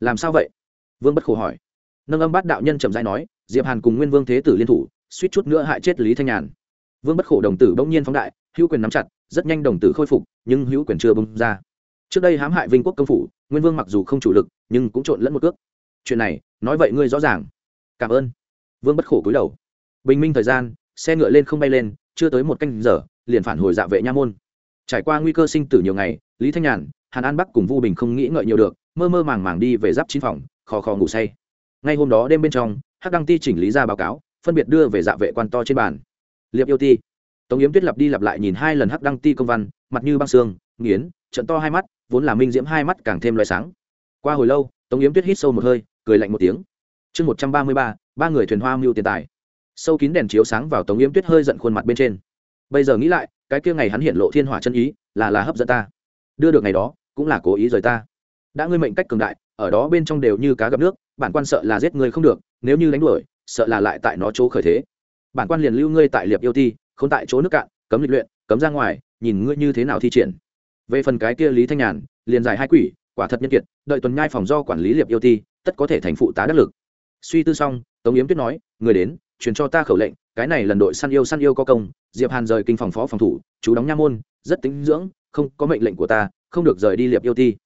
làm sao vậy? Vương bất khổ hỏi. Nâng âm bát đạo nhân trầm dai nói, diệp hàn cùng nguyên vương thế tử liên thủ, suýt chút nữa hại chết lý thanh nhàn. Vương bất khổ đồng tử bỗng nhiên phóng đại, hữu quyền nắm chặt, rất nhanh đồng tử khôi phục, nhưng hữu quyền chưa bông ra. Trước đây hãm hại vinh quốc công phủ, nguyên vương mặc dù không chủ lực, nhưng cũng trộn lẫn một cước. Chuyện này, nói vậy ngươi rõ ràng. Cảm ơn. Vương bất khổ cúi đầu. Bình minh thời gian, xe ngựa lên không bay lên, chưa tới một canh giờ, liền phản hồi dạ vệ nha môn. Trải qua nguy cơ sinh tử nhiều ngày, lý thanh nhàn, hàn an bắc cùng vu bình không nghĩ ngợi nhiều được mơ mơ màng màng đi về giáp chín phòng, khò khò ngủ say. Ngay hôm đó đêm bên trong, hắc đăng ti chỉnh lý ra báo cáo, phân biệt đưa về dạ vệ quan to trên bàn. Liệp yêu ti. Tống yếm tuyết lặp đi lặp lại nhìn hai lần hắc đăng ti công văn, mặt như băng xương nghiến trận to hai mắt, vốn là minh diễm hai mắt càng thêm loại sáng. Qua hồi lâu, tống yếm tuyết hít sâu một hơi, cười lạnh một tiếng. Chương một trăm ba mươi ba ba người thuyền hoa mưu tiền tài. Sâu kín đèn chiếu sáng vào tống yếm tuyết hơi giận khuôn mặt bên trên. Bây giờ nghĩ lại, cái kia ngày hắn hiện lộ thiên hỏa chân ý, là là hấp dẫn ta. Đưa được ngày đó, cũng là cố ý rời ta đã ngươi mệnh cách cường đại, ở đó bên trong đều như cá gặp nước, bản quan sợ là giết ngươi không được, nếu như đánh đuổi, sợ là lại tại nó chỗ khởi thế. Bản quan liền lưu ngươi tại liệp yêu ti không tại chỗ nước cạn, cấm lịch luyện, cấm ra ngoài, nhìn ngươi như thế nào thi triển. Về phần cái kia lý thanh nhàn, liền giải hai quỷ, quả thật nhân kiệt, đợi tuần nhai phòng do quản lý liệp yêu ti, tất có thể thành phụ tá đắc lực. Suy tư xong, tống yếm tuyết nói, người đến, truyền cho ta khẩu lệnh, cái này lần đội săn yêu săn yêu có công, diệp hàn rời kinh phòng phó phòng thủ, chú đóng nha môn, rất tính dưỡng, không có mệnh lệnh của ta, không được rời đi liệp yêu ti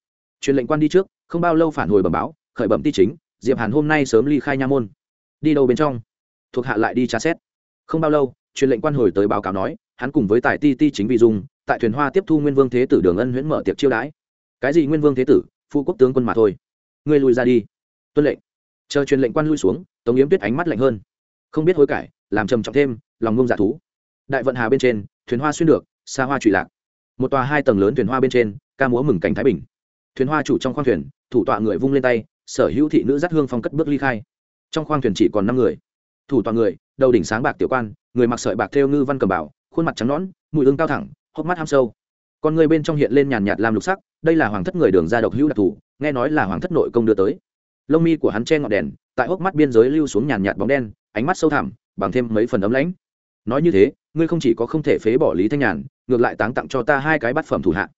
truyền lệnh quan đi trước, không bao lâu phản hồi bẩm báo, khởi bẩm ti chính, diệp hàn hôm nay sớm ly khai nha môn. Đi đâu bên trong? Thuộc hạ lại đi tra xét. Không bao lâu, truyền lệnh quan hồi tới báo cáo nói, hắn cùng với tài ti ti chính vị dung, tại thuyền hoa tiếp thu nguyên vương thế tử đường ân huyễn mở tiệc chiêu đãi. Cái gì nguyên vương thế tử? Phụ quốc tướng quân mà thôi. Ngươi lùi ra đi. Tuân lệnh. Chờ truyền lệnh quan lui xuống, tống yếm tuyết ánh mắt lạnh hơn. Không biết hối cải, làm trầm trọng thêm, lòng ngông giả thú. Đại vận hà bên trên, thuyền hoa xuyên được, xa hoa trụy lạc. Một tòa hai tầng lớn thuyền hoa bên trên, ca múa mừng cảnh thái bình thuyền hoa chủ trong khoang thuyền, thủ tọa người vung lên tay, sở hữu thị nữ dắt hương phong cất bước ly khai. Trong khoang thuyền chỉ còn năm người. Thủ tọa người, đầu đỉnh sáng bạc tiểu quan, người mặc sợi bạc theo ngư văn cầm bảo khuôn mặt trắng nõn, mùi ương cao thẳng, hốc mắt ham sâu. Con người bên trong hiện lên nhàn nhạt làm lục sắc, đây là hoàng thất người đường ra độc hữu đặc thù, nghe nói là hoàng thất nội công đưa tới. Lông mi của hắn che ngọn đèn, tại hốc mắt biên giới lưu xuống nhàn nhạt bóng đen, ánh mắt sâu thẳm, bằng thêm mấy phần ấm lãnh. Nói như thế, ngươi không chỉ có không thể phế bỏ lý thanh nhàn, ngược lại táng tặng cho ta hai cái bát phẩm thủ hạ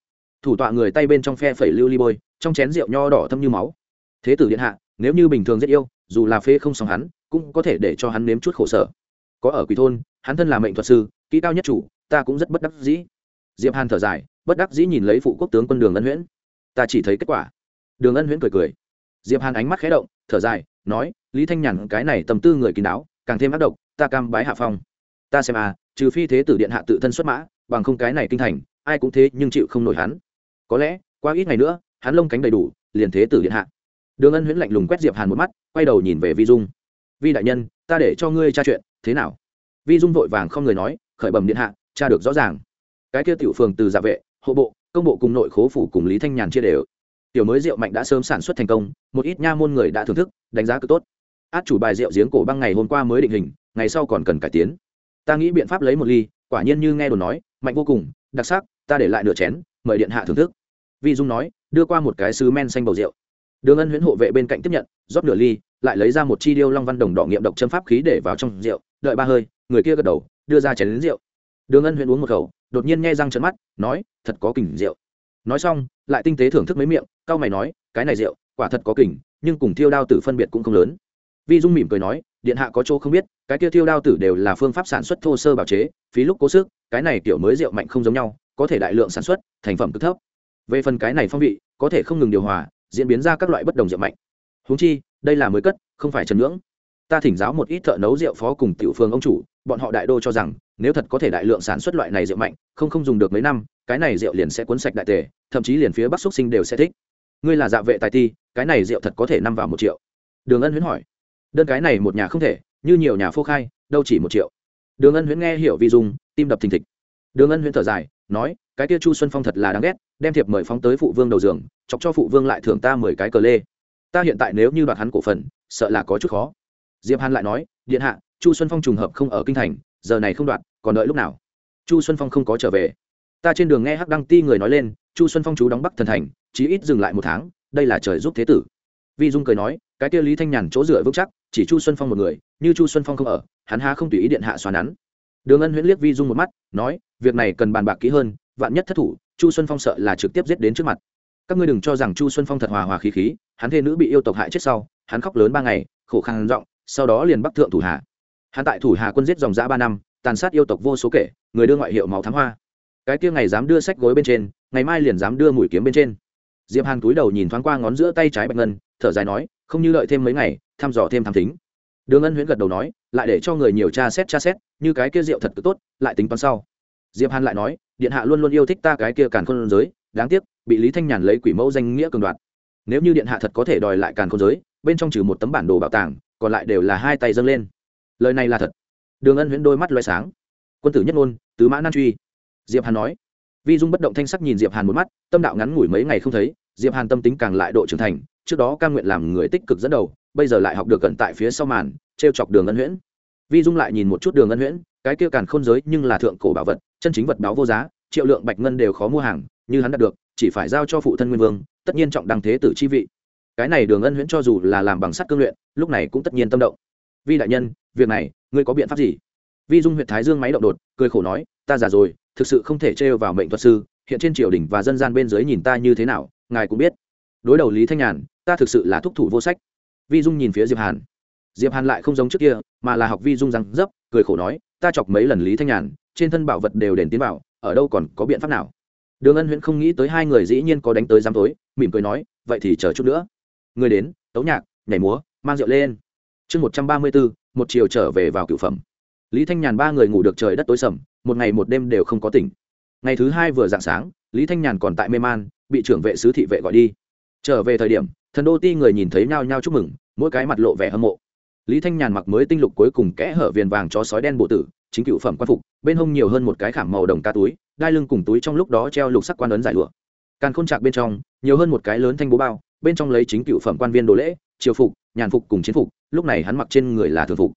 thủ tọa người tay bên trong phe phẩy lưu ly bôi, trong chén rượu nho đỏ thâm như máu. Thế tử điện hạ, nếu như bình thường rất yêu, dù là phê không xong hắn, cũng có thể để cho hắn nếm chút khổ sở. Có ở quỷ thôn, hắn thân là mệnh thuật sư, kỹ cao nhất chủ, ta cũng rất bất đắc dĩ. Diệp hàn thở dài, bất đắc dĩ nhìn lấy phụ quốc tướng quân đường ân huyễn. Ta chỉ thấy kết quả. Đường ân huyễn cười cười. Diệp hàn ánh mắt khẽ động, thở dài, nói, lý thanh nhàn, cái này tầm tư người kín đáo, càng thêm ác độc, ta cam bái hạ phong. Ta xem à trừ phi thế tử điện hạ tự thân xuất mã, bằng không cái này kinh thành, ai cũng thế nhưng chịu không nổi hắn có lẽ, qua ít ngày nữa, hắn lông cánh đầy đủ, liền thế tử điện hạ. Đường ân huyễn lạnh lùng quét diệp hàn một mắt, quay đầu nhìn về vi dung. Vi đại nhân, ta để cho ngươi tra chuyện, thế nào? Vi dung vội vàng không người nói, khởi bẩm điện hạ, tra được rõ ràng. Cái kia tiểu phường từ giả vệ, hộ bộ, công bộ cùng nội khố phủ cùng lý thanh nhàn chia đều. Tiểu mới rượu mạnh đã sớm sản xuất thành công, một ít nha môn người đã thưởng thức, đánh giá cực tốt. Át chủ bài rượu giếng cổ băng ngày hôm qua mới định hình, ngày sau còn cần cải tiến. Ta nghĩ biện pháp lấy một ly, quả nhiên như nghe đồn nói, mạnh vô cùng, đặc sắc, ta để lại nửa chén mời điện hạ thưởng thức. Vi dung nói, đưa qua một cái sứ men xanh bầu rượu. Đường ân huyễn hộ vệ bên cạnh tiếp nhận, rót nửa ly, lại lấy ra một chi điêu long văn đồng đỏ nghiệm độc châm pháp khí để vào trong rượu, đợi ba hơi, người kia gật đầu, đưa ra chén đến rượu. Đường ân huyễn uống một khẩu, đột nhiên nghe răng trận mắt, nói, thật có kình rượu. Nói xong, lại tinh tế thưởng thức mấy miệng cao mày nói, cái này rượu, quả thật có kình, nhưng cùng thiêu đao tử phân biệt cũng không lớn. Vi dung mỉm cười nói, điện hạ có chỗ không biết, cái kia thiêu đao tử đều là phương pháp sản xuất thô sơ bảo chế, phí lúc cố sức, cái này kiểu mới rượu mạnh không giống nhau có thể đại lượng sản xuất, thành phẩm cực thấp. Về phần cái này phong vị, có thể không ngừng điều hòa, diễn biến ra các loại bất đồng rượu mạnh. Húng chi, đây là mới cất, không phải trần ngưỡng ta thỉnh giáo một ít thợ nấu rượu phó cùng tiểu phương ông chủ, bọn họ đại đô cho rằng, nếu thật có thể đại lượng sản xuất loại này rượu mạnh, không không dùng được mấy năm, cái này rượu liền sẽ cuốn sạch đại tề, thậm chí liền phía bắc xúc sinh đều sẽ thích. Ngươi là dạ vệ tài ti, cái này rượu thật có thể năm vào một triệu. Đường ân huyễn hỏi. Đơn cái này một nhà không thể, như nhiều nhà phô khai, đâu chỉ một triệu. Đường ân huyễn nghe hiểu vi dung, tim đập thình thịch đường ân huyễn thở dài, nói, cái kia chu xuân phong thật là đáng ghét, đem thiệp mời phóng tới phụ vương đầu giường, chọc cho phụ vương lại thưởng ta mười cái cờ lê. Ta hiện tại nếu như đoạt hắn cổ phần, sợ là có chút khó. Diệp hàn lại nói, điện hạ, chu xuân phong trùng hợp không ở kinh thành, giờ này không đoạt, còn đợi lúc nào? Chu xuân phong không có trở về. Ta trên đường nghe hắc đăng ti người nói lên, chu xuân phong chú đóng bắc thần thành, chí ít dừng lại một tháng, đây là trời giúp thế tử. Vi dung cười nói, cái kia lý thanh nhàn chỗ dựa vững chắc, chỉ chu xuân phong một người, như chu xuân phong không ở, hắn há không tùy ý điện hạ xoắn nắn đường ân huyễn liếc vi dung một mắt, nói, việc này cần bàn bạc kỹ hơn, vạn nhất thất thủ, chu xuân phong sợ là trực tiếp giết đến trước mặt. Các ngươi đừng cho rằng chu xuân phong thật hòa hòa khí khí, hắn thê nữ bị yêu tộc hại chết sau, hắn khóc lớn ba ngày, khổ khăn giọng, sau đó liền bắc thượng thủ hạ. Hắn tại thủ hạ quân giết dòng dã ba năm, tàn sát yêu tộc vô số kể, người đưa ngoại hiệu máu thám hoa. Cái kia ngày dám đưa sách gối bên trên, ngày mai liền dám đưa mũi kiếm bên trên. Diệp hàn túi đầu nhìn thoáng qua ngón giữa tay trái bạch ngân, thở dài nói, không như lợi thêm mấy ngày, thăm dò thêm tham thính. Đường ân huyễn gật đầu nói lại để cho người nhiều tra xét tra xét, như cái kia rượu thật cứ tốt, lại tính toán sau. Diệp hàn lại nói, điện hạ luôn luôn yêu thích ta cái kia càn khôn giới, đáng tiếc, bị lý thanh nhàn lấy quỷ mẫu danh nghĩa cường đoạt. Nếu như điện hạ thật có thể đòi lại càn khôn giới, bên trong trừ một tấm bản đồ bảo tàng, còn lại đều là hai tay dâng lên. Lời này là thật. Đường ân huyễn đôi mắt loay sáng. Quân tử nhất ngôn, tứ mã nan truy. Diệp hàn nói. Vi dung bất động thanh sắc nhìn diệp hàn một mắt, tâm đạo ngắn ngủi mấy ngày không thấy, diệp hàn tâm tính càng lại độ trưởng thành, trước đó cam nguyện làm người tích cực dẫn đầu, bây giờ lại học được cận tại phía sau màn, trêu chọc đường ân huyễn vi dung lại nhìn một chút đường ân huyễn, cái kia càn khôn giới nhưng là thượng cổ bảo vật, chân chính vật báo vô giá, triệu lượng bạch ngân đều khó mua hàng, như hắn đạt được, chỉ phải giao cho phụ thân nguyên vương, tất nhiên trọng đăng thế tử chi vị. Cái này đường ân huyễn cho dù là làm bằng sắt cương luyện, lúc này cũng tất nhiên tâm động. Vi đại nhân, việc này, ngươi có biện pháp gì? Vi dung huyện thái dương máy động đột, cười khổ nói, ta già rồi, thực sự không thể trêu vào mệnh thuật sư, hiện trên triều đình và dân gian bên dưới nhìn ta như thế nào, ngài cũng biết. Đối đầu lý thanh nhàn, ta thực sự là thúc thủ vô sách. Vi dung nhìn phía diệp hàn diệp hàn lại không giống trước kia, mà là học vi dung răng dấp, cười khổ nói, ta chọc mấy lần lý thanh nhàn, trên thân bảo vật đều đền tiến vào ở đâu còn có biện pháp nào? Đường ân huyễn không nghĩ tới hai người dĩ nhiên có đánh tới giam tối mỉm cười nói, vậy thì chờ chút nữa. Người đến, tấu nhạc, nhảy múa, mang rượu lên. Chương một trăm ba mươi bốn, một chiều trở về vào cựu phẩm. Lý thanh nhàn ba người ngủ được trời đất tối sầm, một ngày một đêm đều không có tỉnh. Ngày thứ hai vừa dạng sáng, lý thanh nhàn còn tại mê man, bị trưởng vệ sứ thị vệ gọi đi. Trở về thời điểm, thần đô ti người nhìn thấy nhao nhao chúc mừng, mỗi cái mặt lộ vẻ hâm mộ lý thanh nhàn mặc mới tinh lục cuối cùng kẽ hở viền vàng cho sói đen bộ tử, chính cựu phẩm quan phục, bên hông nhiều hơn một cái khảm màu đồng ca túi, đai lưng cùng túi trong lúc đó treo lục sắc quan ấn giải lụa. Càn khôn trạc bên trong, nhiều hơn một cái lớn thanh bố bao, bên trong lấy chính cựu phẩm quan viên đồ lễ, triều phục, nhàn phục cùng chiến phục, lúc này hắn mặc trên người là thường phục.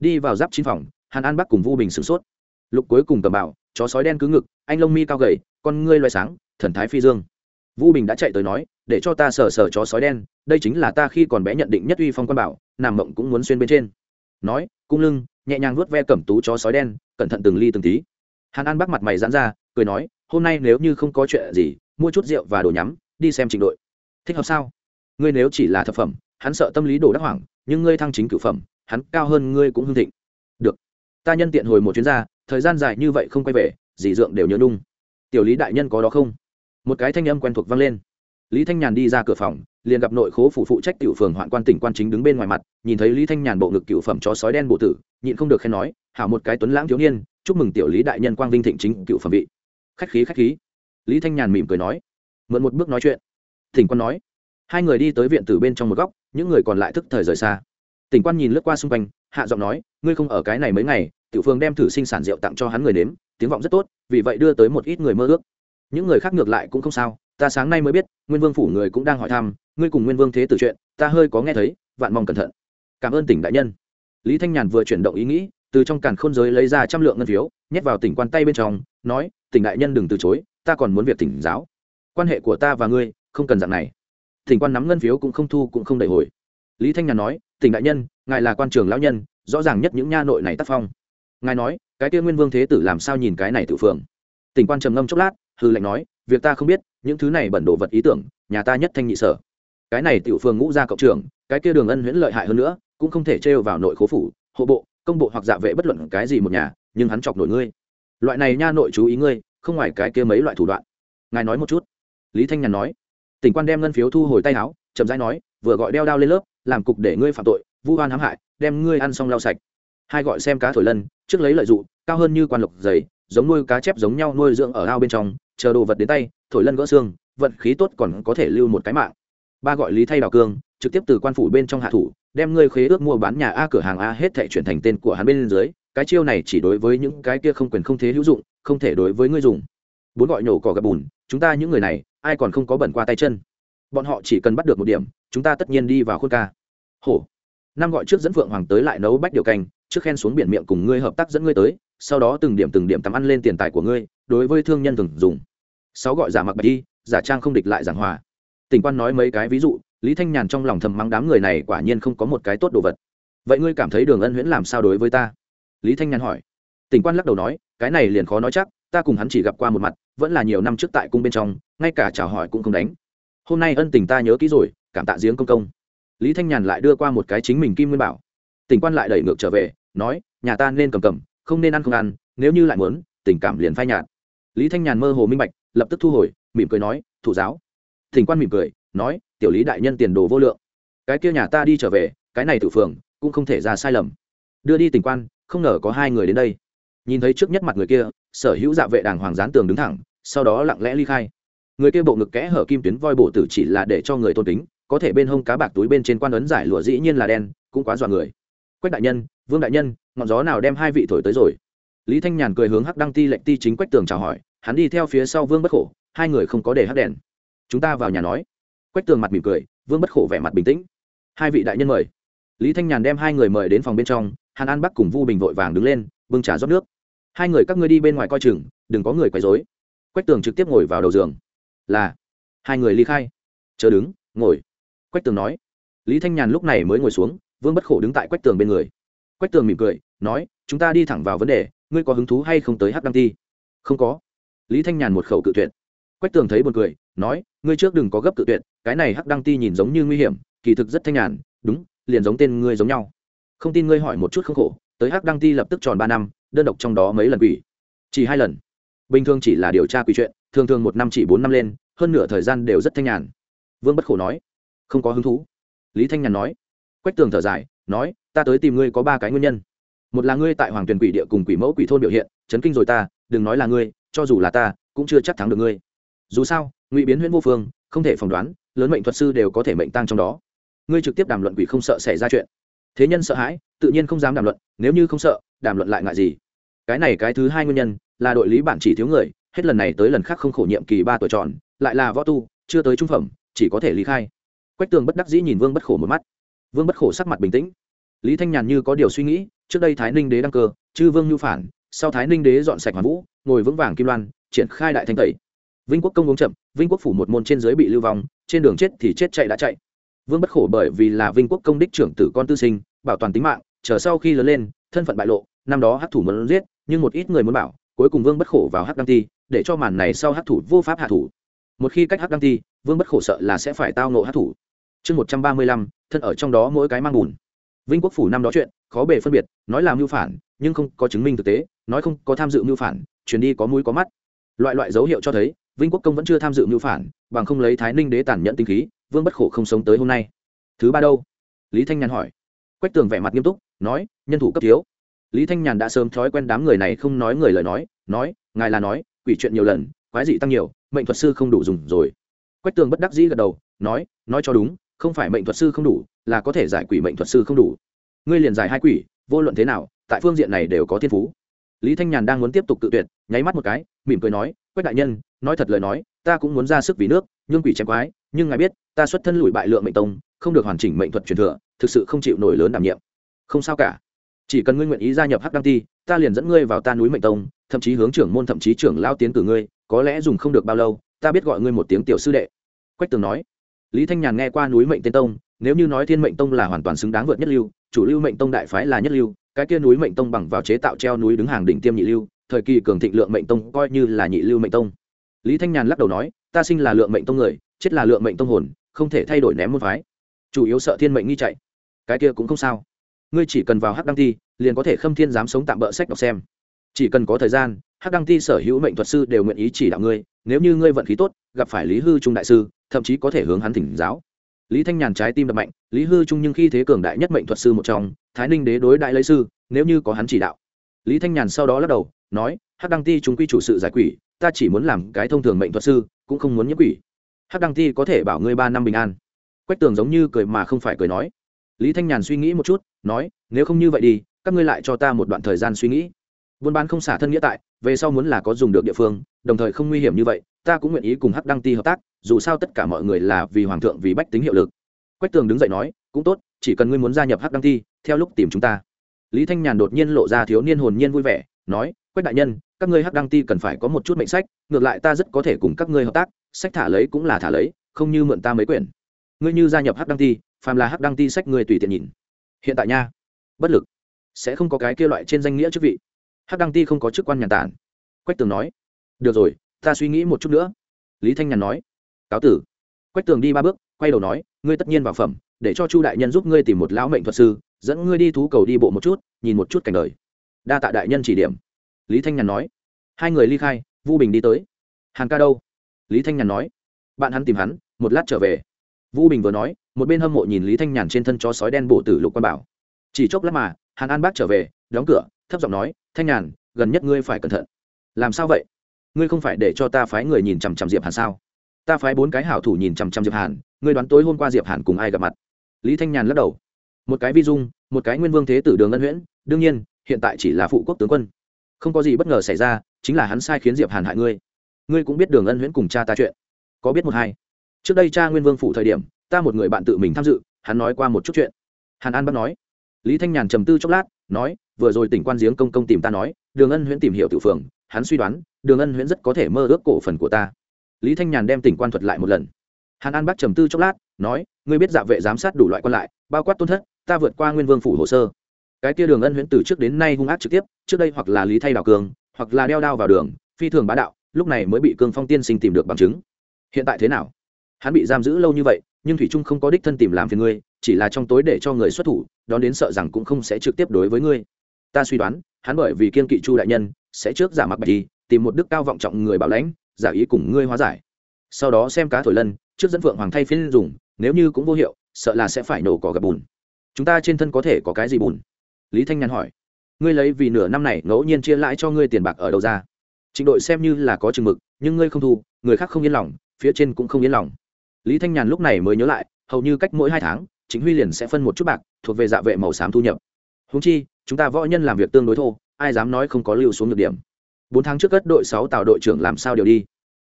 Đi vào giáp chín phòng, hàn an bắc cùng vu bình sửng sốt. Lục cuối cùng cầm bảo chó sói đen cứ ngực, anh lông mi cao gầy, con ngươi loài sáng, thần thái phi dương vu bình đã chạy tới nói, để cho ta sờ sờ chó sói đen, đây chính là ta khi còn bé nhận định nhất uy phong quan bảo, nằm mộng cũng muốn xuyên bên trên. Nói, cung lưng, nhẹ nhàng vuốt ve cẩm tú chó sói đen, cẩn thận từng ly từng tí. Hàn an bắt mặt mày giãn ra, cười nói, hôm nay nếu như không có chuyện gì, mua chút rượu và đồ nhắm, đi xem trình đội. Thích hợp sao? Ngươi nếu chỉ là thập phẩm, hắn sợ tâm lý đồ đắc hoảng, nhưng ngươi thăng chính cửu phẩm, hắn cao hơn ngươi cũng hưng thịnh. Được. Ta nhân tiện hồi một chuyến ra, thời gian dài như vậy không quay về, dì dượng đều nhớ nung tiểu lý đại nhân có đó không? Một cái thanh âm quen thuộc vang lên. Lý thanh nhàn đi ra cửa phòng, liền gặp nội khố phủ phụ trách tiểu phường hoạn quan tỉnh quan chính đứng bên ngoài mặt, nhìn thấy lý thanh nhàn bộ ngực cựu phẩm chó sói đen bộ tử, nhịn không được khen nói, hảo một cái tuấn lãng thiếu niên, chúc mừng tiểu lý đại nhân quang vinh thịnh chính cựu phẩm vị. Khách khí khách khí. Lý thanh nhàn mỉm cười nói, mượn một bước nói chuyện. Thỉnh quan nói. Hai người đi tới viện từ bên trong một góc, những người còn lại thức thời rời xa. Tỉnh quan nhìn lướt qua xung quanh, hạ giọng nói, ngươi không ở cái này mấy ngày, tiểu phương đem thử sinh sản rượu tặng cho hắn người nếm, tiếng vọng rất tốt, vì vậy đưa tới một ít người mơ ước những người khác ngược lại cũng không sao, ta sáng nay mới biết, nguyên vương phủ người cũng đang hỏi thăm, ngươi cùng nguyên vương thế tử chuyện, ta hơi có nghe thấy, vạn mong cẩn thận. Cảm ơn tỉnh đại nhân. Lý thanh nhàn vừa chuyển động ý nghĩ, từ trong càn khôn giới lấy ra trăm lượng ngân phiếu, nhét vào tỉnh quan tay bên trong, nói, tỉnh đại nhân đừng từ chối, ta còn muốn việc tỉnh giáo. Quan hệ của ta và ngươi không cần dạng này. Tỉnh quan nắm ngân phiếu cũng không thu cũng không đẩy hồi. Lý thanh nhàn nói, tỉnh đại nhân, ngài là quan trường lão nhân, rõ ràng nhất những nha nội này tác phong. Ngài nói, cái kia nguyên vương thế tử làm sao nhìn cái này tự phường? Tỉnh quan trầm ngâm chốc lát hư lệnh nói, việc ta không biết, những thứ này bẩn đồ vật ý tưởng, nhà ta nhất thanh nhị sở. Cái này tiểu phường ngũ ra cộng trường cái kia đường ân huyễn lợi hại hơn nữa, cũng không thể trêu vào nội khố phủ, hộ bộ, công bộ hoặc dạ vệ bất luận cái gì một nhà, nhưng hắn chọc nổi ngươi. Loại này nha nội chú ý ngươi, không ngoài cái kia mấy loại thủ đoạn. Ngài nói một chút. Lý thanh nhàn nói. Tỉnh quan đem ngân phiếu thu hồi tay áo, chậm rãi nói, vừa gọi đeo đao lên lớp, làm cục để ngươi phạm tội, vu oan hãm hại, đem ngươi ăn xong lau sạch. Hai gọi xem cá thổi lân, trước lấy lợi dụng cao hơn như quan lộc dày giống nuôi cá chép giống nhau nuôi dưỡng ở ao bên trong, chờ đồ vật đến tay, thổi lân gỡ xương, vận khí tốt còn có thể lưu một cái mạng. Ba gọi lý thay đào cương, trực tiếp từ quan phủ bên trong hạ thủ, đem ngươi khế ước mua bán nhà a cửa hàng a hết thệ chuyển thành tên của hắn bên dưới, cái chiêu này chỉ đối với những cái kia không quyền không thế hữu dụng, không thể đối với ngươi dùng. Bốn gọi nhổ cỏ gặp bùn, chúng ta những người này, ai còn không có bẩn qua tay chân? Bọn họ chỉ cần bắt được một điểm, chúng ta tất nhiên đi vào khuôn ca. Hổ. Năm gọi trước dẫn phượng hoàng tới lại nấu bách điều canh, trước khen xuống biển miệng cùng ngươi hợp tác dẫn ngươi tới sau đó từng điểm từng điểm tắm ăn lên tiền tài của ngươi, đối với thương nhân thường dùng. Sáu gọi giả mặc bạch đi giả trang không địch lại giảng hòa. Tỉnh quan nói mấy cái ví dụ, lý thanh nhàn trong lòng thầm mắng đám người này quả nhiên không có một cái tốt đồ vật. Vậy ngươi cảm thấy đường ân huyễn làm sao đối với ta? Lý thanh nhàn hỏi. Tỉnh quan lắc đầu nói, cái này liền khó nói chắc, ta cùng hắn chỉ gặp qua một mặt, vẫn là nhiều năm trước tại cung bên trong, ngay cả chào hỏi cũng không đánh. Hôm nay ân tình ta nhớ kỹ rồi, cảm tạ giếng công công. Lý thanh nhàn lại đưa qua một cái chính mình kim nguyên bảo. Tỉnh quan lại đẩy ngược trở về, nói, nhà ta nên cầm cầm không nên ăn không ăn, nếu như lại muốn, tình cảm liền phai nhạt. Lý thanh nhàn mơ hồ minh bạch, lập tức thu hồi, mỉm cười nói, thủ giáo. Thỉnh quan mỉm cười, nói, tiểu lý đại nhân tiền đồ vô lượng. Cái kia nhà ta đi trở về, cái này tự phường, cũng không thể ra sai lầm. Đưa đi tỉnh quan, không ngờ có hai người đến đây. Nhìn thấy trước nhất mặt người kia, sở hữu dạ vệ đàng hoàng gián tường đứng thẳng, sau đó lặng lẽ ly khai. Người kia bộ ngực kẽ hở kim tuyến voi bộ tử chỉ là để cho người tôn kính, có thể bên hông cá bạc túi bên trên quan ấn giải lụa dĩ nhiên là đen, cũng quá dọa người. Quách đại nhân vương đại nhân, ngọn gió nào đem hai vị thổi tới rồi? Lý thanh nhàn cười hướng hắc đăng ti lệnh ti chính quách tường chào hỏi, hắn đi theo phía sau vương bất khổ, hai người không có để hắc đèn. Chúng ta vào nhà nói. Quách tường mặt mỉm cười, vương bất khổ vẻ mặt bình tĩnh. Hai vị đại nhân mời. Lý thanh nhàn đem hai người mời đến phòng bên trong, hàn an bắc cùng vu bình vội vàng đứng lên, bưng trà rót nước. Hai người các ngươi đi bên ngoài coi chừng, đừng có người quấy dối quách tường trực tiếp ngồi vào đầu giường. Là. Hai người ly khai. Chờ đứng, ngồi. Quách tường nói. Lý thanh nhàn lúc này mới ngồi xuống, vương bất khổ đứng tại quách tường bên người quách tường mỉm cười, nói, chúng ta đi thẳng vào vấn đề, ngươi có hứng thú hay không tới hát đăng ti? Không có. Lý thanh nhàn một khẩu cự tuyệt. Quách tường thấy b u ồ n cười, nói, ngươi trước đừng có gấp cự tuyệt, cái này hắc đăng ti nhìn giống như nguy hiểm, kỳ thực rất thanh nhàn, đúng, liền giống tên ngươi giống nhau. Không tin ngươi hỏi một chút không khổ, tới hắc đăng ti lập tức tròn ba năm, đơn độc trong đó mấy lần quỷ? Chỉ hai lần. Bình thường chỉ là điều tra quỷ chuyện, thường thường một năm chỉ bốn năm lên, hơn nửa thời gian đều rất thanh nhàn. Vương bất khổ nói. Không có hứng thú. Lý thanh nhàn nói. Quách tường thở dài, nói ta tới tìm ngươi có ba cái nguyên nhân. Một là ngươi tại hoàng tuyền quỷ địa cùng quỷ mẫu quỷ thôn biểu hiện, chấn kinh rồi ta, đừng nói là ngươi, cho dù là ta, cũng chưa chắc thắng được ngươi. Dù sao, ngụy biến huyễn vô phương, không thể phỏng đoán, lớn mệnh thuật sư đều có thể mệnh tăng trong đó. Ngươi trực tiếp đàm luận quỷ không sợ xảy ra chuyện. Thế nhân sợ hãi, tự nhiên không dám đàm luận, nếu như không sợ, đàm luận lại ngại gì? Cái này cái thứ hai nguyên nhân, là đội lý bản chỉ thiếu người, hết lần này tới lần khác không khổ nhiệm kỳ ba tuổi tròn, lại là võ tu, chưa tới trung phẩm, chỉ có thể lý khai. Quách tường bất đắc dĩ nhìn vương bất khổ một mắt. Vương bất khổ sắc mặt bình tĩnh lý thanh nhàn như có điều suy nghĩ, trước đây thái ninh đế đăng cơ, chư vương nhu phản, sau thái ninh đế dọn sạch hoàn vũ, ngồi vững vàng kim loan, triển khai đại thanh tẩy. Vinh quốc công uống chậm, vinh quốc phủ một môn trên dưới bị lưu vong, trên đường chết thì chết chạy đã chạy. Vương bất khổ bởi vì là vinh quốc công đích trưởng tử con tư sinh, bảo toàn tính mạng, chờ sau khi lớn lên, thân phận bại lộ, năm đó hát thủ muốn giết, nhưng một ít người muốn bảo, cuối cùng vương bất khổ vào hát đăng ti, để cho màn này sau hát thủ vô pháp hạ thủ. Một khi cách hát đăng ti, vương bất khổ sợ là sẽ phải tao nộ hát thủ. Chương một trăm ba mươi lăm, thân ở trong đó mỗi cái mang bùn vinh quốc phủ năm đó chuyện, khó bề phân biệt, nói là mưu phản, nhưng không có chứng minh thực tế, nói không có tham dự mưu phản chuyển đi có mũi có mắt. Loại loại dấu hiệu cho thấy, vinh quốc công vẫn chưa tham dự mưu phản, bằng không lấy thái ninh đế tản nhận tinh khí, vương bất khổ không sống tới hôm nay. Thứ ba đâu? Lý thanh nhàn hỏi. Quách tường vẻ mặt nghiêm túc, nói, nhân thủ cấp thiếu. Lý thanh nhàn đã sớm thói quen đám người này không nói người lời nói nói, ngài là nói, quỷ chuyện nhiều lần, quái dị tăng nhiều, mệnh thuật sư không đủ dùng rồi. Quách tường bất đắc dĩ gật đầu, nói nói cho đúng, không phải mệnh thuật sư không đủ là có thể giải quỷ mệnh thuật sư không đủ. Ngươi liền giải hai quỷ, vô luận thế nào, tại phương diện này đều có thiên phú. Lý thanh nhàn đang muốn tiếp tục tự tuyệt, nháy mắt một cái, mỉm cười nói, quách đại nhân, nói thật lời nói, ta cũng muốn ra sức vì nước nhưng quỷ chém quái, nhưng ngài biết, ta xuất thân lùi bại lượng mệnh tông, không được hoàn chỉnh mệnh thuật truyền thừa, thực sự không chịu nổi lớn đảm nhiệm. Không sao cả. Chỉ cần ngươi nguyện ý gia nhập hắc đăng ti, ta liền dẫn ngươi vào ta núi mệnh tông, thậm chí hướng trưởng môn, thậm chí trưởng lao tiến cử ngươi, có lẽ dùng không được bao lâu, ta biết gọi ngươi một tiếng tiểu sư đệ. Quách tường nói. Lý thanh nhàn nghe qua núi mệnh tên tông nếu như nói thiên mệnh tông là hoàn toàn xứng đáng vượt nhất lưu, chủ lưu mệnh tông đại phái là nhất lưu, cái kia núi mệnh tông bằng vào chế tạo treo núi đứng hàng đỉnh tiêm nhị lưu, thời kỳ cường thịnh lượng mệnh tông coi như là nhị lưu mệnh tông. Lý thanh nhàn lắc đầu nói, ta sinh là lượng mệnh tông người, chết là lượng mệnh tông hồn, không thể thay đổi ném môn phái. Chủ yếu sợ thiên mệnh nghi chạy. Cái kia cũng không sao. Ngươi chỉ cần vào hắc đăng ti, liền có thể khâm thiên dám sống tạm bỡ sách đọc xem. Chỉ cần có thời gian, hắc đăng ti sở hữu mệnh thuật sư đều nguyện ý chỉ đạo ngươi, nếu như ngươi vận khí tốt, gặp phải lý hư trung đại sư, thậm chí có thể hướng hắn thỉnh giáo lý thanh nhàn trái tim đập mạnh, lý hư trung nhưng khi thế cường đại nhất mệnh thuật sư một trong, thái ninh đế đối đại lấy sư, nếu như có hắn chỉ đạo. Lý thanh nhàn sau đó lắc đầu, nói, hắc đăng ti chúng quy chủ sự giải quỷ, ta chỉ muốn làm cái thông thường mệnh thuật sư, cũng không muốn nhiễm quỷ. Hắc đăng ti có thể bảo ngươi ba năm bình an. Quách tường giống như cười mà không phải cười nói. Lý thanh nhàn suy nghĩ một chút, nói, nếu không như vậy đi, các ngươi lại cho ta một đoạn thời gian suy nghĩ. Buôn bán không xả thân nghĩa tại về sau muốn là có dùng được địa phương, đồng thời không nguy hiểm như vậy, ta cũng nguyện ý cùng hắc đăng ti hợp tác, dù sao tất cả mọi người là vì hoàng thượng, vì bách tính hiệu lực. Quách tường đứng dậy nói, cũng tốt, chỉ cần ngươi muốn gia nhập hắc đăng ti, theo lúc tìm chúng ta. Lý thanh nhàn đột nhiên lộ ra thiếu niên hồn nhiên vui vẻ, nói, quách đại nhân, các ngươi hắc đăng ti cần phải có một chút mệnh sách, ngược lại ta rất có thể cùng các ngươi hợp tác, sách thả lấy cũng là thả lấy, không như mượn ta mấy quyển. Ngươi như gia nhập hắc đăng ti, phàm là hắc đăng ti sách ngươi tùy tiện nhìn. Hiện tại nha, bất lực, sẽ không có cái kia loại trên danh nghĩa chức vị hắc đăng ti không có chức quan nhàn tản. Quách tường nói, được rồi, ta suy nghĩ một chút nữa. Lý thanh nhàn nói, cáo tử. Quách tường đi ba bước, quay đầu nói, ngươi tất nhiên vào phẩm, để cho chu đại nhân giúp ngươi tìm một lão mệnh thuật sư, dẫn ngươi đi thú cầu đi bộ một chút, nhìn một chút cảnh đời. Đa tạ đại nhân chỉ điểm. Lý thanh nhàn nói, hai người ly khai, vu bình đi tới. Hàng ca đâu? Lý thanh nhàn nói, bạn hắn tìm hắn, một lát trở về. Vu bình vừa nói, một bên hâm mộ nhìn lý thanh nhàn trên thân chó sói đen bộ tử lục quan bảo. Chỉ chốc lát mà, hàn an bác trở về, đóng cửa thấp giọng nói, thanh nhàn, gần nhất ngươi phải cẩn thận. Làm sao vậy? Ngươi không phải để cho ta phái người nhìn chằm chằm diệp hàn sao? Ta phái bốn cái hảo thủ nhìn chằm chằm diệp hàn, ngươi đoán tối hôm qua diệp hàn cùng ai gặp mặt? Lý thanh nhàn lắc đầu. Một cái vi dung, một cái nguyên vương thế tử đường ân huyễn, đương nhiên, hiện tại chỉ là phụ quốc tướng quân. Không có gì bất ngờ xảy ra, chính là hắn sai khiến diệp hàn hại ngươi. Ngươi cũng biết đường ân huyễn cùng cha ta chuyện. Có biết một hai? Trước đây cha nguyên vương phụ thời điểm, ta một người bạn tự mình tham dự, hắn nói qua một chút chuyện. Hàn an bắt nói. Lý thanh nhàn trầm tư chốc lát nói, vừa rồi tỉnh quan giếng công công tìm ta nói, đường ân huyễn tìm hiểu tự phường, hắn suy đoán, đường ân huyễn rất có thể mơ ước cổ phần của ta. Lý thanh nhàn đem tỉnh quan thuật lại một lần. Hàn an bắc trầm tư chốc lát, nói, ngươi biết dạ vệ giám sát đủ loại quan lại, bao quát tôn thất, ta vượt qua nguyên vương phủ hồ sơ. Cái kia đường ân huyễn từ trước đến nay hung ác trực tiếp, trước đây hoặc là lý thay đào cường, hoặc là đeo đao vào đường, phi thường bá đạo, lúc này mới bị cương phong tiên sinh tìm được bằng chứng. Hiện tại thế nào? Hắn bị giam giữ lâu như vậy, nhưng thủy trung không có đích thân tìm làm phiền ngươi, chỉ là trong tối để cho người xuất thủ đón đến sợ rằng cũng không sẽ trực tiếp đối với ngươi. Ta suy đoán, hắn bởi vì kiên kỵ chu đại nhân, sẽ trước giả mặc bạch đi, tìm một đức cao vọng trọng người bảo lãnh, giả ý cùng ngươi hóa giải. Sau đó xem cá thổi lân, trước dẫn phượng hoàng thay phiên dùng, nếu như cũng vô hiệu, sợ là sẽ phải nổ cỏ gặp bùn. Chúng ta trên thân có thể có cái gì bùn? Lý thanh nhàn hỏi. Ngươi lấy vì nửa năm này ngẫu nhiên chia lãi cho ngươi tiền bạc ở đâu ra? Trịnh đội xem như là có chừng mực, nhưng ngươi không thu, người khác không yên lòng, phía trên cũng không yên lòng. Lý thanh nhàn lúc này mới nhớ lại, hầu như cách mỗi hai tháng chính huy liền sẽ phân một chút bạc, thuộc về dạ vệ màu xám thu nhập. Húng chi, chúng ta võ nhân làm việc tương đối thô, ai dám nói không có lưu xuống được điểm. Bốn tháng trước cất đội sáu tàu đội trưởng làm sao điều đi?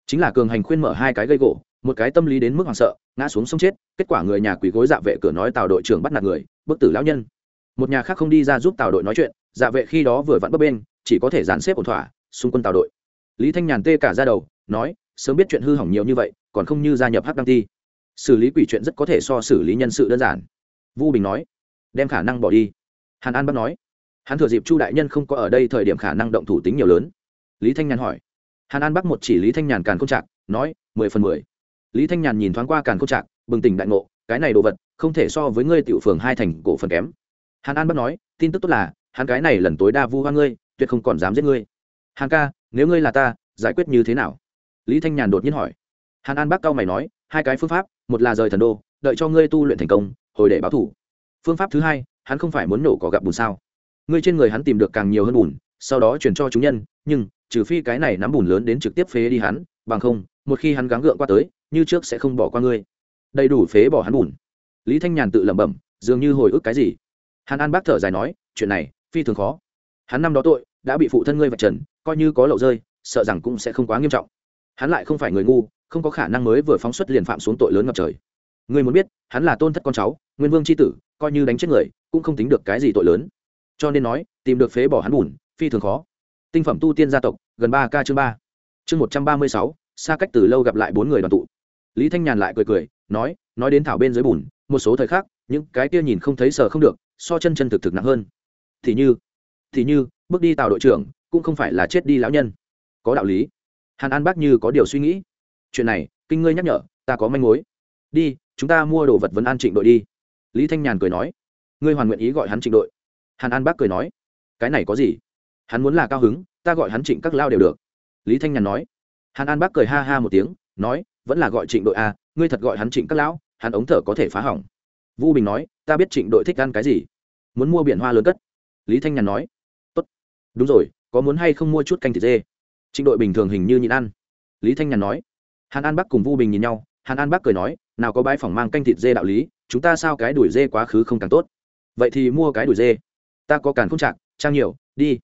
Chính là cường hành khuyên mở hai cái gây gỗ, một cái tâm lý đến mức hoảng sợ, ngã xuống sông chết, kết quả người nhà quỳ gối dạ vệ cửa nói tàu đội trưởng bắt nạt người, bức tử lão nhân. Một nhà khác không đi ra giúp tàu đội nói chuyện dạ vệ khi đó vừa vặn bấp bên chỉ có thể dàn xếp ổn thỏa, xung quân tàu đội. Lý thanh nhàn tê cả ra đầu, nói, sớm biết chuyện hư hỏng nhiều như vậy, còn không như gia nhập hắc đăng ti xử lý quỷ chuyện rất có thể so xử lý nhân sự đơn giản. Vu bình nói, đem khả năng bỏ đi. Hàn an bắt nói, hắn thừa dịp chu đại nhân không có ở đây thời điểm khả năng động thủ tính nhiều lớn. Lý thanh nhàn hỏi, hàn an bắc một chỉ lý thanh nhàn càn công trạc, nói, mười phần mười. Lý thanh nhàn nhìn thoáng qua càn công trạc, bừng tỉnh đại ngộ, cái này đồ vật, không thể so với ngươi tiểu phường hai thành cổ phần kém. Hàn an bắc nói, tin tức tốt là, hắn cái này lần tối đa vu hoa ngươi, tuyệt không còn dám giết ngươi. Hàn ca, nếu ngươi là ta, giải quyết như thế nào? Lý thanh nhàn đột nhiên hỏi. Hàn an bắc cao mày nói, hai cái phương pháp một là rời thần đô, đợi cho ngươi tu luyện thành công, hồi để báo thủ. Phương pháp thứ hai, hắn không phải muốn nổ cỏ gặp bùn sao? Ngươi trên người hắn tìm được càng nhiều hơn bùn, sau đó chuyển cho chúng nhân, nhưng, trừ phi cái này nắm bùn lớn đến trực tiếp phế đi hắn, bằng không, một khi hắn gắng gượng qua tới, như trước sẽ không bỏ qua ngươi. Đầy đủ phế bỏ hắn bùn. Lý thanh nhàn tự lẩm bẩm, dường như hồi ức cái gì? Hàn an bác thở dài nói, chuyện này, phi thường khó. Hắn năm đó tội, đã bị phụ thân ngươi vạch trần, coi như có lậu rơi, sợ rằng cũng sẽ không quá nghiêm trọng. Hắn lại không phải người ngu không có khả năng mới vừa phóng xuất liền phạm xuống tội lớn ngập trời. Ngươi muốn biết, hắn là tôn thất con cháu, nguyên vương c h i tử, coi như đánh chết người, cũng không tính được cái gì tội lớn. Cho nên nói, tìm được phế bỏ hắn bùn, phi thường khó. Tinh phẩm tu tiên gia tộc, gần ba k chương ba. Chương một trăm ba mươi sáu, xa cách từ lâu gặp lại bốn người đoàn tụ. Lý thanh nhàn lại cười cười, nói nói đến thảo bên dưới bùn, một số thời khắc, những cái kia nhìn không thấy sờ không được, so chân chân thực thực nặng hơn. Thì như thì như, bước đi tàu đội trưởng, cũng không phải là chết đi lão nhân. Có đạo lý. Hàn an bác như có điều suy nghĩ chuyện này, kinh ngươi nhắc nhở, ta có manh mối. Đi, chúng ta mua đồ vật vấn an trịnh đội đi. Lý thanh nhàn cười nói. Ngươi hoàn nguyện ý gọi hắn trịnh đội. Hàn an bác cười nói. Cái này có gì? Hắn muốn là cao hứng, ta gọi hắn trịnh các lao đều được. Lý thanh nhàn nói. Hàn an bác cười ha ha một tiếng, nói, vẫn là gọi trịnh đội a ngươi thật gọi hắn trịnh các lão, hắn ống thở có thể phá hỏng. Vu bình nói, ta biết trịnh đội thích ăn cái gì, muốn mua biển hoa lớn cất. Lý thanh nhàn nói. Tốt. Đúng rồi, có muốn hay không mua chút canh thịt dê? Trịnh đội bình thường hình như nhịn ăn. Lý thanh nhàn nói hàn an bắc cùng vu bình nhìn nhau, hàn an bắc cười nói, nào có bãi phòng mang canh thịt dê đạo lý, chúng ta sao cái đuổi dê quá khứ không càng tốt? Vậy thì mua cái đuổi dê. Ta có càn không chạc trang nhiều, đi.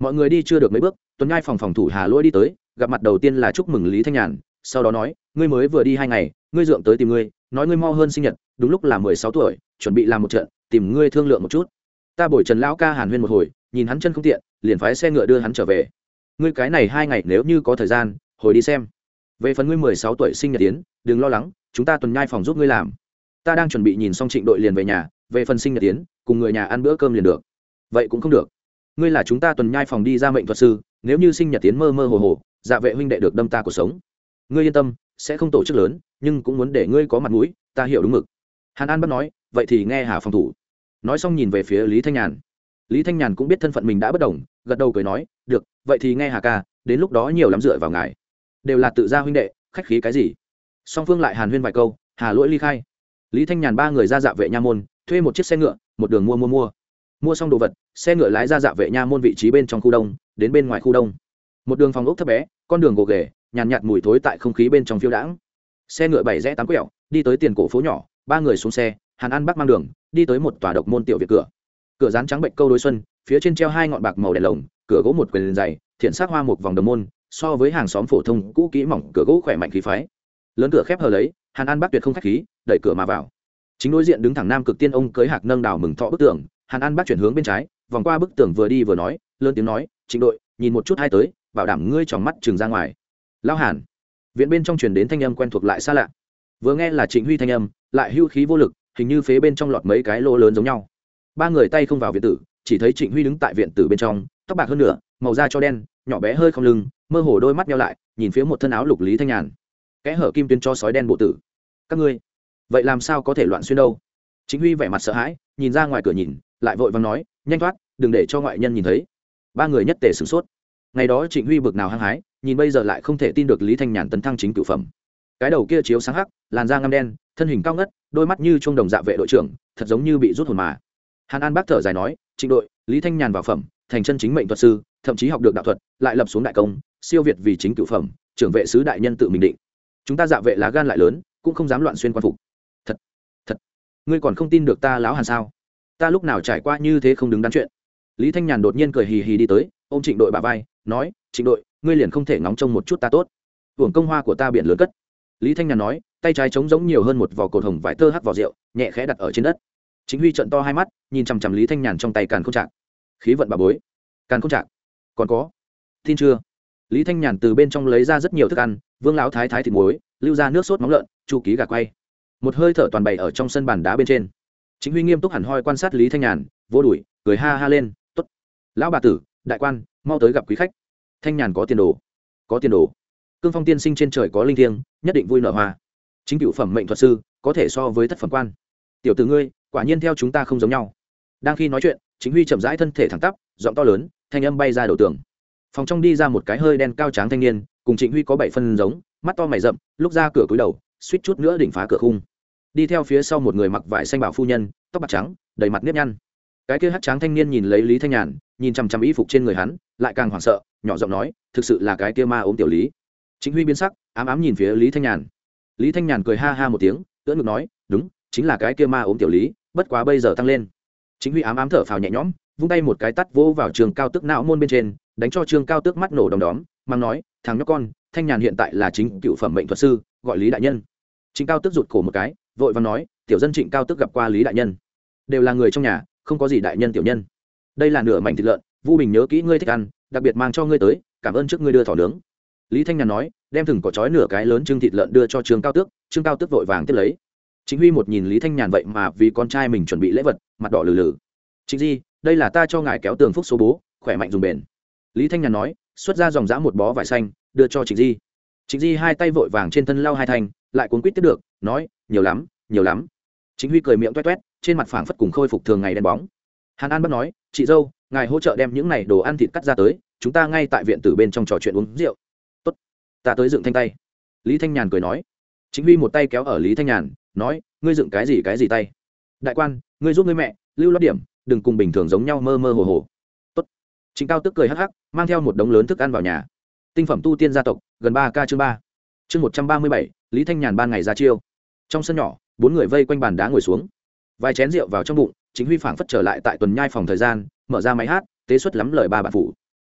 Mọi người đi chưa được mấy bước, tuấn nhai phòng phòng thủ hà lỗi đi tới, gặp mặt đầu tiên là chúc mừng lý thanh nhàn, sau đó nói, ngươi mới vừa đi hai ngày, ngươi dượng tới tìm ngươi, nói ngươi mo hơn sinh nhật, đúng lúc là mười sáu tuổi, chuẩn bị làm một trận, tìm ngươi thương lượng một chút. Ta bồi trần lão ca hàn huyên một hồi, nhìn hắn chân không tiện, liền phái xe ngựa đưa hắn trở về. Ngươi cái này hai ngày nếu như có thời gian, hồi đi xem về phần ngươi mười sáu tuổi sinh nhật tiến đừng lo lắng, chúng ta tuần nhai phòng giúp ngươi làm. Ta đang chuẩn bị nhìn xong trịnh đội liền về nhà, về phần sinh nhật tiến cùng người nhà ăn bữa cơm liền được. Vậy cũng không được. Ngươi là chúng ta tuần nhai phòng đi ra mệnh thuật sư, nếu như sinh nhật tiến mơ mơ hồ hồ dạ vệ huynh đệ được đâm ta cuộc sống. Ngươi yên tâm, sẽ không tổ chức lớn, nhưng cũng muốn để ngươi có mặt mũi, ta hiểu đúng mực. Hàn an bất nói, vậy thì nghe hà phòng thủ. Nói xong nhìn về phía lý thanh nhàn. Lý thanh nhàn cũng biết thân phận mình đã bất đồng, gật đầu cười nói, được, vậy thì nghe hà ca, đến lúc đó nhiều lắm dựa vào ngài đều là tự gia huynh đệ, khách khí cái gì? Song phương lại hàn huyên vài câu, hà lỗi ly khai. Lý thanh nhàn ba người ra dạ vệ nha môn, thuê một chiếc xe ngựa, một đường mua mua mua. Mua xong đồ vật, xe ngựa lái ra dạ vệ nha môn vị trí bên trong khu đông, đến bên ngoài khu đông. Một đường phòng ốc thấp bé, con đường gồ ghề, nhàn nhạt mùi thối tại không khí bên trong phiêu đãng. Xe ngựa bảy rẽ tám quẹo, đi tới tiền cổ phố nhỏ, ba người xuống xe, hàn ăn bắc mang đường, đi tới một tòa độc môn tiểu việt cửa. Cửa rán trắng bệnh câu đối xuân, phía trên treo hai ngọn bạc màu đèn lồng, cửa gỗ một quyền dày thiện sắc hoa một vòng đồng môn so với hàng xóm phổ thông cũ kỹ mỏng cửa gỗ khỏe mạnh khí phái. Lớn cửa khép hờ lấy, hàn an bắc tuyệt không khách khí, đẩy cửa mà vào. Chính đối diện đứng thẳng nam cực tiên ông cưới hạc nâng đào mừng thọ bức tường, hàn an bắc chuyển hướng bên trái, vòng qua bức tường vừa đi vừa nói, lớn tiếng nói, trịnh đội, nhìn một chút hai tới, bảo đảm ngươi tròng mắt chừng ra ngoài. Lao hàn, viện bên trong truyền đến thanh âm quen thuộc lại xa lạ. Vừa nghe là trịnh huy thanh âm, lại hưu khí vô lực, hình như phế bên trong lọt mấy cái lô lớn giống nhau. Ba người tay không vào viện tử, chỉ thấy trịnh huy đứng tại viện tử bên trong, tóc bạc hơn nửa, màu da cho đen nhỏ bé hơi không lưng, mơ hồ đôi mắt nhau lại, nhìn phía một thân áo lục lý thanh nhàn. Kẽ hở kim tuyến cho sói đen bộ tử. Các ngươi, vậy làm sao có thể loạn xuyên đâu? Chính huy vẻ mặt sợ hãi, nhìn ra ngoài cửa nhìn, lại vội vàng nói, nhanh thoát, đừng để cho ngoại nhân nhìn thấy. Ba người nhất tề sửng sốt. Ngày đó trịnh huy bực nào hăng hái, nhìn bây giờ lại không thể tin được lý thanh nhàn tấn thăng chính cửu phẩm. Cái đầu kia chiếu sáng hắc, làn da ngăm đen, thân hình cao ngất, đôi mắt như chuông đồng dạ vệ đội trưởng, thật giống như bị rút hồn mà. Hàn an bác thở dài nói, trịnh đội, lý thanh nhàn vào phẩm, thành chân chính mệnh thuật sư thậm chí học được đạo thuật, lại lập xuống đại công, siêu việt vì chính cửu phẩm, trưởng vệ sứ đại nhân tự mình định. Chúng ta dạ vệ lá gan lại lớn, cũng không dám loạn xuyên quan phục. Thật thật, ngươi còn không tin được ta lão hàn sao? Ta lúc nào trải qua như thế không đứng đắn chuyện? Lý thanh nhàn đột nhiên cười hì hì đi tới ô m trịnh đội bà vai, nói, trịnh đội, ngươi liền không thể ngóng trông một chút ta tốt. Hưởng công hoa của ta biển lớn cất. Lý thanh nhàn nói, tay trái trống giống nhiều hơn một vỏ cột hồng vải tơ hắt vỏ rượu, nhẹ khẽ đặt ở trên đất. Chính huy trận to hai mắt, nhìn chằm chằm lý thanh nhàn trong tay càn không chạc khí vận bà bối. Càn không chạc còn có. Tin chưa? Lý thanh nhàn từ bên trong lấy ra rất nhiều thức ăn, vương lão thái thái thịt muối, lưu ra nước sốt móng lợn, chu ký gà quay. Một hơi thở toàn bày ở trong sân bàn đá bên trên. Chính huy nghiêm túc hẳn hoi quan sát lý thanh nhàn, vô đuổi, cười ha ha lên t ố t lão bà tử, đại quan, mau tới gặp quý khách. Thanh nhàn có tiền đồ. Có tiền đồ. Cương phong tiên sinh trên trời có linh thiêng, nhất định vui nở hoa. Chính cựu phẩm mệnh thuật sư, có thể so với thất phẩm quan. Tiểu t ử ngươi, quả nhiên theo chúng ta không giống nhau. Đang khi nói chuyện chính huy chậm rãi thân thể thẳng tắp, giọng to lớn, thanh âm bay ra đầu tường. Phòng trong đi ra một cái hơi đen cao tráng thanh niên, cùng trịnh huy có bảy phân giống, mắt to mày rậm, lúc ra cửa cúi đầu, suýt chút nữa đỉnh phá cửa khung. Đi theo phía sau một người mặc vải xanh bảo phu nhân, tóc bạc trắng, đầy mặt nếp nhăn. Cái kia hát tráng thanh niên nhìn lấy lý thanh nhàn, nhìn chằm chằm y phục trên người hắn, lại càng hoảng sợ, nhỏ giọng nói, thực sự là cái kia ma ốm tiểu lý. Chính huy biến sắc, ám ám nhìn phía lý thanh nhàn. Lý thanh nhàn cười ha ha một tiếng, ưỡn ngực nói, đúng, chính là cái kia ma ốm tiểu lý, bất quá bây giờ tăng lên chính huy ám ám thở phào nhẹ nhõm, vung tay một cái tắt vỗ vào trường cao tức não môn bên trên, đánh cho trường cao tước mắt nổ đom đóm, mang nói, thằng nhóc con, thanh nhàn hiện tại là chính cựu phẩm mệnh thuật sư, gọi lý đại nhân. Chính cao tước rụt cổ một cái, vội và nói, tiểu dân trịnh cao tức gặp qua lý đại nhân. Đều là người trong nhà, không có gì đại nhân tiểu nhân. Đây là nửa mảnh thịt lợn, vu bình nhớ kỹ ngươi thích ăn, đặc biệt mang cho ngươi tới, cảm ơn trước ngươi đưa thỏ nướng. Lý thanh nhàn nói, đem thừng có chói nửa cái lớn trưng thịt lợn đưa cho trương cao tước trương cao tước vội vàng tiếp lấy chính huy một nhìn lý thanh nhàn vậy mà vì con trai mình chuẩn bị lễ vật, mặt đỏ lừ lừ. Chính di, đây là ta cho ngài kéo tường phúc số bố, khỏe mạnh dùng bền. Lý thanh nhàn nói, xuất ra dòng dã một bó vải xanh, đưa cho trịnh di. Trịnh di hai tay vội vàng trên thân lau hai thành lại cuốn quýt tiếp được, nói, nhiều lắm nhiều lắm. Chính huy cười miệng toét toét trên mặt phảng phất cùng khôi phục thường ngày đen bóng. Hàn an bắt nói, chị dâu, ngài hỗ trợ đem những này đồ ăn thịt cắt ra tới, chúng ta ngay tại viện tử bên trong trò chuyện uống rượu. Tốt, ta tới dựng thanh tay. Lý thanh nhàn cười nói chính huy một tay kéo ở lý thanh nhàn, nói, ngươi dựng cái gì cái gì tay? Đại quan, ngươi giúp ngươi mẹ, lưu lót điểm, đừng cùng bình thường giống nhau mơ mơ hồ hồ. Tốt. Chính cao tức cười hắc hắc, mang theo một đống lớn thức ăn vào nhà. Tinh phẩm tu tiên gia tộc, gần ba k chương ba. Chương một trăm ba mươi bảy, lý thanh nhàn ban ngày ra chiêu. Trong sân nhỏ, bốn người vây quanh bàn đá ngồi xuống. Vài chén rượu vào trong bụng, chính huy phảng phất trở lại tại tuần nhai phòng thời gian, mở ra máy hát, tế xuất lắm lời ba bản phủ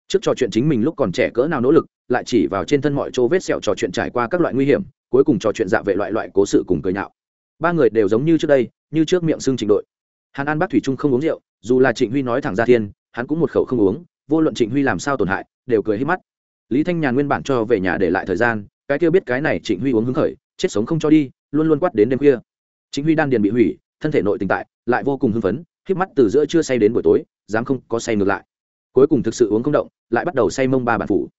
trước trò chuyện chính mình lúc còn trẻ cỡ nào nỗ lực, lại chỉ vào trên thân mọi chỗ vết sẹo trò chuyện trải qua các loại nguy hiểm cuối cùng trò chuyện dạ vệ loại loại cố sự cùng cười nhạo. Ba người đều giống như trước đây, như trước miệng xưng trình đội. Hàn an bác thủy trung không uống rượu, dù là trịnh huy nói thẳng ra thiên, hắn cũng một khẩu không uống, vô luận trịnh huy làm sao tổn hại, đều cười hết mắt. Lý thanh nhàn nguyên bản cho về nhà để lại thời gian, cái kia biết cái này trịnh huy uống hứng khởi, chết sống không cho đi, luôn luôn quát đến đêm khuya. Trịnh huy đan điền bị hủy, thân thể nội tình tại, lại vô cùng hưng phấn, híp mắt từ giữa trưa say đến buổi tối, dám không có say ngược lại. Cuối cùng thực sự uống không động, lại bắt đầu say mông ba bản phủ.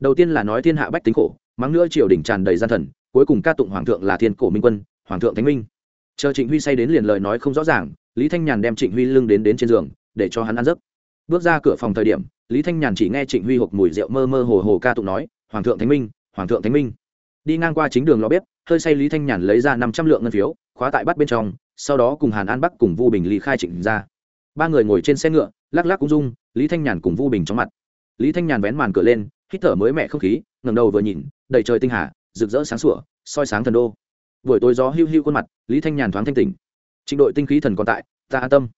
Đầu tiên là nói thiên hạ bách tính khổ, mắng nữa triều đình tràn đầy gian thần cuối cùng ca tụng hoàng thượng là thiên cổ minh quân, hoàng thượng thánh minh. Chờ trịnh huy say đến liền lời nói không rõ ràng, lý thanh nhàn đem trịnh huy lưng đến đến trên giường, để cho hắn ăn giấc. Bước ra cửa phòng thời điểm, lý thanh nhàn chỉ nghe trịnh huy hộp mùi rượu mơ mơ hồ hồ ca tụng nói, hoàng thượng thánh minh, hoàng thượng thánh minh. Đi ngang qua chính đường lò bếp, hơi say lý thanh nhàn lấy ra năm trăm lượng ngân phiếu, khóa tại bắt bên trong, sau đó cùng hàn an bắc cùng vu bình ly khai trịnh ra. Ba người ngồi trên xe ngựa, lắc lắc cũng dung lý thanh nhàn cùng vu bình trong mặt. Lý thanh nhàn vén màn cửa lên, hít thở mới mẹ không khí ngầm đầu vừa nhìn, đầy trời tinh hà rực rỡ sáng sủa, soi sáng thần đô. Buổi tối gió hưu hưu khuôn mặt, lý thanh nhàn thoáng thanh tỉnh. Trình đội tinh khí thần còn tại, ta an tâm.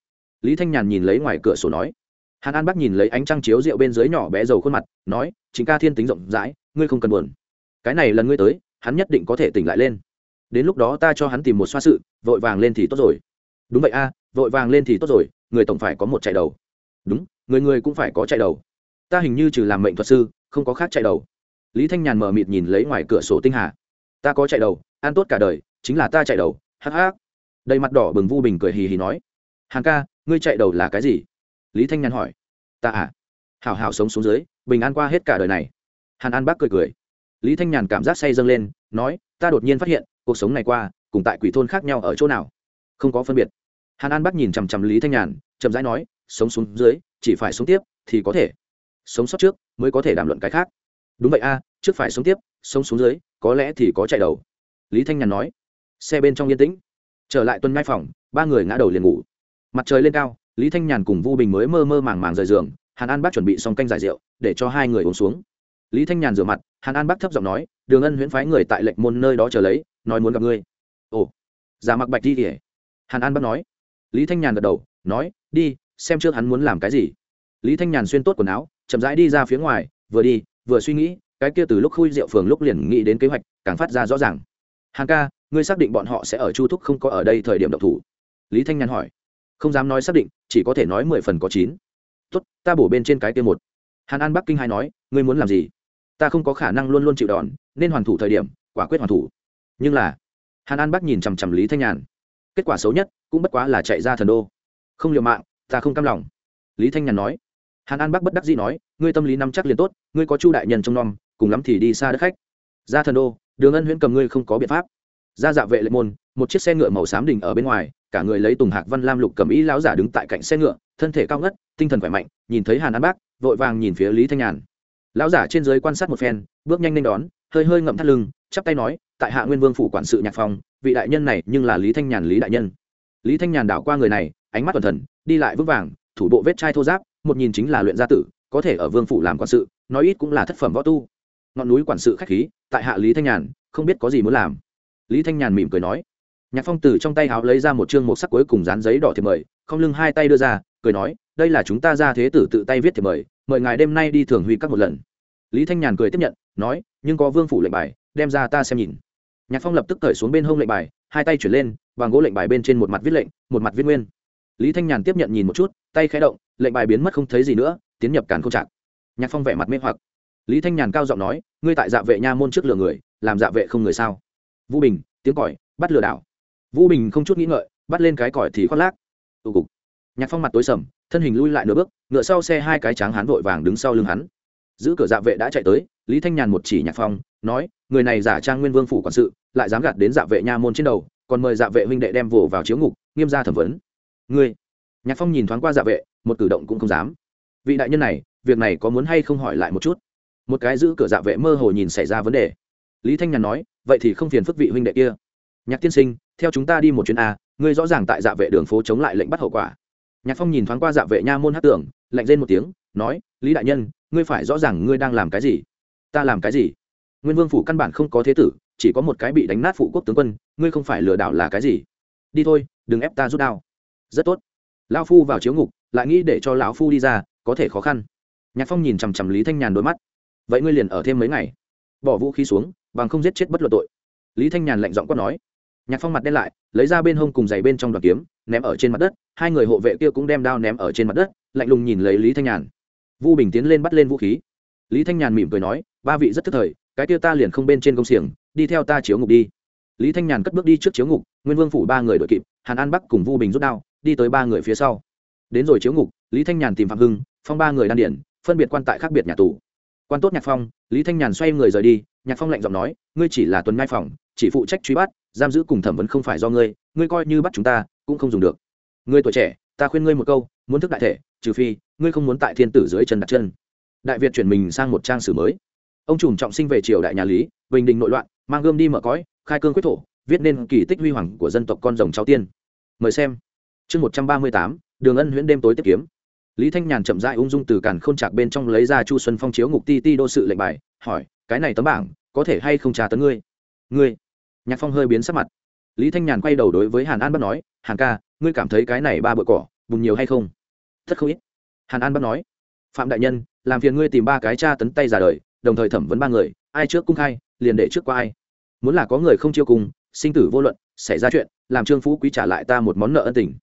Lý thanh nhàn nhìn lấy ngoài cửa sổ nói. Hàn an bắc nhìn lấy ánh trăng chiếu rượu bên dưới nhỏ bé dầu khuôn mặt, nói chính ca thiên tính rộng rãi, ngươi không cần buồn. Cái này lần ngươi tới, hắn nhất định có thể tỉnh lại lên. Đến lúc đó ta cho hắn tìm một xoa sự, vội vàng lên thì tốt rồi. Đúng vậy a, vội vàng lên thì tốt rồi, người tổng phải có một chạy đầu. Đúng, người người cũng phải có chạy đầu. Ta hình như trừ làm mệnh thuật sư, không có khác chạy đầu lý thanh nhàn mờ mịt nhìn lấy ngoài cửa sổ tinh hà. Ta có chạy đầu an tốt cả đời, chính là ta chạy đầu, hắc hắc. Đầy mặt đỏ bừng vu bình cười hì hì nói, hàn ca, ngươi chạy đầu là cái gì? Lý thanh nhàn hỏi, ta à hảo hảo sống xuống dưới, bình an qua hết cả đời này. Hàn an bác cười cười. Lý thanh nhàn cảm giác say dâng lên, nói, ta đột nhiên phát hiện, cuộc sống này qua, cùng tại quỷ thôn khác nhau ở chỗ nào? Không có phân biệt. Hàn an bác nhìn chằm chằm lý thanh nhàn, chậm rãi nói, sống xuống dưới, chỉ phải sống tiếp thì có thể. Sống sót trước mới có thể đàm luận cái khác đúng vậy a, trước phải sống tiếp, sống xuống dưới, có lẽ thì có chạy đầu. Lý thanh nhàn nói. Xe bên trong yên tĩnh. Trở lại tuần ngai phòng, ba người ngã đầu liền ngủ. Mặt trời lên cao, lý thanh nhàn cùng vu bình mới mơ mơ màng màng rời giường, hàn an bác chuẩn bị xong canh giải rượu, để cho hai người uống xuống. Lý thanh nhàn rửa mặt, hàn an bác thấp giọng nói, đường ân huyễn phái người tại lệnh môn nơi đó chờ lấy, nói muốn gặp ngươi. Ồ giả mặc bạch đi kể hàn an bác nói. Lý thanh nhàn gật đầu, nói, đi, xem trước hắn muốn làm cái gì. Lý thanh nhàn xuyên tốt quần áo, chậm rãi đi ra phía ngoài, vừa đi vừa suy nghĩ, cái kia từ lúc khui rượu phường lúc liền nghĩ đến kế hoạch, càng phát ra rõ ràng. Hàng ca, ngươi xác định bọn họ sẽ ở chu thúc không có ở đây thời điểm độc thủ? Lý thanh nhàn hỏi. Không dám nói xác định, chỉ có thể nói mười phần có chín. Tốt, ta bổ bên trên cái kia một. Hàn an bắc kinh hai nói, ngươi muốn làm gì? Ta không có khả năng luôn luôn chịu đòn, nên hoàn thủ thời điểm, quả quyết hoàn thủ. Nhưng là, hàn an bắc nhìn chằm chằm lý thanh nhàn kết quả xấu nhất cũng bất quá là chạy ra thần đô. Không liều mạng, ta không cam lòng. Lý thanh nhàn nói hàn an bắc bất đắc dĩ nói, ngươi tâm lý nắm chắc liền tốt, ngươi có chu đại nhân trong nom, cùng lắm thì đi xa đất khách. Ra thần đô, đường ân huyễn cầm ngươi không có biện pháp. Ra dạ vệ lệ môn, một chiếc xe ngựa màu xám đình ở bên ngoài, cả người lấy tùng hạc văn lam lục cầm ý lão giả đứng tại cạnh xe ngựa, thân thể cao ngất, tinh thần khỏe mạnh, nhìn thấy hàn an bác vội vàng nhìn phía lý thanh nhàn. Lão giả trên dưới quan sát một phen, bước nhanh lên đón, hơi hơi ngậm thắt lưng, chắp tay nói, tại hạ nguyên vương phủ quản sự nhạc phong, vị đại nhân này nhưng là lý thanh nhàn lý đại nhân. Lý thanh nhàn đảo qua người này, ánh mắt toàn thần, đi lại vững vàng, thủ bộ vết chai thô giáp một nhìn chính là luyện gia tử, có thể ở vương phủ làm quản sự, nói ít cũng là thất phẩm võ tu. Ngọn núi quản sự khách khí, tại hạ lý thanh nhàn, không biết có gì muốn làm. Lý thanh nhàn mỉm cười nói. Nhạc phong từ trong tay háo lấy ra một chương một sắc cuối cùng dán giấy đỏ thiệp mời, không lưng hai tay đưa ra, cười nói, đây là chúng ta ra thế tử tự tay viết thiệp mời mời ngài đêm nay đi thường huy các một lần. Lý thanh nhàn cười tiếp nhận, nói, nhưng có vương phủ lệnh bài, đem ra ta xem nhìn. Nhạc phong lập tức cởi xuống bên hông lệnh bài, hai tay chuyển lên bằng gỗ lệnh bài bên trên một mặt viết lệnh, một mặt viết nguyên. Lý thanh nhàn tiếp nhận nhìn một chút, tay khé động lệnh bài biến mất không thấy gì nữa, tiến nhập càn không chặt nhạc phong vẻ mặt mê hoặc. Lý thanh nhàn cao giọng nói, ngươi tại dạ vệ nha môn trước lừa người, làm dạ vệ không người sao? Vũ bình, tiếng còi, bắt lừa đảo. Vũ bình không chút nghĩ ngợi, bắt lên cái còi thì khoác lác. Tụ cục. Nhạc phong mặt tối sầm, thân hình lui lại nửa bước, ngựa sau xe hai cái tráng hán vội vàng đứng sau lưng hắn. Giữ cửa dạ vệ đã chạy tới, lý thanh nhàn một chỉ nhạc phong, nói, người này giả trang nguyên vương phủ quản sự, lại dám gạt đến dạ vệ nha môn trên đầu, còn mời dạ vệ huynh đệ đem vồ vào chiếu ngục, nghiêm ra thẩm vấn. Ngươi? Nhạc phong nhìn thoáng qua dạ vệ một cử động cũng không dám. Vị đại nhân này, việc này có muốn hay không hỏi lại một chút? Một cái giữ cửa dạ vệ mơ hồ nhìn xảy ra vấn đề. Lý thanh nhàn nói, vậy thì không phiền phức vị huynh đệ kia. Nhạc tiên sinh, theo chúng ta đi một chuyến a, ngươi rõ ràng tại dạ vệ đường phố chống lại lệnh bắt hậu quả. Nhạc phong nhìn thoáng qua dạ vệ nha môn hát tưởng, lạnh lên một tiếng, nói, lý đại nhân, ngươi phải rõ ràng ngươi đang làm cái gì. Ta làm cái gì? Nguyên vương phủ căn bản không có thế tử, chỉ có một cái bị đánh nát phụ quốc tướng quân, ngươi không phải lừa đảo là cái gì? Đi thôi, đừng ép ta rút đao. Rất tốt. Lao phu vào chiếu ngục lại nghĩ để cho lão phu đi ra, có thể khó khăn. Nhạc phong nhìn chằm chằm lý thanh nhàn đôi mắt. Vậy ngươi liền ở thêm mấy ngày. Bỏ vũ khí xuống, bằng không giết chết bất luận tội. Lý thanh nhàn lạnh giọng quát nói. Nhạc phong mặt đen lại, lấy ra bên hông cùng giày bên trong đoàn kiếm, ném ở trên mặt đất, hai người hộ vệ kia cũng đem đao ném ở trên mặt đất, lạnh lùng nhìn lấy lý thanh nhàn. Vu bình tiến lên bắt lên vũ khí. Lý thanh nhàn mỉm cười nói, ba vị rất thức thời, cái kia ta liền không bên trên công xiềng, đi theo ta chiếu ngục đi. Lý thanh nhàn cất bước đi trước chiếu ngục, nguyên vương phủ ba người đội kịp, hàn an bắc cùng vu bình rút đao, đi tới ba người phía sau đến rồi chiếu ngục, lý thanh nhàn tìm phạm hưng, phong ba người đan điển, phân biệt quan tại khác biệt nhà tù. Quan tốt nhạc phong, lý thanh nhàn xoay người rời đi, nhạc phong lạnh giọng nói, ngươi chỉ là tuần ngai phòng, chỉ phụ trách truy bắt, giam giữ cùng thẩm vấn không phải do ngươi ngươi coi như bắt chúng ta, cũng không dùng được. Ngươi tuổi trẻ, ta khuyên ngươi một câu, muốn thức đại thể, trừ phi, ngươi không muốn tại thiên tử dưới chân đặt chân. Đại việt chuyển mình sang một trang sử mới. Ông trùm trọng sinh về triều đại nhà lý, bình định nội loạn, mang gươm đi mở cõi, khai cương quyết thổ, viết nên kỳ tích huy hoàng của dân tộc con rồng cháu tiên. Mời xem chương một trăm ba mươi tám, đường ân huyễn đêm tối tiếp kiếm. Lý thanh nhàn chậm dại ung dung từ càn k h ô n chạc bên trong lấy ra chu xuân phong chiếu ngục ti ti đô sự lệnh bài, hỏi, cái này tấm bảng, có thể hay không trả tấn ngươi? Ngươi? Nhạc phong hơi biến sắc mặt. Lý thanh nhàn quay đầu đối với hàn an bắt nói, hàn ca, ngươi cảm thấy cái này ba bựa cỏ, bùn nhiều hay không? Thất không ít. Hàn an bắt nói, phạm đại nhân, làm phiền ngươi tìm ba cái cha tấn tay ra đời, đồng thời thẩm vấn ba người, ai trước cung khai, liền để trước qua ai. Muốn là có người không chiêu cùng, sinh tử vô luận, xảy ra chuyện, làm trương phú quý trả lại ta một món nợ ân tình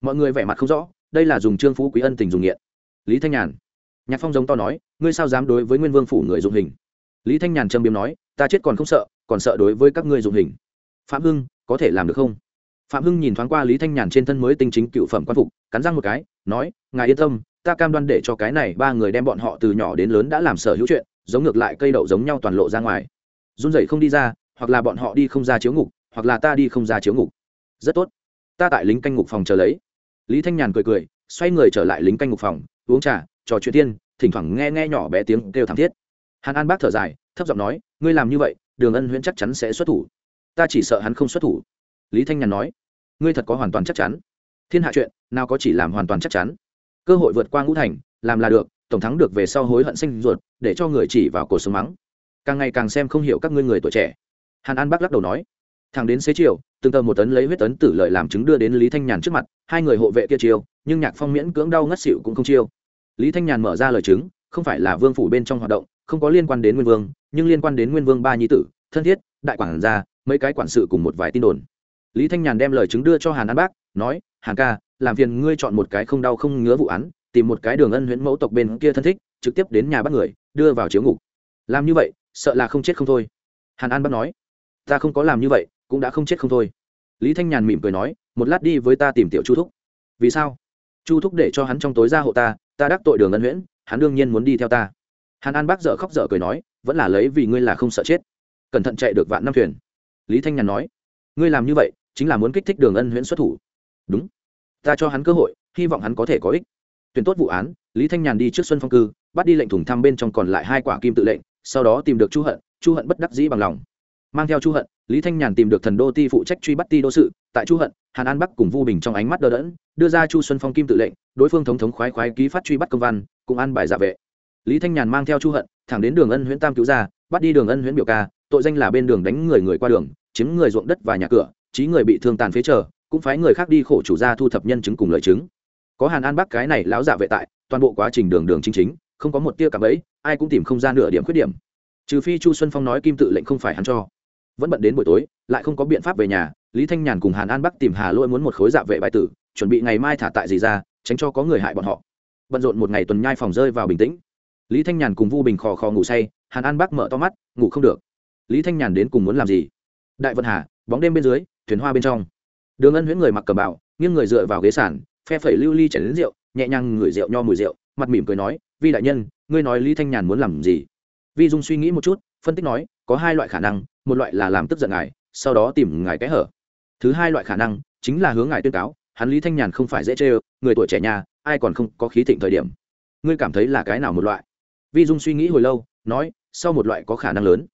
mọi người vẻ mặt không rõ, đây là dùng trương phú quý ân tình dùng nghiện. Lý thanh nhàn. Nhạc phong giống to nói, ngươi sao dám đối với nguyên vương phủ người dùng hình? Lý thanh nhàn trâm biếm nói, ta chết còn không sợ, còn sợ đối với các ngươi dùng hình. Phạm hưng, có thể làm được không? Phạm hưng nhìn thoáng qua lý thanh nhàn trên thân mới tinh chính cựu phẩm quan phục, cắn răng một cái, nói, ngài yên tâm, ta cam đoan để cho cái này ba người đem bọn họ từ nhỏ đến lớn đã làm sở hữu chuyện, giống ngược lại cây đậu giống nhau toàn lộ ra ngoài. Run rẩy không đi ra, hoặc là bọn họ đi không ra chiếu ngục, hoặc là ta đi không ra chiếu ngục. Rất tốt. Ta tại lính canh ngục phòng chờ lấy lý thanh nhàn cười cười, xoay người trở lại lính canh ngục phòng, uống trà, trò chuyện tiên, thỉnh thoảng nghe nghe nhỏ bé tiếng kêu thảm thiết. Hàn an bác thở dài, thấp giọng nói, ngươi làm như vậy, đường ân huyễn chắc chắn sẽ xuất thủ. Ta chỉ sợ hắn không xuất thủ. Lý thanh nhàn nói, ngươi thật có hoàn toàn chắc chắn. Thiên hạ chuyện, nào có chỉ làm hoàn toàn chắc chắn. Cơ hội vượt qua ngũ thành, làm là được, tổng thắng được về sau hối hận sinh ruột, để cho người chỉ vào cổ sống mắng. Càng ngày càng xem không hiểu các ngươi người tuổi trẻ. Hàn an Bác lắc đầu nói thằng đến xế chiều, từng tờ một tấn lấy huyết tấn tử lợi làm chứng đưa đến lý thanh nhàn trước mặt, hai người hộ vệ kia chiêu, nhưng nhạc phong miễn cưỡng đau ngất xịu cũng không chiêu. Lý thanh nhàn mở ra lời chứng, không phải là vương phủ bên trong hoạt động, không có liên quan đến nguyên vương, nhưng liên quan đến nguyên vương ba nhi tử, thân thiết, đại quản gia, mấy cái quản sự cùng một vài tin đồn. Lý thanh nhàn đem lời chứng đưa cho hàn an bác, nói, hàn ca, làm phiền ngươi chọn một cái không đau không ngứa vụ án, tìm một cái đường ân huyễn mẫu tộc bên kia thân thích, trực tiếp đến nhà bắt người, đưa vào chiếu ngục. Làm như vậy, sợ là không chết không thôi. Hàn an bác nói, ta không có làm như vậy cũng đã không chết không thôi. Lý thanh nhàn mỉm cười nói, một lát đi với ta tìm tiểu chu thúc. Vì sao? Chu thúc để cho hắn trong tối ra hộ ta ta đắc tội đường ân huyễn, hắn đương nhiên muốn đi theo ta. Hàn an bác dở khóc dở cười nói, vẫn là lấy vì ngươi là không sợ chết. Cẩn thận chạy được vạn năm thuyền. Lý thanh nhàn nói, ngươi làm như vậy, chính là muốn kích thích đường ân huyễn xuất thủ. Đúng. Ta cho hắn cơ hội, hy vọng hắn có thể có ích. Tuyển tốt vụ án, lý thanh nhàn đi trước xuân phong cư, bắt đi lệnh thủng thăm bên trong còn lại hai quả kim tự lệnh, sau đó tìm được chu hận chu hận bất đắc dĩ bằng lòng. Mang theo chu hận lý thanh nhàn tìm được thần đô ti phụ trách truy bắt ti đô sự, tại chu hận, hàn an bắc cùng vu bình trong ánh mắt đờ đẫn, đưa ra chu xuân phong kim tự lệnh, đối phương thống thống khoái khoái ký phát truy bắt công văn cùng an bài giả vệ. Lý thanh nhàn mang theo chu hận, thẳng đến đường ân huyễn tam cứu ra bắt đi đường ân huyễn biểu ca, tội danh là bên đường đánh người người qua đường, chiếm người ruộng đất và nhà cửa trí người bị thương tàn phế chờ, cũng phái người khác đi khổ chủ ra thu thập nhân chứng cùng lợi chứng. Có hàn an bắc cái này láo giả dạ vệ tại, toàn bộ quá trình đường đường chính chính, không có một tia cảm ấy ai cũng tìm không ra nửa điểm khuyết điểm. Trừ phi chu xuân phong nói kim tự lệnh không phải hắn cho vẫn bận đến buổi tối, lại không có biện pháp về nhà, lý thanh nhàn cùng hàn an bắc tìm hà lỗi muốn một khối dạ vệ bài tử, chuẩn bị ngày mai thả tại gì ra, tránh cho có người hại bọn họ. Bận rộn một ngày tuần nhai phòng rơi vào bình tĩnh. Lý thanh nhàn cùng vu bình khò khò ngủ say, hàn an bắc mở to mắt, ngủ không được. Lý thanh nhàn đến cùng muốn làm gì? Đại vận hà, bóng đêm bên dưới, thuyền hoa bên trong. Đường ân huyễn người mặc cờ bạo nghiêng người dựa vào ghế sản phe phẩy lưu ly chảy đến rượu, nhẹ nhàng ngửi rượu nho mùi rượu, mặt mỉm cười nói, vi đại nhân, ngươi nói lý thanh nhàn muốn làm gì? Vi dung suy nghĩ một chút, phân tích nói, có hai loại khả năng một loại là làm tức giận ngài, sau đó tìm ngài cái hở. Thứ hai loại khả năng chính là hướng ngài tuyên cáo, hắn lý thanh nhàn không phải dễ chê người tuổi trẻ nhà, ai còn không có khí thịnh thời điểm. Ngươi cảm thấy là cái nào một loại? Vi dung suy nghĩ hồi lâu, nói, sau một loại có khả năng lớn.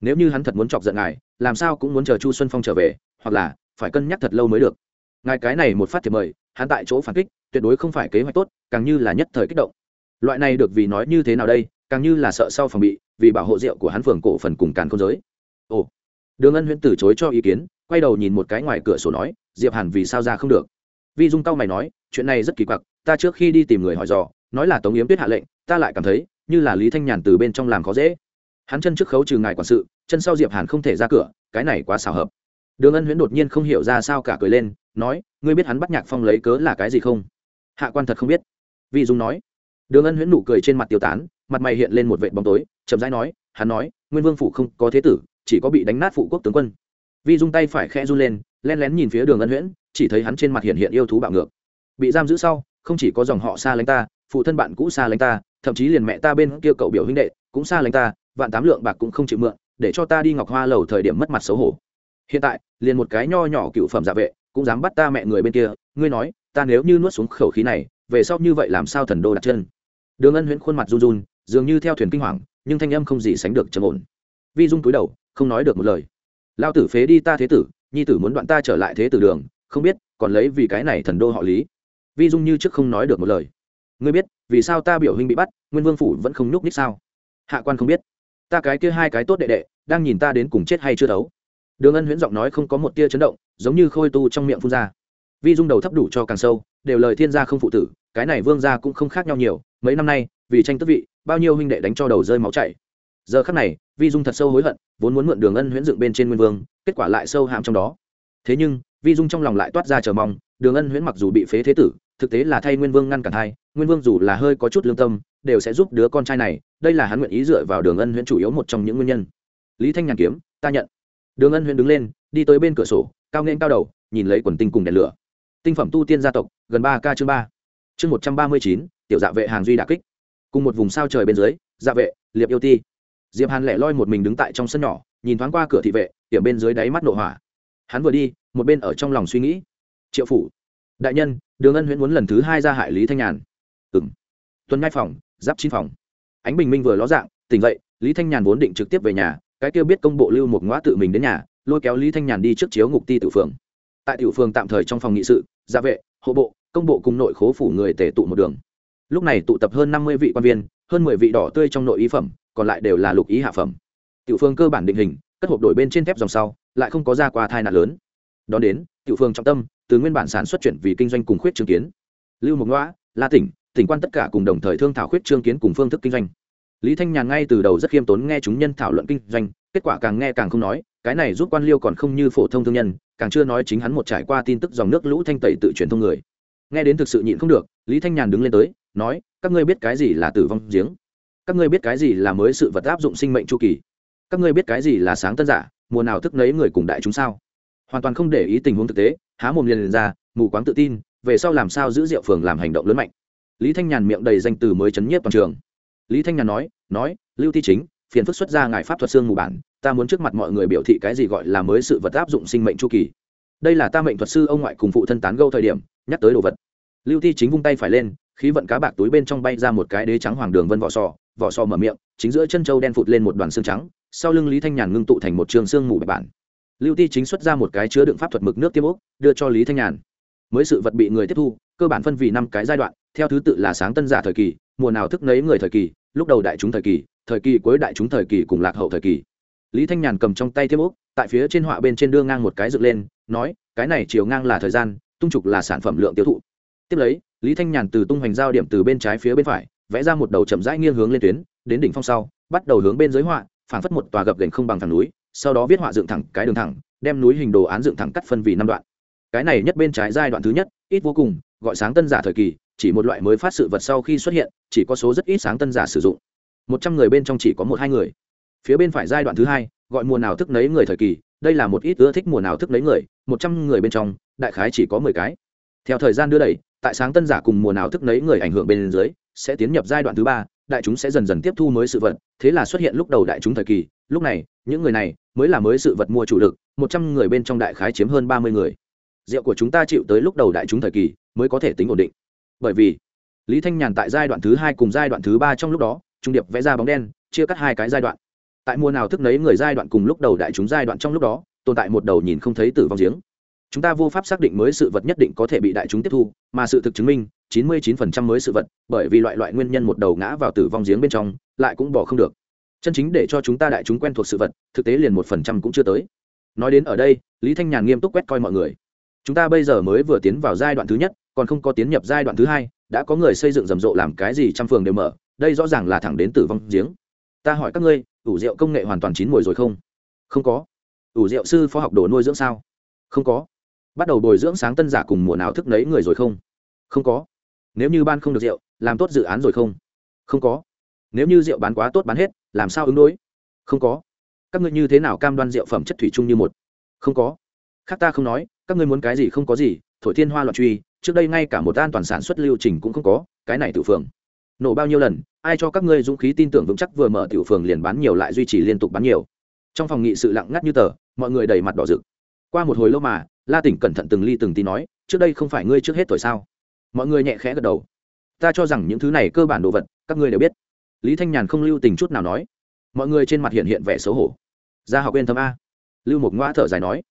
Nếu như hắn thật muốn chọc giận ngài, làm sao cũng muốn chờ chu xuân phong trở về, hoặc là phải cân nhắc thật lâu mới được. Ngài cái này một phát thiệp mời, hắn tại chỗ phản kích, tuyệt đối không phải kế hoạch tốt, càng như là nhất thời kích động. Loại này được vì nói như thế nào đây, càng như là sợ sau phòng bị, vì bảo hộ rượu của hắn phường cổ phần cùng càn không giới ồ. Đường ân huyễn từ chối cho ý kiến, quay đầu nhìn một cái ngoài cửa sổ nói, diệp hàn vì sao ra không được? Vi dung tao mày nói, chuyện này rất kỳ quặc, ta trước khi đi tìm người hỏi dò, nói là tống yếm tuyết hạ lệnh, ta lại cảm thấy như là lý thanh nhàn từ bên trong làm khó dễ. Hắn chân trước khấu trừ ngài quản sự, chân sau diệp hàn không thể ra cửa, cái này quá xảo hợp. Đường ân huyễn đột nhiên không hiểu ra sao cả cười lên, nói, ngươi biết hắn bắt nhạc phong lấy cớ là cái gì không? Hạ quan thật không biết. Vi dung nói. Đường ân huyễn nụ cười trên mặt tiêu tán, mặt mày hiện lên một vệ bóng tối, chậm rãi nói, hắn nói, nguyên vương phủ không có thế tử chỉ có bị đánh nát phụ quốc tướng quân. Vi dung tay phải khẽ run lên len lén nhìn phía đường ân huyễn, chỉ thấy hắn trên mặt hiện hiện yêu thú bạo ngược. Bị giam giữ sau, không chỉ có dòng họ xa lánh ta, phụ thân bạn cũ xa lánh ta, thậm chí liền mẹ ta bên kia cậu biểu huynh đệ cũng xa lánh ta, vạn tám lượng bạc cũng không chịu mượn, để cho ta đi ngọc hoa lầu thời điểm mất mặt xấu hổ. Hiện tại, liền một cái nho nhỏ cựu phẩm giả vệ cũng dám bắt ta mẹ người bên kia, ngươi nói, ta nếu như nuốt xuống khẩu khí này, về sau như vậy làm sao thần đô đặt chân? Đường ân huyễn khuôn mặt run run, dường như theo thuyền kinh hoàng, nhưng thanh âm không gì sánh được trầm ổn vi dung túi đầu, không nói được một lời. Lao tử phế đi ta thế tử, nhi tử muốn đoạn ta trở lại thế tử đường, không biết, còn lấy vì cái này thần đô họ lý. Vi dung như trước không nói được một lời. Ngươi biết, vì sao ta biểu hình bị bắt, nguyên vương phủ vẫn không nhúc ních sao? Hạ quan không biết. Ta cái kia hai cái tốt đệ đệ, đang nhìn ta đến cùng chết hay chưa thấu đường ân huyễn giọng nói không có một tia chấn động, giống như khôi tu trong miệng phun ra. Vi dung đầu thấp đủ cho càng sâu, đều lời thiên gia không phụ tử, cái này vương gia cũng không khác nhau nhiều, mấy năm nay, vì tranh tức vị, bao nhiêu huynh đệ đánh cho đầu rơi máu chảy. Giờ khắc này vi dung thật sâu hối hận, vốn muốn mượn đường ân huyễn dựng bên trên nguyên vương, kết quả lại sâu hàm trong đó. Thế nhưng, vi dung trong lòng lại toát ra chờ mong, đường ân huyễn mặc dù bị phế thế tử, thực tế là thay nguyên vương ngăn cản hai nguyên vương dù là hơi có chút lương tâm, đều sẽ giúp đứa con trai này, đây là hắn nguyện ý dựa vào đường ân huyễn chủ yếu một trong những nguyên nhân. Lý thanh nhàn kiếm, ta nhận. Đường ân huyễn đứng lên, đi tới bên cửa sổ, cao nên cao đầu, nhìn lấy quần tinh cùng đèn lửa. Tinh phẩm tu tiên gia tộc, gần ba k chương ba. Chương một trăm ba mươi chín, tiểu dạ vệ hàng duy đà kích. Cùng một vùng sao trời bên dưới dạ vệ, liệp yêu ti diệp hàn lẻ loi một mình đứng tại trong sân nhỏ, nhìn thoáng qua cửa thị vệ tiệm bên dưới đáy mắt nổ hỏa. Hắn vừa đi, một bên ở trong lòng suy nghĩ. Triệu phủ, đại nhân, đường ân huyễn muốn lần thứ hai ra hại lý thanh nhàn. Ừng tuần ngai phòng, giáp chín phòng. Ánh bình minh vừa ló dạng, tỉnh vậy, lý thanh nhàn vốn định trực tiếp về nhà, cái kia biết công bộ lưu một ngõ tự mình đến nhà, lôi kéo lý thanh nhàn đi trước chiếu ngục ti tự phường. Tại tiểu phường tạm thời trong phòng nghị sự, gia vệ, hộ bộ, công bộ cùng nội khố phủ người tề tụ một đường. Lúc này tụ tập hơn năm mươi vị quan viên hơn mười vị đỏ tươi trong nội ý phẩm, còn lại đều là lục ý hạ phẩm. Tiểu phương cơ bản định hình, cất hộp đổi bên trên thép dòng sau, lại không có ra qua thai nạn lớn. Đó đến, tiểu phương trọng tâm, từ nguyên bản sản xuất chuyển vì kinh doanh cùng khuyết trương kiến. Lưu mục ngõa la tỉnh tỉnh quan tất cả cùng đồng thời thương thảo khuyết trương kiến cùng phương thức kinh doanh. Lý thanh nhàn ngay từ đầu rất khiêm tốn nghe chúng nhân thảo luận kinh doanh, kết quả càng nghe càng không nói, cái này giúp quan liêu còn không như phổ thông thương nhân, càng chưa nói chính hắn một trải qua tin tức dòng nước lũ thanh tẩy tự truyền thông người. Nghe đến thực sự nhịn không được, lý thanh nhàn đứng lên tới, nói các ngươi biết cái gì là tử vong giếng? Các ngươi biết cái gì là mới sự vật áp dụng sinh mệnh chu kỳ? Các ngươi biết cái gì là sáng tân giả mùa nào thức nấy người cùng đại chúng sao? Hoàn toàn không để ý tình huống thực tế há mồm liền, liền ra mù quáng tự tin về sau làm sao giữ rượu phường làm hành động lớn mạnh? Lý thanh nhàn miệng đầy danh từ mới chấn nhiếp toàn trường. Lý thanh nhàn nói nói lưu thi chính phiền phức xuất ra ngài pháp thuật xương mù bản ta muốn trước mặt mọi người biểu thị cái gì gọi là mới sự vật áp dụng sinh mệnh chu kỳ. Đây là ta mệnh thuật sư ông ngoại cùng phụ thân tán gâu thời điểm nhắc tới đồ vật. Lưu thi chính vung tay phải lên khí vận cá bạc túi bên trong bay ra một cái đế trắng hoàng đường vân vỏ sò vỏ sò mở miệng, chính giữa chân châu đen phụt lên một đoàn xương trắng, sau lưng lý thanh nhàn ngưng tụ thành một trường xương mù bạch bản. Lưu ti chính xuất ra một cái chứa đựng pháp thuật mực nước tiêm ốc, đưa cho lý thanh nhàn. Mới sự vật bị người tiếp thu, cơ bản phân vì năm cái giai đoạn, theo thứ tự là sáng tân giả thời kỳ, mùa nào thức nấy người thời kỳ, lúc đầu đại chúng thời kỳ thời kỳ cuối đại chúng thời kỳ cùng lạc hậu thời kỳ. Lý thanh nhàn cầm trong tay tiêm ốc, tại phía trên họa bên trên đưa ngang một cái dựng lên, nói, cái này chiều ngang là thời gian, tung trục là sản phẩm lượng tiêu thụ. Tiếp lấy lý thanh nhàn từ tung hoành giao điểm từ bên trái phía bên phải, vẽ ra một đầu chậm rãi nghiêng hướng lên tuyến, đến đỉnh phong sau, bắt đầu hướng bên dưới họa, phảng phất một tòa gập gành không bằng thẳng núi, sau đó viết họa dựng thẳng cái đường thẳng, đem núi hình đồ án dựng thẳng cắt phân vì năm đoạn. Cái này nhất bên trái giai đoạn thứ nhất, ít vô cùng, gọi sáng tân giả thời kỳ, chỉ một loại mới phát sự vật sau khi xuất hiện, chỉ có số rất ít sáng tân giả sử dụng. Một trăm người bên trong chỉ có một hai người. Phía bên phải giai đoạn thứ hai, gọi mùa nào thức nấy người thời kỳ, đây là một ít ưa thích mùa nào thức nấy người, một trăm người bên trong, đại khái chỉ có mười cái. Theo thời gian đưa đẩy tại sáng tân giả cùng mùa nào thức nấy người ảnh hưởng bên dưới, sẽ tiến nhập giai đoạn thứ ba, đại chúng sẽ dần dần tiếp thu mới sự vật, thế là xuất hiện lúc đầu đại chúng thời kỳ, lúc này, những người này mới là mới sự vật mua chủ lực, một trăm người bên trong đại khái chiếm hơn ba mươi người. Rượu của chúng ta chịu tới lúc đầu đại chúng thời kỳ mới có thể tính ổn định. Bởi vì, lý thanh nhàn tại giai đoạn thứ hai cùng giai đoạn thứ ba trong lúc đó, trung điệp vẽ ra bóng đen, chia cắt hai cái giai đoạn. Tại mùa nào thức nấy người giai đoạn cùng lúc đầu đại chúng giai đoạn trong lúc đó, tồn tại một đầu nhìn không thấy tử vong giếng chúng ta vô pháp xác định mới sự vật nhất định có thể bị đại chúng tiếp thu, mà sự thực chứng minh 99% mới sự vật, bởi vì loại loại nguyên nhân một đầu ngã vào tử vong giếng bên trong, lại cũng bỏ không được. Chân chính để cho chúng ta đại chúng quen thuộc sự vật, thực tế liền một phần trăm cũng chưa tới. Nói đến ở đây, lý thanh nhàn nghiêm túc quét coi mọi người. Chúng ta bây giờ mới vừa tiến vào giai đoạn thứ nhất, còn không có tiến nhập giai đoạn thứ hai, đã có người xây dựng rầm rộ làm cái gì trăm phường đều mở, đây rõ ràng là thẳng đến tử vong giếng. Ta hỏi các ngươi, ủ rượu công nghệ hoàn toàn chín mùi rồi không? Không có. Ủ rượu sư phó học đồ nuôi dưỡng sao? Không có bắt đầu bồi dưỡng sáng tân giả cùng mùa nào thức nấy người rồi không? Không có. Nếu như ban không được rượu, làm tốt dự án rồi không? Không có. Nếu như rượu bán quá tốt bán hết, làm sao ứng đối? Không có. Các ngươi như thế nào cam đoan rượu phẩm chất thủy chung như một? Không có. Khác ta không nói, các ngươi muốn cái gì không có gì, thổi thiên hoa loạn truy, trước đây ngay cả một an toàn sản xuất lưu trình cũng không có, cái này tự phường. Nổ bao nhiêu lần, ai cho các ngươi dũng khí tin tưởng vững chắc vừa mở tiểu phường liền bán nhiều lại duy trì liên tục bán nhiều. Trong phòng nghị sự lặng ngắt như tờ, mọi người đầy mặt đỏ rực. Qua một hồi lâu mà la tỉnh cẩn thận từng ly từng tí nói, trước đây không phải ngươi trước hết tuổi sao? Mọi người nhẹ khẽ gật đầu. Ta cho rằng những thứ này cơ bản đồ vật, các ngươi đều biết. Lý thanh nhàn không lưu tình chút nào nói. Mọi người trên mặt hiện hiện vẻ xấu hổ. Ra học bên thâm a. Lưu một ngoã thở dài nói.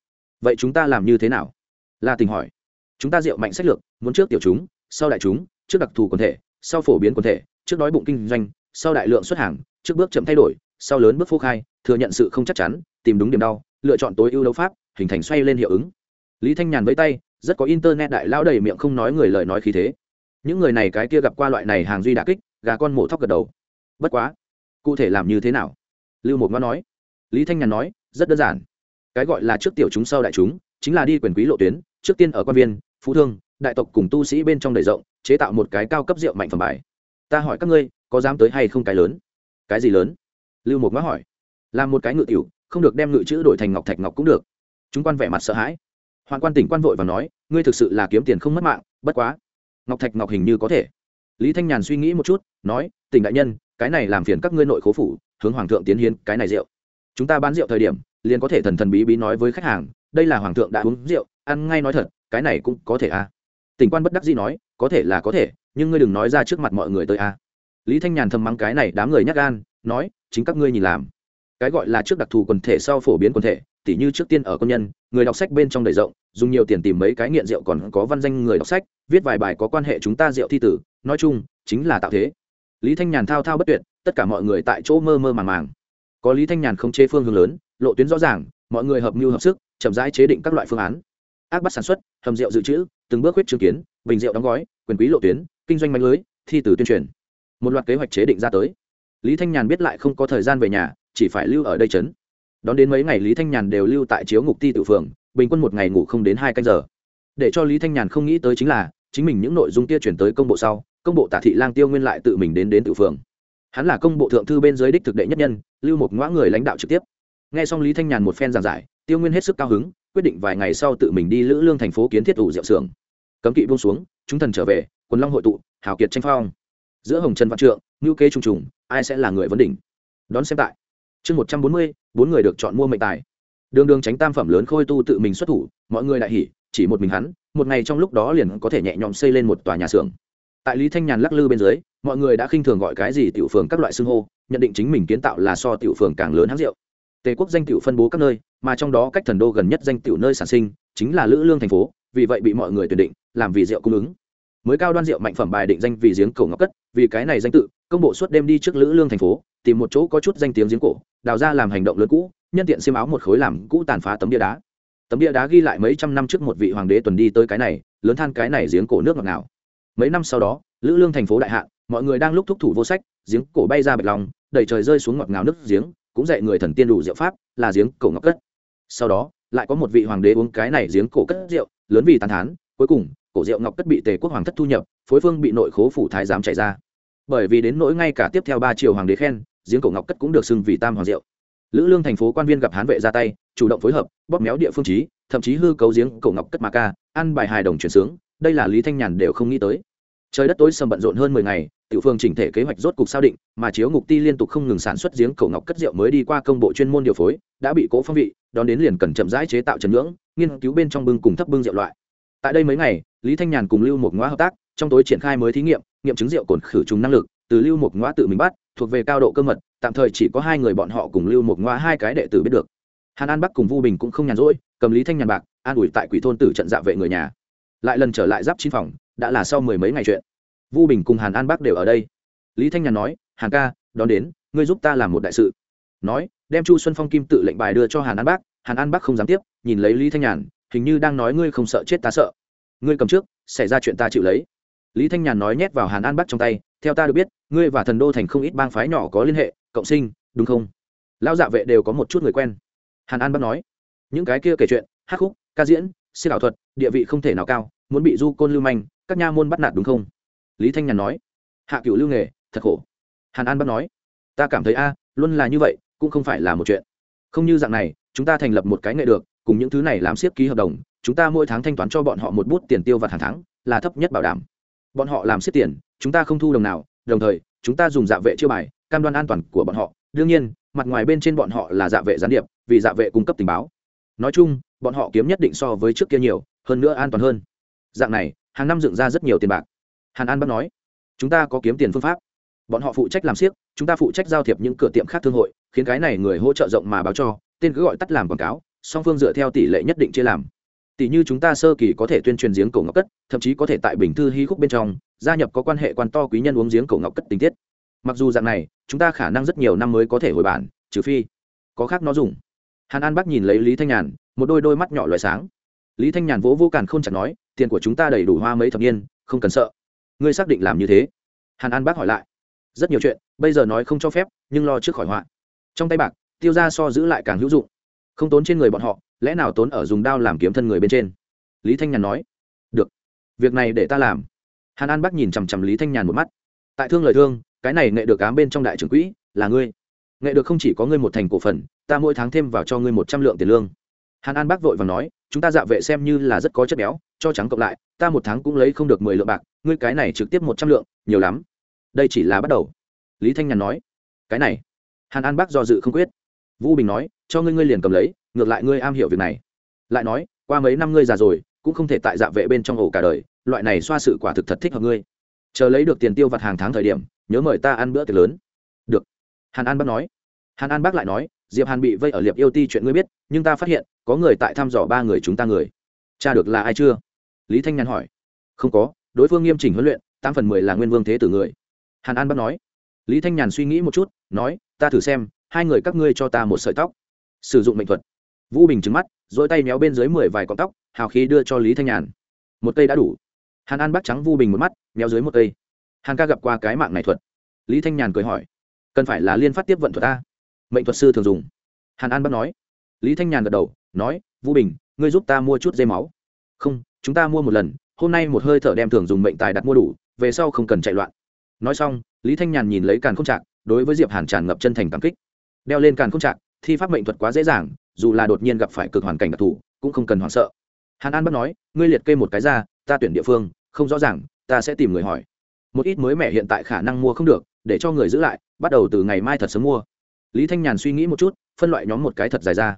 Vậy chúng ta làm như thế nào? La tình hỏi. Chúng ta rượu mạnh sách lược, muốn trước tiểu chúng, sau đại chúng, trước đặc thù quần thể, sau phổ biến quần thể, trước đói bụng kinh doanh, sau đại lượng xuất hàng, trước bước chậm thay đổi, sau lớn bước phô khai, thừa nhận sự không chắc chắn, tìm đúng điểm đau, lựa chọn tối ưu đấu pháp, hình thành xoay lên hiệu ứng lý thanh nhàn với tay, rất có internet đại lão đầy miệng không nói người lời nói khí thế. Những người này cái kia gặp qua loại này hàng duy đà kích, gà con mổ thóc gật đầu. Bất quá, cụ thể làm như thế nào? Lưu một ngoan nói. Lý thanh nhàn nói, rất đơn giản. Cái gọi là trước tiểu chúng sau đại chúng, chính là đi quyền quý lộ tuyến, trước tiên ở quan viên, phú thương, đại tộc cùng tu sĩ bên trong đầy rộng, chế tạo một cái cao cấp rượu mạnh phẩm bài. Ta hỏi các ngươi, có dám tới hay không cái lớn? Cái gì lớn? Lưu một ngoã hỏi. Làm một cái ngự tiểu, không được đem ngự chữ đổi thành ngọc thạch ngọc cũng được. Chúng quan vẻ mặt sợ hãi hoạn quan tỉnh quan vội và nói, ngươi thực sự là kiếm tiền không mất mạng, bất quá. Ngọc thạch ngọc hình như có thể. Lý thanh nhàn suy nghĩ một chút, nói, tỉnh đại nhân, cái này làm phiền các ngươi nội khố phủ, hướng hoàng thượng tiến hiến cái này rượu. Chúng ta bán rượu thời điểm, liền có thể thần thần bí bí nói với khách hàng, đây là hoàng thượng đã uống rượu, ăn ngay nói thật, cái này cũng có thể à tỉnh quan bất đắc dĩ nói, có thể là có thể, nhưng ngươi đừng nói ra trước mặt mọi người tới à lý thanh nhàn thầm mắng cái này đám người nhắc gan, nói, chính các ngươi nhìn làm. Cái gọi là trước đặc thù quần thể sau phổ biến quần thể, tỉ như trước tiên ở công nhân, người đọc sách bên trong đầy rộng dùng nhiều tiền tìm mấy cái nghiện rượu còn có văn danh người đọc sách, viết vài bài có quan hệ chúng ta rượu thi tử, nói chung, chính là tạo thế. Lý thanh nhàn thao thao bất tuyệt, tất cả mọi người tại chỗ mơ mơ màng màng. Có lý thanh nhàn không chế phương hướng lớn, lộ tuyến rõ ràng, mọi người hợp mưu hợp sức, chậm rãi chế định các loại phương án. Ác bắt sản xuất, hầm rượu dự trữ, từng bước huyết chứng kiến, bình rượu đóng gói, quyền quý lộ tuyến, kinh doanh mạnh lưới, thi tử tuyên truyền. Một loạt kế hoạch chế định ra tới. Lý thanh nhàn biết lại không có thời gian về nhà, chỉ phải lưu ở đây trấn đón đến mấy ngày lý thanh nhàn đều lưu tại chiếu ngục ti tự phường bình quân một ngày ngủ không đến hai canh giờ. Để cho lý thanh nhàn không nghĩ tới chính là, chính mình những nội dung kia chuyển tới công bộ sau, công bộ Tả thị lang tiêu nguyên lại tự mình đến đến tự phường. Hắn là công bộ thượng thư bên dưới đích thực đệ nhất nhân, lưu một ngõ người lãnh đạo trực tiếp. Nghe xong lý thanh nhàn một phen giảng giải, tiêu nguyên hết sức cao hứng, quyết định vài ngày sau tự mình đi lữ lương thành phố kiến thiết ủ rượu xưởng. Cấm kỵ buông xuống, chúng thần trở về, quần long hội tụ, hào kiệt tranh phong. Giữa hồng trần văn trượng ngữ kế trùng trùng, ai sẽ là người vấn đỉnh? Đón xem tại. Chương một trăm bốn mươi, bốn người được chọn mua mệnh tài đường đường tránh tam phẩm lớn khôi tu tự mình xuất thủ, mọi người đại hỉ, chỉ một mình hắn, một ngày trong lúc đó liền có thể nhẹ nhõm xây lên một tòa nhà xưởng. Tại lý thanh nhàn lắc lư bên dưới, mọi người đã khinh thường gọi cái gì tiểu phường các loại xưng hô, nhận định chính mình kiến tạo là so tiểu phường càng lớn hãng rượu. Tề quốc danh tiểu phân bố các nơi, mà trong đó cách thần đô gần nhất danh tiểu nơi sản sinh, chính là lữ lương thành phố, vì vậy bị mọi người tuyển định, làm vì rượu cung ứng. Mới cao đoan rượu mạnh phẩm bài định danh vì giếng cổ ngọc cất, vì cái này danh tự, công bộ suốt đêm đi trước lữ lương thành phố, tìm một chỗ có chút danh tiếng giếng cổ, đào ra làm hành động lớn cũ nhân tiện xiêm áo một khối làm cũ tàn phá tấm bia đá. Tấm bia đá ghi lại mấy trăm năm trước một vị hoàng đế tuần đi tới cái này, lớn than cái này giếng cổ nước ngọt nào mấy năm sau đó, lữ lương thành phố đại hạ, mọi người đang lúc thúc thủ vô sách, giếng cổ bay ra bạch lòng đẩy trời rơi xuống ngọt ngào nước giếng, cũng dạy người thần tiên đủ rượu pháp, là giếng cổ ngọc cất. Sau đó, lại có một vị hoàng đế uống cái này giếng cổ cất rượu, lớn vì tàn thán, cuối cùng, cổ rượu ngọc cất bị tề quốc hoàng thất thu nhập, phối phương bị nội khố phủ thái giám chạy ra. Bởi vì đến nỗi ngay cả tiếp theo ba triều hoàng đế khen, giếng cổ ngọc cất cũng được xưng vì tam hoàng rượu lữ lương thành phố quan viên gặp hán vệ ra tay, chủ động phối hợp, bóp méo địa phương trí thậm chí hư cấu giếng cổ ngọc cất ma ca, ăn bài hài đồng chuyển sướng, đây là lý thanh nhàn đều không nghĩ tới. Trời đất tối sầm bận rộn hơn mười ngày, tiểu phương chỉnh thể kế hoạch rốt cục sao định, mà chiếu ngục ti liên tục không ngừng sản xuất giếng cổ ngọc cất rượu mới đi qua công bộ chuyên môn điều phối, đã bị cố phong vị, đón đến liền cần chậm rãi chế tạo trần ngưỡng, nghiên cứu bên trong bưng cùng thấp bưng rượu loại. Tại đây mấy ngày, lý thanh nhàn cùng lưu một ngõ hợp tác, trong tối triển khai mới thí nghiệm nghiệm chứng rượu cồn khử trùng năng lực từ lưu một ngoa tự mình bắt, thuộc về cao độ cơ mật, tạm thời chỉ có hai người bọn họ cùng lưu một ngoa hai cái đệ tử biết được. Hàn an bắc cùng vu bình cũng không nhàn rỗi, cầm lý thanh nhàn bạc, an ủi tại quỷ thôn tử trận dạ vệ người nhà. Lại lần trở lại giáp chín phòng, đã là sau mười mấy ngày chuyện. Vu bình cùng hàn an bắc đều ở đây. Lý thanh nhàn nói, hàn ca, đón đến, ngươi giúp ta làm một đại sự. Nói, đem chu xuân phong kim tự lệnh bài đưa cho hàn an bắc, hàn an bắc không dám tiếp, nhìn lấy lý thanh nhàn, hình như đang nói ngươi không sợ chết ta sợ. Ngươi cầm trước, xảy ra chuyện ta chịu lấy. Lý thanh nhàn nói nhét vào hàn an bắc trong tay theo ta được biết, ngươi và thần đô thành không ít bang phái nhỏ có liên hệ, cộng sinh, đúng không? Lao dạ vệ đều có một chút người quen. Hàn an bắt nói. Những cái kia kể chuyện, hát khúc, ca diễn, siêu ảo thuật, địa vị không thể nào cao, muốn bị du côn lưu manh, các nha môn bắt nạt đúng không? Lý thanh nhàn nói. Hạ cựu lưu nghề, thật khổ. Hàn an bắt nói. Ta cảm thấy a, luôn là như vậy, cũng không phải là một chuyện. Không như dạng này, chúng ta thành lập một cái nghệ được, cùng những thứ này làm siết ký hợp đồng, chúng ta mỗi tháng thanh toán cho bọn họ một bút tiền tiêu vặt hàng tháng, là thấp nhất bảo đảm. Bọn họ làm siết tiền chúng ta không thu đồng nào, đồng thời, chúng ta dùng dạ vệ chiêu bài, cam đoan an toàn của bọn họ. Đương nhiên, mặt ngoài bên trên bọn họ là dạ vệ gián điệp, vì dạ vệ cung cấp tình báo. Nói chung, bọn họ kiếm nhất định so với trước kia nhiều, hơn nữa an toàn hơn. Dạng này, hàng năm dựng ra rất nhiều tiền bạc. Hàn an bắc nói, chúng ta có kiếm tiền phương pháp. Bọn họ phụ trách làm siếc, chúng ta phụ trách giao thiệp những cửa tiệm khác thương hội, khiến cái này người hỗ trợ rộng mà báo cho, tên cứ gọi tắt làm quảng cáo, song phương dựa theo tỷ lệ nhất định chia làm. Tỷ như chúng ta sơ kỳ có thể tuyên truyền giếng cổ ngọc cất, thậm chí có thể tại bình thư hy khúc bên trong gia nhập có quan hệ quan to quý nhân uống giếng cổ ngọc cất tình tiết. Mặc dù dạng này, chúng ta khả năng rất nhiều năm mới có thể hồi bản, trừ phi có khác nó dùng. Hàn an bắc nhìn lấy lý thanh nhàn, một đôi đôi mắt nhỏ loại sáng. Lý thanh nhàn vỗ vô càn k h ô n chặt nói, tiền của chúng ta đầy đủ hoa mấy thập niên, không cần sợ. Ngươi xác định làm như thế? Hàn an bác hỏi lại. Rất nhiều chuyện, bây giờ nói không cho phép, nhưng lo trước khỏi họa. Trong tay bạc, tiêu ra so giữ lại càng hữu dụng. Không tốn trên người bọn họ, lẽ nào tốn ở dùng đao làm kiếm thân người bên trên? Lý thanh nhàn nói. Được, việc này để ta làm hàn an bác nhìn chằm chằm lý thanh nhàn một mắt. Tại thương lời thương, cái này nghệ được cám bên trong đại trưởng quỹ, là ngươi. Nghệ được không chỉ có ngươi một thành cổ phần, ta mỗi tháng thêm vào cho ngươi một trăm lượng tiền lương. Hàn an bác vội và nói, chúng ta dạ vệ xem như là rất có chất béo, cho trắng cộng lại, ta một tháng cũng lấy không được mười lượng bạc, ngươi cái này trực tiếp một trăm lượng, nhiều lắm. Đây chỉ là bắt đầu. Lý thanh nhàn nói, cái này. Hàn an bác do dự không quyết. Vũ bình nói, cho ngươi ngươi liền cầm lấy, ngược lại ngươi am hiểu việc này. Lại nói, qua mấy năm ngươi già rồi, cũng không thể tại dạ vệ bên trong ổ cả đời loại này xoa sự quả thực thật thích hợp ngươi. Chờ lấy được tiền tiêu vặt hàng tháng thời điểm, nhớ mời ta ăn bữa tiệc lớn. Được. Hàn an bác nói. Hàn an bác lại nói, diệp hàn bị vây ở liệp yêu ti chuyện ngươi biết, nhưng ta phát hiện, có người tại thăm dò ba người chúng ta người. Cha được là ai chưa? Lý thanh nhàn hỏi. Không có, đối phương nghiêm chỉnh huấn luyện, tám phần mười là nguyên vương thế tử người. Hàn an bác nói. Lý thanh nhàn suy nghĩ một chút, nói, ta thử xem, hai người các ngươi cho ta một sợi tóc. Sử dụng mệnh thuật. Vũ bình trứng mắt dỗi tay méo bên dưới mười vài con tóc, hào khí đưa cho lý thanh nhàn một cây đã đủ hàn an bắt trắng vu bình một mắt, méo dưới một cây. Hàn ca gặp qua cái mạng này thuật. Lý thanh nhàn cười hỏi, cần phải là liên phát tiếp vận thuật ta? Mệnh thuật sư thường dùng. Hàn an bắt nói. Lý thanh nhàn gật đầu, nói, vu bình, ngươi giúp ta mua chút dây máu. Không, chúng ta mua một lần, hôm nay một hơi thở đem thường dùng mệnh tài đặt mua đủ, về sau không cần chạy loạn. Nói xong, lý thanh nhàn nhìn lấy càn không trạc, đối với diệp hàn tràn ngập chân thành cảm kích. Đeo lên càn không trạc, thi pháp mệnh thuật quá dễ dàng, dù là đột nhiên gặp phải cực hoàn cảnh đặc thù, cũng không cần hoảng sợ. Hàn an bắt nói, ngươi liệt kê một cái ra ta tuyển địa phương, không rõ ràng, ta sẽ tìm người hỏi. Một ít mới mẻ hiện tại khả năng mua không được, để cho người giữ lại, bắt đầu từ ngày mai thật sớm mua. Lý thanh nhàn suy nghĩ một chút, phân loại nhóm một cái thật dài ra.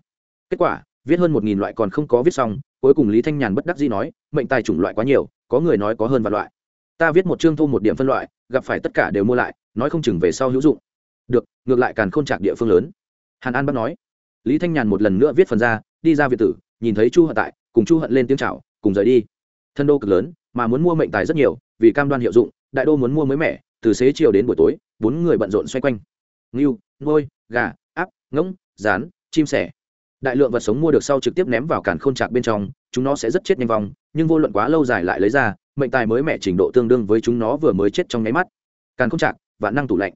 Kết quả, viết hơn một nghìn loại còn không có viết xong, cuối cùng lý thanh nhàn bất đắc dĩ nói, mệnh tài chủng loại quá nhiều, có người nói có hơn vài loại. Ta viết một chương thu một điểm phân loại, gặp phải tất cả đều mua lại, nói không chừng về sau hữu dụng. Được, ngược lại càn k h ô n chạc địa phương lớn. Hàn an bắt nói. Lý thanh nhàn một lần nữa viết phần ra, đi ra việt tử, nhìn thấy chu hận tại, cùng chu hận lên tiếng c h à o cùng rời đi thân đô cực lớn, mà muốn mua mệnh tài rất nhiều, vì cam đoan hiệu dụng, đại đô muốn mua mới mẻ, từ xế chiều đến buổi tối, bốn người bận rộn xoay quanh. Ngưu ngôi gà, áp, ngỗng rán chim sẻ. Đại lượng vật sống mua được sau trực tiếp ném vào càn khôn trạc bên trong, chúng nó sẽ rất chết nhanh vòng, nhưng vô luận quá lâu dài lại lấy ra, mệnh tài mới mẻ trình độ tương đương với chúng nó vừa mới chết trong nháy mắt. Càn khôn trạc và năng tủ lạnh.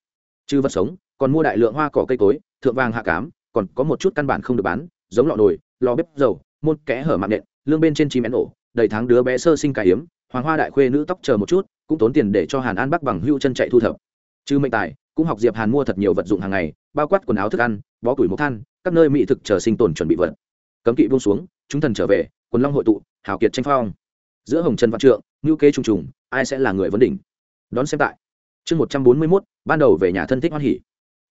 Trừ vật sống, còn mua đại lượng hoa cỏ cây cối, thượng vàng hạ cám, còn có một chút căn bản không được bán, giống lọ nồi, lò bếp dầu, môn kẽ hở mạng nện, lương bên trên chim én ổ đầy tháng đứa bé sơ sinh cải hiếm hoàng hoa đại khuê nữ tóc chờ một chút, cũng tốn tiền để cho hàn an bắc bằng hưu chân chạy thu thập. Chứ mệnh tài, cũng học diệp hàn mua thật nhiều vật dụng hàng ngày, bao quát quần áo thức ăn, bó củi mộc than, các nơi mỹ thực chờ sinh tồn chuẩn bị vật. Cấm kỵ buông xuống, chúng thần trở về, quần long hội tụ, hào kiệt tranh phong. Giữa hồng trần văn trượng ngữ kế trùng trùng, ai sẽ là người vấn đỉnh? Đón xem tại. Chương một trăm bốn mươi mốt, ban đầu về nhà thân thích hoan hỉ.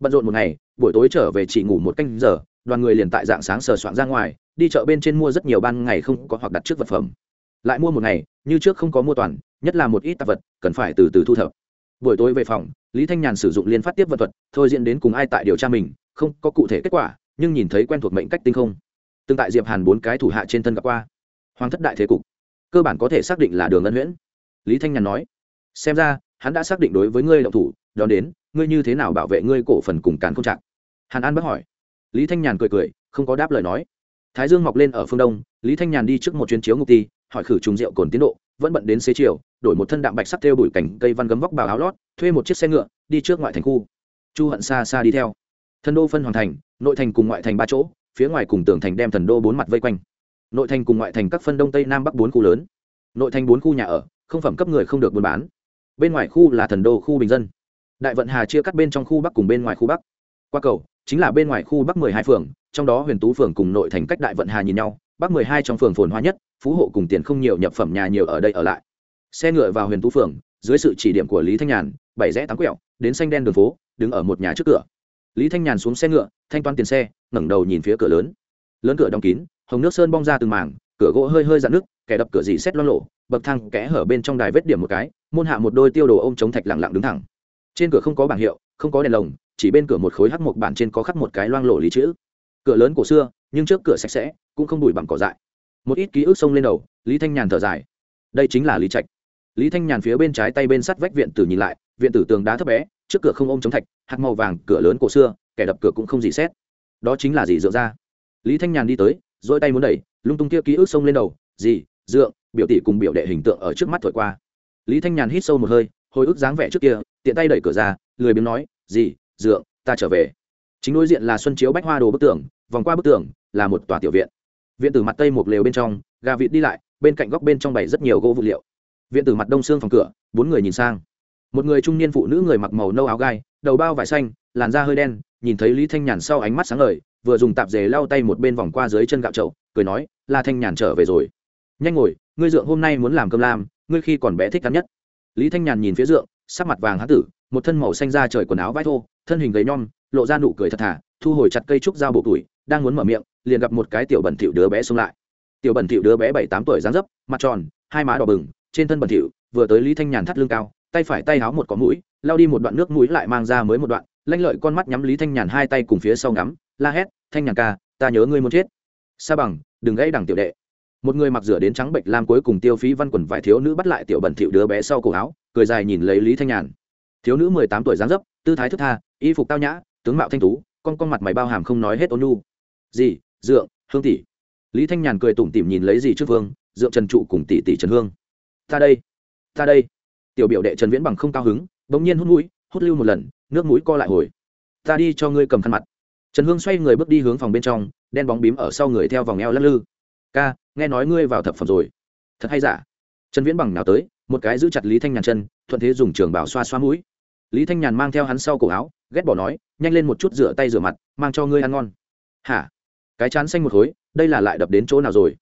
Bận rộn một ngày, buổi tối trở về chỉ ngủ một canh giờ, đoàn người liền tại dạng sáng sờ soạn ra ngoài, đi chợ bên trên mua rất nhiều ban ngày không có hoặc đặt trước vật phẩm lại mua một ngày, như trước không có mua toàn, nhất là một ít tạp vật, cần phải từ từ thu thập. Buổi tối về phòng, lý thanh nhàn sử dụng liên phát tiếp vật thuật, thôi diễn đến cùng ai tại điều tra mình, không có cụ thể kết quả, nhưng nhìn thấy quen thuộc mệnh cách tinh không. Tương tại diệp hàn bốn cái thủ hạ trên thân gặp qua. Hoàng thất đại thế cục. Cơ bản có thể xác định là đường ân huyễn. Lý thanh nhàn nói, xem ra, hắn đã xác định đối với ngươi động thủ, đón đến, ngươi như thế nào bảo vệ ngươi cổ phần cùng càn không trạng hàn an bác hỏi. Lý thanh nhàn cười cười, không có đáp lời nói. Thái dương mọc lên ở phương đông, lý thanh nhàn đi trước một chuyến chiếu ngục ti hỏi khử trùng rượu cồn tiến độ, vẫn bận đến xế chiều, đổi một thân đạm bạch sắc theo bụi cảnh cây văn gấm vóc bào áo lót, thuê một chiếc xe ngựa, đi trước ngoại thành khu. Chu hận xa xa đi theo. Thần đô phân hoàn thành, nội thành cùng ngoại thành ba chỗ, phía ngoài cùng tường thành đem thần đô bốn mặt vây quanh. Nội thành cùng ngoại thành các phân đông tây nam bắc bốn khu lớn. Nội thành bốn khu nhà ở, không phẩm cấp người không được buôn bán. Bên ngoài khu là thần đô khu bình dân. Đại vận hà chia cắt bên trong khu bắc cùng bên ngoài khu bắc. Qua cầu, chính là bên ngoài khu bắc mười hai phường, trong đó huyền tú phường cùng nội thành cách đại vận hà nhìn nhau bắc mười hai trong phường phồn hoa nhất, phú hộ cùng tiền không nhiều, nhập phẩm nhà nhiều ở đây ở lại. Xe ngựa vào huyền tú phường, dưới sự chỉ điểm của lý thanh nhàn, bảy rẽ tám quẹo, đến xanh đen đường phố, đứng ở một nhà trước cửa. Lý thanh nhàn xuống xe ngựa, thanh toán tiền xe, ngẩng đầu nhìn phía cửa lớn. Lớn cửa đóng kín, hồng nước sơn bong ra từng mảng, cửa gỗ hơi hơi dạn nước kẻ đập cửa dì xét lo lộ bậc thang kẽ hở bên trong đài vết điểm một cái, môn hạ một đôi tiêu đồ ôm chống thạch lặng lặng đứng thẳng. Trên cửa không có bảng hiệu, không có đèn lồng, chỉ bên cửa một khối hắc một bản trên có khắc một cái loang lộ lý chữ cửa lớn cổ xưa, nhưng trước cửa sạch sẽ, cũng không bụi bằng cỏ dại. Một ít ký ức xông lên đầu, lý thanh nhàn thở dài. Đây chính là lý trạch. Lý thanh nhàn phía bên trái tay bên sắt vách viện tử nhìn lại, viện tử tường đá thấp bé, trước cửa không ôm chống thạch, hạt màu vàng, cửa lớn cổ xưa, kẻ đập cửa cũng không gì xét. Đó chính là gì dựa ra. Lý thanh nhàn đi tới dỗi tay muốn đẩy, lung tung kia ký ức xông lên đầu gì dựa biểu tỷ cùng biểu đệ hình tượng ở trước mắt thổi qua. Lý thanh nhàn hít sâu một hơi, hồi ức dáng vẻ trước kia, tiện tay đẩy cửa ra, lười biếng nói gì dựa ta trở về. Chính đối diện là xuân chiếu bách hoa đồ bức tường vòng qua bức tường, là một tòa tiểu viện. Viện từ mặt tây một lều bên trong, gà vịt đi lại, bên cạnh góc bên trong bày rất nhiều gỗ vụ liệu. Viện từ mặt đông xương phòng cửa, bốn người nhìn sang. Một người trung niên phụ nữ người mặc màu nâu áo gai, đầu bao vải xanh, làn da hơi đen, nhìn thấy lý thanh nhàn sau ánh mắt sáng ngời, vừa dùng tạp dề lau tay một bên vòng qua dưới chân gạo trậu cười nói là thanh nhàn trở về rồi. Nhanh ngồi, ngươi dượng hôm nay muốn làm cơm lam, ngươi khi còn bé thích cắn nhất. Lý thanh nhàn nhìn phía dượng, sắc mặt vàng hán tử, một thân màu xanh da trời quần áo vai thô, thân hình gầy nhom, lộ ra nụ cười thật thà, thu hồi chặt cây trúc dao bộ tuổi đang muốn mở miệng, liền gặp một cái tiểu bẩn thỉu đứa bé xông lại. Tiểu bẩn thỉu đứa bé bảy tám tuổi dáng dấp, mặt tròn, hai má đỏ bừng, trên thân bẩn thỉu vừa tới lý thanh nhàn thắt lưng cao, tay phải tay háo một có mũi, lao đi một đoạn nước mũi lại mang ra mới một đoạn, lanh lợi con mắt nhắm lý thanh nhàn hai tay cùng phía sau ngắm, la hét, thanh nhàn ca, ta nhớ ngươi muốn chết. Sa bằng, đừng gãy đằng tiểu đệ. Một người mặc rửa đến trắng bệnh lam cuối cùng tiêu phí văn quần vải thiếu nữ bắt lại tiểu bẩn thỉu đứa bé sau cổ áo, cười dài nhìn lấy lý thanh nhàn. Thiếu nữ mười tám tuổi dáng dấp, tư thái thức tha, y phục tao nhã, tướng mạo thanh tú, con con mặt mày bao hàm không nói hết ôn nhu gì, dượng, hương tỷ. Lý thanh nhàn cười tủm tỉm nhìn lấy gì trước vương, dượng trần trụ cùng tỷ tỷ trần hương. Ta đây ta đây. Tiểu biểu đệ trần viễn bằng không cao hứng, bỗng nhiên hút mũi, hút lưu một lần, nước mũi co lại hồi. Ta đi cho ngươi cầm khăn mặt. Trần hương xoay người bước đi hướng phòng bên trong, đen bóng bím ở sau người theo vòng eo lắc lư. Ca, nghe nói ngươi vào thập phẩm rồi. Thật hay giả? Trần viễn bằng nào tới, một cái giữ chặt lý thanh nhàn chân, thuận thế dùng trường bảo xoa xoa mũi. Lý thanh nhàn mang theo hắn sau cổ áo, ghét bỏ nói, nhanh lên một chút rửa tay rửa mặt, mang cho ngươi ăn ngon. Hả? Cái chán xanh một khối, đây là lại đập đến chỗ nào rồi?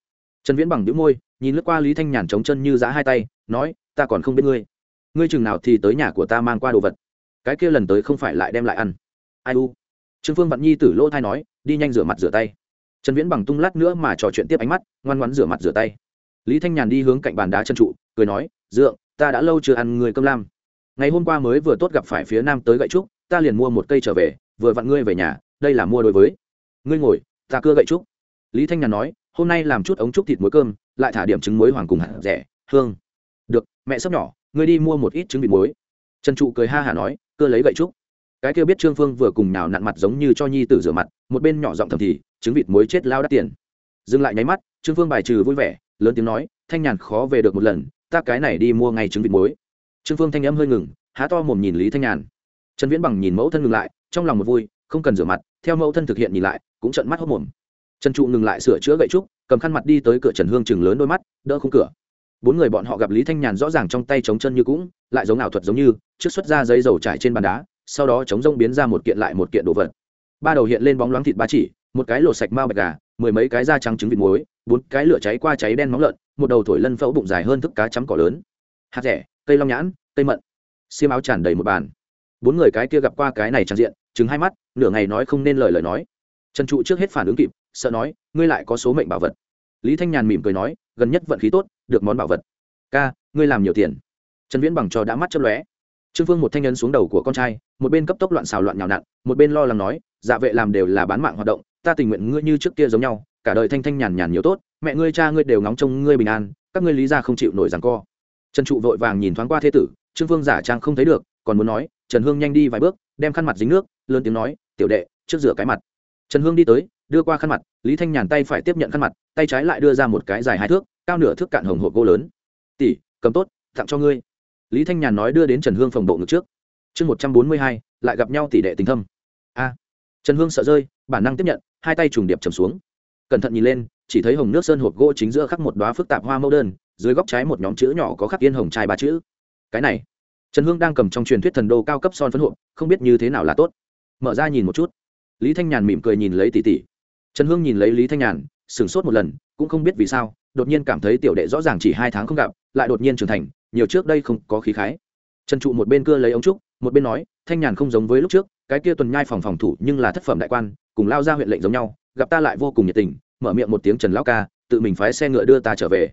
Trần viễn bằng đĩu môi, nhìn lướt qua lý thanh nhàn trống chân như giã hai tay, nói, ta còn không biết ngươi. Ngươi chừng nào thì tới nhà của ta mang qua đồ vật. Cái kia lần tới không phải lại đem lại ăn. Ai u? Trương phương vạn nhi tử lỗ thai nói, đi nhanh rửa mặt rửa tay. Trần viễn bằng tung lát nữa mà trò chuyện tiếp ánh mắt, ngoan ngoắn rửa mặt rửa tay. Lý thanh nhàn đi hướng cạnh bàn đá chân trụ, cười nói, dượng, ta đã lâu chưa ăn người cơm lam. Ngày hôm qua mới vừa tốt gặp phải phía nam tới gậy trúc, ta liền mua một cây trở về, vừa vặn ngươi về nhà, đây là mua đối với. Ngươi ngồi ta cưa gậy trúc. Lý thanh nhàn nói, hôm nay làm chút ống trúc thịt muối cơm, lại thả điểm trứng muối hoàng cùng hạt rẻ, hương. Được, mẹ sắp nhỏ, ngươi đi mua một ít trứng vịt muối. Trần trụ cười ha hả nói, cưa lấy gậy trúc. Cái kia biết trương phương vừa cùng nào nặn mặt giống như cho nhi tử rửa mặt, một bên nhỏ giọng thầm thì, trứng vịt muối chết lao đắt tiền. Dừng lại nháy mắt, trương phương bài trừ vui vẻ, lớn tiếng nói, thanh nhàn khó về được một lần, ta cái này đi mua ngay trứng vịt muối. Trương phương thanh âm hơi ngừng, há to mồm nhìn lý thanh nhàn. Trần viễn bằng nhìn mẫu thân ngừng lại, trong lòng một vui, không cần rửa mặt theo mẫu thân thực hiện nhìn lại, cũng trận mắt hốc mồm. Trần trụ ngừng lại sửa chữa gậy trúc, cầm khăn mặt đi tới cửa trần hương chừng lớn đôi mắt, đỡ khung cửa. Bốn người bọn họ gặp lý thanh nhàn rõ ràng trong tay chống chân như cũng, lại giống ảo thuật giống như, trước xuất ra giấy dầu trải trên bàn đá, sau đó chống rông biến ra một kiện lại một kiện đồ vật. Ba đầu hiện lên bóng loáng thịt ba chỉ, một cái lột sạch mao bạch gà, mười mấy cái da trắng trứng vịt muối, bốn cái lửa cháy qua cháy đen móng lợn, một đầu thổi lân phẫu bụng dài hơn thức cá chấm cỏ lớn. Hạt rẻ, cây long nhãn, cây mận. Xiêm áo tràn đầy một bàn. Bốn người cái kia gặp qua cái này trang diện chứng hai mắt, nửa ngày nói không nên lời lời nói. Trần trụ trước hết phản ứng kịp, sợ nói, ngươi lại có số mệnh bảo vật. Lý thanh nhàn mỉm cười nói, gần nhất vận khí tốt, được món bảo vật. Ca, ngươi làm nhiều tiền. Trần viễn bằng trò đã mắt chớp lóe. Trương phương một thanh nhân xuống đầu của con trai, một bên cấp tốc loạn xào loạn nhào nặn, một bên lo lắng nói dạ vệ làm đều là bán mạng hoạt động, ta tình nguyện ngươi như trước kia giống nhau, cả đời thanh thanh nhàn nhàn nhiều tốt, mẹ ngươi cha ngươi đều ngóng trông ngươi bình an, các ngươi lý ra không chịu nổi rằng co. Trần trụ vội vàng nhìn thoáng qua thế tử, trương phương giả trang không thấy được, còn muốn nói, trần hương nhanh đi vài bước, đem khăn mặt dính nước lớn tiếng nói, tiểu đệ, trước rửa cái mặt. Trần hương đi tới, đưa qua khăn mặt, lý thanh nhàn tay phải tiếp nhận khăn mặt, tay trái lại đưa ra một cái dài hai thước, cao nửa thước cạn hồng hộp gỗ lớn. Tỷ, cầm tốt, tặng cho ngươi. Lý thanh nhàn nói đưa đến trần hương phòng bộ ngực trước. Chương một trăm bốn mươi hai, lại gặp nhau tỷ đệ tình thâm. A. Trần hương sợ rơi, bản năng tiếp nhận, hai tay trùng điệp trầm xuống. Cẩn thận nhìn lên, chỉ thấy hồng nước sơn hộp gỗ chính giữa khắc một đoá phức tạp hoa mẫu đơn, dưới góc trái một nhóm chữ nhỏ có khắc yên hồng trai ba chữ. Cái này, trần hương đang cầm trong truyền thuyết thần đô cao cấp son phấn hộp, không biết như thế nào là tốt mở ra nhìn một chút. Lý thanh nhàn mỉm cười nhìn lấy tỷ tỷ. Trần hương nhìn lấy lý thanh nhàn, sửng sốt một lần, cũng không biết vì sao, đột nhiên cảm thấy tiểu đệ rõ ràng chỉ hai tháng không gặp, lại đột nhiên trưởng thành, nhiều trước đây không có khí khái. Trần trụ một bên cưa lấy ống trúc, một bên nói, thanh nhàn không giống với lúc trước, cái kia tuần nhai phòng phòng thủ nhưng là thất phẩm đại quan, cùng lao ra huyện lệnh giống nhau, gặp ta lại vô cùng nhiệt tình, mở miệng một tiếng trần lão ca, tự mình phái xe ngựa đưa ta trở về.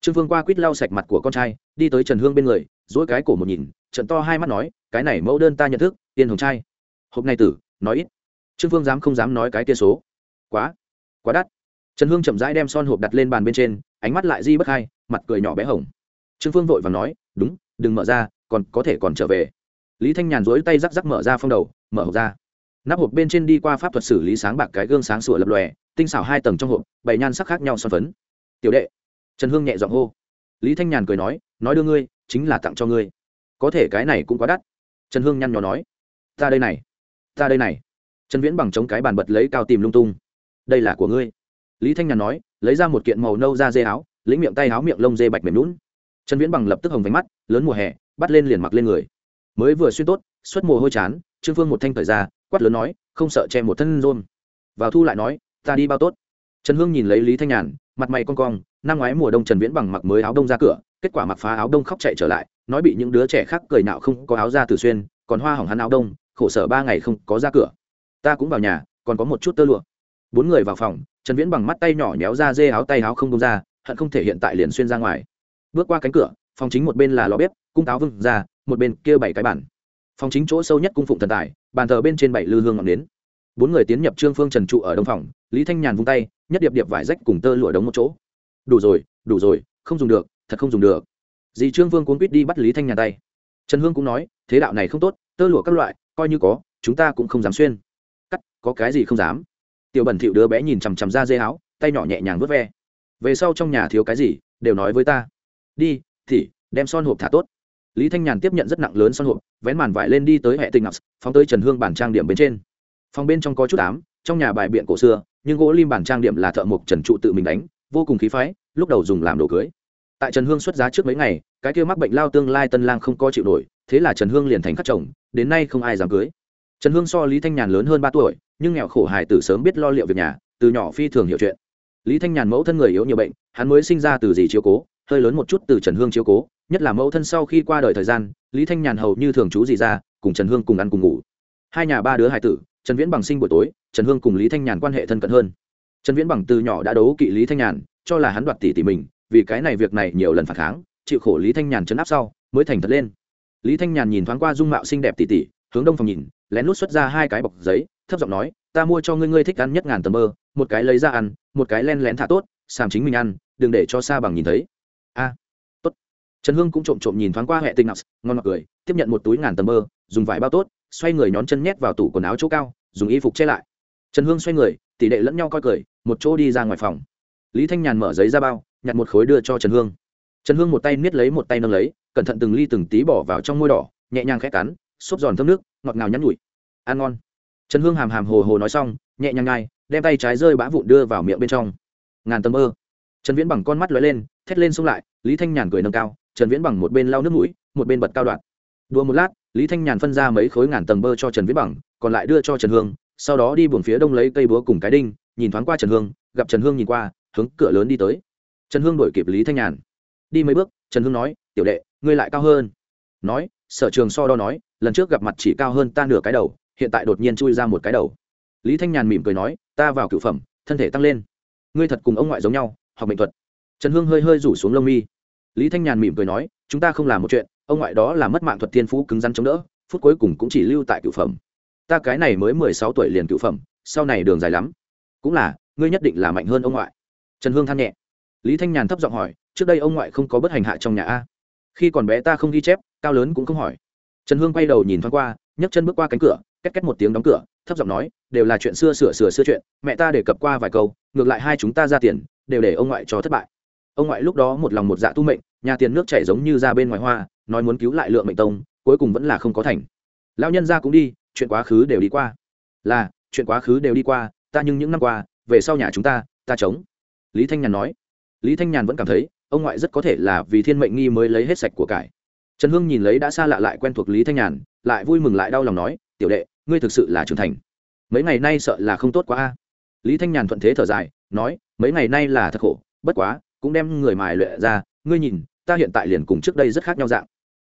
Trương phương qua quýt lau sạch mặt của con trai, đi tới trần hương bên người dỗi cái cổ một nhìn, trận to hai mắt nói, cái này mẫu đơn ta nhận thức tiên hồng trai hộp này tử nói ít. Trương phương dám không dám nói cái kia số. Quá quá đắt. Trần hương chậm rãi đem son hộp đặt lên bàn bên trên, ánh mắt lại di bất hai, mặt cười nhỏ bé hồng. Trương phương vội và nói, đúng, đừng mở ra, còn có thể còn trở về. Lý thanh nhàn dối tay rắc rắc mở ra phong đầu, mở hộp ra. Nắp hộp bên trên đi qua pháp thuật xử lý sáng bạc cái gương sáng sủa lập lòe, tinh xảo hai tầng trong hộp bày nhan sắc khác nhau son phấn. Tiểu đệ. Trần hương nhẹ giọng hô. Lý thanh nhàn cười nói nói đưa ngươi, chính là tặng cho ngươi. Có thể cái này cũng quá đắt. Trần hương nhăn nhò nói, ta đây này ta đây này. Trần viễn bằng chống cái bàn bật lấy cao tìm lung tung. Đây là của ngươi. Lý thanh nhàn nói, lấy ra một kiện màu nâu da dê áo, lĩnh miệng tay áo miệng lông dê bạch mềm lún trần viễn bằng lập tức hồng vánh mắt, lớn mùa hè, bắt lên liền mặc lên người. Mới vừa xuyên tốt, xuất mồ hôi chán, trương phương một thanh thời ra, quát lớn nói, không sợ che một thân rôn vào thu lại nói, ta đi bao tốt. Trần hương nhìn lấy lý thanh nhàn, mặt mày con cong, năm ngoái mùa đông trần viễn bằng mặc mới áo đông ra cửa, kết quả mặc phá áo đông khóc chạy trở lại, nói bị những đứa trẻ khác cười nạo không có áo ra từ xuyên, còn hoa hỏng hắn áo đông khổ sở ba ngày không có ra cửa. Ta cũng vào nhà, còn có một chút tơ lụa. Bốn người vào phòng, trần viễn bằng mắt tay nhỏ nhéo ra dê áo tay áo không công ra, hận không thể hiện tại liền xuyên ra ngoài. Bước qua cánh cửa, phòng chính một bên là lò bếp, cung táo vưng ra, một bên kia bảy cái bản phòng chính chỗ sâu nhất cung phụng thần tài, bàn thờ bên trên bảy lư hương ngọn đến bốn người tiến nhập trương phương trần trụ ở đông phòng, lý thanh nhàn vung tay, nhất điệp điệp vải rách cùng tơ lụa đống một chỗ. Đủ rồi đủ rồi, không dùng được, thật không dùng được. Dì trương vương cuốn quýt đi bắt lý thanh nhàn tay. Trần hương cũng nói, thế đạo này không tốt tơ lụa các loại, coi như có, chúng ta cũng không dám xuyên. Cắt, có cái gì không dám? Tiểu bẩn thịu đứa bé nhìn chằm chằm ra dây áo, tay nhỏ nhẹ nhàng vớt ve. Về sau trong nhà thiếu cái gì, đều nói với ta. Đi, thì, đem son hộp thả tốt. Lý thanh nhàn tiếp nhận rất nặng lớn son hộp, vén màn vải lên đi tới hệ tinh ngọc, phóng tới trần hương bản trang điểm bên trên. Phòng bên trong có chút ám, trong nhà bài biện cổ xưa, nhưng gỗ lim bản trang điểm là thợ mộc trần trụ tự mình đánh, vô cùng khí phái, lúc đầu dùng làm đồ cưới. Tại trần hương xuất giá trước mấy ngày, cái kia mắc bệnh lao tương lai tân lang không co chịu nổi, thế là trần hương liền thành khắc chồng đến nay không ai dám cưới. Trần hương so lý thanh nhàn lớn hơn ba tuổi, nhưng nghèo khổ hài tử sớm biết lo liệu việc nhà, từ nhỏ phi thường hiểu chuyện. Lý thanh nhàn mẫu thân người yếu nhiều bệnh, hắn mới sinh ra từ gì chiếu cố, hơi lớn một chút từ trần hương chiếu cố, nhất là mẫu thân sau khi qua đời thời gian, lý thanh nhàn hầu như thường trú gì ra, cùng trần hương cùng ăn cùng ngủ. Hai nhà ba đứa hài tử, trần viễn bằng sinh buổi tối, trần hương cùng lý thanh nhàn quan hệ thân cận hơn. Trần viễn bằng từ nhỏ đã đấu kỵ lý thanh nhàn, cho là hắn đoạt tỷ tỷ mình, vì cái này việc này nhiều lần phản kháng, chịu khổ lý thanh nhàn chấn áp sau, mới thành thật lên lý thanh nhàn nhìn thoáng qua dung mạo xinh đẹp tỷ tỷ hướng đông phòng nhìn, lén lút xuất ra hai cái bọc giấy, thấp giọng nói, ta mua cho ngươi ngươi thích ăn nhất ngàn tầm mơ, một cái lấy ra ăn, một cái len lén thả tốt, sàm chính mình ăn, đừng để cho xa bằng nhìn thấy. A, tốt. Trần hương cũng trộm trộm nhìn thoáng qua hệ tinh ngọc ngon ngọt cười, tiếp nhận một túi ngàn tầm mơ, dùng vải bao tốt, xoay người nhón chân nhét vào tủ quần áo chỗ cao, dùng y phục che lại. Trần hương xoay người, tỷ đệ lẫn nhau coi cười, một chỗ đi ra ngoài phòng. Lý thanh nhàn mở giấy ra bao, nhặt một khối đưa cho trần hương trần hương một tay niết lấy một tay nâng lấy cẩn thận từng ly từng tí bỏ vào trong môi đỏ, nhẹ nhàng khẽ cắn, xốp giòn thơm nước, ngọt ngào nhắn nhủi. ăn ngon. Trần hương hàm hàm hồ hồ nói xong, nhẹ nhàng ngai đem tay trái rơi bã vụn đưa vào miệng bên trong. Ngàn tầm mơ. Trần viễn bằng con mắt lóe lên, thét lên xông lại, lý thanh nhàn cười nâng cao, trần viễn bằng một bên lau nước mũi, một bên bật cao đoạn. Đua một lát, lý thanh nhàn phân ra mấy khối ngàn tầng bơ cho trần viễn bằng, còn lại đưa cho trần hương, sau đó đi buồng phía đông lấy cây búa cùng cái đinh, nhìn thoáng qua trần hương, gặp trần hương nhìn qua, hướng cửa lớn đi tới. Trần hương đổi kịp lý thanh nhàn. Đi mấy bước, trần hương nói, tiểu đệ ngươi lại cao hơn. Nói, sở trường so đo nói, lần trước gặp mặt chỉ cao hơn ta nửa cái đầu, hiện tại đột nhiên chui ra một cái đầu. Lý thanh nhàn mỉm cười nói, ta vào cựu phẩm, thân thể tăng lên. Ngươi thật cùng ông ngoại giống nhau, học mệnh thuật. Trần hương hơi hơi rủ xuống lông mi. Lý thanh nhàn mỉm cười nói, chúng ta không làm một chuyện, ông ngoại đó là mất mạng thuật thiên phú cứng rắn chống đỡ, phút cuối cùng cũng chỉ lưu tại cựu phẩm. Ta cái này mới mười sáu tuổi liền cựu phẩm, sau này đường dài lắm. Cũng là, ngươi nhất định là mạnh hơn ông ngoại. Trần hương than nhẹ. Lý thanh nhàn thấp giọng hỏi, trước đây ông ngoại không có bất hành hạ trong nhà a khi còn bé ta không ghi chép, cao lớn cũng không hỏi. Trần hương quay đầu nhìn thoáng qua, nhấc chân bước qua cánh cửa, két két một tiếng đóng cửa, thấp giọng nói, đều là chuyện xưa sửa sửa xưa chuyện, mẹ ta đề cập qua vài câu, ngược lại hai chúng ta ra tiền, đều để ông ngoại cho thất bại. Ông ngoại lúc đó một lòng một dạ tu mệnh, nhà tiền nước chảy giống như ra bên ngoài hoa, nói muốn cứu lại lượng mệnh tông, cuối cùng vẫn là không có thành. Lão nhân ra cũng đi, chuyện quá khứ đều đi qua. Là, chuyện quá khứ đều đi qua, ta nhưng những năm qua, về sau nhà chúng ta ta chống lý thanh nhàn nói. Lý thanh nhàn vẫn cảm thấy ông ngoại rất có thể là vì thiên mệnh nghi mới lấy hết sạch của cải. Trần hương nhìn lấy đã xa lạ lại quen thuộc lý thanh nhàn, lại vui mừng lại đau lòng nói, tiểu đệ, ngươi thực sự là trưởng thành. Mấy ngày nay sợ là không tốt quá a. Lý thanh nhàn thuận thế thở dài, nói, mấy ngày nay là thật khổ, bất quá, cũng đem người mài luyện ra, ngươi nhìn, ta hiện tại liền cùng trước đây rất khác nhau dạng.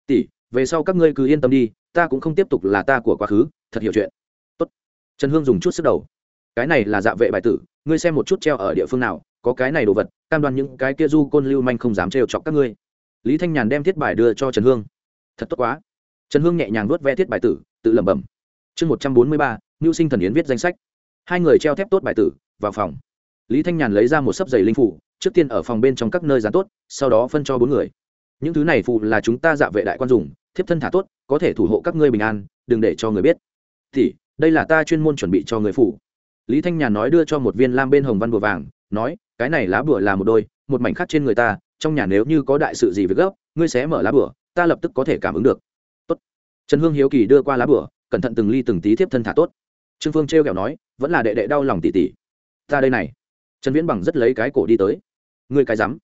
Tỷ, về sau các ngươi cứ yên tâm đi, ta cũng không tiếp tục là ta của quá khứ, thật hiểu chuyện. Tốt. trần hương dùng chút sức đầu. Cái này là dạ vệ bài tử, ngươi xem một chút treo ở địa phương nào có cái này đồ vật, cam đoan những cái kia du côn lưu manh không dám trêu chọc các ngươi. Lý thanh nhàn đem thiết bài đưa cho trần hương. Thật tốt quá. Trần hương nhẹ nhàng nuốt ve thiết bài tử, tự lẩm bẩm. Chương một trăm bốn mươi ba mưu sinh thần yến viết danh sách. Hai người treo thép tốt bài tử, vào phòng. Lý thanh nhàn lấy ra một sấp giày linh phủ, trước tiên ở phòng bên trong các nơi dán tốt, sau đó phân cho bốn người. Những thứ này phụ là chúng ta dạ vệ đại quan dùng, thiếp thân thả tốt, có thể thủ hộ các ngươi bình an, đừng để cho người biết. Thì, đây là ta chuyên môn chuẩn bị cho người phụ lý thanh nhàn nói đưa cho một viên lam bên hồng văn bùa vàng nói, cái này lá bửa là một đôi, một mảnh khác trên người ta, trong nhà nếu như có đại sự gì với gấp, ngươi sẽ mở lá bửa ta lập tức có thể cảm ứng được. Tốt. trần hương hiếu kỳ đưa qua lá bửa cẩn thận từng ly từng tí tiếp thân thả tốt. Trương phương trêu kẹo nói, vẫn là đệ đệ đau lòng tỉ tỉ. Ta đây này. Trần viễn bằng rất lấy cái cổ đi tới. Ngươi cái rắm.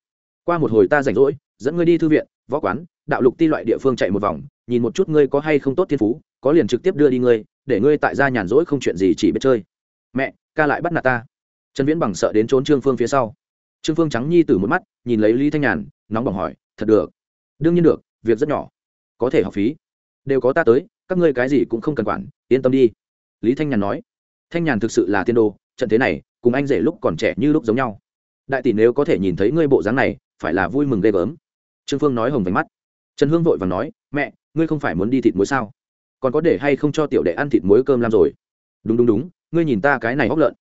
Qua một hồi ta rảnh rỗi, dẫn ngươi đi thư viện, võ quán, đạo lục ti loại địa phương chạy một vòng, nhìn một chút ngươi có hay không tốt thiên phú, có liền trực tiếp đưa đi ngươi, để ngươi tại gia nhàn rỗi không chuyện gì chỉ biết chơi. Mẹ, ca lại bắt nạt ta trần viễn bằng sợ đến trốn trương phương phía sau. Trương phương trắng nhi từ một mắt, nhìn lấy lý thanh nhàn, nóng bỏng hỏi, thật được. Đương nhiên được, việc rất nhỏ. Có thể học phí. Đều có ta tới, các ngươi cái gì cũng không cần quản, yên tâm đi. Lý thanh nhàn nói. Thanh nhàn thực sự là tiên đồ, trận thế này, cùng anh rể lúc còn trẻ như lúc giống nhau. Đại tỷ nếu có thể nhìn thấy ngươi bộ dáng này, phải là vui mừng ghê gớm. Trương phương nói hồng vánh mắt. Trần hương vội và nói, mẹ, ngươi không phải muốn đi thịt muối sao? Còn có để hay không cho tiểu đệ ăn thịt muối cơm làm rồi? Đúng đúng đúng, ngươi nhìn ta cái này hóc lợn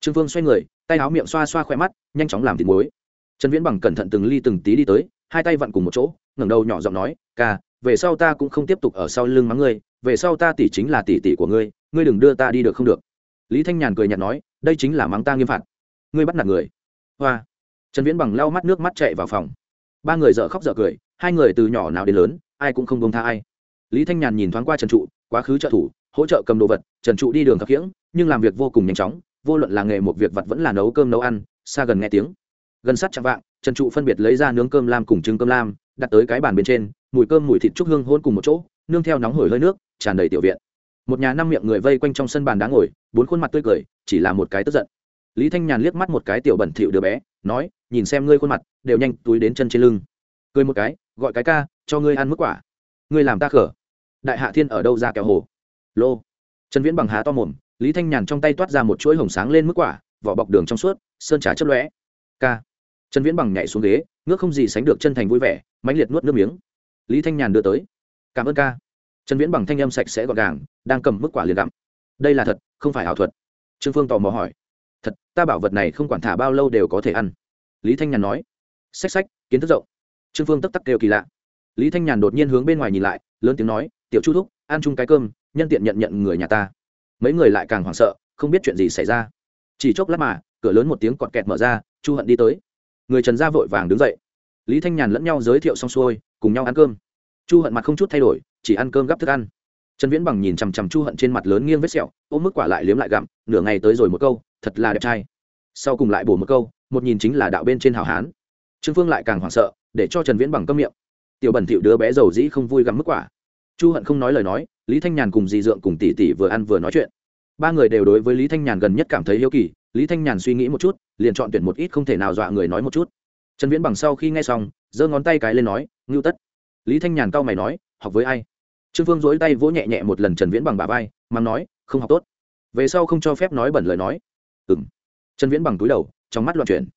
trương phương xoay người, tay áo miệng xoa xoa khoe mắt, nhanh chóng làm thịt muối. Trần viễn bằng cẩn thận từng ly từng tí đi tới, hai tay vặn cùng một chỗ, ngẩng đầu nhỏ giọng nói, ca, về sau ta cũng không tiếp tục ở sau lưng mắng ngươi, về sau ta tỷ chính là tỷ tỷ của ngươi ngươi đừng đưa ta đi được không được. Lý thanh nhàn cười nhạt nói, đây chính là mắng ta nghiêm phạt. Ngươi bắt nạt người. Hoa. Trần viễn bằng lau mắt nước mắt chạy vào phòng. Ba người dở khóc dở cười, hai người từ nhỏ nào đến lớn, ai cũng không bông tha ai. Lý thanh nhàn nhìn thoáng qua trần trụ, quá khứ trợ thủ, hỗ trợ cầm đồ vật, trần trụ đi đường khập khiễng nhưng làm việc vô cùng nhanh chóng vô luận là nghề một việc vặt vẫn là nấu cơm nấu ăn, xa gần nghe tiếng. Gần sát chạm vạng, trần trụ phân biệt lấy ra nướng cơm lam cùng trứng cơm lam, đặt tới cái bàn bên trên, mùi cơm mùi thịt trúc hương hôn cùng một chỗ, nương theo nóng hổi hơi nước, tràn đầy tiểu viện. Một nhà năm miệng người vây quanh trong sân bàn đá ngồi, bốn khuôn mặt tươi cười, chỉ là một cái tức giận. Lý thanh nhàn liếc mắt một cái tiểu bẩn thịu đứa bé, nói, nhìn xem ngươi khuôn mặt, đều nhanh túi đến chân trên lưng. Cười một cái, gọi cái ca, cho ngươi ăn mức quả. Ngươi làm ta khở. Đại hạ thiên ở đâu ra kẹo hồ? Lô. Trần viễn bằng há to mồm lý thanh nhàn trong tay toát ra một chuỗi hồng sáng lên mức quả, vỏ bọc đường trong suốt, sơn trà chất lõe. ca. Trần viễn bằng nhảy xuống ghế, ngước không gì sánh được chân thành vui vẻ, mãnh liệt nuốt nước miếng. Lý thanh nhàn đưa tới. Cảm ơn ca. Trần viễn bằng thanh âm sạch sẽ gọn gàng, đang cầm mức quả liền gặm. Đây là thật, không phải ảo thuật. Trương phương tò mò hỏi. Thật, ta bảo vật này không quản thả bao lâu đều có thể ăn. Lý thanh nhàn nói. Sách sách kiến thức rộng. Trương phương tấp tắc kêu kỳ lạ. Lý thanh nhàn đột nhiên hướng bên ngoài nhìn lại, lớn tiếng nói, tiểu chu thúc, ăn chung cái cơm, nhân tiện nhận nhận người nhà ta mấy người lại càng hoảng sợ, không biết chuyện gì xảy ra. Chỉ chốc lát mà, cửa lớn một tiếng cọt kẹt mở ra, chu hận đi tới. Người trần gia vội vàng đứng dậy. Lý thanh nhàn lẫn nhau giới thiệu xong xuôi, cùng nhau ăn cơm. Chu hận mặt không chút thay đổi, chỉ ăn cơm gắp thức ăn. Trần viễn bằng nhìn chằm chằm chu hận trên mặt lớn nghiêng vết sẹo, ôm mức quả lại liếm lại gặm, nửa ngày tới rồi một câu, thật là đẹp trai. Sau cùng lại bổ một câu, một nhìn chính là đạo bên trên hảo hán. Trương phương lại càng hoảng sợ, để cho trần viễn bằng câm miệng. Tiểu bẩn thỉu đứa bé giàu dĩ không vui gặm mức quả. Chu hận không nói lời nói lý thanh nhàn cùng dì dượng cùng tỷ tỷ vừa ăn vừa nói chuyện. Ba người đều đối với lý thanh nhàn gần nhất cảm thấy hiếu kỳ, lý thanh nhàn suy nghĩ một chút, liền chọn tuyển một ít không thể nào dọa người nói một chút. Trần viễn bằng sau khi nghe xong, giơ ngón tay cái lên nói, ngưu tất. Lý thanh nhàn cau mày nói, học với ai? Trương phương dối tay vỗ nhẹ nhẹ một lần trần viễn bằng bà vai, mắng nói, không học tốt. Về sau không cho phép nói bẩn lời nói. Ừng trần viễn bằng túi đầu, trong mắt loạn chuyển.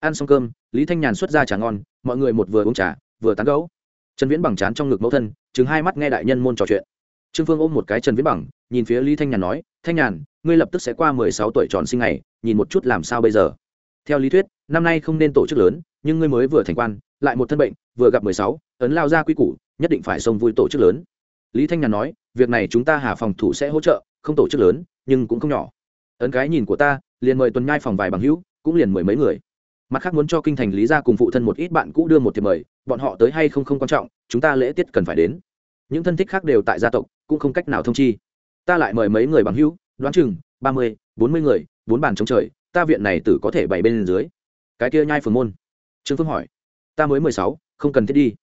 Ăn xong cơm, lý thanh nhàn xuất ra trà ngon, mọi người một vừa uống trà, vừa tán gấu trần viễn bằng chán trong ngực mẫu thân chứng hai mắt nghe đại nhân môn trò chuyện trương phương ôm một cái trần viễn bằng, nhìn phía lý thanh nhàn nói, thanh nhàn, ngươi lập tức sẽ qua mười sáu tuổi tròn sinh ngày, nhìn một chút làm sao bây giờ. Theo lý thuyết, năm nay không nên tổ chức lớn, nhưng ngươi mới vừa thành quan, lại một thân bệnh, vừa gặp mười sáu, ấn lao ra quy củ, nhất định phải xông vui tổ chức lớn. Lý thanh nhàn nói, việc này chúng ta hà phòng thủ sẽ hỗ trợ, không tổ chức lớn, nhưng cũng không nhỏ. Ấn cái nhìn của ta, liền mời tuần nhai phòng vài bằng hữu, cũng liền mười mấy người. Mặt khác muốn cho kinh thành lý ra cùng phụ thân một ít bạn cũ đưa một thiệp mời, bọn họ tới hay không không quan trọng, chúng ta lễ tiết cần phải đến những thân thích khác đều tại gia tộc, cũng không cách nào thông chi. Ta lại mời mấy người bằng hữu, đoán chừng ba mươi, bốn mươi người, bốn bàn chống trời, ta viện này tử có thể bảy bên dưới. Cái kia nhai phường môn. Trương phương hỏi. Ta mới mười sáu, không cần thiết đi.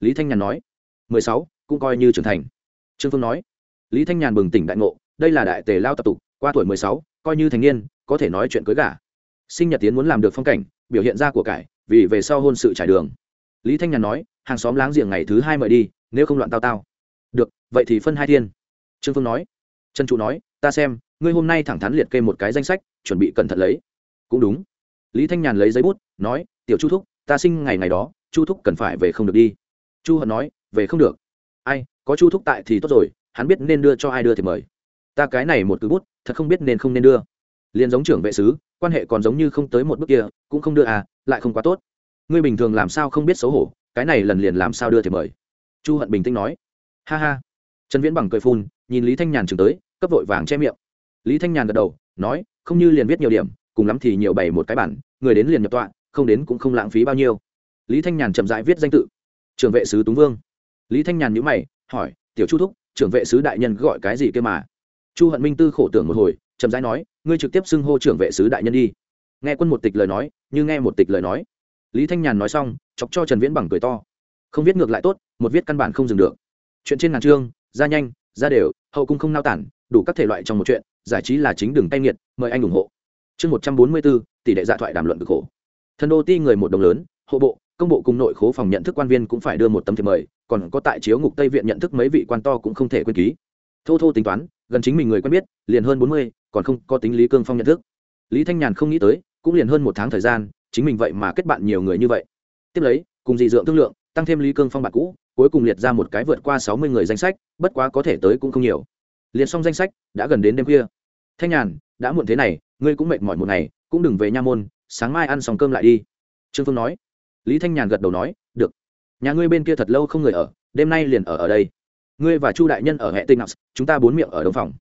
Lý thanh nhàn nói. mười sáu, cũng coi như trưởng thành. Trương phương nói. Lý thanh nhàn bừng tỉnh đại ngộ, đây là đại tề lao tập tục, qua tuổi mười sáu, coi như thành niên, có thể nói chuyện cưới gả. Sinh nhật tiến muốn làm được phong cảnh, biểu hiện ra của cải, vì về sau hôn sự trải đường. Lý thanh nhàn nói, hàng xóm láng giềng ngày thứ hai mời đi, nếu không loạn tao tao vậy thì phân hai thiên. Trương phương nói. Trần trụ nói, ta xem, ngươi hôm nay thẳng thắn liệt kê một cái danh sách, chuẩn bị cẩn thận lấy. Cũng đúng. Lý thanh nhàn lấy giấy bút, nói, tiểu chu thúc, ta sinh ngày ngày đó, chu thúc cần phải về không được đi. Chu hận nói, về không được. Ai, có chu thúc tại thì tốt rồi, hắn biết nên đưa cho ai đưa thì mời. Ta cái này một cứ bút, thật không biết nên không nên đưa. Liền giống trưởng vệ sứ, quan hệ còn giống như không tới một bước kia, cũng không đưa à lại không quá tốt. Ngươi bình thường làm sao không biết xấu hổ, cái này lần liền làm sao đưa thì mời. Chu hận bình tĩnh nói. Ha ha trần viễn bằng cười phun, nhìn lý thanh nhàn chừng tới, cấp vội vàng che miệng. Lý thanh nhàn gật đầu, nói, không như liền viết nhiều điểm, cùng lắm thì nhiều bày một cái bản, người đến liền nhập tọa, không đến cũng không lãng phí bao nhiêu. Lý thanh nhàn chậm rãi viết danh tự. Trưởng vệ sứ túng vương. Lý thanh nhàn nhữ mày, hỏi, tiểu chu thúc, trưởng vệ sứ đại nhân gọi cái gì kia mà? Chu hận minh tư khổ tưởng một hồi, chậm rãi nói, ngươi trực tiếp xưng hô trưởng vệ sứ đại nhân đi. Nghe quân một tịch lời nói, như nghe một tịch lời nói. Lý thanh nhàn nói xong, chọc cho trần viễn bằng cười to. Không viết ngược lại tốt, một viết căn bản không dừng được. Chuyện trên ngàn chương ra nhanh, ra đều, hậu cung không nao tản, đủ các thể loại trong một chuyện, giải trí là chính đường tay nghiệt, mời anh ủng hộ. Chương một trăm bốn mươi bốn tỷ lệ dạ thoại đàm luận cực khổ. Thần đô ti người một đồng lớn, hộ bộ, công bộ cùng nội khố phòng nhận thức quan viên cũng phải đưa một tấm thiệp mời, còn có tại chiếu ngục tây viện nhận thức mấy vị quan to cũng không thể quên ký. Thô thô tính toán, gần chính mình người quen biết, liền hơn bốn mươi, còn không có tính lý cương phong nhận thức. Lý thanh nhàn không nghĩ tới, cũng liền hơn một tháng thời gian, chính mình vậy mà kết bạn nhiều người như vậy. Tiếp lấy, cùng dị dượng thương lượng, tăng thêm lý cương phong bạn cũ cuối cùng liệt ra một cái vượt qua sáu mươi người danh sách, bất quá có thể tới cũng không nhiều. Liệt xong danh sách, đã gần đến đêm khuya. Thanh nhàn, đã muộn thế này, ngươi cũng mệt mỏi một ngày, cũng đừng về nha môn, sáng mai ăn xong cơm lại đi. Trương phương nói. Lý thanh nhàn gật đầu nói, được. Nhà ngươi bên kia thật lâu không người ở, đêm nay liền ở ở đây. Ngươi và chu đại nhân ở hệ tinh ngọc, chúng ta bốn miệng ở đồng phòng.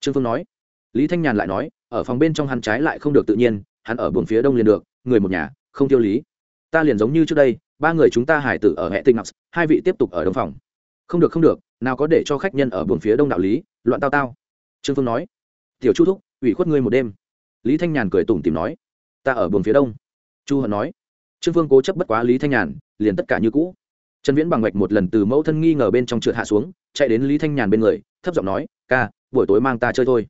Trương phương nói. Lý thanh nhàn lại nói, ở phòng bên trong hắn trái lại không được tự nhiên, hắn ở buồng phía đông liền được, người một nhà, không tiêu lý. Ta liền giống như trước đây ba người chúng ta hải tử ở hệ tinh ngọc, hai vị tiếp tục ở đông phòng. Không được không được, nào có để cho khách nhân ở buồng phía đông đạo lý, loạn tao tao. Trương phương nói. Tiểu chu thúc, ủy khuất ngươi một đêm. Lý thanh nhàn cười tủm tìm nói. Ta ở buồng phía đông. Chu hận nói. Trương phương cố chấp bất quá lý thanh nhàn, liền tất cả như cũ. Trần viễn bằng mạch một lần từ mẫu thân nghi ngờ bên trong trượt hạ xuống, chạy đến lý thanh nhàn bên người, thấp giọng nói, ca, buổi tối mang ta chơi thôi.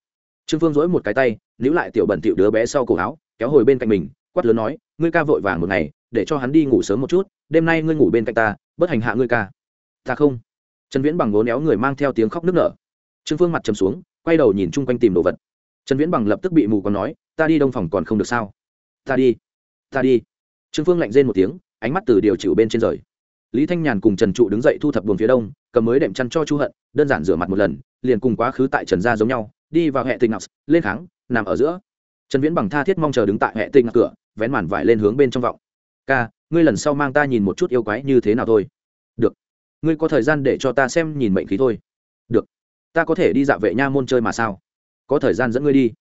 Trương phương dỗi một cái tay, níu lại tiểu bẩn tiểu đứa bé sau cổ áo, kéo hồi bên cạnh mình, quát lớn nói, ngươi ca vội vàng một ngày, để cho hắn đi ngủ sớm một chút đêm nay ngươi ngủ bên cạnh ta, bất hành hạ ngươi ca. Ta không. Trần viễn bằng ngố néo người mang theo tiếng khóc nức nở. Trương phương mặt trầm xuống, quay đầu nhìn chung quanh tìm đồ vật. Trần viễn bằng lập tức bị mù còn nói, ta đi đông phòng còn không được sao? Ta đi ta đi. Trương phương lạnh rên một tiếng, ánh mắt từ điều chịu bên trên rời. Lý thanh nhàn cùng trần trụ đứng dậy thu thập buồng phía đông, cầm mới đệm chăn cho chu hận, đơn giản rửa mặt một lần, liền cùng quá khứ tại trần gia giống nhau, đi vào hệ tinh ngọc, lên kháng, nằm ở giữa. Trần viễn bằng tha thiết mong chờ đứng tại hệ tinh ngọc cửa, vén màn vải lên hướng bên trong vọng. Ca ngươi lần sau mang ta nhìn một chút yêu quái như thế nào thôi. Được. Ngươi có thời gian để cho ta xem nhìn mệnh khí thôi. Được. Ta có thể đi dạo vệ nha môn chơi mà sao? Có thời gian dẫn ngươi đi.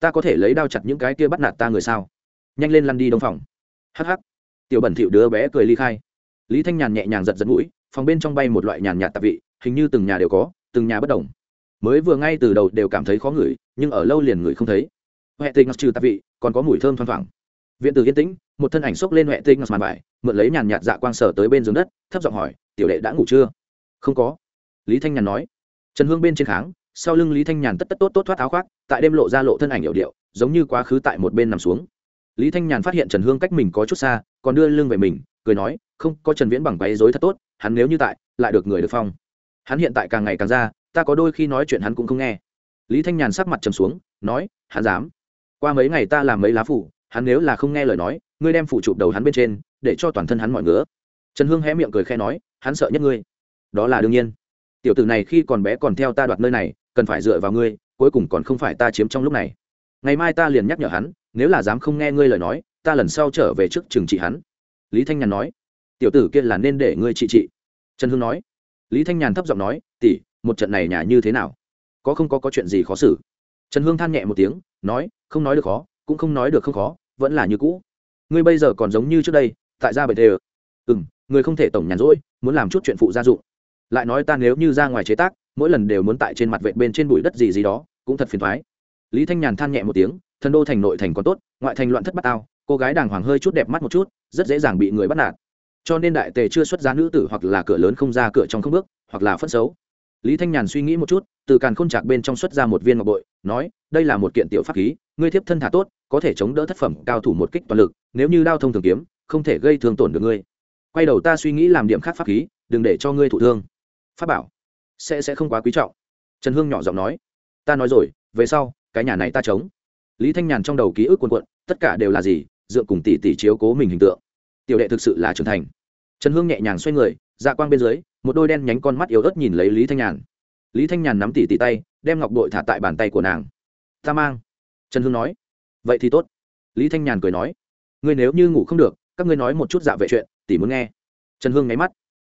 Ta có thể lấy đao chặt những cái kia bắt nạt ta người sao? Nhanh lên lăn đi đông phòng. Hắc. tiểu bẩn thỉu đứa bé cười ly khai. Lý thanh nhàn nhẹ nhàng giật giật mũi, phòng bên trong bay một loại nhàn nhạt tạp vị, hình như từng nhà đều có, từng nhà bất đồng. Mới vừa ngay từ đầu đều cảm thấy khó ngửi, nhưng ở lâu liền ngửi không thấy. Huệ tinh ngọc trừ tạp vị, còn có mùi thơm thoang thoảng viện tử yên tĩnh, một thân ảnh xốc lên huệ tinh ngọc màn vải, mượn lấy nhàn nhạt dạ quang sở tới bên giường đất, thấp giọng hỏi, tiểu đệ đã ngủ chưa? Không có. Lý thanh nhàn nói. Trần hương bên trên kháng, sau lưng lý thanh nhàn tất tất tốt tốt thoát áo khoác, tại đêm lộ ra lộ thân ảnh hiệu điệu, giống như quá khứ tại một bên nằm xuống. Lý thanh nhàn phát hiện trần hương cách mình có chút xa, còn đưa lưng về mình, cười nói, không, có trần viễn bằng quấy dối thật tốt, hắn nếu như tại, lại được người được phong. Hắn hiện tại càng ngày càng ra, ta có đôi khi nói chuyện hắn cũng không nghe. Lý thanh nhàn sắc mặt trầm xuống, nói, hắn dám. Qua mấy ngày ta làm mấy lá phủ hắn nếu là không nghe lời nói, ngươi đem phủ chụp đầu hắn bên trên, để cho toàn thân hắn mọi ngứa. Trần hương hé miệng cười khe nói, hắn sợ nhất ngươi. Đó là đương nhiên. Tiểu tử này khi còn bé còn theo ta đoạt nơi này, cần phải dựa vào ngươi, cuối cùng còn không phải ta chiếm trong lúc này. Ngày mai ta liền nhắc nhở hắn, nếu là dám không nghe ngươi lời nói, ta lần sau trở về trước trừng trị hắn. Lý thanh nhàn nói, tiểu tử kia là nên để ngươi trị trị. Trần hương nói, lý thanh nhàn thấp giọng nói tỉ một trận này nhà như thế nào? Có không có có chuyện gì khó xử? Trần hương than nhẹ một tiếng, nói, không nói được khó cũng không nói được không khó, vẫn là như cũ. Ngươi bây giờ còn giống như trước đây, tại gia bệ tê ừ m người không thể tổng nhàn rỗi, muốn làm chút chuyện phụ gia dụng. Lại nói ta nếu như ra ngoài chế tác, mỗi lần đều muốn tại trên mặt vệ bên trên bụi đất gì gì đó, cũng thật phiền thoái. Lý thanh nhàn than nhẹ một tiếng, thần đô thành nội thành còn tốt, ngoại thành loạn thất bát ao, cô gái đàng hoàng hơi chút đẹp mắt một chút, rất dễ dàng bị người bắt nạt. Cho nên đại tề chưa xuất giá nữ tử hoặc là cửa lớn không ra cửa trong không bước, hoặc là phất xấu. Lý thanh nhàn suy nghĩ một chút, từ càn khôn chạc bên trong xuất ra một viên ngọc bội, nói, đây là một kiện tiểu pháp khí, ngươi thiếp thân thả tốt có thể chống đỡ thất phẩm cao thủ một kích toàn lực, nếu như đao thông thường kiếm, không thể gây thương tổn được ngươi. Quay đầu ta suy nghĩ làm điểm khác pháp khí, đừng để cho ngươi thụ thương. Pháp bảo, sẽ sẽ không quá quý trọng. Trần hương nhỏ giọng nói. Ta nói rồi, về sau, cái nhà này ta chống. Lý thanh nhàn trong đầu ký ức quần quận tất cả đều là gì, dựa cùng tỷ tỷ chiếu cố mình hình tượng. Tiểu đệ thực sự là trưởng thành. Trần hương nhẹ nhàng xoay người dạ quang bên dưới, một đôi đen nhánh con mắt yếu ớt nhìn lấy lý thanh nhàn. Lý thanh nhàn nắm tỷ tỷ tay, đem ngọc bội thả tại bàn tay của nàng. Ta mang. Trần hương nói vậy thì tốt. Lý thanh nhàn cười nói. Ngươi nếu như ngủ không được, các ngươi nói một chút dạ vệ chuyện tỷ muốn nghe. Trần hương nháy mắt.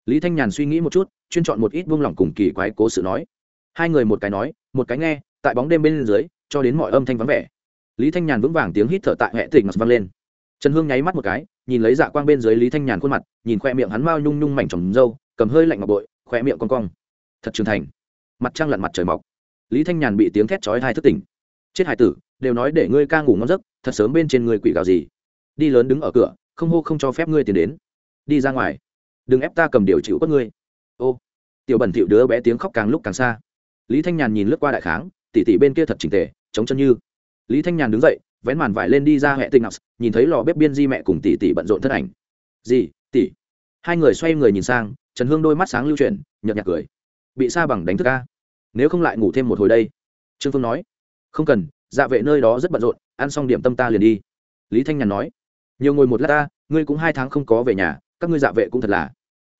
Lý thanh nhàn suy nghĩ một chút, chuyên chọn một ít buông lòng cùng kỳ quái cố sự nói. Hai người một cái nói, một cái nghe, tại bóng đêm bên dưới, cho đến mọi âm thanh vắng vẻ. Lý thanh nhàn vững vàng tiếng hít thở tại hệ tỉnh vang lên. Trần hương nháy mắt một cái, nhìn lấy dạ quang bên dưới lý thanh nhàn khuôn mặt, nhìn khoe miệng hắn mao nhung nhung mảnh trồng râu, cầm hơi lạnh ngọc bội, khoe miệng con cong. Thật trưởng thành. Mặt trăng lặn mặt trời mọc. Lý thanh nhàn bị tiếng thét chói hai thức tỉnh. Chết hải tử đều nói để ngươi ca ngủ ngon giấc, thật sớm bên trên người quỷ gào gì. Đi lớn đứng ở cửa, không hô không cho phép ngươi tiến đến. Đi ra ngoài. Đừng ép ta cầm điều chịu quất ngươi. Ô. Tiểu bẩn thịu đứa bé tiếng khóc càng lúc càng xa. Lý thanh nhàn nhìn lướt qua đại kháng, tỉ tỉ bên kia thật trình tề, chống chân như. Lý thanh nhàn đứng dậy, vén màn vải lên đi ra hệ tinh nặng nhìn thấy lò bếp biên di mẹ cùng tỉ tỉ bận rộn thân ảnh. Gì, tỉ? Hai người xoay người nhìn sang, trần hương đôi mắt sáng lưu chuyển, nhợt nhạt cười. Bị sa bằng đánh thức ca. Nếu không lại ngủ thêm một hồi đây. Trương phương nói. Không cần dạ vệ nơi đó rất bận rộn, ăn xong điểm tâm ta liền đi. Lý thanh nhàn nói, nhiều ngồi một lát ta, ngươi cũng hai tháng không có về nhà, các ngươi dạ vệ cũng thật là.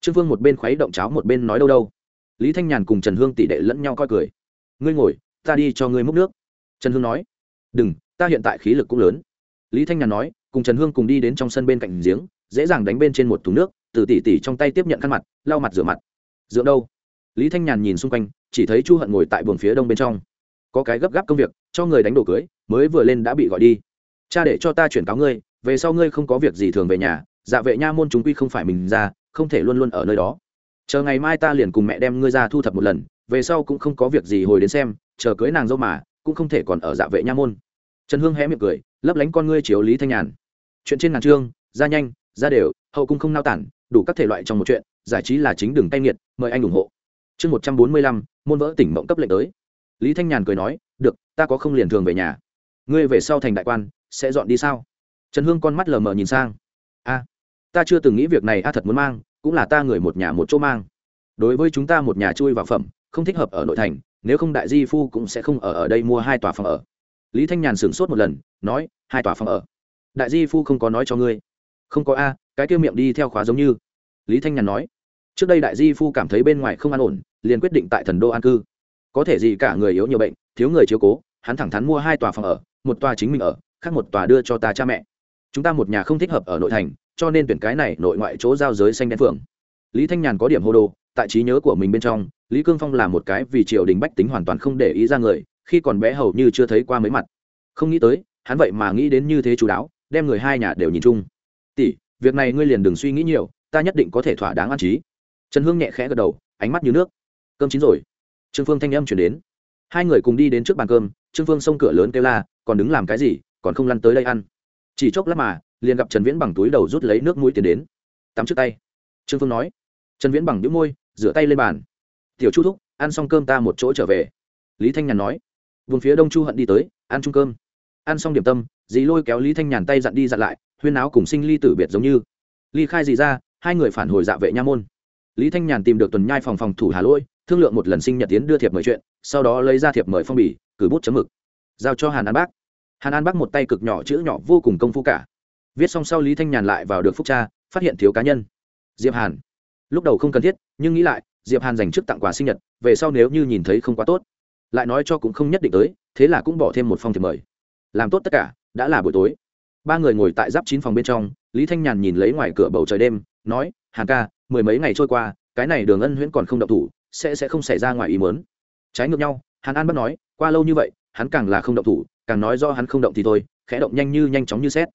Trương phương một bên khuấy động cháo một bên nói đâu đâu. Lý thanh nhàn cùng trần hương tỷ đệ lẫn nhau coi cười. Ngươi ngồi, ta đi cho ngươi múc nước. Trần hương nói, đừng, ta hiện tại khí lực cũng lớn. Lý thanh nhàn nói, cùng trần hương cùng đi đến trong sân bên cạnh giếng, dễ dàng đánh bên trên một thùng nước, từ tỉ tỉ trong tay tiếp nhận khăn mặt, lau mặt rửa mặt. Rửa đâu? Lý thanh nhàn nhìn xung quanh, chỉ thấy chu hận ngồi tại buồng phía đông bên trong. Có cái gấp gáp công việc cho người đánh đồ cưới, mới vừa lên đã bị gọi đi. Cha để cho ta chuyển cáo ngươi, về sau ngươi không có việc gì thường về nhà dạ vệ nha môn chúng quy không phải mình ra, không thể luôn luôn ở nơi đó. Chờ ngày mai ta liền cùng mẹ đem ngươi ra thu thập một lần, về sau cũng không có việc gì hồi đến xem, chờ cưới nàng dâu mà, cũng không thể còn ở dạ vệ nha môn. Trần hương hé miệng cười, lấp lánh con ngươi chiếu lý thanh nhàn. Chuyện trên ngàn trương ra nhanh, ra đều, hậu cung không nao tản, đủ các thể loại trong một chuyện, giải trí là chính đường tay nghiệt, mời anh ủng hộ. Chương một trăm bốn mươi lăm, môn vỡ tỉnh mộng cấp lệnh tới. Lý thanh nhàn cười nói ta có không liền thường về nhà. Ngươi về sau thành đại quan, sẽ dọn đi sao? Trần hương con mắt lờ mờ nhìn sang. A, ta chưa từng nghĩ việc này a, thật muốn mang, cũng là ta người một nhà một chỗ mang. Đối với chúng ta một nhà chui vào phẩm, không thích hợp ở nội thành, nếu không đại di phu cũng sẽ không ở ở đây mua hai tòa phòng ở. Lý thanh nhàn sửng sốt một lần, nói, hai tòa phòng ở. Đại di phu không có nói cho ngươi. Không có a, cái kêu miệng đi theo khóa giống như. Lý thanh nhàn nói. Trước đây đại di phu cảm thấy bên ngoài không an ổn, liền quyết định tại thần đô an cư. Có thể gì cả người yếu nhiều bệnh thiếu người chiếu cố, hắn thẳng thắn mua hai tòa phòng ở, một tòa chính mình ở, khác một tòa đưa cho ta cha mẹ. Chúng ta một nhà không thích hợp ở nội thành, cho nên tuyển cái này nội ngoại chỗ giao giới xanh đen phượng. Lý thanh nhàn có điểm hô đồ, tại trí nhớ của mình bên trong, lý cương phong là một cái vì triều đình bách tính hoàn toàn không để ý ra người, khi còn bé hầu như chưa thấy qua mấy mặt. Không nghĩ tới, hắn vậy mà nghĩ đến như thế chú đáo, đem người hai nhà đều nhìn chung. Tỷ, việc này ngươi liền đừng suy nghĩ nhiều, ta nhất định có thể thỏa đáng an trí. Trần hương nhẹ khẽ gật đầu, ánh mắt như nước. Cơm chín rồi. Trương phương thanh âm chuyển đến hai người cùng đi đến trước bàn cơm, trương phương xông cửa lớn kêu la, còn đứng làm cái gì? Còn không lăn tới đây ăn? Chỉ chốc lát mà, liền gặp trần viễn bằng túi đầu rút lấy nước mũi tiền đến. Tắm trước tay. Trương phương nói. Trần viễn bằng đĩu môi, rửa tay lên bàn. Tiểu chu thúc, ăn xong cơm ta một chỗ trở về. Lý thanh nhàn nói. Vùng phía đông chu hận đi tới, ăn chung cơm. Ăn xong điểm tâm, dì lôi kéo lý thanh nhàn tay dặn đi dặn lại, huyên áo cùng sinh ly tử biệt giống như. Ly khai dì ra, hai người phản hồi dạ vệ nha môn. Lý thanh nhàn tìm được tuần nhai phòng phòng thủ hà lỗi thương lượng một lần sinh nhật tiến đưa thiệp mời chuyện, sau đó lấy ra thiệp mời phong bì, cử bút chấm mực, giao cho hàn an bác. Hàn an bác một tay cực nhỏ, chữ nhỏ vô cùng công phu cả. Viết xong sau lý thanh nhàn lại vào được phúc cha, phát hiện thiếu cá nhân. Diệp hàn. Lúc đầu không cần thiết, nhưng nghĩ lại, diệp hàn dành trước tặng quà sinh nhật, về sau nếu như nhìn thấy không quá tốt, lại nói cho cũng không nhất định tới, thế là cũng bỏ thêm một phong thiệp mời. Làm tốt tất cả, đã là buổi tối. Ba người ngồi tại giáp chín phòng bên trong, lý thanh nhàn nhìn lấy ngoài cửa bầu trời đêm, nói, hàn ca, mười mấy ngày trôi qua, cái này đường ân huyễn còn không động thủ sẽ sẽ không xảy ra ngoài ý muốn, trái ngược nhau hàn an bắt nói qua lâu như vậy hắn càng là không động thủ càng nói do hắn không động thì thôi khẽ động nhanh như nhanh chóng như xét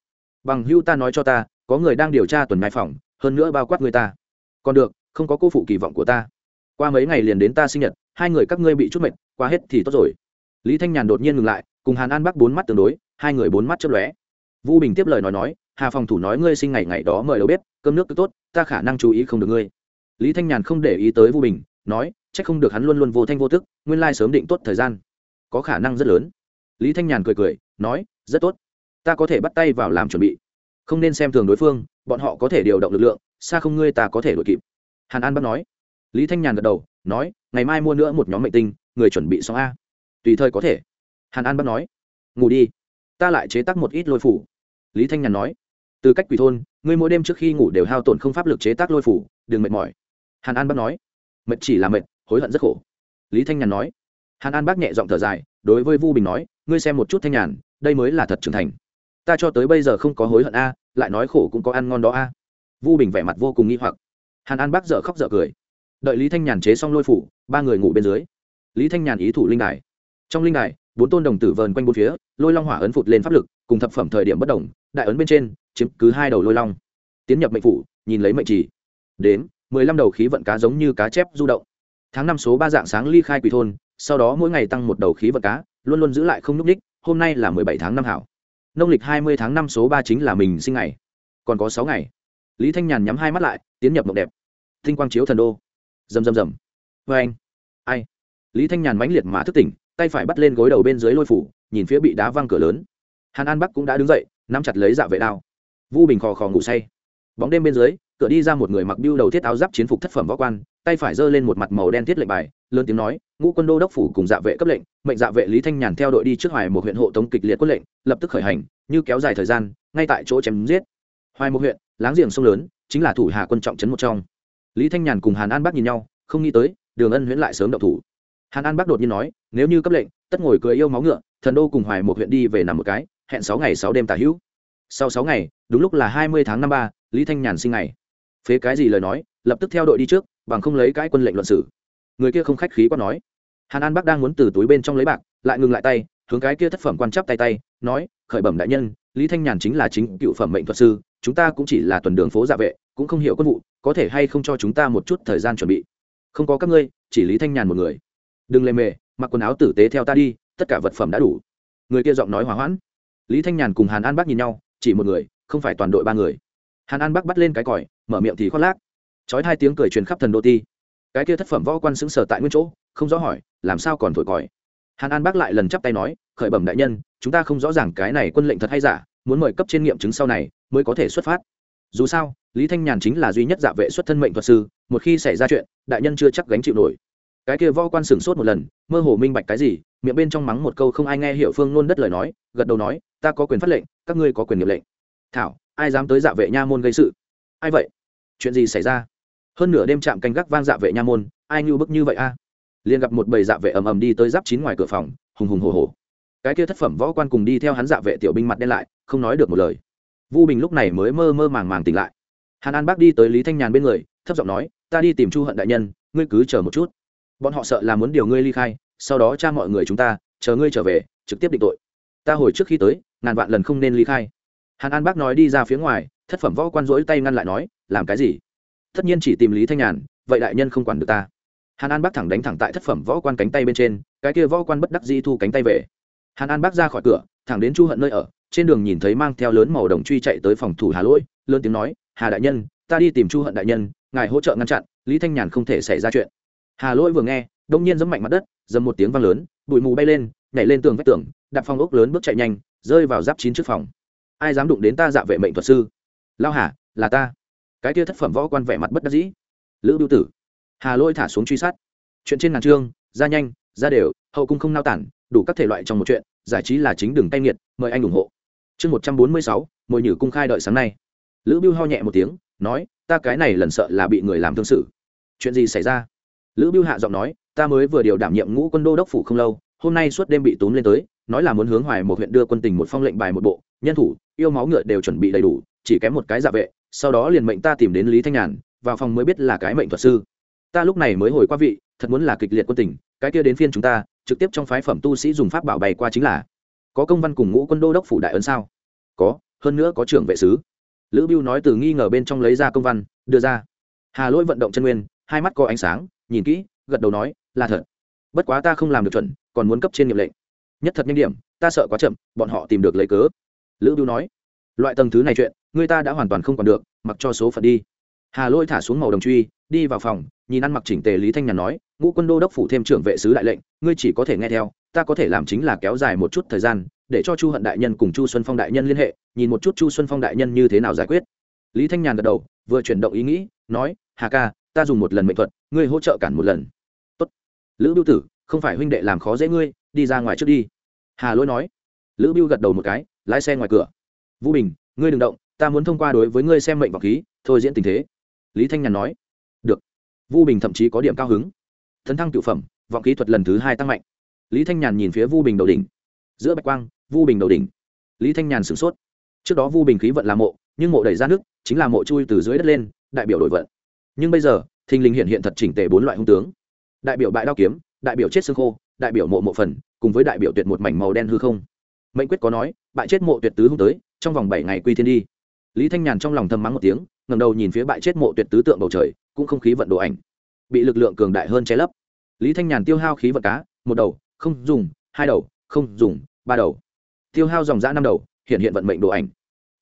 bằng hưu ta nói cho ta có người đang điều tra tuần mai phòng hơn nữa bao quát người ta. Còn được không có cô phụ kỳ vọng của ta. Qua mấy ngày liền đến ta sinh nhật hai người các ngươi bị chút mệt qua hết thì tốt rồi. Lý thanh nhàn đột nhiên ngừng lại cùng hàn an bắc bốn mắt tương đối hai người bốn mắt chớp lóe. Vu bình tiếp lời nói nói hà phòng thủ nói ngươi sinh ngày ngày đó mời đầu bếp cơm nước cứ tốt ta khả năng chú ý không được ngươi. Lý thanh nhàn không để ý tới vu bình nói, chắc không được hắn luôn luôn vô thanh vô tức, nguyên lai sớm định tốt thời gian. Có khả năng rất lớn. Lý thanh nhàn cười cười, nói, rất tốt. Ta có thể bắt tay vào làm chuẩn bị. Không nên xem thường đối phương, bọn họ có thể điều động lực lượng, xa không ngươi ta có thể đ ổ i kịp. Hàn an bắt nói. Lý thanh nhàn gật đầu, nói, ngày mai mua nữa một nhóm mệnh tinh, người chuẩn bị xong a. Tùy thời có thể. Hàn an bắt nói. Ngủ đi. Ta lại chế tác một ít lôi phủ. Lý thanh nhàn nói. Từ cách quỷ thôn, ngươi mỗi đêm trước khi ngủ đều hao tổn không pháp lực chế tác lôi phủ, đừng mệt mỏi. Hàn an bắt nói mệt chỉ là mệt, hối hận rất khổ. Lý thanh nhàn nói. Hàn an bác nhẹ giọng thở dài, đối với vu bình nói, ngươi xem một chút thanh nhàn, đây mới là thật trưởng thành. Ta cho tới bây giờ không có hối hận a, lại nói khổ cũng có ăn ngon đó a. Vu bình vẻ mặt vô cùng nghi hoặc. Hàn an bác dợ khóc dợ cười. Đợi lý thanh nhàn chế xong lôi phủ, ba người ngủ bên dưới. Lý thanh nhàn ý thủ linh đài. Trong linh đài, bốn tôn đồng tử vờn quanh bốn phía, lôi long hỏa ấn phụt lên pháp lực, cùng thập phẩm thời điểm bất đồng, đại ấn bên trên, chiếm cứ hai đầu lôi long. Tiến nhập mệnh phủ, nhìn lấy mệnh trì. Đến mười lăm đầu khí vận cá giống như cá chép du động. Tháng năm số ba dạng sáng ly khai quỷ thôn, sau đó mỗi ngày tăng một đầu khí vận cá, luôn luôn giữ lại không n ú c ních hôm nay là mười bảy tháng năm hảo. Nông lịch hai mươi tháng năm số ba chính là mình sinh ngày. Còn có sáu ngày. Lý thanh nhàn nhắm hai mắt lại, tiến nhập mộng đẹp. Thinh quang chiếu thần đô. Rầm rầm rầm. Vê anh. Ai? Lý thanh nhàn mãnh liệt mà thức tỉnh, tay phải bắt lên gối đầu bên dưới lôi phủ, nhìn phía bị đá văng cửa lớn. Hàn an bắc cũng đã đứng dậy, nắm chặt lấy dạ vệ đao. Vu bình khò khò ngủ say. Bóng đêm bên dưới cửa đi ra một người mặc biêu đầu thiết áo giáp chiến phục thất phẩm võ quan, tay phải giơ lên một mặt màu đen thiết lệnh bài, lớn tiếng nói, ngũ quân đô đốc phủ cùng dạ vệ cấp lệnh, mệnh dạ vệ lý thanh nhàn theo đội đi trước hoài một huyện hộ tống kịch liệt quân lệnh, lập tức khởi hành, như kéo dài thời gian, ngay tại chỗ chém giết. Hoài một huyện, láng giềng sông lớn, chính là thủ hà quân trọng trấn một trong. Lý thanh nhàn cùng hàn an bắc nhìn nhau, không nghĩ tới, đường ân huyễn lại sớm động thủ. Hàn an bắc đột nhiên nói, nếu như cấp lệnh, tất ngồi cười yêu máu ngựa, thần đô cùng hoài một huyện đi về nằm một cái, hẹn sáu ngày sáu đêm tả hữu. Sau sáu ngày, đúng lúc là hai mươi tháng năm ba, lý thanh nhàn sinh ngày phế cái gì lời nói, lập tức theo đội đi trước, bằng không lấy cái quân lệnh luận sử người kia không khách khí quá nói. Hàn an bắc đang muốn từ túi bên trong lấy bạc, lại ngừng lại tay, hướng cái kia thất phẩm quan chấp tay tay, nói, khởi bẩm đại nhân, lý thanh nhàn chính là chính cựu phẩm mệnh thuật sư, chúng ta cũng chỉ là tuần đường phố dạ vệ, cũng không hiểu quân vụ, có thể hay không cho chúng ta một chút thời gian chuẩn bị? Không có các ngươi, chỉ lý thanh nhàn một người. Đừng lề mề, mặc quần áo tử tế theo ta đi, tất cả vật phẩm đã đủ. Người kia giọng nói hòa hoãn. Lý thanh nhàn cùng hàn an bắc nhìn nhau, chỉ một người, không phải toàn đội ba người. Hàn an bắc bắt lên cái còi mở miệng thì khoác lác. Chói hai tiếng cười truyền khắp thần đô ti. Cái kia thất phẩm võ quan xứng sở tại nguyên chỗ, không rõ hỏi, làm sao còn thổi còi? Hàn an bác lại lần chắp tay nói, khởi bẩm đại nhân, chúng ta không rõ ràng cái này quân lệnh thật hay giả, muốn mời cấp trên nghiệm chứng sau này mới có thể xuất phát. Dù sao, lý thanh nhàn chính là duy nhất dạ vệ xuất thân mệnh thuật sư, một khi xảy ra chuyện, đại nhân chưa chắc gánh chịu nổi. Cái kia võ quan sửng sốt một lần, mơ hồ minh bạch cái gì, miệng bên trong mắng một câu không ai nghe hiểu phương nôn đất lời nói, gật đầu nói, ta có quyền phát lệnh, các ngươi có quyền nghiệp lệnh. Thảo, ai dám tới dạ vệ nha môn gây sự? Ai vậy? Chuyện gì xảy ra? Hơn nửa đêm chạm canh gác vang dạ vệ nha môn, ai như bức như vậy a? Liền gặp một bầy dạ vệ ầm ầm đi tới giáp chín ngoài cửa phòng, hùng hùng hồ hồ cái kia thất phẩm võ quan cùng đi theo hắn dạ vệ tiểu binh mặt đen lại, không nói được một lời. Vu bình lúc này mới mơ mơ màng màng tỉnh lại. Hàn an bác đi tới lý thanh nhàn bên người, thấp giọng nói, ta đi tìm chu hận đại nhân, ngươi cứ chờ một chút. Bọn họ sợ là muốn điều ngươi ly khai, sau đó cha mọi người chúng ta, chờ ngươi trở về, trực tiếp định tội. Ta hồi trước khi tới, ngàn vạn lần không nên ly khai. Hàn an bác nói đi ra phía ngoài thất phẩm võ quan rỗi tay ngăn lại nói, làm cái gì? Tất nhiên chỉ tìm lý thanh nhàn, vậy đại nhân không quản được ta. Hàn an bác thẳng đánh thẳng tại thất phẩm võ quan cánh tay bên trên, cái kia võ quan bất đắc di thu cánh tay về. Hàn an bác ra khỏi cửa, thẳng đến chu hận nơi ở, trên đường nhìn thấy mang theo lớn màu đồng truy chạy tới phòng thủ hà lỗi, lớn tiếng nói, hà đại nhân, ta đi tìm chu hận đại nhân, ngài hỗ trợ ngăn chặn, lý thanh nhàn không thể xảy ra chuyện. Hà lỗi vừa nghe, đông nhiên giấm mạnh mặt đất, dầm một tiếng vang lớn, bụi mù bay lên, nhảy lên tường vách tường đặt phòng ốc lớn bước chạy nhanh, rơi vào giáp chín trước phòng. Ai dám đụng đến ta dạ vệ mệnh thuật sư? Lao hà là ta. Cái kia thất phẩm võ quan vẻ mặt bất đắc dĩ. Lữ biêu tử. Hà lôi thả xuống truy sát. Chuyện trên ngàn trương, ra nhanh ra đều hậu cung không nao tản đủ các thể loại trong một chuyện giải trí là chính đường tay nghiệt mời anh ủng hộ. Chương một trăm bốn mươi sáu mồi nhử cung khai đợi sáng nay. Lữ biêu ho nhẹ một tiếng nói ta cái này lần sợ là bị người làm thương sự. Chuyện gì xảy ra? Lữ biêu hạ giọng nói ta mới vừa điều đảm nhiệm ngũ quân đô đốc phủ không lâu hôm nay suốt đêm bị tốn lên tới nói là muốn hướng hoài một huyện đưa quân tình một phong lệnh bài một bộ nhân thủ, yêu máu ngựa đều chuẩn bị đầy đủ, chỉ kém một cái dạ vệ, sau đó liền mệnh ta tìm đến lý thanh nhàn, vào phòng mới biết là cái mệnh thuật sư. Ta lúc này mới hồi qua vị, thật muốn là kịch liệt quân tình, cái kia đến phiên chúng ta, trực tiếp trong phái phẩm tu sĩ dùng pháp bảo bày qua chính là, có công văn cùng ngũ quân đô đốc phủ đại ấn sao? Có, hơn nữa có trưởng vệ sứ. Lữ biêu nói từ nghi ngờ bên trong lấy ra công văn, đưa ra. Hà lỗi vận động chân nguyên, hai mắt có ánh sáng, nhìn kỹ, gật đầu nói, là thật. Bất quá ta không làm được chuẩn, còn muốn cấp trên nghiệp lệnh. Nhất thật nhanh điểm, ta sợ quá chậm, bọn họ tìm được lấy cớ lữ biêu nói, loại tầng thứ này chuyện, người ta đã hoàn toàn không còn được, mặc cho số phận đi. Hà lôi thả xuống màu đồng truy, đi vào phòng, nhìn ăn mặc chỉnh tề lý thanh nhàn nói, ngũ quân đô đốc phủ thêm trưởng vệ sứ đại lệnh, ngươi chỉ có thể nghe theo, ta có thể làm chính là kéo dài một chút thời gian, để cho chu hận đại nhân cùng chu xuân phong đại nhân liên hệ, nhìn một chút chu xuân phong đại nhân như thế nào giải quyết. Lý thanh nhàn gật đầu, vừa chuyển động ý nghĩ, nói, hà ca, ta dùng một lần mệnh thuật, ngươi hỗ trợ cản một lần. Tốt. lữ biêu tử, không phải huynh đệ làm khó dễ ngươi, đi ra ngoài trước đi. Hà lỗi nói lữ biêu gật đầu một cái, lái xe ngoài cửa. Vũ bình, ngươi đừng động, ta muốn thông qua đối với ngươi xem mệnh vọng khí, thôi diễn tình thế. Lý thanh nhàn nói. Được. Vu bình thậm chí có điểm cao hứng. Thấn thăng cựu phẩm, vọng khí thuật lần thứ hai tăng mạnh. Lý thanh nhàn nhìn phía vu bình đầu đỉnh. Giữa bạch quang vu bình đầu đỉnh. Lý thanh nhàn sửng sốt. Trước đó vu bình khí vận là mộ, nhưng mộ đẩy ra nước, chính là mộ chui từ dưới đất lên, đại biểu đổi vận. Nhưng bây giờ, thình lình hiện hiện thật chỉnh tề bốn loại hung tướng. Đại biểu bại đao kiếm, đại biểu chết xương khô, đại biểu mộ mộ phần, cùng với đại biểu tuyệt một mảnh màu đen hư không mệnh quyết có nói, bại chết mộ tuyệt tứ hung tới, trong vòng bảy ngày quy thiên đi. Lý thanh nhàn trong lòng thầm mắng một tiếng ngầm đầu nhìn phía bại chết mộ tuyệt tứ tượng bầu trời, cũng không khí vận đồ ảnh. Bị lực lượng cường đại hơn che lấp. Lý thanh nhàn tiêu hao khí vận cá, một đầu, không dùng, hai đầu, không dùng, ba đầu. Tiêu hao dòng giã năm đầu, hiện hiện vận mệnh đồ ảnh.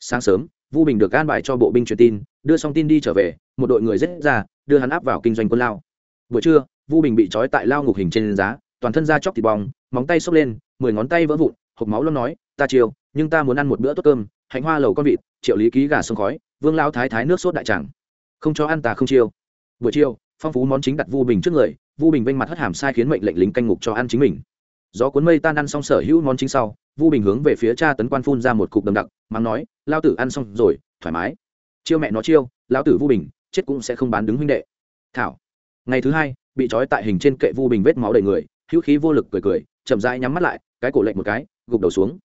Sáng sớm, vu bình được an bài cho bộ binh truyền tin, đưa xong tin đi trở về, một đội người rết ra, đưa hắn áp vào kinh doanh quân lao. Buổi trưa, vu bình bị trói tại lao ngục hình trên giá, toàn thân da chóc thịt bong, móng tay xốc lên, mười ngón tay vỡ vụn hộp máu lo nói, ta chiều nhưng ta muốn ăn một bữa tốt cơm, hạnh hoa lầu con vịt, triệu lý ký gà sông khói, vương lao thái thái nước sốt đại tràng. Không cho ăn ta không chiêu. Buổi chiều, phong phú món chính đặt vu bình trước người, vu bình vênh mặt hất hàm sai khiến mệnh lệnh lính canh ngục cho ăn chính mình. Gió cuốn mây tan ăn xong sở hữu món chính sau, vu bình hướng về phía cha tấn quan phun ra một cục đầm đặc, mắng nói lao tử ăn xong rồi, thoải mái. Chiêu mẹ nó chiêu, lão tử vu bình, chết cũng sẽ không bán đứng huynh đệ. Thảo. Ngày thứ hai, bị trói tại hình trên kệ vu bình vết máu đầy người, hữu khí vô lực cười cười, chậm rãi nhắm mắt lại, cái cổ lệnh một cái gục đầu xuống.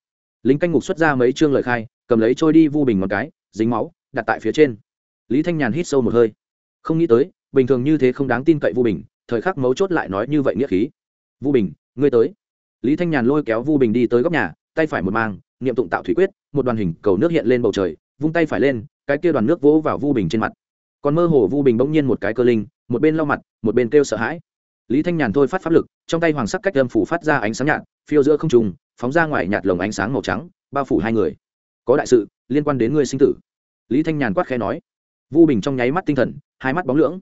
Lính canh ngục xuất ra mấy chương lời khai, cầm lấy trôi đi vu bình một cái, dính máu, đặt tại phía trên. Lý thanh nhàn hít sâu một hơi. Không nghĩ tới, bình thường như thế không đáng tin cậy vu bình, thời khắc mấu chốt lại nói như vậy nghĩa khí. Vu bình, ngươi tới. Lý thanh nhàn lôi kéo vu bình đi tới góc nhà, tay phải một mang, niệm tụng tạo thủy quyết, một đoàn hình cầu nước hiện lên bầu trời, vung tay phải lên, cái kia đoàn nước vỗ vào vu bình trên mặt. Còn mơ hồ vu bình bỗng nhiên một cái cơ linh, một bên lau mặt, một bên kêu sợ hãi. Lý thanh nhàn thôi phát pháp lực, trong tay hoàng sắc cách âm phủ phát ra ánh sáng nhạt, phiêu giữa không trùng phóng ra ngoài nhạt lồng ánh sáng màu trắng, bao phủ hai người. Có đại sự liên quan đến ngươi sinh tử. Lý thanh nhàn quát khẽ nói. Vu bình trong nháy mắt tinh thần, hai mắt bóng lưỡng.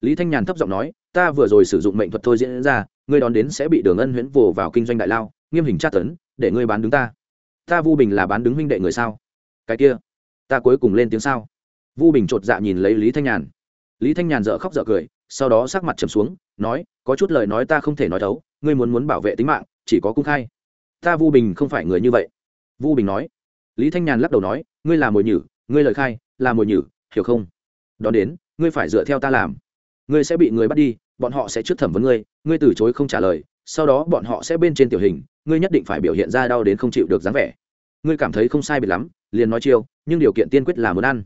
Lý thanh nhàn thấp giọng nói, ta vừa rồi sử dụng mệnh thuật thôi diễn ra, ngươi đón đến sẽ bị đường ân huyễn vồ vào kinh doanh đại lao, nghiêm hình tra tấn, để ngươi bán đứng ta. Ta vu bình là bán đứng huynh đệ người sao? Cái kia, ta cuối cùng lên tiếng sao? Vu bình chột dạ nhìn lấy lý thanh nhàn. Lý thanh nhàn dợ khóc dợ cười, sau đó sắc mặt trầm xuống, nói, có chút lời nói ta không thể nói thấu, ngươi muốn muốn bảo vệ tính mạng, chỉ có cung khai ta vu bình không phải người như vậy. Vu bình nói. Lý thanh nhàn lắc đầu nói, ngươi là mồi nhử, ngươi lời khai, là mồi nhử, hiểu không? Đón đến, ngươi phải dựa theo ta làm. Ngươi sẽ bị người bắt đi, bọn họ sẽ trước thẩm vấn ngươi ngươi từ chối không trả lời, sau đó bọn họ sẽ bên trên tiểu hình, ngươi nhất định phải biểu hiện ra đau đến không chịu được dáng vẻ. Ngươi cảm thấy không sai biệt lắm, liền nói chiêu, nhưng điều kiện tiên quyết là muốn ăn.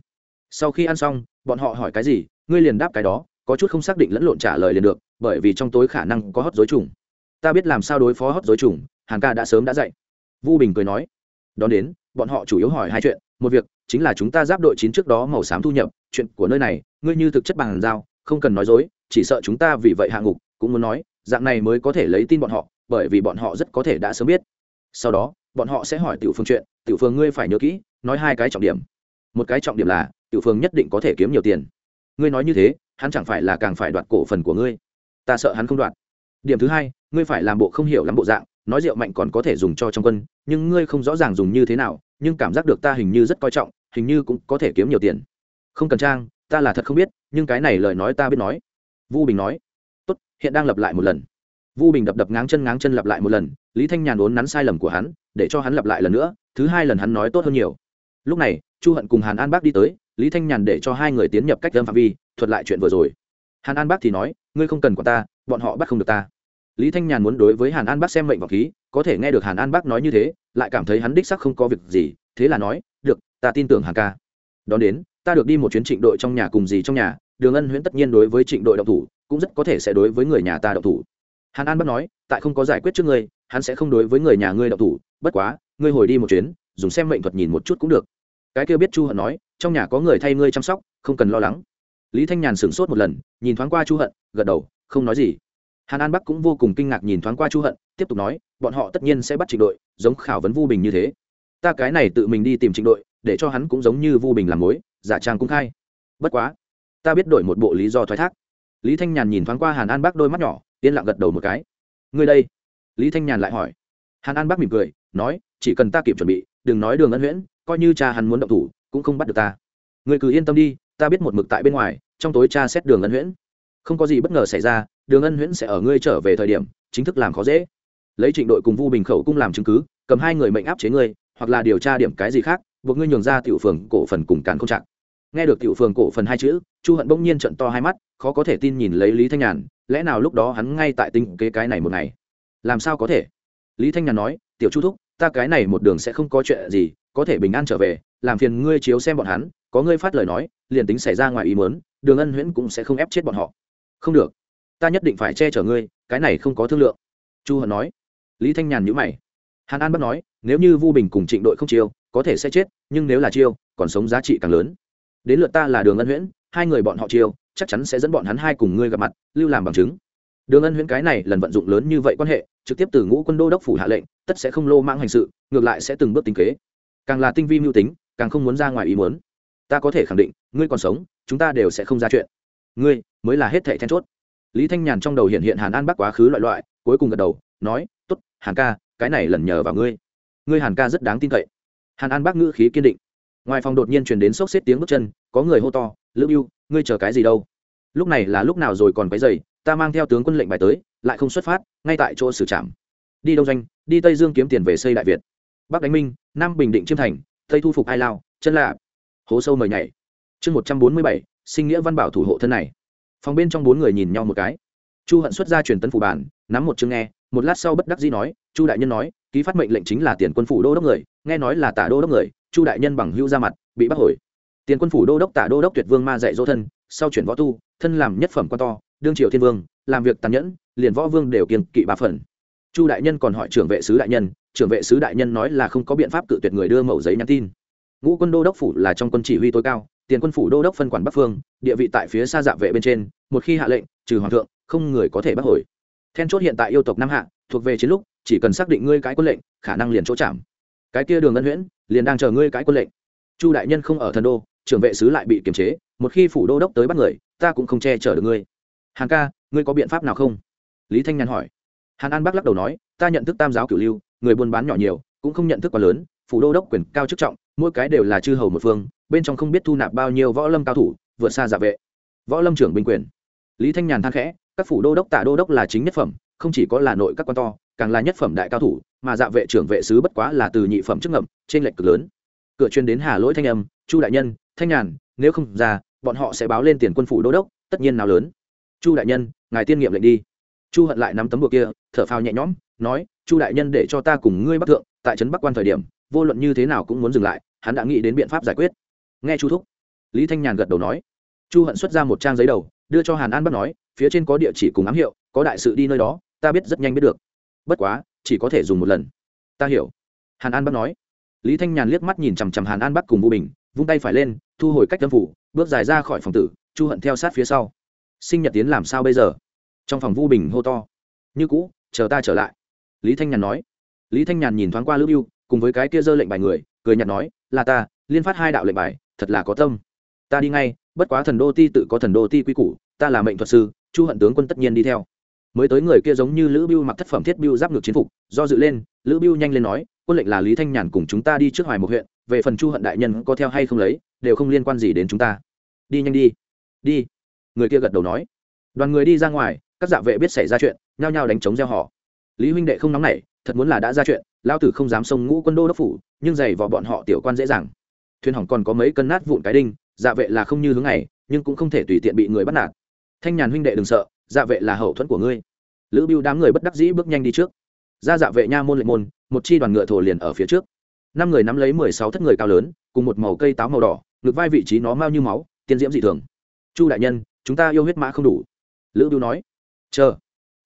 Sau khi ăn xong, bọn họ hỏi cái gì, ngươi liền đáp cái đó, có chút không xác định lẫn lộn trả lời liền được, bởi vì trong tối khả năng có hót dối trùng. Ta biết làm sao đối phó hót dối trùng hàng ca đã sớm đã dạy vu bình cười nói, đón đến, bọn họ chủ yếu hỏi hai chuyện. Một việc chính là chúng ta giáp đội chín trước đó màu xám thu nhập. Chuyện của nơi này, ngươi như thực chất bằng giao, không cần nói dối, chỉ sợ chúng ta vì vậy hạ ngục, cũng muốn nói, dạng này mới có thể lấy tin bọn họ, bởi vì bọn họ rất có thể đã sớm biết. Sau đó, bọn họ sẽ hỏi tiểu phương chuyện. Tiểu phương ngươi phải nhớ kỹ, nói hai cái trọng điểm. Một cái trọng điểm là, tiểu phương nhất định có thể kiếm nhiều tiền. Ngươi nói như thế, hắn chẳng phải là càng phải đoạt cổ phần của ngươi. Ta sợ hắn không đoạt. Điểm thứ hai, ngươi phải làm bộ không hiểu lắm bộ dạng nói rượu mạnh còn có thể dùng cho trong quân, nhưng ngươi không rõ ràng dùng như thế nào, nhưng cảm giác được ta hình như rất coi trọng, hình như cũng có thể kiếm nhiều tiền. Không cần trang, ta là thật không biết, nhưng cái này lời nói ta biết nói. Vu bình nói. Tốt, hiện đang lặp lại một lần. Vu bình đập đập ngáng chân ngáng chân lặp lại một lần, lý thanh nhàn uốn nắn sai lầm của hắn, để cho hắn lặp lại lần nữa, thứ hai lần hắn nói tốt hơn nhiều. Lúc này, chu hận cùng hàn an bác đi tới, lý thanh nhàn để cho hai người tiến nhập cách lâm phạm vi, thuật lại chuyện vừa rồi. Hàn an bác thì nói, ngươi không cần quản ta, bọn họ bắt không được ta lý thanh nhàn muốn đối với hàn an bác xem mệnh vào khí, có thể nghe được hàn an bác nói như thế, lại cảm thấy hắn đích sắc không có việc gì, thế là nói, được, ta tin tưởng hàn ca. Đón đến, ta được đi một chuyến trịnh đội trong nhà cùng gì trong nhà, đường ân huyễn tất nhiên đối với trịnh đội động thủ, cũng rất có thể sẽ đối với người nhà ta động thủ. Hàn an bác nói, tại không có giải quyết trước ngươi, hắn sẽ không đối với người nhà ngươi động thủ, bất quá, ngươi hồi đi một chuyến, dùng xem mệnh thuật nhìn một chút cũng được. Cái kia biết chu hận nói, trong nhà có người thay ngươi chăm sóc, không cần lo lắng. Lý thanh nhàn sửng sốt một lần, nhìn thoáng qua chu hận, gật đầu, không nói gì hàn an bắc cũng vô cùng kinh ngạc nhìn thoáng qua chu hận, tiếp tục nói, bọn họ tất nhiên sẽ bắt trịnh đội, giống khảo vấn vu bình như thế. Ta cái này tự mình đi tìm trịnh đội, để cho hắn cũng giống như vu bình làm mối, giả trang cung khai. Bất quá, ta biết đổi một bộ lý do thoái thác. Lý thanh nhàn nhìn thoáng qua hàn an bắc đôi mắt nhỏ, yên lặng gật đầu một cái. Ngươi đây? Lý thanh nhàn lại hỏi. Hàn an bắc mỉm cười, nói, chỉ cần ta kịp chuẩn bị, đừng nói đường ân huyễn, coi như cha hắn muốn động thủ, cũng không bắt được ta. Người cứ yên tâm đi, ta biết một mực tại bên ngoài, trong tối cha xét đường ân huyễn. Không có gì bất ngờ xảy ra đường ân huyễn sẽ ở ngươi trở về thời điểm, chính thức làm khó dễ. Lấy trịnh đội cùng vu bình khẩu cung làm chứng cứ, cầm hai người mệnh áp chế ngươi, hoặc là điều tra điểm cái gì khác, buộc ngươi nhường ra tiểu phường cổ phần cùng càn không trạng. Nghe được tiểu phường cổ phần hai chữ, chu hận bỗng nhiên trận to hai mắt, khó có thể tin nhìn lấy lý thanh nhàn, lẽ nào lúc đó hắn ngay tại tinh kế cái này một ngày? Làm sao có thể? Lý thanh nhàn nói, tiểu chu thúc, ta cái này một đường sẽ không có chuyện gì, có thể bình an trở về, làm phiền ngươi chiếu xem bọn hắn, có ngươi phát lời nói, liền tính xảy ra ngoài ý mớn đường ân huyễn cũng sẽ không ép chết bọn họ. Không được ta nhất định phải che chở ngươi, cái này không có thương lượng. Chu hận nói. Lý thanh nhàn nhữ mày. Hàn an bắt nói, nếu như vu bình cùng trịnh đội không chiêu, có thể sẽ chết, nhưng nếu là chiêu, còn sống giá trị càng lớn. Đến lượt ta là đường ân huyễn, hai người bọn họ chiêu, chắc chắn sẽ dẫn bọn hắn hai cùng ngươi gặp mặt, lưu làm bằng chứng. Đường ân huyễn cái này lần vận dụng lớn như vậy quan hệ, trực tiếp từ ngũ quân đô đốc phủ hạ lệnh, tất sẽ không lô mang hành sự, ngược lại sẽ từng bước tính kế. Càng là tinh vi mưu tính, càng không muốn ra ngoài ý muốn. Ta có thể khẳng định, ngươi còn sống, chúng ta đều sẽ không ra chuyện. Ngươi, mới là hết thệ then chốt lý thanh nhàn trong đầu hiện hiện hàn an bắc quá khứ loại loại, cuối cùng gật đầu, nói t ố t hàn ca, cái này lần nhờ vào ngươi. Ngươi hàn ca rất đáng tin cậy. Hàn an bắc ngữ khí kiên định. Ngoài phòng đột nhiên truyền đến sốc xếp tiếng bước chân, có người hô to, lữ biêu ngươi chờ cái gì đâu? Lúc này là lúc nào rồi còn cái giày ta mang theo tướng quân lệnh bài tới, lại không xuất phát, ngay tại chỗ xử trảm. Đi đông doanh, đi tây dương kiếm tiền về xây đại việt. Bắc đánh minh, nam bình định chiêm thành, tây thu phục ai lao, chân lạ hố sâu mời nhảy. Chương một trăm bốn mươi bảy, sinh nghĩa văn bảo thủ hộ thân này phòng bên trong bốn người nhìn nhau một cái. Chu hận xuất ra truyền tấn phủ bản, nắm một chương nghe, một lát sau bất đắc dĩ nói, chu đại nhân nói, ký phát mệnh lệnh chính là tiền quân phủ đô đốc người, nghe nói là tả đô đốc người, chu đại nhân bằng hưu ra mặt, bị bắt hồi. Tiền quân phủ đô đốc tả đô đốc tuyệt vương ma dạy dỗ thân, sau chuyển võ tu, thân làm nhất phẩm quan to, đương triều thiên vương, làm việc tàn nhẫn, liền võ vương đều kiên kỵ ba phần. Chu đại nhân còn hỏi trưởng vệ sứ đại nhân, trưởng vệ sứ đại nhân nói là không có biện pháp cự tuyệt người đưa mẫu giấy nhắn tin. Ngũ quân đô đốc phủ là trong quân chỉ huy tối cao tiền quân phủ đô đốc phân quản bắc phương, địa vị tại phía xa dạ vệ bên trên, một khi hạ lệnh, trừ hoàng thượng, không người có thể bắt hồi. Then chốt hiện tại yêu tộc nam hạ, thuộc về chiến lúc, chỉ cần xác định ngươi cái quân lệnh, khả năng liền chỗ chạm. Cái kia đường ân huyễn, liền đang chờ ngươi cái quân lệnh. Chu đại nhân không ở thần đô, trưởng vệ sứ lại bị kiềm chế, một khi phủ đô đốc tới bắt người, ta cũng không che chở được ngươi. Hàn ca, ngươi có biện pháp nào không? Lý thanh nhàn hỏi. Hàn an bắc lắc đầu nói, ta nhận thức tam giáo cửu lưu, người buôn bán nhỏ nhiều, cũng không nhận thức quá lớn phủ đô đốc quyền cao chức trọng, mỗi cái đều là chư hầu một phương, bên trong không biết thu nạp bao nhiêu võ lâm cao thủ, vượt xa giả vệ. Võ lâm trưởng binh quyền. Lý thanh nhàn than khẽ, các phủ đô đốc tạ đô đốc là chính nhất phẩm, không chỉ có là nội các quan to, càng là nhất phẩm đại cao thủ, mà dạ vệ trưởng vệ sứ bất quá là từ nhị phẩm chức ngậm, trên lệnh cực lớn. Cửa chuyên đến hà lỗi thanh âm, chu đại nhân, thanh nhàn, nếu không ra, bọn họ sẽ báo lên tiền quân phủ đô đốc, tất nhiên nào lớn. Chu đại nhân, ngài tiên nghiệm lệnh đi. Chu hận lại nắm tấm bùa kia, thở phào nhẹ nhõm, nói, chu đại nhân để cho ta cùng ngươi bắc thượng, tại trấn bắc quan thời điểm vô luận như thế nào cũng muốn dừng lại, hắn đã nghĩ đến biện pháp giải quyết. Nghe chu thúc, lý thanh nhàn gật đầu nói. Chu hận xuất ra một trang giấy đầu, đưa cho hàn an bắt nói, phía trên có địa chỉ cùng ám hiệu, có đại sự đi nơi đó, ta biết rất nhanh biết được. Bất quá, chỉ có thể dùng một lần. Ta hiểu. Hàn an bắt nói. Lý thanh nhàn liếc mắt nhìn chằm chằm hàn an bắt cùng vũ bình, vung tay phải lên, thu hồi cách tâm phủ, bước dài ra khỏi phòng tử, chu hận theo sát phía sau. Sinh nhật tiến làm sao bây giờ? Trong phòng vu bình hô to. Như cũ, chờ ta trở lại. Lý thanh nhàn nói. Lý thanh nhàn nhìn thoáng qua lữ biêu cùng với cái kia dơ lệnh bài người, cười nhạt nói, là ta, liên phát hai đạo lệnh bài, thật là có tâm. Ta đi ngay, bất quá thần đô ti tự có thần đô ti quy củ, ta là mệnh thuật sư, chu hận tướng quân tất nhiên đi theo. Mới tới người kia giống như lữ biêu mặc thất phẩm thiết biêu giáp ngược chiến phục, do dự lên, lữ biêu nhanh lên nói, quân lệnh là lý thanh nhàn cùng chúng ta đi trước hoài một huyện, về phần chu hận đại nhân có theo hay không lấy, đều không liên quan gì đến chúng ta. Đi nhanh đi. Đi. Người kia gật đầu nói. Đoàn người đi ra ngoài, các dạ vệ biết xảy ra chuyện, nhao nhao đánh chống gieo họ. Lý huynh đệ không nóng nảy thật muốn là đã ra chuyện lao tử không dám xông ngũ quân đô đốc phủ, nhưng giày vào bọn họ tiểu quan dễ dàng. Thuyền hỏng còn có mấy cân nát vụn cái đinh dạ vệ là không như hướng này nhưng cũng không thể tùy tiện bị người bắt nạt. Thanh nhàn huynh đệ đừng sợ dạ vệ là hậu thuẫn của ngươi. Lữ biêu đám người bất đắc dĩ bước nhanh đi trước. Ra dạ vệ nha môn lệnh môn, một chi đoàn ngựa thổ liền ở phía trước. Năm người nắm lấy mười sáu thất người cao lớn, cùng một màu cây táo màu đỏ ngược vai vị trí nó mau như máu, tiên diễm dị thường. Chu đại nhân, chúng ta yêu huyết mã không đủ. Lữ biêu nói. Chờ.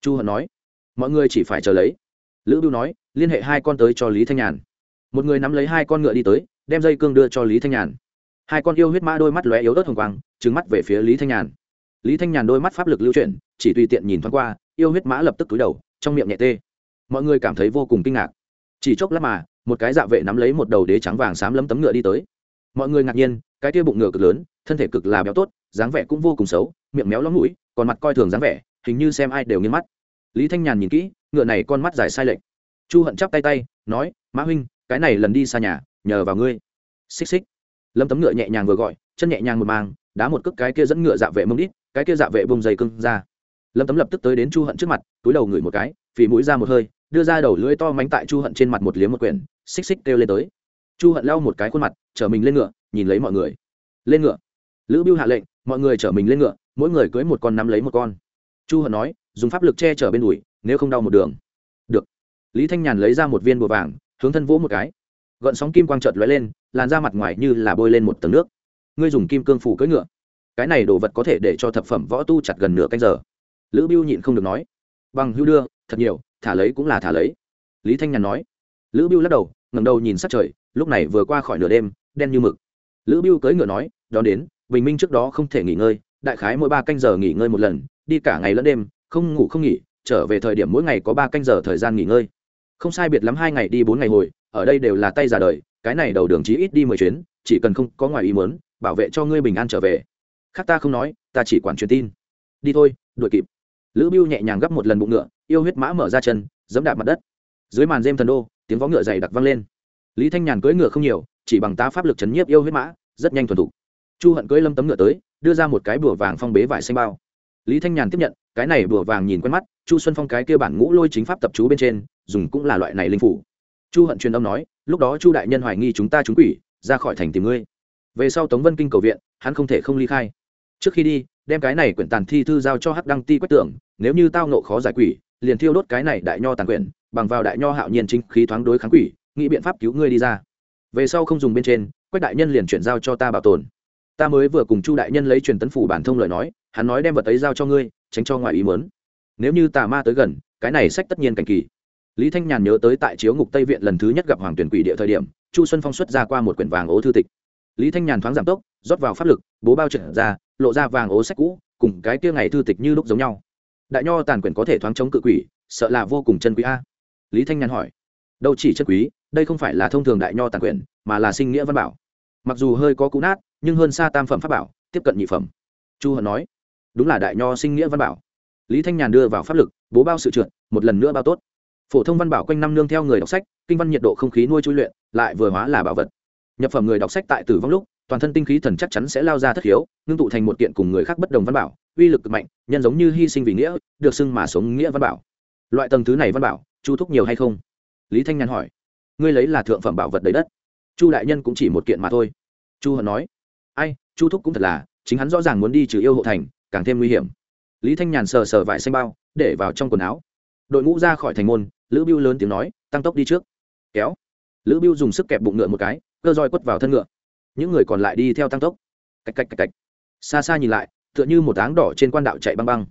Chu hận nói. Mọi người chỉ phải chờ lấy lữ biêu nói, liên hệ hai con tới cho lý thanh nhàn. Một người nắm lấy hai con ngựa đi tới, đem dây cương đưa cho lý thanh nhàn. Hai con yêu huyết mã đôi mắt lóe yếu ớt hồng quang trứng mắt về phía lý thanh nhàn. Lý thanh nhàn đôi mắt pháp lực lưu chuyển, chỉ tùy tiện nhìn thoáng qua, yêu huyết mã lập tức túi đầu, trong miệng nhẹ tê. Mọi người cảm thấy vô cùng kinh ngạc. Chỉ chốc lát mà, một cái dạ vệ nắm lấy một đầu đế trắng vàng xám lấm tấm ngựa đi tới. Mọi người ngạc nhiên, cái kia bụng ngựa cực lớn, thân thể cực là béo tốt, dáng vẻ cũng vô cùng xấu, miệng méo lóng mũi, còn mặt coi thường dáng vẻ, hình như xem ai đều nghiêng mắt lý thanh nhàn nhìn kỹ, ngựa này con mắt dài sai lệch. Chu hận chắp tay tay, nói, mã huynh, cái này lần đi xa nhà, nhờ vào ngươi. Xích xích. Lâm tấm ngựa nhẹ nhàng vừa gọi, chân nhẹ nhàng một mang đá một cước cái kia dẫn ngựa dạ vệ mông đít, cái kia dạ vệ bông dày cưng ra. Lâm tấm lập tức tới đến chu hận trước mặt, túi đầu ngửi một cái, phì mũi ra một hơi, đưa ra đầu lưỡi to mánh tại chu hận trên mặt một liếm một quyển, xích xích kêu lên tới. Chu hận lau một cái khuôn mặt, chở mình lên ngựa, nhìn lấy mọi người. Lên ngựa. Lữ biêu hạ lệnh, mọi người chở mình lên ngựa, mỗi người cưới một con nắm lấy một con chu hận nói, dùng pháp lực che chở bên đùi, nếu không đau một đường. Được. Lý thanh nhàn lấy ra một viên bùa vàng, hướng thân vỗ một cái. Gợn sóng kim quang trợt lóe lên, làn ra mặt ngoài như là bôi lên một tầng nước. Ngươi dùng kim cương phủ cưỡi ngựa. Cái này đồ vật có thể để cho thập phẩm võ tu chặt gần nửa canh giờ. Lữ biêu nhịn không được nói. Bằng hưu đưa, thật nhiều, thả lấy cũng là thả lấy. Lý thanh nhàn nói. Lữ biêu lắc đầu ngầm đầu nhìn sát trời, lúc này vừa qua khỏi nửa đêm, đen như mực. Lữ biêu cưỡi ngựa nói, đón đến, bình minh trước đó không thể nghỉ ngơi, đại khái mỗi ba canh giờ nghỉ ngơi một lần đi cả ngày lẫn đêm, không ngủ không nghỉ, trở về thời điểm mỗi ngày có ba canh giờ thời gian nghỉ ngơi. Không sai biệt lắm hai ngày đi bốn ngày hồi, ở đây đều là tay già đời, cái này đầu đường chí ít đi mười chuyến, chỉ cần không có ngoài ý muốn, bảo vệ cho ngươi bình an trở về. Khác ta không nói, ta chỉ quản truyền tin. Đi thôi, đuổi kịp. Lữ bưu nhẹ nhàng gấp một lần bụng ngựa, yêu huyết mã mở ra chân, dẫm đạp mặt đất. Dưới màn dêm thần đô, tiếng vó ngựa dày đặc vang lên. Lý thanh nhàn cưỡi ngựa không nhiều, chỉ bằng tá pháp lực chấn nhiếp yêu huyết mã, rất nhanh thuần thục. Chu hận cưỡi lâm tấm ngựa tới, đưa ra một cái bùa vàng phong bế vải xanh bao lý thanh nhàn tiếp nhận, cái này bùa vàng nhìn quen mắt, chu xuân phong cái kia bản ngũ lôi chính pháp tập chú bên trên, dùng cũng là loại này linh phủ. Chu hận truyền âm nói, lúc đó chu đại nhân hoài nghi chúng ta trúng quỷ, ra khỏi thành tìm ngươi. Về sau tống vân kinh cầu viện, hắn không thể không ly khai. Trước khi đi, đem cái này quyển tàn thi thư giao cho hắc đăng ti quách tưởng nếu như tao nộ khó giải quỷ, liền thiêu đốt cái này đại nho tàn quyển, bằng vào đại nho hạo nhiên chính khí thoáng đối kháng quỷ, nghĩ biện pháp cứu ngươi đi ra. Về sau không dùng bên trên, quách đại nhân liền chuyển giao cho ta bảo tồn. Ta mới vừa cùng chu đại nhân lấy truyền tấn phủ bản thông lời nói hắn nói đem vật ấy giao cho ngươi, tránh cho ngoài ý mớn nếu như tà ma tới gần, cái này sách tất nhiên cảnh kỳ. Lý thanh nhàn nhớ tới tại chiếu ngục tây viện lần thứ nhất gặp hoàng tuyển quỷ địa thời điểm, chu xuân phong xuất ra qua một quyển vàng ố thư tịch. Lý thanh nhàn thoáng giảm tốc, rót vào pháp lực, bố bao trận ra, lộ ra vàng ố sách cũ, cùng cái kia ngày thư tịch như lúc giống nhau. Đại nho tàn quyển có thể thoáng chống cự quỷ, sợ là vô cùng chân quý a. Lý thanh nhàn hỏi, đâu chỉ chân quý, đây không phải là thông thường đại nho tàn quyển, mà là sinh nghĩa văn bảo. Mặc dù hơi có cũ nát, nhưng hơn xa tam phẩm pháp bảo, tiếp cận nhị phẩm. Chu hận nói đúng là đại nho sinh nghĩa văn bảo. Lý thanh nhàn đưa vào pháp lực, bố bao sự trượt, một lần nữa bao tốt. Phổ thông văn bảo quanh năm nương theo người đọc sách, kinh văn nhiệt độ không khí nuôi chui luyện, lại vừa hóa là bảo vật. Nhập phẩm người đọc sách tại tử vong lúc, toàn thân tinh khí thần chắc chắn sẽ lao ra thất hiếu ngưng tụ thành một kiện cùng người khác bất đồng văn bảo, uy lực cực mạnh, nhân giống như hy sinh vì nghĩa, được xưng mà sống nghĩa văn bảo. Loại tầng thứ này văn bảo, chu thúc nhiều hay không? Lý thanh nhàn hỏi. Ngươi lấy là thượng phẩm bảo vật đầy đất. Chu đại nhân cũng chỉ một kiện mà thôi. Chu hận nói. Ai, chu thúc cũng thật là, chính hắn rõ ràng muốn đi trừ yêu hộ thành càng thêm nguy hiểm. Lý thanh nhàn sờ sờ vải xanh bao để vào trong quần áo. Đội ngũ ra khỏi thành môn lữ biêu lớn tiếng nói tăng tốc đi trước. Kéo. Lữ biêu dùng sức kẹp bụng ngựa một cái cơ roi quất vào thân ngựa. Những người còn lại đi theo tăng tốc. Cạch cạch cạch cạch. Xa xa nhìn lại tựa như một áng đỏ trên quan đạo chạy băng băng.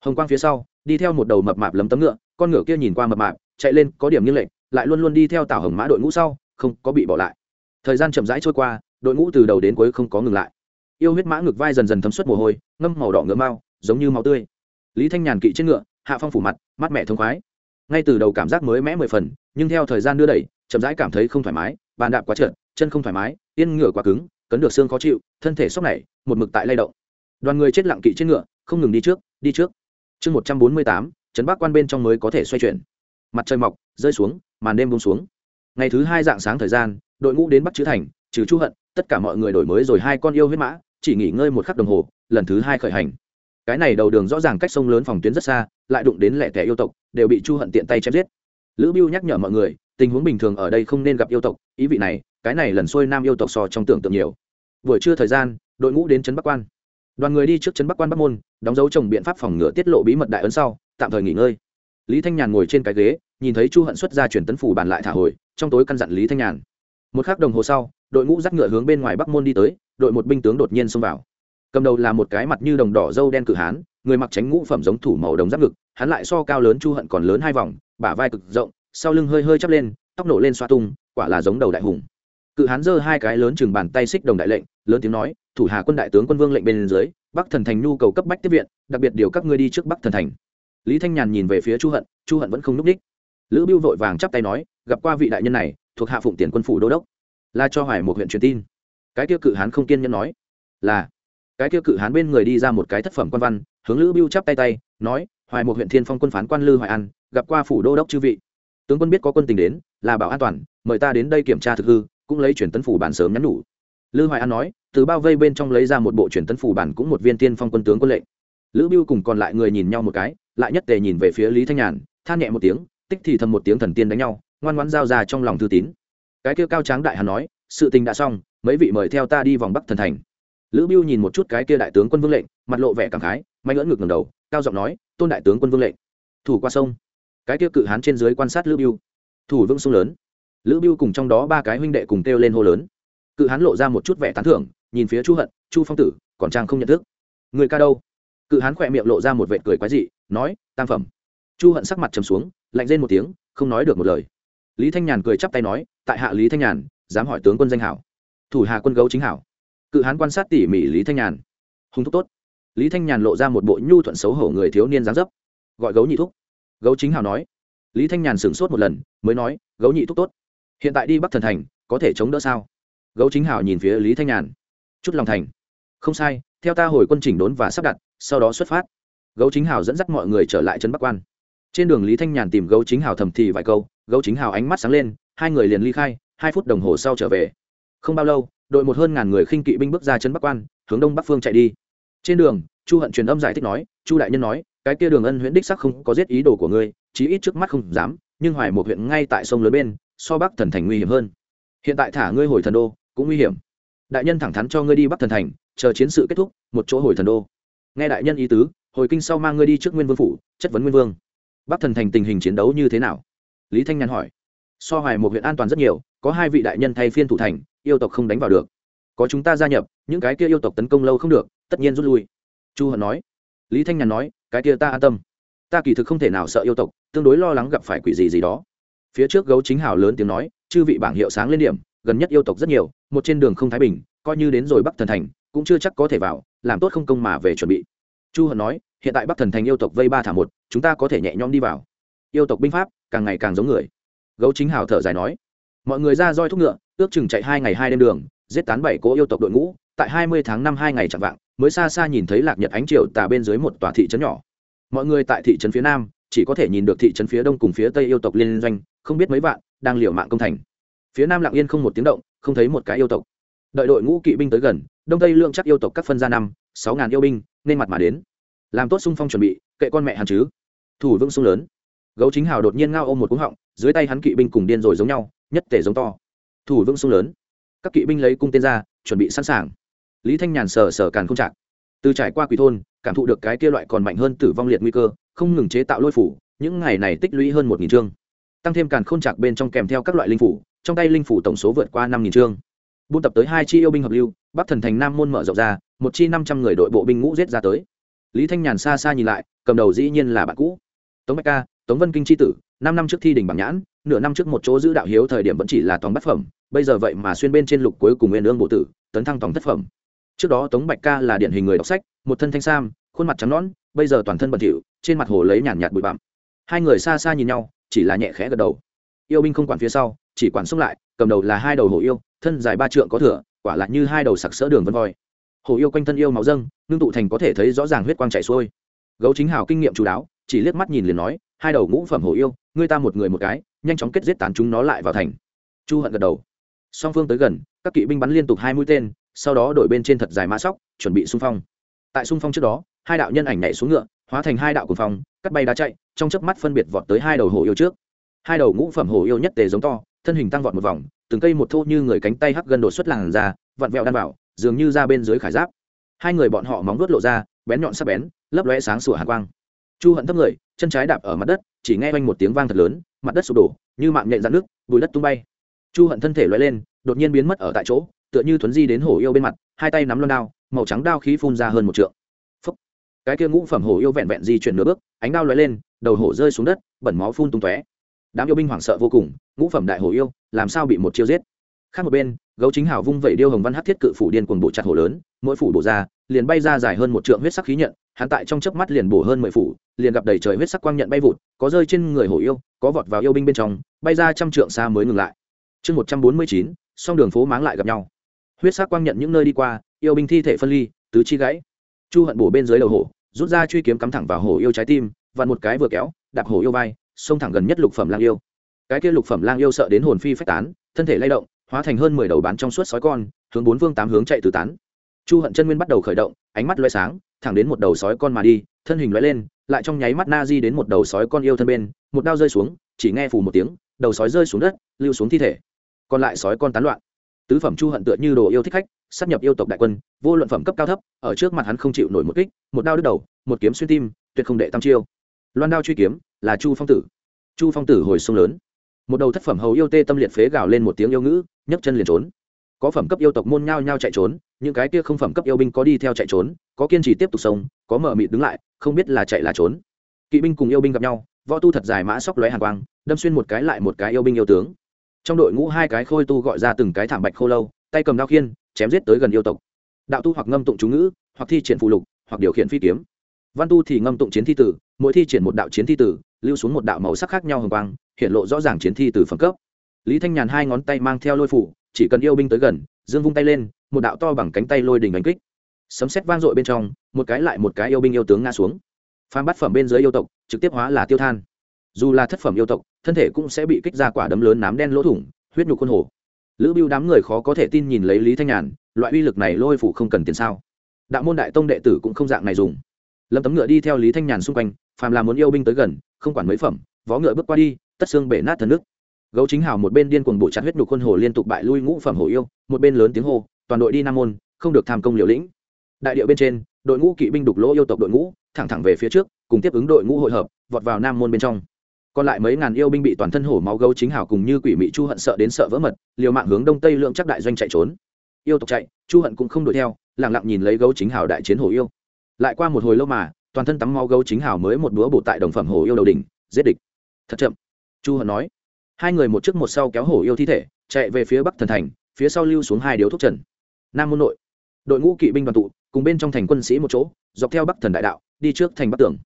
Hồng quang phía sau đi theo một đầu mập mạp lấm tấm ngựa con ngựa kia nhìn qua mập mạp chạy lên có điểm như lệnh, lại luôn luôn đi theo tàu hồng mã đội ngũ sau không có bị bỏ lại. Thời gian chậm rãi trôi qua đội ngũ từ đầu đến cuối không có ngừng lại yêu huyết mã ngực vai dần dần thấm suất mồ hôi, ngâm màu đỏ ngựa mau, giống như máu tươi. Lý thanh nhàn kỵ trên ngựa, hạ phong phủ mặt, mắt mẹ thông khoái. Ngay từ đầu cảm giác mới mẽ mười phần, nhưng theo thời gian đưa đẩy, chậm rãi cảm thấy không thoải mái, bàn đạp quá trượt, chân không thoải mái, yên ngựa quá cứng, cấn được xương khó chịu, thân thể sốc này một mực tại lay động. Đoàn người chết lặng kỵ trên ngựa, không ngừng đi trước đi trước. Chương một trăm bốn mươi tám, trấn bắc quan bên trong mới có thể xoay chuyển. Mặt trời mọc, rơi xuống, màn đêm bông xuống. Ngày thứ hai dạng sáng thời gian, đội ngũ đến bắc chữ thành trừ chu hận, tất cả mọi người đổi mới rồi hai con yêu huyết mã, chỉ nghỉ ngơi một khắc đồng hồ, lần thứ hai khởi hành. Cái này đầu đường rõ ràng cách sông lớn phòng tuyến rất xa, lại đụng đến lẻ tẻ yêu tộc, đều bị chu hận tiện tay chém giết. Lữ biêu nhắc nhở mọi người, tình huống bình thường ở đây không nên gặp yêu tộc, ý vị này, cái này lần xuôi nam yêu tộc so trong tưởng tượng nhiều. Buổi trưa thời gian, đội ngũ đến trấn bắc quan. Đoàn người đi trước trấn bắc quan bắc môn, đóng dấu trồng biện pháp phòng ngừa tiết lộ bí mật đại ấn sau, tạm thời nghỉ ngơi. Lý thanh nhàn ngồi trên cái ghế, nhìn thấy chu hận xuất ra chuyển tấn phủ bàn lại thả hồi, trong tối căn dặn lý thanh nhàn. Một k h ắ c đồng hồ sau đội ngũ dắt ngựa hướng bên ngoài bắc môn đi tới, đội một binh tướng đột nhiên xông vào. Cầm đầu là một cái mặt như đồng đỏ dâu đen cử hán, người mặc tránh ngũ phẩm giống thủ màu đồng giáp ngực, hắn lại so cao lớn chu hận còn lớn hai vòng, bả vai cực rộng, sau lưng hơi hơi chắp lên, tóc nổ lên xoa tung, quả là giống đầu đại hùng. Cự hán giơ hai cái lớn chừng bàn tay xích đồng đại lệnh, lớn tiếng nói, thủ hà quân đại tướng quân vương lệnh bên dưới, bắc thần thành nhu cầu cấp bách tiếp viện, đặc biệt điều các ngươi đi trước bắc thần thành. Lý thanh nhàn nhìn về phía chu hận chu hận vẫn không núp h lữ biêu vội vàng chắp tay nói, gặp qua vị đại nhân này, thuộc hạ phụng tiền quân phủ đô đốc là cho hoài một huyện truyền tin. Cái tiêu cự hán không kiên nhẫn nói, là. Cái tiêu cự hán bên người đi ra một cái thất phẩm quan văn, hướng lữ biêu chắp tay tay, nói, hoài một huyện thiên phong quân phán quan lư hoài an, gặp qua phủ đô đốc chư vị. Tướng quân biết có quân tình đến, là bảo an toàn, mời ta đến đây kiểm tra thực hư, cũng lấy chuyển tấn phủ bản sớm nhắn nhủ. Lư hoài an nói, từ bao vây bên trong lấy ra một bộ chuyển tấn phủ bản cũng một viên tiên phong quân tướng quân lệnh. Lữ biêu cùng còn lại người nhìn nhau một cái, lại nhất tề nhìn về phía lý thanh nhàn, than nhẹ một tiếng, tích thì thầm một tiếng thần tiên đánh nhau, ngoan ngoãn giao ra trong lòng thư tín cái kia cao tráng đại hàn nói, sự tình đã xong, mấy vị mời theo ta đi vòng bắc thần thành. Lữ biêu nhìn một chút cái kia đại tướng quân vương lệnh, mặt lộ vẻ cảm khái mạnh ngỡ ngực ngầm đầu, cao giọng nói, tôn đại tướng quân vương lệnh, thủ qua sông. Cái kia cự hán trên dưới quan sát lữ biêu thủ vương sông lớn. Lữ biêu cùng trong đó ba cái huynh đệ cùng kêu lên hô lớn. Cự hán lộ ra một chút vẻ tán thưởng, nhìn phía chu hận, chu phong tử, còn trang không nhận thức? Người ca đâu? Cự hán khỏe miệng lộ ra một vệ cười quái dị, nói, tam phẩm. Chu hận sắc mặt trầm xuống, lạnh rên một tiếng, không nói được một lời lý thanh nhàn cười chắp tay nói, tại hạ lý thanh nhàn, dám hỏi tướng quân danh hảo. Thủ hà quân gấu chính hảo. Cự hán quan sát tỉ mỉ lý thanh nhàn. Hung thúc tốt. Lý thanh nhàn lộ ra một bộ nhu thuận xấu hổ người thiếu niên dáng dấp. Gọi gấu nhị thúc. Gấu chính hảo nói. Lý thanh nhàn sửng sốt một lần, mới nói, gấu nhị thúc tốt. Hiện tại đi bắc thần thành, có thể chống đỡ sao? Gấu chính hảo nhìn phía lý thanh nhàn. Chút lòng thành. Không sai, theo ta hồi quân chỉnh đốn và sắp đặt, sau đó xuất phát. Gấu chính hào dẫn dắt mọi người trở lại trấn bắc quan trên đường lý thanh nhàn tìm gấu chính hào thầm thì vài câu, gấu chính hào ánh mắt sáng lên, hai người liền ly khai, hai phút đồng hồ sau trở về. Không bao lâu, đội một hơn ngàn người khinh kỵ binh bước ra chân bắc quan, hướng đông bắc phương chạy đi. Trên đường, chu hận truyền âm giải thích nói, chu đại nhân nói, cái kia đường ân huyện đích sắc không có giết ý đồ của ngươi, chí ít trước mắt không dám, nhưng hoài một huyện ngay tại sông lớn bên, so bắc thần thành nguy hiểm hơn. Hiện tại thả ngươi hồi thần đô, cũng nguy hiểm. Đại nhân thẳng thắn cho ngươi đi bắc thần thành, chờ chiến sự kết thúc, một chỗ hồi thần đô. Nghe đại nhân ý tứ, hồi kinh sau mang ngươi đi trước nguyên vương phủ, chất vấn nguyên vương bắc thần thành tình hình chiến đấu như thế nào? Lý thanh nhàn hỏi. So hoài một huyện an toàn rất nhiều, có hai vị đại nhân thay phiên thủ thành, yêu tộc không đánh vào được. Có chúng ta gia nhập, những cái kia yêu tộc tấn công lâu không được, tất nhiên rút lui. Chu hận nói. Lý thanh nhàn nói, cái kia ta an tâm. Ta kỳ thực không thể nào sợ yêu tộc, tương đối lo lắng gặp phải quỷ gì gì đó. Phía trước gấu chính hào lớn tiếng nói, chư vị bảng hiệu sáng lên điểm, gần nhất yêu tộc rất nhiều, một trên đường không thái bình, coi như đến rồi bắc thần thành, cũng chưa chắc có thể vào, làm tốt không công mà về chuẩn bị. Chu hận nói hiện tại bắc thần thành yêu tộc vây ba thả một, chúng ta có thể nhẹ nhõm đi vào. Yêu tộc binh pháp, càng ngày càng giống người. Gấu chính hào thở dài nói, mọi người ra roi thúc ngựa, ước chừng chạy hai ngày hai đêm đường, giết tán bảy cố yêu tộc đội ngũ, tại hai mươi tháng năm hai ngày chạm vạng, mới xa xa nhìn thấy lạc nhật ánh triều tà bên dưới một tòa thị trấn nhỏ. Mọi người tại thị trấn phía nam, chỉ có thể nhìn được thị trấn phía đông cùng phía tây yêu tộc liên doanh, không biết mấy vạn, đang liều mạng công thành. Phía nam lặng yên không một tiếng động, không thấy một cái yêu tộc. Đợi đội ngũ kỵ binh tới gần, đông tây lượng chắc yêu tộc các phân gia năm, sáu ngàn yêu binh, nên mặt mà đến làm tốt xung phong chuẩn bị, kệ con mẹ hắn chứ. Thủ vững sung lớn. Gấu chính hào đột nhiên ngao ôm một cúng họng, dưới tay hắn kỵ binh cùng điên rồi giống nhau, nhất tể giống to. Thủ vững sung lớn. Các kỵ binh lấy cung tên ra, chuẩn bị sẵn sàng. Lý thanh nhàn sờ sờ càn không chạc từ trải qua quỷ thôn, cảm thụ được cái kia loại còn mạnh hơn tử vong liệt nguy cơ, không ngừng chế tạo lôi phủ, những ngày này tích lũy hơn một nghìn chương. Tăng thêm càn khôn chạc bên trong kèm theo các loại linh phủ, trong tay linh phủ tổng số vượt qua năm nghìn chương. Buôn tập tới hai chi yêu binh hợp lưu, bắc thần thành nam môn mở rộng ra, một chi năm trăm người đội bộ binh ngũ giết ra tới lý thanh nhàn xa xa nhìn lại, cầm đầu dĩ nhiên là bạn cũ. Tống bạch ca, tống vân kinh tri tử, năm năm trước thi đình bảng nhãn, nửa năm trước một chỗ giữ đạo hiếu thời điểm vẫn chỉ là tòng bát phẩm, bây giờ vậy mà xuyên bên trên lục cuối cùng nguyên ương bộ tử, tấn thăng tòng thất phẩm. Trước đó tống bạch ca là điển hình người đọc sách, một thân thanh sam, khuôn mặt trắng nõn, bây giờ toàn thân bẩn thỉu, trên mặt hồ lấy nhàn nhạt bụi bặm. Hai người xa xa nhìn nhau, chỉ là nhẹ khẽ gật đầu. Yêu binh không quản phía sau, chỉ quản xông lại, cầm đầu là hai đầu hồ yêu, thân dài ba trượng có thửa quả lại như hai đầu sặc sỡ đường vân voi hổ yêu quanh thân yêu máu dâng, ngưng tụ thành có thể thấy rõ ràng huyết quang chảy xuôi. Gấu chính hào kinh nghiệm chú đáo, chỉ liếc mắt nhìn liền nói, hai đầu ngũ phẩm hổ yêu, ngươi ta một người một cái, nhanh chóng kết giết tán chúng nó lại vào thành. Chu hận gật đầu. Song phương tới gần, các kỵ binh bắn liên tục hai mũi tên, sau đó đổi bên trên thật dài mã sóc, chuẩn bị xung phong. Tại xung phong trước đó, hai đạo nhân ảnh nhảy xuống ngựa, hóa thành hai đạo cùng phong, cắt bay đá chạy, trong chớp mắt phân biệt vọt tới hai đầu hổ yêu trước. Hai đầu ngũ phẩm hổ yêu nhất tề giống to, thân hình tăng vọt một vòng, từng cây một thô như người cánh tay hắc gần đột xuất làn ra vặn vẹo đan bảo dường như ra bên dưới khải giáp. Hai người bọn họ móng vuốt lộ ra, bén nhọn sắc bén, lấp lóe sáng sủa hàn quang. Chu hận thấp người, chân trái đạp ở mặt đất, chỉ nghe quanh một tiếng vang thật lớn, mặt đất sụp đổ, như mạng nhện dạn nước, bùi đất tung bay. Chu hận thân thể lóe lên, đột nhiên biến mất ở tại chỗ, tựa như thuấn di đến hổ yêu bên mặt, hai tay nắm lon đao, màu trắng đao khí phun ra hơn một trượng. Phúc. cái kia ngũ phẩm hổ yêu vẹn vẹn di chuyển nửa bước, ánh đao lóe lên, đầu hổ rơi xuống đất, bẩn máu phun tung tóe. Đám yêu binh hoảng sợ vô cùng, ngũ phẩm đại hổ yêu, làm sao bị một chiêu giết? Khác một bên gấu chính hào vung vẩy điêu hồng văn hát thiết cự phủ điên cuồng bộ chặt hổ lớn, mỗi phủ bổ ra, liền bay ra dài hơn một trượng huyết sắc khí nhận, hắn tại trong chớp mắt liền bổ hơn mười phủ, liền gặp đầy trời huyết sắc quang nhận bay vụt, có rơi trên người hổ yêu, có vọt vào yêu binh bên trong, bay ra trăm trượng xa mới ngừng lại. Chương một trăm bốn mươi chín, song đường phố máng lại gặp nhau. Huyết sắc quang nhận những nơi đi qua, yêu binh thi thể phân ly, tứ chi gãy. Chu hận bổ bên dưới đầu hổ, rút ra truy kiếm cắm thẳng vào hổ yêu trái tim, vặn một cái vừa kéo, đạp hổ yêu vai, xông thẳng gần nhất lục phẩm lang yêu. Cái kia lục phẩm lang yêu sợ đến hồn phi phách tán, thân thể lay động hóa thành hơn mười đầu bán trong suốt sói con, hướng bốn phương tám hướng chạy từ tán. Chu hận chân nguyên bắt đầu khởi động, ánh mắt loay sáng, thẳng đến một đầu sói con mà đi, thân hình loay lên, lại trong nháy mắt na di đến một đầu sói con yêu thân bên, một đao rơi xuống, chỉ nghe phù một tiếng, đầu sói rơi xuống đất, lưu xuống thi thể. Còn lại sói con tán loạn. Tứ phẩm chu hận tựa như đồ yêu thích khách sắp nhập yêu tộc đại quân, vô luận phẩm cấp cao thấp, ở trước mặt hắn không chịu nổi một kích, một đao đứt đầu, một kiếm xuyên tim, tuyệt không đệ tam chiêu. Loan đao truy kiếm, là chu phong tử. Chu phong tử hồi sông lớn một đầu thất phẩm hầu yêu tê tâm liệt phế gào lên một tiếng yêu ngữ, nhấc chân liền trốn. Có phẩm cấp yêu tộc môn nhao nhao chạy trốn, những cái kia không phẩm cấp yêu binh có đi theo chạy trốn, có kiên trì tiếp tục sống, có mở mịt đứng lại, không biết là chạy là trốn. Kỵ binh cùng yêu binh gặp nhau, võ tu thật dài mã sóc lóe hàn quang, đâm xuyên một cái lại một cái yêu binh yêu tướng. Trong đội ngũ hai cái khôi tu gọi ra từng cái thảm bạch khô lâu, tay cầm đao khiên, chém giết tới gần yêu tộc. Đạo tu hoặc ngâm tụng chú ngữ, hoặc thi triển phụ lục, hoặc điều khiển phi kiếm. Văn tu thì ngâm tụng chiến thi tử, mỗi thi triển một đạo chiến thi tử, lưu xuống một đạo màu sắc khác nhau hồng quang hiện lộ rõ ràng chiến thi từ phẩm cấp. Lý thanh nhàn hai ngón tay mang theo lôi phủ, chỉ cần yêu binh tới gần, dương vung tay lên, một đạo to bằng cánh tay lôi đình đánh kích. Sấm xét vang dội bên trong, một cái lại một cái yêu binh yêu tướng ngã xuống. Phan bắt phẩm bên dưới yêu tộc, trực tiếp hóa là tiêu than. Dù là thất phẩm yêu tộc, thân thể cũng sẽ bị kích ra quả đấm lớn nám đen lỗ thủng, huyết nhục khuôn hồ. Lữ biêu đám người khó có thể tin nhìn lấy lý thanh nhàn, loại uy lực này lôi phủ không cần tiền sao. Đạo môn đại tông đệ tử cũng không dạng này dùng. Lâm tấm ngựa đi theo lý thanh nhàn xung quanh, phàm là muốn yêu binh tới gần, không quản mấy phẩm, vó ngựa bước qua đi tất xương bể nát thần nước. Gấu chính hào một bên điên cuồng bổ chặt huyết nhục khuôn hồ liên tục bại lui ngũ phẩm hồ yêu, một bên lớn tiếng hô, toàn đội đi nam môn, không được tham công liều lĩnh. Đại điệu bên trên, đội ngũ kỵ binh đục lỗ yêu tộc đội ngũ, thẳng thẳng về phía trước, cùng tiếp ứng đội ngũ hội hợp, vọt vào nam môn bên trong. Còn lại mấy ngàn yêu binh bị toàn thân hổ máu gấu chính hào cùng như quỷ mị chu hận sợ đến sợ vỡ mật, liều mạng hướng đông tây lượng chắc đại doanh chạy trốn. Yêu tộc chạy, chu hận cũng không đuổi theo lẳng lặng nhìn lấy gấu chính hào đại chiến hổ yêu. Lại qua một hồi lâu mà, toàn thân tắm máu gấu chính hào mới một búa bổ tại đồng phẩm hổ yêu đầu đỉnh, giết địch. Thật chậm chu hận nói. Hai người một trước một sau kéo hổ yêu thi thể, chạy về phía bắc thần thành, phía sau lưu xuống hai điếu thuốc trần. Nam môn nội. Đội ngũ kỵ binh đoàn tụ, cùng bên trong thành quân sĩ một chỗ, dọc theo bắc thần đại đạo, đi trước thành bắc tường.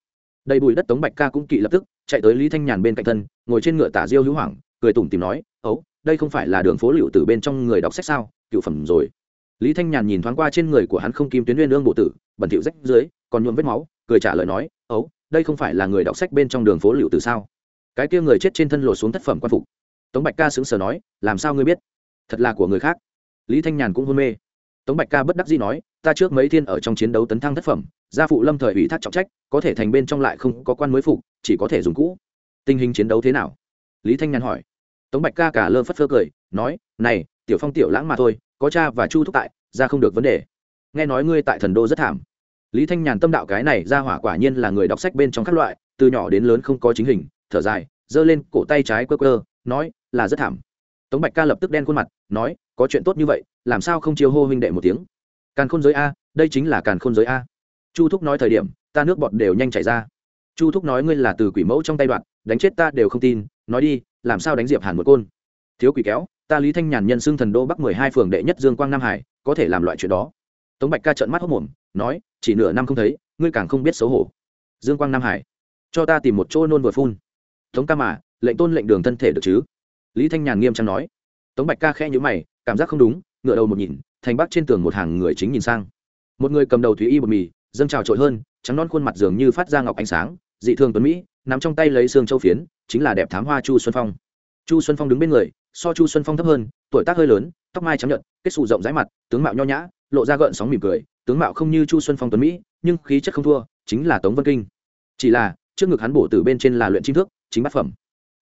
Đầy bùi đất tống bạch ca cũng kỵ lập tức, chạy tới lý thanh nhàn bên cạnh thân, ngồi trên ngựa tả diêu hữu hoảng, cười tủm tìm nói, ấu, đây không phải là đường phố liệu từ bên trong người đọc sách sao? Cựu phẩm rồi. Lý thanh nhàn nhìn thoáng qua trên người của hắn không kim tuyến nguyên lương bộ tử, bẩn thỉu rách dưới, còn nhuộm vết máu, cười trả lời nói, ấu, đây không phải là người đọc sách bên trong đường phố liệu từ sao? Cái kia người chết trên thân lột xuống tác phẩm quan phục. Tống bạch ca sững sờ nói, làm sao ngươi biết? Thật là của người khác. Lý thanh nhàn cũng hôn mê. Tống bạch ca bất đắc dĩ nói, ta trước mấy thiên ở trong chiến đấu tấn thăng thất phẩm, gia phụ lâm thời ủy thác trọng trách, có thể thành bên trong lại không có quan mới phục, chỉ có thể dùng cũ. Tình hình chiến đấu thế nào? Lý thanh nhàn hỏi. Tống bạch ca cả lơ phất phơ cười, nói, này, tiểu phong tiểu lãng mà thôi, có cha và chu thúc tại, ra không được vấn đề. Nghe nói ngươi tại thần đô rất thảm. Lý thanh nhàn tâm đạo cái này ra hỏa quả nhiên là người đọc sách bên trong các loại, từ nhỏ đến lớn không có chính hình thở dài, giơ lên cổ tay trái quơ quơ, nói, là rất thảm. Tống bạch ca lập tức đen khuôn mặt, nói, có chuyện tốt như vậy, làm sao không chiêu hô huynh đệ một tiếng? Càn khôn giới a, đây chính là càn khôn giới a. Chu thúc nói thời điểm, ta nước bọt đều nhanh chảy ra. Chu thúc nói, ngươi là từ quỷ mẫu trong tay đoạn, đánh chết ta đều không tin, nói đi, làm sao đánh diệp hàn một côn? Thiếu quỷ kéo, ta lý thanh nhàn nhân xưng thần đô bắc mười hai phường đệ nhất dương quang nam hải, có thể làm loại chuyện đó. Tống bạch ca trợn mắt hốc mồm nói, chỉ nửa năm không thấy, ngươi càng không biết xấu hổ. Dương quang nam hải, cho ta tìm một chỗ nôn vừa phun tống ca mà, lệnh tôn lệnh đường thân thể được chứ? Lý thanh nhàn nghiêm trang nói. Tống bạch ca khẽ nhữ mày, cảm giác không đúng ngựa đầu một nhìn, thành bắc trên tường một hàng người chính nhìn sang. Một người cầm đầu thúy y bột mì, dâng trào trội hơn, trắng non khuôn mặt dường như phát ra ngọc ánh sáng, dị thường tuấn mỹ nằm trong tay lấy xương châu phiến, chính là đẹp thám hoa chu xuân phong. Chu xuân phong đứng bên người, so chu xuân phong thấp hơn, tuổi tác hơi lớn, tóc mai trắng nhuận kết xù rộng rãi mặt, tướng mạo nho nhã, lộ ra gợn sóng mỉm cười, tướng mạo không như chu xuân phong tuấn mỹ, nhưng khí chất không thua, chính là tống vân kinh. Chỉ là, trước ngực hắn bổ từ bên trên là luyện chim thước chính bát phẩm.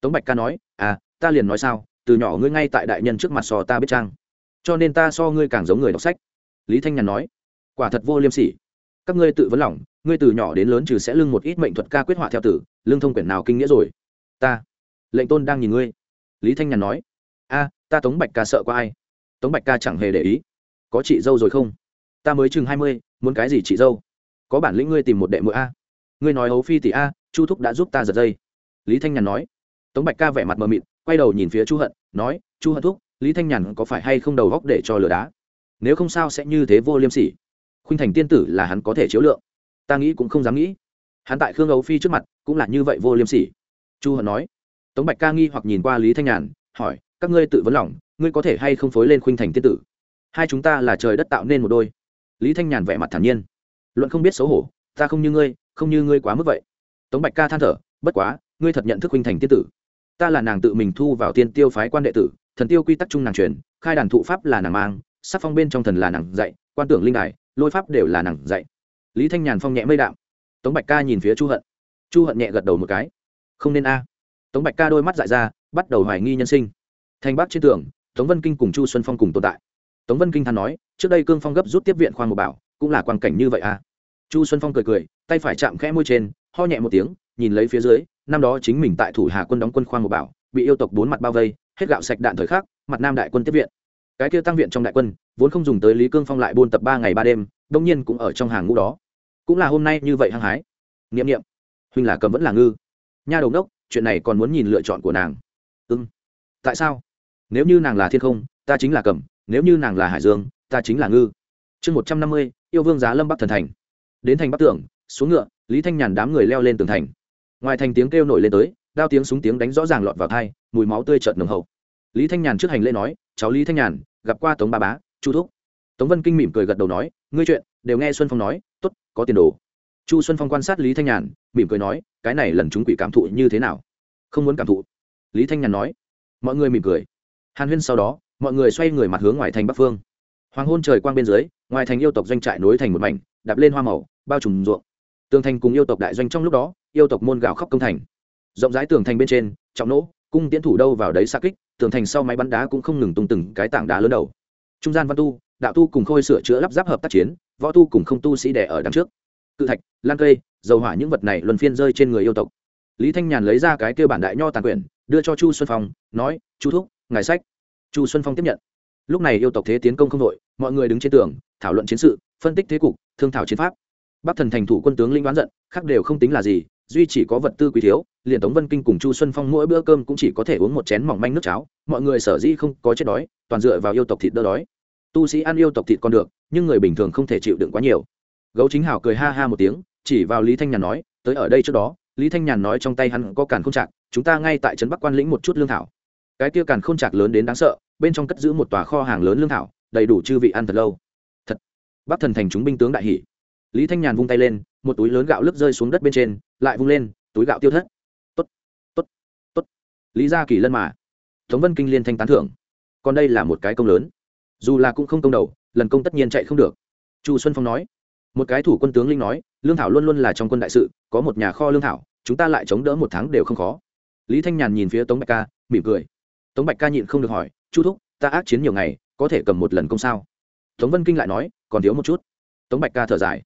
Tống bạch ca nói à ta liền nói sao, từ nhỏ ngươi ngay tại đại nhân trước mặt so ta biết trang. Cho nên ta so ngươi càng giống người đọc sách. Lý thanh nhàn nói, quả thật vô liêm sỉ. Các ngươi tự vấn lòng, ngươi từ nhỏ đến lớn trừ sẽ lưng một ít mệnh thuật ca quyết họa theo tử lương thông quyển nào kinh nghĩa rồi. Ta, lệnh tôn đang nhìn ngươi. Lý thanh nhàn nói, a, ta tống bạch ca sợ qua ai? Tống bạch ca chẳng hề để ý. Có chị dâu rồi không? Ta mới chừng hai mươi, muốn cái gì chị dâu? Có bản lĩnh ngươi tìm một đệ mũi a. Ngươi nói hấu phi tỷ a, chu thúc đã giúp ta giật dây lý thanh nhàn nói. Tống bạch ca vẻ mặt mờ mịt, quay đầu nhìn phía chu hận, nói, chu hận thúc, lý thanh nhàn có phải hay không đầu góc để cho lửa đá? Nếu không sao sẽ như thế vô liêm sỉ. Khuynh thành tiên tử là hắn có thể chiếu lượng. Ta nghĩ cũng không dám nghĩ. Hắn tại khương ấu phi trước mặt cũng là như vậy vô liêm sỉ. Chu hận nói. Tống bạch ca nghi hoặc nhìn qua lý thanh nhàn, hỏi, các ngươi tự vấn lòng, ngươi có thể hay không phối lên khuynh thành tiên tử? Hai chúng ta là trời đất tạo nên một đôi. Lý thanh nhàn vẻ mặt thản nhiên. Luận không biết xấu hổ, ta không như ngươi, không như ngươi quá mức vậy. Tống bạch ca than thở, bất quá ngươi thật nhận thức huynh thành tiên tử. Ta là nàng tự mình thu vào tiên tiêu phái quan đệ tử, thần tiêu quy tắc chung nàng truyền, khai đàn thụ pháp là nàng mang, sắc phong bên trong thần là nàng dạy, quan tưởng linh đài, lôi pháp đều là nàng dạy. Lý thanh nhàn phong nhẹ mây đạm. Tống bạch ca nhìn phía chu hận. Chu hận nhẹ gật đầu một cái. Không nên a. Tống bạch ca đôi mắt dại ra, bắt đầu hoài nghi nhân sinh. Thành bác trên tường, tống vân kinh cùng chu xuân phong cùng tồn tại. Tống vân kinh than nói, trước đây cương phong gấp rút tiếp viện khoan một bảo, cũng là quan cảnh như vậy à chu xuân phong cười cười, tay phải chạm khẽ môi trên, ho nhẹ một tiếng, nhìn lấy phía dưới năm đó chính mình tại thủ hà quân đóng quân khoang một bảo, bị yêu tộc bốn mặt bao vây, hết gạo sạch đạn thời khắc, mặt nam đại quân tiếp viện. Cái kia tăng viện trong đại quân, vốn không dùng tới lý cương phong lại buôn tập ba ngày ba đêm, đông nhiên cũng ở trong hàng ngũ đó. Cũng là hôm nay như vậy hăng hái. Niệm niệm. Huynh là cầm vẫn là ngư. Nha đầu đốc, chuyện này còn muốn nhìn lựa chọn của nàng. Ưng tại sao? Nếu như nàng là thiên không, ta chính là cầm, nếu như nàng là hải dương, ta chính là ngư. Chương một trăm năm mươi, yêu vương giá lâm bắc thần thành. Đến thành bắc tưởng, xuống ngựa, lý thanh nhàn đám người leo lên tường thành ngoài thành tiếng kêu nổi lên tới, đao tiếng súng tiếng đánh rõ ràng lọt vào thai mùi máu tươi trợt nồng hậu. Lý thanh nhàn trước hành lễ nói, cháu lý thanh nhàn, gặp qua tống ba bá, chu thúc. Tống vân kinh mỉm cười gật đầu nói, ngươi chuyện, đều nghe xuân phong nói t ố t có tiền đồ. Chu xuân phong quan sát lý thanh nhàn, mỉm cười nói, cái này lần chúng quỷ cảm thụ như thế nào? Không muốn cảm thụ. Lý thanh nhàn nói, mọi người mỉm cười. Hàn huyên sau đó, mọi người xoay người mặt hướng ngoài thành bắc phương. Hoàng hôn trời quang bên dưới, ngoài thành yêu tộc doanh trại nối thành một mảnh, đạp lên hoa màu, bao trùm ruộng. Tường thành cùng yêu tộc đại doanh trong lúc đó yêu tộc môn gạo khóc công thành. Rộng rãi tường thành bên trên, trọng nỗ, cung tiến thủ đâu vào đấy xa kích, tường thành sau máy bắn đá cũng không ngừng tung từng cái tảng đá lớn đầu. Trung gian văn tu, đạo tu cùng khôi sửa chữa lắp ráp hợp tác chiến, võ tu cùng không tu sĩ đẻ ở đằng trước. Cự thạch, lan cây, dầu hỏa những vật này luân phiên rơi trên người yêu tộc. Lý thanh nhàn lấy ra cái kêu bản đại nho tàn quyển, đưa cho chu xuân phong, nói, chu thúc, ngài sách. Chu xuân phong tiếp nhận. Lúc này yêu tộc thế tiến công không đội mọi người đứng trên tường, thảo luận chiến sự, phân tích thế cục, thương thảo chiến pháp. Bắc thần thành thủ quân tướng linh đoán giận, khác đều không tính là gì duy chỉ có vật tư quý thiếu, liền tống vân kinh cùng chu xuân phong mỗi bữa cơm cũng chỉ có thể uống một chén mỏng manh nước cháo. Mọi người sở dĩ không có chết đói, toàn dựa vào yêu tộc thịt đỡ đói. Tu sĩ ăn yêu tộc thịt còn được, nhưng người bình thường không thể chịu đựng quá nhiều. Gấu chính hảo cười ha ha một tiếng, chỉ vào lý thanh nhàn nói, tới ở đây trước đó. Lý thanh nhàn nói trong tay hắn có càn k h ô n chúng ta ngay tại trấn bắc quan lĩnh một chút lương thảo. Cái kia càn k h ô n lớn đến đáng sợ, bên trong cất giữ một tòa kho hàng lớn lương thảo, đầy đủ chư vị ăn thật lâu. Thật. Bắc thần thành chúng binh tướng đại hỷ lý thanh nhàn vung tay lên, một túi lớn gạo lướt rơi xuống đất bên trên, lại vung lên, túi gạo tiêu thất. Tốt tốt tốt. Lý gia kỳ lân mà. Tống vân kinh liên thanh tán thưởng. Còn đây là một cái công lớn. Dù là cũng không công đầu, lần công tất nhiên chạy không được. Chu xuân phong nói. Một cái thủ quân tướng linh nói, lương thảo luôn luôn là trong quân đại sự, có một nhà kho lương thảo, chúng ta lại chống đỡ một tháng đều không khó. Lý thanh nhàn nhìn phía tống bạch ca, mỉm cười. Tống bạch ca nhịn không được hỏi, chu thúc, ta ác chiến nhiều ngày, có thể cầm một lần công sao? Tống vân kinh lại nói, còn thiếu một chút. Tống bạch ca thở dài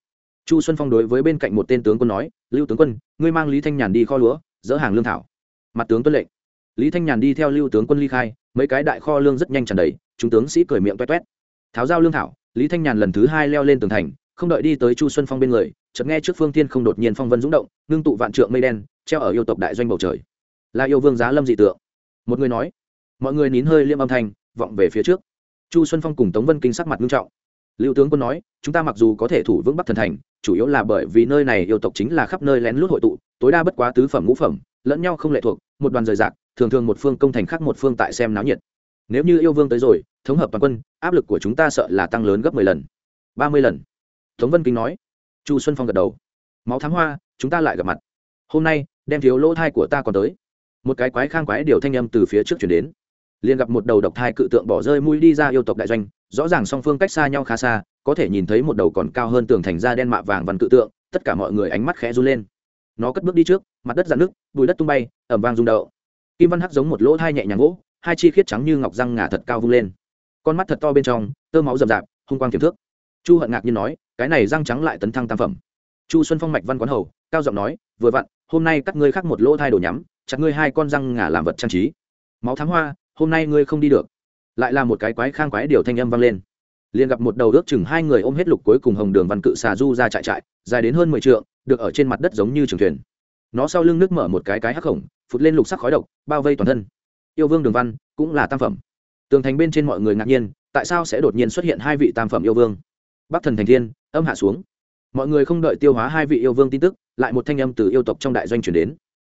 chu xuân phong đối với bên cạnh một tên tướng quân nói, lưu tướng quân, ngươi mang lý thanh nhàn đi kho lúa, dỡ hàng lương thảo. Mặt tướng tuân lệnh. Lý thanh nhàn đi theo lưu tướng quân ly khai, mấy cái đại kho lương rất nhanh tràn đầy, chúng tướng sĩ cười miệng toét toét tháo giao lương thảo, lý thanh nhàn lần thứ hai leo lên tường thành, không đợi đi tới chu xuân phong bên người, chợt nghe trước phương tiên không đột nhiên phong vân rúng động, ngưng tụ vạn trượng mây đen, treo ở yêu tộc đại doanh bầu trời. Là yêu vương giá lâm dị tượng. Một người nói, mọi người nín hơi liêm âm thanh, vọng về phía trước. Chu xuân phong cùng tống vân kinh sắc mặt nghiêm trọng. Lưu tướng quân nói, chúng ta mặc dù có thể thủ vững bắc thần thành chủ yếu là bởi vì nơi này yêu tộc chính là khắp nơi lén lút hội tụ, tối đa bất quá tứ phẩm ngũ phẩm, lẫn nhau không lệ thuộc, một đoàn rời rạc, thường thường một phương công thành khác một phương tại xem náo nhiệt. Nếu như yêu vương tới rồi, thống hợp toàn quân, áp lực của chúng ta sợ là tăng lớn gấp mười lần. Ba mươi lần. Tống vân kinh nói. Chu xuân phong gật đầu. Máu thám hoa, chúng ta lại gặp mặt. Hôm nay, đem thiếu lỗ thai của ta còn tới. Một cái quái khang quái điều thanh âm từ phía trước chuyển đến. Liền gặp một đầu độc thai cự tượng bỏ rơi mũi đi ra yêu tộc đại doanh, rõ ràng song phương cách xa nhau khá xa có thể nhìn thấy một đầu còn cao hơn tường thành da đen mạ vàng vằn cự tượng, tất cả mọi người ánh mắt khẽ run lên. Nó cất bước đi trước, mặt đất dạn nước bùi đất tung bay, ẩm vang rung đậu kim văn hắc giống một lỗ thai nhẹ nhàng gỗ, hai chi khiết trắng như ngọc răng ngà thật cao vung lên. Con mắt thật to bên trong, tơ máu rậm rạp, hung quang tiềm thước. Chu hận ngạc nhiên nói, cái này răng trắng lại tấn thăng tam phẩm. Chu xuân phong mạch văn quán hầu, cao giọng nói, vừa vặn, hôm nay các ngươi khắc một lỗ thai đồ nhắm, chặt ngươi hai con răng ngả làm vật trang trí. Máu thám hoa, hôm nay ngươi không đi được. Lại là một cái quái khang quái điều thanh âm vang lên liền gặp một đầu ước chừng hai người ôm hết lục cuối cùng hồng đường văn cự xà du ra trại trại, dài đến hơn mười trượng, được ở trên mặt đất giống như trường thuyền. Nó sau lưng nước mở một cái cái hắc khổng phụt lên lục sắc khói độc, bao vây toàn thân. Yêu vương đường văn cũng là tam phẩm. Tường thành bên trên mọi người ngạc nhiên, tại sao sẽ đột nhiên xuất hiện hai vị tam phẩm yêu vương? Bắc thần thành thiên, âm hạ xuống. Mọi người không đợi tiêu hóa hai vị yêu vương tin tức, lại một thanh âm từ yêu tộc trong đại doanh chuyển đến.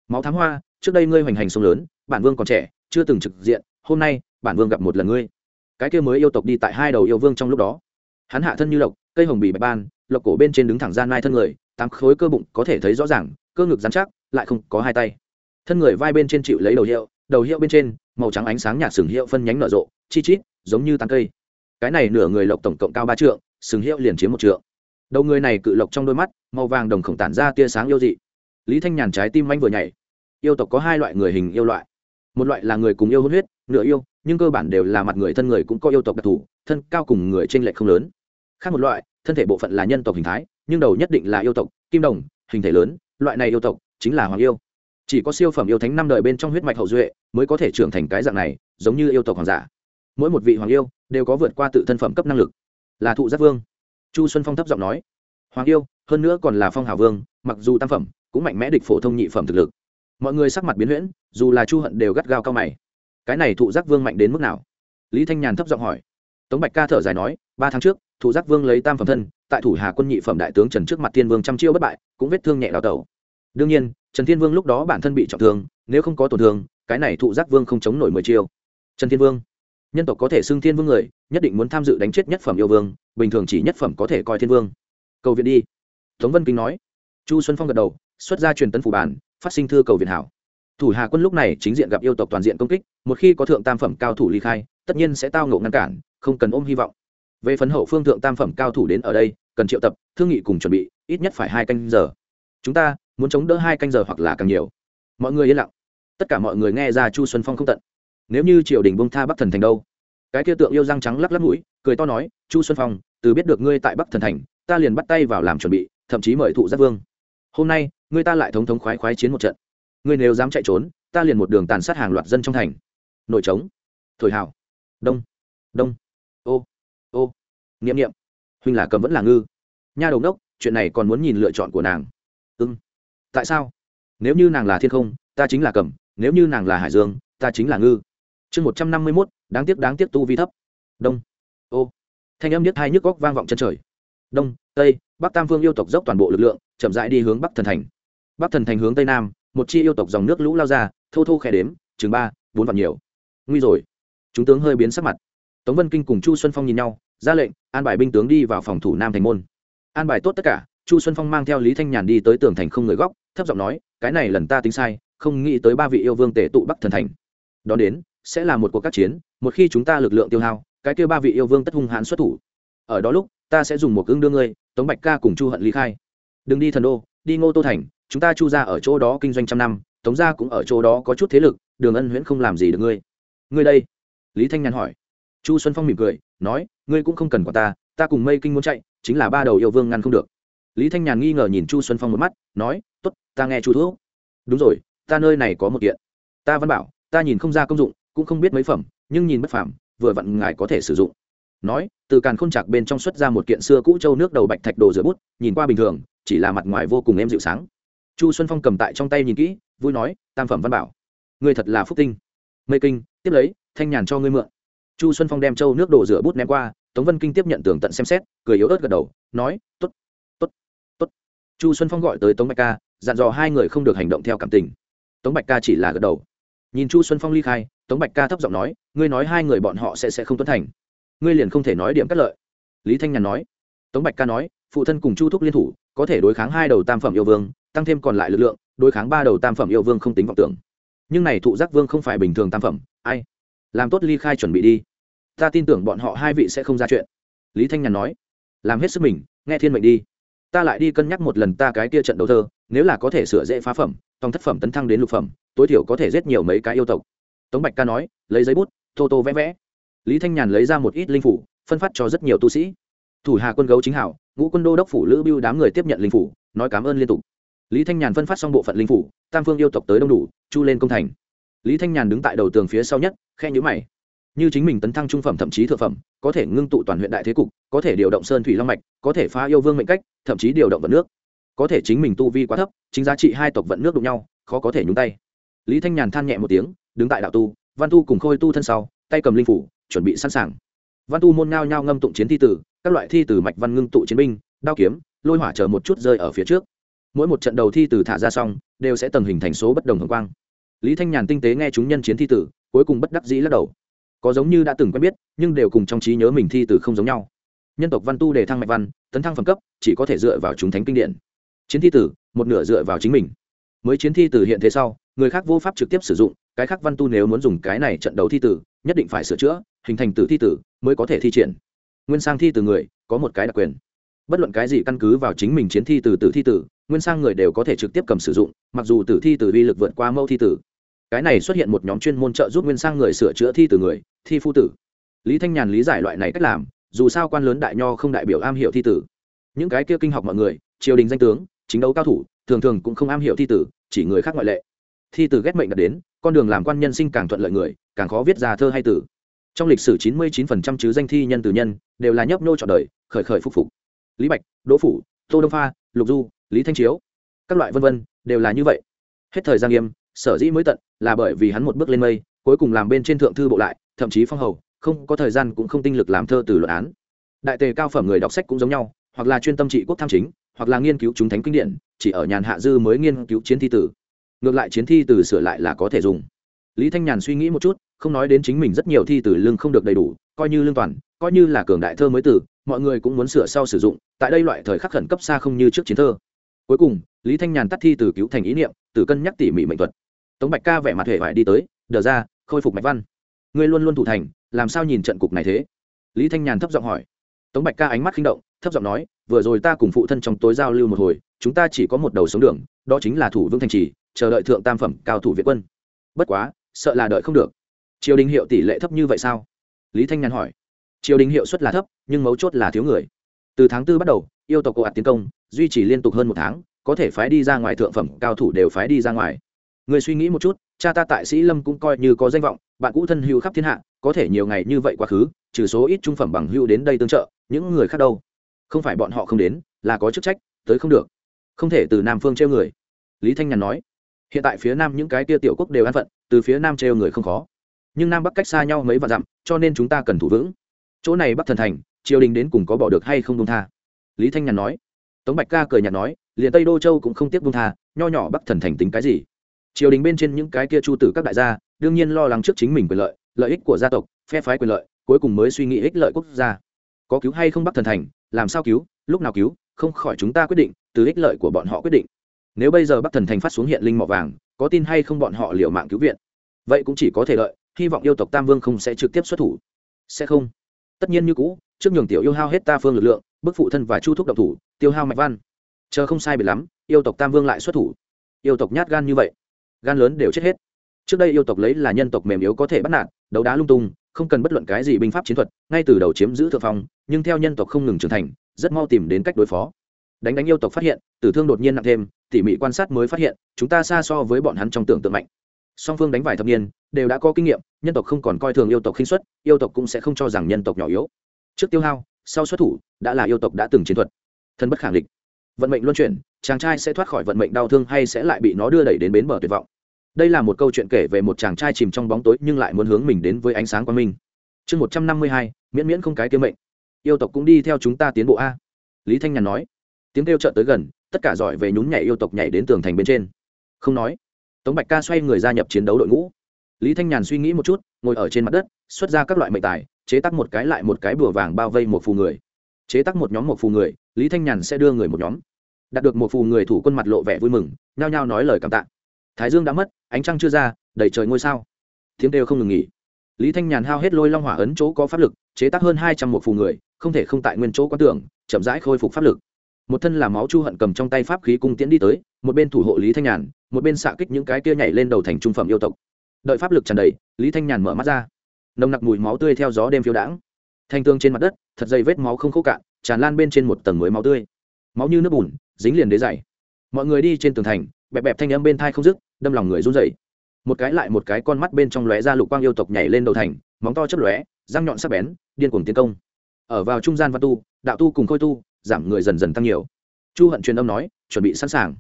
Máu thám hoa, trước đây ngươi hoành hành sông lớn, bản vương còn trẻ, chưa từng trực diện, hôm nay, bản vương gặp một lần ngươi cái kia mới yêu tộc đi tại hai đầu yêu vương trong lúc đó. Hắn hạ thân như lộc, cây hồng bì bạch ban, lộc cổ bên trên đứng thẳng gian nai thân người, tám khối cơ bụng có thể thấy rõ ràng, cơ ngực dán chắc, lại không có hai tay. Thân người vai bên trên chịu lấy đầu hiệu đầu hiệu bên trên, màu trắng ánh sáng nhạt sừng hiệu phân nhánh nở rộ, chi chít, giống như tán cây. Cái này nửa người lộc tổng cộng cao ba trượng, sừng hiệu liền chiếm một trượng. Đầu người này cự lộc trong đôi mắt, màu vàng đồng khổng tản ra tia sáng yêu dị. Lý thanh nhàn trái tim manh vừa nhảy. Yêu tộc có hai loại người hình yêu loại. Một loại là người cùng yêu hôn huyết, nửa yêu nhưng cơ bản đều là mặt người thân người cũng có yêu tộc đặc thù, thân cao cùng người t r ê n lệch không lớn. Khác một loại, thân thể bộ phận là nhân tộc hình thái, nhưng đầu nhất định là yêu tộc, kim đồng, hình thể lớn, loại này yêu tộc chính là hoàng yêu. Chỉ có siêu phẩm yêu thánh năm đời bên trong huyết mạch hậu duệ mới có thể trưởng thành cái dạng này, giống như yêu tộc hoàng giả. Mỗi một vị hoàng yêu đều có vượt qua tự thân phẩm cấp năng lực. Là thụ giác vương. Chu xuân phong thấp giọng nói, hoàng yêu, hơn nữa còn là phong hào vương, mặc dù tam phẩm, cũng mạnh mẽ địch phổ thông nhị phẩm thực lực. Mọi người sắc mặt biến huyễn, dù là chu hận đều gắt gao cao mày cái này thụ giác vương mạnh đến mức nào? Lý thanh nhàn thấp giọng hỏi. Tống bạch ca thở dài nói, ba tháng trước, thụ giác vương lấy tam phẩm thân, tại thủ hà quân nhị phẩm đại tướng trần trước mặt thiên vương trăm chiêu bất bại, cũng vết thương nhẹ đào tẩu. Đương nhiên, trần thiên vương lúc đó bản thân bị trọng thương, nếu không có tổn thương, cái này thụ giác vương không chống nổi mười chiêu. Trần thiên vương, nhân tộc có thể xưng thiên vương người, nhất định muốn tham dự đánh chết nhất phẩm yêu vương, bình thường chỉ nhất phẩm có thể coi thiên vương. Cầu viện đi. Tống vân kinh nói. Chu xuân phong gật đầu, xuất ra truyền tấn phủ bản, phát sinh thư cầu viện hảo. Thủ hà quân lúc này chính diện gặp yêu tộc toàn diện công kích một khi có thượng tam phẩm cao thủ ly khai, tất nhiên sẽ tao ngộ ngăn cản, không cần ôm hy vọng. Về phấn hậu phương thượng tam phẩm cao thủ đến ở đây, cần triệu tập, thương nghị cùng chuẩn bị, ít nhất phải hai canh giờ. Chúng ta muốn chống đỡ hai canh giờ hoặc là càng nhiều. Mọi người yên lặng. Tất cả mọi người nghe ra chu xuân phong không tận. Nếu như triều đình bông tha bắc thần thành đâu? Cái kia tượng yêu răng trắng lắc lắc mũi, cười to nói, chu xuân phong, từ biết được ngươi tại bắc thần thành, ta liền bắt tay vào làm chuẩn bị, thậm chí mời thụ giác vương. Hôm nay, ngươi ta lại thống thống khoái khoái chiến một trận. Ngươi nếu dám chạy trốn, ta liền một đường tàn sát hàng loạt dân trong thành nội trống. Thổi hào. Đông. Đông. Ô. Ô. N i ệ m n i ệ m huynh là cầm vẫn là ngư. Nha đầu đốc chuyện này còn muốn nhìn lựa chọn của nàng. Ưng tại sao? Nếu như nàng là thiên không, ta chính là cầm, nếu như nàng là hải dương, ta chính là ngư. Chương một trăm năm mươi mốt, đáng tiếc đáng tiếc tu vi thấp. Đông. Ô. Thanh âm nhất hai nhức góc vang vọng chân trời. Đông, tây, bắc tam vương yêu tộc dốc toàn bộ lực lượng, chậm rãi đi hướng bắc thần thành. Bắc thần thành hướng tây nam, một chi yêu tộc dòng nước lũ lao ra, thô thô khẽ đếm, chừng ba, bốn vạn nhiều nguy rồi. Chúng tướng hơi biến sắc mặt. Tống vân kinh cùng chu xuân phong nhìn nhau, ra lệnh, an bài binh tướng đi vào phòng thủ nam thành môn. An bài tốt tất cả, chu xuân phong mang theo lý thanh nhàn đi tới tường thành không người góc, thấp giọng nói, cái này lần ta tính sai, không nghĩ tới ba vị yêu vương tể tụ bắc thần thành. Đón đến, sẽ là một cuộc các chiến, một khi chúng ta lực lượng tiêu hao, cái kêu ba vị yêu vương tất hung hãn xuất thủ. Ở đó lúc, ta sẽ dùng một ứng đưa ngươi, tống bạch ca cùng chu hận lý khai. Đừng đi thần đô, đi ngô tô thành, chúng ta chu ra ở chỗ đó kinh doanh trăm năm, tống gia cũng ở chỗ đó có chút thế lực, đường ân huyễn không làm gì được ngươi ngươi đây? Lý thanh nhàn hỏi. Chu xuân phong mỉm cười nói ngươi cũng không cần quả ta ta cùng mây kinh muốn chạy chính là ba đầu yêu vương ngăn không được. Lý thanh nhàn nghi ngờ nhìn chu xuân phong một mắt nói t ố t ta nghe chu thuốc đúng rồi ta nơi này có một kiện. Ta văn bảo ta nhìn không ra công dụng cũng không biết mấy phẩm nhưng nhìn bất phẩm, vừa vặn ngài có thể sử dụng. Nói từ càn khôn chạc bên trong xuất ra một kiện xưa cũ châu nước đầu bạch thạch đồ rửa bút nhìn qua bình thường chỉ là mặt ngoài vô cùng êm dịu sáng. Chu xuân phong cầm tại trong tay nhìn kỹ vui nói tam phẩm văn bảo. Người thật là phúc tinh. Mây kinh tiếp lấy, thanh nhàn cho ngươi mượn. Chu xuân phong đem châu nước đổ rửa bút ném qua, tống vân kinh tiếp nhận tường tận xem xét, cười yếu ớt gật đầu, nói t ố t t ố t t ố t chu xuân phong gọi tới tống bạch ca, dặn dò hai người không được hành động theo cảm tình. Tống bạch ca chỉ là gật đầu. Nhìn chu xuân phong ly khai, tống bạch ca thấp giọng nói, ngươi nói hai người bọn họ sẽ sẽ không tuân thành. Ngươi liền không thể nói điểm cắt lợi. Lý thanh nhàn nói. Tống bạch ca nói, phụ thân cùng chu thúc liên thủ, có thể đối kháng hai đầu tam phẩm yêu vương, tăng thêm còn lại lực lượng, đối kháng ba đầu tam phẩm yêu vương không tính vọng tưởng. Nhưng này thụ giác vương không phải bình thường tam phẩm ai? Làm tốt ly khai chuẩn bị đi. Ta tin tưởng bọn họ hai vị sẽ không ra chuyện. Lý thanh nhàn nói. Làm hết sức mình, nghe thiên mệnh đi. Ta lại đi cân nhắc một lần ta cái kia trận đấu thơ, nếu là có thể sửa dễ phá phẩm, tòng thất phẩm tấn thăng đến lục phẩm, tối thiểu có thể giết nhiều mấy cái yêu tộc. Tống bạch ca nói, lấy giấy bút tô tô vẽ vẽ. Lý thanh nhàn lấy ra một ít linh phủ, phân phát cho rất nhiều tu sĩ. Thủ hà quân gấu chính hảo, ngũ quân đô đốc phủ lữ biêu đám người tiếp nhận linh phủ, nói cảm ơn liên tục. Lý thanh nhàn phân phát xong bộ phận linh phủ, tam phương yêu tộc tới đông đủ, chu lên công thành lý thanh nhàn đứng tại đầu tường phía sau nhất khe nhữ mày. Như chính mình tấn thăng trung phẩm thậm chí thượng phẩm, có thể ngưng tụ toàn huyện đại thế cục, có thể điều động sơn thủy long mạch, có thể phá yêu vương mệnh cách, thậm chí điều động vận nước. Có thể chính mình tu vi quá thấp, chính giá trị hai tộc vận nước đụng nhau, khó có thể nhúng tay. Lý thanh nhàn than nhẹ một tiếng, đứng tại đạo tu, văn tu cùng khôi tu thân sau, tay cầm linh phủ, chuẩn bị sẵn sàng. Văn tu môn ngao nhao ngâm tụng chiến thi tử, các loại thi tử mạch văn ngưng tụ chiến binh, đao kiếm, lôi hỏa chờ một chút rơi ở phía trước. Mỗi một trận đầu thi tử thả ra xong, đều sẽ tầng hình thành số bất đồng hồng quang lý thanh nhàn tinh tế nghe chúng nhân chiến thi tử, cuối cùng bất đắc dĩ lắc đầu. Có giống như đã từng quen biết, nhưng đều cùng trong trí nhớ mình thi tử không giống nhau. Nhân tộc văn tu đề thăng mạch văn, tấn thăng phẩm cấp, chỉ có thể dựa vào chúng thánh kinh điển. Chiến thi tử, một nửa dựa vào chính mình. Mới chiến thi tử hiện thế sau, người khác vô pháp trực tiếp sử dụng, cái khác văn tu nếu muốn dùng cái này trận đấu thi tử, nhất định phải sửa chữa, hình thành tử thi tử, mới có thể thi triển. Nguyên sang thi từ người, có một cái đặc quyền. Bất luận cái gì căn cứ vào chính mình chiến thi từ tử thi tử, nguyên sang người đều có thể trực tiếp cầm sử dụng, mặc dù tử thi tử vi lực vượt qua mẫu thi tử cái này xuất hiện một nhóm chuyên môn trợ giúp nguyên sang người sửa chữa thi từ người, thi phu tử. Lý thanh nhàn lý giải loại này cách làm, dù sao quan lớn đại nho không đại biểu am hiểu thi tử. Những cái kia kinh học mọi người, triều đình danh tướng, chính đấu cao thủ, thường thường cũng không am hiểu thi tử, chỉ người khác ngoại lệ. Thi tử ghét mệnh đạt đến, con đường làm quan nhân sinh càng thuận lợi người, càng khó viết ra thơ hay tử trong lịch sử chín mươi 99% chứ danh thi nhân từ nhân, đều là nhấp nô trọn đời, khởi khởi phục phục. Lý bạch, đỗ phủ, tô đông pha, lục du, lý thanh chiếu, các loại vân vân, đều là như vậy. Hết thời gian nghiêm sở dĩ mới tận, là bởi vì hắn một bước lên mây, cuối cùng làm bên trên thượng thư bộ lại, thậm chí phong hầu, không có thời gian cũng không tinh lực làm thơ từ luận án. Đại tề cao phẩm người đọc sách cũng giống nhau, hoặc là chuyên tâm trị quốc tham chính, hoặc là nghiên cứu chúng thánh kinh điển, chỉ ở nhàn hạ dư mới nghiên cứu chiến thi tử. Ngược lại chiến thi tử sửa lại là có thể dùng. Lý thanh nhàn suy nghĩ một chút, không nói đến chính mình rất nhiều thi tử lương không được đầy đủ, coi như lương toàn, coi như là cường đại thơ mới tử, mọi người cũng muốn sửa sau sử dụng, tại đây loại thời khắc khẩn cấp xa không như trước chiến thơ. Cuối cùng, lý thanh nhàn tắt thi từ cứu thành ý niệm từ cân nhắc tỉ mỉ mệnh thuật tống bạch ca vẻ mặt hệ vải đi tới, đờ ra, khôi phục mạch văn. Ngươi luôn luôn thủ thành, làm sao nhìn trận cục này thế? Lý thanh nhàn thấp giọng hỏi. Tống bạch ca ánh mắt khinh động, thấp giọng nói, vừa rồi ta cùng phụ thân trong tối giao lưu một hồi, chúng ta chỉ có một đầu sống đường, đó chính là thủ vương thành trì, chờ đợi thượng tam phẩm cao thủ việt quân. Bất quá, sợ là đợi không được. Triều đình hiệu tỷ lệ thấp như vậy sao? Lý thanh nhàn hỏi. Triều đình hiệu suất là thấp, nhưng mấu chốt là thiếu người. Từ tháng tư bắt đầu, yêu tộc cổ ạt tiến công duy trì liên tục hơn một tháng, có thể phái đi ra ngoài thượng phẩm cao thủ đều phái đi ra ngoài người suy nghĩ một chút, cha ta tại sĩ lâm cũng coi như có danh vọng, bạn cũ thân hưu khắp thiên hạ, có thể nhiều ngày như vậy quá khứ, trừ số ít trung phẩm bằng hưu đến đây tương trợ, những người khác đâu? Không phải bọn họ không đến, là có chức trách, tới không được. Không thể từ nam phương treo người. Lý thanh nhàn nói, hiện tại phía nam những cái tia tiểu quốc đều an phận, từ phía nam treo người không khó. Nhưng nam bắc cách xa nhau mấy vạn dặm, cho nên chúng ta cần thủ vững. Chỗ này bắc thần thành, triều đình đến cùng có bỏ được hay không công tha? Lý thanh nhàn nói. Tống bạch ca cười nhạt nói, liền tây đô châu cũng không tiếc công tha, nho nhỏ bắc thần thành tính cái gì? Triều đình bên trên những cái kia chu tử các đại gia, đương nhiên lo lắng trước chính mình quyền lợi lợi ích của gia tộc, phe phái quyền lợi, cuối cùng mới suy nghĩ ích lợi quốc gia. Có cứu hay không bắc thần thành, làm sao cứu, lúc nào cứu, không khỏi chúng ta quyết định, từ ích lợi của bọn họ quyết định. Nếu bây giờ bắc thần thành phát xuống hiện linh mỏ vàng, có tin hay không bọn họ liều mạng cứu viện. Vậy cũng chỉ có thể lợi hy vọng yêu tộc tam vương không sẽ trực tiếp xuất thủ. Sẽ không. Tất nhiên như cũ, trước nhường tiểu yêu hao hết ta phương lực lượng, bức phụ thân và chu thúc độc thủ, tiêu hao mạch văn. Chờ không sai biệt lắm, yêu tộc tam vương lại xuất thủ. Yêu tộc nhát gan như vậy gan lớn đều chết hết. Trước đây yêu tộc lấy là nhân tộc mềm yếu có thể bắt nạt, đấu đá lung tung, không cần bất luận cái gì binh pháp chiến thuật, ngay từ đầu chiếm giữ thượng phong, nhưng theo nhân tộc không ngừng trưởng thành, rất mau tìm đến cách đối phó. Đánh đánh yêu tộc phát hiện, tử thương đột nhiên nặng thêm, tỉ mỉ quan sát mới phát hiện, chúng ta xa so với bọn hắn trong tưởng tượng mạnh. Song phương đánh vài thập niên, đều đã có kinh nghiệm, nhân tộc không còn coi thường yêu tộc khinh xuất yêu tộc cũng sẽ không cho rằng nhân tộc nhỏ yếu. Trước tiêu hao, sau xuất thủ, đã là yêu tộc đã từng chiến thuật. Thân bất khẳng định vận mệnh luân chuyển chàng trai sẽ thoát khỏi vận mệnh đau thương hay sẽ lại bị nó đưa đẩy đến bến bờ tuyệt vọng. Đây là một câu chuyện kể về một chàng trai chìm trong bóng tối nhưng lại muốn hướng mình đến với ánh sáng quang minh. Chương một trăm năm mươi hai, miễn miễn không cái kiếm mệnh. Yêu tộc cũng đi theo chúng ta tiến bộ a. Lý thanh nhàn nói. Tiếng kêu trợn tới gần, tất cả giỏi về nhún nhảy yêu tộc nhảy đến tường thành bên trên. Không nói. Tống bạch ca xoay người gia nhập chiến đấu đội ngũ. Lý thanh nhàn suy nghĩ một chút, ngồi ở trên mặt đất, xuất ra các loại mệnh tài, chế tắc một cái lại một cái bùa vàng bao vây một phù người. Chế tắc một nhóm một phù người, lý thanh nhàn sẽ đưa người một nhóm đạt được một phù người thủ quân mặt lộ vẻ vui mừng, nhao nhao nói lời cảm tạ. Thái dương đã mất, ánh trăng chưa ra, đầy trời ngôi sao. Tiếng đều không ngừng nghỉ. Lý thanh nhàn hao hết lôi long hỏa ấn chỗ có pháp lực, chế tác hơn hai trăm một phù người, không thể không tại nguyên chỗ có tưởng, chậm rãi khôi phục pháp lực. Một thân là máu chu hận cầm trong tay pháp khí cung tiễn đi tới, một bên thủ hộ lý thanh nhàn, một bên xạ kích những cái kia nhảy lên đầu thành trung phẩm yêu tộc. Đợi pháp lực tràn đầy, lý thanh nhàn mở mắt ra. Nồng nặc mùi máu tươi theo gió đêm phiêu đãng. Thanh tương trên mặt đất, thật dày vết máu không khô cạn, tràn lan bên trên một tầng mới máu tươi. Máu như nước bùn dính liền đế dày. Mọi người đi trên tường thành, bẹp bẹp thanh âm bên thai không dứt, đâm lòng người run rẩy. Một cái lại một cái con mắt bên trong lóe ra lục quang yêu tộc nhảy lên đầu thành, móng to chất lóe, răng nhọn sắc bén, điên cuồng tiến công. Ở vào trung gian văn tu, đạo tu cùng khôi tu, giảm người dần dần tăng nhiều. Chu hận truyền âm nói, chuẩn bị sẵn sàng.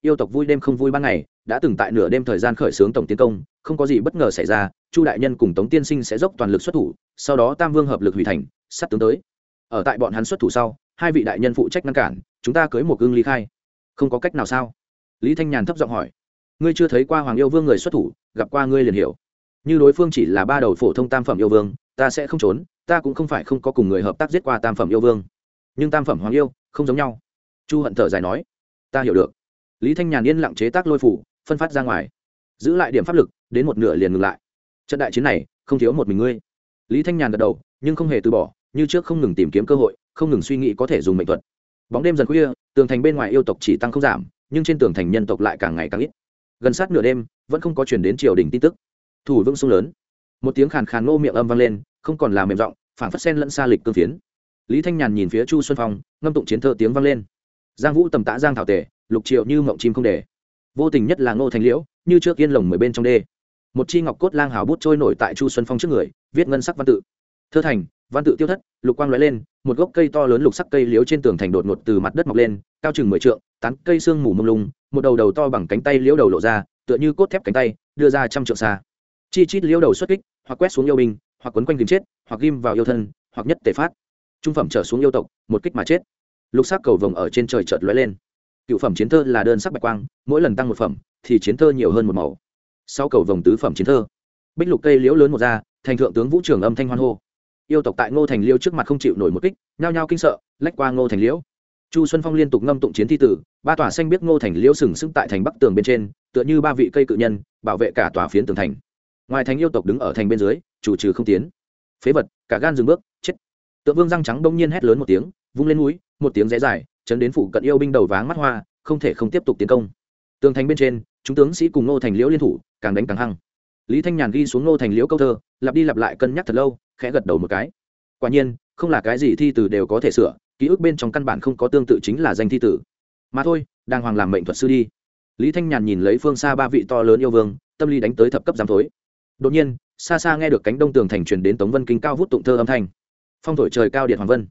Yêu tộc vui đêm không vui ban ngày, đã từng tại nửa đêm thời gian khởi xướng tổng tiến công, không có gì bất ngờ xảy ra, chu đại nhân cùng tống tiên sinh sẽ dốc toàn lực xuất thủ, sau đó tam vương hợp lực hủy thành sắt tướng tới. Ở tại bọn hắn xuất thủ sau hai vị đại nhân phụ trách ngăn cản, chúng ta cưới một gương ly khai. Không có cách nào sao? Lý thanh nhàn thấp giọng hỏi. Ngươi chưa thấy qua hoàng yêu vương người xuất thủ, gặp qua ngươi liền hiểu. Như đối phương chỉ là ba đầu phổ thông tam phẩm yêu vương, ta sẽ không trốn, ta cũng không phải không có cùng người hợp tác giết qua tam phẩm yêu vương. Nhưng tam phẩm hoàng yêu, không giống nhau. Chu hận thở dài nói. Ta hiểu được. Lý thanh nhàn yên lặng chế tác lôi phủ, phân phát ra ngoài. Giữ lại điểm pháp lực, đến một nửa liền ngừng lại. Trận đại chiến này, không thiếu một mình ngươi. Lý thanh nhàn gật đầu, nhưng không hề từ bỏ, như trước không ngừng tìm kiếm cơ hội không ngừng suy nghĩ có thể dùng mệnh thuật. Bóng đêm dần khuya, tường thành bên ngoài yêu tộc chỉ tăng không giảm, nhưng trên tường thành nhân tộc lại càng ngày càng ít. Gần sát nửa đêm, vẫn không có chuyển đến triều đình tin tức. Thủ vững sung lớn. Một tiếng khàn khàn ngô miệng âm vang lên, không còn là mềm giọng phản phất sen lẫn xa lịch cương phiến. Lý thanh nhàn nhìn phía chu xuân phong, ngâm tụng chiến thơ tiếng vang lên. Giang vũ tầm tã giang thảo tể, lục triệu như mộng chim không để. Vô tình nhất là ngô thành liễu, như trước yên lồng mười bên trong đê. Một chi ngọc cốt lang hào bút trôi nổi tại chu xuân phong trước người, viết ngân sắc văn tự. Thơ thành văn tự tiêu thất, lục quang lóe lên, một gốc cây to lớn lục sắc cây liếu trên tường thành đột ngột từ mặt đất mọc lên, cao chừng mười trượng, tán cây xương mù mông lung, một đầu đầu to bằng cánh tay liễu đầu lộ ra, tựa như cốt thép cánh tay, đưa ra trăm trượng xa. Chi chít liễu đầu xuất kích, hoặc quét xuống yêu binh, hoặc quấn quanh tìm chết, hoặc ghim vào yêu thân, hoặc nhất tề phát. Trung phẩm trở xuống yêu tộc, một kích mà chết. Lục sắc cầu vồng ở trên trời chợt lóe lên. Cựu phẩm chiến thơ là đơn sắc bạch quang, mỗi lần tăng một phẩm, thì chiến thơ nhiều hơn một màu. Sau cầu vồng tứ phẩm chiến thơ. Bích lục cây liễu lớn một ra, thành thượng tướng vũ trường âm thanh hoan hô yêu tộc tại ngô thành liêu trước mặt không chịu nổi một kích, nhao nhao kinh sợ, lách qua ngô thành liễu chu xuân phong liên tục ngâm tụng chiến thi tử, ba tòa xanh biết ngô thành liễu sừng sững tại thành bắc tường bên trên, tựa như ba vị cây cự nhân, bảo vệ cả tòa phiến tường thành. Ngoài thành yêu tộc đứng ở thành bên dưới, chủ trừ không tiến. Phế vật, cả gan dừng bước, chết. Tượng vương răng trắng bỗng nhiên hét lớn một tiếng, vung lên núi, một tiếng rẽ dài, chấn đến phủ cận yêu binh đầu váng mắt hoa, không thể không tiếp tục tiến công. Tường thành bên trên, chúng tướng sĩ cùng ngô thành liễu liên thủ, càng đánh càng hăng. Lý thanh nhàn ghi xuống ngô thành liễu câu thơ, lặp đi lặp lại cân nhắc thật lâu khẽ gật đầu một cái. Quả nhiên, không là cái gì thi từ đều có thể sửa, ký ức bên trong căn bản không có tương tự chính là danh thi tử mà thôi, đàng hoàng làm mệnh thuật sư đi. Lý thanh nhàn nhìn lấy phương xa ba vị to lớn yêu vương, tâm lý đánh tới thập cấp giám thối. Đột nhiên, xa xa nghe được cánh đông tường thành truyền đến tống vân kinh cao vút tụng thơ âm thanh. Phong thổi trời cao điện hoàng vân.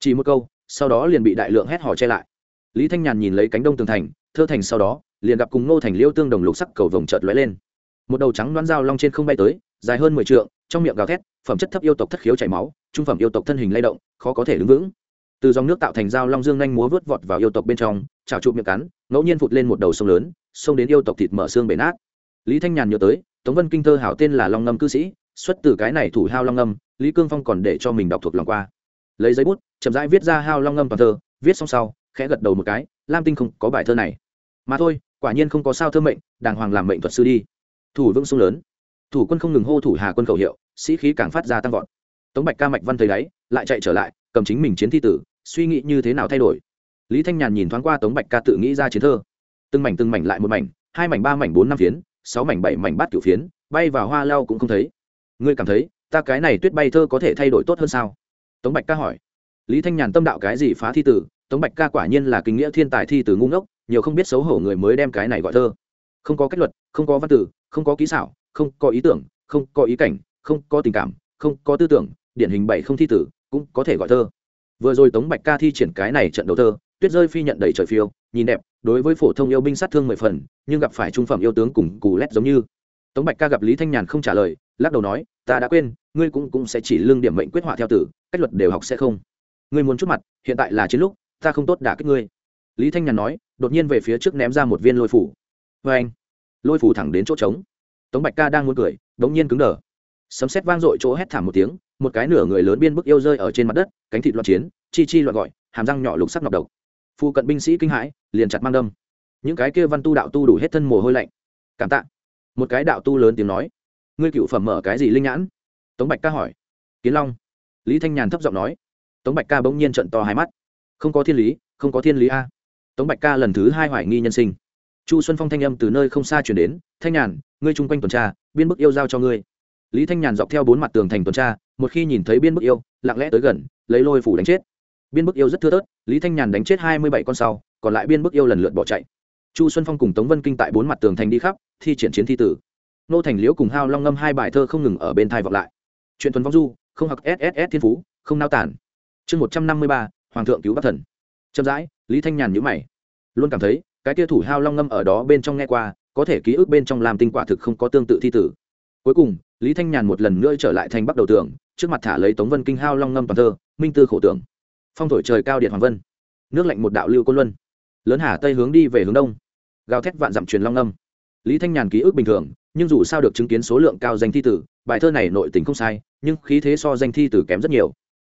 Chỉ một câu, sau đó liền bị đại lượng hét hò che lại. Lý thanh nhàn nhìn lấy cánh đông tường thành, thơ thành sau đó, liền gặp cùng ngô thành liêu tương đồng lục sắc cầu vồng chợt lóe lên. Một đầu trắng đoán dao long trên không bay tới, dài hơn mười t trong miệng gào thét phẩm chất thấp yêu tộc thất khiếu chảy máu, trung phẩm yêu tộc thân hình lay động, khó có thể đứng vững. Từ dòng nước tạo thành dao long dương nhanh múa vớt vọt vào yêu tộc bên trong, chảo trụ miệng cắn, ngẫu nhiên phụt lên một đầu sông lớn xông đến yêu tộc thịt mở xương bể nát. Lý thanh nhàn nhớ tới, tống vân kinh thơ hảo tên là long ngâm cư sĩ, xuất từ cái này thủ hao long ngâm, lý cương phong còn để cho mình đọc thuộc lòng qua. Lấy giấy bút, chậm rãi viết ra hao long ngâm toàn thơ, viết xong sau, khẽ gật đầu một cái, lam tinh không có bài thơ này. Mà thôi, quả nhiên không có sao thơ mệnh, đàng hoàng làm mệnh thuật sư đi. Thủ vững sông lớn thủ quân không ngừng hô thủ hà quân khẩu hiệu, sĩ khí càng phát ra tăng vọt. Tống bạch ca mạch văn thấy đáy lại chạy trở lại, cầm chính mình chiến thi tử, suy nghĩ như thế nào thay đổi. Lý thanh nhàn nhìn thoáng qua tống bạch ca tự nghĩ ra chiến thơ. Từng mảnh từng mảnh lại một mảnh, hai mảnh ba mảnh bốn năm phiến, sáu mảnh bảy mảnh bát kiểu phiến, bay vào hoa lao cũng không thấy. Ngươi cảm thấy, ta cái này tuyết bay thơ có thể thay đổi tốt hơn sao? Tống bạch ca hỏi. Lý thanh nhàn tâm đạo cái gì phá thi tử, tống bạch ca quả nhiên là kinh nghĩa thiên tài thi từ ngu ngốc, nhiều không biết xấu hổ người mới đem cái này gọi thơ. Không có kết luật, không có văn tử, không có kỹ xảo không có ý tưởng, không có ý cảnh, không có tình cảm, không có tư tưởng, điển hình bảy không thi tử cũng có thể gọi thơ. Vừa rồi tống bạch ca thi triển cái này trận đầu thơ, tuyết rơi phi nhận đầy trời phiêu, nhìn đẹp, đối với phổ thông yêu binh sát thương mười phần, nhưng gặp phải trung phẩm yêu tướng cùng cù lét giống như. Tống bạch ca gặp lý thanh nhàn không trả lời, lắc đầu nói, ta đã quên, ngươi cũng cũng sẽ chỉ lương điểm mệnh quyết họa theo tử, cách luật đều học sẽ không. Ngươi muốn chút mặt, hiện tại là chiến lúc, ta không tốt đả kích ngươi. Lý thanh nhàn nói, đột nhiên về phía trước ném ra một viên lôi phủ. Vê anh lôi phủ thẳng đến chỗ trống tống bạch ca đang muốn cười đ ố n g nhiên cứng đờ. Sấm xét vang dội chỗ hét thảm một tiếng, một cái nửa người lớn biên bức yêu rơi ở trên mặt đất, cánh thịt loạn chiến, chi chi loạn gọi, hàm răng nhỏ lục sắc nọc độc. Phụ cận binh sĩ kinh hãi, liền chặt mang đâm. Những cái kia văn tu đạo tu đủ hết thân mồ hôi lạnh. Cảm tạ. Một cái đạo tu lớn tiếng nói. Ngươi cựu phẩm mở cái gì linh nhãn? Tống bạch ca hỏi. Kiến long. Lý thanh nhàn thấp giọng nói. Tống bạch ca bỗng nhiên trận to hai mắt. Không có thiên lý, không có thiên lý a. Tống bạch ca lần thứ hai hoài nghi nhân sinh chu xuân phong thanh âm từ nơi không xa chuyển đến, thanh nhàn, ngươi chung quanh tuần tra, biên bức yêu giao cho ngươi. Lý thanh nhàn dọc theo bốn mặt tường thành tuần tra, một khi nhìn thấy biên bức yêu, lặng lẽ tới gần, lấy lôi phủ đánh chết. Biên bức yêu rất thưa thớt, lý thanh nhàn đánh chết hai mươi bảy con sau, còn lại biên bức yêu lần lượt bỏ chạy. Chu xuân phong cùng tống vân kinh tại bốn mặt tường thành đi khắp, thi triển chiến thi tử. Nô thành liễu cùng hao long ngâm hai bài thơ không ngừng ở bên thai vọng lại. Chuyện tuần vong du, không học sss thiên phú, không nao tản. Chương một trăm năm mươi ba, hoàng thượng cứu bắc thần. Chậm rãi, lý thanh nhàn nhữ mày, luôn cảm thấy cái tia thủ hao long ngâm ở đó bên trong nghe qua, có thể ký ức bên trong làm tinh quả thực không có tương tự thi tử. Cuối cùng, lý thanh nhàn một lần nữa trở lại thành bắc đầu tường, trước mặt thả lấy tống vân kinh hao long ngâm toàn thơ, minh tư khổ tưởng phong thổi trời cao điện hoàng vân, nước lạnh một đạo lưu côn luân. Lớn hà tây hướng đi về hướng đông. Gào thét vạn dặm truyền long ngâm. Lý thanh nhàn ký ức bình thường, nhưng dù sao được chứng kiến số lượng cao danh thi tử, bài thơ này nội tình không sai, nhưng khí thế so danh thi tử kém rất nhiều.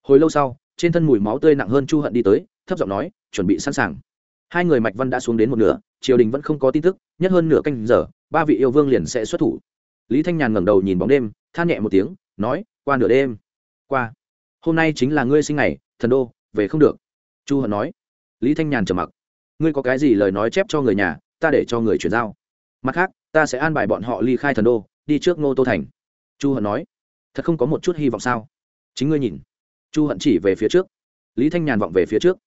Hồi lâu sau, trên thân mùi máu tươi nặng hơn chu hận đi tới, thấp giọng nói, chuẩn bị sẵn sàng hai người mạch văn đã xuống đến một nửa, triều đình vẫn không có tin tức, nhất hơn nửa canh giờ, ba vị yêu vương liền sẽ xuất thủ. Lý thanh nhàn ngẩng đầu nhìn bóng đêm, than nhẹ một tiếng, nói, qua nửa đêm. Qua. Hôm nay chính là ngươi sinh ngày, thần đô, về không được. Chu hận nói. Lý thanh nhàn trầm mặc. Ngươi có cái gì lời nói chép cho người nhà, ta để cho người chuyển giao. Mặt khác, ta sẽ an bài bọn họ ly khai thần đô, đi trước ngô tô thành. Chu hận nói. Thật không có một chút hy vọng sao? Chính ngươi nhìn. Chu hận chỉ về phía trước. Lý thanh nhàn vọng về phía trước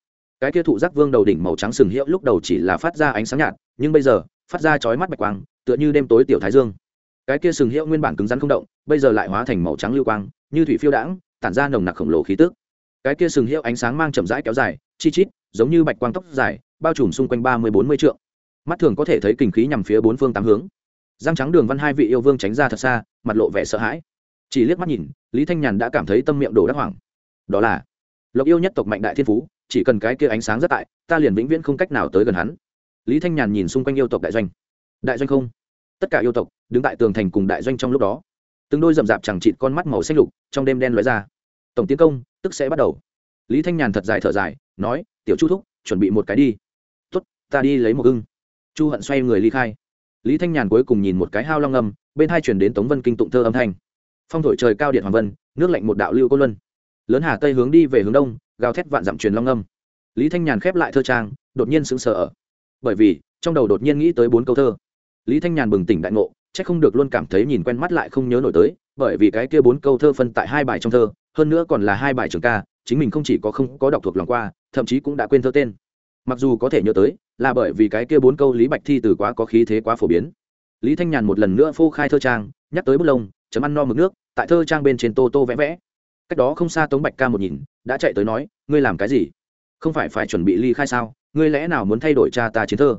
cái kia thụ giác vương đầu đỉnh màu trắng sừng hiệu lúc đầu chỉ là phát ra ánh sáng nhạt, nhưng bây giờ, phát ra chói mắt bạch quang, tựa như đêm tối tiểu thái dương. Cái kia sừng hiệu nguyên bản cứng rắn không động, bây giờ lại hóa thành màu trắng lưu quang, như thủy phiêu đãng, tản ra nồng nặc khổng lồ khí tức. Cái kia sừng hiệu ánh sáng mang chậm rãi kéo dài, chi chít, giống như bạch quang tóc dài, bao trùm xung quanh ba mươi bốn mươi trượng. Mắt thường có thể thấy kinh khí nhằm phía bốn phương tám hướng. Răng trắng đường văn hai vị yêu vương tránh ra thật xa, mặt lộ vẻ sợ hãi. Chỉ liếc mắt nhìn, lý thanh nhàn đã cảm thấy tâm miệng đổ đắc hoảng. Đó là lộc yêu nhất tộc mạnh đại thiên phú, chỉ cần cái kia ánh sáng rất tại, ta liền vĩnh viễn không cách nào tới gần hắn. Lý thanh nhàn nhìn xung quanh yêu tộc đại doanh. Đại doanh không? Tất cả yêu tộc đứng tại tường thành cùng đại doanh trong lúc đó. Từng đôi rậm rạp chẳng trịt con mắt màu xanh lục trong đêm đen lóe ra. Tổng tiến công, tức sẽ bắt đầu. Lý thanh nhàn thật dài thở dài, nói, tiểu chu thúc, chuẩn bị một cái đi. Tuất ta đi lấy một ưng. Chu hận xoay người ly khai. Lý thanh nhàn cuối cùng nhìn một cái hao long âm, bên hai chuyển đến tống vân kinh tụng thơ âm thanh. Phong thổi trời cao điện hoàng vân, nước lạnh một đạo lưu cô luân lớn hà tây hướng đi về hướng đông, gào thét vạn dặm truyền long âm. Lý thanh nhàn khép lại thơ trang, đột nhiên sững sờ ở. Bởi vì, trong đầu đột nhiên nghĩ tới bốn câu thơ. Lý thanh nhàn bừng tỉnh đại ngộ c h ắ c không được luôn cảm thấy nhìn quen mắt lại không nhớ nổi tới, bởi vì cái kia bốn câu thơ phân tại hai bài trong thơ, hơn nữa còn là hai bài trường ca, chính mình không chỉ có không có đọc thuộc lòng qua, thậm chí cũng đã quên thơ tên. Mặc dù có thể nhớ tới, là bởi vì cái kia bốn câu lý bạch thi từ quá có khí thế quá phổ biến. Lý thanh nhàn một lần nữa phô khai thơ trang, nhắc tới bút lông, chấm ăn no mực nước, tại thơ trang bên trên tô tô vẽ vẽ cách đó không xa tống bạch ca một nhìn, đã chạy tới nói, ngươi làm cái gì? Không phải phải chuẩn bị ly khai sao? Ngươi lẽ nào muốn thay đổi cha ta chiến thơ?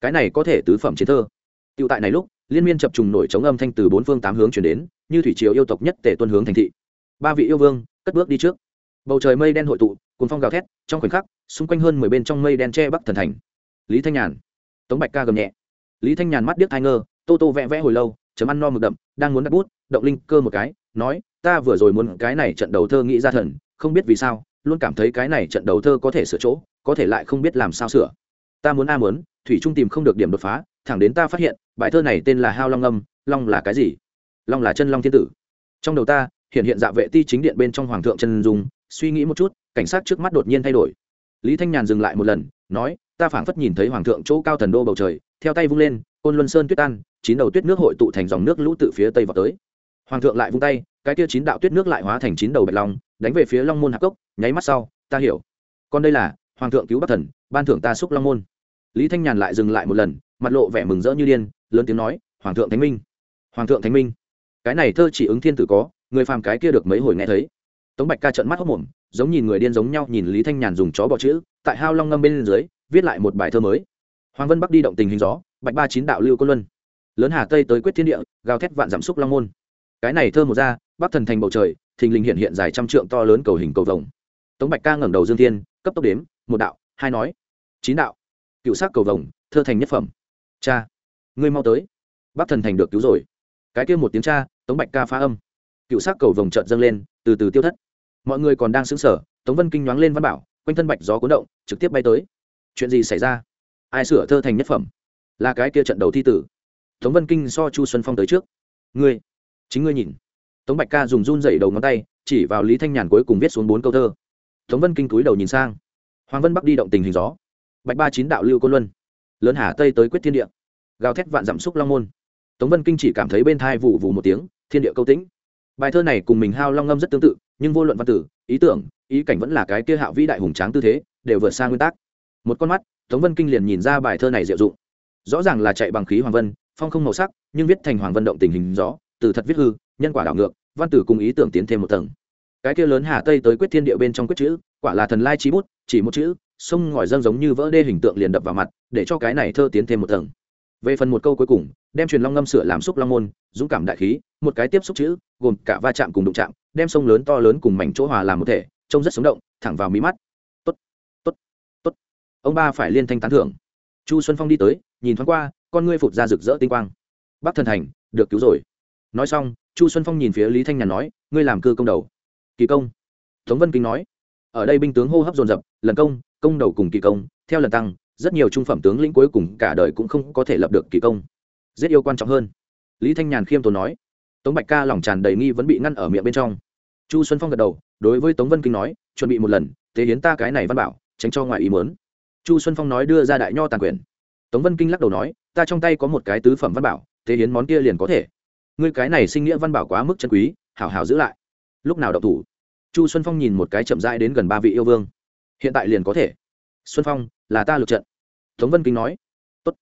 Cái này có thể tứ phẩm chiến thơ. Tựu tại này lúc, liên miên chập trùng nổi chống âm thanh từ bốn phương tám hướng chuyển đến, như thủy triều yêu tộc nhất tể tuân hướng thành thị. Ba vị yêu vương, cất bước đi trước. Bầu trời mây đen hội tụ cùng phong gào thét, trong khoảnh khắc, xung quanh hơn mười bên trong mây đen che bắc thần thành. Lý thanh nhàn. Tống bạch ca gầm nhẹ. Lý thanh nhàn mắt điếc thai ngơ, tô tô vẽ vẽ hồi lâu, chấm ăn no mực đậm, đang muốn đặt bút, động linh cơ một cái, nói ta vừa rồi muốn cái này trận đầu thơ nghĩ ra thần, không biết vì sao, luôn cảm thấy cái này trận đầu thơ có thể sửa chỗ, có thể lại không biết làm sao sửa. Ta muốn a muốn, thủy trung tìm không được điểm đột phá, thẳng đến ta phát hiện, bài thơ này tên là hao long âm, long là cái gì? Long là chân long thiên tử. Trong đầu ta, hiện hiện dạ vệ ti chính điện bên trong hoàng thượng trần dung, suy nghĩ một chút, cảnh sát trước mắt đột nhiên thay đổi. Lý thanh nhàn dừng lại một lần, nói, ta phảng phất nhìn thấy hoàng thượng chỗ cao thần đô bầu trời, theo tay vung lên, côn luân sơn tuyết tan, chín đầu tuyết nước hội tụ thành dòng nước lũ từ phía tây vào tới hoàng thượng lại vung tay, cái kia chín đạo tuyết nước lại hóa thành chín đầu bạch long, đánh về phía long môn hạc cốc, nháy mắt sau, ta hiểu. Còn đây là, hoàng thượng cứu bắc thần, ban thưởng ta xúc long môn. Lý thanh nhàn lại dừng lại một lần, mặt lộ vẻ mừng rỡ như điên, lớn tiếng nói, hoàng thượng thánh minh. Hoàng thượng thánh minh. Cái này thơ chỉ ứng thiên tử có, người phàm cái kia được mấy hồi nghe thấy. Tống bạch ca trợn mắt hốc mồm giống nhìn người điên giống nhau nhìn lý thanh nhàn dùng chó bọ chữ, tại hao long ngâm bên dưới, viết lại một bài thơ mới. Hoàng vân bắc đi động tình hình gió, bạch ba chín đạo lưu cô luân. Lớn hà tây tới quyết thiên địa, gào thét vạn giảm xúc long môn cái này thơ một ra, bắc thần thành bầu trời, thình lình hiện hiện dài trăm trượng to lớn cầu hình cầu vồng. Tống bạch ca ngẩng đầu dương thiên, cấp tốc đếm, một đạo, hai nói, chín đạo. Cựu sắc cầu vồng, thơ thành nhất phẩm. Cha, ngươi mau tới. Bắc thần thành được cứu rồi. Cái kia một tiếng cha, tống bạch ca phá âm. Cựu sắc cầu vồng trợn dâng lên, từ từ tiêu thất. Mọi người còn đang xứng sở tống vân kinh nhoáng lên văn bảo, quanh thân bạch gió cuốn động, trực tiếp bay tới. Chuyện gì xảy ra? Ai sửa thơ thành nhất phẩm? Là cái kia trận đầu thi tử. Tống vân kinh so chu xuân phong tới trước. Ngươi chính ngươi nhìn. Tống bạch ca dùng run dậy đầu ngón tay, chỉ vào lý thanh nhàn cuối cùng viết xuống bốn câu thơ. Tống vân kinh cúi đầu nhìn sang. Hoàng vân bắc đi động tình hình gió. Bạch ba chín đạo lưu côn luân. Lớn hà tây tới quyết thiên địa. Gào thét vạn dặm xúc long môn. Tống vân kinh chỉ cảm thấy bên thai vụ vụ một tiếng, thiên địa câu tĩnh. Bài thơ này cùng mình hao long ngâm rất tương tự, nhưng vô luận văn tử, ý tưởng, ý cảnh vẫn là cái kia hạo vĩ đại hùng tráng tư thế, đều vượt xa nguyên tắc. Một con mắt, tống vân kinh liền nhìn ra bài thơ này diệu dụng. Rõ ràng là chạy bằng khí hoàng vân, phong không màu sắc, nhưng viết thành hoàng vân động tình hình gió từ thật viết hư, nhân quả đảo ngược, văn tử cùng ý tưởng tiến thêm một tầng. Cái kia lớn hà tây tới quyết thiên địa bên trong quyết chữ, quả là thần lai trí bút, chỉ một chữ, sông ngòi dâng giống như vỡ đê hình tượng liền đập vào mặt, để cho cái này thơ tiến thêm một tầng. Về phần một câu cuối cùng, đem truyền long ngâm sửa làm xúc long môn, dũng cảm đại khí, một cái tiếp xúc chữ, gồm cả va chạm cùng đụng chạm, đem sông lớn to lớn cùng mảnh chỗ hòa làm một thể, trông rất sống động, thẳng vào mí mắt. Tốt tốt tốt. Ông ba phải liên thanh tán thưởng. Chu xuân phong đi tới, nhìn thoáng qua, con ngươi phụt ra rực rỡ tinh quang. Bắc thần thành, được cứu rồi nói xong, chu xuân phong nhìn phía lý thanh nhàn nói, ngươi làm cơ công đầu. Kỳ công. Tống vân kính nói, ở đây binh tướng hô hấp dồn dập, lần công công đầu cùng kỳ công, theo lần tăng, rất nhiều trung phẩm tướng lĩnh cuối cùng cả đời cũng không có thể lập được kỳ công. Rất yêu quan trọng hơn. Lý thanh nhàn khiêm tốn nói, tống bạch ca lòng tràn đầy nghi vẫn bị ngăn ở miệng bên trong. Chu xuân phong gật đầu, đối với tống vân kinh nói, chuẩn bị một lần, tế hiến ta cái này văn bảo, tránh cho ngoài ý mớn chu xuân phong nói đưa ra đại nho tàn quyền. Tống vân kinh lắc đầu nói, ta trong tay có một cái tứ phẩm văn bảo thế hiến món kia liền có thể ngươi cái này sinh nghĩa văn bảo quá mức chân quý, hảo hảo giữ lại. Lúc nào đậu thủ? Chu xuân phong nhìn một cái chậm rãi đến gần ba vị yêu vương. Hiện tại liền có thể. Xuân phong, là ta lượt trận. Tống vân kinh nói. Tốt.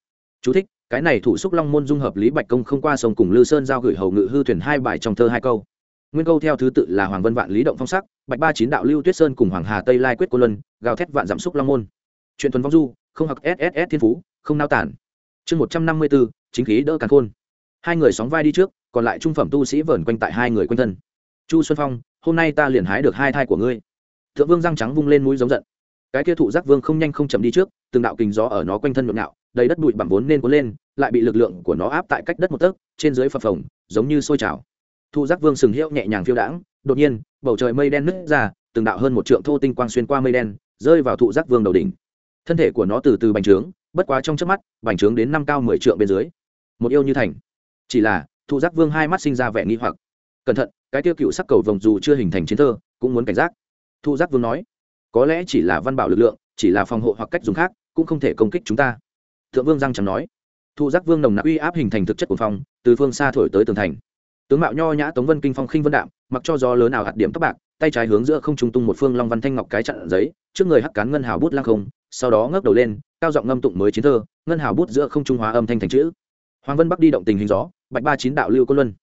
Chú thích, cái này thủ xúc long môn dung hợp lý bạch công không qua sông cùng lư sơn giao gửi hầu ngự hư thuyền hai bài trong thơ hai câu. Nguyên câu theo thứ tự là hoàng vân vạn lý động phong sắc, bạch ba chín đạo lưu tuyết sơn cùng hoàng hà tây lai quyết cô luân, gào thét vạn giảm xúc long môn. Chuyện thuần vong du, không học sss thiên phú, không nao tản. Chương một trăm năm mươi bốn chính khí đỡ càn khôn. Hai người sóng vai đi trước còn lại trung phẩm tu sĩ vờn quanh tại hai người quanh thân. Chu xuân phong, hôm nay ta liền hái được hai thai của ngươi. Thượng vương răng trắng vung lên mũi giống giận. Cái kia thụ giác vương không nhanh không chậm đi trước, từng đạo kình gió ở nó quanh thân nhộn nhạo đầy đất bụi bặm vốn nên cuốn lên, lại bị lực lượng của nó áp tại cách đất một tấc, trên dưới phập phồng, giống như sôi trào. Thụ giác vương sừng hiệu nhẹ nhàng phiêu đãng, đột nhiên, bầu trời mây đen nứt ra, từng đạo hơn một trượng thô tinh quang xuyên qua mây đen, rơi vào thụ giác vương đầu đỉnh. Thân thể của nó từ từ bành trướng, bất quá trong chớp mắt, bành trướng đến năm cao mười trượng bên dưới. Một yêu như thành. Chỉ là thụ giác vương hai mắt sinh ra vẻ nghi hoặc. Cẩn thận, cái tiêu cựu sắc cầu vồng dù chưa hình thành chiến thơ, cũng muốn cảnh giác. Thụ giác vương nói, có lẽ chỉ là văn bảo lực lượng, chỉ là phòng hộ hoặc cách dùng khác, cũng không thể công kích chúng ta. Thượng vương giang trầm nói thụ giác vương nồng nặc uy áp hình thành thực chất của phong từ phương xa thổi tới tường thành. Tướng mạo nho nhã tống vân kinh phong khinh vân đạm, mặc cho gió lớn nào hạt điểm tóc bạc, tay trái hướng giữa không trung tung một phương long văn thanh ngọc cái chặn giấy, trước người hắc cán ngân hào bút lăng không, sau đó ngước đầu lên, cao giọng ngâm tụng mới chiến thơ, ngân hào bút giữa không trung hóa âm thanh thành chữ hoàng vân bắc đi động tình hình gió, bạch ba chín đạo lưu côn luân.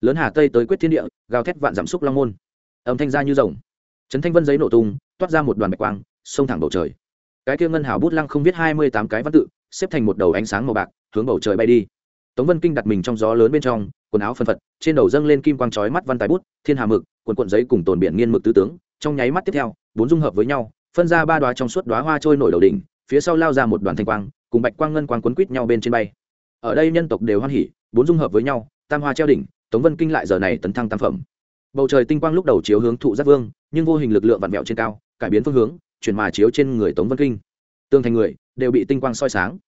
Lớn hà tây tới quyết thiên địa, gào thét vạn giảm xúc long môn. Âm thanh ra như rồng. Trấn thanh vân giấy nổ tung, toát ra một đoàn bạch quang, xông thẳng bầu trời. Cái kia ngân hào bút lăng không viết hai mươi tám cái văn tự, xếp thành một đầu ánh sáng màu bạc, hướng bầu trời bay đi. Tống vân kinh đặt mình trong gió lớn bên trong, quần áo phân phật, trên đầu dâng lên kim quang trói mắt văn tài bút, thiên hà mực quần cuộn giấy cùng tồn biển nghiên mực tứ tướng, trong nháy mắt tiếp theo, bốn dung hợp với nhau, phân ra ba đoá trong suốt đoá hoa trôi nổi đầu đỉnh, phía sau lao ra một đoàn thanh quang, cùng bạch quang ngân quang quấn quít nhau bên trên bay ở đây nhân tộc đều hoan hỉ, bốn dung hợp với nhau, tam hoa treo đỉnh, tống vân kinh lại giờ này tấn thăng tam phẩm. Bầu trời tinh quang lúc đầu chiếu hướng thụ giác vương, nhưng vô hình lực lượng vặn vẹo trên cao, cải biến phương hướng, chuyển mà chiếu trên người tống vân kinh. Tương thành người đều bị tinh quang soi sáng.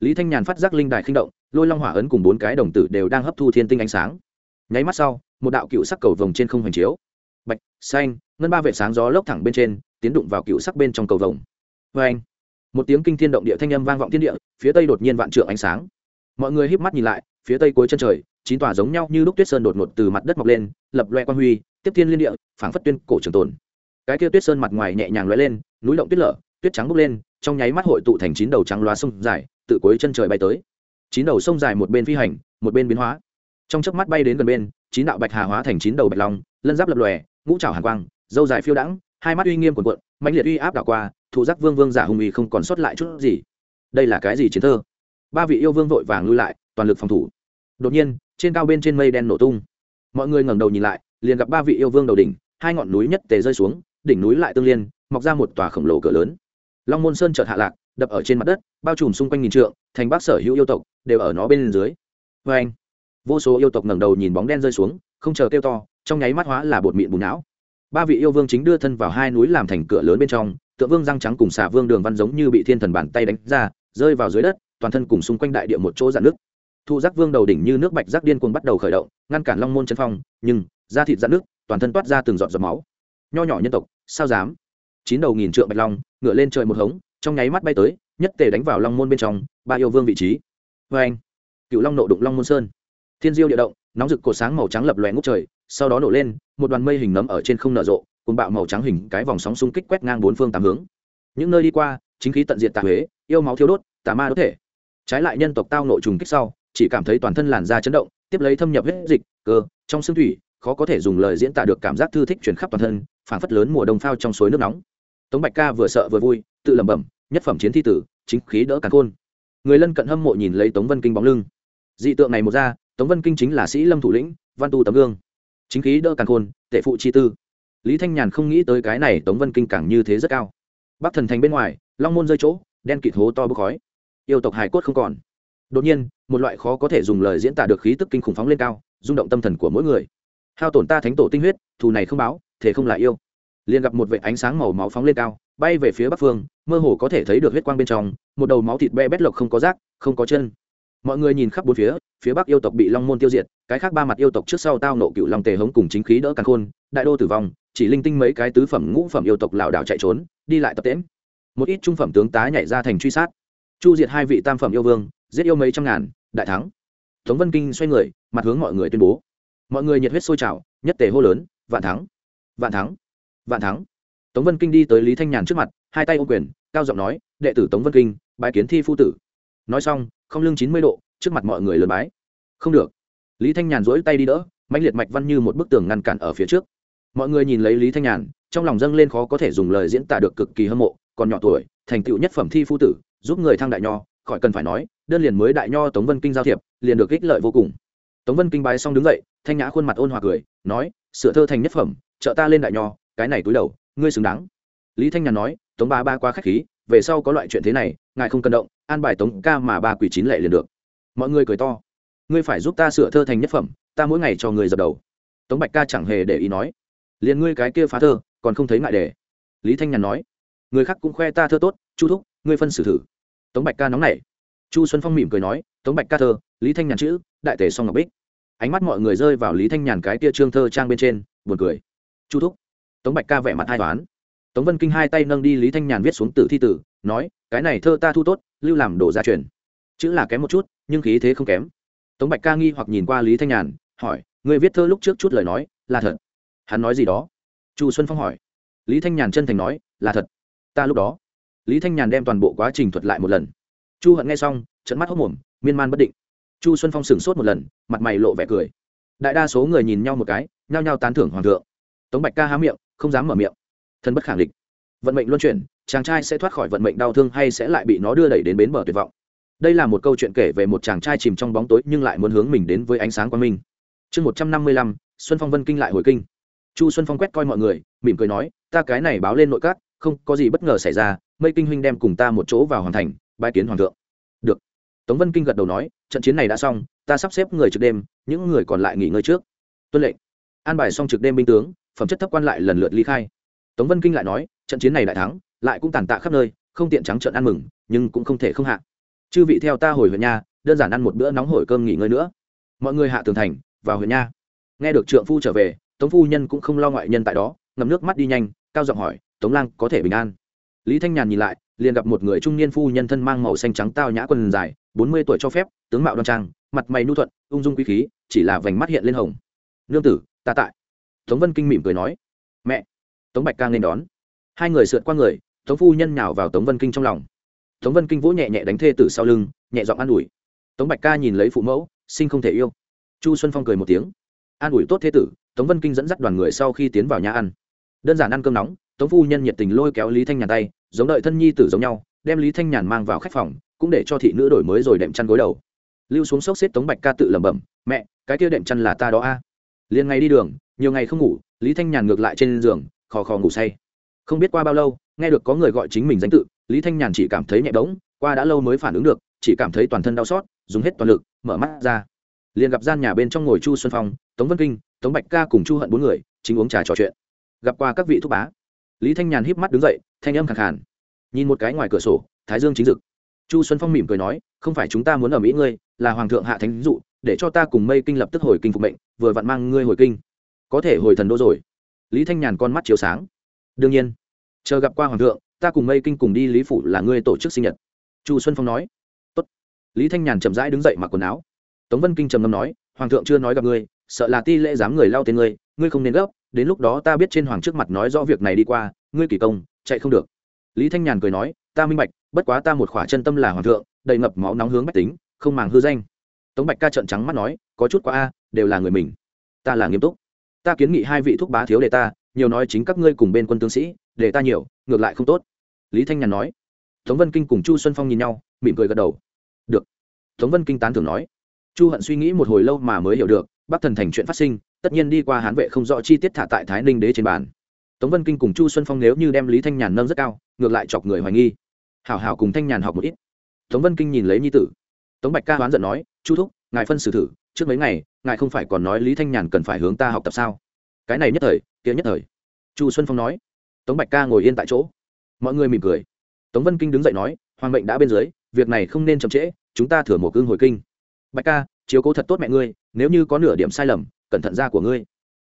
Lý thanh nhàn phát giác linh đài khinh động, lôi long hỏa ấn cùng bốn cái đồng tử đều đang hấp thu thiên tinh ánh sáng. Nháy mắt sau, một đạo cựu sắc cầu vồng trên không hoành chiếu. Bạch, xanh, ngân ba vệ sáng gió lốc thẳng bên trên, tiến đụng vào cựu sắc bên trong cầu vồng. Vê anh một tiếng kinh thiên động địa thanh âm vang vọng thiên địa, phía tây đột nhiên vạn trượng ánh sáng mọi người híp mắt nhìn lại, phía tây cuối chân trời, chín tòa giống nhau như lúc tuyết sơn đột ngột từ mặt đất mọc lên, lập loe quan huy, tiếp thiên liên địa, phảng phất tuyên cổ trường tồn. Cái kia tuyết sơn mặt ngoài nhẹ nhàng lóe lên, núi động tuyết lở, tuyết trắng bốc lên, trong nháy mắt hội tụ thành chín đầu trắng loa sông dài tự cuối chân trời bay tới. Chín đầu sông dài một bên phi hành, một bên biến hóa. Trong chớp mắt bay đến gần bên, chín đạo bạch hà hóa thành chín đầu bạch long, lân giáp lập lòe ngũ trảo hàn quang, dâu dài phiêu đãng, hai mắt uy nghiêm quần quận mạnh liệt uy áp đảo qua thủ giác vương vương giả hùng uy không còn sót lại chút gì. Đây là cái gì chiến thơ? Ba vị yêu vương vội vàng lui lại, toàn lực phòng thủ. Đột nhiên, trên cao bên trên mây đen nổ tung. Mọi người ngẩng đầu nhìn lại, liền gặp ba vị yêu vương đầu đỉnh, hai ngọn núi nhất tề rơi xuống, đỉnh núi lại tương liên, mọc ra một tòa khổng lồ cửa lớn. Long môn sơn chợt hạ lạc, đập ở trên mặt đất, bao trùm xung quanh nghìn trượng, thành bác sở hữu yêu tộc, đều ở nó bên dưới. Vê anh, vô số yêu tộc ngẩng đầu nhìn bóng đen rơi xuống, không chờ kêu to, trong nháy mắt hóa là bột mịn bùn não. Ba vị yêu vương chính đưa thân vào hai núi làm thành cửa lớn bên trong, tượng vương răng trắng cùng xà vương đường văn giống như bị thiên thần bàn tay đánh ra, rơi vào dưới đất toàn thân cùng xung quanh đại địa một chỗ dạn nước. Thu giác vương đầu đỉnh như nước bạch giác điên cuồng bắt đầu khởi động, ngăn cản long môn chân phong, nhưng da thịt dạn nước, toàn thân toát ra từng giọt giọt máu. Nho nhỏ nhân tộc, sao dám? Chín đầu nghìn trượng bạch long ngựa lên trời một hống, trong nháy mắt bay tới, nhất tề đánh vào long môn bên trong, ba yêu vương vị trí. Vê anh, cựu long nộ đụng long môn sơn. Thiên diêu địa động, nóng rực cột sáng màu trắng lập lòe ngút trời, sau đó nổ lên, một đoàn mây hình nấm ở trên không nở rộ cùng bạo màu trắng hình cái vòng sóng xung kích quét ngang bốn phương tám hướng. Những nơi đi qua, chính khí tận diện tạ huế, yêu máu thiếu đốt, tà ma đốt thể trái lại nhân tộc tao nội trùng kích sau, chỉ cảm thấy toàn thân làn da chấn động, tiếp lấy thâm nhập hết dịch, cơ, trong xương thủy, khó có thể dùng lời diễn tả được cảm giác thư thích chuyển khắp toàn thân phản phất lớn mùa đông phao trong suối nước nóng. Tống bạch ca vừa sợ vừa vui, tự lẩm bẩm, nhất phẩm chiến thi tử, chính khí đỡ càn khôn. Người lân cận hâm mộ nhìn lấy tống vân kinh bóng lưng. Dị tượng này một ra, tống vân kinh chính là sĩ lâm thủ lĩnh, văn tu tấm gương. Chính khí đỡ càn khôn tệ phụ chi tư. Lý thanh nhàn không nghĩ tới cái này tống vân kinh càng như thế rất cao. Bắc thần thành bên ngoài, long môn rơi chỗ, đen kịt hố to bốc khói yêu tộc hải cốt không còn. Đột nhiên, một loại khó có thể dùng lời diễn tả được khí tức kinh khủng phóng lên cao, rung động tâm thần của mỗi người. Hao tổn ta thánh tổ tinh huyết, thù này không báo thể không là yêu. Liền gặp một vệ ánh sáng màu máu phóng lên cao, bay về phía bắc phương, mơ hồ có thể thấy được huyết quang bên trong, một đầu máu thịt be bét lộc không có rác, không có chân. Mọi người nhìn khắp bốn phía phía bắc yêu tộc bị long môn tiêu diệt, cái khác ba mặt yêu tộc trước sau tao nộ cựu long tề hống cùng chính khí đỡ càng khôn, đại đô tử vong, chỉ linh tinh mấy cái tứ phẩm ngũ phẩm yêu tộc lảo đảo chạy trốn, đi lại tập tễm một ít trung phẩm tướng tá nhảy ra thành truy sát chu diệt hai vị tam phẩm yêu vương, giết yêu mấy trăm ngàn, đại thắng. Tống vân kinh xoay người, mặt hướng mọi người tuyên bố. Mọi người nhiệt huyết sôi trào, nhất tề hô lớn, vạn thắng! Vạn thắng! Vạn thắng! Tống vân kinh đi tới lý thanh nhàn trước mặt, hai tay ô quyền, cao giọng nói, đệ tử tống vân kinh, bái kiến thi phu tử. Nói xong, không lưng chín mươi độ, trước mặt mọi người lớn bái. Không được. Lý thanh nhàn dỗi tay đi đỡ mạnh liệt mạch văn như một bức tường ngăn cản ở phía trước. Mọi người nhìn lấy lý thanh nhàn, trong lòng dâng lên khó có thể dùng lời diễn tả được cực kỳ hâm mộ, còn nhỏ tuổi, thành tựu nhất phẩm thi phu tử giúp người thăng đại nho, khỏi cần phải nói, đơn liền mới đại nho tống vân kinh giao thiệp, liền được ích lợi vô cùng. Tống vân kinh bái xong đứng dậy, thanh nhã khuôn mặt ôn hòa cười, nói, sửa thơ thành nhất phẩm, trợ ta lên đại nho, cái này túi đầu, ngươi xứng đáng. Lý thanh nhàn nói, tống ba ba quá k h á c h khí, về sau có loại chuyện thế này, ngài không cần động, an bài tống ca mà ba quỷ chín lệ liền được. Mọi người cười to, ngươi phải giúp ta sửa thơ thành nhất phẩm, ta mỗi ngày cho người dập đầu. Tống bạch ca chẳng hề để ý nói, liền ngươi cái kia phá thơ, còn không thấy ngại để. lý thanh nhàn nói, người khác cũng khoe ta thơ tốt, chu thúc ngươi phân xử thử. Tống bạch ca nóng nảy. Chu xuân phong mỉm cười nói, tống bạch ca thơ, lý thanh nhàn chữ, đại tề song ngọc bích. Ánh mắt mọi người rơi vào lý thanh nhàn cái kia trương thơ trang bên trên, buồn cười. Chu thúc. Tống bạch ca vẻ mặt hai toán tống vân kinh hai tay nâng đi lý thanh nhàn viết xuống tử thi tử, nói, cái này thơ ta thu tốt, lưu làm đồ gia truyền. Chữ là kém một chút, nhưng khí thế không kém. Tống bạch ca nghi hoặc nhìn qua lý thanh nhàn, hỏi người viết thơ lúc trước chút lời nói, là thật? Hắn nói gì đó. Chu xuân phong hỏi. Lý thanh nhàn chân thành nói, là thật. Ta lúc đó lý thanh nhàn đem toàn bộ quá trình thuật lại một lần. Chu hận nghe xong trận mắt hốc mồm, miên man bất định. Chu xuân phong sửng sốt một lần, mặt mày lộ vẻ cười. Đại đa số người nhìn nhau một cái, nhao nhao tán thưởng hoàng thượng. Tống bạch ca há miệng, không dám mở miệng. Thân bất khẳng định vận mệnh luân chuyển, chàng trai sẽ thoát khỏi vận mệnh đau thương hay sẽ lại bị nó đưa đẩy đến bến bờ tuyệt vọng. Đây là một câu chuyện kể về một chàng trai chìm trong bóng tối nhưng lại muốn hướng mình đến với ánh sáng quang minh. Chương một trăm năm mươi lăm, xuân phong vân kinh lại hồi kinh. Chu xuân phong quét coi mọi người, mỉm cười nói, ta cái này báo lên nội các không có gì bất ngờ xảy ra, mây kinh huynh đem cùng ta một chỗ vào hoàn thành bãi kiến hoàng thượng. Được. Tống vân kinh gật đầu nói, trận chiến này đã xong, ta sắp xếp người trực đêm, những người còn lại nghỉ ngơi trước. Tuân lệnh. An bài xong trực đêm binh tướng, phẩm chất thấp quan lại lần lượt ly khai. Tống vân kinh lại nói, trận chiến này đại thắng, lại cũng tàn tạ khắp nơi, không tiện trắng trận ăn mừng, nhưng cũng không thể không hạ. Chư vị theo ta hồi huyện nha, đơn giản ăn một bữa nóng hổi cơm nghỉ ngơi nữa. Mọi người hạ tường thành, vào huyện nha. Nghe được trượng phu trở về, tống phu nhân cũng không lo ngoại nhân tại đó ngầm nước mắt đi nhanh, cao giọng hỏi tống lang có thể bình an. Lý thanh nhàn nhìn lại, liền gặp một người trung niên phu nhân thân mang màu xanh trắng tao nhã quần dài, bốn mươi tuổi cho phép, tướng mạo đoan trang, mặt mày nu thuận, ung dung quý khí, chỉ là vành mắt hiện lên hồng. Nương tử, ta tại. Tống vân kinh mỉm cười nói. Mẹ. Tống bạch ca nên đón. Hai người sượt qua người, tống phu nhân nhào vào tống vân kinh trong lòng. Tống vân kinh vỗ nhẹ nhẹ đánh thê tử sau lưng, nhẹ giọng an ủi. Tống bạch ca nhìn lấy phụ mẫu, sinh không thể yêu. Chu xuân phong cười một tiếng. An ủi tốt thế tử, tống vân kinh dẫn dắt đoàn người sau khi tiến vào nhà ăn. Đơn giản ăn cơm nóng tống phu nhân nhiệt tình lôi kéo lý thanh nhàn tay, giống đợi thân nhi tử giống nhau, đem lý thanh nhàn mang vào khách phòng, cũng để cho thị nữ đổi mới rồi đệm chăn gối đầu. Lưu xuống sốc xếp tống bạch ca tự lẩm bẩm, mẹ, cái kia đệm chăn là ta đó a. À. liền ngày đi đường, nhiều ngày không ngủ, lý thanh nhàn ngược lại trên giường, khò khò ngủ say. Không biết qua bao lâu, nghe được có người gọi chính mình danh tự, lý thanh nhàn chỉ cảm thấy nhẹ bỗng, qua đã lâu mới phản ứng được, chỉ cảm thấy toàn thân đau xót, dùng hết toàn lực, mở mắt ra. Liền gặp gian nhà bên trong ngồi chu xuân phong, tống vân kinh, tống bạch ca cùng chu hận bốn người, chính uống trà trò chuyện. Gặp qua các vị thúc bá lý thanh nhàn híp mắt đứng dậy, thanh âm khẳng khàn. Nhìn một cái ngoài cửa sổ, thái dương chính dực chu xuân phong mỉm cười nói, không phải chúng ta muốn ở mỹ ngươi, là hoàng thượng hạ thánh dụ, để cho ta cùng mây kinh lập tức hồi kinh phục mệnh, vừa vặn mang ngươi hồi kinh. Có thể hồi thần đô rồi. Lý thanh nhàn con mắt chiếu sáng. Đương nhiên. Chờ gặp qua hoàng thượng, ta cùng mây kinh cùng đi lý phủ là ngươi tổ chức sinh nhật. Chu xuân phong nói. Tốt. lý thanh nhàn chậm rãi đứng dậy mặc quần áo. Tống vân kinh trầm ngâm nói, hoàng thượng chưa nói gặp ngươi, sợ là ti lễ dám người lao tên ngươi ngươi không nên gấp đến lúc đó ta biết trên hoàng trước mặt nói rõ việc này đi qua, ngươi kỳ công, chạy không được. Lý thanh nhàn cười nói, ta minh bạch, bất quá ta một khỏa chân tâm là hoàng thượng, đầy ngập máu nóng hướng bách tính, không màng hư danh. Tống bạch ca trợn trắng mắt nói, có chút quá a, đều là người mình. Ta là nghiêm túc. Ta kiến nghị hai vị thúc bá thiếu để ta, nhiều nói chính các ngươi cùng bên quân tướng sĩ để ta nhiều, ngược lại không tốt. Lý thanh nhàn nói. Tống vân kinh cùng chu xuân phong nhìn nhau, mỉm cười gật đầu. Được. Tống vân kinh tán thưởng nói. Chu hận suy nghĩ một hồi lâu mà mới hiểu được, bắc thần thành chuyện phát sinh tất nhiên đi qua hán vệ không rõ chi tiết thả tại thái ninh đế trên bàn. Tống vân kinh cùng chu xuân phong nếu như đem lý thanh nhàn nâng rất cao, ngược lại chọc người hoài nghi. Hảo hảo cùng thanh nhàn học một ít. Tống vân kinh nhìn lấy nhi tử. Tống bạch ca oán giận nói, chu thúc, ngài phân xử thử, trước mấy ngày, ngài không phải còn nói lý thanh nhàn cần phải hướng ta học tập sao? Cái này nhất thời, kia nhất thời. Chu xuân phong nói. Tống bạch ca ngồi yên tại chỗ. Mọi người mỉm cười. Tống vân kinh đứng dậy nói, hoàng mệnh đã bên dưới, việc này không nên chậm trễ, chúng ta thừa một cương hồi kinh. Bạch ca, chiếu cố thật tốt mẹ ngươi, nếu như có nửa điểm sai lầm cẩn thận ra của ngươi.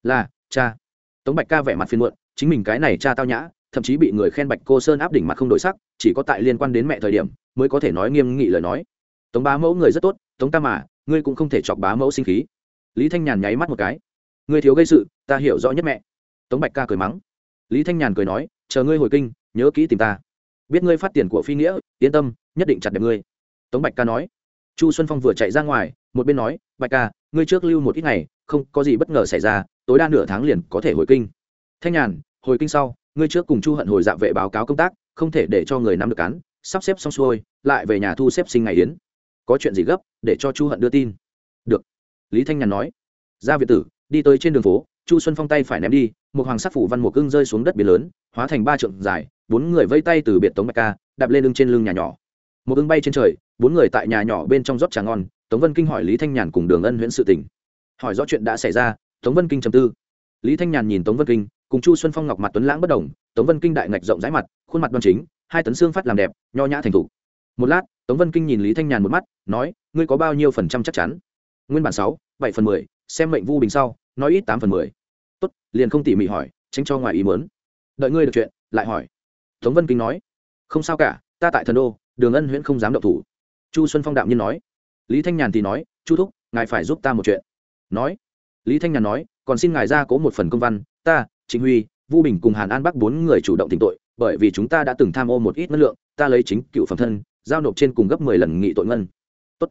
Là, cha. Tống bạch ca vẻ mặt phiền muộn, chính mình cái này cha tao nhã, thậm chí bị người khen bạch cô sơn áp đỉnh mặt không đổi sắc, chỉ có tại liên quan đến mẹ thời điểm, mới có thể nói nghiêm nghị lời nói. Tống bá mẫu người rất tốt, tống ta mà, ngươi cũng không thể chọc bá mẫu sinh khí. Lý thanh nhàn nháy mắt một cái. Ngươi thiếu gây sự, ta hiểu rõ nhất mẹ. Tống bạch ca cười mắng. Lý thanh nhàn cười nói, chờ ngươi hồi kinh, nhớ kỹ tìm ta. Biết ngươi phát tiền của phi nghĩa, yên tâm, nhất định chặt đẹp ngươi. Tống bạch ca nói. Chu xuân phong vừa chạy ra ngoài, một bên nói, bạch ca, ngươi trước lưu một ít ngày không có gì bất ngờ xảy ra, tối đa nửa tháng liền có thể hồi kinh. Thanh nhàn, hồi kinh sau, ngươi trước cùng chu hận hồi dạ vệ báo cáo công tác, không thể để cho người nắm được cán sắp xếp xong xuôi, lại về nhà thu xếp sinh ngày yến. Có chuyện gì gấp, để cho chu hận đưa tin. Được. Lý thanh nhàn nói. Ra việt tử, đi tới trên đường phố, chu xuân phong tay phải ném đi, một hoàng sắc phủ văn một cưng rơi xuống đất biển lớn, hóa thành ba trượng dài, bốn người vây tay từ biệt tống bạch ca, đạp lên lưng trên lưng nhà nhỏ. Một ưng bay trên trời, bốn người tại nhà nhỏ bên trong rót trà ngon, tống vân kinh hỏi lý thanh nhàn cùng đường ân huyễn sự tình hỏi rõ chuyện đã xảy ra, tống vân kinh trầm tư. Lý thanh nhàn nhìn tống vân kinh, cùng chu xuân phong, ngọc mặt tuấn lãng bất đồng, tống vân kinh đại ngạch rộng rãi mặt, khuôn mặt đoan chính, hai tấn xương phát làm đẹp, nho nhã thành thục. Một lát, tống vân kinh nhìn lý thanh nhàn một mắt, nói, ngươi có bao nhiêu phần trăm chắc chắn? Nguyên bản sáu, bảy phần mười, xem mệnh vu bình sau, nói ít tám phần mười. Tốt, liền không tỉ mỉ hỏi, tránh cho ngoài ý mớn đợi ngươi được chuyện, lại hỏi. Tống vân kinh nói. Không sao cả, ta tại thần đô, đường ân huyễn không dám động thủ. Chu xuân phong đạm nhiên nói. Lý thanh nhàn thì nói, chu thúc, ngài phải giúp ta một chuyện nói, lý thanh nhàn nói, còn xin ngài ra cố một phần công văn, ta chính huy, vu bình cùng hàn an bắc bốn người chủ động tỉnh tội, bởi vì chúng ta đã từng tham ô một ít ngân lượng, ta lấy chính cựu phẩm thân, giao nộp trên cùng gấp mười lần nghị tội ngân. Tốt.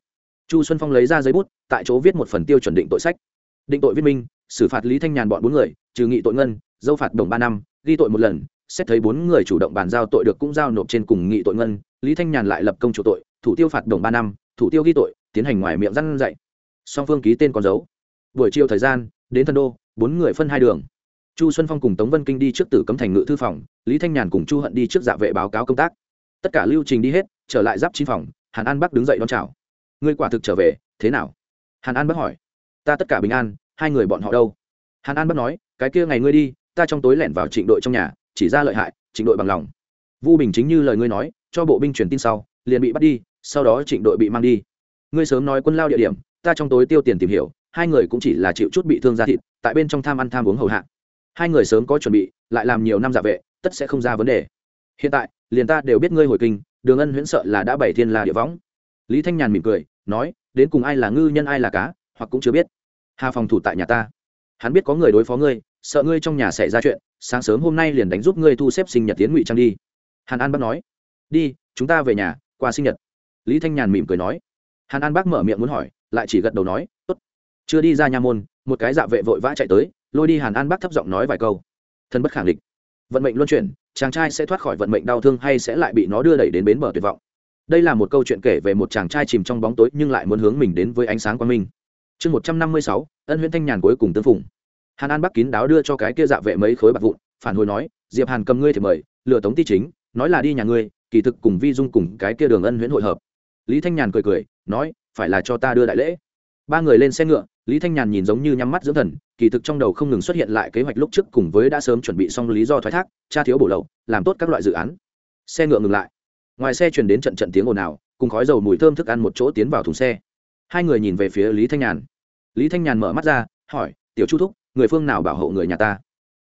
chu xuân phong lấy ra giấy bút, tại chỗ viết một phần tiêu chuẩn định tội sách. Định tội viết minh, xử phạt lý thanh nhàn bọn bốn người, trừ nghị tội ngân, dâu phạt đồng ba năm, ghi tội một lần, xét thấy bốn người chủ động bàn giao tội được cũng giao nộp trên cùng nghị tội ngân, lý thanh nhàn lại lập công chủ tội, thủ tiêu phạt đồng ba năm, thủ tiêu ghi tội, tiến hành ngoài miệng răn dạy. Song phương ký tên con dấu buổi chiều thời gian, đến thân đô, bốn người phân hai đường. Chu xuân phong cùng tống vân kinh đi trước tử cấm thành ngự thư phòng, lý thanh nhàn cùng chu hận đi trước dạ vệ báo cáo công tác. Tất cả lưu trình đi hết, trở lại giáp chín phòng, hàn an bắc đứng dậy đón chào. Ngươi quả thực trở về, thế nào? Hàn an bắc hỏi. Ta tất cả bình an, hai người bọn họ đâu? Hàn an bắc nói, cái kia ngày ngươi đi, ta trong tối lẻn vào trịnh đội trong nhà, chỉ ra lợi hại, trịnh đội bằng lòng. Vu bình chính như lời ngươi nói, cho bộ binh truyền tin sau, liền bị bắt đi, sau đó trịnh đội bị mang đi. Ngươi sớm nói quân lao địa điểm, ta trong tối tiêu tiền tìm hiểu hai người cũng chỉ là chịu chút bị thương da thịt, tại bên trong tham ăn tham uống hầu hạ. Hai người sớm có chuẩn bị, lại làm nhiều năm giả vệ, tất sẽ không ra vấn đề. Hiện tại, liền ta đều biết ngươi hồi kinh, đường ân huyễn sợ là đã bảy thiên là địa võng. Lý thanh nhàn mỉm cười, nói, đến cùng ai là ngư nhân ai là cá, hoặc cũng chưa biết. Hà phòng thủ tại nhà ta. Hắn biết có người đối phó ngươi, sợ ngươi trong nhà xảy ra chuyện, sáng sớm hôm nay liền đánh giúp ngươi thu xếp sinh nhật tiến ngụy trang đi. Hàn an bác nói, đi, chúng ta về nhà, qua sinh nhật. Lý thanh nhàn mỉm cười nói. Hàn an bác mở miệng muốn hỏi, lại chỉ gật đầu nói, tốt chưa đi ra nha môn, một cái dạ vệ vội vã chạy tới, lôi đi hàn an bác thấp giọng nói vài câu. Thân bất khẳng định vận mệnh luân chuyển, chàng trai sẽ thoát khỏi vận mệnh đau thương hay sẽ lại bị nó đưa đẩy đến bến bờ tuyệt vọng. Đây là một câu chuyện kể về một chàng trai chìm trong bóng tối nhưng lại muốn hướng mình đến với ánh sáng quang minh. Chương một trăm năm mươi sáu, ân huyễn thanh nhàn cuối cùng tương phùng. Hàn an bắc kín đáo đưa cho cái kia dạ vệ mấy khối bạc vụn, phản hồi nói, diệp hàn cầm ngươi thì mời, lừa tống ti chính, nói là đi nhà ngươi, kỳ thực cùng vi dung cùng cái kia đường ân huyễn hội hợp. Lý thanh nhàn cười cười, nói, phải là cho ta đưa đại lễ. Ba người lên xe ngựa lý thanh nhàn nhìn giống như nhắm mắt dưỡng thần, kỳ thực trong đầu không ngừng xuất hiện lại kế hoạch lúc trước cùng với đã sớm chuẩn bị xong lý do thoái thác, tra thiếu bổ lậu, làm tốt các loại dự án. Xe ngựa ngừng lại. Ngoài xe truyền đến trận trận tiếng ồn ào, cùng khói dầu mùi thơm thức ăn một chỗ tiến vào thùng xe. Hai người nhìn về phía lý thanh nhàn. Lý thanh nhàn mở mắt ra, hỏi, tiểu chu thúc, người phương nào bảo hộ người nhà ta?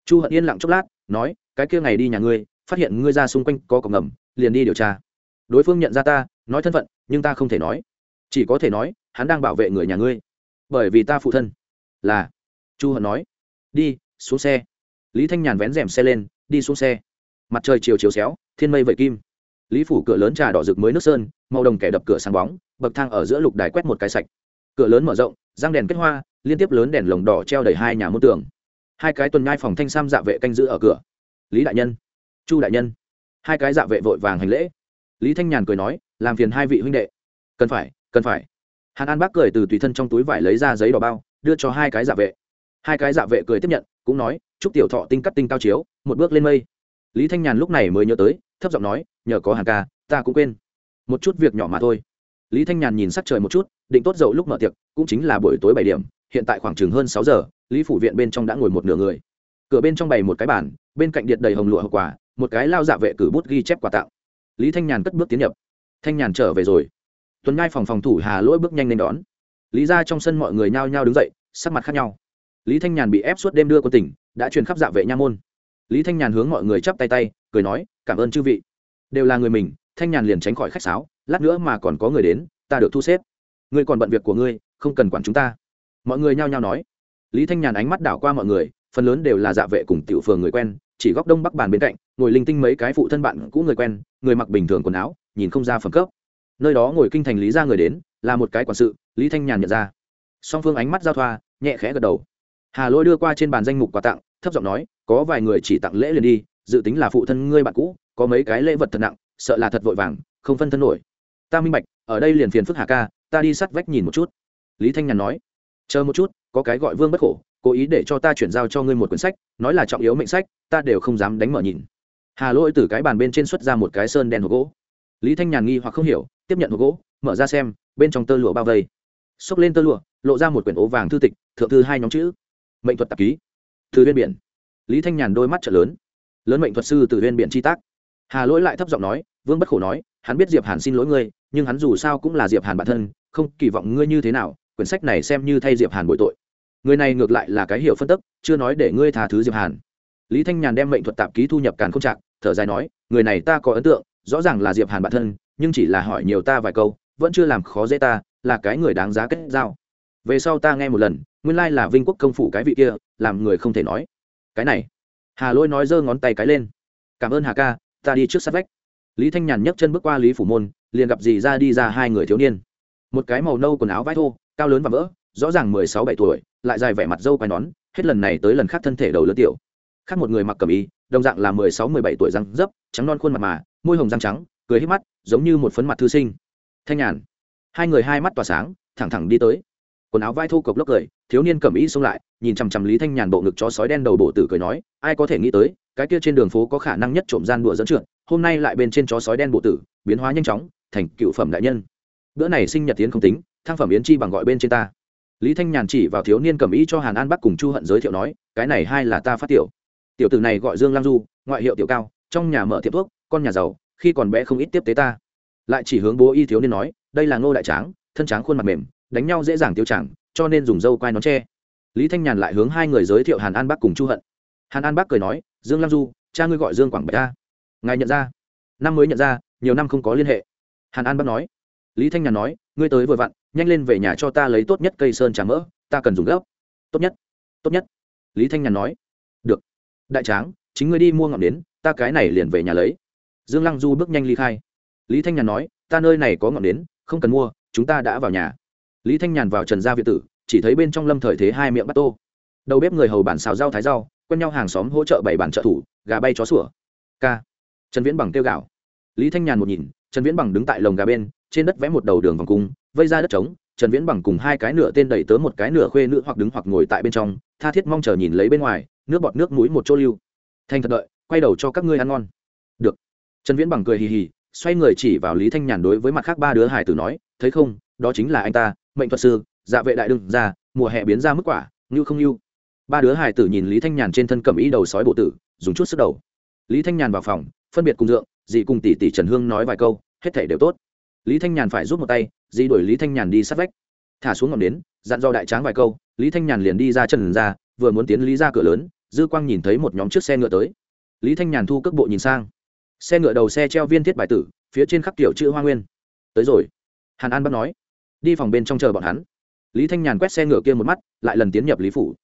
Chu hận yên lặng chốc lát, nói, cái kia ngày đi nhà ngươi, phát hiện ngươi ra xung quanh có cổng ngầm, liền đi điều tra. Đối phương nhận ra ta, nói thân phận, nhưng ta không thể nói. Chỉ có thể nói, hắn đang bảo vệ người nhà ngươi bởi vì ta phụ thân. Là, chu hận nói. Đi, xuống xe. Lý thanh nhàn vén rèm xe lên, đi xuống xe. Mặt trời chiều chiều xéo, thiên mây vẩy kim. Lý phủ cửa lớn trà đỏ rực mới nước sơn, màu đồng kẻ đập cửa sáng bóng, bậc thang ở giữa lục đài quét một cái sạch. Cửa lớn mở rộng, răng đèn kết hoa, liên tiếp lớn đèn lồng đỏ treo đầy hai nhà môn tường. Hai cái tuần nhai phòng thanh sam dạ vệ canh giữ ở cửa. Lý đại nhân, chu đại nhân. Hai cái dạ vệ vội vàng hành lễ. Lý thanh nhàn cười nói, làm phiền hai vị huynh đệ. Cần phải cần phải hàn an bác cười từ tùy thân trong túi vải lấy ra giấy đỏ bao, đưa cho hai cái dạ vệ. Hai cái dạ vệ cười tiếp nhận, cũng nói, chúc tiểu thọ tinh cắt tinh cao chiếu, một bước lên mây. Lý thanh nhàn lúc này mới nhớ tới, thấp giọng nói, nhờ có hàng ca, ta cũng quên. Một chút việc nhỏ mà thôi. Lý thanh nhàn nhìn sắc trời một chút, định tốt dậu lúc mở tiệc, cũng chính là buổi tối bảy điểm, hiện tại khoảng chừng hơn sáu giờ, lý phủ viện bên trong đã ngồi một nửa người. Cửa bên trong bày một cái bàn, bên cạnh điện đầy hồng lụa hậu quả, một cái lao dạ vệ cử bút ghi chép quà tặng. Lý thanh nhàn cất bước tiến nhập. Thanh nhàn trở về rồi tuần ngai phòng phòng thủ hà lỗi bước nhanh lên đón. Lý ra trong sân mọi người nhao nhao đứng dậy, sắc mặt khác nhau. Lý thanh nhàn bị ép suốt đêm đưa quân tỉnh, đã truyền khắp dạ vệ nha môn. Lý thanh nhàn hướng mọi người chắp tay tay, cười nói, cảm ơn chư vị. Đều là người mình, thanh nhàn liền tránh khỏi khách sáo, lát nữa mà còn có người đến, ta được thu xếp. Ngươi còn bận việc của ngươi, không cần quản chúng ta. Mọi người nhao nhao nói. Lý thanh nhàn ánh mắt đảo qua mọi người, phần lớn đều là dạ vệ cùng tiểu phường người quen, chỉ góc đông bắc bàn bên cạnh, ngồi linh tinh mấy cái phụ thân bạn cũ người quen, người mặc bình thường quần áo, nhìn không ra phẩm cấp nơi đó ngồi kinh thành lý ra người đến, là một cái quản sự, lý thanh nhàn nhận ra. Song phương ánh mắt giao thoa, nhẹ khẽ gật đầu. Hà lôi đưa qua trên bàn danh mục quà tặng, thấp giọng nói, có vài người chỉ tặng lễ liền đi, dự tính là phụ thân ngươi bạn cũ, có mấy cái lễ vật thật nặng, sợ là thật vội vàng, không phân thân nổi. Ta minh bạch, ở đây liền phiền phức hà ca, ta đi sắt vách nhìn một chút. Lý thanh nhàn nói. Chờ một chút, có cái gọi vương bất khổ, cố ý để cho ta chuyển giao cho ngươi một quyển sách, nói là trọng yếu mệnh sách, ta đều không dám đánh mở nhìn. Hà lỗi từ cái bàn bên trên xuất ra một cái sơn đen hộp gỗ lý thanh nhàn nghi hoặc không hiểu, tiếp nhận hộp gỗ, mở ra xem, bên trong tơ lụa bao vây. Xốc lên tơ lụa, lộ ra một quyển ố vàng thư tịch, thượng thư hai nhóm chữ. Mệnh thuật tạp ký. Từ viên biển. Lý thanh nhàn đôi mắt trợ lớn. Lớn mệnh thuật sư từ viên biển chi tác. Hà lỗi lại thấp giọng nói, vương bất khổ nói, hắn biết diệp hàn xin lỗi ngươi, nhưng hắn dù sao cũng là diệp hàn bản thân, không kỳ vọng ngươi như thế nào, quyển sách này xem như thay diệp hàn bội tội. Người này ngược lại là cái hiểu phân tức, chưa nói để ngươi tha thứ diệp hàn. Lý thanh nhàn đem mệnh thuật tạp ký thu nhập càn không trạng thở dài nói, người này ta có ấn tượng rõ ràng là diệp hàn bản thân, nhưng chỉ là hỏi nhiều ta vài câu, vẫn chưa làm khó dễ ta, là cái người đáng giá kết giao. Về sau ta nghe một lần, nguyên lai là vinh quốc công phủ cái vị kia, làm người không thể nói. Cái này. Hà lôi nói giơ ngón tay cái lên. Cảm ơn hà ca, ta đi trước sát vách. Lý thanh nhàn nhấc chân bước qua lý phủ môn, liền gặp dì ra đi ra hai người thiếu niên. Một cái màu nâu quần áo vai thô, cao lớn và vỡ, rõ ràng mười sáu bảy tuổi, lại dài vẻ mặt dâu quai nón, hết lần này tới lần khác thân thể đầu lớn tiểu. Khác một người mặc cẩm y, đồng dạng là mười sáu mười bảy tuổi răng dấp, trắng non khuôn mặt mà môi hồng răng trắng, cười hết mắt, giống như một phấn mặt thư sinh. Thanh nhàn. Hai người hai mắt tỏa sáng, thẳng thẳng đi tới. Quần áo vai thô cộc lốc cười, thiếu niên cẩm ý xông lại, nhìn chằm chằm lý thanh nhàn bộ ngực chó sói đen đầu bộ tử cười nói, ai có thể nghĩ tới, cái kia trên đường phố có khả năng nhất trộm gian đùa dẫn trượt, hôm nay lại bên trên chó sói đen bộ tử, biến hóa nhanh chóng, thành cựu phẩm đại nhân. Bữa này sinh nhật tiến không tính, thang phẩm yến chi bằng gọi bên trên ta. Lý thanh nhàn chỉ vào thiếu niên cầm ý cho hàn an bắc cùng chu hận giới thiệu nói, cái này hai là ta phát tiểu. Tiểu tử này gọi dương lang du, ngoại hiệu tiểu cao, trong nhà mở tiệm thuốc con nhà giàu, khi còn bé không ít tiếp tế ta. Lại chỉ hướng bố y thiếu niên nói, đây là ngô đại tráng, thân tráng khuôn mặt mềm, đánh nhau dễ dàng tiêu chẳng, cho nên dùng dâu quai nón tre lý thanh nhàn lại hướng hai người giới thiệu hàn an bắc cùng chu hận. Hàn an bắc cười nói, dương Lam du, cha ngươi gọi dương quảng bạch ta ngài nhận ra. Năm mới nhận ra, nhiều năm không có liên hệ. Hàn an bắc nói. Lý thanh nhàn nói, ngươi tới vừa vặn, nhanh lên về nhà cho ta lấy tốt nhất cây sơn trà mỡ, ta cần dùng gấp tốt nhất. Tốt nhất. Lý thanh nhàn nói. Được. Đại tráng, chính ngươi đi mua ngọn nến, ta cái này liền về nhà lấy dương lăng du bước nhanh ly khai. Lý thanh nhàn nói ta nơi này có ngọn đến, không cần mua chúng ta đã vào nhà. Lý thanh nhàn vào trần gia việt tử chỉ thấy bên trong lâm thời thế hai miệng bắt tô. Đầu bếp người hầu bản xào rau thái rau quen nhau hàng xóm hỗ trợ bảy bản trợ thủ gà bay chó sủa. K trần viễn bằng tiêu gạo lý thanh nhàn một nhìn trần viễn bằng đứng tại lồng gà bên trên đất vẽ một đầu đường vòng cung vây ra đất trống. Trần viễn bằng cùng hai cái nửa tên đẩy tớ một cái nửa khuê nữ hoặc đứng hoặc ngồi tại bên trong tha thiết mong chờ nhìn lấy bên ngoài nước bọt nước mũi một chỗ lưu. Thanh thật đợi quay đầu cho các ngươi ăn ngon trần viễn bằng cười hì hì, xoay người chỉ vào lý thanh nhàn đối với mặt khác ba đứa hải tử nói, thấy không, đó chính là anh ta, mệnh thuật sư dạ vệ đại đương ra mùa hè biến ra mức quả, như không như. Ba đứa hải tử nhìn lý thanh nhàn trên thân cầm ý đầu sói bộ tử, dùng chút sức đầu. Lý thanh nhàn vào phòng, phân biệt cùng dượng, dì cùng tỷ tỷ trần hương nói vài câu, hết thể đều tốt. Lý thanh nhàn phải rút một tay, dì đuổi lý thanh nhàn đi sát vách. Thả xuống ngọn đến dặn do đại tráng vài câu, lý thanh nhàn liền đi ra trần ra, vừa muốn tiến lý ra cửa lớn, dư quang nhìn thấy một nhóm chiếc xe ngựa tới. Lý thanh nhàn thu cước bộ nhìn sang xe ngựa đầu xe treo viên thiết bài tử, phía trên khắc tiểu chữ hoa nguyên. Tới rồi. Hàn an bắt nói. Đi phòng bên trong chờ bọn hắn. Lý thanh nhàn quét xe ngựa kia một mắt, lại lần tiến nhập lý phủ.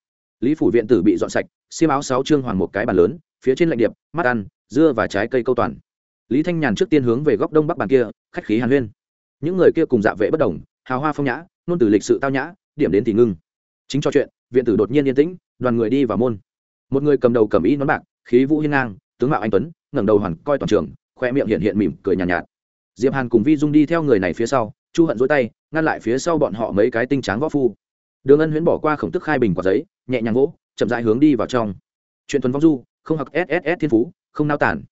Lý phủ viện tử bị dọn sạch, xiêm áo sáu trương hoàng một cái bàn lớn, phía trên lạnh điệp, mắt ăn, dưa và trái cây câu toàn. Lý thanh nhàn trước tiên hướng về góc đông bắc bàn kia, khách khí hàn huyên. Những người kia cùng dạ vệ bất đồng, hào hoa phong nhã nôn từ lịch sự tao nhã, điểm đến thì ngưng. Chính cho chuyện, viện tử đột nhiên yên tĩnh, đoàn người đi vào môn. Một người cầm đầu cầm ý nón bạc, khí vũ hiên ngang, tướng mạo anh tuấn ngẩng đầu hoàn coi toàn trường khoe miệng hiện hiện mỉm cười nhàn nhạt, nhạt. Diệp hàn cùng vi dung đi theo người này phía sau chu hận dối tay ngăn lại phía sau bọn họ mấy cái tinh tráng võ phu. Đường ân huyễn bỏ qua khổng tức khai bình quả giấy nhẹ nhàng gỗ chậm rãi hướng đi vào trong. Chuyện thuần vong du không học sss thiên phú không nao tản.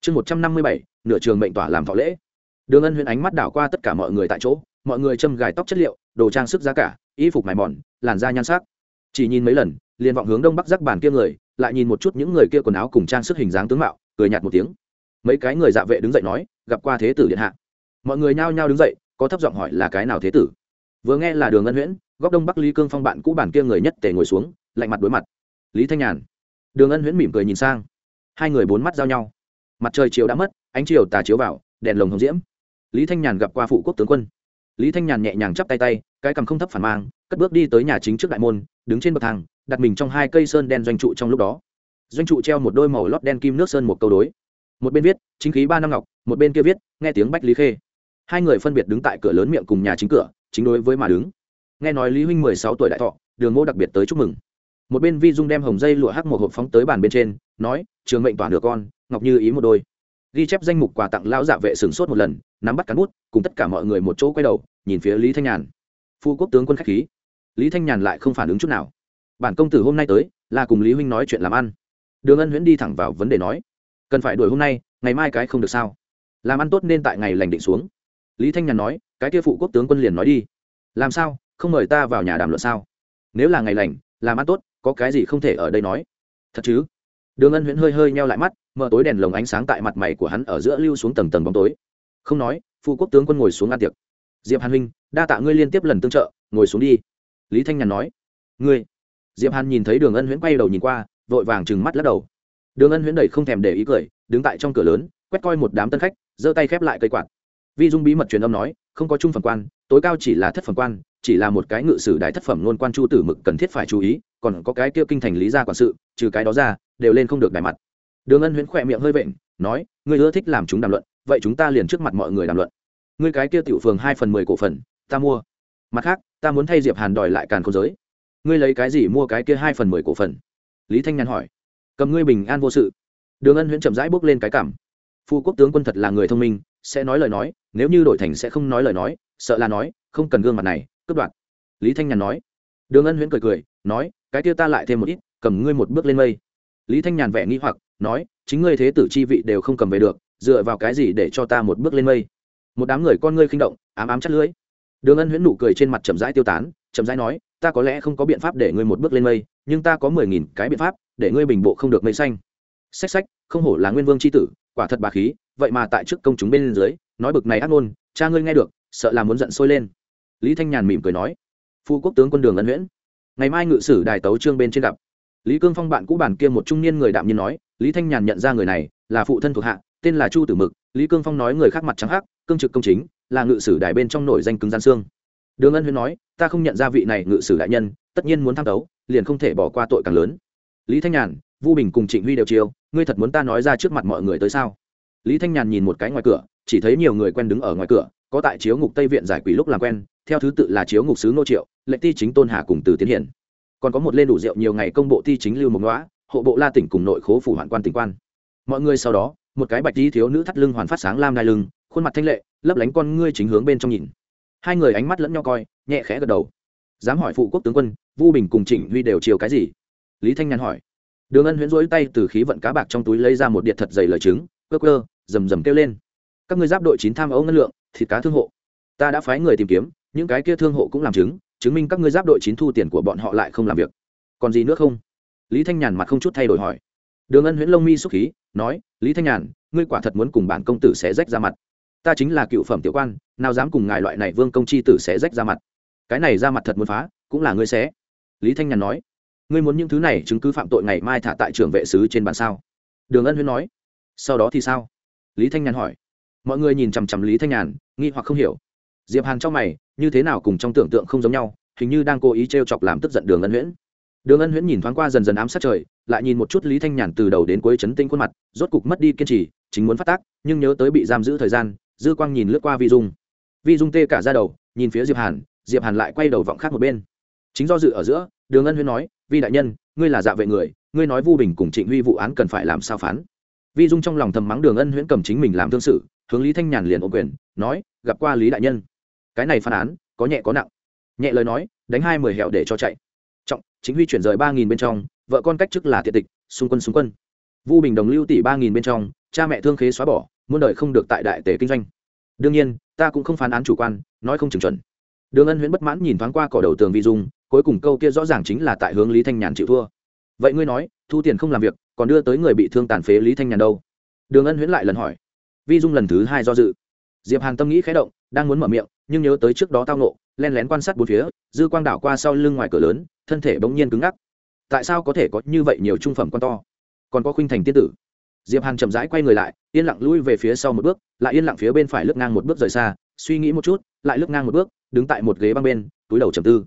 Chương một trăm năm mươi bảy nửa trường mệnh tỏa làm thọ lễ. Đường ân huyễn ánh mắt đảo qua tất cả mọi người tại chỗ mọi người châm gài tóc chất liệu đồ trang sức giá cả y phục mài mòn làn da nhan sắc. Chỉ nhìn mấy lần liền vọng hướng đông bắc giác bàn kia người lại nhìn một chút những người kia quần áo cùng trang sức hình dáng tướng mạo cười nhạt một tiếng. Mấy cái người dạ vệ đứng dậy nói, gặp qua thế tử điện hạ. Mọi người nhao nhao đứng dậy, có thấp giọng hỏi là cái nào thế tử? Vừa nghe là đường ân huyễn, góc đông bắc lý cương phong bạn cũ bản kia người nhất tề ngồi xuống, lạnh mặt đối mặt. Lý thanh nhàn. Đường ân huyễn mỉm cười nhìn sang. Hai người bốn mắt giao nhau. Mặt trời chiều đã mất, ánh chiều tà chiếu vào, đèn lồng hồng diễm. Lý thanh nhàn gặp qua phụ quốc tướng quân. Lý thanh nhàn nhẹ nhàng chắp tay tay, cái cằm không thấp phản mang, cất bước đi tới nhà chính trước đại môn, đứng trên bậc thang, đặt mình trong hai cây sơn đen doanh trụ trong lúc đó doanh trụ treo một đôi màu lót đen kim nước sơn một câu đối. Một bên viết, chính khí ba năm ngọc một bên kia viết, nghe tiếng bách lý khê. Hai người phân biệt đứng tại cửa lớn miệng cùng nhà chính cửa, chính đối với mà đứng. Nghe nói lý huynh mười sáu tuổi đại thọ, đường ngô đặc biệt tới chúc mừng. Một bên vi dung đem hồng dây lụa hắc một hộp phóng tới bàn bên trên, nói, trường mệnh toàn được con, ngọc như ý một đôi. Ghi chép danh mục quà tặng lao dạ vệ sửng sốt một lần, nắm bắt cán bút, cùng tất cả mọi người một chỗ quay đầu, nhìn phía lý thanh nhàn. Phu quốc tướng quân khách khí. Lý thanh nhàn lại không phản ứng chút nào. Bản công tử hôm nay tới, là cùng lý huynh nói chuyện làm ăn đường ân huyễn đi thẳng vào vấn đề nói, cần phải đuổi hôm nay, ngày mai cái không được sao? Làm ăn tốt nên tại ngày lành định xuống. Lý thanh nhàn nói, cái kia phụ quốc tướng quân liền nói đi. Làm sao? Không mời ta vào nhà đàm luận sao? Nếu là ngày lành, làm ăn tốt, có cái gì không thể ở đây nói? Thật chứ? Đường ân huyễn hơi hơi neo lại mắt, mở tối đèn lồng ánh sáng tại mặt mày của hắn ở giữa lưu xuống tầng tầng bóng tối. Không nói, phụ quốc tướng quân ngồi xuống ăn tiệc. Diệp hàn huynh, đa tạ ngươi liên tiếp lần tương trợ, ngồi xuống đi. Lý thanh nhàn nói. Ngươi? Diệp hàn nhìn thấy đường ân huyễn quay đầu nhìn qua vội vàng trừng mắt lắc đầu. Đường ân huyễn đầy không thèm để ý cười, đứng tại trong cửa lớn, quét coi một đám tân khách, giơ tay khép lại cây quạt. Vi dung bí mật truyền âm nói, không có trung phẩm quan, tối cao chỉ là thất phẩm quan, chỉ là một cái ngự sử đại thất phẩm luôn quan chu tử mực cần thiết phải chú ý, còn có cái kia kinh thành lý gia quản sự, trừ cái đó ra, đều lên không được đại mặt. Đường ân huyễn khỏe miệng hơi vện, nói, ngươi ưa thích làm chúng đàm luận, vậy chúng ta liền trước mặt mọi người đàm luận. Ngươi cái kia tiểu phường hai phần mười cổ phần, ta mua. Mặt khác, ta muốn thay diệp hàn đòi lại càn khôn giới. Ngươi lấy cái gì mua cái kia hai phần mười cổ phần? Lý thanh nhàn hỏi. Cầm ngươi bình an vô sự. Đường ân huyễn chậm rãi bước lên cái cảm. Phu quốc tướng quân thật là người thông minh, sẽ nói lời nói, nếu như đổi thành sẽ không nói lời nói, sợ là nói, không cần gương mặt này, cướp đoạt. Lý thanh nhàn nói. Đường ân huyễn cười cười, nói, cái kia ta lại thêm một ít, cầm ngươi một bước lên mây. Lý thanh nhàn vẻ nghi hoặc, nói, chính ngươi thế tử chi vị đều không cầm về được, dựa vào cái gì để cho ta một bước lên mây? Một đám người con ngươi khinh động, ám ám chắt lưỡi. Đường ân huyễn nụ cười trên mặt chậm rãi tiêu tán, chậm rãi nói, ta có lẽ không có biện pháp để ngươi một bước lên mây nhưng ta có mười nghìn cái biện pháp, để ngươi bình bộ không được mây xanh. Xách xách, không hổ là nguyên vương c h i tử, quả thật bà khí, vậy mà tại trước công chúng bên dưới, nói bực này ác ngôn, cha ngươi nghe được, sợ là muốn giận sôi lên. Lý thanh nhàn mỉm cười nói, phu quốc tướng quân đường ân nguyễn ngày mai ngự sử đài tấu trương bên trên gặp. Lý cương phong bạn cũ bản kia một trung niên người đạm nhiên nói, lý thanh nhàn nhận ra người này, là phụ thân thuộc hạ, tên là chu tử mực. Lý cương phong nói người khác mặt trắng hắc, cương trực công chính, là ngự sử đài bên trong nổi danh cứng gian xương đường ân huyên nói, ta không nhận ra vị này ngự sử đại nhân, tất nhiên muốn tham đấu, liền không thể bỏ qua tội càng lớn. Lý thanh nhàn, vu bình cùng trịnh huy đều chiêu, ngươi thật muốn ta nói ra trước mặt mọi người tới sao? Lý thanh nhàn nhìn một cái ngoài cửa, chỉ thấy nhiều người quen đứng ở ngoài cửa, có tại chiếu ngục tây viện giải quỷ lúc làm quen, theo thứ tự là chiếu ngục sứ nô triệu lệnh ti chính tôn hà cùng từ tiến hiển. Còn có một lên đủ rượu nhiều ngày công bộ ti chính lưu mộc ngõa hộ bộ la tỉnh cùng nội khố phủ hoạn quan tỉnh quan. Mọi người sau đó, một cái bạch tí thiếu nữ thắt lưng hoàn phát sáng lam nai lưng, khuôn mặt thanh lệ, lấp lánh con ngươi chính hướng bên trong nhìn hai người ánh mắt lẫn nhau coi, nhẹ khẽ gật đầu. Dám hỏi phụ quốc tướng quân, vu bình cùng trịnh huy đều chiều cái gì? Lý thanh nhàn hỏi. Đường ân huyễn rỗi tay từ khí vận cá bạc trong túi lấy ra một điện thật dày lời trứng cơ cơ rầm rầm kêu lên. Các ngươi giáp đội chín tham ấu ngân lượng, thịt cá thương hộ. Ta đã phái người tìm kiếm, những cái kia thương hộ cũng làm chứng chứng minh các ngươi giáp đội chín thu tiền của bọn họ lại không làm việc. Còn gì nữa không? Lý thanh nhàn mặt không chút thay đổi hỏi. Đường ân huyễn lông mi xúc khí, nói, lý thanh nhàn, ngươi quả thật muốn cùng bản công tử sẽ rách ra mặt ta chính là cựu phẩm tiểu quan, nào dám cùng ngài loại này vương công chi tử sẽ rách ra mặt. Cái này ra mặt thật muốn phá, cũng là ngươi sẽ. lý thanh nhàn nói. Ngươi muốn những thứ này chứng cứ phạm tội ngày mai thả tại trường vệ sứ trên bàn sao? Đường ân huyễn nói. Sau đó thì sao? Lý thanh nhàn hỏi. Mọi người nhìn chằm chằm lý thanh nhàn, nghi hoặc không hiểu. Diệp hàn trong mày, như thế nào cùng trong tưởng tượng không giống nhau, hình như đang cố ý t r e o chọc làm tức giận đường ân huyễn. Đường ân huyễn nhìn thoáng qua dần dần ám sát trời, lại nhìn một chút lý thanh nhàn từ đầu đến cuối chấn tinh khuôn mặt, rốt cục mất đi kiên trì, chính muốn phát tác, nhưng nhớ tới bị giam giữ thời gian dư quang nhìn lướt qua vi dung. Vi dung tê cả ra đầu, nhìn phía diệp hàn diệp hàn lại quay đầu vọng khác một bên. Chính do dự ở giữa, đường ân huyên nói, vi đại nhân, ngươi là dạ vệ người, ngươi nói vu bình cùng trịnh huy vụ án cần phải làm sao phán? Vi dung trong lòng thầm mắng đường ân huyễn cầm chính mình làm thương sự, hướng lý thanh nhàn liền ô quyền, nói, gặp qua lý đại nhân. Cái này phán án, có nhẹ có nặng. Nhẹ lời nói, đánh hai mười hẹo để cho chạy. Trọng chính huy chuyển rời ba nghìn bên trong, vợ con cách chức là tiện tịch, xung quân xung quân. Vu bình đồng lưu tỷ ba nghìn bên trong, cha mẹ thương khế xóa bỏ muôn đời không được tại đại tế kinh doanh. Đương nhiên, ta cũng không phán án chủ quan, nói không chừng chuẩn. Đường ân huyễn bất mãn nhìn thoáng qua cỏ đầu tường vi dung, cuối cùng câu kia rõ ràng chính là tại hướng lý thanh nhàn chịu thua. Vậy ngươi nói, thu tiền không làm việc, còn đưa tới người bị thương tàn phế lý thanh nhàn đâu? Đường ân huyễn lại lần hỏi. Vi dung lần thứ hai do dự. Diệp hàn tâm nghĩ khé động, đang muốn mở miệng, nhưng nhớ tới trước đó tao nộ len lén quan sát bốn phía, dư quang đảo qua sau lưng ngoài cửa lớn, thân thể bỗng nhiên cứng ngắc. Tại sao có thể có như vậy nhiều trung phẩm quan to? Còn có khuynh thành tiên tử diệp hàn chậm rãi quay người lại, yên lặng lui về phía sau một bước, lại yên lặng phía bên phải lướt ngang một bước rời xa, suy nghĩ một chút, lại lướt ngang một bước, đứng tại một ghế băng bên, túi đầu trầm tư.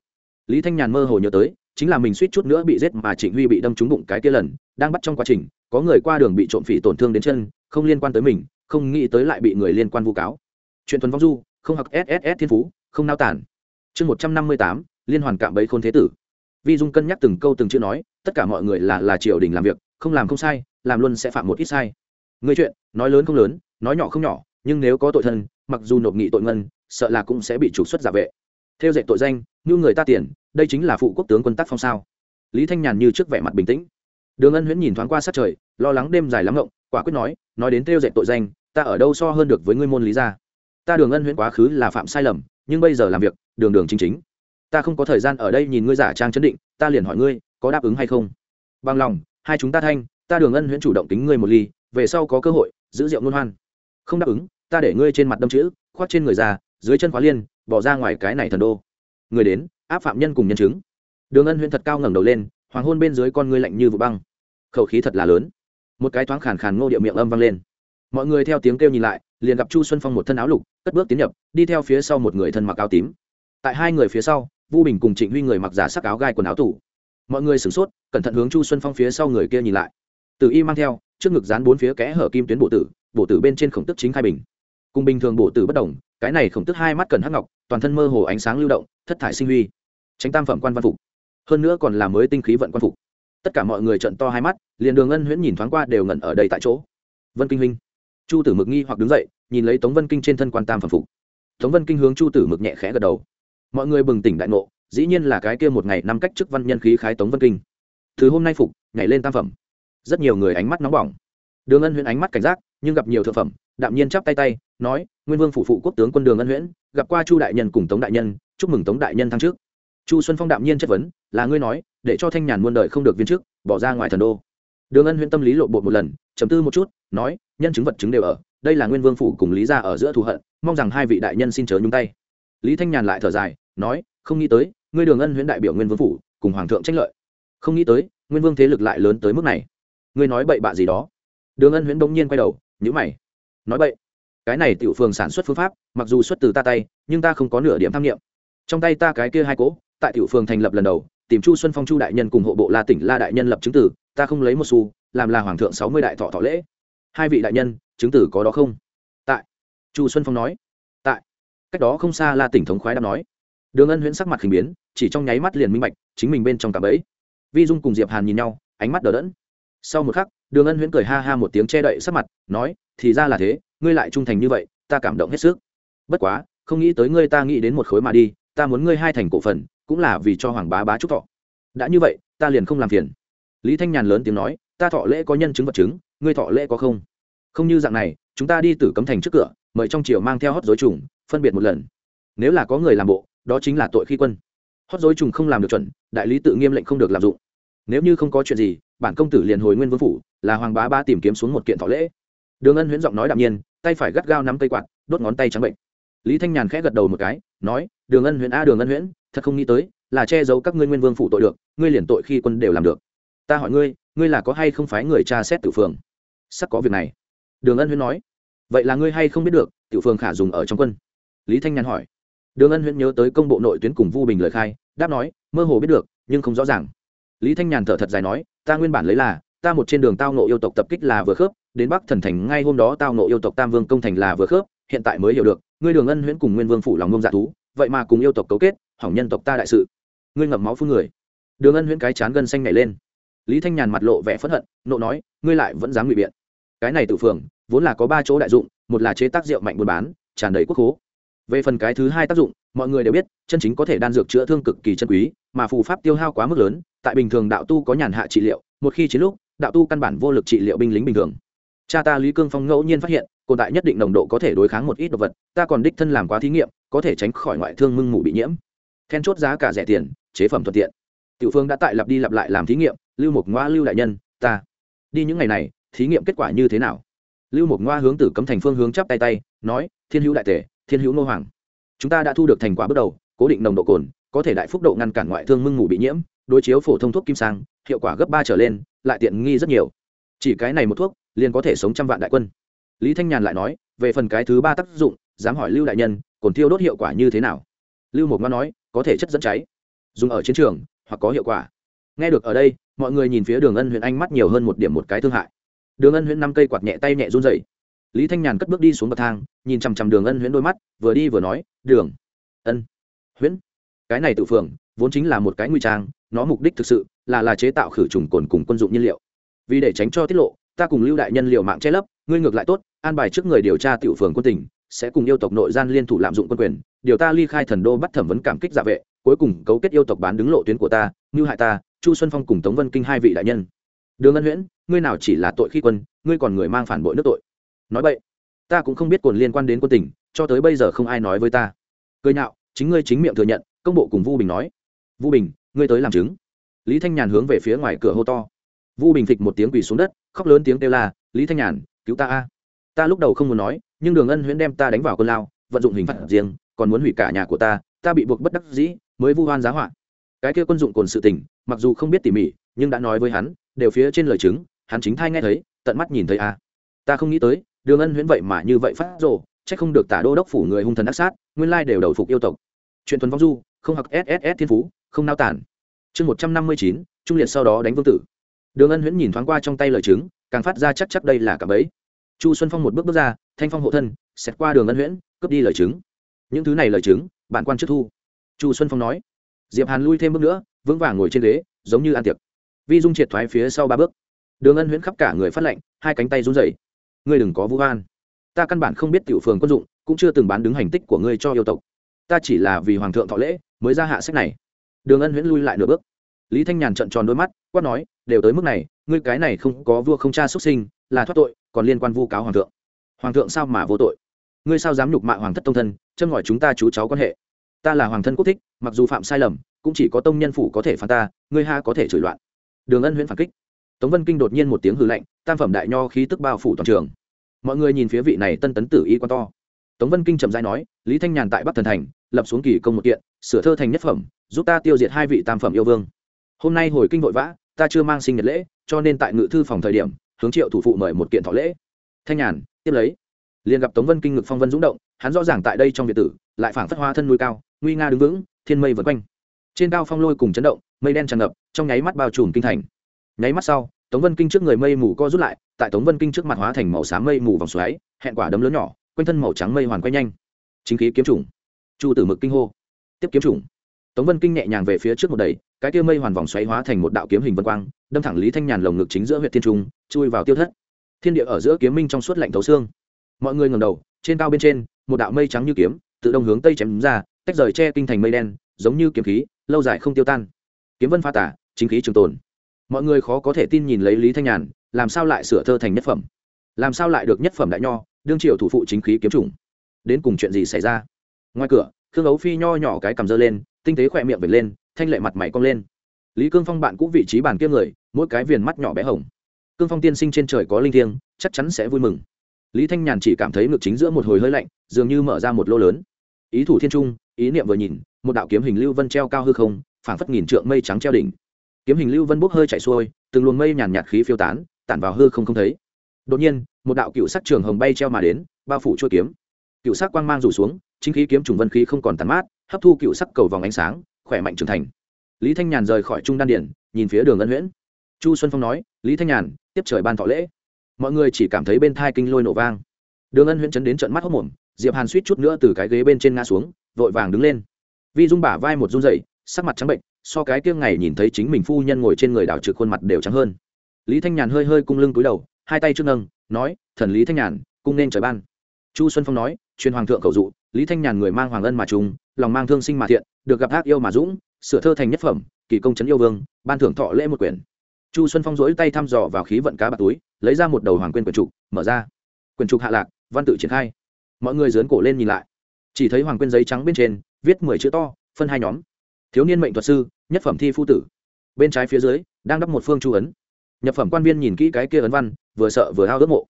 Lý thanh nhàn mơ hồ nhớ tới, chính là mình suýt chút nữa bị giết mà trịnh huy bị đâm trúng bụng cái kia lần, đang bắt trong quá trình, có người qua đường bị trộm phỉ tổn thương đến chân, không liên quan tới mình, không nghĩ tới lại bị người liên quan vu cáo. Chuyện thuần vong du, không học sss thiên phú, không nao tản. Chương một trăm năm mươi tám, liên hoàn cạm bẫy khôn thế tử. Vi dung cân nhắc từng câu từng chữ nói, tất cả mọi người là là triều đình làm việc, không làm không sai làm luôn sẽ phạm một ít sai. Người chuyện, nói lớn không lớn, nói nhỏ không nhỏ, nhưng nếu có tội thân, mặc dù nộp nghị tội ngân, sợ là cũng sẽ bị trục xuất giả vệ. Theo dạy tội danh, như người ta tiền, đây chính là phụ quốc tướng quân tác phong sao? Lý thanh nhàn như trước vẻ mặt bình tĩnh. Đường ân huyễn nhìn thoáng qua sát trời, lo lắng đêm dài lắm ngộng, quả quyết nói nói đến theo dạy tội danh, ta ở đâu so hơn được với ngươi môn lý gia? Ta đường ân huyễn quá khứ là phạm sai lầm, nhưng bây giờ làm việc, đường đường chính chính. Ta không có thời gian ở đây nhìn ngươi giả trang chấn định, ta liền hỏi ngươi, có đáp ứng hay không? Bằng lòng, hai chúng ta thanh ta đường ân huyễn chủ động tính ngươi một ly, về sau có cơ hội, giữ rượu ngôn hoan. Không đáp ứng, ta để ngươi trên mặt đâm chữ khoác trên người ra, dưới chân khóa liên, bỏ ra ngoài cái này thần đô. Người đến, áp phạm nhân cùng nhân chứng. Đường ân huyễn thật cao ngẩng đầu lên, hoàng hôn bên dưới con ngươi lạnh như vụ băng. Khẩu khí thật là lớn. Một cái thoáng khàn khàn ngô điệu miệng âm vang lên. Mọi người theo tiếng kêu nhìn lại, liền gặp chu xuân phong một thân áo lục, cất bước tiến nhập, đi theo phía sau một người thân mặc áo tím. Tại hai người phía sau, vu bình cùng trịnh huy người mặc giả sắc áo gai quần áo tủ. Mọi người sửng sốt, cẩn thận hướng chu xuân phong phía sau người kia nhìn lại từ y mang theo, trước ngực dán bốn phía kẽ hở kim tuyến bộ tử bộ tử bên trên khổng tức chính khai bình. Cùng bình thường bộ tử bất đồng, cái này khổng tức hai mắt cần hắc ngọc, toàn thân mơ hồ ánh sáng lưu động, thất thải sinh huy. Tránh tam phẩm quan văn phục. Hơn nữa còn là mới tinh khí vận quan phục. Tất cả mọi người trận to hai mắt, liền đường ân huyễn nhìn thoáng qua đều ngẩn ở đây tại chỗ. Vân kinh huynh. Chu tử mực nghi hoặc đứng dậy, nhìn lấy tống vân kinh trên thân quan tam phẩm phục. Tống vân kinh hướng chu tử mực nhẹ khẽ gật đầu. Mọi người bừng tỉnh đại ngộ, dĩ nhiên là cái kia một ngày năm cách chức văn nhân khí khái tống vân kinh. Từ hôm nay phục, nhảy lên tam phẩm rất nhiều người ánh mắt nóng bỏng. Đường ân huyễn ánh mắt cảnh giác, nhưng gặp nhiều thượng phẩm, đạm nhiên chắp tay tay, nói, nguyên vương phủ phụ quốc tướng quân đường ân huyễn, gặp qua chu đại nhân cùng tống đại nhân, chúc mừng tống đại nhân tháng trước chu xuân phong đạm nhiên chất vấn, là ngươi nói, để cho thanh nhàn muôn đời không được viên chức, bỏ ra ngoài thần đô. Đường ân huyễn tâm lý lộ bột một lần chấm tư một chút, nói, nhân chứng vật chứng đều ở, đây là nguyên vương phủ cùng lý gia ở giữa thù hận, mong rằng hai vị đại nhân xin chớ nhúng tay. Lý thanh nhàn lại thở dài, nói, không nghĩ tới, ngươi đường ân huyễn đại biểu nguyên vương phủ, cùng hoàng thượng tranh lợi. Không nghĩ tới, nguyên vương thế lực lại lớn tới mức này ngươi nói bậy bạ gì đó. Đường ân huyễn Đông nhiên quay đầu nhữ mày. Nói bậy. Cái này tiểu phường sản xuất phương pháp, mặc dù xuất từ ta tay, nhưng ta không có nửa điểm tham nghiệm. Trong tay ta cái kia hai cỗ, tại tiểu phường thành lập lần đầu, tìm chu xuân phong chu đại nhân cùng hộ bộ la tỉnh la đại nhân lập chứng tử, ta không lấy một xu, làm là hoàng thượng sáu mươi đại thọ thọ lễ. Hai vị đại nhân, chứng tử có đó không? Tại. Chu xuân phong nói. Tại. Cách đó không xa la tỉnh thống khoái đã nói. Đường ân huyễn sắc mặt khinh biến, chỉ trong nháy mắt liền minh bạch, chính mình bên trong cả bẫy. Vi dung cùng diệp hàn nhìn nhau, ánh mắt đờ đẫn sau một khắc, đường ân huyễn cười ha ha một tiếng che đậy sắc mặt, nói, thì ra là thế, ngươi lại trung thành như vậy, ta cảm động hết sức. Bất quá, không nghĩ tới ngươi ta nghĩ đến một khối mà đi, ta muốn ngươi hai thành cổ phần, cũng là vì cho hoàng bá bá chúc thọ. Đã như vậy, ta liền không làm phiền. Lý thanh nhàn lớn tiếng nói, ta thọ lễ có nhân chứng vật chứng, ngươi thọ lễ có không? Không như dạng này, chúng ta đi từ cấm thành trước cửa, mời trong triều mang theo hót dối trùng, phân biệt một lần. Nếu là có người làm bộ, đó chính là tội khi quân. Hót dối trùng không làm được chuẩn, đại lý tự nghiêm lệnh không được làm dụng nếu như không có chuyện gì, bản công tử liền hồi nguyên vương phủ, là hoàng bá ba tìm kiếm xuống một kiện thọ lễ. Đường ân huyễn giọng nói đạm nhiên, tay phải gắt gao nắm cây quạt, đốt ngón tay trắng bệnh. Lý thanh nhàn khẽ gật đầu một cái, nói, đường ân huyễn a, đường ân huyễn, thật không nghĩ tới, là che giấu các ngươi nguyên vương phủ tội được, ngươi liền tội khi quân đều làm được. Ta hỏi ngươi ngươi là có hay không phái người tra xét tử phường? Sắp có việc này. Đường ân huyễn nói, vậy là ngươi hay không biết được tiểu phường khả dùng ở trong quân? Lý thanh nhàn hỏi. Đường ân huyễn nhớ tới công bộ nội tuyến cùng vu bình lời khai, đáp nói, mơ hồ biết được, nhưng không rõ ràng lý thanh nhàn thở thật dài nói, ta nguyên bản lấy là, ta một trên đường tao nộ yêu tộc tập kích là vừa khớp, đến bắc thần thành ngay hôm đó tao nộ yêu tộc tam vương công thành là vừa khớp, hiện tại mới hiểu được, ngươi đường ân huyễn cùng nguyên vương phủ lòng ngông dạ thú, vậy mà cùng yêu tộc cấu kết, hỏng nhân tộc ta đại sự. Ngươi ngậm máu phun người. Đường ân huyễn cái chán gân xanh nhảy lên. Lý thanh nhàn mặt lộ vẻ phẫn hận, nộ nói, ngươi lại vẫn dám ngụy biện. Cái này tự phường, vốn là có ba chỗ đại dụng, một là chế tác rượu mạnh buôn bán, tràn đầy quốc hố về phần cái thứ hai tác dụng mọi người đều biết, chân chính có thể đan dược chữa thương cực kỳ chân quý, mà phù pháp tiêu hao quá mức lớn, tại bình thường đạo tu có nhàn hạ trị liệu, một khi chiến lúc, đạo tu căn bản vô lực trị liệu binh lính bình thường. Cha ta lý cương phong ngẫu nhiên phát hiện cồn tại nhất định nồng độ có thể đối kháng một ít độc vật, ta còn đích thân làm quá thí nghiệm, có thể tránh khỏi ngoại thương mưng mủ bị nhiễm. Then chốt giá cả rẻ tiền, chế phẩm thuận tiện. Tiểu phương đã tại lặp đi lặp lại làm thí nghiệm, lưu mục ngoa lưu đại nhân, ta. Đi những ngày này, thí nghiệm kết quả như thế nào? Lưu mục ngoa hướng từ cấm thành phương hướng chắp tay tay, nói, thiên hữu đại tể, thiên hữu nô hoàng chúng ta đã thu được thành quả bước đầu, cố định nồng độ cồn, có thể đại phúc độ ngăn cản ngoại thương mưng ngủ bị nhiễm, đối chiếu phổ thông thuốc kim sang, hiệu quả gấp ba trở lên, lại tiện nghi rất nhiều. Chỉ cái này một thuốc, liền có thể sống trăm vạn đại quân. Lý thanh nhàn lại nói, về phần cái thứ ba tác dụng, dám hỏi lưu đại nhân, cồn thiêu đốt hiệu quả như thế nào? Lưu một ngoan nói, có thể chất dẫn cháy. Dùng ở chiến trường, hoặc có hiệu quả. Nghe được ở đây, mọi người nhìn phía đường ân huyện anh mắt nhiều hơn một điểm một cái thương hại. Đường ân huyện năm cây quạt nhẹ tay nhẹ run dậy lý thanh nhàn cất bước đi xuống bậc thang, nhìn chằm chằm đường ân huyễn đôi mắt, vừa đi vừa nói, đường ân huyễn, cái này tự phường vốn chính là một cái nguy trang, nó mục đích thực sự là là chế tạo khử trùng cồn cùng quân dụng nhiên liệu. Vì để tránh cho tiết lộ, ta cùng lưu đại nhân liệu mạng che lấp, ngươi ngược lại tốt, an bài trước người điều tra tiểu phường quân tỉnh sẽ cùng yêu tộc nội gian liên thủ lạm dụng quân quyền, điều ta ly khai thần đô bắt thẩm vấn cảm kích giả vệ, cuối cùng cấu kết yêu tộc bán đứng lộ tuyến của ta như hại ta, chu xuân phong cùng tống vân kinh hai vị đại nhân. Đường ân huyễn, ngươi nào chỉ là tội khi quân, ngươi còn người mang phản bội nước tội nói vậy ta cũng không biết cồn liên quan đến quân tỉnh cho tới bây giờ không ai nói với ta. Cười nhạo chính ngươi chính miệng thừa nhận công bộ cùng vu bình nói. Vu bình ngươi tới làm chứng. Lý thanh nhàn hướng về phía ngoài cửa hô to. Vu bình phịch một tiếng quỳ xuống đất khóc lớn tiếng kêu là, lý thanh nhàn cứu ta a. Ta lúc đầu không muốn nói nhưng đường ân huyễn đem ta đánh vào cơn lao vận dụng hình phạt riêng còn muốn hủy cả nhà của ta ta bị buộc bất đắc dĩ mới vu hoan giá họa. Cái kia quân dụng cồn sự tình mặc dù không biết tỉ mỉ nhưng đã nói với hắn đều phía trên lời chứng hắn chính thai nghe thấy tận mắt nhìn thấy a. Ta không nghĩ tới đường ân huyễn vậy mà như vậy phát rồ c h ắ c không được tả đô đốc phủ người hung thần ác sát, nguyên lai đều đầu phục yêu tộc. Chuyện thuần vong du, không học sss thiên phú, không nao tản. Chương một trăm năm mươi chín, trung liệt sau đó đánh vương tử. Đường ân huyễn nhìn thoáng qua trong tay lời chứng, càng phát ra chắc chắc đây là cả bấy chu xuân phong một bước bước ra, thanh phong hộ thân xét qua đường ân huyễn, cướp đi lời chứng. Những thứ này lời chứng bản quan trước thu. Chu xuân phong nói. Diệp hàn lui thêm bước nữa, vững vàng ngồi trên ghế, giống như ăn tiệc. Vi dung triệt thoái phía sau ba bước. Đường ân huyễn khắp cả người phát lạnh hai cánh tay run rẩy ngươi đừng có vũ an ta căn bản không biết tiểu phường quân dụng, cũng chưa từng bán đứng hành tích của ngươi cho yêu tộc. Ta chỉ là vì hoàng thượng thọ lễ, mới ra hạ sách này. Đường ân huyễn lui lại nửa bước. Lý thanh nhàn trận tròn đôi mắt, quát nói, đều tới mức này, ngươi cái này không có vua không cha xuất sinh, là thoát tội, còn liên quan vu cáo hoàng thượng. Hoàng thượng sao mà vô tội? Ngươi sao dám nhục mạ hoàng thất tông thân, châm ngòi chúng ta chú cháu quan hệ? Ta là hoàng thân quốc thích, mặc dù phạm sai lầm, cũng chỉ có tông nhân phủ có thể phán ta, ngươi ha có thể chửi loạn. Đường ân huyễn phản kích. Tống vân kinh đột nhiên một tiếng hư lạnh, tam phẩm đại nho khí tức bao phủ toàn trường mọi người nhìn phía vị này tân tấn tử y quan to. Tống vân kinh trầm dai nói, lý thanh nhàn tại bắc thần thành, lập xuống kỳ công một kiện, sửa thơ thành nhất phẩm, giúp ta tiêu diệt hai vị tam phẩm yêu vương. Hôm nay hồi kinh vội vã, ta chưa mang sinh nhật lễ, cho nên tại ngự thư phòng thời điểm, hướng triệu thủ phụ mời một kiện thọ lễ. Thanh nhàn, tiếp lấy, liền gặp tống vân kinh ngực phong vân dũng động, hắn rõ ràng tại đây trong việt tử, lại phảng phất hoa thân núi cao, nguy nga đứng vững, thiên mây vượt quanh. Trên cao phong lôi cùng chấn động, mây đen tràn ngập, trong nháy mắt bao trùm kinh thành. Nháy mắt sau tống vân kinh trước người mây mù co rút lại, tại tống vân kinh trước mặt hóa thành màu xám mây mù vòng xoáy, hẹn quả đấm lớn nhỏ, quanh thân màu trắng mây hoàn quay nhanh. Chính khí kiếm trùng. Chu tử mực kinh hô. Tiếp kiếm trùng. Tống vân kinh nhẹ nhàng về phía trước một đầy cái kia mây hoàn vòng xoáy hóa thành một đạo kiếm hình vân quang, đâm thẳng lý thanh nhàn lồng ngực chính giữa huyện thiên trung chui vào tiêu thất. Thiên địa ở giữa kiếm minh trong suốt lạnh thấu xương. Mọi người ngầm đầu, trên cao bên trên, một đạo mây trắng như kiếm, tự đông hướng tây chém ra, tách rời che kinh thành mây đen, giống như kiếm khí, lâu dài không tiêu tan. Kiếm vân pha tả, chính khí trường tồn mọi người khó có thể tin nhìn lấy lý thanh nhàn, làm sao lại sửa thơ thành nhất phẩm? Làm sao lại được nhất phẩm đại nho, đương triệu thủ phụ chính khí kiếm chủng? Đến cùng chuyện gì xảy ra? Ngoài cửa, khương ấu phi nho nhỏ cái cầm dơ lên, tinh tế khỏe miệng vệt lên, thanh lệ mặt mày cong lên. Lý cương phong bạn cũng vị trí bàn kia người, mỗi cái viền mắt nhỏ bé hồng. Cương phong tiên sinh trên trời có linh thiêng, chắc chắn sẽ vui mừng. Lý thanh nhàn chỉ cảm thấy ngực chính giữa một hồi hơi lạnh, dường như mở ra một lô lớn. Ý thủ thiên trung, ý niệm vừa nhìn, một đạo kiếm hình lưu vân treo cao hư không, phảng phất nghìn trượng mây trắng treo đỉnh kiếm hình lưu vân bốc hơi chạy xuôi, từng luồng mây nhàn nhạt khí phiêu tán, tản vào hư không không thấy. Đột nhiên, một đạo cựu sắc trường hồng bay treo mà đến, bao phủ chuôi kiếm. Cựu sắc quang mang rủ xuống, chính khí kiếm trùng vân khí không còn tàn mát, hấp thu cựu sắc cầu vòng ánh sáng, khỏe mạnh trưởng thành. Lý thanh nhàn rời khỏi trung đan điển, nhìn phía đường ân huyễn. Chu xuân phong nói, lý thanh nhàn, tiếp trời ban thọ lễ. Mọi người chỉ cảm thấy bên thai kinh lôi nổ vang. Đường ân huyễn chấn đến trận mắt hốc mồm diệp hàn suýt chút nữa từ cái ghế bên trên ngã xuống, vội vàng đứng lên. Vi dung bả vai một run dậy sắc mặt trắng bệnh so cái kia ngày nhìn thấy chính mình phu nhân ngồi trên người đảo trực khuôn mặt đều trắng hơn. Lý thanh nhàn hơi hơi cung lưng cúi đầu, hai tay trước nâng, nói, thần lý thanh nhàn, cung nên trời ban. Chu xuân phong nói, truyền hoàng thượng cầu dụ, lý thanh nhàn người mang hoàng ân mà trùng, lòng mang thương sinh mà thiện, được gặp ác yêu mà dũng, sửa thơ thành nhất phẩm, kỳ công trấn yêu vương, ban thưởng thọ lễ một quyển. Chu xuân phong dỗi tay thăm dò vào khí vận cá bạc túi, lấy ra một đầu hoàng quyên quyển trục, mở ra. Quyển trục hạ lạc, văn tự triển khai. Mọi người dớn cổ lên nhìn lại. Chỉ thấy hoàng quyên giấy trắng bên trên, viết mười chữ to, phân hai nhóm thiếu niên mệnh thuật sư, nhất phẩm thi phu tử. Bên trái phía dưới, đang đắp một phương chu ấn. Nhập phẩm quan viên nhìn kỹ cái kia ấn văn, vừa sợ vừa hao ước mộ.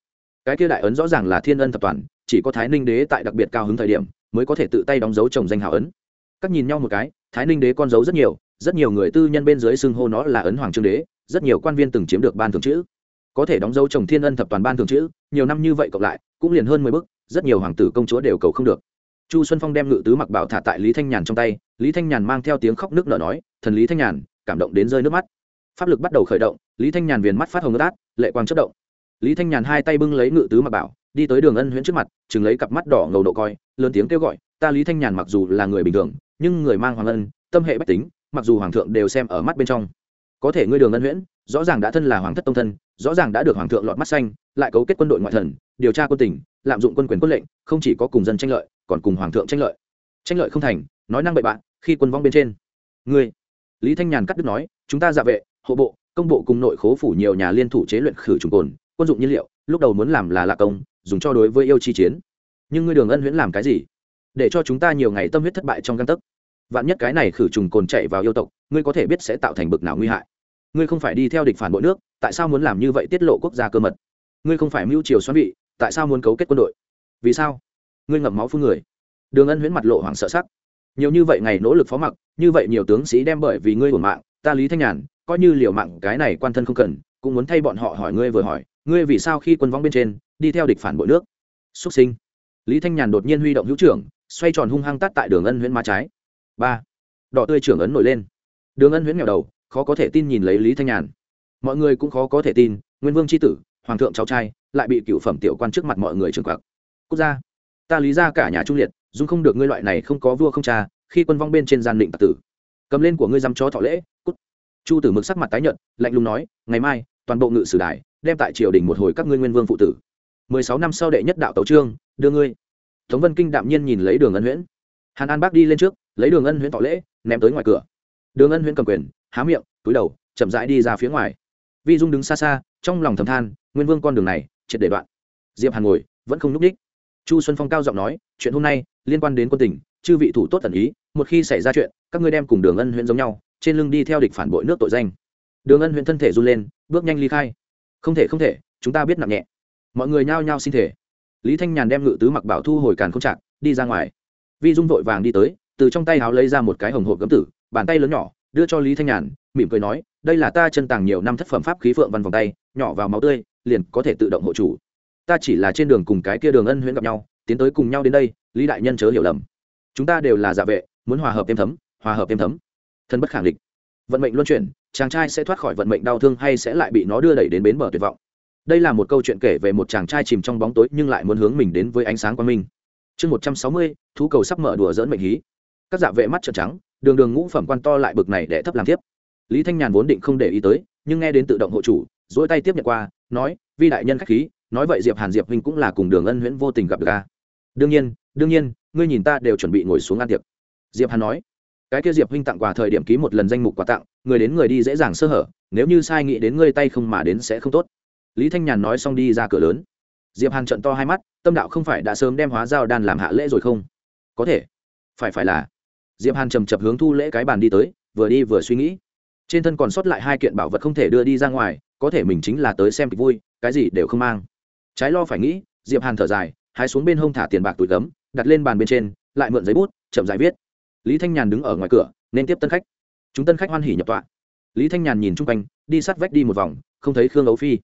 Cái kia đại ấn rõ ràng là thiên ân tập toàn, chỉ có thái ninh đế tại đặc biệt cao hứng thời điểm, mới có thể tự tay đóng dấu trồng danh hào ấn. Các nhìn nhau một cái, thái ninh đế con dấu rất nhiều rất nhiều người tư nhân bên dưới xưng hô nó là ấn hoàng trương đế, rất nhiều quan viên từng chiếm được ban thường chữ. Có thể đóng dấu chồng thiên ân thập toàn ban thường chữ, nhiều năm như vậy cộng lại, cũng liền hơn mười bức, rất nhiều hoàng tử công chúa đều cầu không được chu xuân phong đem ngự tứ mặc bảo thả tại lý thanh nhàn trong tay lý thanh nhàn mang theo tiếng khóc nước nở nói thần lý thanh nhàn cảm động đến rơi nước mắt. Pháp lực bắt đầu khởi động lý thanh nhàn viền mắt phát hồng ướt át lệ quang chất động. Lý thanh nhàn hai tay bưng lấy ngự tứ mặc bảo đi tới đường ân huyễn trước mặt chừng lấy cặp mắt đỏ ngầu độ coi lớn tiếng kêu gọi ta lý thanh nhàn mặc dù là người bình thường nhưng người mang hoàng ân tâm hệ bách tính mặc dù hoàng thượng đều xem ở mắt bên trong. Có thể ngươi đường ân huyễn rõ ràng đã thân là hoàng thất tông thân rõ ràng đã được hoàng thượng lọt mắt xanh lại cấu kết quân đội ngoại thần điều tra quân tình, lạm dụng quân quyền quân lệnh không chỉ có cùng dân tranh lợi còn cùng hoàng thượng tranh lợi. Tranh lợi không thành, nói năng bậy bạn, khi quân vong bên trên. Ngươi, lý thanh nhàn cắt đứt nói, chúng ta dạ vệ, hộ bộ, công bộ cùng nội khố phủ nhiều nhà liên thủ chế luyện khử trùng cồn, quân dụng nhiên liệu, lúc đầu muốn làm là lạ công, dùng cho đối với yêu chi chiến. Nhưng ngươi đường ân huyễn làm cái gì? Để cho chúng ta nhiều ngày tâm huyết thất bại trong găng tấc. Vạn nhất cái này khử trùng cồn chạy vào yêu tộc, ngươi có thể biết sẽ tạo thành bực nào nguy hại. Ngươi không phải đi theo địch phản bội nước, tại sao muốn làm như vậy tiết lộ quốc gia cơ mật? Ngươi không phải mưu triều xoắn vị, tại sao muốn cấu kết quân đội? Vì sao? Ngươi ngậm máu phun người. Đường ân huyễn mặt lộ hoảng sợ sắc. Nhiều như vậy ngày nỗ lực phó mặc, như vậy nhiều tướng sĩ đem bởi vì ngươi của mạng, ta lý thanh nhàn, coi như liều mạng, cái này quan thân không cần, cũng muốn thay bọn họ hỏi ngươi vừa hỏi, ngươi vì sao khi quân vong bên trên, đi theo địch phản bội nước? Xuất sinh. Lý thanh nhàn đột nhiên huy động hữu trưởng, xoay tròn hung hăng tắt tại đường ân huyễn má trái. Ba. Đỏ tươi trưởng ấn nổi lên. Đường ân huyễn nghèo đầu, khó có thể tin nhìn lấy lý thanh nhàn. Mọi người cũng khó có thể tin, nguyên vương c h i tử, hoàng thượng cháu trai, lại bị cựu phẩm tiểu quan trước mặt mọi người trừng quặc. Quốc gia ta lý ra cả nhà trung liệt, dung không được ngươi loại này không có vua không cha, khi quân vong bên trên gian định tạc tử. Cầm lên của ngươi dăm chó thọ lễ, cút. Chu tử mực sắc mặt tái nhận lạnh lùng nói, ngày mai, toàn bộ ngự sử đài, đem tại triều đình một hồi các ngươi nguyên vương phụ tử. Mười sáu năm sau đệ nhất đạo tấu trương đưa ngươi. Tống vân kinh đạm nhiên nhìn lấy đường ân huyễn. Hàn an bác đi lên trước, lấy đường ân huyễn thọ lễ, ném tới ngoài cửa. Đường ân huyễn cầm quyền, há miệng, túi đầu, chậm rãi đi ra phía ngoài. Vi dung đứng xa xa, trong lòng thầm than, nguyên vương con đường này, triệt để đoạn. Diệp hàn ngồi, vẫn không nhúc đích chu xuân phong cao giọng nói, chuyện hôm nay liên quan đến quân tình, chư vị thủ tốt tần ý, một khi xảy ra chuyện, các ngươi đem cùng đường ân huyện giống nhau, trên lưng đi theo địch phản bội nước tội danh. Đường ân huyện thân thể run lên, bước nhanh ly khai. Không thể không thể, chúng ta biết nặng nhẹ. Mọi người nhao nhao xin thể. Lý thanh nhàn đem ngự tứ mặc bảo thu hồi càn không chạc đi ra ngoài. Vi dung vội vàng đi tới, từ trong tay háo lấy ra một cái hồng hộp gấm tử, bàn tay lớn nhỏ, đưa cho lý thanh nhàn, mỉm cười nói, đây là ta chân tàng nhiều năm thất phẩm pháp khí phượng văn vòng tay, nhỏ vào máu tươi, liền có thể tự động hộ chủ ta chỉ là trên đường cùng cái kia đường ân huyễn gặp nhau, tiến tới cùng nhau đến đây, lý đại nhân chớ hiểu lầm. Chúng ta đều là dạ vệ, muốn hòa hợp êm thấm, hòa hợp êm thấm. Thân bất khẳng định vận mệnh luân chuyển, chàng trai sẽ thoát khỏi vận mệnh đau thương hay sẽ lại bị nó đưa đẩy đến bến bờ tuyệt vọng. Đây là một câu chuyện kể về một chàng trai chìm trong bóng tối nhưng lại muốn hướng mình đến với ánh sáng quang minh. Chương một trăm sáu mươi, thú cầu sắp mở đùa dỡn mệnh hí. Các dạ vệ mắt trợn trắng, đường đường ngũ phẩm quan to lại bực này để thấp làm tiếp lý thanh nhàn vốn định không để ý tới, nhưng nghe đến tự động hộ chủ dỗi tay tiếp nhận qua, nói, vi đại nhân k h á c h khí nói vậy diệp hàn diệp huynh cũng là cùng đường ân huyễn vô tình gặp được a đương nhiên đương nhiên, ngươi nhìn ta đều chuẩn bị ngồi xuống ăn tiệc. Diệp hàn nói. Cái kia diệp huynh tặng quà thời điểm ký một lần danh mục quà tặng, người đến người đi dễ dàng sơ hở, nếu như sai nghĩ đến ngươi tay không mà đến sẽ không tốt. Lý thanh nhàn nói xong đi ra cửa lớn. Diệp hàn trận to hai mắt, tâm đạo không phải đã sớm đem hóa giao đan làm hạ lễ rồi không? Có thể. Phải phải là. Diệp hàn trầm chập hướng thu lễ cái bàn đi tới, vừa đi vừa suy nghĩ. Trên thân còn sót lại hai kiện bảo vật không thể đưa đi ra ngoài, có thể mình chính là tới xem kịch vui, cái gì đều không mang trái lo phải nghĩ, diệp hàn thở dài, hái xuống bên hông thả tiền bạc túi gấm, đặt lên bàn bên trên, lại mượn giấy bút, chậm dài viết. Lý thanh nhàn đứng ở ngoài cửa, nên tiếp tân khách. Chúng tân khách hoan hỉ nhập tọa. Lý thanh nhàn nhìn chung quanh, đi sát vách đi một vòng, không thấy khương ấu phi.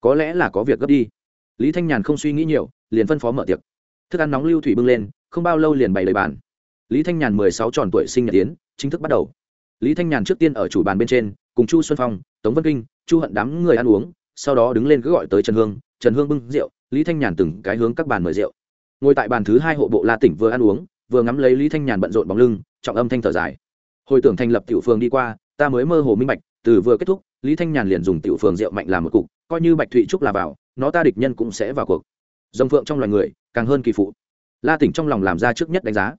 Có lẽ là có việc gấp đi. Lý thanh nhàn không suy nghĩ nhiều, liền phân phó mở tiệc. Thức ăn nóng lưu thủy bưng lên, không bao lâu liền bày đầy bàn. Lý thanh nhàn mười sáu tròn tuổi sinh nhật tiến chính thức bắt đầu. Lý thanh nhàn trước tiên ở chủ bàn bên trên, cùng chu xuân phong, tống vân kinh, chu hận đám người ăn uống, sau đó đứng lên cứ gọi tới trần hương trần hương bưng rượu, lý thanh nhàn từng cái hướng các bàn mời rượu. Ngồi tại bàn thứ hai hộ bộ la tỉnh vừa ăn uống, vừa ngắm lấy lý thanh nhàn bận rộn bóng lưng, trọng âm thanh thở dài. Hồi tưởng thành lập tiểu phường đi qua, ta mới mơ hồ minh bạch, từ vừa kết thúc, lý thanh nhàn liền dùng tiểu phường rượu mạnh làm một cục, coi như bạch thụy trúc là vào, nó ta địch nhân cũng sẽ vào cuộc. Dòng phượng trong loài người, càng hơn kỳ phụ. La tỉnh trong lòng làm ra trước nhất đánh giá.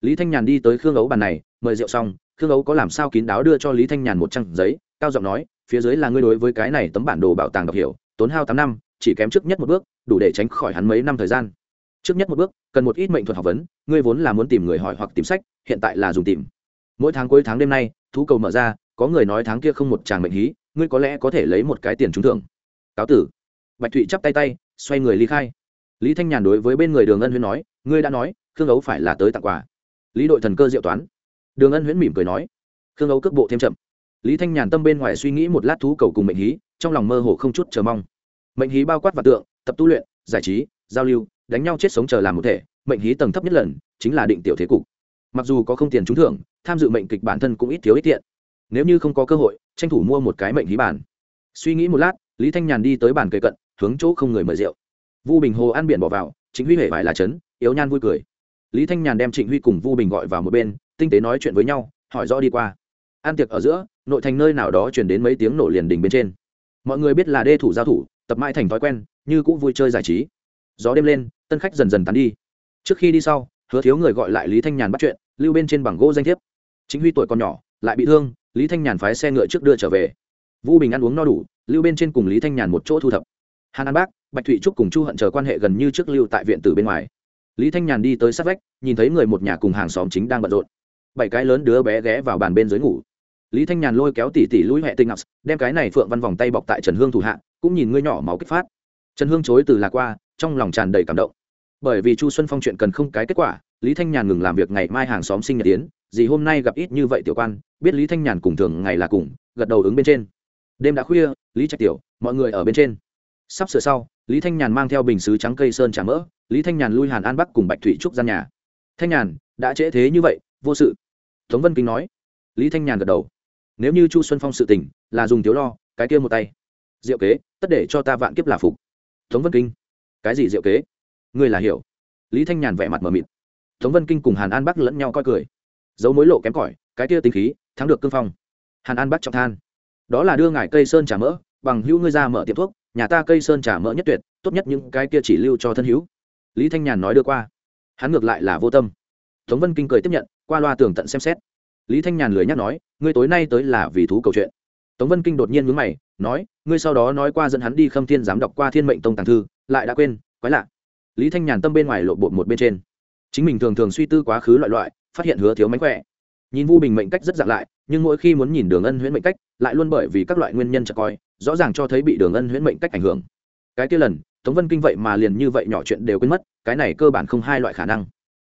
Lý thanh nhàn đi tới khương ấu bàn này, mời rượu xong, khương ấu có làm sao kín đáo đưa cho lý thanh nhàn một trang giấy, cao giọng nói, phía dưới là ngươi đối với cái này tấm bản đồ bảo tàng đọc hiểu, tốn hao tám năm chỉ kém trước nhất một bước, đủ để tránh khỏi hắn mấy năm thời gian. Trước nhất một bước, cần một ít mệnh thuật học vấn, ngươi vốn là muốn tìm người hỏi hoặc tìm sách, hiện tại là dùng tìm. Mỗi tháng cuối tháng đêm nay, thú cầu mở ra, có người nói tháng kia không một chàng mệnh hí, ngươi có lẽ có thể lấy một cái tiền trúng thưởng. Cáo tử. Bạch thụy chắp tay tay, xoay người ly khai. Lý thanh nhàn đối với bên người đường ân huyên nói, ngươi đã nói, khương ấu phải là tới tặng quà. Lý đội thần cơ diệu toán. Đường ân huyễn mỉm cười nói, khương ấu cước bộ thêm chậm. Lý thanh nhàn tâm bên ngoài suy nghĩ một lát thú cầu cùng mệnh hí, trong lòng mơ hồ không chút chờ mong mệnh hí bao quát và tượng, tập tu luyện, giải trí, giao lưu, đánh nhau chết sống chờ làm một thể, mệnh hí tầng thấp nhất lần, chính là định tiểu thế cục. Mặc dù có không tiền trúng thưởng, tham dự mệnh kịch bản thân cũng ít thiếu ít tiện. Nếu như không có cơ hội, tranh thủ mua một cái mệnh hí bản suy nghĩ một lát, lý thanh nhàn đi tới bàn kề cận, hướng chỗ không người mời rượu. Vu bình hồ ăn biển bỏ vào chính huy hề vải là trấn, yếu nhan vui cười. Lý thanh nhàn đem trịnh huy cùng vu bình gọi vào một bên, tinh tế nói chuyện với nhau, hỏi rõ đi qua. Ăn tiệc ở giữa, nội thành nơi nào đó chuyển đến mấy tiếng nổ liền đỉnh bên trên. Mọi người biết là đê thủ giao thủ tập mãi thành thói quen, như cũng vui chơi giải trí. Gió đêm lên, tân khách dần dần tán đi. Trước khi đi sau, hứa thiếu người gọi lại lý thanh nhàn bắt chuyện, lưu bên trên bảng gỗ danh thiếp. Chính huy tuổi còn nhỏ, lại bị thương, lý thanh nhàn phái xe ngựa trước đưa trở về. Vũ bình ăn uống no đủ, lưu bên trên cùng lý thanh nhàn một chỗ thu thập. Hàn an bác, bạch thụy trúc cùng chu hận chờ quan hệ gần như trước lưu tại viện từ bên ngoài. Lý thanh nhàn đi tới sát vách, nhìn thấy người một nhà cùng hàng xóm chính đang bận rộn. Bảy cái lớn đứa bé ghé vào bàn bên dưới ngủ lý thanh nhàn lôi kéo tỉ tỉ lũi huệ tinh ngọc, đem cái này phượng văn vòng tay bọc tại trần hương thủ hạ, cũng nhìn ngươi nhỏ máu kích phát. Trần hương chối từ lạc qua, trong lòng tràn đầy cảm động. Bởi vì chu xuân phong chuyện cần không cái kết quả, lý thanh nhàn ngừng làm việc ngày mai hàng xóm sinh nhật tiến dì hôm nay gặp ít như vậy tiểu quan, biết lý thanh nhàn cùng thường ngày là cùng, gật đầu ứng bên trên. Đêm đã khuya, lý trạch tiểu, mọi người ở bên trên. Sắp sửa sau, lý thanh nhàn mang theo bình xứ trắng cây sơn trà mỡ, lý thanh nhàn lui hàn an bắc cùng bạch thủy trúc gian nhà. Thanh nhàn, đã trễ thế như vậy, vô sự. Tống vân kính nói. Lý thanh nhàn gật đầu nếu như chu xuân phong sự tình là dùng thiếu lo, cái kia một tay. Diệu kế, tất để cho ta vạn kiếp là phục. Tống vân kinh. Cái gì diệu kế? Ngươi là hiểu. Lý thanh nhàn vẻ mặt mờ mịt. Tống vân kinh cùng hàn an bắc lẫn nhau coi cười. Dấu mối lộ kém cỏi, cái kia tính khí, thắng được cương phong. Hàn an bắc trọng than. Đó là đưa ngài cây sơn trà mỡ, bằng hữu ngươi ra mở tiệm thuốc, nhà ta cây sơn trà mỡ nhất tuyệt, tốt nhất những cái kia chỉ lưu cho thân hữu. Lý thanh nhàn nói đưa qua. Hắn ngược lại là vô tâm. Tống vân kinh cười tiếp nhận, qua loa tường tận xem xét lý thanh nhàn lười nhắc nói, ngươi tối nay tới là vì thú cầu chuyện. Tống vân kinh đột nhiên mướn mày, nói, ngươi sau đó nói qua dẫn hắn đi khâm thiên dám đọc qua thiên mệnh tông tàng thư, lại đã quên, quái lạ. Lý thanh nhàn tâm bên ngoài lộ bột một bên trên. Chính mình thường thường suy tư quá khứ loại loại, phát hiện hứa thiếu mánh khỏe. Nhìn vu bình mệnh cách rất dạng lại, nhưng mỗi khi muốn nhìn đường ân huyễn mệnh cách, lại luôn bởi vì các loại nguyên nhân chợt coi, rõ ràng cho thấy bị đường ân huyễn mệnh cách ảnh hưởng. Cái kia lần, tống vân kinh vậy mà liền như vậy nhỏ chuyện đều quên mất, cái này cơ bản không hai loại khả năng.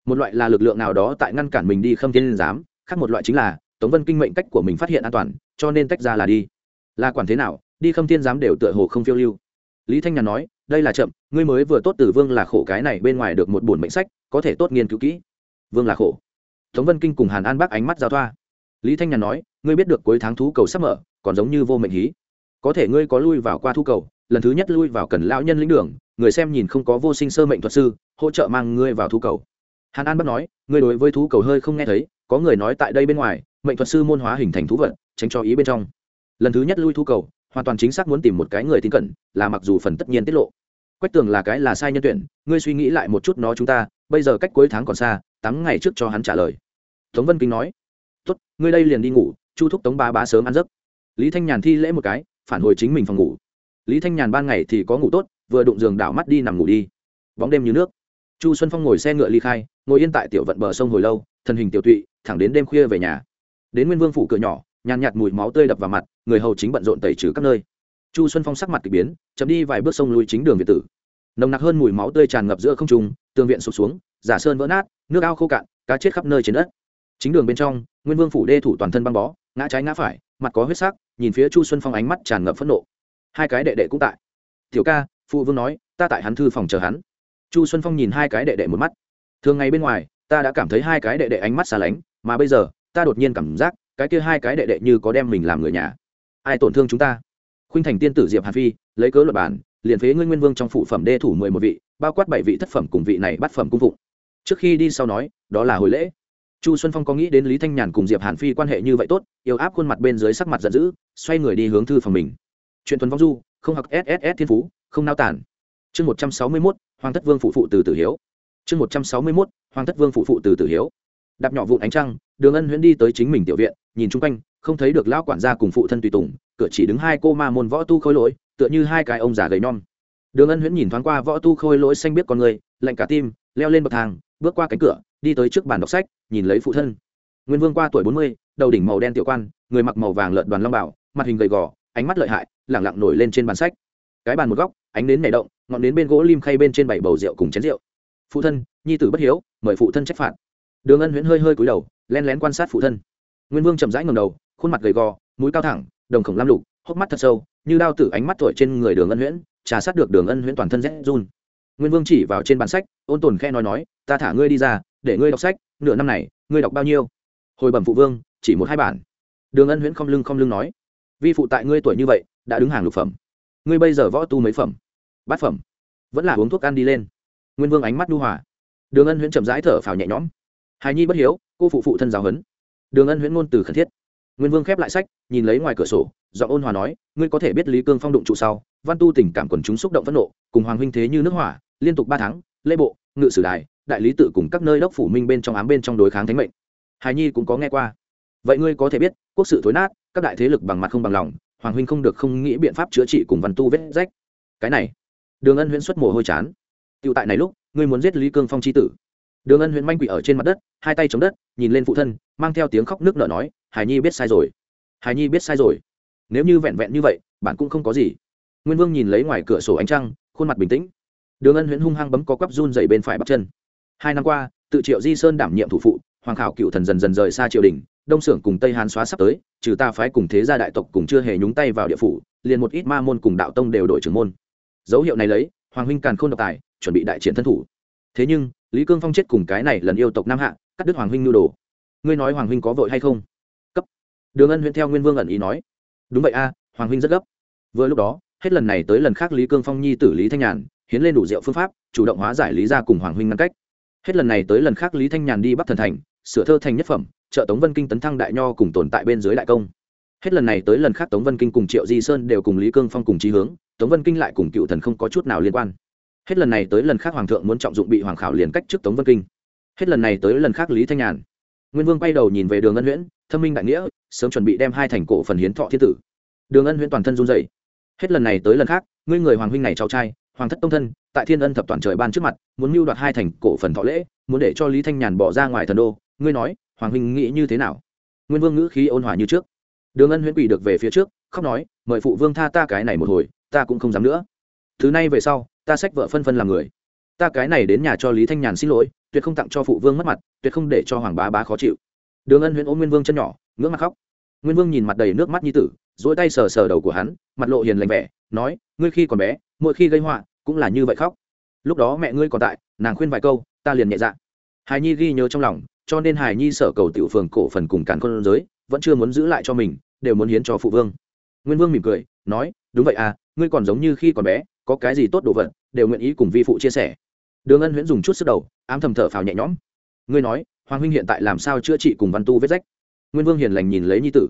Một loại là lực lượng nào đó tại ngăn cản mình đi khâm thiên giám khác một loại chính là, tống vân kinh mệnh cách của mình phát hiện an toàn, cho nên tách ra là đi. Là quản thế nào, đi khâm thiên giám đều tựa hồ không phiêu lưu. Lý thanh nhàn nói, đây là chậm, ngươi mới vừa tốt từ vương là khổ cái này bên ngoài được một bổn mệnh sách, có thể tốt nghiên cứu kỹ. Vương là khổ. Tống vân kinh cùng hàn an bác ánh mắt giao thoa. Lý thanh nhàn nói, ngươi biết được cuối tháng thú cầu sắp mở, còn giống như vô mệnh hí. Có thể ngươi có lui vào qua thu cầu, lần thứ nhất lui vào cần lão nhân lĩnh đường, người xem nhìn không có vô sinh sơ mệnh thuật sư, hỗ trợ mang ngươi vào thu cầu. Hàn an bác nói, ngươi đối với thú cầu hơi không nghe thấy có người nói tại đây bên ngoài, mệnh thuật sư môn hóa hình thành thú vật, tránh cho ý bên trong. Lần thứ nhất lui thu cầu, hoàn toàn chính xác muốn tìm một cái người tin cẩn, là mặc dù phần tất nhiên tiết lộ. Quách tường là cái là sai nhân tuyển, ngươi suy nghĩ lại một chút nó chúng ta, bây giờ cách cuối tháng còn xa, tám ngày trước cho hắn trả lời. Tống vân kính nói, tốt, ngươi đây liền đi ngủ, chu thúc tống ba bá sớm ăn giấc. Lý thanh nhàn thi lễ một cái, phản hồi chính mình phòng ngủ. Lý thanh nhàn ban ngày thì có ngủ tốt, vừa đụng giường đảo mắt đi nằm ngủ đi. Bóng đêm như nước. Chu xuân phong ngồi xe ngựa ly khai, ngồi yên tại tiểu vận bờ sông hồi lâu, thân hình tiểu tụy thẳng đến đêm khuya về nhà. Đến nguyên vương phủ cửa nhỏ, nhàn nhạt mùi máu tươi đập vào mặt, người hầu chính bận rộn tẩy trừ các nơi. Chu xuân phong sắc mặt k ỳ biến chấm đi vài bước sông lui chính đường việt tử. Nồng nặc hơn mùi máu tươi tràn ngập giữa không trùng tường viện sụp xuống, giả sơn vỡ nát, nước ao khô cạn, cá chết khắp nơi trên đất. Chính đường bên trong, nguyên vương phủ đê thủ toàn thân băng bó, ngã trái ngã phải, mặt có huyết sắc, nhìn phía chu xuân phong ánh mắt tràn ngập phẫn nộ. Hai cái đệ đệ cũng tại. Tiểu ca, phụ vương nói, ta tại hắn thư phòng chờ hắn. Chu xuân phong nhìn hai cái đệ đệ một mắt. Thường ngày bên ngoài, ta đã cảm thấy hai cái đệ đệ ánh mắt xa lánh mà bây giờ, ta đột nhiên cảm giác, cái kia hai cái đệ đệ như có đem mình làm người nhà. Ai tổn thương chúng ta? Khuynh thành tiên tử diệp hàn phi, lấy cớ luật bản liền phế ngươi nguyên vương trong phụ phẩm đê thủ mười một vị, bao quát bảy vị thất phẩm cùng vị này bắt phẩm cung phụng. Trước khi đi sau nói, đó là hồi lễ. Chu xuân phong có nghĩ đến lý thanh nhàn cùng diệp hàn phi quan hệ như vậy tốt, yêu áp khuôn mặt bên dưới sắc mặt giận dữ, xoay người đi hướng thư phòng mình. Chuyện thuần vong du, không học sss thiên phú, không nao tản. Chương một trăm sáu mươi mốt, hoàng thất vương phụ phụ từ tử hiếu. Chương một trăm sáu mươi mốt, hoàng thất vương phụ phụ từ tử hiếu đạp nhỏ vụn ánh trăng, đường ân huyễn đi tới chính mình tiểu viện, nhìn chung quanh, không thấy được lão quản gia cùng phụ thân tùy tùng, cửa chỉ đứng hai cô ma môn võ tu khôi lỗi, tựa như hai cái ông già gầy non đường ân huyễn nhìn thoáng qua võ tu khôi lỗi xanh biết con người, lạnh cả tim, leo lên bậc thang, bước qua cánh cửa, đi tới trước bàn đọc sách, nhìn lấy phụ thân. Nguyên vương qua tuổi bốn mươi, đầu đỉnh màu đen tiểu quan, người mặc màu vàng lợn đoàn long bảo, mặt hình gầy gò, ánh mắt lợi hại, lẳng lặng nổi lên trên bàn sách. Cái bàn một góc, ánh đến nảy động, ngọn đến bên gỗ lim khay bên trên bảy bầu rượu cùng chén rượu. Phụ thân, nhi tử bất hiếu, mời phụ thân trách phạt đường ân huyễn hơi hơi cúi đầu len lén quan sát phụ thân. Nguyên vương chậm rãi ngầm đầu, khuôn mặt gầy gò, mũi cao thẳng, đồng khổng lam lục, hốc mắt thật sâu, như đao tử ánh mắt thổi trên người đường ân huyễn, trà sát được đường ân huyễn toàn thân rét run. Nguyên vương chỉ vào trên bản sách, ôn tồn khe nói nói, ta thả ngươi đi ra, để ngươi đọc sách, nửa năm này, ngươi đọc bao nhiêu? Hồi bẩm phụ vương, chỉ một hai bản. Đường ân huyễn không lưng không lưng nói, vi phụ tại ngươi tuổi như vậy, đã đứng hàng lục phẩm. Ngươi bây giờ võ tu mấy phẩm? Bát phẩm. Vẫn là uống thuốc ăn đi lên. Nguyên vương ánh mắt đu hòa. Đường ân huyễn chậm rãi thở phào nhẹ nhõm hài nhi bất hiếu, cô phụ phụ thân giáo huấn. Đường ân huyễn ngôn từ khẩn thiết. Nguyên vương khép lại sách, nhìn lấy ngoài cửa sổ do ôn hòa nói, ngươi có thể biết lý cương phong đụng trụ sau, văn tu tình cảm quần chúng xúc động phẫn nộ, cùng hoàng huynh thế như nước hỏa, liên tục ba tháng, lễ bộ, ngự sử đài, đại lý tự cùng các nơi đốc phủ minh bên trong ám bên trong đối kháng thánh mệnh. Hài nhi cũng có nghe qua. Vậy ngươi có thể biết, quốc sự thối nát, các đại thế lực bằng mặt không bằng lòng, hoàng huynh không được không nghĩ biện pháp chữa trị cùng văn tu vết rách. Cái này, đường ân huyễn xuất mồ hôi chán. Tựu tại này lúc, ngươi muốn giết lý cương phong c h i tử đường ân huyện manh quỷ ở trên mặt đất, hai tay chống đất, nhìn lên phụ thân, mang theo tiếng khóc nước nở nói, hải nhi biết sai rồi. Hải nhi biết sai rồi. Nếu như vẹn vẹn như vậy, bạn cũng không có gì. Nguyên vương nhìn lấy ngoài cửa sổ ánh trăng, khuôn mặt bình tĩnh. Đường ân huyễn hung hăng bấm có quắp run dày bên phải bắp chân. Hai năm qua, tự triệu di sơn đảm nhiệm thủ phụ, hoàng khảo cựu thần dần dần rời xa triều đình, đông xưởng cùng tây hàn xóa sắp tới, trừ ta phái cùng thế gia đại tộc cùng chưa hề nhúng tay vào địa phủ, liền một ít ma môn cùng đạo tông đều đổi trưởng môn. Dấu hiệu này lấy, hoàng huynh càn k h ô n độc tài, chuẩn bị đại triển thân thủ. Thế nhưng lý cương phong chết cùng cái này lần yêu tộc nam hạ, cắt đứt hoàng huynh nhu đồ. Ngươi nói hoàng huynh có vội hay không? Cấp. Đường ân huyễn theo nguyên vương ẩn ý nói. Đúng vậy a, hoàng huynh rất gấp. Vừa lúc đó, hết lần này tới lần khác lý cương phong nhi tử lý thanh nhàn, hiến lên đủ rượu phương pháp, chủ động hóa giải lý ra cùng hoàng huynh ngăn cách. Hết lần này tới lần khác lý thanh nhàn đi bắc thần thành, sửa thơ thành nhất phẩm, trợ tống vân kinh tấn thăng đại nho cùng tồn tại bên dưới đại công. Hết lần này tới lần khác tống vân kinh cùng triệu di sơn đều cùng lý cương phong cùng trí hướng, tống vân kinh lại cùng cựu thần không có chút nào liên quan hết lần này tới lần khác hoàng thượng muốn trọng dụng bị hoàng khảo liền cách trước tống vân kinh. Hết lần này tới lần khác lý thanh nhàn. Nguyên vương quay đầu nhìn về đường ân huyễn, thâm minh đại nghĩa, sớm chuẩn bị đem hai thành cổ phần hiến thọ thiên tử. Đường ân huyễn toàn thân run dậy hết lần này tới lần khác, ngươi người hoàng huynh này cháu trai, hoàng thất tông thân, tại thiên ân thập toàn trời ban trước mặt, muốn mưu đoạt hai thành cổ phần thọ lễ, muốn để cho lý thanh nhàn bỏ ra ngoài thần đô. Ngươi nói, hoàng huynh nghĩ như thế nào? Nguyên vương ngữ khí ôn hòa như trước. Đường ân huyễn quỷ được về phía trước, khóc nói, mời phụ vương tha ta cái này một hồi, ta cũng không dám nữa thứ này về sau, ta sách vợ phân phân làm người. Ta cái này đến nhà cho lý thanh nhàn xin lỗi, tuyệt không tặng cho phụ vương mất mặt, tuyệt không để cho hoàng bá bá khó chịu. Đường ân huyễn ôm nguyên vương chân nhỏ, ngưỡng mặt khóc. Nguyên vương nhìn mặt đầy nước mắt như tử dỗi tay sờ sờ đầu của hắn, mặt lộ hiền lành vẻ, nói, ngươi khi còn bé, mỗi khi gây họa, cũng là như vậy khóc. Lúc đó mẹ ngươi còn tại, nàng khuyên vài câu, ta liền nhẹ dạ. Hài nhi ghi nhớ trong lòng, cho nên hài nhi sở cầu tiểu phường cổ phần cùng càn con giới, vẫn chưa muốn giữ lại cho mình, đều muốn hiến cho phụ vương. Nguyên vương mỉm cười, nói, đúng vậy à ngươi còn giống như khi còn bé có cái gì tốt đồ vật, đều nguyện ý cùng vi phụ chia sẻ. Đường ân huyễn dùng chút sức đầu, ám thầm thở phào nhẹ nhõm. Ngươi nói, hoàng huynh hiện tại làm sao chữa trị cùng văn tu vết rách? Nguyên vương hiền lành nhìn lấy nhi tử.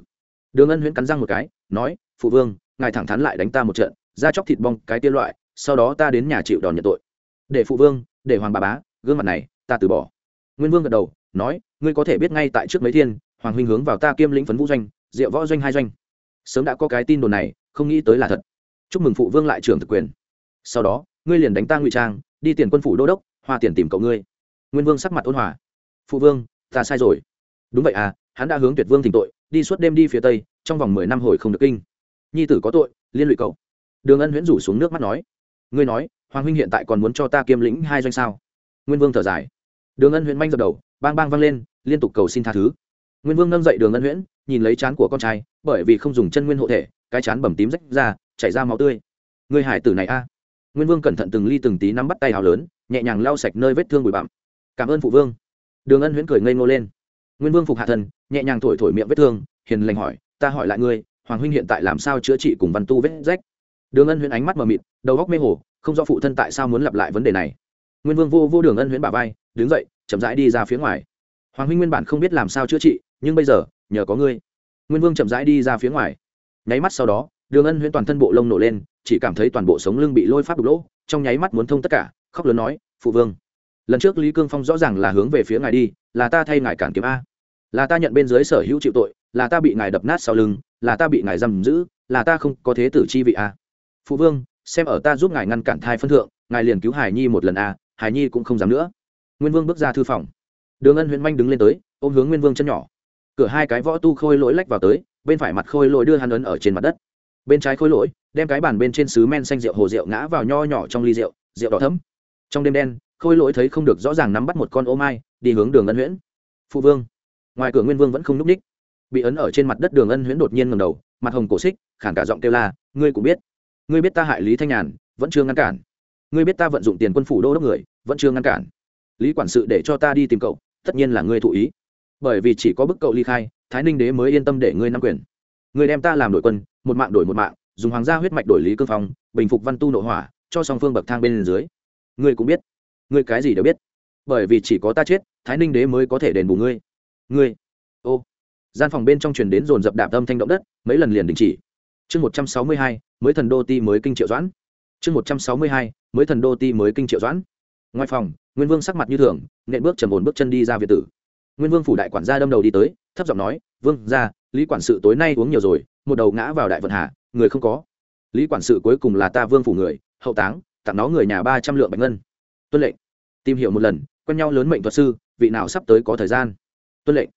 Đường ân huyễn cắn răng một cái, nói, phụ vương, ngài thẳng thắn lại đánh ta một trận, ra chóc thịt bong cái tiên loại, sau đó ta đến nhà chịu đòn nhận tội. Để phụ vương, để hoàng bà bá, gương mặt này, ta từ bỏ. Nguyên vương gật đầu, nói, ngươi có thể biết ngay tại trước mấy thiên, hoàng huynh hướng vào ta kiêm lĩnh phấn vũ doanh, diệu võ doanh hai doanh. Sớm đã có cái tin đồn này, không nghĩ tới là thật. Chúc mừng phụ vương lại trưởng thực quyền sau đó, ngươi liền đánh ta ngụy trang, đi tiền quân phủ đô đốc, hoa tiền tìm cậu ngươi. Nguyên vương sắc mặt ôn hòa. Phụ vương, ta sai rồi. Đúng vậy à hắn đã hướng tuyệt vương thỉnh tội, đi suốt đêm đi phía tây, trong vòng mười năm hồi không được kinh. Nhi tử có tội, liên lụy cậu. Đường ân huyễn rủ xuống nước mắt nói. Ngươi nói, hoàng huynh hiện tại còn muốn cho ta kiêm lĩnh hai doanh sao? Nguyên vương thở dài. Đường ân huyễn manh dập đầu, bang bang vang lên, liên tục cầu xin tha thứ. Nguyên vương nâng dậy đường ân huyễn, nhìn lấy chán của con trai, bởi vì không dùng chân nguyên hộ thể, cái chán bầm tím rách ra, chảy ra máu tươi. Người hải tử này a nguyên vương cẩn thận từng ly từng tí nắm bắt tay hào lớn, nhẹ nhàng lau sạch nơi vết thương bụi bặm. Cảm ơn phụ vương. Đường ân huyễn cười ngây ngô lên. Nguyên vương phục hạ thần, nhẹ nhàng thổi thổi miệng vết thương, hiền lành hỏi, ta hỏi lại ngươi, hoàng huynh hiện tại làm sao chữa trị cùng văn tu vết rách? Đường ân huyễn ánh mắt mờ mịt, đầu góc mê hồ, không rõ phụ thân tại sao muốn lặp lại vấn đề này. Nguyên vương vô vô đường ân huyễn bà vai, đứng dậy, chậm rãi đi ra phía ngoài. Hoàng huynh nguyên bản không biết làm sao chữa trị, nhưng bây giờ, nhờ có ngươi. Nguyên vương chậm rãi đi ra phía ngoài. Nháy mắt sau đó, đường ân huyễn toàn thân bộ lông nổ lên chỉ cảm thấy toàn bộ sống lưng bị lôi pháp đục lỗ, trong nháy mắt muốn thông tất cả, khóc lớn nói, phụ vương, lần trước lý cương phong rõ ràng là hướng về phía ngài đi, là ta thay ngài cản kiếm a. Là ta nhận bên dưới sở hữu chịu tội, là ta bị ngài đập nát sau lưng, là ta bị ngài giam giữ, là ta không có thế tử chi vị a. Phụ vương, xem ở ta giúp ngài ngăn cản thai phân thượng, ngài liền cứu hải nhi một lần a, hải nhi cũng không dám nữa. Nguyên vương bước ra thư phòng. Đường ân huyện manh đứng lên tới, ôm hướng nguyên vương chân nhỏ. Cửa hai cái võ tu khôi lỗi lách vào tới, bên phải mặt khôi lỗi đưa hắn ấn ở trên mặt đất bên trái khôi lỗi, đem cái bàn bên trên xứ men xanh rượu hồ rượu ngã vào nho nhỏ trong ly rượu rượu đỏ thấm trong đêm đen khôi lỗi thấy không được rõ ràng nắm bắt một con ô mai, đi hướng đường ân huyễn. Phụ vương. Ngoài cửa nguyên vương vẫn không n ú c ních. Bị ấn ở trên mặt đất đường ân huyễn đột nhiên ngầm đầu, mặt hồng cổ xích, khản cả giọng kêu la, ngươi cũng biết. Ngươi biết ta hại lý thanh nhàn, vẫn chưa ngăn cản. Ngươi biết ta vận dụng tiền quân phủ đô đốc người, vẫn chưa ngăn cản. Lý quản sự để cho ta đi tìm cậu, tất nhiên là ngươi thụ ý. Bởi vì chỉ có bức cậu ly khai, thái ninh đế mới yên tâm để ngươi nắm quyền. Người đem ta làm đội quân, một mạng đổi một mạng, dùng hoàng gia huyết mạch đổi lý cương phong, bình phục văn tu nội hỏa, cho song phương bậc thang bên dưới. Ngươi cũng biết. Ngươi cái gì đều biết. Bởi vì chỉ có ta chết, thái ninh đế mới có thể đền bù ngươi. Ngươi. Ô. Gian phòng bên trong truyền đến dồn dập đạp âm thanh động đất, mấy lần liền đình chỉ. Chương một trăm sáu mươi hai, mới thần đô ti mới kinh triệu doãn. Chương một trăm sáu mươi hai, mới thần đô ti mới kinh triệu doãn. Ngoài phòng, nguyên vương sắc mặt như thường, nện bước trầm ổn bước chân đi ra việt tử. Nguyên vương phủ đại quản gia đâm đầu đi tới, thấp giọng nói vương ra lý quản sự tối nay uống nhiều rồi, một đầu ngã vào đại vận hạ người không có. Lý quản sự cuối cùng là ta vương phủ người, hậu táng, tặng nó người nhà ba trăm lượng bạch ngân. Tuân lệnh. Tìm hiểu một lần, quen nhau lớn mệnh thuật sư, vị nào sắp tới có thời gian? Tuân lệnh.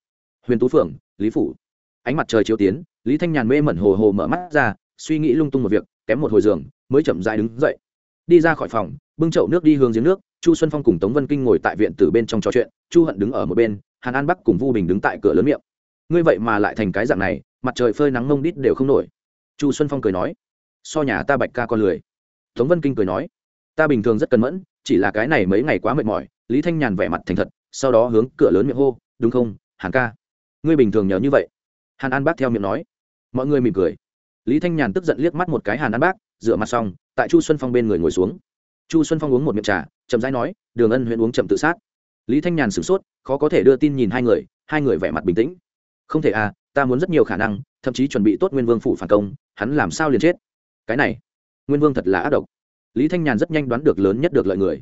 Huyền tú phượng, lý phủ. Ánh mặt trời chiếu tiến, lý thanh nhàn mê mẩn hồ hồ mở mắt ra, suy nghĩ lung tung một việc, kém một hồi giường, mới chậm dại đứng dậy. Đi ra khỏi phòng, bưng chậu nước đi hướng giếng nước, chu xuân phong cùng tống vân kinh ngồi tại viện từ bên trong trò chuyện, chu hận đứng ở một bên, hàn an bắc cùng vu bình đứng tại cửa lớn miệng ngươi vậy mà lại thành cái dạng này, mặt trời phơi nắng mông đít đều không nổi. Chu xuân phong cười nói, so nhà ta bạch ca con lười. Tống vân kinh cười nói, ta bình thường rất cẩn mẫn, chỉ là cái này mấy ngày quá mệt mỏi, lý thanh nhàn vẻ mặt thành thật, sau đó hướng cửa lớn miệng hô, đúng không, hàn ca? Ngươi bình thường nhớ như vậy. Hàn an bác theo miệng nói. Mọi người mỉm cười. Lý thanh nhàn tức giận liếc mắt một cái hàn an bác dựa mặt xong, tại chu xuân phong bên người ngồi xuống. Chu xuân phong uống một miệng trà, chậm rãi nói, đường ân huyện uống chậm tự sát. Lý thanh nhàn sửng sốt, khó có thể đưa tin nhìn hai người hai người vẻ mặt bình tĩnh không thể à ta muốn rất nhiều khả năng, thậm chí chuẩn bị tốt nguyên vương phủ phản công, hắn làm sao liền chết? Cái này, nguyên vương thật là ác độc. Lý thanh nhàn rất nhanh đoán được lớn nhất được lợi người.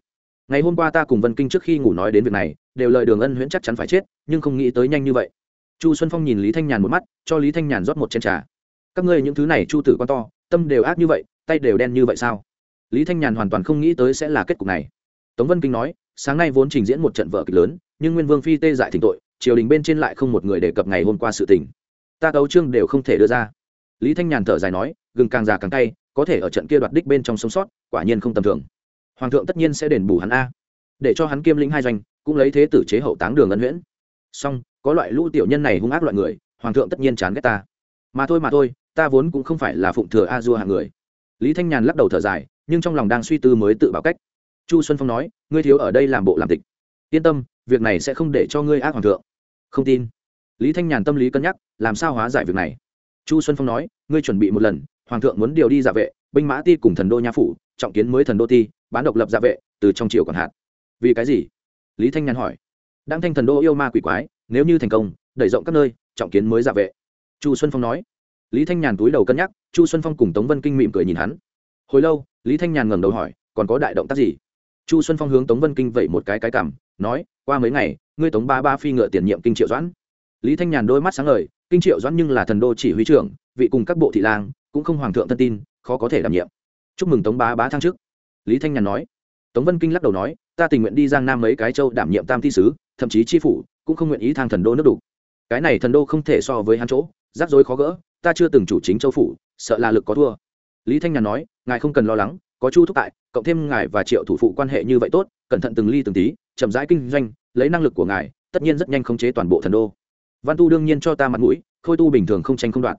Ngày hôm qua ta cùng vân kinh trước khi ngủ nói đến việc này, đều lời đường ân huyễn chắc chắn phải chết, nhưng không nghĩ tới nhanh như vậy. Chu xuân phong nhìn lý thanh nhàn một mắt, cho lý thanh nhàn rót một chén trà. Các ngươi những thứ này chu tử con to, tâm đều ác như vậy, tay đều đen như vậy sao? Lý thanh nhàn hoàn toàn không nghĩ tới sẽ là kết cục này. Tống vân kinh nói, sáng nay vốn trình diễn một trận vở kịch lớn, nhưng nguyên vương phi tê dại thỉnh tội triều đình bên trên lại không một người đề cập ngày hôm qua sự tình. Ta tấu trương đều không thể đưa ra. Lý thanh nhàn thở dài nói, gừng càng già càng cay, có thể ở trận kia đoạt đích bên trong sống sót, quả nhiên không tầm thường. Hoàng thượng tất nhiên sẽ đền bù hắn a. Để cho hắn kiêm lĩnh hai doanh, cũng lấy thế tử chế hậu táng đường ân huyễn. Song có loại lũ tiểu nhân này hung ác loại người, hoàng thượng tất nhiên chán ghét ta. Mà thôi mà thôi, ta vốn cũng không phải là phụng thừa a dua hạng người. Lý thanh nhàn lắc đầu thở dài, nhưng trong lòng đang suy tư mới tự bảo cách. Chu xuân phong nói, ngươi thiếu ở đây làm bộ làm tịch. Yên tâm việc này sẽ không để cho ngươi ác hoàng thượng. Không tin. Lý thanh nhàn tâm lý cân nhắc, làm sao hóa giải việc này? Chu xuân phong nói, ngươi chuẩn bị một lần, hoàng thượng muốn điều đi dạ vệ, binh mã ti cùng thần đô nha phủ, trọng kiến mới thần đô ti, bán độc lập dạ vệ, từ trong triều còn hạt. Vì cái gì? Lý thanh nhàn hỏi. Đang thanh thần đô yêu ma quỷ quái, nếu như thành công, đẩy rộng các nơi, trọng kiến mới dạ vệ. Chu xuân phong nói. Lý thanh nhàn túi đầu cân nhắc, chu xuân phong cùng tống vân kinh mỉm cười nhìn hắn. Hồi lâu, lý thanh nhàn ngẩng đầu hỏi, còn có đại động tác gì? Chu xuân phong hướng tống vân kinh vẩy một cái cái cảm nói, qua mấy ngày, ngươi tống ba ba phi ngựa tiền nhiệm kinh triệu doãn. Lý thanh nhàn đôi mắt sáng ngời, kinh triệu doãn nhưng là thần đô chỉ huy trưởng, vị cùng các bộ thị lang, cũng không hoàng thượng thân tin, khó có thể đảm nhiệm. Chúc mừng tống bá bá thăng chức. Lý thanh nhàn nói. Tống vân kinh lắc đầu nói, ta tình nguyện đi giang nam mấy cái châu đảm nhiệm tam thi sứ, thậm chí tri phủ, cũng không nguyện ý thang thần đô nước đục cái này thần đô không thể so với hắn chỗ, rắc rối khó gỡ, ta chưa từng chủ chính châu phủ, sợ là lực có thua. Lý thanh nhàn nói, ngài không cần lo lắng có chu thúc tại, cộng thêm ngài và triệu thủ phụ quan hệ như vậy tốt, cẩn thận từng ly từng tí, chậm rãi kinh doanh, lấy năng lực của ngài, tất nhiên rất nhanh khống chế toàn bộ thần đô. Văn tu đương nhiên cho ta mặt mũi, khôi tu bình thường không tranh không đoạt.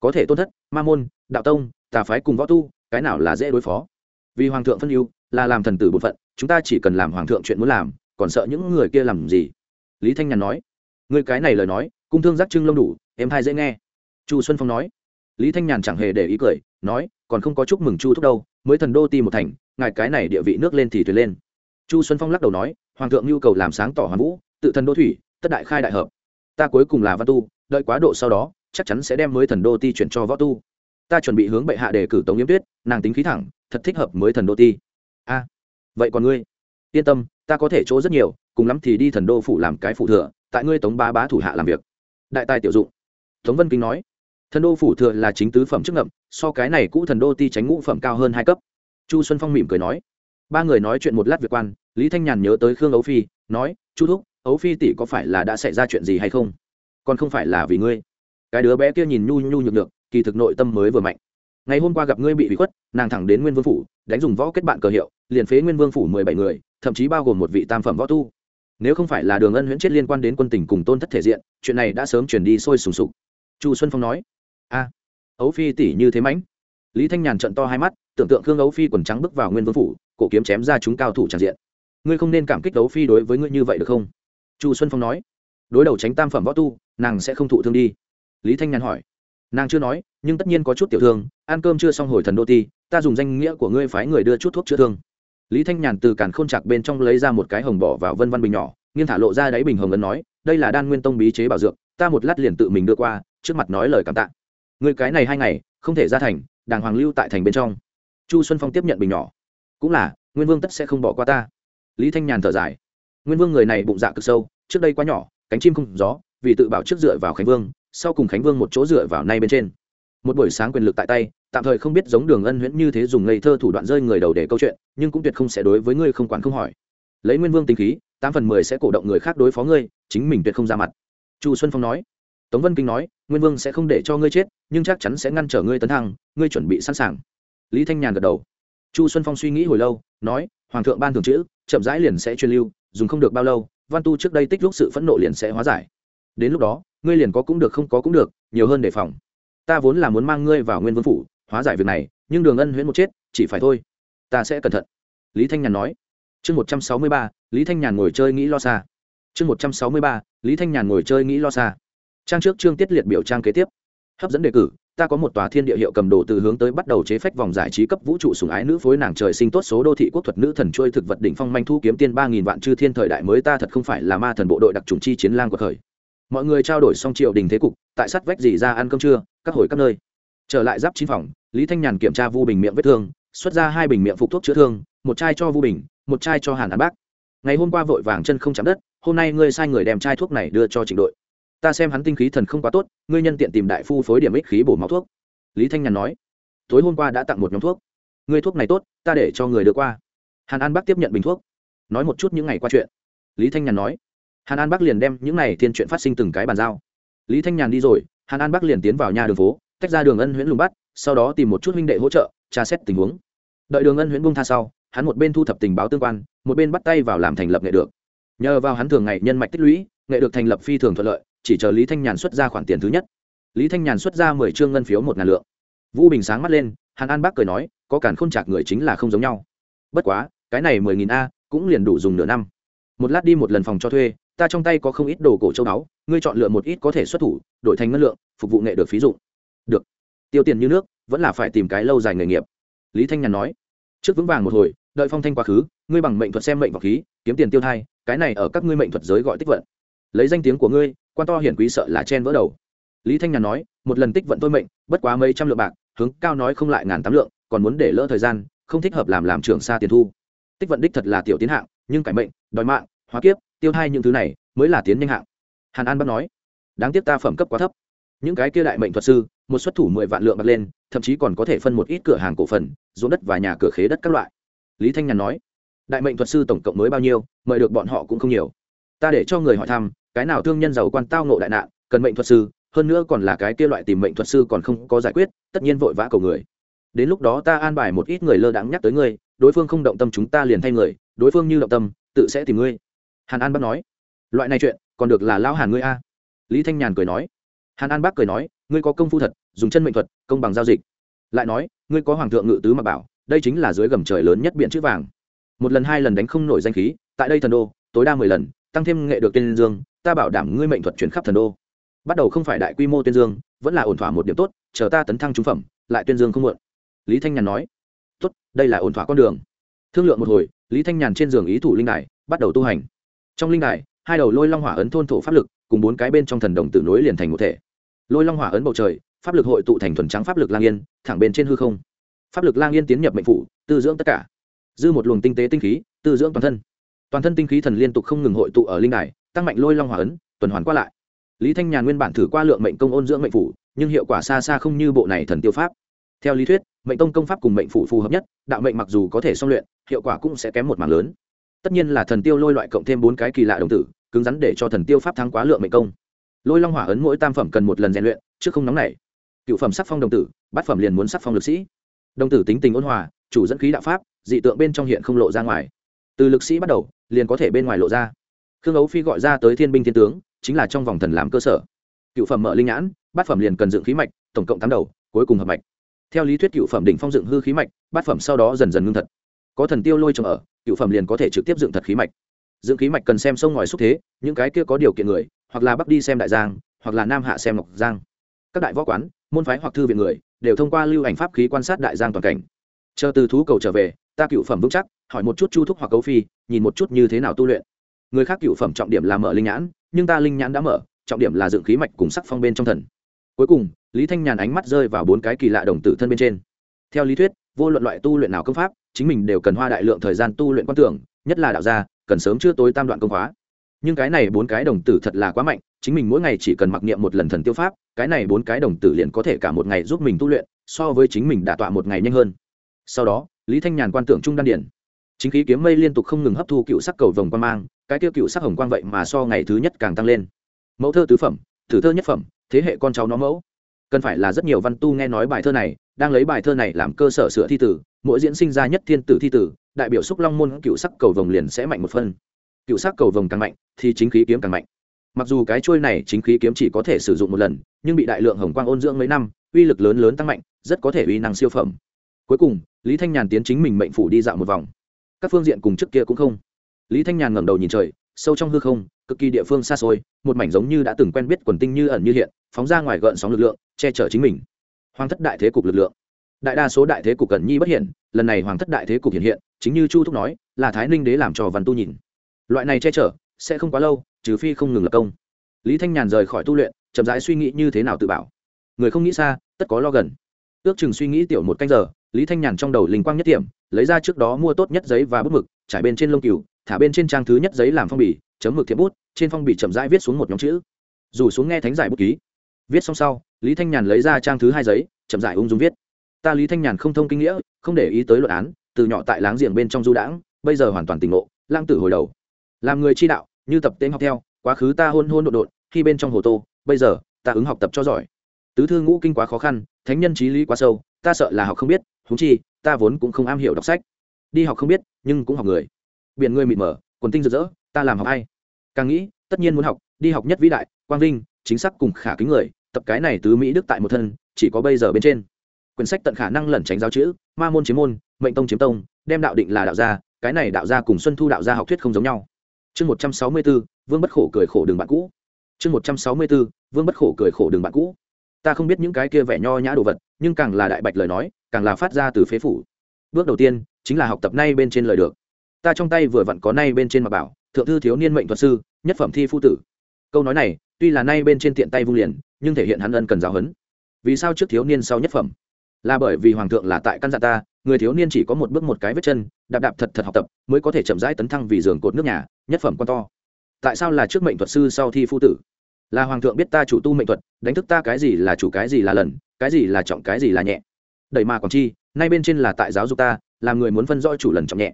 Có thể tôn thất, ma môn, đạo tông, tà phái cùng võ tu, cái nào là dễ đối phó. Vì hoàng thượng phân ưu, là làm thần tử bổn phận, chúng ta chỉ cần làm hoàng thượng chuyện muốn làm, còn sợ những người kia làm gì? Lý thanh nhàn nói. Người cái này lời nói, cung thương giác trưng lông đủ, em hai dễ nghe. Chu xuân phong nói. Lý thanh nhàn chẳng hề để ý cười, nói, còn không có chúc mừng chu thúc đâu mới thần đô ti một thành, ngài cái này địa vị nước lên thì thuyền lên. Chu xuân phong lắc đầu nói, hoàng thượng nhu cầu làm sáng tỏ hoàn vũ, tự thần đô thủy, tất đại khai đại hợp. Ta cuối cùng là văn tu, đợi quá độ sau đó, chắc chắn sẽ đem mới thần đô ti chuyển cho võ tu. Ta chuẩn bị hướng bệ hạ đề cử tống yếm tuyết, nàng tính khí thẳng, thật thích hợp mới thần đô ti. A, vậy còn ngươi? Yên tâm, ta có thể chỗ rất nhiều, cùng lắm thì đi thần đô phủ làm cái phụ thừa, tại ngươi tống bá bá thủ hạ làm việc. Đại tài tiểu dụng. Tống vân kinh nói thần đô phủ thừa là chính tứ phẩm chức ngậm, so cái này cũ thần đô ti tránh ngũ phẩm cao hơn hai cấp. Chu xuân phong mỉm cười nói. Ba người nói chuyện một lát việc quan, lý thanh nhàn nhớ tới khương ấu phi, nói, chu thúc, ấu phi tỷ có phải là đã xảy ra chuyện gì hay không? Còn không phải là vì ngươi? Cái đứa bé kia nhìn nhu nhu nhược được kỳ thực nội tâm mới vừa mạnh. Ngày hôm qua gặp ngươi bị bị khuất, nàng thẳng đến nguyên vương phủ, đánh dùng võ kết bạn cờ hiệu, liền phế nguyên vương phủ mười bảy người, thậm chí bao gồm một vị tam phẩm võ tu. Nếu không phải là đường ân huyễn chết liên quan đến quân tình cùng tôn thất thể diện, chuyện này đã sớm chuyển đi sôi sùng sục. Chu xuân phong nói a. Ấu phi tỷ như thế mãnh. Lý thanh nhàn trận to hai mắt, tưởng tượng khương ấu phi quần trắng bước vào nguyên vương phủ, cổ kiếm chém ra chúng cao thủ tràn diện. Ngươi không nên cảm kích ấu phi đối với ngươi như vậy được không? Chu xuân phong nói. Đối đầu tránh tam phẩm võ tu, nàng sẽ không thụ thương đi. Lý thanh nhàn hỏi. Nàng chưa nói, nhưng tất nhiên có chút tiểu thương, ăn cơm chưa xong hồi thần đô ti, ta dùng danh nghĩa của ngươi phái người đưa chút thuốc chữa thương. Lý thanh nhàn từ càn k h ô n chạc bên trong lấy ra một cái hồng bỏ vào vân văn bình nhỏ, nghiêng thả lộ ra đáy bình hồng ấn nói, đây là đan nguyên tông bí chế bảo dược, ta một lát liền tự mình đưa qua, trước mặt nói lời cảm tạ người cái này hai ngày, không thể ra thành, đàng hoàng lưu tại thành bên trong. Chu xuân phong tiếp nhận bình nhỏ. Cũng là, nguyên vương tất sẽ không bỏ qua ta. Lý thanh nhàn thở dài. Nguyên vương người này bụng dạ cực sâu, trước đây quá nhỏ, cánh chim không gió, vì tự bảo trước dựa vào khánh vương, sau cùng khánh vương một chỗ dựa vào nay bên trên. Một buổi sáng quyền lực tại tay, tạm thời không biết giống đường ân huyễn như thế dùng ngây thơ thủ đoạn rơi người đầu để câu chuyện, nhưng cũng tuyệt không sẽ đối với ngươi không quản không hỏi. Lấy nguyên vương tính khí, tám phần mười sẽ cổ động người khác đối phó ngươi, chính mình tuyệt không ra mặt. Chu xuân phong nói. Tống vân kinh nói, nguyên vương sẽ không để cho ngươi chết nhưng chắc chắn sẽ ngăn trở ngươi tấn thăng, ngươi chuẩn bị sẵn sàng. Lý thanh nhàn gật đầu. Chu xuân phong suy nghĩ hồi lâu, nói, hoàng thượng ban thường chữ, chậm rãi liền sẽ truyền lưu, dùng không được bao lâu, văn tu trước đây tích lúc sự phẫn nộ liền sẽ hóa giải. Đến lúc đó, ngươi liền có cũng được không có cũng được, nhiều hơn đề phòng. Ta vốn là muốn mang ngươi vào nguyên vương phủ, hóa giải việc này, nhưng đường ân huyễn một chết, chỉ phải thôi. Ta sẽ cẩn thận. Lý thanh nhàn nói. Chương một trăm sáu mươi ba, lý thanh nhàn ngồi chơi nghĩ lo xa. Chương một trăm sáu mươi ba, lý thanh nhàn ngồi chơi nghĩ lo xa. Trang trước chương tiết liệt biểu trang kế tiếp hấp dẫn đề cử, ta có một tòa thiên địa hiệu cầm đồ từ hướng tới bắt đầu chế phách vòng giải trí cấp vũ trụ sùng ái nữ phối nàng trời sinh tốt số đô thị quốc thuật nữ thần trôi thực vật đỉnh phong manh thu kiếm tiên ba nghìn vạn chư thiên thời đại mới ta thật không phải là ma thần bộ đội đặc trùng chi chiến lang của khởi mọi người trao đổi xong triệu đình thế cục, tại sát vách gì ra ăn cơm trưa, các hồi các nơi. Trở lại giáp chín phòng, lý thanh nhàn kiểm tra vu bình miệng vết thương, xuất ra hai bình miệng phục thuốc chữa thương, một chai cho vu bình, một chai cho hàn án bác. Ngày hôm qua vội vàng chân không chạm đất, hôm nay ngươi sai người đem chai thuốc này đưa cho trịnh đội ta xem hắn tinh khí thần không quá tốt, ngươi nhân tiện tìm đại phu phối điểm ích khí bổ máu thuốc. Lý thanh nhàn nói, tối hôm qua đã tặng một nhóm thuốc. Ngươi thuốc này tốt, ta để cho người đưa qua. Hàn an bắc tiếp nhận bình thuốc, nói một chút những ngày qua chuyện. Lý thanh nhàn nói, hàn an bắc liền đem những ngày thiên chuyện phát sinh từng cái bàn giao. Lý thanh nhàn đi rồi, hàn an bắc liền tiến vào nhà đường phố, tách ra đường ân huyễn lùng bắt, sau đó tìm một chút huynh đệ hỗ trợ, tra xét tình huống. Đợi đường ân huyễn bung tha sau, hắn một bên thu thập tình báo tương quan, một bên bắt tay vào làm thành lập nghệ được. Nhờ vào hắn thường ngày nhân mạch tích lũy, nghệ được thành lập phi thường thuận lợi chỉ chờ lý thanh nhàn xuất ra khoản tiền thứ nhất. Lý thanh nhàn xuất ra mười chương ngân phiếu một ngàn lượng. Vũ bình sáng mắt lên, hàn an bác cười nói, có cản k h ô n chạc người chính là không giống nhau. Bất quá, cái này mười nghìn a cũng liền đủ dùng nửa năm. Một lát đi một lần phòng cho thuê, ta trong tay có không ít đồ cổ châu báu, ngươi chọn lựa một ít có thể xuất thủ, đổi thành ngân lượng, phục vụ nghệ được phí dụng. Được. Tiêu tiền như nước, vẫn là phải tìm cái lâu dài nghề nghiệp. Lý thanh nhàn nói. Trước vững vàng một hồi, đợi phong thanh quá khứ, ngươi bằng mệnh thuật xem mệnh vào khí, kiếm tiền tiêu thai, cái này ở các ngươi mệnh thuật giới gọi tích vận. Lấy danh tiếng của ngươi quan to hiển quý sợ là chen vỡ đầu. Lý thanh nhàn nói, một lần tích vận tôi mệnh, bất quá mấy trăm lượng bạc, hướng cao nói không lại ngàn tám lượng, còn muốn để lỡ thời gian, không thích hợp làm làm trưởng xa tiền thu. Tích vận đích thật là tiểu tiến hạng, nhưng cải mệnh, đòi mạng, hóa kiếp, tiêu thai những thứ này mới là tiến nhanh hạng. Hàn an bắt nói, đáng tiếc ta phẩm cấp quá thấp. Những cái kia đại mệnh thuật sư, một xuất thủ mười vạn lượng bạc lên, thậm chí còn có thể phân một ít cửa hàng cổ phần, ruộng đất và nhà cửa khế đất các loại. Lý thanh nhàn nói, đại mệnh thuật sư tổng cộng mới bao nhiêu, mời được bọn họ cũng không nhiều. Ta để cho người hỏi thăm cái nào thương nhân giàu quan tao nộ đại nạn, cần mệnh thuật sư, hơn nữa còn là cái kia loại tìm mệnh thuật sư còn không có giải quyết, tất nhiên vội vã cầu người. Đến lúc đó ta an bài một ít người lơ đãng nhắc tới ngươi, đối phương không động tâm chúng ta liền thay người, đối phương như động tâm, tự sẽ tìm ngươi. Hàn an bác nói. Loại này chuyện, còn được là lão hàn ngươi a. Lý thanh nhàn cười nói. Hàn an bác cười nói, ngươi có công phu thật, dùng chân mệnh thuật, công bằng giao dịch. Lại nói, ngươi có hoàng thượng ngự tứ mà bảo, đây chính là dưới gầm trời lớn nhất biện chữ vàng. Một lần hai lần đánh không nổi danh khí, tại đây thần đô, tối đa mười lần, tăng thêm nghệ được tên dương ta bảo đảm ngươi mệnh thuật chuyển khắp thần đô. Bắt đầu không phải đại quy mô tuyên dương, vẫn là ổn thỏa một điểm tốt, chờ ta tấn thăng trung phẩm, lại tuyên dương không muộn. Lý thanh nhàn nói. Tốt, đây là ổn thỏa con đường. Thương lượng một hồi, lý thanh nhàn trên giường ý thủ linh đài, bắt đầu tu hành. Trong linh đài, hai đầu lôi long hỏa ấn thôn thổ pháp lực, cùng bốn cái bên trong thần đồng tự nối liền thành một thể. Lôi long hỏa ấn bầu trời, pháp lực hội tụ thành thuần trắng pháp lực lang yên, thẳng bên trên hư không. Pháp lực lang yên tiến nhập mệnh phủ, tư dưỡng tất cả. Dư một luồng tinh tế tinh khí, tư dưỡng toàn thân. Toàn thân tinh khí thần liên tục không ngừng hội tụ ở linh đài tăng mạnh lôi long hòa ấn, tuần hoàn qua lại. Lý thanh nhàn nguyên bản thử qua lượng mệnh công ôn dưỡng mệnh phủ, nhưng hiệu quả xa xa không như bộ này thần tiêu pháp. Theo lý thuyết, mệnh tông công pháp cùng mệnh phủ phù hợp nhất, đạo mệnh mặc dù có thể song luyện, hiệu quả cũng sẽ kém một mảng lớn. Tất nhiên là thần tiêu lôi loại cộng thêm bốn cái kỳ lạ đồng tử, cứng rắn để cho thần tiêu pháp thắng quá lượng mệnh công. Lôi long hỏa ấn mỗi tam phẩm cần một lần rèn luyện chứ không nóng này cựu phẩm sắc phong đồng tử, bát phẩm liền muốn sắc phong lực sĩ. Đồng tử tính tình ôn hòa, chủ dẫn khí đạo pháp, dị tượng bên trong hiện không lộ ra ngoài. Từ lực sĩ bắt đầu, liền có thể bên ngoài lộ ra khương ấu phi gọi ra tới thiên binh thiên tướng, chính là trong vòng thần làm cơ sở. Cựu phẩm mở linh nhãn, bát phẩm liền cần dựng khí mạch, tổng cộng tám đầu, cuối cùng hợp mạch. Theo lý thuyết cựu phẩm đỉnh phong dựng hư khí mạch, bát phẩm sau đó dần dần ngưng thật. Có thần tiêu lôi trồng ở, cựu phẩm liền có thể trực tiếp dựng thật khí mạch. Dựng khí mạch cần xem sông ngòi xúc thế, những cái kia có điều kiện người, hoặc là bắc đi xem đại giang, hoặc là nam hạ xem ngọc giang. Các đại võ quán, môn phái hoặc thư viện người, đều thông qua lưu ảnh pháp khí quan sát đại giang toàn cảnh. Chờ từ thú cầu trở về, ta cựu phẩm vững chắc, hỏi một chút chu thúc hoặc cấu phi, nhìn một chút như thế nào tu luyện người khác cựu phẩm trọng điểm là mở linh nhãn, nhưng ta linh nhãn đã mở, trọng điểm là dựng khí mạch cùng sắc phong bên trong thần. Cuối cùng, lý thanh nhàn ánh mắt rơi vào bốn cái kỳ lạ đồng tử thân bên trên. Theo lý thuyết, vô luận loại tu luyện nào công pháp, chính mình đều cần hoa đại lượng thời gian tu luyện quan tưởng, nhất là đạo gia, cần sớm chưa tối tam đoạn công khóa. Nhưng cái này bốn cái đồng tử thật là quá mạnh, chính mình mỗi ngày chỉ cần mặc niệm một lần thần tiêu pháp, cái này bốn cái đồng tử liền có thể cả một ngày giúp mình tu luyện, so với chính mình đả tọa một ngày nhanh hơn. Sau đó, lý thanh nhàn quan tưởng trung đan điển. Chính khí kiếm mây liên tục không ngừng hấp thu cựu sắc cầu vồng quan mang cái tiêu cựu sắc hồng quang vậy mà so ngày thứ nhất càng tăng lên. Mẫu thơ tứ phẩm, thử thơ nhất phẩm, thế hệ con cháu nó mẫu. Cần phải là rất nhiều văn tu nghe nói bài thơ này, đang lấy bài thơ này làm cơ sở sửa thi tử, mỗi diễn sinh ra nhất thiên tử thi tử, đại biểu xúc long môn cựu sắc cầu vồng liền sẽ mạnh một phân cựu sắc cầu vồng càng mạnh, thì chính khí kiếm càng mạnh. Mặc dù cái trôi này chính khí kiếm chỉ có thể sử dụng một lần, nhưng bị đại lượng hồng quang ôn dưỡng mấy năm, uy lực lớn lớn tăng mạnh, rất có thể uy năng siêu phẩm. Cuối cùng, lý thanh nhàn tiến chính mình mệnh phủ đi dạo một vòng. Các phương diện cùng trước kia cũng không lý thanh nhàn ngẩng đầu nhìn trời, sâu trong hư không, cực kỳ địa phương xa xôi, một mảnh giống như đã từng quen biết quần tinh như ẩn như hiện, phóng ra ngoài gợn sóng lực lượng, che chở chính mình. Hoàng thất đại thế cục lực lượng. Đại đa số đại thế cục cần nhi bất hiện, lần này hoàng thất đại thế cục hiện hiện, chính như chu thúc nói, là thái ninh đế làm cho văn tu nhìn. Loại này che chở, sẽ không quá lâu, trừ phi không ngừng lập công. Lý thanh nhàn rời khỏi tu luyện, chậm rãi suy nghĩ như thế nào tự bảo. Người không nghĩ xa, tất có lo gần. Ước chừng suy nghĩ tiểu một canh giờ, lý thanh nhàn trong đầu linh quang nhất điểm, lấy ra trước đó mua tốt nhất giấy và bút mực trải bên trên lông cừu, thả bên trên trang thứ nhất giấy làm phong bì, chấm mực thiệp bút, trên phong bì chậm rãi viết xuống một nhóm chữ. Dù xuống nghe thánh giải bút ký. Viết xong sau, lý thanh nhàn lấy ra trang thứ hai giấy, chậm rãi ung dung viết. Ta lý thanh nhàn không thông kinh nghĩa, không để ý tới luận án, từ nhỏ tại láng giềng bên trong du đãng, bây giờ hoàn toàn tỉnh ngộ lang tử hồi đầu. Làm người chi đạo, như tập tên học theo, quá khứ ta hôn hôn đột đột khi bên trong hồ tô, bây giờ, ta ứng học tập cho giỏi. Tứ thư ngũ kinh quá khó khăn, thánh nhân trí lý quá sâu, ta sợ là học không biết thú chi, ta vốn cũng không am hiểu đọc sách đi học không biết, nhưng cũng học người. Biển người mịt mờ, quần tinh rực rỡ, ta làm học hay. càng nghĩ, tất nhiên muốn học, đi học nhất vĩ đại, quang vinh, chính xác cùng khả kính người, tập cái này tứ mỹ đức tại một thân, chỉ có bây giờ bên trên. Quyển sách tận khả năng lẩn tránh giáo chữ, ma môn chiếm môn, mệnh tông chiếm tông, đem đạo định là đạo gia, cái này đạo gia cùng xuân thu đạo gia học thuyết không giống nhau. Chương một trăm sáu mươi b ố vương bất khổ cười khổ đường bạn cũ. Chương một trăm sáu mươi b ố vương bất khổ cười khổ đường bạn cũ. Ta không biết những cái kia vẻ nho nhã đồ vật, nhưng càng là đại bạch lời nói, càng là phát ra từ phế phủ. Bước đầu tiên chính là học tập nay bên trên lời được. Ta trong tay vừa vặn có nay bên trên mà bảo, thượng thư thiếu niên mệnh thuật sư, nhất phẩm thi phu tử. Câu nói này, tuy là nay bên trên tiện tay vung liền, nhưng thể hiện hắn ân cần giáo huấn. Vì sao trước thiếu niên sau nhất phẩm? Là bởi vì hoàng thượng là tại căn dặn ta, người thiếu niên chỉ có một bước một cái vết chân, đạp đạp thật thật học tập, mới có thể chậm rãi tấn thăng vì giường cột nước nhà, nhất phẩm quan to. Tại sao là trước mệnh thuật sư sau thi phu tử? Là hoàng thượng biết ta chủ tu mệnh thuật, đánh thức ta cái gì là chủ cái gì là lần, cái gì là trọng cái gì là nhẹ. Đẩy mà còn chi, nay bên trên là tại giáo dục ta làm người muốn phân rõ chủ lần trọng nhẹ.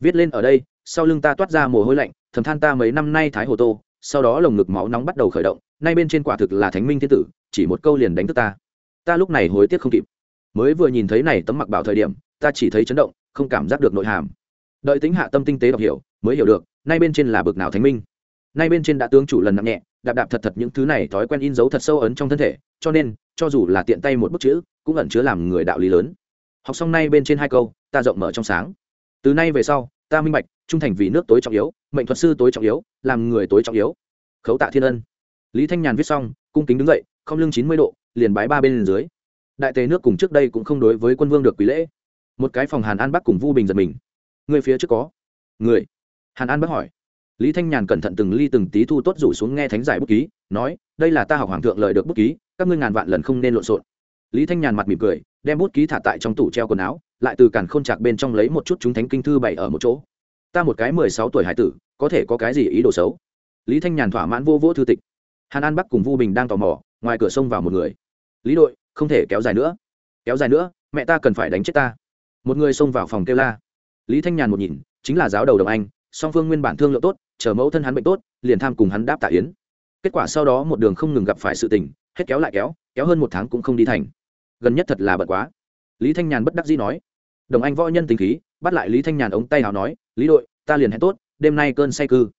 Viết lên ở đây, sau lưng ta toát ra mồ hôi lạnh, thầm than ta mấy năm nay thái hồ tô, sau đó lồng ngực máu nóng bắt đầu khởi động, nay bên trên quả thực là thánh minh thiên tử, chỉ một câu liền đánh thức ta. Ta lúc này hối tiếc không kịp. Mới vừa nhìn thấy này tấm mặc bảo thời điểm, ta chỉ thấy chấn động, không cảm giác được nội hàm. Đợi tính hạ tâm tinh tế đọc hiểu, mới hiểu được, nay bên trên là bực nào thánh minh. Nay bên trên đã tướng chủ lần nặng nhẹ, đạp đạp thật thật những thứ này thói quen in dấu thật sâu ấn trong thân thể, cho nên, cho dù là tiện tay một bức chữ, cũng ẩn chứa làm người đạo lý lớn học xong nay bên trên hai câu, ta rộng mở trong sáng. Từ nay về sau, ta minh bạch, trung thành vì nước tối trọng yếu, mệnh thuật sư tối trọng yếu, làm người tối trọng yếu. Khấu tạ thiên ân. Lý thanh nhàn viết xong, cung kính đứng dậy, không lưng chín mươi độ, liền bái ba bên dưới. Đại tề nước cùng trước đây cũng không đối với quân vương được quý lễ. Một cái phòng hàn an bắc cùng vu bình giật mình. Người phía trước có. Người. Hàn an bắc hỏi. Lý thanh nhàn cẩn thận từng ly từng tí thu tốt rủ xuống nghe thánh giải bút ký, nói, đây là ta học hoàng thượng lời được bút ký, các ngươi ngàn vạn lần không nên lộn xộn. Lý thanh nhàn mặt mỉm cười đem bút ký thả tại trong tủ treo quần áo, lại từ càn k h ô n chạc bên trong lấy một chút chúng thánh kinh thư bày ở một chỗ. Ta một cái mười sáu tuổi hải tử, có thể có cái gì ý đồ xấu? Lý thanh nhàn thỏa mãn vô vỗ thư tịch. Hàn an bắc cùng vu bình đang tò mò, ngoài cửa sông vào một người. Lý đội, không thể kéo dài nữa. Kéo dài nữa, mẹ ta cần phải đánh chết ta. Một người xông vào phòng kêu la. Lý thanh nhàn một nhìn, chính là giáo đầu đồng anh, song phương nguyên bản thương lượng tốt, chờ mẫu thân hắn bệnh tốt, liền tham cùng hắn đáp tạ yến. Kết quả sau đó một đường không ngừng gặp phải sự tình, hết kéo lại kéo kéo hơn một tháng cũng không đi thành gần nhất thật là bận quá. Lý thanh nhàn bất đắc dĩ nói. Đồng anh võ nhân tình khí, bắt lại lý thanh nhàn ống tay nào nói, lý đội, ta liền hẹn tốt, đêm nay cơn say cư.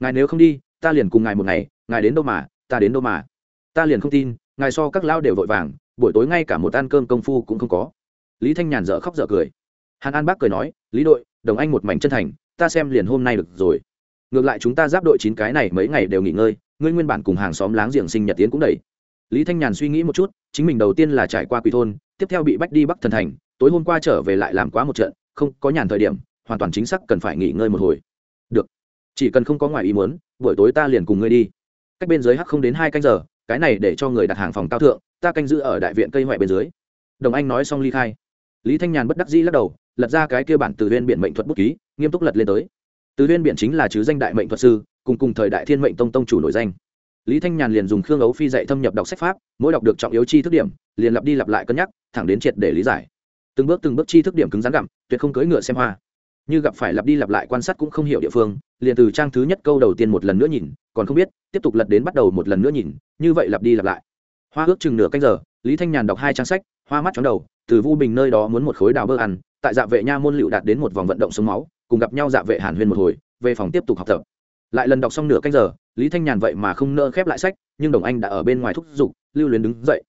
Ngài nếu không đi, ta liền cùng ngài một ngày, ngài đến đâu mà, ta đến đâu mà. Ta liền không tin, ngài so các lao đều vội vàng, buổi tối ngay cả một ăn cơm công phu cũng không có. Lý thanh nhàn dở khóc dở cười. Hàn an bác cười nói, lý đội, đồng anh một mảnh chân thành, ta xem liền hôm nay được rồi. Ngược lại chúng ta giáp đội chín cái này mấy ngày đều nghỉ ngơi, ngươi nguyên bản cùng hàng xóm láng giềng sinh nhật tiến cũng đầy lý thanh nhàn suy nghĩ một chút, chính mình đầu tiên là trải qua quỷ thôn, tiếp theo bị bách đi bắc thần thành, tối hôm qua trở về lại làm quá một trận, không có nhàn thời điểm, hoàn toàn chính xác cần phải nghỉ ngơi một hồi. Được. Chỉ cần không có ngoài ý muốn, buổi tối ta liền cùng ngươi đi. Cách bên dưới hắc không đến hai canh giờ, cái này để cho người đặt hàng phòng cao thượng, ta canh giữ ở đại viện cây huệ bên dưới. Đồng anh nói xong ly khai. Lý thanh nhàn bất đắc dĩ lắc đầu, lật ra cái kia bản từ viên biện mệnh thuật bút ký, nghiêm túc lật lên tới. Từ viên biện chính là chứ danh đại mệnh thuật sư, cùng cùng thời đại thiên mệnh tông tông chủ nổi danh lý thanh nhàn liền dùng khương ấu phi dạy thâm nhập đọc sách pháp, mỗi đọc được trọng yếu chi thức điểm, liền lặp đi lặp lại cân nhắc, thẳng đến triệt để lý giải. Từng bước từng bước chi thức điểm cứng rắn gặm, tuyệt không cưỡi ngựa xem hoa. Như gặp phải lặp đi lặp lại quan sát cũng không hiểu địa phương, liền từ trang thứ nhất câu đầu tiên một lần nữa nhìn, còn không biết, tiếp tục lật đến bắt đầu một lần nữa nhìn, như vậy lặp đi lặp lại. Hoa ước chừng nửa canh giờ, lý thanh nhàn đọc hai trang sách, hoa mắt chóng đầu, từ vu bình nơi đó muốn một khối đào bơ ăn, tại dạ vệ nha môn lựu đạt đến một vòng vận động sống máu, cùng gặp nhau dạ vệ hàn huyên một hồi, về phòng tiếp tục học tập lại lần đọc xong nửa canh giờ, lý thanh nhàn vậy mà không nỡ khép lại sách, nhưng đồng anh đã ở bên ngoài thúc giục, lưu luyến đứng dậy.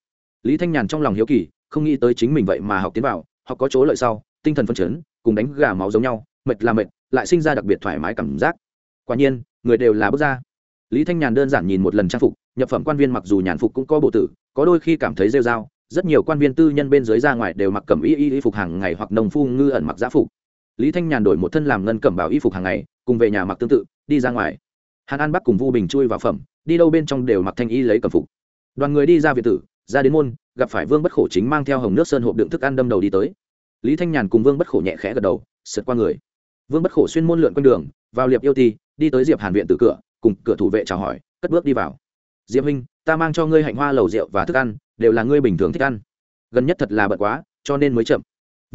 Lý thanh nhàn trong lòng hiếu kỳ, không nghĩ tới chính mình vậy mà học tiến vào, học có chỗ lợi sau, tinh thần phân chấn, cùng đánh gà máu giống nhau, mệt là mệt, lại sinh ra đặc biệt thoải mái cảm giác. Quả nhiên, người đều là bước ra. Lý thanh nhàn đơn giản nhìn một lần trang phục, nhập phẩm quan viên mặc dù nhàn phục cũng có bộ tử, có đôi khi cảm thấy rêu r a o rất nhiều quan viên tư nhân bên dưới ra ngoài đều mặc cẩm y y y phục hàng ngày hoặc nồng phu ngư ẩn mặc giã phục lý thanh nhàn đổi một thân làm ngân cẩm bảo y phục hàng ngày, cùng về nhà mặc tương tự, đi ra ngoài. Hàn an bắc cùng vu bình chui vào phẩm, đi đâu bên trong đều mặc thanh y lấy cẩm phục. Đoàn người đi ra việt tử, ra đến môn, gặp phải vương bất khổ chính mang theo hồng nước sơn hộp đựng thức ăn đâm đầu đi tới. Lý thanh nhàn cùng vương bất khổ nhẹ khẽ gật đầu, sượt qua người. Vương bất khổ xuyên môn lượn quanh đường, vào liệp yêu ti, đi tới diệp hàn viện từ cửa, cùng cửa thủ vệ chào hỏi, cất bước đi vào. Diệp huynh, ta mang cho ngươi hạnh hoa lầu rượu và thức ăn, đều là ngươi bình thường thích ăn. Gần nhất thật là bận quá, cho nên mới chậm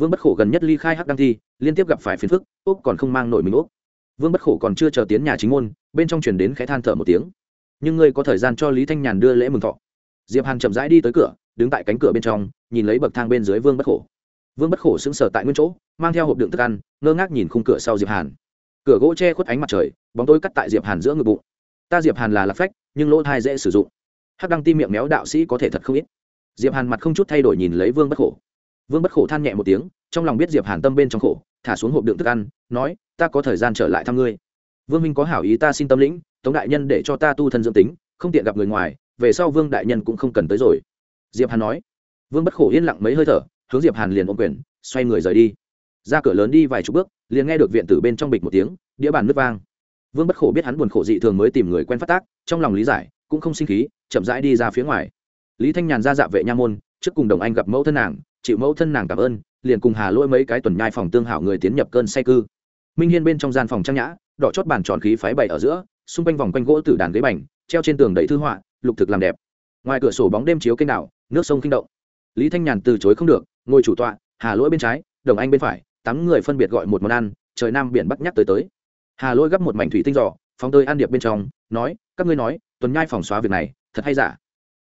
vương bất khổ gần nhất ly khai hắc đăng thi, liên tiếp gặp phải phiền phức úc còn không mang nổi mình úc vương bất khổ còn chưa chờ tiến nhà chính môn, bên trong chuyển đến khẽ than thở một tiếng. Nhưng ngươi có thời gian cho lý thanh nhàn đưa lễ mừng thọ. Diệp hàn chậm rãi đi tới cửa, đứng tại cánh cửa bên trong, nhìn lấy bậc thang bên dưới vương bất khổ. Vương bất khổ sững sờ tại nguyên chỗ, mang theo hộp đựng thức ăn, ngơ ngác nhìn khung cửa sau diệp hàn. Cửa gỗ che khuất ánh mặt trời, bóng tối cắt tại diệp hàn giữa ngực bụng. Ta diệp hàn là lạc phách, nhưng lỗ thai dễ sử dụng. Hắc đăng tim miệng méo đạo sĩ có thể thật không ít. Diệp hàn mặt không chút thay đổi nhìn lấy vương bất khổ vương bất khổ than nhẹ một tiếng, trong lòng biết diệp hàn tâm bên trong khổ, thả xuống hộp đựng thức ăn, nói, ta có thời gian trở lại thăm ngươi. Vương minh có hảo ý ta xin tâm lĩnh, tống đại nhân để cho ta tu thân dưỡng tính, không tiện gặp người ngoài, về sau vương đại nhân cũng không cần tới rồi. Diệp hàn nói. Vương bất khổ yên lặng mấy hơi thở, hướng diệp hàn liền ôm quyền, xoay người rời đi. Ra cửa lớn đi vài chục bước, liền nghe được viện tử bên trong bịch một tiếng, đĩa bàn nứt vang. Vương bất khổ biết hắn buồn khổ dị thường mới tìm người quen phát tác, trong lòng lý giải, cũng không sinh khí, chậm rãi đi ra phía ngoài. Lý thanh nhàn ra dạ vệ nha môn, trước cùng đồng anh gặp mẫu thân nàng chịu mẫu thân nàng cảm ơn, liền cùng hà lỗi mấy cái tuần nhai phòng tương hảo người tiến nhập cơn say cư. Minh hiên bên trong gian phòng trang nhã, đỏ chót bàn tròn khí phái bày ở giữa, xung quanh vòng quanh gỗ tử đàn ghế bành, treo trên tường đầy thư họa, lục thực làm đẹp. Ngoài cửa sổ bóng đêm chiếu kênh đảo, nước sông kinh động. Lý thanh nhàn từ chối không được, ngồi chủ tọa, hà lỗi bên trái, đồng anh bên phải, tám người phân biệt gọi một món ăn, trời nam biển bắc nhắc tới tới. Hà lỗi gấp một mảnh thủy tinh giỏ phóng tơi ăn điệp bên trong, nói, các ngươi nói, tuần nhai phòng xóa việc này, thật hay giả?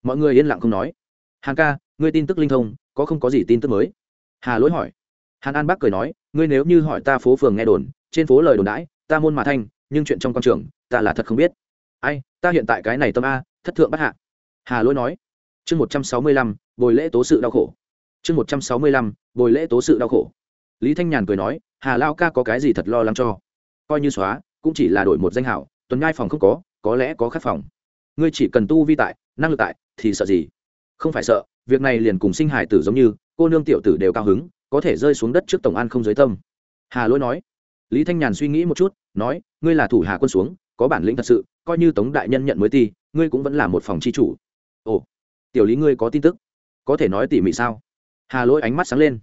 Mọi người yên lặng không nói. Hàn ca, ngươi tin tức linh thông có không có gì tin tức mới? Hà lỗi hỏi. Hàn an bác cười nói, ngươi nếu như hỏi ta phố phường nghe đồn, trên phố lời đồn đãi, ta môn mà thanh, nhưng chuyện trong con trường, ta là thật không biết. Ai, ta hiện tại cái này tâm a, thất thượng bắt hạ. Hà lỗi nói. Chương một trăm sáu mươi lăm, bồi lễ tố sự đau khổ. Chương một trăm sáu mươi lăm, bồi lễ tố sự đau khổ. Lý thanh nhàn cười nói, hà lao ca có cái gì thật lo lắng cho? Coi như xóa, cũng chỉ là đổi một danh hảo, tuần ngai phòng không có có lẽ có khắc phòng. Ngươi chỉ cần tu vi tại, năng lực tại, thì sợ gì? Không phải sợ, việc này liền cùng sinh hải tử giống như, cô nương tiểu tử đều cao hứng, có thể rơi xuống đất trước tổng an không giới tâm. Hà lỗi nói. Lý thanh nhàn suy nghĩ một chút, nói, ngươi là thủ hà quân xuống, có bản lĩnh thật sự, coi như tống đại nhân nhận mới ti, ngươi cũng vẫn là một phòng chi chủ. Ồ, tiểu lý ngươi có tin tức? Có thể nói tỉ mỉ sao? Hà lỗi ánh mắt sáng lên.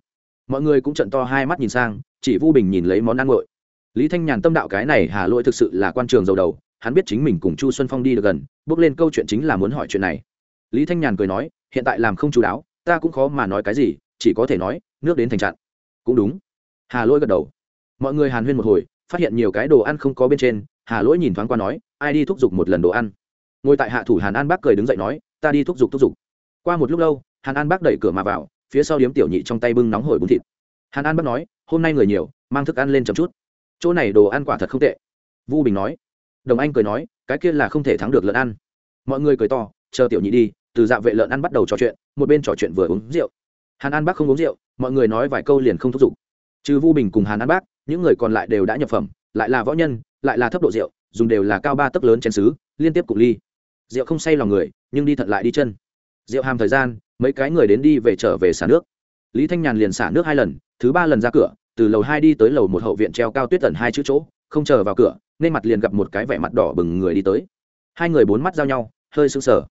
Mọi người cũng trận to hai mắt nhìn sang, chỉ vu bình nhìn lấy món ăn nguội. Lý thanh nhàn tâm đạo cái này hà lỗi thực sự là quan trường giàu đầu, hắn biết chính mình cùng chu xuân phong đi được gần, bước lên câu chuyện chính là muốn hỏi chuyện này. Lý thanh nhàn cười nói hiện tại làm không chú đáo, ta cũng khó mà nói cái gì, chỉ có thể nói, nước đến thành chặn. Cũng đúng. Hà lỗi gật đầu. Mọi người hàn huyên một hồi, phát hiện nhiều cái đồ ăn không có bên trên, hà lỗi nhìn thoáng qua nói, ai đi thúc giục một lần đồ ăn? Ngồi tại hạ thủ hàn an bác cười đứng dậy nói, ta đi thúc giục thúc giục. Qua một lúc lâu, hàn an bác đẩy cửa mà vào, phía sau điếm tiểu nhị trong tay bưng nóng hổi bún thịt. Hàn an bác nói, hôm nay người nhiều, mang thức ăn lên chậm chút. Chỗ này đồ ăn quả thật không tệ. Vu bình nói. Đồng anh cười nói, cái kia là không thể thắng được lợn ăn. Mọi người cười to, chờ tiểu nhị đi từ dạ vệ lợn ăn bắt đầu trò chuyện, một bên trò chuyện vừa uống rượu. Hàn an bác không uống rượu, mọi người nói vài câu liền không thúc giục. Trừ vu bình cùng hàn an bác, những người còn lại đều đã nhập phẩm, lại là võ nhân, lại là thấp độ rượu, dùng đều là cao ba tấc lớn chén xứ liên tiếp cục ly. Rượu không say lòng người, nhưng đi thận lại đi chân. Rượu hàm thời gian, mấy cái người đến đi về trở về xả nước. Lý thanh nhàn liền xả nước hai lần, thứ ba lần ra cửa, từ lầu hai đi tới lầu một hậu viện treo cao tuyết tần hai chữ chỗ, không chờ vào cửa, nên mặt liền gặp một cái vẻ mặt đỏ bừng người đi tới. Hai người bốn mắt giao nhau, hơi sưng sờ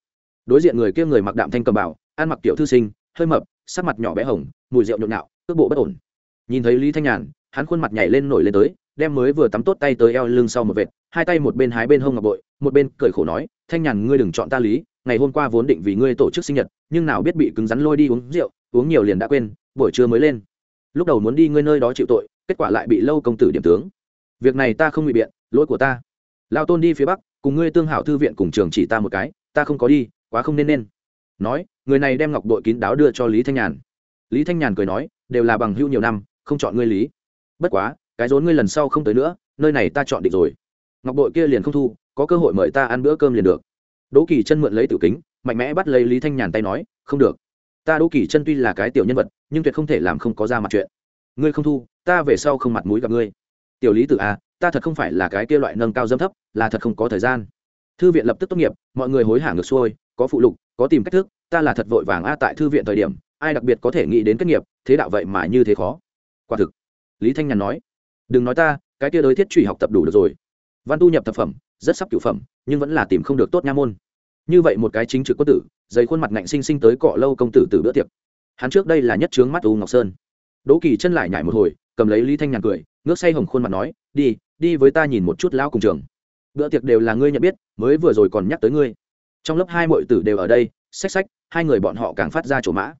đối diện người kia người mặc đạm thanh cầm bảo ăn mặc tiểu thư sinh, hơi mập, sắc mặt nhỏ bé hồng, mùi rượu nhộn nhạo, cước bộ bất ổn. Nhìn thấy lý thanh nhàn, hắn khuôn mặt nhảy lên nổi lên tới, đem mới vừa tắm tốt tay tới eo lưng sau một vệt, hai tay một bên hái bên hông ngọc bội, một bên cười khổ nói, thanh nhàn, ngươi đừng chọn ta lý, ngày hôm qua vốn định vì ngươi tổ chức sinh nhật, nhưng nào biết bị cứng rắn lôi đi uống rượu, uống nhiều liền đã quên, buổi trưa mới lên. Lúc đầu muốn đi ngươi nơi đó chịu tội, kết quả lại bị lâu công tử điểm tướng. Việc này ta không bị biện, lỗi của ta. Lao tôn đi phía bắc, cùng ngươi tương hảo thư viện cùng trường chỉ ta một cái, ta không có đi quá không nên nên. Nói người này đem ngọc bội kín đáo đưa cho lý thanh nhàn. Lý thanh nhàn cười nói đều là bằng hưu nhiều năm không chọn ngươi lý. Bất quá cái rốn ngươi lần sau không tới nữa nơi này ta chọn định rồi. Ngọc bội kia liền không thu có cơ hội mời ta ăn bữa cơm liền được. Đỗ kỳ chân mượn lấy tử kính mạnh mẽ bắt lấy lý thanh nhàn tay nói không được. Ta đỗ kỳ chân tuy là cái tiểu nhân vật nhưng tuyệt không thể làm không có ra mặt chuyện. Ngươi không thu ta về sau không mặt mũi gặp ngươi. Tiểu lý tử a à, ta thật không phải là cái kia loại nâng cao dâm thấp là thật không có thời gian. Thư viện lập tức tốt nghiệp mọi người hối hả ngược xuôi có phụ lục, có tìm cách thức, ta là thật vội vàng a tại thư viện thời điểm, ai đặc biệt có thể nghĩ đến kết nghiệp, thế đạo vậy mà như thế khó. Quả thực, lý thanh nhàn nói, đừng nói ta, cái kia đối thiết truy học tập đủ được rồi. Văn tu nhập thập phẩm, rất sắp cửu phẩm, nhưng vẫn là tìm không được tốt nha môn. Như vậy một cái chính trực quân tử dày khuôn mặt ngạnh sinh sinh tới cọ lâu công tử từ bữa tiệc. Hắn trước đây là nhất trướng mắt u ngọc sơn. Đỗ kỳ chân lại nhảy một hồi, cầm lấy lý thanh nhàn cười, ngước say hồng khuôn mặt nói, đi đi với ta nhìn một chút lão cùng trường. Bữa tiệc đều là ngươi nhận biết, mới vừa rồi còn nhắc tới ngươi trong lớp hai mọi tử đều ở đây, xách xách, hai người bọn họ càng phát ra chỗ mã.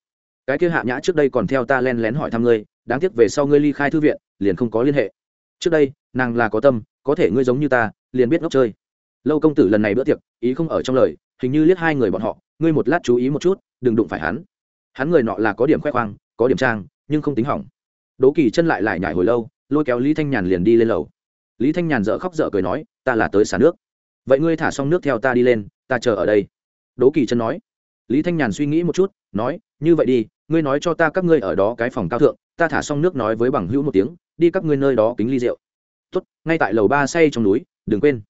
Cái kia hạ nhã trước đây còn theo ta len lén hỏi thăm ngươi, đáng tiếc về sau ngươi ly khai thư viện, liền không có liên hệ. Trước đây, nàng là có tâm, có thể ngươi giống như ta, liền biết ngốc chơi. Lâu công tử lần này bữa tiệc, ý không ở trong lời, hình như liếc hai người bọn họ, ngươi một lát chú ý một chút, đừng đụng phải hắn. Hắn người nọ là có điểm khoe khoang, có điểm trang, nhưng không tính hỏng. Đố kỳ chân lại lại nhải hồi lâu, lôi kéo lý thanh nhàn liền đi lên lầu. Lý thanh nhàn dợ khóc dợ cười nói, ta là tới xả nước. Vậy ngươi thả xong nước theo ta đi lên ta chờ ở đây. Đố kỳ chân nói. Lý thanh nhàn suy nghĩ một chút, nói, như vậy đi, ngươi nói cho ta các ngươi ở đó cái phòng cao thượng, ta thả xong nước nói với bằng hữu một tiếng, đi các ngươi nơi đó kính ly rượu. Tốt, ngay tại lầu ba say trong núi, đừng quên.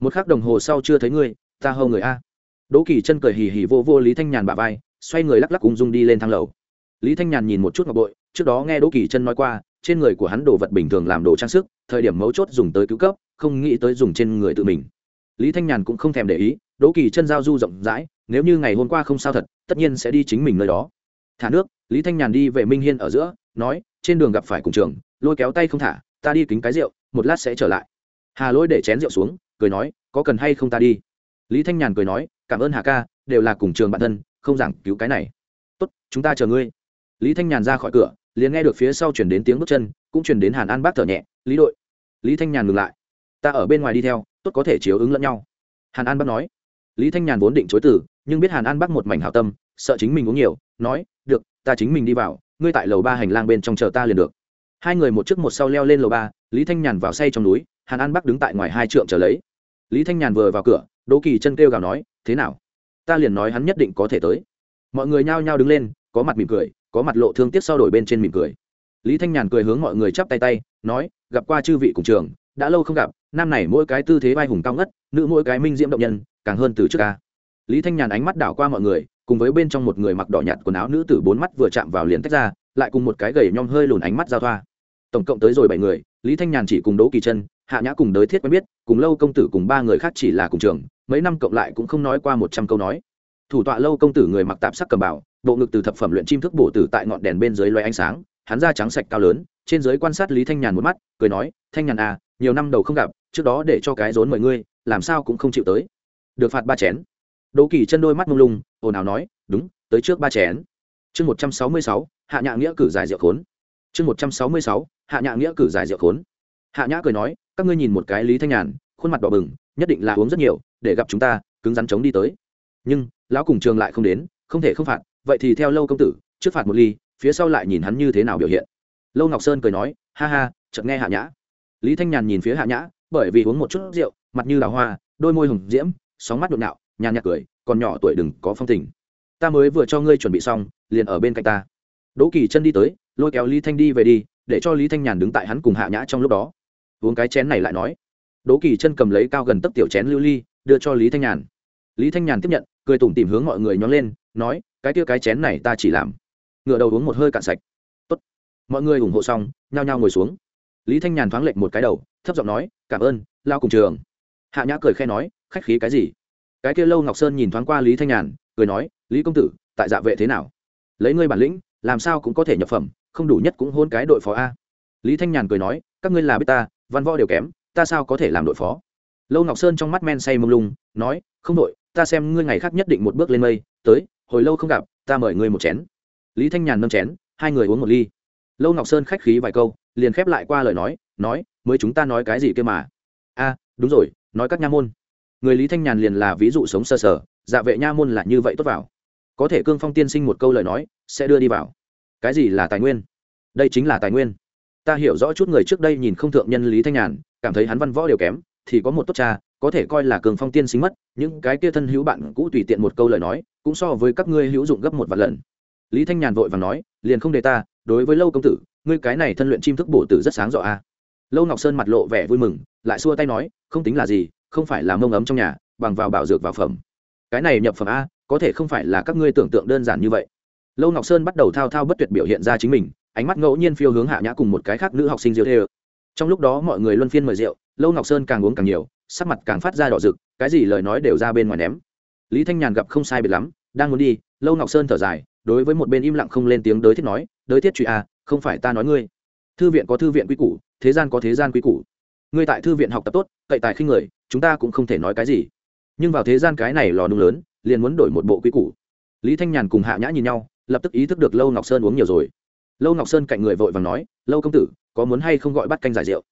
Một khắc đồng hồ sau chưa thấy ngươi, ta hâu người a. Đỗ kỳ chân cười hì hì vô vô lý thanh nhàn bà vai, xoay người lắc lắc ung dung đi lên thang lầu. Lý thanh nhàn nhìn một chút ngọc bội, trước đó nghe đỗ kỳ chân nói qua, trên người của hắn đồ vật bình thường làm đồ trang sức, thời điểm mấu chốt dùng tới cứu cấp, không nghĩ tới dùng trên người tự mình. Lý thanh nhàn cũng không thèm để ý đỗ kỳ chân giao du rộng rãi, nếu như ngày hôm qua không sao thật, tất nhiên sẽ đi chính mình nơi đó. Thả nước, lý thanh nhàn đi về minh hiên ở giữa, nói, trên đường gặp phải cùng trường, lôi kéo tay không thả, ta đi kính cái rượu, một lát sẽ trở lại. Hà lỗi để chén rượu xuống, cười nói, có cần hay không ta đi? Lý thanh nhàn cười nói, cảm ơn hà ca, đều là cùng trường bản thân, không giảng cứu cái này. Tốt, chúng ta chờ ngươi. Lý thanh nhàn ra khỏi cửa, liền nghe được phía sau chuyển đến tiếng bước chân, cũng chuyển đến hàn an bác thở nhẹ, lý đội. Lý thanh nhàn ngừng lại. Ta ở bên ngoài đi theo, tốt có thể chiếu ứng lẫn nhau. Hàn an bác nói lý thanh nhàn vốn định chối từ, nhưng biết hàn an Bắc một mảnh hảo tâm, sợ chính mình uống nhiều, nói, được, ta chính mình đi vào, ngươi tại lầu ba hành lang bên trong chờ ta liền được. Hai người một trước một sau leo lên lầu ba, lý thanh nhàn vào say trong núi, hàn an bắc đứng tại ngoài hai trượng chờ lấy. Lý thanh nhàn vừa vào cửa, đỗ kỳ chân kêu gào nói, thế nào? Ta liền nói hắn nhất định có thể tới. Mọi người nhao nhao đứng lên, có mặt mỉm cười, có mặt lộ thương tiếc sau đổi bên trên mỉm cười. Lý thanh nhàn cười hướng mọi người chắp tay tay, nói, gặp qua chư vị cùng trường, đã lâu không gặp nam này mỗi cái tư thế vai hùng cao ngất, nữ mỗi cái minh diễm động nhân càng hơn từ trước ca lý thanh nhàn ánh mắt đảo qua mọi người, cùng với bên trong một người mặc đỏ nhạt quần áo nữ tử bốn mắt vừa chạm vào liền tách ra, lại cùng một cái gầy nhom hơi lùn ánh mắt giao thoa. Tổng cộng tới rồi bảy người, lý thanh nhàn chỉ cùng đỗ kỳ chân hạ nhã cùng đới thiết quen biết, cùng lâu công tử cùng ba người khác chỉ là cùng trường, mấy năm cộng lại cũng không nói qua một trăm câu nói. Thủ tọa lâu công tử người mặc tạp sắc cầm bảo bộ ngực từ thập phẩm luyện chim thức bổ tử tại ngọn đèn bên dưới loay ánh sáng, hắn da trắng sạch cao lớn, trên dưới quan sát lý thanh nhàn một mắt, cười nói, thanh nhàn à nhiều năm đầu không gặp, trước đó để cho cái rốn mời ngươi, làm sao cũng không chịu tới được phạt ba chén. Đỗ kỳ chân đôi mắt mông lung, ồn ào nói, đúng, tới trước ba chén. Chương một trăm sáu mươi sáu, hạ nhã nghĩa cử giải rượu khốn. Chương một trăm sáu mươi sáu, hạ nhã nghĩa cử giải rượu khốn. Hạ nhã cười nói, các ngươi nhìn một cái lý thanh nhàn, khuôn mặt đỏ bừng, nhất định là uống rất nhiều, để gặp chúng ta, cứng rắn chống đi tới. Nhưng, lão cùng trường lại không đến, không thể không phạt, vậy thì theo lâu công tử, trước phạt một ly, phía sau lại nhìn hắn như thế nào biểu hiện. Lâu ngọc sơn cười nói, ha ha, chợt nghe hạ nhã. Lý thanh nhàn nhìn phía hạ nhã, bởi vì uống một chút rượu, mặt như là hoa, đôi môi hồng diễm sóng mắt nhộn nhạo nhàn nhạt cười, còn nhỏ tuổi đừng có phong tình. Ta mới vừa cho ngươi chuẩn bị xong, liền ở bên cạnh ta. Đỗ kỳ chân đi tới, lôi kéo lý thanh đi về đi, để cho lý thanh nhàn đứng tại hắn cùng hạ nhã trong lúc đó. Uống cái chén này lại nói. Đỗ kỳ chân cầm lấy cao gần tấc tiểu chén lưu ly, đưa cho lý thanh nhàn. Lý thanh nhàn tiếp nhận, cười tủm tìm hướng mọi người nhón lên, nói, cái kia cái chén này ta chỉ làm. Ngựa đầu uống một hơi cạn sạch. Tốt. mọi người ủng hộ xong, nhao nhao ngồi xuống. Lý thanh nhàn thoáng lệnh một cái đầu, thấp giọng nói, cảm ơn, lao cùng trường hạ nhã cười khe nói, khách khí cái gì? Cái kia lâu ngọc sơn nhìn thoáng qua lý thanh nhàn, cười nói, lý công tử, tại dạ vệ thế nào? Lấy ngươi bản lĩnh, làm sao cũng có thể nhập phẩm, không đủ nhất cũng hôn cái đội phó a. Lý thanh nhàn cười nói, các ngươi là biết ta, văn võ đều kém, ta sao có thể làm đội phó? Lâu ngọc sơn trong mắt men say mông lung, nói, không đội, ta xem ngươi ngày khác nhất định một bước lên mây, tới, hồi lâu không gặp, ta mời ngươi một chén. Lý thanh nhàn nâng chén, hai người uống một ly. Lâu ngọc sơn khách khí vài câu, liền khép lại qua lời nói nói, mới chúng ta nói cái gì kia mà? A, đúng rồi nói các nha môn. Người lý thanh nhàn liền là ví dụ sống sơ sở dạ vệ nha môn là như vậy tốt vào. Có thể cương phong tiên sinh một câu lời nói, sẽ đưa đi vào. Cái gì là tài nguyên? Đây chính là tài nguyên. Ta hiểu rõ chút người trước đây nhìn không thượng nhân lý thanh nhàn, cảm thấy hắn văn võ đều kém, thì có một tốt cha, có thể coi là cường phong tiên sinh mất, những cái kia thân hữu bạn cũ tùy tiện một câu lời nói, cũng so với các ngươi hữu dụng gấp một vài lần. Lý thanh nhàn vội và nói, liền không đề ta, đối với lâu công tử, ngươi cái này thân luyện chim thức bổ tử rất sáng rõ a lâu ngọc sơn mặt lộ vẻ vui mừng, lại xua tay nói, không tính là gì, không phải là mông ấm trong nhà, bằng vào bảo dược vào phẩm. Cái này nhập phẩm a, có thể không phải là các ngươi tưởng tượng đơn giản như vậy. Lâu ngọc sơn bắt đầu thao thao bất tuyệt biểu hiện ra chính mình, ánh mắt ngẫu nhiên phiêu hướng hạ nhã cùng một cái khác nữ học sinh diêu thê trong lúc đó mọi người luân phiên mời rượu, lâu ngọc sơn càng uống càng nhiều, sắc mặt càng phát ra đỏ rực, cái gì lời nói đều ra bên ngoài ném. Lý thanh nhàn gặp không sai biệt lắm, đang muốn đi, lâu ngọc sơn thở dài, đối với một bên im lặng không lên tiếng đới thiết nói, đới thiết truy a, không phải ta nói ngươi. Thư viện có thư viện quy củ thế gian có thế gian quý củ. Ngươi tại thư viện học tập tốt, cậy tài khinh người, chúng ta cũng không thể nói cái gì. Nhưng vào thế gian cái này lò nung lớn, liền muốn đổi một bộ quý củ. Lý thanh nhàn cùng hạ nhã nhìn nhau, lập tức ý thức được lâu ngọc sơn uống nhiều rồi. Lâu ngọc sơn cạnh người vội vàng nói, lâu công tử, có muốn hay không gọi bắt canh giải rượu?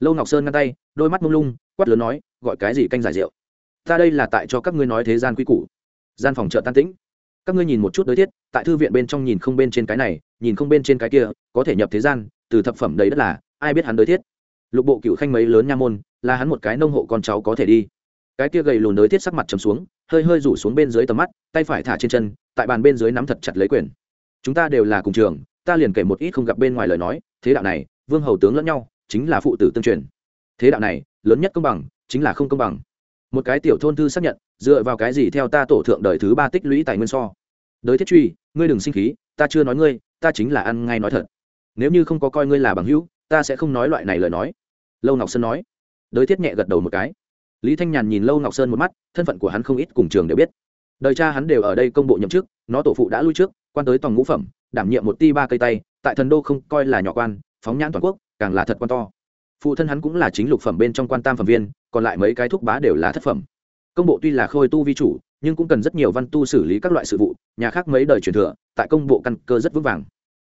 Lâu ngọc sơn ngăn tay, đôi mắt mông lung, quát lớn nói, gọi cái gì canh giải rượu? Ta đây là tại cho các ngươi nói thế gian quy củ. Gian phòng chợ tan tĩnh. Các ngươi nhìn một chút đối thiết tại thư viện bên trong nhìn không bên trên cái này, nhìn không bên trên cái kia, có thể nhập thế gian, từ thập phẩm đấy đất là ai biết hắn đối thiết. Lục bộ cựu khanh mấy lớn nha môn, là hắn một cái nông hộ con cháu có thể đi. Cái kia gầy lùn đối thiết sắc mặt trầm xuống, hơi hơi rủ xuống bên dưới tầm mắt, tay phải thả trên chân, tại bàn bên dưới nắm thật chặt lấy quyền. Chúng ta đều là cùng trường, ta liền kể một ít không gặp bên ngoài lời nói, thế đạo này, vương hầu tướng lẫn nhau, chính là phụ tử tương truyền. Thế đạo này, lớn nhất công bằng, chính là không công bằng. Một cái tiểu thôn thư xác nhận, dựa vào cái gì theo ta tổ thượng đời thứ ba tích lũy tài nguyên so? Đới thiết truy, ngươi đừng sinh khí, ta chưa nói ngươi, ta chính là ăn ngay nói thật. Nếu như không có coi ngươi là bằng hữu ta sẽ không nói loại này lời nói. Lâu ngọc sơn nói. Đới thiết nhẹ gật đầu một cái. Lý thanh nhàn nhìn lâu ngọc sơn một mắt, thân phận của hắn không ít cùng trường đều biết. Đời cha hắn đều ở đây công bộ nhậm chức, nó tổ phụ đã lui trước, quan tới tòng ngũ phẩm, đảm nhiệm một ti ba cây tay, tại thần đô không coi là nhỏ quan, phóng nhãn toàn quốc, càng là thật quan to. Phụ thân hắn cũng là chính lục phẩm bên trong quan tam phẩm viên, còn lại mấy cái thúc bá đều là thất phẩm. Công bộ tuy là khôi tu vi chủ, nhưng cũng cần rất nhiều văn tu xử lý các loại sự vụ, nhà khác mấy đời truyền thừa, tại công bộ căn cơ rất vững vàng.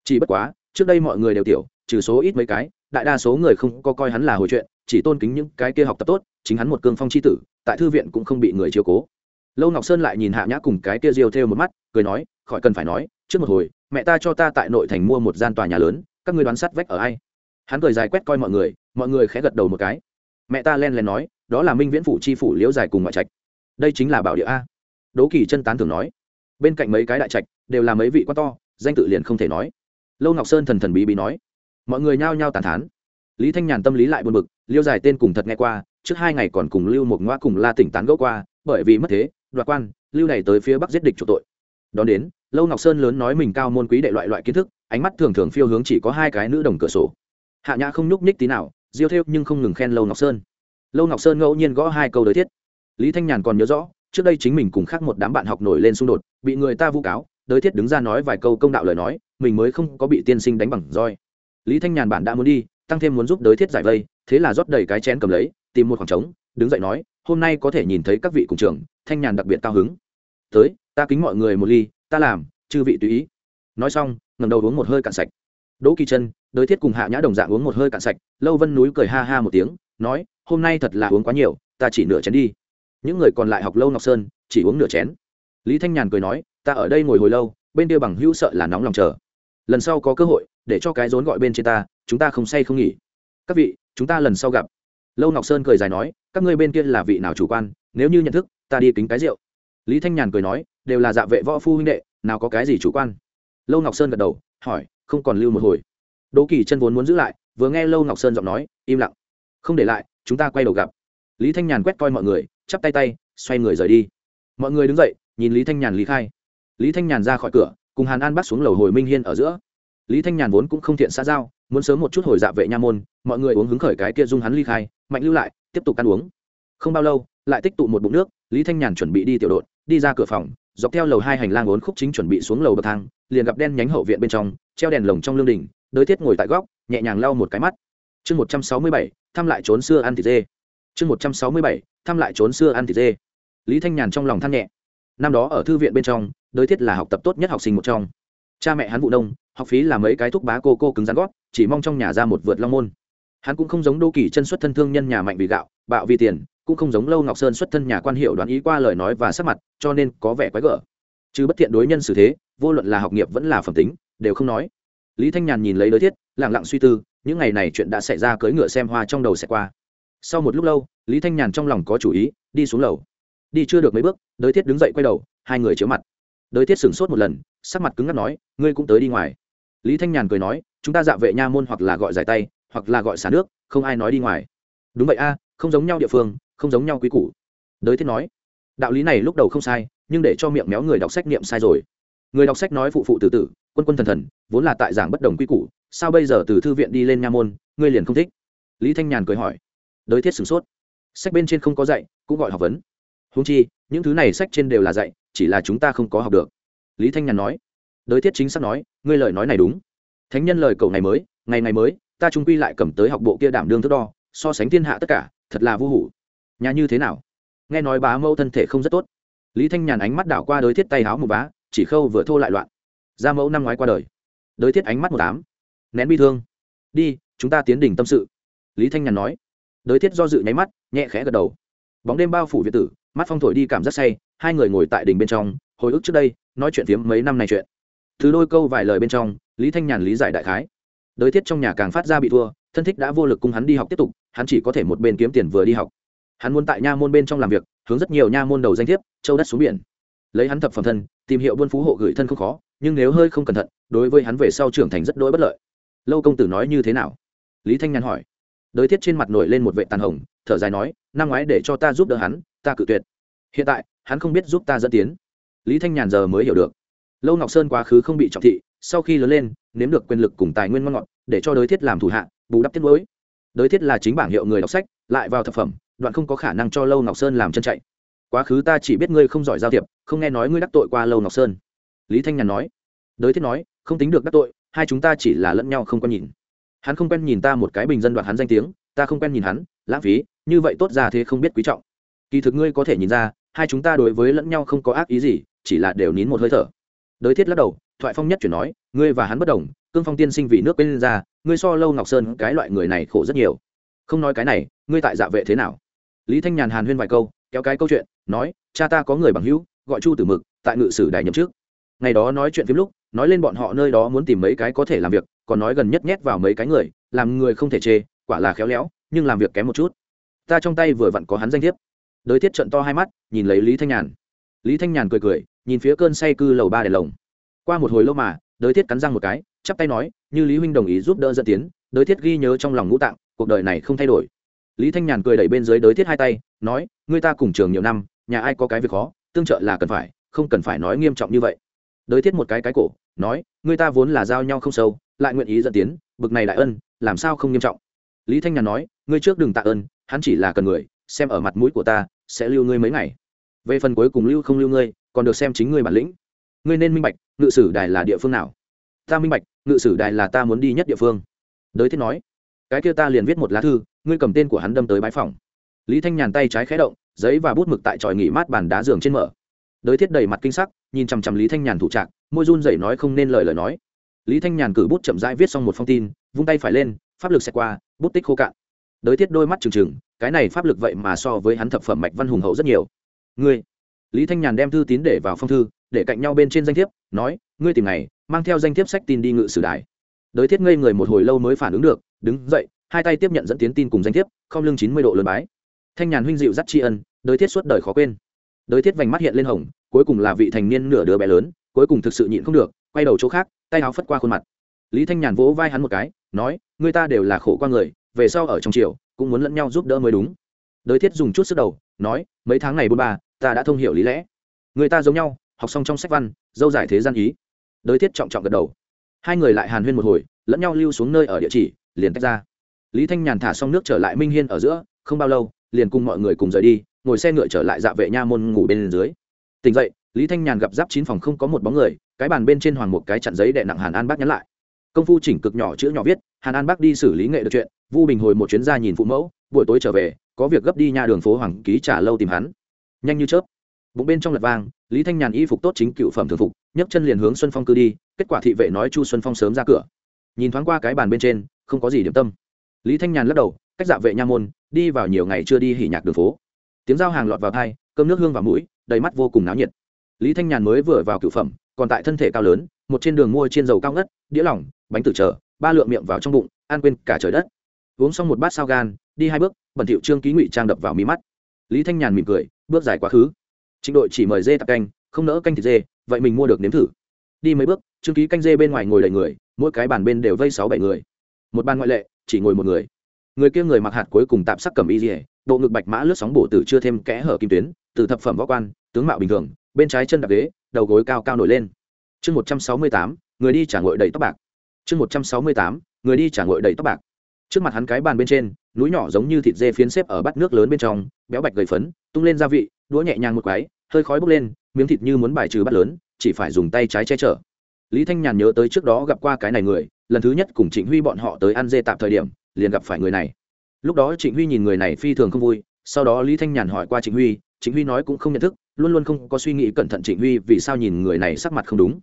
Chỉ bất quá, trước đây mọi người đều tiểu trừ số ít mấy cái, đại đa số người không có coi hắn là hồi chuyện chỉ tôn kính những cái kia học tập tốt, chính hắn một cương phong c h i tử, tại thư viện cũng không bị người chiếu cố. Lâu ngọc sơn lại nhìn hạ nhã cùng cái kia diêu theo một mắt, cười nói, khỏi cần phải nói, trước một hồi, mẹ ta cho ta tại nội thành mua một gian tòa nhà lớn, các người đoán sắt vách ở ai? Hắn cười dài quét coi mọi người mọi người khẽ gật đầu một cái. Mẹ ta len len nói, đó là minh viễn phủ chi phủ liễu dài cùng ngoại trạch. Đây chính là bảo địa a. Đố kỳ chân tán thường nói. Bên cạnh mấy cái đại trạch, đều là mấy vị quan to, danh tự liền không thể nói. Lâu ngọc sơn thần thần bí bí nói mọi người nhao nhao tàn thán. Lý thanh nhàn tâm lý lại buồn bực, liêu dài tên cùng thật nghe qua, trước hai ngày còn cùng lưu một ngoa cùng la tỉnh tán gẫu qua, bởi vì mất thế, đoạt quan, lưu này tới phía bắc giết địch chủ tội. Đón đến, lâu ngọc sơn lớn nói mình cao môn quý đệ loại loại kiến thức, ánh mắt thường thường phiêu hướng chỉ có hai cái nữ đồng cửa sổ. Hạ nhã không nhúc nhích tí nào, diêu thêu nhưng không ngừng khen lâu ngọc sơn. Lâu ngọc sơn ngẫu nhiên gõ hai câu đối thiết. Lý thanh nhàn còn nhớ rõ, trước đây chính mình cùng khác một đám bạn học nổi lên xung đột, bị người ta vu cáo đới thiết đứng ra nói vài câu công đạo lời nói, mình mới không có bị tiên sinh đánh bằng roi lý thanh nhàn bạn đã muốn đi, tăng thêm muốn giúp đới thiết giải vây, thế là rót đầy cái chén cầm lấy, tìm một khoảng trống, đứng dậy nói, hôm nay có thể nhìn thấy các vị cùng trường thanh nhàn đặc biệt cao hứng. Tới, ta kính mọi người một ly, ta làm, chư vị tùy ý. Nói xong ngầm đầu uống một hơi cạn sạch. Đỗ kỳ chân đới thiết cùng hạ nhã đồng dạng uống một hơi cạn sạch, lâu vân núi cười ha ha một tiếng, nói, hôm nay thật là uống quá nhiều, ta chỉ nửa chén đi. Những người còn lại học lâu ngọc sơn, chỉ uống nửa chén. Lý thanh nhàn cười nói, ta ở đây ngồi hồi lâu, bên kia bằng hữu sợ là nóng lòng chờ. Lần sau có cơ hội để cho cái rốn gọi bên trên ta, chúng ta không say không nghỉ. Các vị, chúng ta lần sau gặp. Lâu ngọc sơn cười dài nói, các ngươi bên kia là vị nào chủ quan, nếu như nhận thức, ta đi kính cái rượu. Lý thanh nhàn cười nói, đều là dạ vệ võ phu huynh đệ, nào có cái gì chủ quan. Lâu ngọc sơn gật đầu, hỏi, không còn lưu một hồi. Đỗ kỳ chân vốn muốn giữ lại, vừa nghe lâu ngọc sơn giọng nói, im lặng. Không để lại, chúng ta quay đầu gặp. Lý thanh nhàn quét coi mọi người, chắp tay tay, xoay người rời đi. Mọi người đứng dậy, nhìn lý thanh nhàn lý khai. Lý thanh nhàn ra khỏi cửa, cùng hàn an bắt xuống lầu hồi minh hiên ở giữa lý thanh nhàn vốn cũng không thiện xã giao, muốn sớm một chút hồi dạ vệ nha môn, mọi người uống hứng khởi cái kia dung hắn ly khai, mạnh lưu lại, tiếp tục ăn uống. Không bao lâu, lại tích tụ một bụng nước, lý thanh nhàn chuẩn bị đi tiểu đội, đi ra cửa phòng, dọc theo lầu hai hành lang uốn khúc chính chuẩn bị xuống lầu bậc thang, liền gặp đen nhánh hậu viện bên trong, treo đèn lồng trong lương đình, đới thiết ngồi tại góc, nhẹ nhàng lau một cái mắt. Chương một trăm sáu mươi bảy, thăm lại trốn xưa ăn thịt dê. Chương một trăm sáu mươi bảy, thăm lại trốn xưa ăn thịt dê. Lý thanh nhàn trong lòng than nhẹ. Năm đó ở thư viện bên trong, đới thiết là học tập tốt nhất học sinh một trong. Cha mẹ hắn vụ nông học phí là mấy cái thuốc bá cô cô cứng rắn gót, chỉ mong trong nhà ra một vượt long môn. Hắn cũng không giống đô kỳ chân xuất thân thương nhân nhà mạnh vì gạo, bạo vì tiền, cũng không giống lâu ngọc sơn xuất thân nhà quan hiệu đoán ý qua lời nói và sắc mặt, cho nên có vẻ quái gở. Chứ bất thiện đối nhân xử thế, vô luận là học nghiệp vẫn là phẩm tính, đều không nói. Lý thanh nhàn nhìn lấy đối thiết lẳng lặng suy tư, những ngày này chuyện đã xảy ra cưỡi ngựa xem hoa trong đầu sẽ qua. Sau một lúc lâu, lý thanh nhàn trong lòng có chủ ý, đi xuống lầu. Đi chưa được mấy bước, đới thiết đứng dậy quay đầu, hai người chiếu mặt. Đới thiết sửng sốt một lần, sắc mặt cứng ngắt nói, ngươi cũng tới đi ngoài lý thanh nhàn cười nói, chúng ta dạ vệ nha môn hoặc là gọi giải tay, hoặc là gọi xả nước, không ai nói đi ngoài. Đúng vậy a, không giống nhau địa phương, không giống nhau quý củ. Đới thiết nói, đạo lý này lúc đầu không sai, nhưng để cho miệng méo người đọc sách niệm sai rồi. Người đọc sách nói phụ phụ tử tử, quân quân thần thần, vốn là tại giảng bất đồng quy củ, sao bây giờ từ thư viện đi lên nha môn, ngươi liền không thích? Lý thanh nhàn cười hỏi. Đới thiết sửng sốt. Sách bên trên không có dạy, cũng gọi học vấn. Húng chi, những thứ này sách trên đều là dạy, chỉ là chúng ta không có học được. Lý thanh nhàn nói. Đới thiết chính xác nói ngươi lời nói này đúng. Thánh nhân lời cầu ngày mới, ngày ngày mới, ta trung quy lại cầm tới học bộ kia đảm đương thước đo, so sánh thiên hạ tất cả, thật là vô hủ. Nhà như thế nào? Nghe nói bá mẫu thân thể không rất tốt. Lý thanh nhàn ánh mắt đảo qua đới thiết tay háo một bá chỉ khâu vừa thô lại loạn. Gia mẫu năm ngoái qua đời. Đới thiết ánh mắt một tám nén bi thương. Đi, chúng ta tiến đình tâm sự. Lý thanh nhàn nói. Đới thiết do dự nháy mắt, nhẹ khẽ gật đầu. Bóng đêm bao phủ việt tử, mắt phong thổi đi cảm giác say, hai người ngồi tại đình bên trong, hồi ức trước đây, nói chuyện phiếm mấy năm này chuyện thứ đôi câu vài lời bên trong, lý thanh nhàn lý giải đại khái. Đới thiết trong nhà càng phát ra bị thua, thân thích đã vô lực cùng hắn đi học tiếp tục, hắn chỉ có thể một bên kiếm tiền vừa đi học. Hắn muốn tại nha môn bên trong làm việc, hướng rất nhiều nha môn đầu danh thiếp, châu đất xuống biển. Lấy hắn thập phẩm thân, tìm hiệu buôn phú hộ gửi thân không khó, nhưng nếu hơi không cẩn thận, đối với hắn về sau trưởng thành rất đỗi bất lợi. Lâu công tử nói như thế nào? Lý thanh nhàn hỏi. Đới thiết trên mặt nổi lên một vệ tàn hồng, thở dài nói, năm ngoái để cho ta giúp đỡ hắn, ta cự tuyệt. Hiện tại, hắn không biết giúp ta dẫn tiến. Lý thanh nhàn giờ mới hiểu được lâu ngọc sơn quá khứ không bị trọng thị, sau khi lớn lên, nếm được quyền lực cùng tài nguyên ngon ngọt, để cho đới thiết làm thủ hạ, bù đắp tiết mới đới thiết là chính bảng hiệu người đọc sách, lại vào thập phẩm, đoạn không có khả năng cho lâu ngọc sơn làm chân chạy. Quá khứ ta chỉ biết ngươi không giỏi giao thiệp, không nghe nói ngươi đắc tội qua lâu ngọc sơn. Lý thanh nhàn nói. Đới thiết nói, không tính được đắc tội, hai chúng ta chỉ là lẫn nhau không quen nhìn. Hắn không quen nhìn ta một cái bình dân đoạt hắn danh tiếng, ta không quen nhìn hắn, lãng phí, như vậy tốt ra thế không biết quý trọng. Kỳ thực ngươi có thể nhìn ra, hai chúng ta đối với lẫn nhau không có ác ý gì, chỉ là đều nín một hơi thở đới thiết lắc đầu, thoại phong nhất chuyển nói, ngươi và hắn bất đồng, cương phong tiên sinh vì nước bên ra, ngươi so lâu ngọc sơn cái loại người này khổ rất nhiều. Không nói cái này, ngươi tại dạ vệ thế nào? Lý thanh nhàn hàn huyên vài câu, kéo cái câu chuyện, nói, cha ta có người bằng hữu, gọi chu tử mực, tại ngự sử đài nhậm trước ngày đó nói chuyện phim lúc, nói lên bọn họ nơi đó muốn tìm mấy cái có thể làm việc, còn nói gần nhất nhét vào mấy cái người, làm người không thể chê, quả là khéo léo, nhưng làm việc kém một chút. Ta trong tay vừa vặn có hắn danh thiếp. Đới thiết trận to hai mắt, nhìn lấy lý thanh nhàn. Lý thanh nhàn cười cười nhìn phía cơn say cư lầu ba đèn lồng. Qua một hồi lâu mà, đới thiết cắn răng một cái, chắp tay nói, như lý huynh đồng ý giúp đỡ dẫn tiến, đới thiết ghi nhớ trong lòng ngũ tạng, cuộc đời này không thay đổi. Lý thanh nhàn cười đẩy bên dưới đới thiết hai tay, nói người ta cùng trường nhiều năm, nhà ai có cái việc khó, tương trợ là cần phải, không cần phải nói nghiêm trọng như vậy. Đới thiết một cái cái cổ, nói người ta vốn là giao nhau không sâu, lại nguyện ý dẫn tiến, bực này lại ân, làm sao không nghiêm trọng? Lý thanh nhàn nói, ngươi trước đừng tạ ơn, hắn chỉ là cần người, xem ở mặt mũi của ta, sẽ lưu ngươi mấy ngày về phần cuối cùng lưu không lưu ngươi, còn được xem chính ngươi bản lĩnh. Ngươi nên minh bạch, ngự sử đài là địa phương nào. Ta minh bạch, ngự sử đài là ta muốn đi nhất địa phương. Đới thiết nói, cái kia ta liền viết một lá thư, ngươi cầm tên của hắn đâm tới bãi phòng. Lý thanh nhàn tay trái khé động, giấy và bút mực tại tròi nghỉ mát bàn đá giường trên mở. Đới thiết đầy mặt kinh sắc, nhìn chằm chằm lý thanh nhàn thủ trạng môi run dậy nói không nên lời lời nói. Lý thanh nhàn cử bút chậm rãi viết xong một phong tin, vung tay phải lên, pháp lực xẹt qua, bút tích khô cạn. Đới thiết đôi mắt trừng trừng, cái này pháp lực vậy mà so với hắn thập phẩm mạch văn hùng hậu rất nhiều ngươi. Lý thanh nhàn đem thư tín để vào phong thư, để cạnh nhau bên trên danh thiếp, nói, ngươi tìm này mang theo danh thiếp sách tin đi ngự sử đài. Đới thiết ngây người một hồi lâu mới phản ứng được, đứng dậy, hai tay tiếp nhận dẫn tiến tin cùng danh thiếp, không lưng chín mươi độ lớn bái. Thanh nhàn huynh dịu dắt tri ân, đới thiết suốt đời khó quên. Đới thiết vành mắt hiện lên hồng, cuối cùng là vị thành niên nửa đứa bé lớn, cuối cùng thực sự nhịn không được, quay đầu chỗ khác, tay áo phất qua khuôn mặt. Lý thanh nhàn vỗ vai hắn một cái, nói người ta đều là khổ qua người, về sau ở trong triều, cũng muốn lẫn nhau giúp đỡ mới đúng. Đới thiết dùng chút sức đầu, nói, mấy tháng này bôn ba ta đã thông hiểu lý lẽ. Người ta giống nhau, học xong trong sách văn, dâu giải thế gian ý. Đới thiết trọng trọng gật đầu. Hai người lại hàn huyên một hồi, lẫn nhau lưu xuống nơi ở địa chỉ, liền tách ra. Lý thanh nhàn thả xong nước trở lại minh hiên ở giữa, không bao lâu, liền cùng mọi người cùng rời đi, ngồi xe ngựa trở lại dạ vệ nha môn ngủ bên dưới. Tỉnh dậy, lý thanh nhàn gặp giáp chín phòng không có một bóng người, cái bàn bên trên hoàng một cái chặn giấy đệ nặng hàn an bác nhắn lại. Công phu chỉnh cực nhỏ chữ nhỏ viết, hàn an bác đi xử lý nghệ được chuyện, vu bình hồi một chuyến ra nhìn phụ mẫu, buổi tối trở về, có việc gấp đi nha đường phố hoàng ký trả lâu tìm hắn nhanh như chớp. Bụng bên trong lật vang, lý thanh nhàn y phục tốt chính cựu phẩm thường phục, nhấc chân liền hướng xuân phong cư đi, kết quả thị vệ nói chu xuân phong sớm ra cửa. Nhìn thoáng qua cái bàn bên trên, không có gì điểm tâm. Lý thanh nhàn lắc đầu, cách dạ vệ nha môn, đi vào nhiều ngày chưa đi hỉ nhạc đường phố. Tiếng giao hàng lọt vào thai cơm nước hương vào mũi, đầy mắt vô cùng náo nhiệt. Lý thanh nhàn mới vừa vào cựu phẩm, còn tại thân thể cao lớn, một trên đường mua chiên dầu cao ngất, đĩa lỏng, bánh tử trở ba lượng miệng vào trong bụng, ăn quên cả trời đất. Uống xong một bát sao gan, đi hai bước, bẩn thiệu trương ký ngụy trang đập vào mí mắt. Lý thanh nhàn mỉm cười bước dài quá khứ. Trịnh đội chỉ mời dê tạp canh, không nỡ canh thịt dê, vậy mình mua được nếm thử. Đi mấy bước, trương ký canh dê bên ngoài ngồi đầy người, mỗi cái bàn bên đều vây sáu bảy người. Một bàn ngoại lệ, chỉ ngồi một người. Người kia người mặc hạt cuối cùng tạm sắc cầm y dỉa bộ ngực bạch mã lướt sóng bổ tử chưa thêm kẽ hở kim tuyến, từ thập phẩm võ quan, tướng mạo bình thường, bên trái chân đạp ghế, đầu gối cao cao nổi lên. Chương một trăm sáu mươi tám, người đi trả ngội đầy tóc bạc. Chương một trăm sáu mươi tám, người đi trả ngội đầy tóc bạc trước mặt hắn cái bàn bên trên núi nhỏ giống như thịt dê phiến xếp ở bát nước lớn bên trong béo bạch gầy phấn tung lên gia vị đũa nhẹ nhàng một cái, hơi khói bốc lên miếng thịt như muốn bài trừ bát lớn chỉ phải dùng tay trái che chở. Lý thanh nhàn nhớ tới trước đó gặp qua cái này người lần thứ nhất cùng trịnh huy bọn họ tới ăn dê tạm thời điểm liền gặp phải người này. Lúc đó trịnh huy nhìn người này phi thường không vui sau đó lý thanh nhàn hỏi qua trịnh huy trịnh huy nói cũng không nhận thức luôn luôn không có suy nghĩ cẩn thận trịnh huy vì sao nhìn người này sắc mặt không đúng.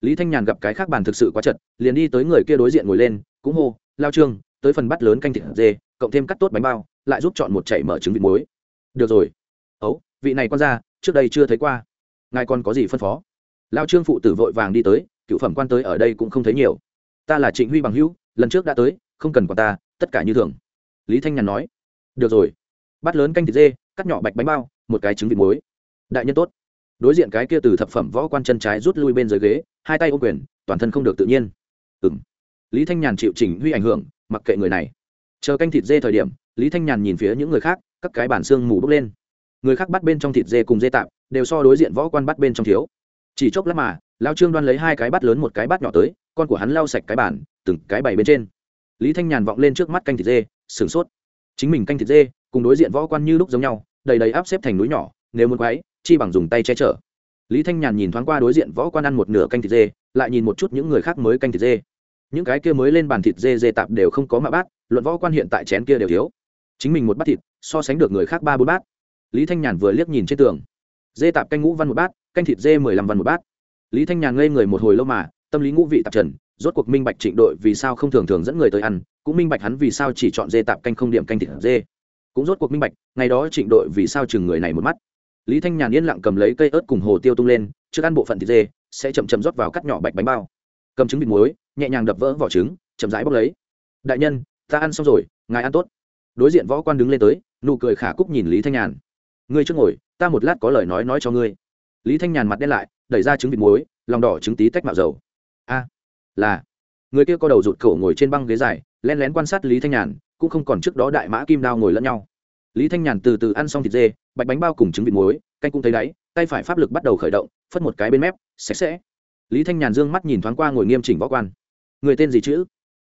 Lý thanh nhàn gặp cái khác bàn thực sự quá chật liền đi tới người kia đối diện ngồi lên cũng hô lao trương tới phần bắt lớn canh thịt dê, cộng thêm cắt tốt bánh bao, lại giúp chọn một chảy mở trứng vịt muối. Được rồi. Ấu, vị này quan ra, trước đây chưa thấy qua. Ngài còn có gì phân phó? Lao trương phụ tử vội vàng đi tới, cựu phẩm quan tới ở đây cũng không thấy nhiều. Ta là trịnh huy bằng hữu, lần trước đã tới, không cần quan ta, tất cả như thường. Lý thanh nhàn nói. Được rồi. Bắt lớn canh thịt dê, cắt nhỏ bạch bánh bao, một cái trứng vịt muối. Đại nhân tốt. Đối diện cái kia từ thập phẩm võ quan chân trái rút lui bên dưới ghế, hai tay ô quyền, toàn thân không được tự nhiên. Ừ m lý thanh nhàn chịu chỉnh huy ảnh hưởng mặc kệ người này. Chờ canh thịt dê thời điểm, lý thanh nhàn nhìn phía những người khác, các cái bản xương mù bốc lên. Người khác bắt bên trong thịt dê cùng dê tạm đều so đối diện võ quan bắt bên trong thiếu. Chỉ chốc lát mà, lao trương đoan lấy hai cái bát lớn một cái bát nhỏ tới, con của hắn lau sạch cái bản từng cái bày bên trên. Lý thanh nhàn vọng lên trước mắt canh thịt dê, sửng sốt. Chính mình canh thịt dê, cùng đối diện võ quan như lúc giống nhau, đầy đầy áp xếp thành núi nhỏ, nếu muốn quái chi bằng dùng tay che chở. Lý thanh nhàn nhìn thoáng qua đối diện võ quan ăn một nửa canh thịt dê, lại nhìn một chút những người khác mới canh thịt dê những cái kia mới lên bàn thịt dê dê tạp đều không có mạ bát, luận võ quan hiện tại chén kia đều thiếu. Chính mình một bát thịt, so sánh được người khác ba bốn bát. Lý thanh nhàn vừa liếc nhìn trên tường. Dê tạp canh ngũ văn một bát, canh thịt dê mười lăm văn một bát. Lý thanh nhàn ngây người một hồi lâu mà, tâm lý ngũ vị tạp trần, rốt cuộc minh bạch trịnh đội vì sao không thường thường dẫn người tới ăn, cũng minh bạch hắn vì sao chỉ chọn dê tạp canh không điểm canh thịt dê. Cũng rốt cuộc minh bạch, ngày đó trịnh đội vì sao chừng người này một mắt. Lý thanh nhàn yên lặng cầm lấy cây ớt cùng hồ tiêu tung lên, trước ăn bộ phận thịt dê, sẽ chậm chậm rót vào cắt nhỏ bạch bánh bao cầm trứng vịt muối, nhẹ nhàng đập vỡ vỏ trứng, chậm rãi bốc lấy. Đại nhân, ta ăn xong rồi, ngài ăn tốt. Đối diện võ quan đứng lên tới, nụ cười khả cúc nhìn lý thanh nhàn. Ngươi trước ngồi, ta một lát có lời nói nói cho ngươi. Lý thanh nhàn mặt đen lại, đẩy ra trứng vịt muối, lòng đỏ trứng tí tách mạo dầu. A, là. Người kia có đầu rụt cổ ngồi trên băng ghế dài len lén quan sát lý thanh nhàn, cũng không còn trước đó đại mã kim đao ngồi lẫn nhau. Lý thanh nhàn từ từ ăn xong thịt dê, bạch bánh bao cùng trứng vịt muối, canh cũng thấy đáy, tay phải pháp lực bắt đầu khởi động, phất một cái bên mép, sạch sẽ lý thanh nhàn Dương mắt nhìn thoáng qua ngồi nghiêm chỉnh võ quan. Người tên gì chữ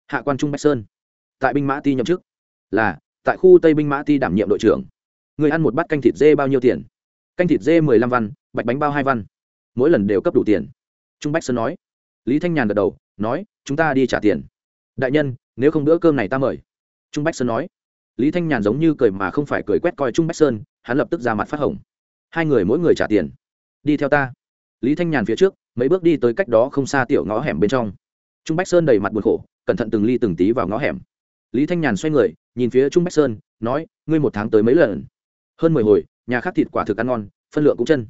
hạ quan trung bách sơn. Tại binh mã ti nhậm chức. Là, tại khu tây binh mã ti đảm nhiệm đội trưởng. Người ăn một bát canh thịt dê bao nhiêu tiền? Canh thịt dê mười lăm văn, bạch bánh bao hai văn. Mỗi lần đều cấp đủ tiền. Trung bách sơn nói. Lý thanh nhàn gật đầu, nói, chúng ta đi trả tiền. Đại nhân, nếu không bữa cơm này ta mời. Trung bách sơn nói. Lý thanh nhàn giống như cười mà không phải cười quét coi trung bách sơn, hắn lập tức ra mặt phát hồng. Hai người mỗi người trả tiền. Đi theo ta. Lý thanh nhàn phía trước mấy bước đi tới cách đó không xa tiểu ngõ hẻm bên trong. Trung bách sơn đầy mặt buồn khổ, cẩn thận từng ly từng tí vào ngõ hẻm. Lý thanh nhàn xoay người, nhìn phía trung bách sơn, nói, ngươi một tháng tới mấy lần? Hơn mười hồi, nhà khác thịt quả thực ăn ngon, phân lượng cũng chân.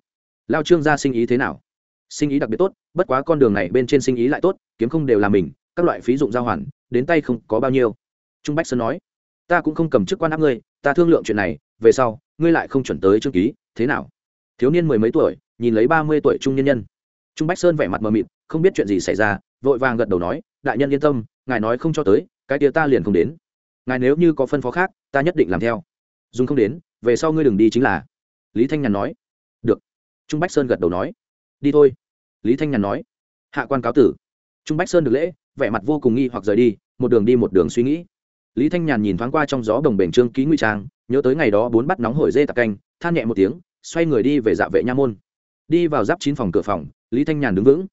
Lao trương ra sinh ý thế nào? Sinh ý đặc biệt tốt, bất quá con đường này bên trên sinh ý lại tốt, kiếm không đều là mình, các loại phí dụng giao hoàn, đến tay không có bao nhiêu. Trung bách sơn nói, ta cũng không cầm chức quan áp ngươi, ta thương lượng chuyện này, về sau, ngươi lại không chuẩn tới trương ký, thế nào? Thiếu niên mười mấy tuổi, nhìn lấy ba mươi tuổi trung nhân nhân trung bách sơn vẻ mặt mờ mịt, không biết chuyện gì xảy ra, vội vàng gật đầu nói, đại nhân yên tâm, ngài nói không cho tới, cái kia ta liền không đến. Ngài nếu như có phân phó khác, ta nhất định làm theo. Dùng không đến, về sau ngươi đừng đi chính là. Lý thanh nhàn nói. Được. Trung bách sơn gật đầu nói. Đi thôi. Lý thanh nhàn nói. Hạ quan cáo tử. Trung bách sơn được lễ, vẻ mặt vô cùng nghi hoặc rời đi, một đường đi một đường suy nghĩ. Lý thanh nhàn nhìn thoáng qua trong gió đồng bể trương ký nguy trang, nhớ tới ngày đó bốn bắt nóng hổi dê tạc canh, than nhẹ một tiếng, xoay người đi về dạ vệ nha môn đi vào giáp chín phòng cửa phòng, lý thanh nhàn đứng vững.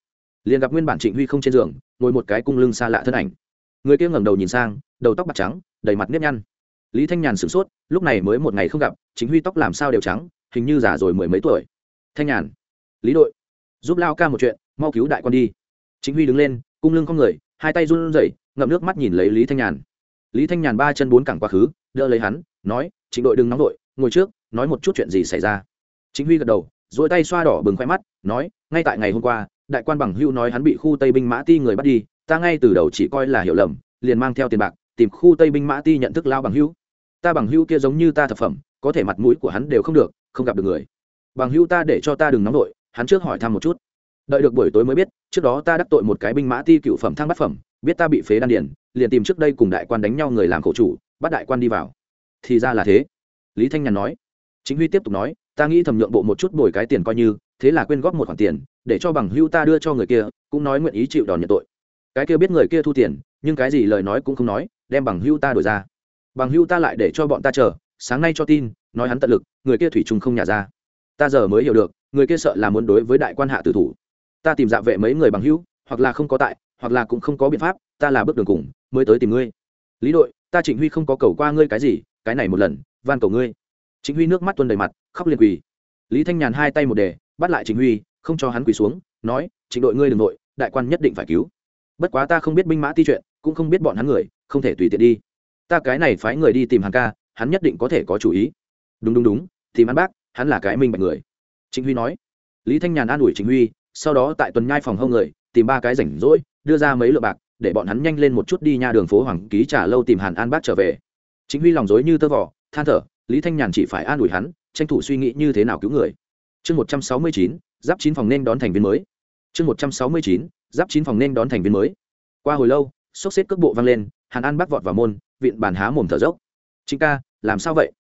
Liền gặp nguyên bản trịnh huy không trên giường, ngồi một cái cung lưng xa lạ thân ảnh. Người kia ngẩng đầu nhìn sang, đầu tóc bạc trắng, đầy mặt nếp nhăn. Lý thanh nhàn sửng sốt, lúc này mới một ngày không gặp chính huy tóc làm sao đều trắng, hình như già rồi mười mấy tuổi. Thanh nhàn, lý đội, giúp lao ca một chuyện, mau cứu đại con đi. Chính huy đứng lên, cung lưng con người, hai tay run rẩy, ngậm nước mắt nhìn lấy lý thanh nhàn. Lý thanh nhàn ba chân bốn cẳng quá khứ, đỡ lấy hắn, nói chính đội đừng nóng đội ngồi trước, nói một chút chuyện gì xảy ra. Chính huy gật đầu dỗi tay xoa đỏ bừng khoe mắt, nói, ngay tại ngày hôm qua, đại quan bằng hưu nói hắn bị khu tây binh mã ti người bắt đi, ta ngay từ đầu chỉ coi là hiểu lầm, liền mang theo tiền bạc, tìm khu tây binh mã ti nhận thức lao bằng hưu ta bằng hưu kia giống như ta thập phẩm, có thể mặt mũi của hắn đều không được, không gặp được người. Bằng hưu ta để cho ta đừng nóng vội, hắn trước hỏi thăm một chút. Đợi được buổi tối mới biết, trước đó ta đắc tội một cái binh mã ti cựu phẩm thang bát phẩm, biết ta bị phế đan điển liền tìm trước đây cùng đại quan đánh nhau người làm khổ chủ, bắt đại quan đi vào. Thì ra là thế. Lý thanh nhàn nói. Chính huy tiếp tục nói ta nghĩ thầm nhượng bộ một chút bồi cái tiền coi như, thế là quyên góp một khoản tiền, để cho bằng hưu ta đưa cho người kia, cũng nói nguyện ý chịu đòn nhận tội. Cái kia biết người kia thu tiền, nhưng cái gì lời nói cũng không nói, đem bằng hưu ta đổi ra. Bằng hưu ta lại để cho bọn ta chờ, sáng nay cho tin, nói hắn tận lực, người kia thủy chung không nhả ra. Ta giờ mới hiểu được, người kia sợ là muốn đối với đại quan hạ tử thủ. Ta tìm dạ vệ mấy người bằng hữu hoặc là không có tại, hoặc là cũng không có biện pháp, ta là bước đường cùng, mới tới tìm ngươi. Lý đội, ta trịnh huy không có cầu qua ngươi cái gì, cái này một lần, van cầu ngươi. Chính huy nước mắt tuôn đầy mặt, khóc liền quỳ. Lý thanh nhàn hai tay một đề bắt lại Chính huy, không cho hắn quỳ xuống, nói, trịnh đội ngươi đ ừ n g nội đại quan nhất định phải cứu. Bất quá ta không biết binh mã ti chuyện, cũng không biết bọn hắn người, không thể tùy tiện đi. Ta cái này phái người đi tìm hàng ca, hắn nhất định có thể có chủ ý. Đúng đúng đúng, tìm hắn bác, hắn là cái minh bạch người. Chính huy nói. Lý thanh nhàn an ủi Chính huy, sau đó tại tuần nhai phòng hông người, tìm ba cái rảnh rỗi, đưa ra mấy lượng bạc, để bọn hắn nhanh lên một chút đi nha đường phố hoàng ký trả lâu tìm hàn an bác trở về. Chính huy lòng dối như tơ vỏ than thở lý thanh nhàn chỉ phải an ủi hắn, tranh thủ suy nghĩ như thế nào cứu người. Chương một trăm sáu mươi chín, giáp chín phòng nên đón thành viên mới. Chương một trăm sáu mươi chín, giáp chín phòng nên đón thành viên mới. Qua hồi lâu, sốc xếp cước bộ vang lên, hàn an bắt vọt vào môn vịn bàn há mồm thở dốc. Chính ca, làm sao vậy?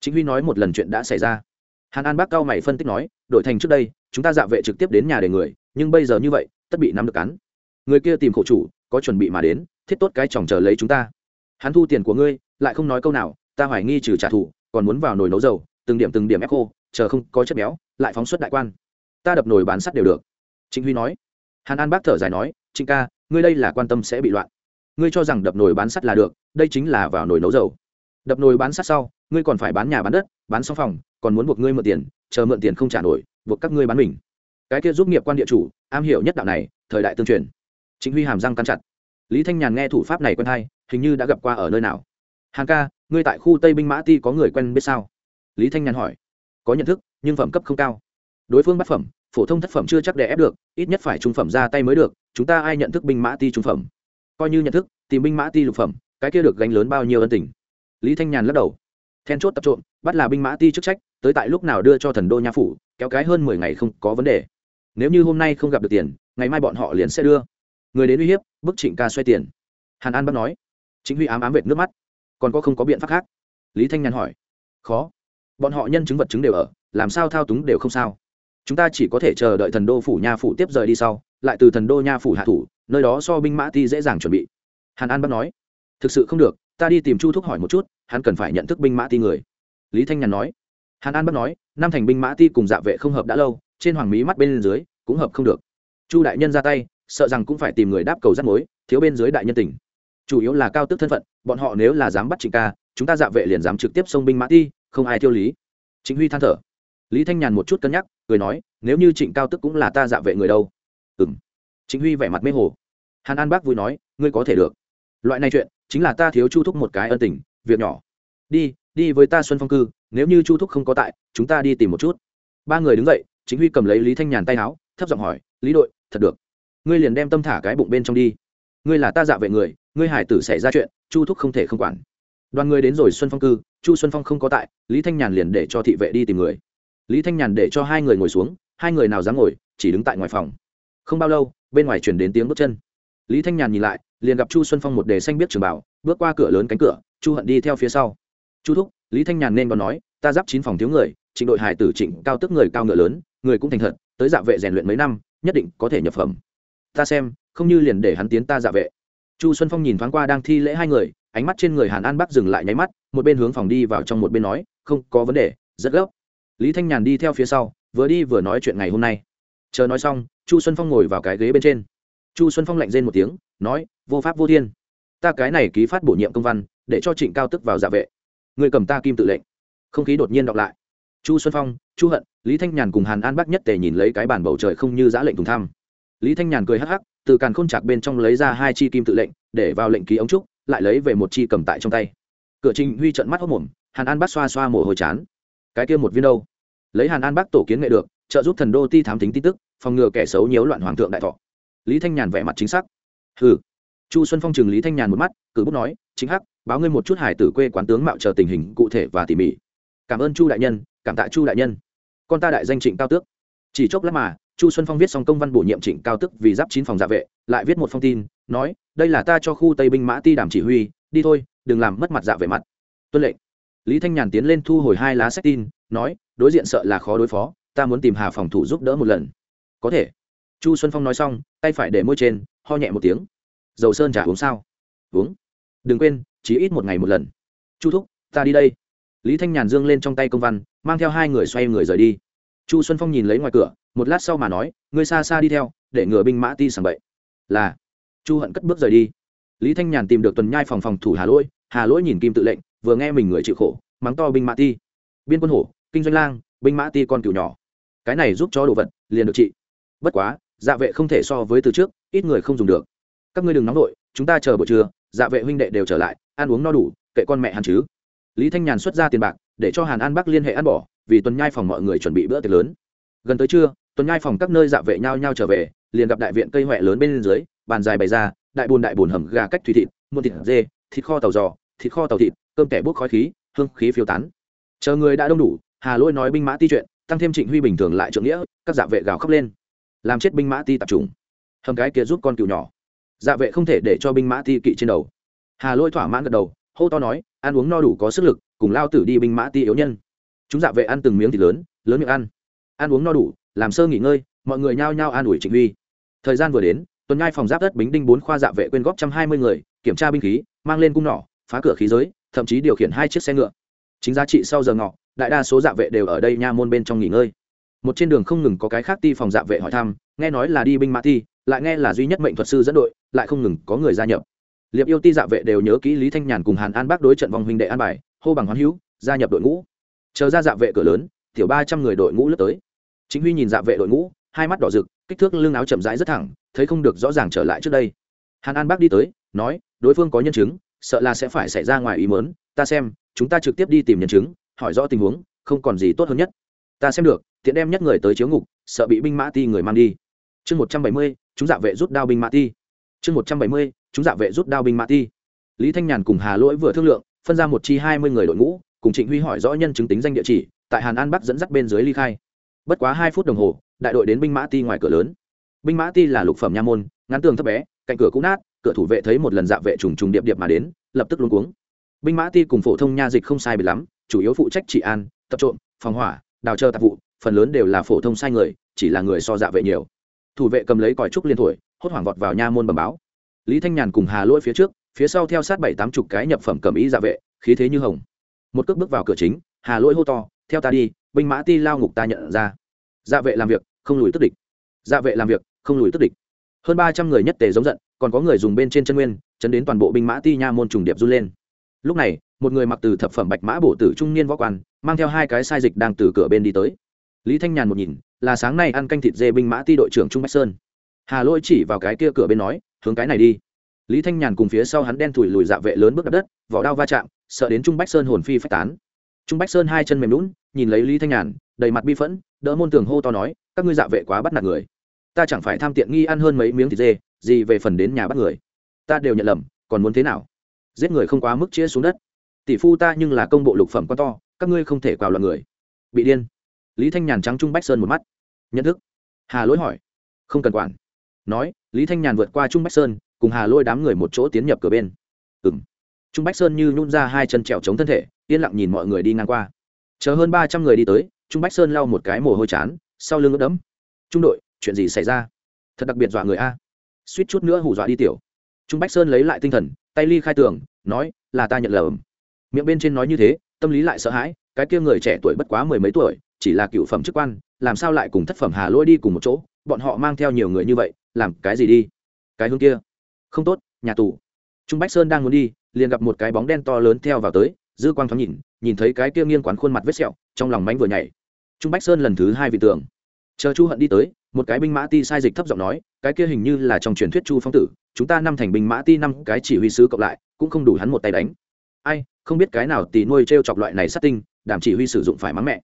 Chính huy nói một lần chuyện đã xảy ra. Hàn an bác cao mày phân tích nói đổi thành trước đây, chúng ta dạ vệ trực tiếp đến nhà để người, nhưng bây giờ như vậy, tất bị nắm được cắn. Người kia tìm khổ chủ, có chuẩn bị mà đến, thiết tốt cái chòng chờ lấy chúng ta. Hắn thu tiền của ngươi, lại không nói câu nào, ta hoài nghi trừ trả thù còn muốn vào nồi nấu dầu, từng điểm từng điểm ép khô, chờ không có chất béo, lại phóng xuất đại quan. Ta đập nồi bán sắt đều được. Trịnh huy nói. Hàn an bác thở dài nói, trịnh ca, ngươi đây là quan tâm sẽ bị loạn. Ngươi cho rằng đập nồi bán sắt là được, đây chính là vào nồi nấu dầu. Đập nồi bán sắt sau, ngươi còn phải bán nhà bán đất, bán xong phòng, còn muốn buộc ngươi mượn tiền, chờ mượn tiền không trả nổi, buộc các ngươi bán mình. Cái kia giúp nghiệp quan địa chủ, am hiểu nhất đạo này, thời đại tương truyền. Chính huy hàm răng cắn chặt. Lý thanh nhàn nghe thủ pháp này quen hay, hình như đã gặp qua ở nơi nào hàng ca, ngươi tại khu tây binh mã ti có người quen biết sao? Lý thanh nhàn hỏi. Có nhận thức, nhưng phẩm cấp không cao. Đối phương bắt phẩm, phổ thông thất phẩm chưa chắc để ép được, ít nhất phải trung phẩm ra tay mới được, chúng ta ai nhận thức binh mã ti trung phẩm? Coi như nhận thức, tìm binh mã ti lục phẩm, cái kia được gánh lớn bao nhiêu ân tình? Lý thanh nhàn lắc đầu. Then chốt tập trộm, bắt là binh mã ti chức trách, tới tại lúc nào đưa cho thần đô nha phủ, kéo cái hơn mười ngày không có vấn đề. Nếu như hôm nay không gặp được tiền, ngày mai bọn họ liền sẽ đưa. Người đến uy hiếp, bức trịnh ca xoay tiền. Hàn an bắt nói. Chính huy ám ám vệt nước mắt còn có không có biện pháp khác? Lý thanh nhàn hỏi. Khó. Bọn họ nhân chứng vật chứng đều ở, làm sao thao túng đều không sao. Chúng ta chỉ có thể chờ đợi thần đô phủ nha phủ tiếp rời đi sau, lại từ thần đô nha phủ hạ thủ, nơi đó so binh mã ti dễ dàng chuẩn bị. Hàn an bắt nói. Thực sự không được, ta đi tìm chu thúc hỏi một chút, hắn cần phải nhận thức binh mã ti người. Lý thanh nhàn nói. Hàn an bắt nói, năm thành binh mã ti cùng dạ vệ không hợp đã lâu, trên hoàng mỹ mắt bên dưới, cũng hợp không được. Chu đại nhân ra tay, sợ rằng cũng phải tìm người đáp cầu rắt mối, thiếu bên dưới đại nhân tỉnh chủ yếu là cao tức thân phận bọn họ nếu là dám bắt trịnh ca, chúng ta dạ vệ liền dám trực tiếp xông binh mã ti, không ai thiêu lý. Chính huy than thở. Lý thanh nhàn một chút cân nhắc, cười nói, nếu như trịnh cao tức cũng là ta dạ vệ người đâu? Ừ m chính huy vẻ mặt mê hồ. Hàn an bác vui nói, ngươi có thể được. Loại này chuyện, chính là ta thiếu chu thúc một cái ân tình, việc nhỏ. Đi đi với ta xuân phong cư, nếu như chu thúc không có tại, chúng ta đi tìm một chút. Ba người đứng dậy chính huy cầm lấy lý thanh nhàn tay áo, thấp giọng hỏi, lý đội, thật được. Ngươi liền đem tâm thả cái bụng bên trong đi ngươi là ta dạ vệ người, ngươi hải tử xảy ra chuyện, chu thúc không thể không quản. Đoàn người đến rồi xuân phong cư, chu xuân phong không có tại, lý thanh nhàn liền để cho thị vệ đi tìm người. Lý thanh nhàn để cho hai người ngồi xuống, hai người nào dám ngồi, chỉ đứng tại ngoài phòng. Không bao lâu, bên ngoài chuyển đến tiếng bước chân. Lý thanh nhàn nhìn lại, liền gặp chu xuân phong một đề xanh biết trường bảo, bước qua cửa lớn cánh cửa, chu hận đi theo phía sau. Chu thúc, lý thanh nhàn nên còn nói, ta giáp chín phòng thiếu người trịnh đội hải tử trịnh cao tức người cao ngựa lớn, người cũng thành thật, tới dạ vệ rèn luyện mấy năm, nhất định có thể nhập phẩm. Ta xem không như liền để hắn tiến ta dạ vệ. Chu xuân phong nhìn thoáng qua đang thi lễ hai người, ánh mắt trên người hàn an bắc dừng lại nháy mắt, một bên hướng phòng đi vào trong một bên nói, không, có vấn đề, rất gấp. Lý thanh nhàn đi theo phía sau, vừa đi vừa nói chuyện ngày hôm nay. Chờ nói xong, chu xuân phong ngồi vào cái ghế bên trên. Chu xuân phong lạnh rên một tiếng, nói, vô pháp vô thiên. Ta cái này ký phát bổ nhiệm công văn, để cho trịnh cao tức vào dạ vệ. Người cầm ta kim tự lệnh. Không khí đột nhiên đọc lại. Chu xuân phong, chu hận, lý thanh nhàn cùng hàn an bắc nhất tề nhìn lấy cái bản bầu trời không như giã lệnh thùng thăm. Lý thanh nhàn cười hắc hắc từ càn khôn chạc bên trong lấy ra hai chi kim tự lệnh, để vào lệnh ký ống trúc, lại lấy về một chi cầm tại trong tay. Cửa trình huy trận mắt hốc mồm, hàn an bắc xoa xoa mồ hôi chán. Cái kia một viên đâu? Lấy hàn an bắc tổ kiến nghệ được, trợ giúp thần đô ti thám tính tin tức, phòng ngừa kẻ xấu nhiễu loạn hoàng thượng đại thọ. Lý thanh nhàn vẻ mặt chính xác. Hừ. Chu xuân phong chừng lý thanh nhàn một mắt, cử bút nói chính hắc, báo ngươi một chút hải tử quê quán tướng mạo chờ tình hình cụ thể và tỉ mỉ. Cảm ơn chu đại nhân, cảm tạ chu đại nhân. Con ta đại danh trịnh cao tước. Chỉ chốc lát mà chu xuân phong viết xong công văn bổ nhiệm trịnh cao tức vì giáp chín phòng dạ vệ, lại viết một phong tin, nói, đây là ta cho khu tây binh mã ti đảm chỉ huy, đi thôi, đừng làm mất mặt dạ vệ mặt. Tuân lệnh. Lý thanh nhàn tiến lên thu hồi hai lá sách tin, nói, đối diện sợ là khó đối phó, ta muốn tìm hà phòng thủ giúp đỡ một lần. Có thể. Chu xuân phong nói xong, tay phải để môi trên, ho nhẹ một tiếng. Dầu sơn trả uống sao? Uống. Đừng quên, chỉ ít một ngày một lần. Chu thúc, ta đi đây. Lý thanh nhàn dương lên trong tay công văn, mang theo hai người xoay người rời đi chu xuân phong nhìn lấy ngoài cửa, một lát sau mà nói, ngươi xa xa đi theo, để ngừa binh mã ti sàng bậy. Là. Chu hận cất bước rời đi. Lý thanh nhàn tìm được tuần nhai phòng phòng thủ hà lỗi hà lỗi nhìn kim tự lệnh, vừa nghe mình người chịu khổ, mắng to binh mã ti. Biên quân hổ, kinh doanh lang, binh mã ti con cừu nhỏ. Cái này giúp cho đồ vật, liền được trị bất quá dạ vệ không thể so với từ trước, ít người không dùng được. Các ngươi đừng nóng vội, chúng ta chờ buổi trưa dạ vệ huynh đệ đều trở lại, ăn uống no đủ, kệ con mẹ hàn chứ. Lý thanh nhàn xuất ra tiền bạc, để cho hàn an bắc liên hệ ăn bỏ vì tuần nhai phòng mọi người chuẩn bị bữa tiệc lớn. Gần tới trưa, tuần nhai phòng các nơi dạ vệ nhau nhau trở về, liền gặp đại viện cây huệ lớn bên dưới, bàn dài bày ra, đại bồn đại bồn hầm gà cách thủy thịt, muôn thịt dê, thịt kho tàu giò, thịt kho tàu thịt, cơm kẻ bốc khói khí, hương khí phiêu tán. Chờ người đã đông đủ, hà lôi nói binh mã ti chuyện, tăng thêm trịnh huy bình thường lại trượng nghĩa, các dạ vệ gào khóc lên. Làm chết binh mã ti tập trung. Hầm cái kia giúp con cừu nhỏ. Dạ vệ không thể để cho binh mã ti kỵ trên đầu. Hà lôi thỏa mãn gật đầu, hô to nói, ăn uống no đủ có sức lực, cùng lao tử đi binh mã ti yếu nhân chúng dạ vệ ăn từng miếng thịt lớn lớn miệng ăn. Ăn uống no đủ, làm sơ nghỉ ngơi, mọi người nhao nhao an ủi trịnh huy. Thời gian vừa đến, tuần nhai phòng giáp đất bính đinh bốn khoa dạ vệ quyên góp trăm hai mươi người, kiểm tra binh khí, mang lên cung nỏ, phá cửa khí giới, thậm chí điều khiển hai chiếc xe ngựa. Chính giá trị sau giờ ngọ, đại đa số dạ vệ đều ở đây nha môn bên trong nghỉ ngơi. Một trên đường không ngừng có cái khác ti phòng dạ vệ hỏi thăm, nghe nói là đi binh mã ti, lại nghe là duy nhất mệnh thuật sư dẫn đội, lại không ngừng có người gia nhập. Liệp yêu ti dạ vệ đều nhớ kỹ lý thanh nhàn cùng hàn an bác đối trận vòng huynh đệ an bài, hô bằng hoán hữu, gia nhập đội ngũ chờ ra dạ vệ cửa lớn, tiểu ba trăm người đội ngũ lướt tới. Chính huy nhìn dạ vệ đội ngũ, hai mắt đỏ rực, kích thước lưng áo chậm rãi rất thẳng, thấy không được rõ ràng trở lại trước đây. Hàn an bác đi tới, nói, đối phương có nhân chứng, sợ là sẽ phải xảy ra ngoài ý mớn ta xem, chúng ta trực tiếp đi tìm nhân chứng, hỏi rõ tình huống, không còn gì tốt hơn nhất. Ta xem được, tiện đem nhất người tới chiếu ngục, sợ bị binh mã ti người mang đi. Chương một trăm bảy mươi, chúng dạ vệ rút đao binh mã ti. Chương một trăm bảy mươi, chúng dạ vệ rút đao binh mã ti. Lý thanh nhàn cùng hà lỗi vừa thương lượng, phân ra một chi hai mươi người đội ngũ cùng trịnh huy hỏi rõ nhân chứng tính danh địa chỉ, tại hàn an bắc dẫn dắt bên dưới ly khai. Bất quá hai phút đồng hồ, đại đội đến binh mã ti ngoài cửa lớn. Binh mã ti là lục phẩm nha môn, ngắn tường thấp bé, cạnh cửa cũ nát, cửa thủ vệ thấy một lần dạ vệ trùng trùng điệp điệp mà đến, lập tức luôn cuống. Binh mã ti cùng phổ thông nha dịch không sai bị lắm, chủ yếu phụ trách trị an, tập trộm, phòng hỏa, đào chờ tạp vụ, phần lớn đều là phổ thông sai người, chỉ là người so dạ vệ nhiều. Thủ vệ cầm lấy còi trúc liên thổi, hốt hoảng vọt vào nha môn bẩm báo. Lý thanh nhàn cùng hà lỗi phía trước, phía sau theo sát bảy tám chục cái nhập phẩm cầm ý dạ vệ, khí thế như hồng một cước bước vào cửa chính, hà lỗi hô to, theo ta đi, binh mã ti lao ngục ta nhận ra. Dạ vệ làm việc, không lùi tức địch. Dạ vệ làm việc, không lùi tức địch. Hơn ba trăm người nhất tề giống giận, còn có người dùng bên trên chân nguyên, chấn đến toàn bộ binh mã ti nha môn trùng điệp run lên. Lúc này, một người mặc từ thập phẩm bạch mã bổ tử trung niên võ quan, mang theo hai cái sai dịch đang từ cửa bên đi tới. Lý thanh nhàn một nhìn, là sáng nay ăn canh thịt dê binh mã ti đội trưởng trung bách sơn. Hà lỗi chỉ vào cái kia cửa bên nói, hướng cái này đi lý thanh nhàn cùng phía sau hắn đen thủi lùi dạ vệ lớn bước đập đất, vỏ đao va chạm, sợ đến trung bách sơn hồn phi phách tán. Trung bách sơn hai chân mềm lún nhìn lấy lý thanh nhàn, đầy mặt bi phẫn, đỡ môn tường hô to nói, các ngươi dạ vệ quá bắt nạt người. Ta chẳng phải tham tiện nghi ăn hơn mấy miếng thịt dê, gì về phần đến nhà bắt người. Ta đều nhận lầm, còn muốn thế nào? Giết người không quá mức chia xuống đất. Tỷ phu ta nhưng là công bộ lục phẩm quá to, các ngươi không thể quào loạn người. Bị điên. Lý thanh nhàn trắng trung bách sơn một mắt. Nhận thức. Hà lỗi hỏi. Không cần quản. Nói, lý thanh nhàn vượt qua trung bách sơn cùng hà lôi đám người một chỗ tiến nhập cửa bên. Ừ m trung bách sơn như nhún ra hai chân trèo chống thân thể, yên lặng nhìn mọi người đi ngang qua. Chờ hơn ba trăm người đi tới, trung bách sơn lau một cái mồ hôi chán, sau lưng ướt đẫm. Trung đội, chuyện gì xảy ra? Thật đặc biệt dọa người a. Suýt chút nữa hù dọa đi tiểu. Trung bách sơn lấy lại tinh thần, tay ly khai tường, nói, là ta nhận lầm miệng bên trên nói như thế, tâm lý lại sợ hãi, cái kia người trẻ tuổi bất quá mười mấy tuổi, chỉ là cựu phẩm chức quan, làm sao lại cùng thất phẩm hà lôi đi cùng một chỗ? Bọn họ mang theo nhiều người như vậy, làm cái gì đi? Cái hướng kia không tốt, nhà tù. Trung bách sơn đang muốn đi, liền gặp một cái bóng đen to lớn theo vào tới, dư quang thoáng nhìn nhìn thấy cái kia nghiêng quán khuôn mặt vết sẹo, trong lòng mánh vừa nhảy. Trung bách sơn lần thứ hai vị tường chờ chu hận đi tới, một cái binh mã ti sai dịch thấp giọng nói, cái kia hình như là trong truyền thuyết chu phong tử, chúng ta năm thành binh mã ti năm cái chỉ huy sứ cộng lại, cũng không đủ hắn một tay đánh. Ai, không biết cái nào tì nuôi t r e o chọc loại này sát tinh, đảm chỉ huy sử dụng phải mắng mẹ.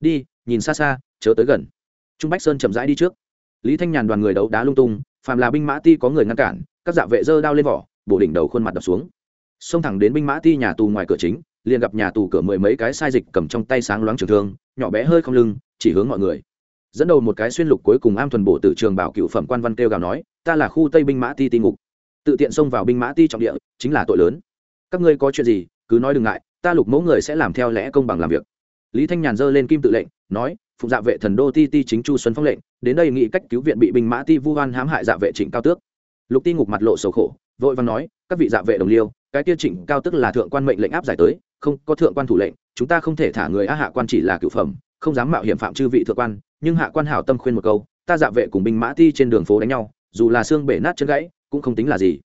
Đi, nhìn xa xa, chớ tới gần. Trung bách sơn chậm rãi đi trước. Lý thanh nhàn đoàn người đấu đá lung tung, phàm là binh mã ti có người ngăn cản các dạ vệ dơ đao lên vỏ, bổ đỉnh đầu khuôn mặt đập xuống. Xông thẳng đến binh mã ti nhà tù ngoài cửa chính, liền gặp nhà tù cửa mười mấy cái sai dịch cầm trong tay sáng loáng trường thương, nhỏ bé hơi không lưng, chỉ hướng mọi người. Dẫn đầu một cái xuyên lục cuối cùng am thuần bổ tử trường bảo cựu phẩm quan văn kêu gào nói, ta là khu tây binh mã ti ti ngục. Tự tiện xông vào binh mã ti trọng địa, chính là tội lớn. Các ngươi có chuyện gì, cứ nói đừng ngại, ta lục mẫu người sẽ làm theo lẽ công bằng làm việc. Lý thanh nhàn giơ lên kim tự lệnh, nói, phụng dạ vệ thần đô ti ti chính chu xuân phong lệnh, đến đây nghị cách cứu viện bị binh mã ti vu hoan hãm hại dạ vệ trịnh cao tước lục ti ngục mặt lộ sầu khổ, vội văn nói, các vị dạ vệ đồng liêu, cái kia trịnh cao tức là thượng quan mệnh lệnh áp giải tới, không, có thượng quan thủ lệnh, chúng ta không thể thả người á hạ quan chỉ là cựu phẩm, không dám mạo hiểm phạm chư vị thượng quan, nhưng hạ quan hảo tâm khuyên một câu, ta dạ vệ cùng binh mã ti trên đường phố đánh nhau, dù là xương bể nát chân gãy, cũng không tính là gì.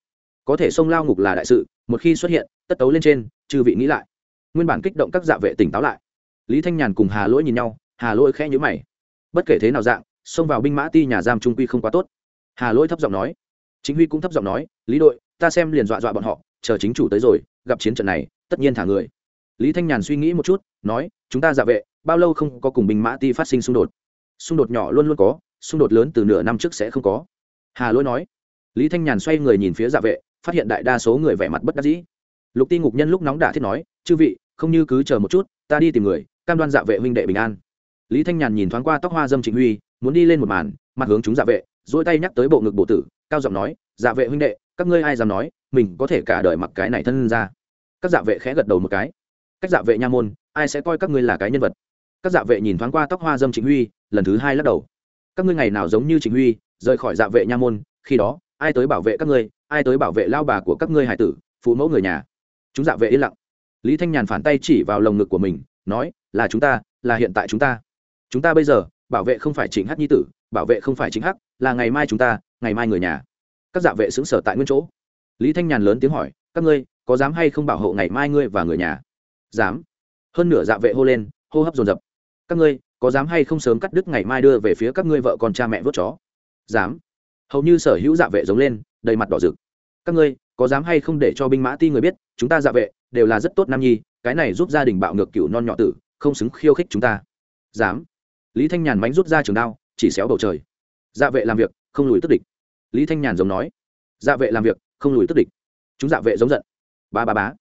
Có thể sông lao ngục là đại sự, một khi xuất hiện, tất tấu lên trên, chư vị nghĩ lại. Nguyên bản kích động các dạ vệ tỉnh táo lại. Lý thanh nhàn cùng hà lỗi nhìn nhau, hà lỗi khẽ nhữ mày. Bất kể thế nào dạng, xông vào binh mã ti nhà giam trung quy không quá tốt. Hà lỗi thấp giọng nói chính huy cũng thấp giọng nói, lý đội, ta xem liền dọa dọa bọn họ, chờ chính chủ tới rồi, gặp chiến trận này, tất nhiên thả người. Lý thanh nhàn suy nghĩ một chút, nói, chúng ta dạ vệ, bao lâu không có cùng binh mã ti phát sinh xung đột? Xung đột nhỏ luôn luôn có, xung đột lớn từ nửa năm trước sẽ không có. Hà lỗi nói. Lý thanh nhàn xoay người nhìn phía dạ vệ, phát hiện đại đa số người vẻ mặt bất đắc dĩ. Lục ti ngục nhân lúc nóng đả thiết nói, chư vị, không như cứ chờ một chút, ta đi tìm người, cam đoan dạ vệ huynh đệ bình an. Lý thanh nhàn nhìn thoáng qua tóc hoa dâm trịnh huy, muốn đi lên một màn, mặt hướng chúng dạ vệ dỗi tay nhắc tới bộ ngực bộ tử cao giọng nói dạ vệ huynh đệ, các ngươi ai dám nói, mình có thể cả đời mặc cái này thân ra. Các dạ vệ khẽ gật đầu một cái. Cách dạ vệ nha môn, ai sẽ coi các ngươi là cái nhân vật? Các dạ vệ nhìn thoáng qua tóc hoa dâm trịnh huy, lần thứ hai lắc đầu. Các ngươi ngày nào giống như trịnh huy, rời khỏi dạ vệ nha môn, khi đó, ai tới bảo vệ các ngươi, ai tới bảo vệ lao bà của các ngươi hải tử, phụ mẫu người nhà? Chúng dạ vệ yên lặng. Lý thanh nhàn phản tay chỉ vào lồng ngực của mình, nói, là chúng ta, là hiện tại chúng ta. Chúng ta bây giờ, bảo vệ không phải chính hắc nhi tử, bảo vệ không phải chính hắc, là ngày mai chúng ta ngày mai người nhà. Các dạ vệ xứng sở tại nguyên chỗ. Lý thanh nhàn lớn tiếng hỏi, các ngươi, có dám hay không bảo hộ ngày mai ngươi và người nhà? Dám. Hơn nửa dạ vệ hô lên, hô hấp dồn dập. Các ngươi, có dám hay không sớm cắt đứt ngày mai đưa về phía các ngươi vợ con cha mẹ vớt chó? Dám. Hầu như sở hữu dạ vệ giống lên, đầy mặt đỏ rực. Các ngươi, có dám hay không để cho binh mã ti người biết, chúng ta dạ vệ đều là rất tốt nam nhi, cái này giúp gia đình bạo ngược cựu non nhỏ tử, không xứng khiêu khích chúng ta. Dám. Lý thanh nhàn mánh rút ra trường đao, chỉ xéo bầu trời. Dạ vệ làm việc, không lùi tức địch lý thanh nhàn giống nói dạ vệ làm việc, không lùi tức địch. Chúng dạ vệ giống giận. Ba ba bá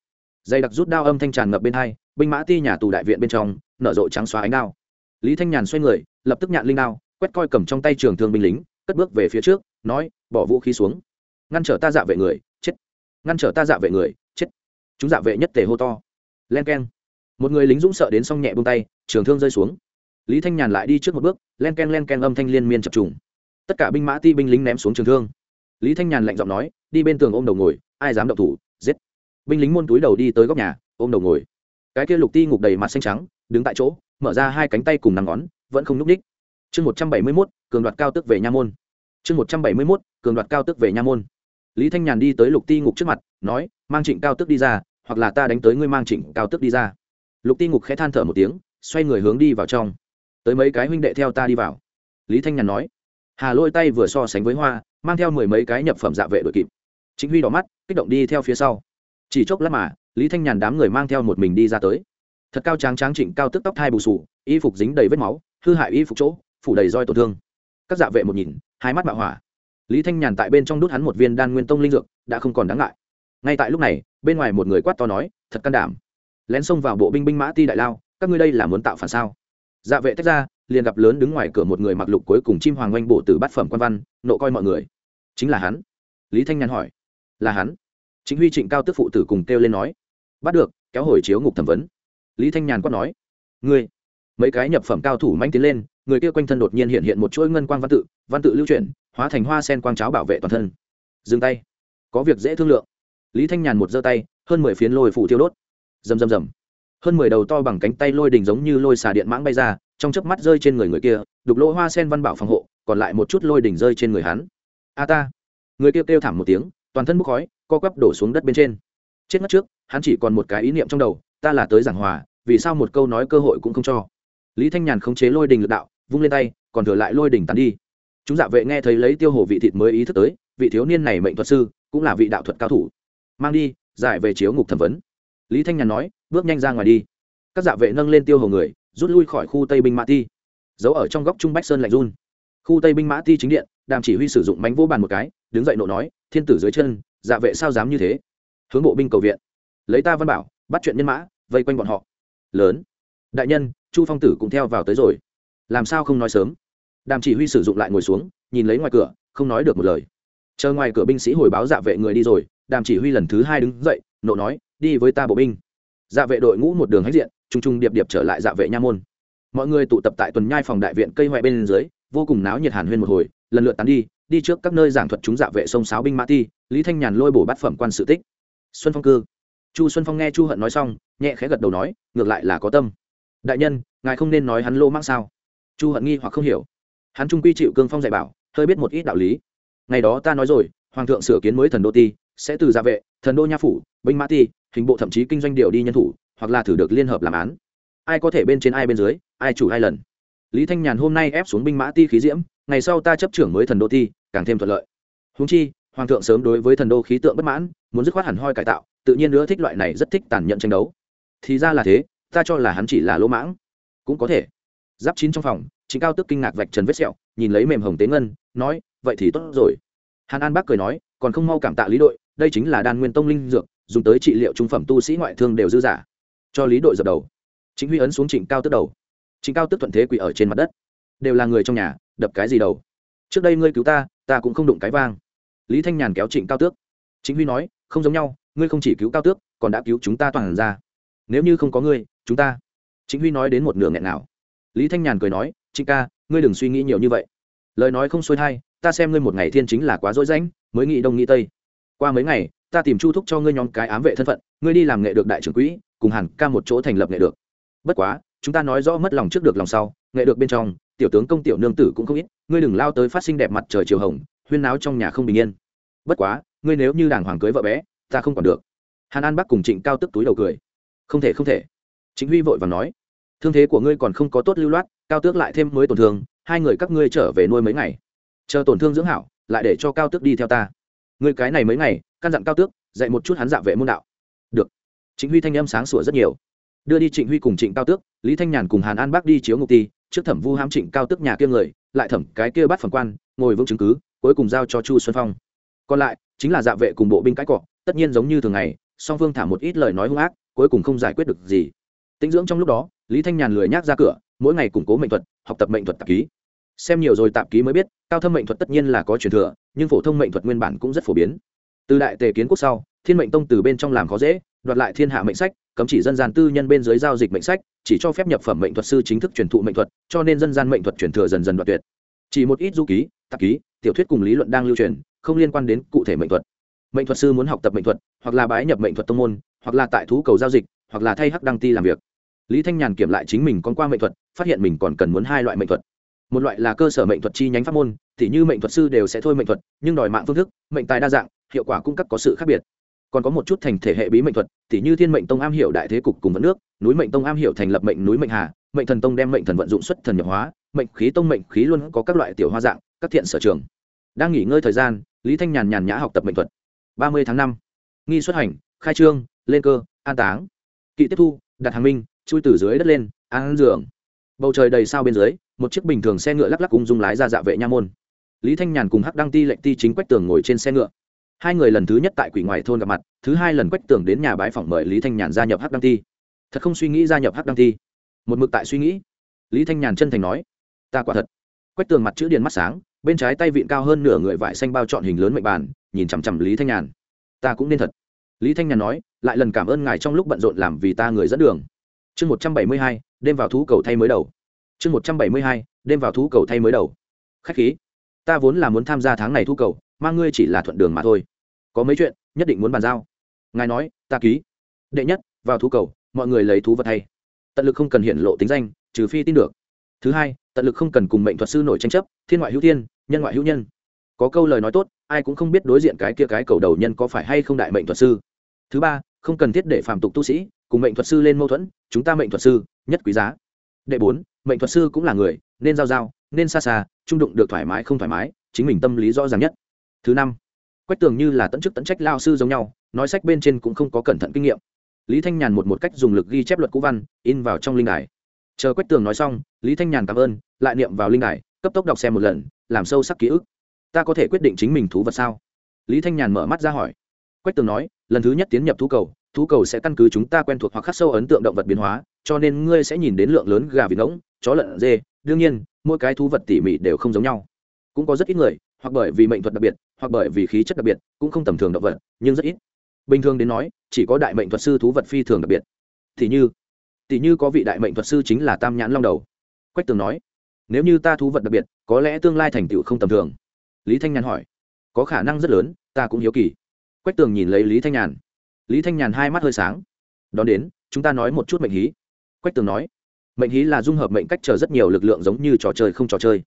dây đặc rút đao âm thanh tràn ngập bên hai, binh mã ti nhà tù đại viện bên trong, nở rộ trắng xóa ánh đao. Lý thanh nhàn xoay người, lập tức nhạn linh đao, quét coi cầm trong tay trường thương binh lính, cất bước về phía trước, nói, bỏ vũ khí xuống. Ngăn trở ta dạ vệ người, chết. Ngăn trở ta dạ vệ người, chết. Chúng dạ vệ nhất tề hô to. Len k e n một người lính dũng sợ đến xong nhẹ bông tay, trường thương rơi xuống. Lý thanh nhàn lại đi trước một bước, len k e n len k e n âm thanh liên miên chập trùng tất cả binh mã ti binh lính ném xuống trường thương. Lý thanh nhàn lạnh giọng nói, đi bên tường ôm đầu ngồi, ai dám động thủ, giết. Binh lính muôn túi đầu đi tới góc nhà, ôm đầu ngồi. Cái kia lục ti ngục đầy mặt xanh trắng, đứng tại chỗ, mở ra hai cánh tay cùng năm ngón, vẫn không n ú c ních chương một trăm bảy mươi mốt, cường đoạt cao tức về nha môn. Chương một trăm bảy mươi mốt, cường đoạt cao tức về nha môn. Lý thanh nhàn đi tới lục ti ngục trước mặt, nói, mang trịnh cao tức đi ra, hoặc là ta đánh tới ngươi mang trịnh cao tức đi ra. Lục ti ngục khẽ than thở một tiếng, xoay người hướng đi vào trong. Tới mấy cái huynh đệ theo ta đi vào. Lý thanh nhàn nói hà lôi tay vừa so sánh với hoa, mang theo mười mấy cái nhập phẩm dạ vệ đội kịp. Chính huy đỏ mắt, kích động đi theo phía sau. Chỉ chốc lát mà, lý thanh nhàn đám người mang theo một mình đi ra tới. Thật cao tráng tráng trịnh cao tức tóc thai bù sù y phục dính đầy vết máu, hư hại y phục chỗ, phủ đầy roi tổn thương. Các dạ vệ một nhìn, hai mắt bạo hỏa. Lý thanh nhàn tại bên trong đút hắn một viên đan nguyên tông linh dược, đã không còn đáng ngại. Ngay tại lúc này, bên ngoài một người quát to nói, thật can đảm. Lén xông vào bộ binh binh mã ti đại lao, các ngươi đây là muốn tạo phản sao? Dạ vệ tách ra liền gặp lớn đứng ngoài cửa một người mặc lục cuối cùng chim hoàng oanh bộ từ bát phẩm quan văn, nộ coi mọi người. Chính là hắn. Lý thanh nhàn hỏi. Là hắn. Chính huy trịnh cao tức phụ tử cùng kêu lên nói. Bắt được, kéo hồi chiếu ngục thẩm vấn. Lý thanh nhàn quát nói. Ngươi. Mấy cái nhập phẩm cao thủ manh tiến lên, người kia quanh thân đột nhiên hiện hiện một chuỗi ngân quang văn tự văn tự lưu chuyển, hóa thành hoa sen quang cháo bảo vệ toàn thân. Dừng tay. Có việc dễ thương lượng. Lý thanh nhàn một giơ tay, hơn mười phiến lôi phủ tiêu đốt. Rầm rầm rầm. Hơn mười đầu to bằng cánh tay lôi đình giống như lôi xà điện mãng bay ra trong chớp mắt rơi trên người người kia, đục lỗ hoa sen văn bảo phòng hộ, còn lại một chút lôi đỉnh rơi trên người hắn. A ta. Người kia kêu thảm một tiếng, toàn thân bốc khói, co quắp đổ xuống đất bên trên. Chết mất trước, hắn chỉ còn một cái ý niệm trong đầu, ta là tới giảng hòa, vì sao một câu nói cơ hội cũng không cho. Lý thanh nhàn khống chế lôi đình lực đạo, vung lên tay, còn thừa lại lôi đình tàn đi. Chúng dạ vệ nghe thấy lấy tiêu hồ vị thịt mới ý thức tới, vị thiếu niên này mệnh thuật sư, cũng là vị đạo thuật cao thủ. Mang đi, giải về chiếu ngục thẩm vấn. Lý thanh nhàn nói, bước nhanh ra ngoài đi. Các dạ vệ nâng lên tiêu hồ người rút lui khỏi khu tây binh mã ti. Giấu ở trong góc trung bách sơn lạnh run. Khu tây binh mã ti chính điện, đàm chỉ huy sử dụng bánh vô bàn một cái, đứng dậy nộ nói, thiên tử dưới chân dạ vệ sao dám như thế? Hướng bộ binh cầu viện. Lấy ta văn bảo, bắt chuyện nhân mã, vây quanh bọn họ. Lớn. Đại nhân, chu phong tử cũng theo vào tới rồi. Làm sao không nói sớm? Đàm chỉ huy sử dụng lại ngồi xuống, nhìn lấy ngoài cửa, không nói được một lời. Chờ ngoài cửa binh sĩ hồi báo dạ vệ người đi rồi, đàm chỉ huy lần thứ hai đứng dậy, nộ nói, đi với ta bộ binh. Dạ vệ đội ngũ một đường hãnh diện trùng trùng điệp điệp trở lại dạ vệ nha môn. Mọi người tụ tập tại tuần nhai phòng đại viện cây hoại bên dưới, vô cùng náo nhiệt hàn huyên một hồi, lần lượt tán đi đi trước các nơi giảng thuật chúng dạ vệ sông sáo binh mã ti, lý thanh nhàn lôi bổ bát phẩm quan sự tích. Xuân phong cư. Chu xuân phong nghe chu hận nói xong, nhẹ khẽ gật đầu nói, ngược lại là có tâm. Đại nhân, ngài không nên nói hắn lô mang sao? Chu hận nghi hoặc không hiểu. Hắn trung quy chịu cương phong dạy bảo, hơi biết một ít đạo lý. Ngày đó ta nói rồi, hoàng thượng sửa kiến mới thần đô ti, sẽ từ gia vệ, thần đô nha phủ, binh mã ti, hình bộ thậm chí kinh doanh điều đi nhân thủ hoặc là thử được liên hợp làm án. Ai có thể bên trên ai bên dưới, ai chủ hai lần. Lý thanh nhàn hôm nay ép xuống binh mã ti khí diễm, ngày sau ta chấp trưởng mới thần đô ti, càng thêm thuận lợi. Húng chi, hoàng thượng sớm đối với thần đô khí tượng bất mãn, muốn dứt khoát hẳn hoi cải tạo, tự nhiên nữa thích loại này rất thích tàn nhẫn tranh đấu. Thì ra là thế, ta cho là hắn chỉ là lỗ mãng. Cũng có thể. Giáp chín trong phòng chính cao tức kinh ngạc vạch trần vết sẹo, nhìn lấy mềm hồng tế ngân, nói, vậy thì tốt rồi. Hàn an bác cười nói, còn không mau cảm tạ lý đội, đây chính là đan nguyên tông linh dược, dùng tới trị liệu trung phẩm tu sĩ ngoại thương đều dư giả cho lý đội dập đầu chính huy ấn xuống trịnh cao tức đầu trịnh cao tức thuận thế quỳ ở trên mặt đất đều là người trong nhà đập cái gì đầu trước đây ngươi cứu ta ta cũng không đụng cái vang lý thanh nhàn kéo trịnh cao tước chính huy nói không giống nhau ngươi không chỉ cứu cao tước còn đã cứu chúng ta toàn ra nếu như không có ngươi chúng ta chính huy nói đến một nửa nghẹn nào lý thanh nhàn cười nói trịnh ca ngươi đừng suy nghĩ nhiều như vậy lời nói không xuôi thai ta xem ngươi một ngày thiên chính là quá dối rãnh mới nghĩ đông nghĩ tây qua mấy ngày ta tìm chu thúc cho ngươi nhóm cái ám vệ thân phận ngươi đi làm nghệ được đại trưởng quỹ cùng hàn ca một chỗ thành lập nghệ được. Bất quá, chúng ta nói rõ mất lòng trước được lòng sau, nghệ được bên trong, tiểu tướng công tiểu nương tử cũng không ít, ngươi đừng lao tới phát sinh đẹp mặt trời chiều hồng, huyên náo trong nhà không bình yên. Bất quá, ngươi nếu như đàng hoàng cưới vợ bé, ta không còn được. Hàn an bắc cùng trịnh cao tức túi đầu cười. Không thể không thể. Chính huy vội và nói. Thương thế của ngươi còn không có tốt lưu loát, cao tước lại thêm mới tổn thương, hai người các ngươi trở về nuôi mấy ngày. Chờ tổn thương dưỡng hảo, lại để cho cao tước đi theo ta. Ngươi cái này mấy ngày, căn dặn cao tước, dạy một chút hắn dạ vệ môn đạo chính huy thanh âm sáng sủa rất nhiều. Đưa đi trịnh huy cùng trịnh cao tước, lý thanh nhàn cùng hàn an bác đi chiếu ngục ti, trước thẩm vu hãm trịnh cao tước nhà kia người, lại thẩm cái kia bắt phần quan, ngồi vững chứng cứ, cuối cùng giao cho chu xuân phong. Còn lại, chính là dạ vệ cùng bộ binh cãi cọ, tất nhiên giống như thường ngày, song phương thả một ít lời nói hung ác, cuối cùng không giải quyết được gì. Tinh dưỡng trong lúc đó, lý thanh nhàn lười nhác ra cửa, mỗi ngày củng cố mệnh thuật, học tập mệnh thuật tạp ký. Xem nhiều rồi tạp ký mới biết, cao thâm mệnh thuật tất nhiên là có truyền thừa, nhưng phổ thông mệnh thuật nguyên bản cũng rất phổ biến. Từ đại tề kiến quốc sau, thiên mệnh tông từ bên trong làm khó dễ đoạt lại thiên hạ mệnh sách, cấm chỉ dân gian tư nhân bên dưới giao dịch mệnh sách, chỉ cho phép nhập phẩm mệnh thuật sư chính thức truyền thụ mệnh thuật, cho nên dân gian mệnh thuật truyền thừa dần dần đoạt tuyệt. Chỉ một ít du ký, tạp ký, tiểu thuyết cùng lý luận đang lưu truyền, không liên quan đến cụ thể mệnh thuật. Mệnh thuật sư muốn học tập mệnh thuật, hoặc là bái nhập mệnh thuật tông môn, hoặc là tại thú cầu giao dịch, hoặc là thay hắc đăng ti làm việc. Lý thanh nhàn kiểm lại chính mình con qua mệnh thuật, phát hiện mình còn cần muốn hai loại mệnh thuật. Một loại là cơ sở mệnh thuật chi nhánh pháp môn thì như mệnh thuật sư đều sẽ thôi mệnh thuật, nhưng đòi mạng phương thức, mệnh tài đa dạng, hiệu quả cung cấp có sự khác biệt còn có một chút thành thể hệ bí mệnh thuật thì như thiên mệnh tông am hiểu đại thế cục cùng vận nước, núi mệnh tông am hiểu thành lập mệnh núi mệnh hà, mệnh thần tông đem mệnh thần vận dụng xuất thần nhập hóa, mệnh khí tông, mệnh khí luôn có các loại tiểu hoa dạng, các thiện sở trường. Đang nghỉ ngơi thời gian, lý thanh nhàn nhàn nhã học tập mệnh thuật. Ba mươi tháng năm, nghi xuất hành, khai trương, lên cơ, an táng. Kỵ tiếp thu, đặt hàng minh, chui từ dưới đất lên, an giường. Bầu trời đầy sao bên dưới, một chiếc bình thường xe ngựa lắc lắc cùng dung lái ra dạ vệ nha môn. Lý thanh nhàn cùng hắc đăng ti lệnh ti chính quách tường ngồi trên xe ngựa hai người lần thứ nhất tại quỷ ngoài thôn gặp mặt, thứ hai lần quách tường đến nhà bãi phỏng mời lý thanh nhàn gia nhập hắc đăng ti. Thật không suy nghĩ gia nhập hắc đăng ti. Một mực tại suy nghĩ. Lý thanh nhàn chân thành nói, ta quả thật. Quách tường mặt chữ điền mắt sáng, bên trái tay vịn cao hơn nửa người vải xanh bao trọn hình lớn mệnh bàn, nhìn chằm chằm lý thanh nhàn. Ta cũng nên thật. Lý thanh nhàn nói, lại lần cảm ơn ngài trong lúc bận rộn làm vì ta người dẫn đường. Chương một trăm bảy mươi hai, đêm vào thú cầu thay mới đầu. Chương một trăm bảy mươi hai, đêm vào thú cầu thay mới đầu. Khách khí, ta vốn là muốn tham gia tháng này thú cầu mang ngươi chỉ là thuận đường mà thôi. Có mấy chuyện, nhất định muốn bàn giao. Ngài nói, ta ký. Đệ nhất, vào thú cầu, mọi người lấy thú vật thay. Tận lực không cần hiện lộ tính danh, trừ phi tin được. Thứ hai, tận lực không cần cùng mệnh thuật sư nổi tranh chấp, thiên ngoại hữu thiên, nhân ngoại hữu nhân. Có câu lời nói tốt, ai cũng không biết đối diện cái kia cái cầu đầu nhân có phải hay không đại mệnh thuật sư. Thứ ba, không cần thiết để phàm tục tu sĩ, cùng mệnh thuật sư lên mâu thuẫn, chúng ta mệnh thuật sư, nhất quý giá. Đệ bốn, mệnh thuật sư cũng là người, nên giao giao, nên xa xa trung đụng được thoải mái không thoải mái, chính mình tâm lý rõ ràng nhất thứ năm, quách tường như là tận chức tận trách lao sư giống nhau, nói sách bên trên cũng không có cẩn thận kinh nghiệm. Lý thanh nhàn một một cách dùng lực ghi chép luật cũ văn, in vào trong linh đài. Chờ quách tường nói xong, lý thanh nhàn cảm ơn, lại niệm vào linh đài, cấp tốc đọc xem một lần, làm sâu sắc ký ức. Ta có thể quyết định chính mình thú vật sao? Lý thanh nhàn mở mắt ra hỏi. Quách tường nói, lần thứ nhất tiến nhập thú cầu thú cầu sẽ căn cứ chúng ta quen thuộc hoặc khắc sâu ấn tượng động vật biến hóa, cho nên ngươi sẽ nhìn đến lượng lớn gà vịt ngỗng, chó lợn dê. Đương nhiên, mỗi cái thú vật tỉ mỉ đều không giống nhau. Cũng có rất ít người hoặc bởi vì mệnh thuật đặc biệt, hoặc bởi vì khí chất đặc biệt, cũng không tầm thường động vật, nhưng rất ít. Bình thường đến nói, chỉ có đại mệnh thuật sư thú vật phi thường đặc biệt. Thì như tỷ như có vị đại mệnh thuật sư chính là tam nhãn long đầu. Quách tường nói, nếu như ta thú vật đặc biệt, có lẽ tương lai thành tựu không tầm thường. Lý thanh nhàn hỏi, có khả năng rất lớn, ta cũng hiếu kỳ. Quách tường nhìn lấy lý thanh nhàn. Lý thanh nhàn hai mắt hơi sáng. Đón đến, chúng ta nói một chút mệnh hí. Quách tường nói, mệnh hí là dung hợp mệnh cách chờ rất nhiều lực lượng giống như trò chơi không trò chơi.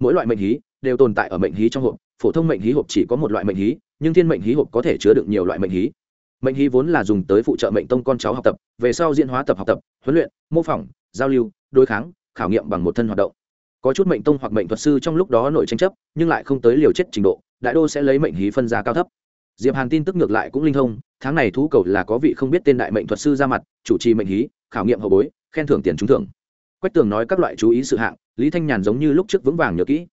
Mỗi loại mệnh hí đều tồn tại ở mệnh hí trong hộp, phổ thông mệnh hí hộp chỉ có một loại mệnh hí, nhưng thiên mệnh hí hộp có thể chứa được nhiều loại mệnh hí. Mệnh hí vốn là dùng tới phụ trợ mệnh tông con cháu học tập, về sau diễn hóa tập học tập, huấn luyện, mô phỏng, giao lưu, đối kháng, khảo nghiệm bằng một thân hoạt động. Có chút mệnh tông hoặc mệnh thuật sư trong lúc đó nội tranh chấp, nhưng lại không tới liều chết trình độ, đại đô sẽ lấy mệnh hí phân giá cao thấp. Diệp hàn tin tức ngược lại cũng linh thông, tháng này thú cầu là có vị không biết tên đại mệnh thuật sư ra mặt, chủ trì mệnh hí, khảo nghiệm hậu bối, khen thưởng tiền trúng thưởng. Quách tường nói các loại chú ý sự hạng, lý thanh nhàn giống như lúc trước vững vàng nhớ kỹ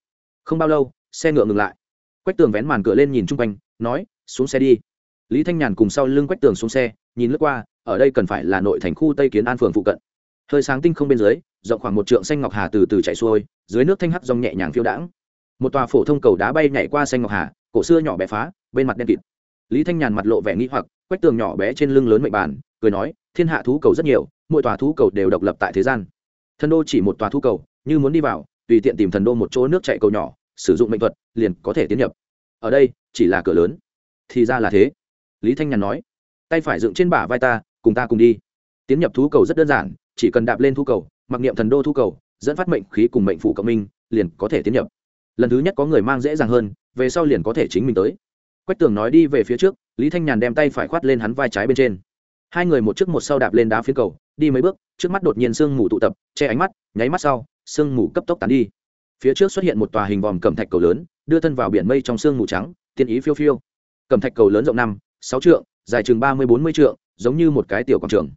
không bao lâu, xe ngựa ngừng lại. Quách tường vén màn cửa lên nhìn chung quanh, nói, xuống xe đi. Lý thanh nhàn cùng sau lưng quách tường xuống xe, nhìn lướt qua, ở đây cần phải là nội thành khu tây kiến an phường phụ cận. Hơi sáng tinh không bên dưới, rộng khoảng một trượng xanh ngọc hà từ từ chạy xuôi, dưới nước thanh hắt dòng nhẹ nhàng phiêu đãng. Một tòa phổ thông cầu đá bay nhảy qua xanh ngọc hà, cổ xưa nhỏ bé phá, bên mặt đen kịt. Lý thanh nhàn mặt lộ vẻ nghĩ hoặc, quách tường nhỏ bé trên lưng lớn mệnh bàn, cười nói, thiên hạ thú cầu rất nhiều, mỗi tòa thú cầu đều độc lập tại thế gian. Thần đô chỉ một tòa thú cầu, như muốn đi vào tùy tiện tìm thần đô một chỗ nước chạy cầu nhỏ, sử dụng mệnh thuật, liền có thể tiến nhập. Ở đây, chỉ là cửa lớn. Thì ra là thế. Lý thanh nhàn nói, tay phải dựng trên bả vai ta, cùng ta cùng đi. Tiến nhập thú cầu rất đơn giản, chỉ cần đạp lên thú cầu, mặc niệm thần đô thú cầu, dẫn phát mệnh khí cùng mệnh phụ cộng minh, liền có thể tiến nhập. Lần thứ nhất có người mang dễ dàng hơn, về sau liền có thể chính mình tới. Quách tường nói đi về phía trước, lý thanh nhàn đem tay phải khoát lên hắn vai trái bên trên. Hai người một trước một sau đạp lên đá phía cầu, đi mấy bước, trước mắt đột nhiên sương mù tụ tập, che ánh mắt nháy mắt sau, sương mù cấp tốc tán đi. Phía trước xuất hiện một tòa hình vòm cẩm thạch cầu lớn, đưa thân vào biển mây trong sương mù trắng, tiên ý phiêu phiêu. Cẩm thạch cầu lớn rộng năm, sáu trượng, dài chừng ba mươi bốn mươi trượng, giống như một cái tiểu quảng trường.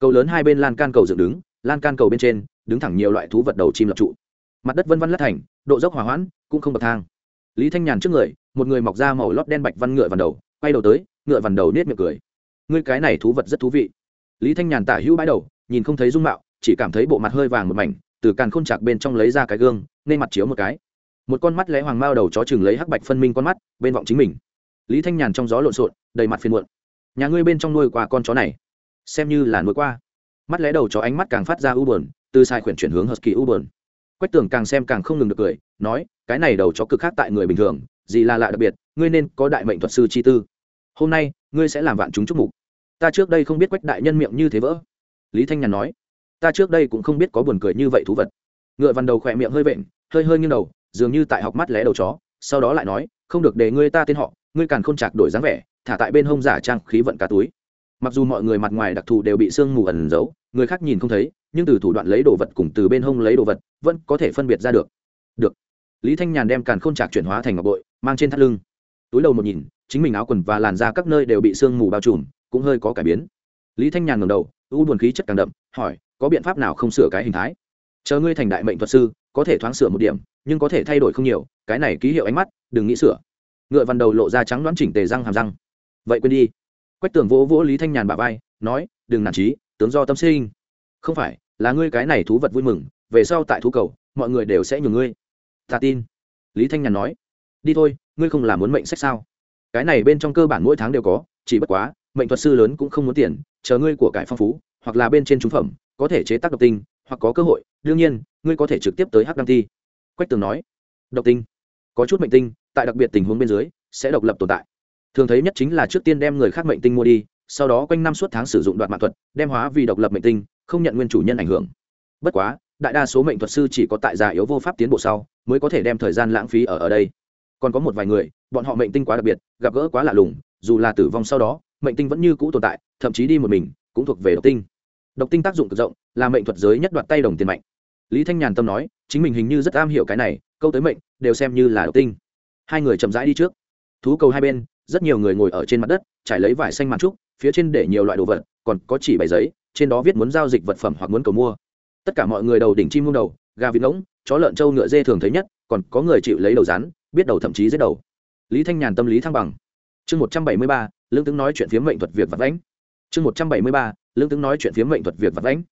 Cầu lớn hai bên lan can cầu dựng đứng, lan can cầu bên trên, đứng thẳng nhiều loại thú vật đầu chim lập trụ. Mặt đất vân vân lất thành, độ dốc hỏa hoãn, cũng không bậc thang. Lý thanh nhàn trước người, một người mọc ra màu lót đen bạch văn ngựa vằn đầu, quay đầu tới, ngựa vằn đầu nết miệng cười. Ngươi cái này thú vật rất thú vị. Lý thanh nhàn tả hữu bãi đầu, nhìn không thấy dung mạo chỉ cảm thấy bộ mặt hơi vàng một mảnh, từ càn khôn chạc bên trong lấy ra cái gương, nên mặt chiếu một cái. Một con mắt lẽ hoàng mao đầu chó chừng lấy hắc bạch phân minh con mắt, bên vọng chính mình. Lý thanh nhàn trong gió lộn xộn, đầy mặt phiền muộn. Nhà ngươi bên trong nuôi qua con chó này, xem như là nuôi qua. Mắt lẽ đầu chó ánh mắt càng phát ra u bờn từ sai khuyển chuyển hướng hờ kỳ u bờn quách tường càng xem càng không ngừng được cười, nói, cái này đầu chó cực khác tại người bình thường, gì là lạ đặc biệt, ngươi nên có đại mệnh thuật sư chi tư. Hôm nay, ngươi sẽ làm vạn chúng chúc mục. Ta trước đây không biết quách đại nhân miệng như thế vỡ. Lý thanh nhàn nói ta trước đây cũng không biết có buồn cười như vậy thú vật. Ngựa văn đầu khỏe miệng hơi vện, hơi hơi nghiêng đầu, dường như tại học mắt lé đầu chó, sau đó lại nói, không được để ngươi ta tên họ, ngươi càng không chạc đổi dáng vẻ, thả tại bên hông giả trang khí vận cả túi. Mặc dù mọi người mặt ngoài đặc thù đều bị sương mù ẩn giấu, người khác nhìn không thấy, nhưng từ thủ đoạn lấy đồ vật cùng từ bên hông lấy đồ vật, vẫn có thể phân biệt ra được. Được. Lý thanh nhàn đem càn k h ô n trạc chuyển hóa thành ngọc bội, mang trên thắt lưng. Túi đầu một nhìn, chính mình áo quần và làn da các nơi đều bị sương mù bao trùm, cũng hơi có cải biến. Lý thanh nhàn ngầm đầu, u buồn khí chất càng đậm, hỏi có biện pháp nào không sửa cái hình thái? Chờ ngươi thành đại mệnh thuật sư, có thể thoáng sửa một điểm, nhưng có thể thay đổi không nhiều, cái này ký hiệu ánh mắt, đừng nghĩ sửa. Ngựa văn đầu lộ ra trắng đoán chỉnh tề răng hàm răng. Vậy quên đi. Quách tường vỗ vỗ lý thanh nhàn bà vai, nói, đừng nản trí, tướng do tâm sinh. Không phải, là ngươi cái này thú vật vui mừng, về sau tại thú cầu, mọi người đều sẽ nhường ngươi. Ta tin. Lý thanh nhàn nói. Đi thôi, ngươi không làm muốn mệnh sách sao? Cái này bên trong cơ bản mỗi tháng đều có, chỉ bất quá, mệnh thuật sư lớn cũng không muốn tiền, chờ ngươi của cải phong phú hoặc là bên trên trung phẩm, có thể chế tác độc tinh, hoặc có cơ hội. Đương nhiên, ngươi có thể trực tiếp tới hắc đăng thi quách tường nói, độc tinh. Có chút mệnh tinh, tại đặc biệt tình huống bên dưới, sẽ độc lập tồn tại. Thường thấy nhất chính là trước tiên đem người khác mệnh tinh mua đi, sau đó quanh năm suốt tháng sử dụng đoạn mạng thuật, đem hóa vì độc lập mệnh tinh, không nhận nguyên chủ nhân ảnh hưởng. Bất quá, đại đa số mệnh thuật sư chỉ có tại già yếu vô pháp tiến bộ sau, mới có thể đem thời gian lãng phí ở ở đây. Còn có một vài người, bọn họ mệnh tinh quá đặc biệt, gặp gỡ quá lạ lùng, dù là tử vong sau đó, mệnh tinh vẫn như cũ tồn tại, thậm chí đi một mình cũng thuộc về độc tinh. Độc tinh tác dụng cực rộng, là mệnh thuật giới nhất đoạt tay đồng tiền mạnh lý thanh nhàn tâm nói, chính mình hình như rất am hiểu cái này, câu tới mệnh, đều xem như là độc tinh. Hai người chậm rãi đi trước. Thú cầu hai bên, rất nhiều người ngồi ở trên mặt đất, trải lấy vải xanh màn trúc, phía trên để nhiều loại đồ vật, còn có chỉ bày giấy, trên đó viết muốn giao dịch vật phẩm hoặc muốn cầu mua. Tất cả mọi người đầu đỉnh chim muông đầu, gà vịt ngỗng, chó lợn trâu ngựa dê thường thấy nhất, còn có người chịu lấy đầu rán biết đầu thậm chí giết đầu. Lý thanh nhàn tâm lý thăng bằng. Chương một trăm bảy mươi ba, lương tướng nói chuyện phiếm mệnh thuật việc vật lãnh chương một trăm bảy mươi ba lương tướng nói chuyện phiếm mệnh thuật việc vật lãnh.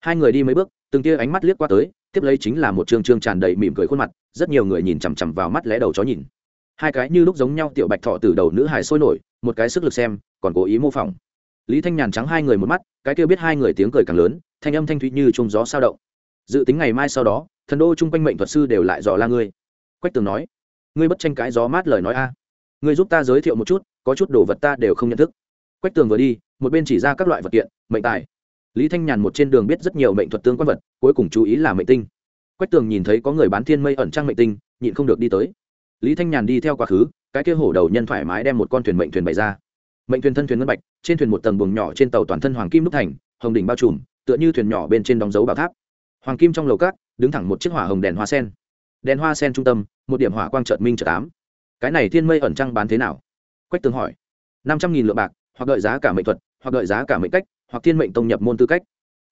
Hai người đi mấy bước, từng tia ánh mắt liếc qua tới, tiếp lấy chính là một chương trương tràn đầy mỉm cười khuôn mặt, rất nhiều người nhìn chằm chằm vào mắt lẽ đầu chó nhìn. Hai cái như lúc giống nhau tiểu bạch thọ từ đầu nữ hài sôi nổi, một cái sức lực xem, còn cố ý mô phỏng. Lý thanh nhàn trắng hai người một mắt, cái kêu biết hai người tiếng cười càng lớn, thanh âm thanh thụy như trông gió sao động. Dự tính ngày mai sau đó, thần đô chung quanh mệnh thuật sư đều lại dò la ngươi. Quách tường nói, ngươi bất tranh cãi gió mát lời nói a. Ngươi giúp ta giới thiệu một chút, có chút đồ vật ta đều không nhận thức. Quách tường vừa đi một bên chỉ ra các loại vật kiện, mệnh tài. Lý thanh nhàn một trên đường biết rất nhiều mệnh thuật tương quan vật, cuối cùng chú ý là mệnh tinh. Quách tường nhìn thấy có người bán thiên mây ẩn trang mệnh tinh, nhịn không được đi tới. Lý thanh nhàn đi theo quá khứ, cái kia hổ đầu nhân thoải mái đem một con thuyền mệnh thuyền bày ra. Mệnh thuyền thân thuyền ngân bạch, trên thuyền một tầng buồng nhỏ trên tàu toàn thân hoàng kim đúc thành, hồng đỉnh bao trùm, tựa như thuyền nhỏ bên trên đóng dấu bảo tháp. Hoàng kim trong lầu cát đứng thẳng một chiếc hỏa hồng đèn hoa sen. Đèn hoa sen trung tâm, một điểm hỏa quang trợt minh trợt tám cái này thiên mây ẩn trăng bán thế nào? Quách tường hỏi. Năm trăm nghìn lượng bạc, hoặc đợi giá cả mệnh thuật hoặc đợi giá cả mệnh cách, hoặc thiên mệnh tông nhập môn tư cách.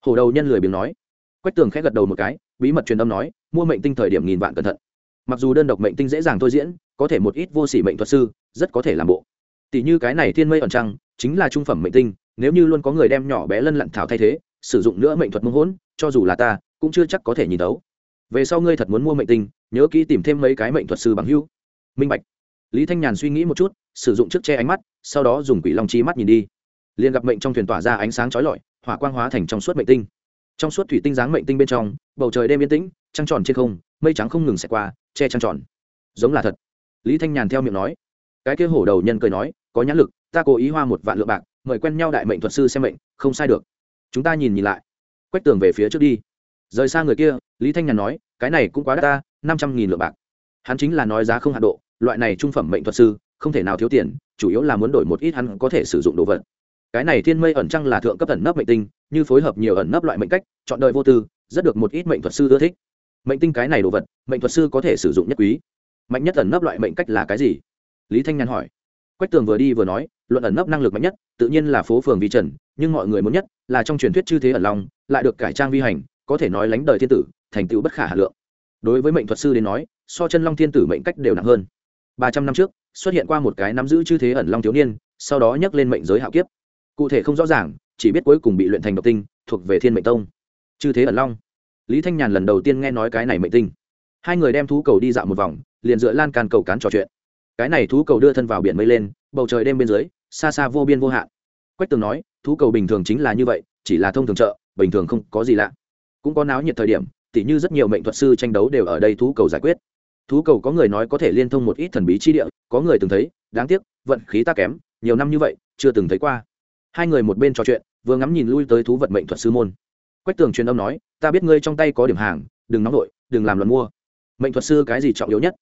Hổ đầu nhân lười biếng nói. Quách tường khẽ gật đầu một cái, bí mật truyền âm nói, mua mệnh tinh thời điểm nghìn vạn cẩn thận. Mặc dù đơn độc mệnh tinh dễ dàng thôi diễn, có thể một ít vô sỉ mệnh thuật sư, rất có thể làm bộ. Tỷ như cái này thiên mây ẩn trăng, chính là trung phẩm mệnh tinh, nếu như luôn có người đem nhỏ bé lân lặn thảo thay thế, sử dụng nữa mệnh thuật mông hỗn, cho dù là ta, cũng chưa chắc có thể nhìn đấu về sau ngươi thật muốn mua mệnh tinh, nhớ kỹ tìm thêm mấy cái mệnh thuật sư bằng hữu. Minh bạch. Lý thanh nhàn suy nghĩ một chút, sử dụng chiếc che ánh mắt, sau đó dùng quỷ long chi mắt nhìn đi liền gặp mệnh trong thuyền tỏa ra ánh sáng chói lọi, hỏa quang hóa thành trong suốt mệnh tinh. Trong suốt thủy tinh dáng mệnh tinh bên trong, bầu trời đêm yên tĩnh, trăng tròn trên không, mây trắng không ngừng xẹt qua, che trăng tròn. Giống là thật. Lý thanh nhàn theo miệng nói. Cái kia hổ đầu nhân cười nói, có nhãn lực, ta cố ý hoa một vạn lượng bạc, mời quen nhau đại mệnh thuật sư xem mệnh, không sai được. Chúng ta nhìn nhìn lại. Quách tường về phía trước đi. Rời xa người kia, lý thanh nhàn nói, cái này cũng quá đắt ta, năm trăm nghìn lượng bạc. Hắn chính là nói giá không hạ độ, loại này trung phẩm mệnh thuật sư, không thể nào thiếu tiền, chủ yếu là muốn đổi một ít hắn có thể sử dụng đồ vật cái này thiên mây ẩn trăng là thượng cấp ẩn nấp mệnh tinh, như phối hợp nhiều ẩn nấp loại mệnh cách, chọn đời vô tư, rất được một ít mệnh thuật sư ưa thích. Mệnh tinh cái này đồ vật, mệnh thuật sư có thể sử dụng nhất quý. Mạnh nhất ẩn nấp loại mệnh cách là cái gì? Lý thanh nhàn hỏi. Quách tường vừa đi vừa nói, luận ẩn nấp năng lực mạnh nhất, tự nhiên là phố phường vi trần, nhưng mọi người muốn nhất là trong truyền thuyết chư thế ẩn long, lại được cải trang vi hành, có thể nói lánh đời thiên tử, thành tựu bất khả hà lượng. Đối với mệnh thuật sư đến nói, so chân long thiên tử mệnh cách đều nặng hơn. Ba trăm năm trước, xuất hiện qua một cái nắm giữ chư thế ẩn long thiếu niên, sau đó nhắc lên mệnh giới hạo kiếp cụ thể không rõ ràng, chỉ biết cuối cùng bị luyện thành độc tinh, thuộc về thiên mệnh tông. Chư thế ẩn long. Lý thanh nhàn lần đầu tiên nghe nói cái này mệnh tinh. Hai người đem thú cầu đi dạo một vòng, liền dựa lan can cầu cán trò chuyện. Cái này thú cầu đưa thân vào biển mây lên, bầu trời đêm bên dưới, xa xa vô biên vô hạn. Quách tường nói, thú cầu bình thường chính là như vậy, chỉ là thông thường chợ bình thường không có gì lạ. Cũng có náo nhiệt thời điểm, tỉ như rất nhiều mệnh thuật sư tranh đấu đều ở đây thú cầu giải quyết. Thú cầu có người nói có thể liên thông một ít thần bí chi địa, có người từng thấy, đáng tiếc, vận khí ta kém, nhiều năm như vậy, chưa từng thấy qua hai người một bên trò chuyện, vừa ngắm nhìn lui tới thú vật mệnh thuật sư môn. Quách tường truyền âm nói, ta biết ngươi trong tay có điểm hàng, đừng nóng vội, đừng làm luận mua. Mệnh thuật sư cái gì trọng yếu nhất?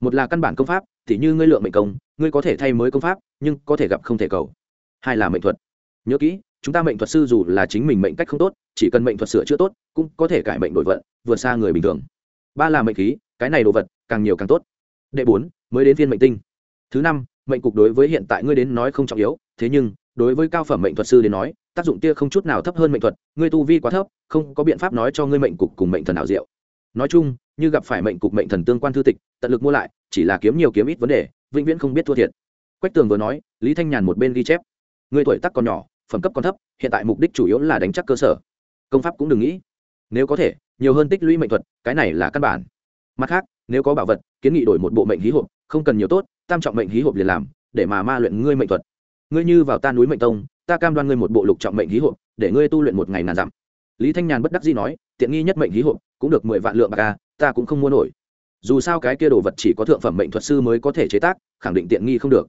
Một là căn bản công pháp thì như ngươi lượng mệnh công, ngươi có thể thay mới công pháp, nhưng có thể gặp không thể cầu. Hai là mệnh thuật. Nhớ kỹ, chúng ta mệnh thuật sư dù là chính mình mệnh cách không tốt, chỉ cần mệnh thuật sửa chữa tốt, cũng có thể cải mệnh đổi vận, vượt xa người bình thường. Ba là mệnh khí, cái này đồ vật, càng nhiều càng tốt. Đệ bốn, mới đến viên mệnh tinh. Thứ năm, mệnh cục đối với hiện tại ngươi đến nói không trọng yếu, thế nhưng đối với cao phẩm mệnh thuật sư đến nói, tác dụng tia không chút nào thấp hơn mệnh thuật, ngươi tu vi quá thấp, không có biện pháp nói cho ngươi mệnh cục cùng mệnh thần nào diệu. Nói chung, như gặp phải mệnh cục mệnh thần tương quan thư tịch, tận lực mua lại, chỉ là kiếm nhiều kiếm ít vấn đề, vĩnh viễn không biết thua thiệt. Quách tường vừa nói, lý thanh nhàn một bên ghi chép. Người tuổi tắc còn nhỏ, phẩm cấp còn thấp, hiện tại mục đích chủ yếu là đánh chắc cơ sở. Công pháp cũng đừng nghĩ. Nếu có thể, nhiều hơn tích lũy mệnh thuật, cái này là căn bản. Mặt khác, nếu có bảo vật, kiến nghị đổi một bộ mệnh hí hộp, không cần nhiều tốt, tam trọng mệnh hí hộp liền làm, để mà ma luyện ngươi mệnh thuật ngươi như vào ta núi mệnh tông, ta cam đoan ngươi một bộ lục trọng mệnh hí hộp, để ngươi tu luyện một ngày nàn dặm. Lý thanh nhàn bất đắc dĩ nói, tiện nghi nhất mệnh hí hộp, cũng được mười vạn lượng bạc ca ta cũng không mua nổi. Dù sao cái kia đồ vật chỉ có thượng phẩm mệnh thuật sư mới có thể chế tác, khẳng định tiện nghi không được.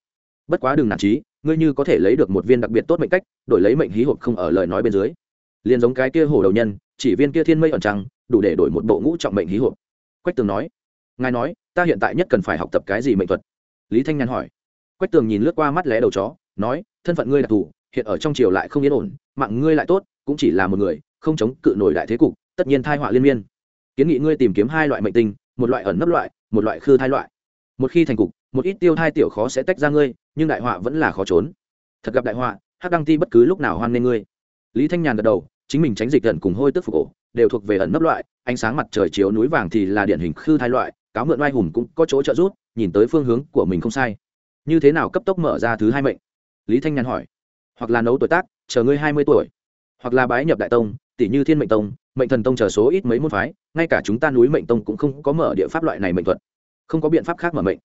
Bất quá đừng nản trí ngươi như có thể lấy được một viên đặc biệt tốt mệnh cách, đổi lấy mệnh hí hộp không ở lời nói bên dưới. Liền giống cái kia hổ đầu nhân, chỉ viên kia thiên mây ẩn trăng, đủ để đổi một bộ ngũ trọng mệnh hí hộp. Quách tường nói, ngài nói, ta hiện tại nhất cần phải học tập cái gì mệnh thuật? Lý thanh nhàn hỏi. Quách tường nhìn lướt qua mắt lé đầu chó nói thân phận ngươi đặc thù hiện ở trong triều lại không yên ổn mạng ngươi lại tốt cũng chỉ là một người không chống cự nổi đại thế cục tất nhiên thai họa liên miên. Kiến nghị ngươi tìm kiếm hai loại mệnh tinh một loại ẩn nấp loại một loại khư thai loại. Một khi thành cục một ít tiêu thai tiểu khó sẽ tách ra ngươi nhưng đại họa vẫn là khó trốn. Thật gặp đại họa hắc đăng ti bất cứ lúc nào hoan nghênh ngươi. Lý thanh nhàn gật đầu chính mình tránh dịch gần cùng hôi tức phục ổ đều thuộc về ẩn nấp loại ánh sáng mặt trời chiếu núi vàng thì là điển hình khư thai loại cáo mượn oai hùng cũng có chỗ trợ rút, nhìn tới phương hướng của mình không sai. Như thế nào cấp tốc mở ra thứ hai mệnh? Lý thanh nhàn hỏi. Hoặc là nấu tuổi tác, chờ ngươi hai mươi tuổi. Hoặc là bái nhập đại tông, tỷ như thiên mệnh tông, mệnh thần tông chờ số ít mấy môn phái, ngay cả chúng ta núi mệnh tông cũng không có mở địa pháp loại này mệnh thuật. Không có biện pháp khác mở mệnh.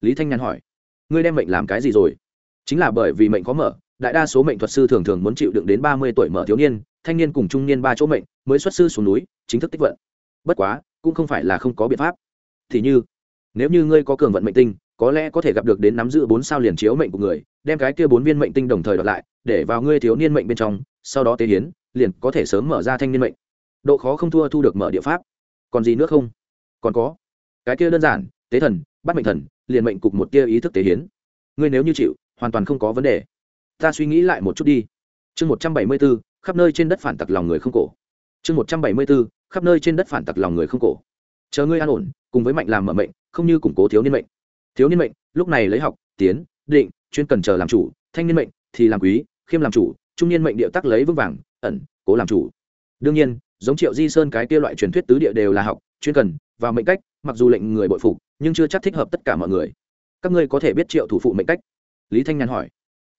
Lý thanh nhàn hỏi. Ngươi đem mệnh làm cái gì rồi? Chính là bởi vì mệnh có mở, đại đa số mệnh thuật sư thường thường muốn chịu đựng đến ba mươi tuổi mở thiếu niên, thanh niên cùng trung niên ba chỗ mệnh, mới xuất sư xuống núi, chính thức tích vận. Bất quá, cũng không phải là không có biện pháp. Thì như, nếu như ngươi có cường vận mệnh tinh có lẽ có thể gặp được đến nắm giữ bốn sao liền chiếu mệnh của người, đem cái kia bốn viên mệnh tinh đồng thời đoạt lại, để vào ngươi thiếu niên mệnh bên trong, sau đó tế hiến, liền có thể sớm mở ra thanh niên mệnh. Độ khó không thua thu được mở địa pháp. Còn gì nữa không? Còn có. Cái kia đơn giản, tế thần, bắt mệnh thần, liền mệnh cục một tia ý thức tế hiến. Ngươi nếu như chịu, hoàn toàn không có vấn đề. Ta suy nghĩ lại một chút đi. Chương một trăm bảy mươi b ố khắp nơi trên đất phản tặc lòng người không cổ. Chương một trăm bảy mươi b ố khắp nơi trên đất phản tặc lòng người không cổ. Chờ ngươi an ổn, cùng với mạnh làm mở mệnh, không như củng cố thiếu niên mệnh thiếu niên mệnh, lúc này lấy học, tiến, định, chuyên cần chờ làm chủ, thanh niên mệnh thì làm quý, khiêm làm chủ, trung niên mệnh địa tắc lấy vững vàng, ẩn, cố làm chủ. Đương nhiên, giống triệu di sơn cái kia loại truyền thuyết tứ địa đều là học, chuyên cần và mệnh cách, mặc dù lệnh người bội phục, nhưng chưa chắc thích hợp tất cả mọi người. Các ngươi có thể biết triệu thủ phụ mệnh cách? Lý thanh nhàn hỏi.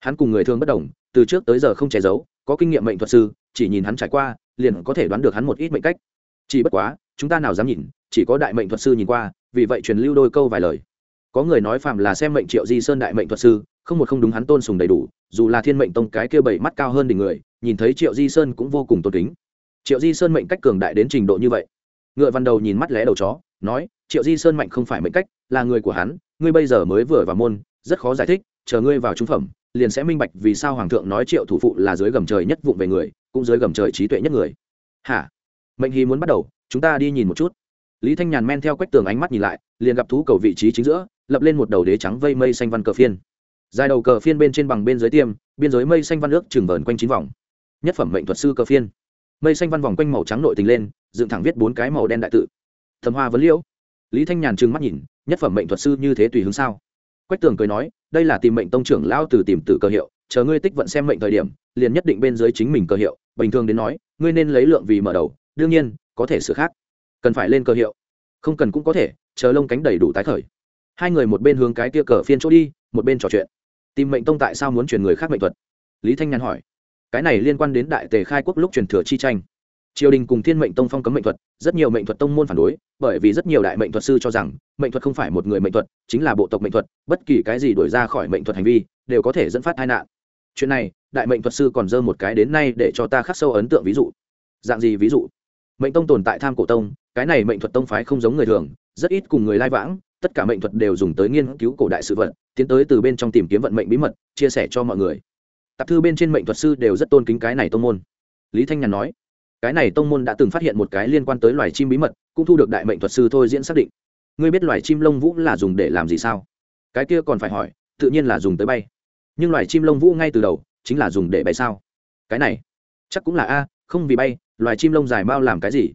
Hắn cùng người thương bất đồng, từ trước tới giờ không che giấu, có kinh nghiệm mệnh thuật sư, chỉ nhìn hắn trải qua, liền có thể đoán được hắn một ít mệnh cách. Chỉ bất quá, chúng ta nào dám nhìn, chỉ có đại mệnh thuật sư nhìn qua, vì vậy truyền lưu đôi câu vài lời có người nói phạm là xem mệnh triệu di sơn đại mệnh thuật sư, không một không đúng hắn tôn sùng đầy đủ, dù là thiên mệnh tông cái kia bảy mắt cao hơn đỉnh người, nhìn thấy triệu di sơn cũng vô cùng tôn kính. Triệu di sơn mệnh cách cường đại đến trình độ như vậy. Ngựa văn đầu nhìn mắt lé đầu chó, nói, triệu di sơn mạnh không phải mệnh cách, là người của hắn, ngươi bây giờ mới vừa vào môn, rất khó giải thích, chờ ngươi vào trung phẩm, liền sẽ minh bạch vì sao hoàng thượng nói triệu thủ phụ là dưới gầm trời nhất vụng về người, cũng dưới gầm trời trí tuệ nhất người. Hả? Mệnh hí muốn bắt đầu, chúng ta đi nhìn một chút. Lý thanh nhàn men theo quách tường ánh mắt nhìn lại, liền gặp thú cầu vị trí chính giữa lập lên một đầu đế trắng vây mây xanh văn cờ phiên. Dài đầu cờ phiên bên trên bằng bên dưới tiêm, biên giới mây xanh văn ước chừng vờn quanh chín vòng. Nhất phẩm mệnh thuật sư cờ phiên. Mây xanh văn vòng quanh màu trắng nội tình lên, dựng thẳng viết bốn cái màu đen đại tự. Thầm hoa vấn liễu. Lý thanh nhàn trừng mắt nhìn, nhất phẩm mệnh thuật sư như thế tùy hướng sao? Quách tường cười nói, đây là tìm mệnh tông trưởng lao từ tìm từ cơ hiệu, chờ ngươi tích vận xem mệnh thời điểm, liền nhất định bên dưới chính mình cơ hiệu, bình thường đến nói, ngươi nên lấy lượng vì mở đầu, đương nhiên, có thể sửa khác. Cần phải lên cơ hiệu. Không cần cũng có thể, chờ lông cánh đầy đủ tái khởi hai người một bên hướng cái tia cờ phiên chỗ đi, một bên trò chuyện. Tìm mệnh tông tại sao muốn truyền người khác mệnh thuật? Lý thanh nhàn hỏi. Cái này liên quan đến đại tề khai quốc lúc truyền thừa chi tranh. Triều đình cùng thiên mệnh tông phong cấm mệnh thuật, rất nhiều mệnh thuật tông môn phản đối, bởi vì rất nhiều đại mệnh thuật sư cho rằng, mệnh thuật không phải một người mệnh thuật, chính là bộ tộc mệnh thuật, bất kỳ cái gì đổi ra khỏi mệnh thuật hành vi, đều có thể dẫn phát tai nạn. Chuyện này, đại mệnh thuật sư còn dơ một cái đến nay để cho ta khắc sâu ấn tượng ví dụ. Dạng gì ví dụ? Mệnh tông tồn tại tham cổ tông, cái này mệnh thuật tông phái không giống người thường, rất ít cùng người lai vãng tất cả mệnh thuật đều dùng tới nghiên cứu cổ đại sự vật, tiến tới từ bên trong tìm kiếm vận mệnh bí mật, chia sẻ cho mọi người. Tạp thư bên trên mệnh thuật sư đều rất tôn kính cái này tông môn. Lý thanh nhàn nói, cái này tông môn đã từng phát hiện một cái liên quan tới loài chim bí mật, cũng thu được đại mệnh thuật sư thôi diễn xác định. Ngươi biết loài chim lông vũ là dùng để làm gì sao? Cái kia còn phải hỏi, tự nhiên là dùng tới bay. Nhưng loài chim lông vũ ngay từ đầu, chính là dùng để bay sao? Cái này, chắc cũng là a, không vì bay, loài chim lông dài bao làm cái gì?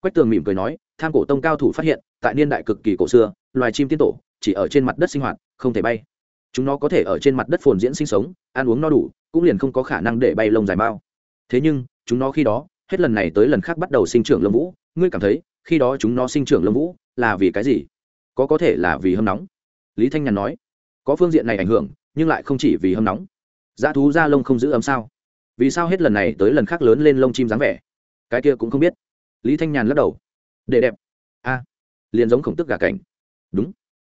Quách tường mỉm cười nói, tham cổ tông cao thủ phát hiện tại niên đại cực kỳ cổ xưa, loài chim tiên tổ chỉ ở trên mặt đất sinh hoạt, không thể bay. Chúng nó có thể ở trên mặt đất phồn diễn sinh sống, ăn uống no đủ, cũng liền không có khả năng để bay lông dài bao. Thế nhưng, chúng nó khi đó, hết lần này tới lần khác bắt đầu sinh trưởng lông vũ. Ngươi cảm thấy, khi đó chúng nó sinh trưởng lông vũ là vì cái gì? Có có thể là vì hâm nóng? Lý thanh nhàn nói. Có phương diện này ảnh hưởng, nhưng lại không chỉ vì hâm nóng. Dã thú da lông không giữ ấm sao? Vì sao hết lần này tới lần khác lớn lên lông chim dáng vẻ? Cái kia cũng không biết. Lý thanh nhàn lắc đầu. Để đẹp. A liền giống khổng tức gà cảnh. Đúng.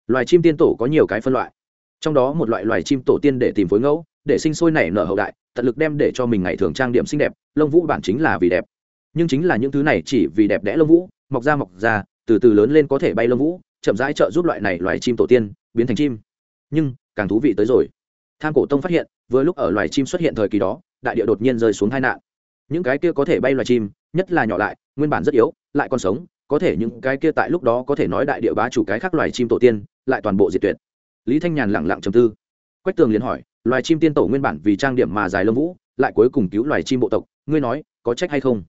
Loài chim tiên tổ có nhiều cái phân loại. Trong đó một loại loài chim tổ tiên để tìm phối ngẫu, để sinh sôi nảy nở hậu đại, tận lực đem để cho mình ngày thường trang điểm xinh đẹp, lông vũ bản chính là vì đẹp. Nhưng chính là những thứ này chỉ vì đẹp đẽ lông vũ, mọc ra mọc ra, từ từ lớn lên có thể bay lông vũ, chậm rãi trợ giúp loại này loài chim tổ tiên biến thành chim. Nhưng, càng thú vị tới rồi. Tham cổ tông phát hiện, vừa lúc ở loài chim xuất hiện thời kỳ đó, đại địa đột nhiên rơi xuống tai nạn. Những cái kia có thể bay loài chim, nhất là nhỏ lại, nguyên bản rất yếu, lại còn sống có thể những cái kia tại lúc đó có thể nói đại địa bá chủ cái khác loài chim tổ tiên, lại toàn bộ diệt tuyệt. Lý thanh nhàn lẳng lặng trầm tư. Quách tường liền hỏi, loài chim tiên tổ nguyên bản vì trang điểm mà dài lông vũ, lại cuối cùng cứu loài chim bộ tộc, ngươi nói, có trách hay không?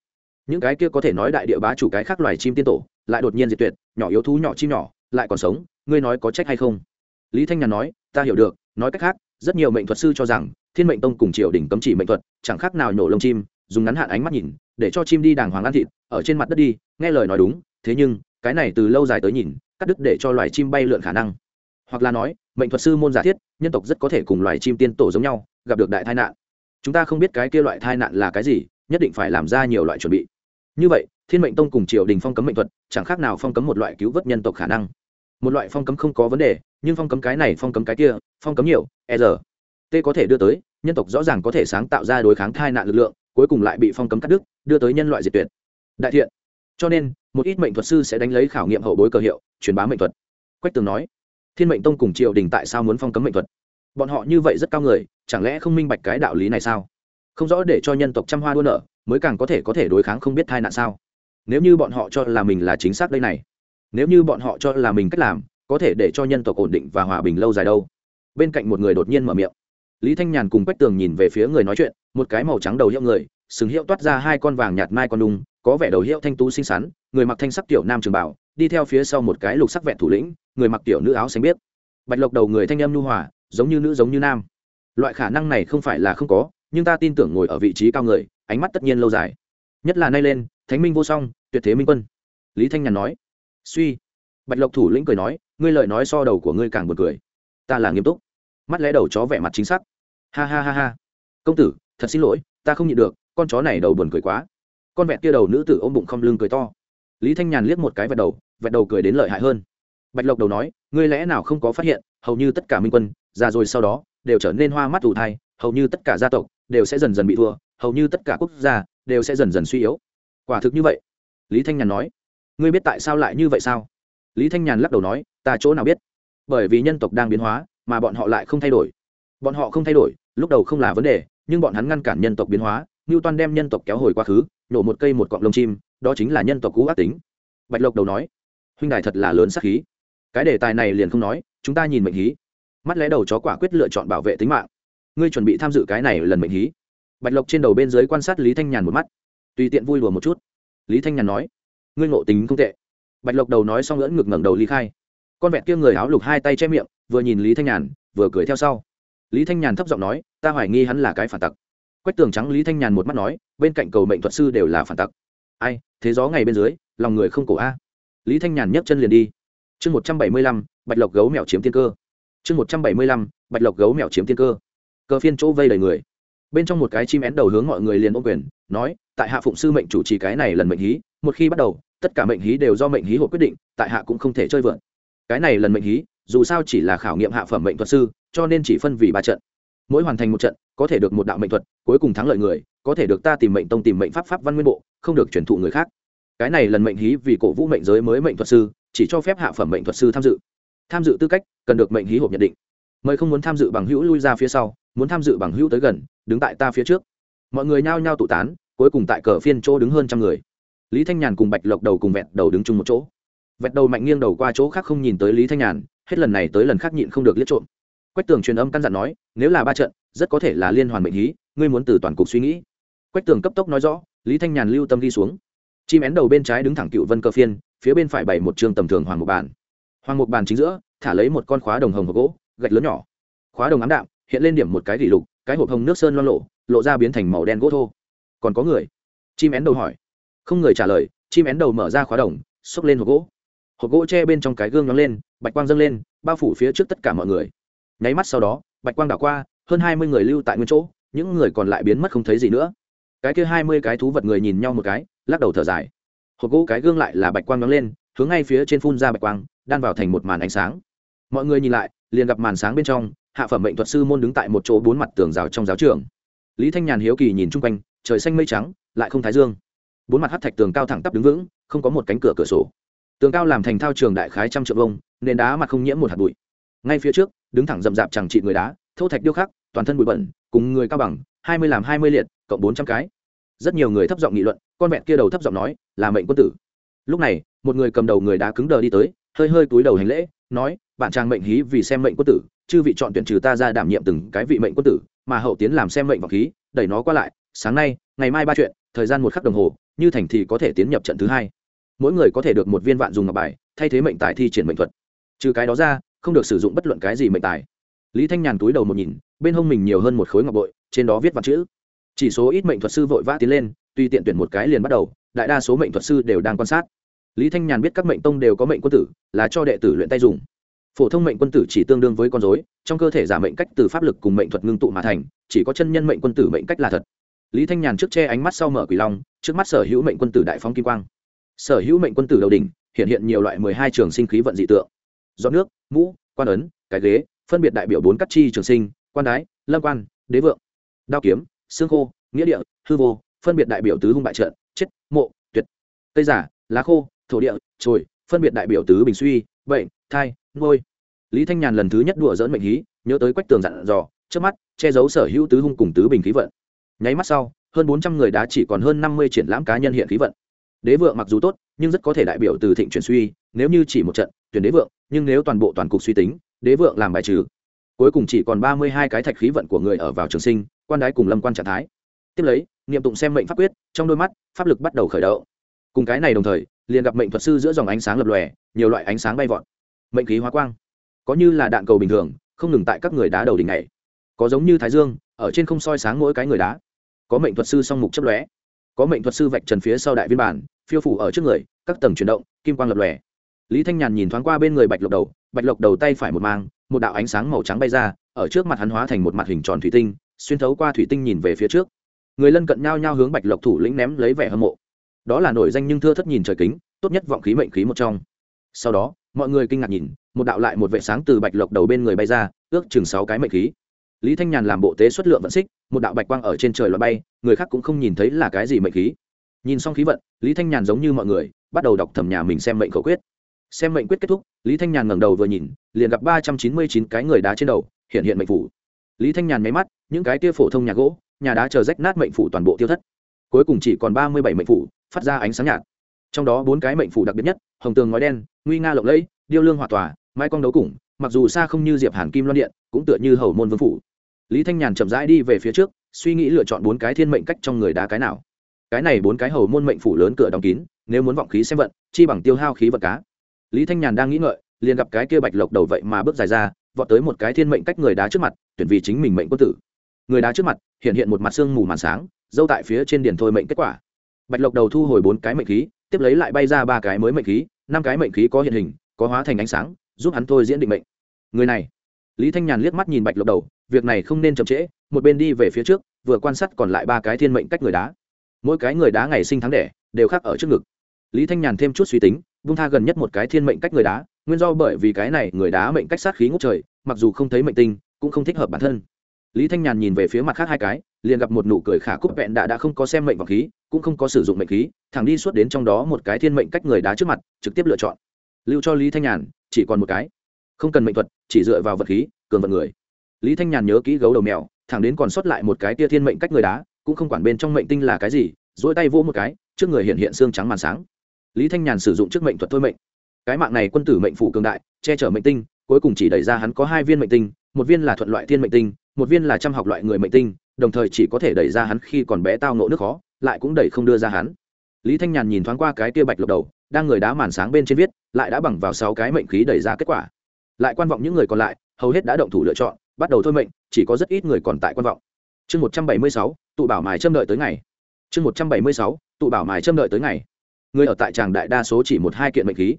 Những cái kia có thể nói đại địa bá chủ cái khác loài chim tiên tổ, lại đột nhiên diệt tuyệt, nhỏ yếu thú nhỏ chim nhỏ, lại còn sống, ngươi nói có trách hay không? Lý thanh nhàn nói, ta hiểu được, nói cách khác, rất nhiều mệnh thuật sư cho rằng, thiên mệnh tông cùng triều đình cấm chỉ mệnh thuật, chẳng khác nào nhổ lông chim, dùng ngắn hạn ánh mắt nhìn để cho chim đi đàng hoàng ăn thịt, ở trên mặt đất đi, nghe lời nói đúng, thế nhưng, cái này từ lâu dài tới nhìn, cắt đứt để cho loài chim bay lượn khả năng. Hoặc là nói, mệnh thuật sư môn giả thiết, nhân tộc rất có thể cùng loài chim tiên tổ giống nhau, gặp được đại tai nạn. Chúng ta không biết cái kia loại tai nạn là cái gì, nhất định phải làm ra nhiều loại chuẩn bị. Như vậy, thiên mệnh tông cùng triều đình phong cấm mệnh thuật, chẳng khác nào phong cấm một loại cứu vớt nhân tộc khả năng. Một loại phong cấm không có vấn đề, nhưng phong cấm cái này, phong cấm cái kia, phong cấm nhiều e giờ t có thể đưa tới, nhân tộc rõ ràng có thể sáng tạo ra đối kháng thai nạn lực lượng cuối cùng lại bị phong cấm cắt đứt, đưa tới nhân loại diệt tuyệt. Đại thiện. Cho nên, một ít mệnh thuật sư sẽ đánh lấy khảo nghiệm hậu bối cơ hiệu, truyền bá mệnh thuật. Quách tường nói, thiên mệnh tông cùng triều đình tại sao muốn phong cấm mệnh thuật? Bọn họ như vậy rất cao người, chẳng lẽ không minh bạch cái đạo lý này sao? Không rõ để cho nhân tộc trăm hoa đua nở mới càng có thể có thể đối kháng không biết thai nạn sao? Nếu như bọn họ cho là mình là chính xác đây này, nếu như bọn họ cho là mình cách làm, có thể để cho nhân tộc ổn định và hòa bình lâu dài đâu? Bên cạnh một người đột nhiên mở miệng lý thanh nhàn cùng quách tường nhìn về phía người nói chuyện, một cái màu trắng đầu hiệu người, sừng hiệu toát ra hai con vàng nhạt mai con đung có vẻ đầu hiệu thanh tú xinh xắn, người mặc thanh sắc tiểu nam trường bảo, đi theo phía sau một cái lục sắc vẹn thủ lĩnh, người mặc tiểu nữ áo xanh biếc. Bạch lộc đầu người thanh âm nu hòa, giống như nữ giống như nam. Loại khả năng này không phải là không có, nhưng ta tin tưởng ngồi ở vị trí cao người, ánh mắt tất nhiên lâu dài. Nhất là nay lên, thánh minh vô song, tuyệt thế minh quân. Lý thanh nhàn nói. Suy. Bạch lộc thủ lĩnh cười nói, ngươi lợi nói so đầu của ngươi càng buồn cười. Ta là nghiêm túc mắt lẽ đầu chó vẻ mặt chính xác. Ha ha ha ha. Công tử, thật xin lỗi, ta không nhịn được, con chó này đầu buồn cười quá. Con vẹt kia đầu nữ tử ôm bụng không lưng cười to. Lý thanh nhàn liếc một cái vẹt đầu vẹt đầu cười đến lợi hại hơn. Bạch lộc đầu nói, ngươi lẽ nào không có phát hiện, hầu như tất cả minh quân, già rồi sau đó, đều trở nên hoa mắt thủ thai, hầu như tất cả gia tộc, đều sẽ dần dần bị thua, hầu như tất cả quốc gia, đều sẽ dần dần suy yếu. Quả thực như vậy. Lý thanh nhàn nói, ngươi biết tại sao lại như vậy sao? Lý thanh nhàn lắc đầu nói, ta chỗ nào biết? Bởi vì nhân tộc đang biến hóa mà bọn họ lại không thay đổi. Bọn họ không thay đổi, lúc đầu không là vấn đề, nhưng bọn hắn ngăn cản nhân tộc biến hóa như toàn đem nhân tộc kéo hồi quá khứ, nổ một cây một cọng lông chim, đó chính là nhân tộc cũ ác tính. Bạch lộc đầu nói, huynh đài thật là lớn sắc khí. Cái đề tài này liền không nói, chúng ta nhìn mệnh hí. Mắt lẽ đầu chó quả quyết lựa chọn bảo vệ tính mạng. Ngươi chuẩn bị tham dự cái này lần mệnh hí. Bạch lộc trên đầu bên dưới quan sát lý thanh nhàn một mắt. Tùy tiện vui lùa một chút. Lý thanh nhàn nói, ngươi ngộ tính không tệ. Bạch lộc đầu nói xong ngỡ ngực ngẩng đầu ly khai. Con vẹt kia người áo lục hai tay che miệng vừa nhìn lý thanh nhàn, vừa cười theo sau. Lý thanh nhàn thấp giọng nói, ta hoài nghi hắn là cái phản tặc. Quách tường trắng lý thanh nhàn một mắt nói, bên cạnh cầu mệnh thuật sư đều là phản tặc. Ai, thế gió ngày bên dưới, lòng người không cổ a. Lý thanh nhàn nhấc chân liền đi. Chương một trăm bảy mươi lăm, bạch lộc gấu mèo chiếm tiên cơ. Chương một trăm bảy mươi lăm, bạch lộc gấu mèo chiếm tiên cơ. Cơ phiên chỗ vây đầy người. Bên trong một cái chim én đầu hướng mọi người liền ô quyền, nói, tại hạ phụng sư mệnh chủ trì cái này lần mệnh hí, một khi bắt đầu, tất cả mệnh hí đều do mệnh hí hộ quyết định, tại hạ cũng không thể chơi vượn. Cái này lần mệnh hí dù sao chỉ là khảo nghiệm hạ phẩm mệnh thuật sư, cho nên chỉ phân vì ba trận. Mỗi hoàn thành một trận, có thể được một đạo mệnh thuật, cuối cùng thắng lợi người, có thể được ta tìm mệnh tông tìm mệnh pháp pháp văn nguyên bộ, không được chuyển thụ người khác. Cái này lần mệnh hí vì cổ vũ mệnh giới mới mệnh thuật sư, chỉ cho phép hạ phẩm mệnh thuật sư tham dự. Tham dự tư cách, cần được mệnh hí hộp nhận định. Mời không muốn tham dự bằng hữu lui ra phía sau, muốn tham dự bằng hữu tới gần, đứng tại ta phía trước. Mọi người nhao nhao tụ tán, cuối cùng tại cờ phiên chỗ đứng hơn trăm người. Lý thanh nhàn cùng bạch lộc đầu cùng vẹn đầu đứng chung một chỗ. Vẹt đầu mạnh nghiêng đầu qua chỗ khác không nhìn tới lý thanh nhàn hết lần này tới lần khác nhịn không được liếc trộm. Quách tường truyền âm căn dặn nói, nếu là ba trận, rất có thể là liên hoàn mệnh hí, ngươi muốn từ toàn cục suy nghĩ. Quách tường cấp tốc nói rõ, lý thanh nhàn lưu tâm đi xuống. Chim én đầu bên trái đứng thẳng cựu vân cơ phiên, phía bên phải bày một trường tầm thường hoàng một bàn. Hoàng một bàn chính giữa, thả lấy một con khóa đồng hồng hộp gỗ, gạch lớn nhỏ. Khóa đồng ám đạm, hiện lên điểm một cái gỉ lục, cái hộp hồng nước sơn loan lộ lộ ra biến thành màu đen gỗ thô. Còn có người? Chim én đầu hỏi. Không người trả lời, chim én đầu mở ra khóa đồng, xốc lên hộp gỗ hộp gỗ che bên trong cái gương nóng lên, bạch quang dâng lên, bao phủ phía trước tất cả mọi người. Nháy mắt sau đó, bạch quang đảo qua, hơn hai mươi người lưu tại nguyên chỗ, những người còn lại biến mất không thấy gì nữa. Cái kia hai mươi cái thú vật người nhìn nhau một cái, lắc đầu thở dài. Hộp gỗ cái gương lại là bạch quang nóng lên, hướng ngay phía trên phun ra bạch quang, đan vào thành một màn ánh sáng. Mọi người nhìn lại, liền gặp màn sáng bên trong, hạ phẩm mệnh thuật sư môn đứng tại một chỗ bốn mặt tường rào trong giáo trường. Lý thanh nhàn hiếu kỳ nhìn chung quanh, trời xanh mây trắng, lại không thái dương. Bốn mặt hát thạch tường cao thẳng tắp đứng vững, không có một cánh cửa cửa sổ tường cao làm thành thao trường đại khái trăm triệu vông nền đá mặt không nhiễm một hạt bụi. Ngay phía trước, đứng thẳng rậm rạp chẳng trị người đá, thô thạch điêu khắc, toàn thân bụi bẩn, cùng người cao bằng, hai mươi làm hai mươi liệt, cộng bốn trăm cái. Rất nhiều người thấp giọng nghị luận, con vẹn kia đầu thấp giọng nói, là mệnh quân tử. Lúc này, một người cầm đầu người đá cứng đờ đi tới, hơi hơi túi đầu hành lễ, nói, bạn trang mệnh hí vì xem mệnh quân tử, chư vị chọn tuyển trừ ta ra đảm nhiệm từng cái vị mệnh quân tử, mà hậu tiến làm xem mệnh vọng khí, đẩy nó qua lại, sáng nay, ngày mai ba chuyện, thời gian một khắc đồng hồ, như thành thì có thể tiến nhập trận thứ hai mỗi người có thể được một viên vạn dùng ngọc bài, thay thế mệnh tài thi triển mệnh thuật. Trừ cái đó ra, không được sử dụng bất luận cái gì mệnh tài. Lý thanh nhàn túi đầu một nhìn, bên hông mình nhiều hơn một khối ngọc bội, trên đó viết vạn chữ. Chỉ số ít mệnh thuật sư vội vã tiến lên tuy tiện tuyển một cái liền bắt đầu, đại đa số mệnh thuật sư đều đang quan sát. Lý thanh nhàn biết các mệnh tông đều có mệnh quân tử, là cho đệ tử luyện tay dùng. Phổ thông mệnh quân tử chỉ tương đương với con dối trong cơ thể giả mệnh cách từ pháp lực cùng mệnh thuật ngưng tụ mà thành, chỉ có chân nhân mệnh quân tử mệnh cách là thật. Lý thanh nhàn trước che ánh mắt sau mở quỷ long, trước mắt sở hữu mệnh quân tử đại phóng kim quang sở hữu mệnh quân tử đầu đỉnh, hiện hiện nhiều loại mười hai trường sinh khí vận dị tượng. Do nước, mũ, quan ấn, cái ghế, phân biệt đại biểu bốn cắt chi trường sinh, quan đái, lâm quan, đế vượng. Đao kiếm, xương khô, nghĩa địa, hư vô, phân biệt đại biểu tứ hung bại trận, chết, mộ, tuyệt. Cây giả, lá khô, thổ địa, trồi, phân biệt đại biểu tứ bình suy, bệnh, thai, ngôi. Lý thanh nhàn lần thứ nhất đùa dỡn mệnh hí, nhớ tới quách tường dặn dò, trước mắt, che giấu sở hữu tứ hung cùng tứ bình khí vận. Nháy mắt sau, hơn bốn trăm người đã chỉ còn hơn năm mươi triển lãm cá nhân hiện khí vận đế vượng mặc dù tốt, nhưng rất có thể đại biểu từ thịnh chuyển suy, nếu như chỉ một trận, tuyển đế vượng, nhưng nếu toàn bộ toàn cục suy tính, đế vượng làm bài trừ. Cuối cùng chỉ còn ba mươi hai cái thạch khí vận của người ở vào trường sinh, quan đái cùng lâm quan trạng thái. Tiếp lấy, niệm tụng xem mệnh pháp quyết, trong đôi mắt, pháp lực bắt đầu khởi động. Cùng cái này đồng thời, liền gặp mệnh thuật sư giữa dòng ánh sáng lập lòe, nhiều loại ánh sáng bay vọt. Mệnh khí hóa quang. Có như là đạn cầu bình thường, không ngừng tại các người đá đầu đỉnh này có giống như thái dương, ở trên không soi sáng mỗi cái người đá. Có mệnh thuật sư song mục chấp lóe có mệnh thuật sư vạch trần phía sau đại viên bản, phiêu phủ ở trước người, các tầng chuyển động, kim quang lập lòe. Lý thanh nhàn nhìn thoáng qua bên người bạch lộc đầu, bạch lộc đầu tay phải một mang, một đạo ánh sáng màu trắng bay ra, ở trước mặt hắn hóa thành một mặt hình tròn thủy tinh, xuyên thấu qua thủy tinh nhìn về phía trước. Người lân cận nhao nhao hướng bạch lộc thủ lĩnh ném lấy vẻ hâm mộ. Đó là nổi danh nhưng thưa thất nhìn trời kính, tốt nhất vọng khí mệnh khí một trong. Sau đó, mọi người kinh ngạc nhìn, một đạo lại một vệ sáng từ bạch lộc đầu bên người bay ra, ước chừng sáu cái mệnh khí. Lý thanh nhàn làm bộ tế xuất lượng vận xích, một đạo bạch quang ở trên trời loại bay người khác cũng không nhìn thấy là cái gì mệnh khí. Nhìn xong khí vận, lý thanh nhàn giống như mọi người, bắt đầu đọc thầm nhà mình xem mệnh khẩu quyết. Xem mệnh quyết kết thúc, lý thanh nhàn ngẩng đầu vừa nhìn, liền gặp ba trăm chín mươi chín cái người đá trên đầu, hiện hiện mệnh phủ. Lý thanh nhàn nháy mắt, những cái tia phổ thông nhà gỗ, nhà đá chờ rách nát mệnh phủ toàn bộ tiêu thất. Cuối cùng chỉ còn ba mươi bảy mệnh phủ, phát ra ánh sáng nhạt. Trong đó bốn cái mệnh phủ đặc biệt nhất, hồng tường ngói đen, nguy nga lộng lẫy, điêu lương hòa tòa mai cong đấu củng mặc dù xa không như diệp hàn kim loan điện, cũng tựa như hầu môn vương phủ. Lý thanh nhàn chậm rãi đi về phía trước suy nghĩ lựa chọn bốn cái thiên mệnh cách trong người đá cái nào. Cái này bốn cái hầu môn mệnh phủ lớn cửa đóng kín, nếu muốn vọng khí xem vận, chi bằng tiêu hao khí vật cá. Lý thanh nhàn đang nghĩ ngợi, liền gặp cái kia bạch lộc đầu vậy mà bước dài ra, vọt tới một cái thiên mệnh cách người đá trước mặt, tuyển vì chính mình mệnh quân tử. Người đá trước mặt, hiện hiện một mặt xương mù màn sáng, dâu tại phía trên điền thôi mệnh kết quả. Bạch lộc đầu thu hồi bốn cái mệnh khí, tiếp lấy lại bay ra ba cái mới mệnh khí, năm cái mệnh khí có hiện hình, có hóa thành ánh sáng, giúp hắn thôi diễn định mệnh. Người này, lý thanh nhàn liếc mắt nhìn bạch lộc đầu, việc này không nên chậm trễ một bên đi về phía trước, vừa quan sát còn lại ba cái thiên mệnh cách người đá. Mỗi cái người đá ngày sinh tháng đẻ, đều khác ở trước ngực. Lý thanh nhàn thêm chút suy tính, vung tha gần nhất một cái thiên mệnh cách người đá, nguyên do bởi vì cái này người đá mệnh cách sát khí ngốc trời, mặc dù không thấy mệnh tinh, cũng không thích hợp bản thân. Lý thanh nhàn nhìn về phía mặt khác hai cái, liền gặp một nụ cười khả cúc vẹn đã đã không có xem mệnh vọng khí, cũng không có sử dụng mệnh khí, thẳng đi suốt đến trong đó một cái thiên mệnh cách người đá trước mặt, trực tiếp lựa chọn. Lưu cho lý thanh nhàn, chỉ còn một cái. Không cần mệnh thuật, chỉ dựa vào vật khí, cường vận người. Lý thanh nhàn nhớ kỹ gấu đầu mèo thẳng đến còn sót lại một cái tia thiên mệnh cách người đá, cũng không quản bên trong mệnh tinh là cái gì dỗi tay vỗ một cái, trước người hiện hiện xương trắng màn sáng. Lý thanh nhàn sử dụng trước mệnh thuật thôi mệnh. Cái mạng này quân tử mệnh phủ cường đại, che chở mệnh tinh, cuối cùng chỉ đẩy ra hắn có hai viên mệnh tinh, một viên là thuận loại thiên mệnh tinh, một viên là trăm học loại người mệnh tinh, đồng thời chỉ có thể đẩy ra hắn khi còn bé tao nộ nước khó, lại cũng đẩy không đưa ra hắn. Lý thanh nhàn nhìn thoáng qua cái tia bạch lộc đầu, đang người đá màn sáng bên trên viết, lại đã bằng vào sáu cái mệnh khí đẩy ra kết quả. Lại quan vọng những người còn lại, hầu hết đã động thủ lựa chọn, bắt đầu thôi mệnh chỉ có rất ít người còn tại quan vọng. Chương một trăm bảy mươi sáu, tụ bảo mài châm đợi tới ngày. Chương một trăm bảy mươi sáu, tụ bảo mài châm đợi tới ngày. Người ở tại tràng đại đa số chỉ một hai kiện mệnh khí.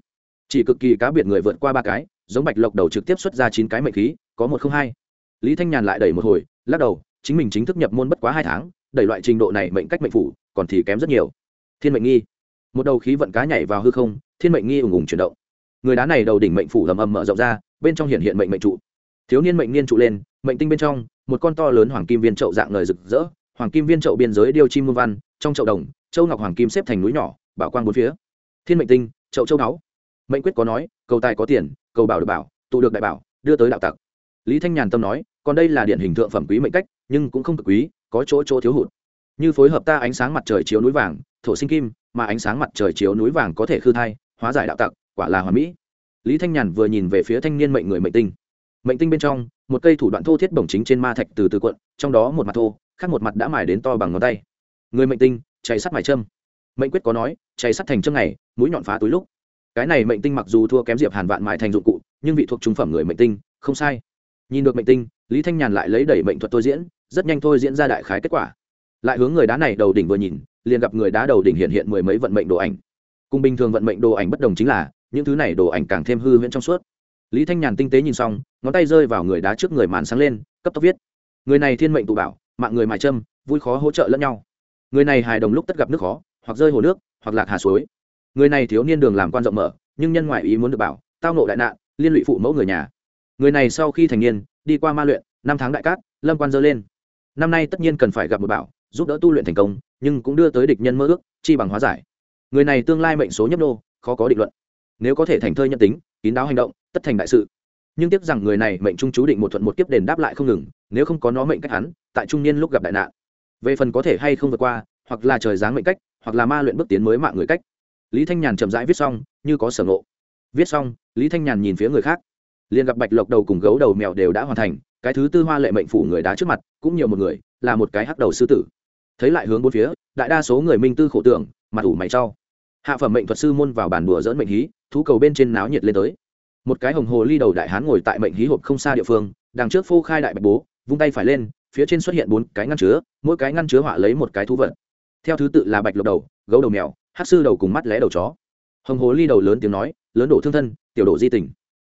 Chỉ cực kỳ cá biệt người vượt qua ba cái, giống bạch lộc đầu trực tiếp xuất ra chín cái mệnh khí, có một không hai. Lý thanh nhàn lại đẩy một hồi, lắc đầu, chính mình chính thức nhập môn bất quá hai tháng, đẩy loại trình độ này mệnh cách mệnh phủ, còn thì kém rất nhiều. Thiên mệnh nghi. Một đầu khí vận cá nhảy vào hư không, thiên mệnh nghi ùng ùng chuyển động. Người đá này đầu đỉnh mệnh phủ ầm ầm mở rộng ra, bên trong hiện hiện mệnh mệnh trụ. Thiếu niên mệnh niên trụ lên mệnh tinh bên trong, một con to lớn hoàng kim viên trậu dạng lời rực rỡ, hoàng kim viên trậu biên giới điêu chim muôn văn, trong chậu đồng, châu ngọc hoàng kim xếp thành núi nhỏ, bảo quang bốn phía. Thiên mệnh tinh, chậu châu đáo mệnh quyết có nói, cầu tài có tiền, cầu bảo được bảo, tụ được đại bảo, đưa tới đạo tặc. Lý thanh nhàn tâm nói, còn đây là điển hình thượng phẩm quý mệnh cách, nhưng cũng không cực quý, có chỗ chỗ thiếu hụt. Như phối hợp ta ánh sáng mặt trời chiếu núi vàng, thổ sinh kim, mà ánh sáng mặt trời chiếu núi vàng có thể khư thai, hóa giải đạo tặc, quả là hoàn mỹ. Lý thanh nhàn vừa nhìn về phía thanh niên mệnh người mệnh tinh. Mệnh tinh bên trong một cây thủ đoạn thô thiết bổng chính trên ma thạch từ từ quận trong đó một mặt thô, khác một mặt đã mài đến to bằng ngón tay. Người mệnh tinh, cháy sắt mài châm. Mệnh quyết có nói, cháy sắt thành châm này, mũi nhọn phá túi lúc. Cái này mệnh tinh mặc dù thua kém diệp hàn vạn mài thành dụng cụ, nhưng vị thuộc trung phẩm người mệnh tinh, không sai. Nhìn được mệnh tinh, lý thanh nhàn lại lấy đẩy mệnh thuật tôi diễn, rất nhanh thôi diễn ra đại khái kết quả. Lại hướng người đá này đầu đỉnh vừa nhìn, liền gặp người đá đầu đỉnh hiện hiện mười mấy vận mệnh đồ ảnh. Cùng bình thường vận mệnh đồ ảnh bất đồng chính là, những thứ này đồ ảnh càng thêm hư huyễn trong suốt lý thanh nhàn tinh tế nhìn xong, ngón tay rơi vào người đá trước người màn sáng lên, cấp tốc viết. Người này thiên mệnh tụ bảo, mạng người mài châm, vui khó hỗ trợ lẫn nhau. Người này hài đồng lúc tất gặp nước khó, hoặc rơi hồ nước, hoặc lạc hà suối. Người này thiếu niên đường làm quan rộng mở, nhưng nhân ngoại ý muốn được bảo, tao nộ đại nạn, liên lụy phụ mẫu người nhà. Người này sau khi thành niên, đi qua ma luyện, năm tháng đại cát, lâm quan dơ lên. Năm nay tất nhiên cần phải gặp một bảo, giúp đỡ tu luyện thành công, nhưng cũng đưa tới địch nhân mơ ước, chi bằng hóa giải. Người này tương lai mệnh số nhấp nô, khó có định luận. Nếu có thể thành thơi nhân tính, kín đáo hành động tất thành đại sự. Nhưng tiếc rằng người này mệnh trung chú định một thuận một kiếp đền đáp lại không ngừng, nếu không có nó mệnh cách hắn, tại trung niên lúc gặp đại nạn. Về phần có thể hay không vượt qua, hoặc là trời giáng mệnh cách, hoặc là ma luyện bước tiến mới mạng người cách. Lý thanh nhàn chậm rãi viết xong, như có sở ngộ. Viết xong, lý thanh nhàn nhìn phía người khác. Liền gặp bạch lộc đầu cùng gấu đầu mèo đều đã hoàn thành, cái thứ tư hoa lệ mệnh phủ người đá trước mặt, cũng nhiều một người, là một cái hắc đầu sư tử. Thấy lại hướng bốn phía, đại đa số người minh tư khổ tưởng, mặt ủ mày trao. hạ phẩm mệnh thuật sư môn vào bàn đùa dỡn mệnh hí, thú cầu bên trên náo nhiệt lên tới một cái hồng hồ ly đầu đại hán ngồi tại mệnh hí hộp không xa địa phương, đằng trước phô khai đại bạch bố, vung tay phải lên, phía trên xuất hiện bốn cái ngăn chứa, mỗi cái ngăn chứa họa lấy một cái thú vật. Theo thứ tự là bạch lộc đầu, gấu đầu mèo hát sư đầu cùng mắt lé đầu chó. Hồng hồ ly đầu lớn tiếng nói, lớn đổ thương thân, tiểu đổ di tình.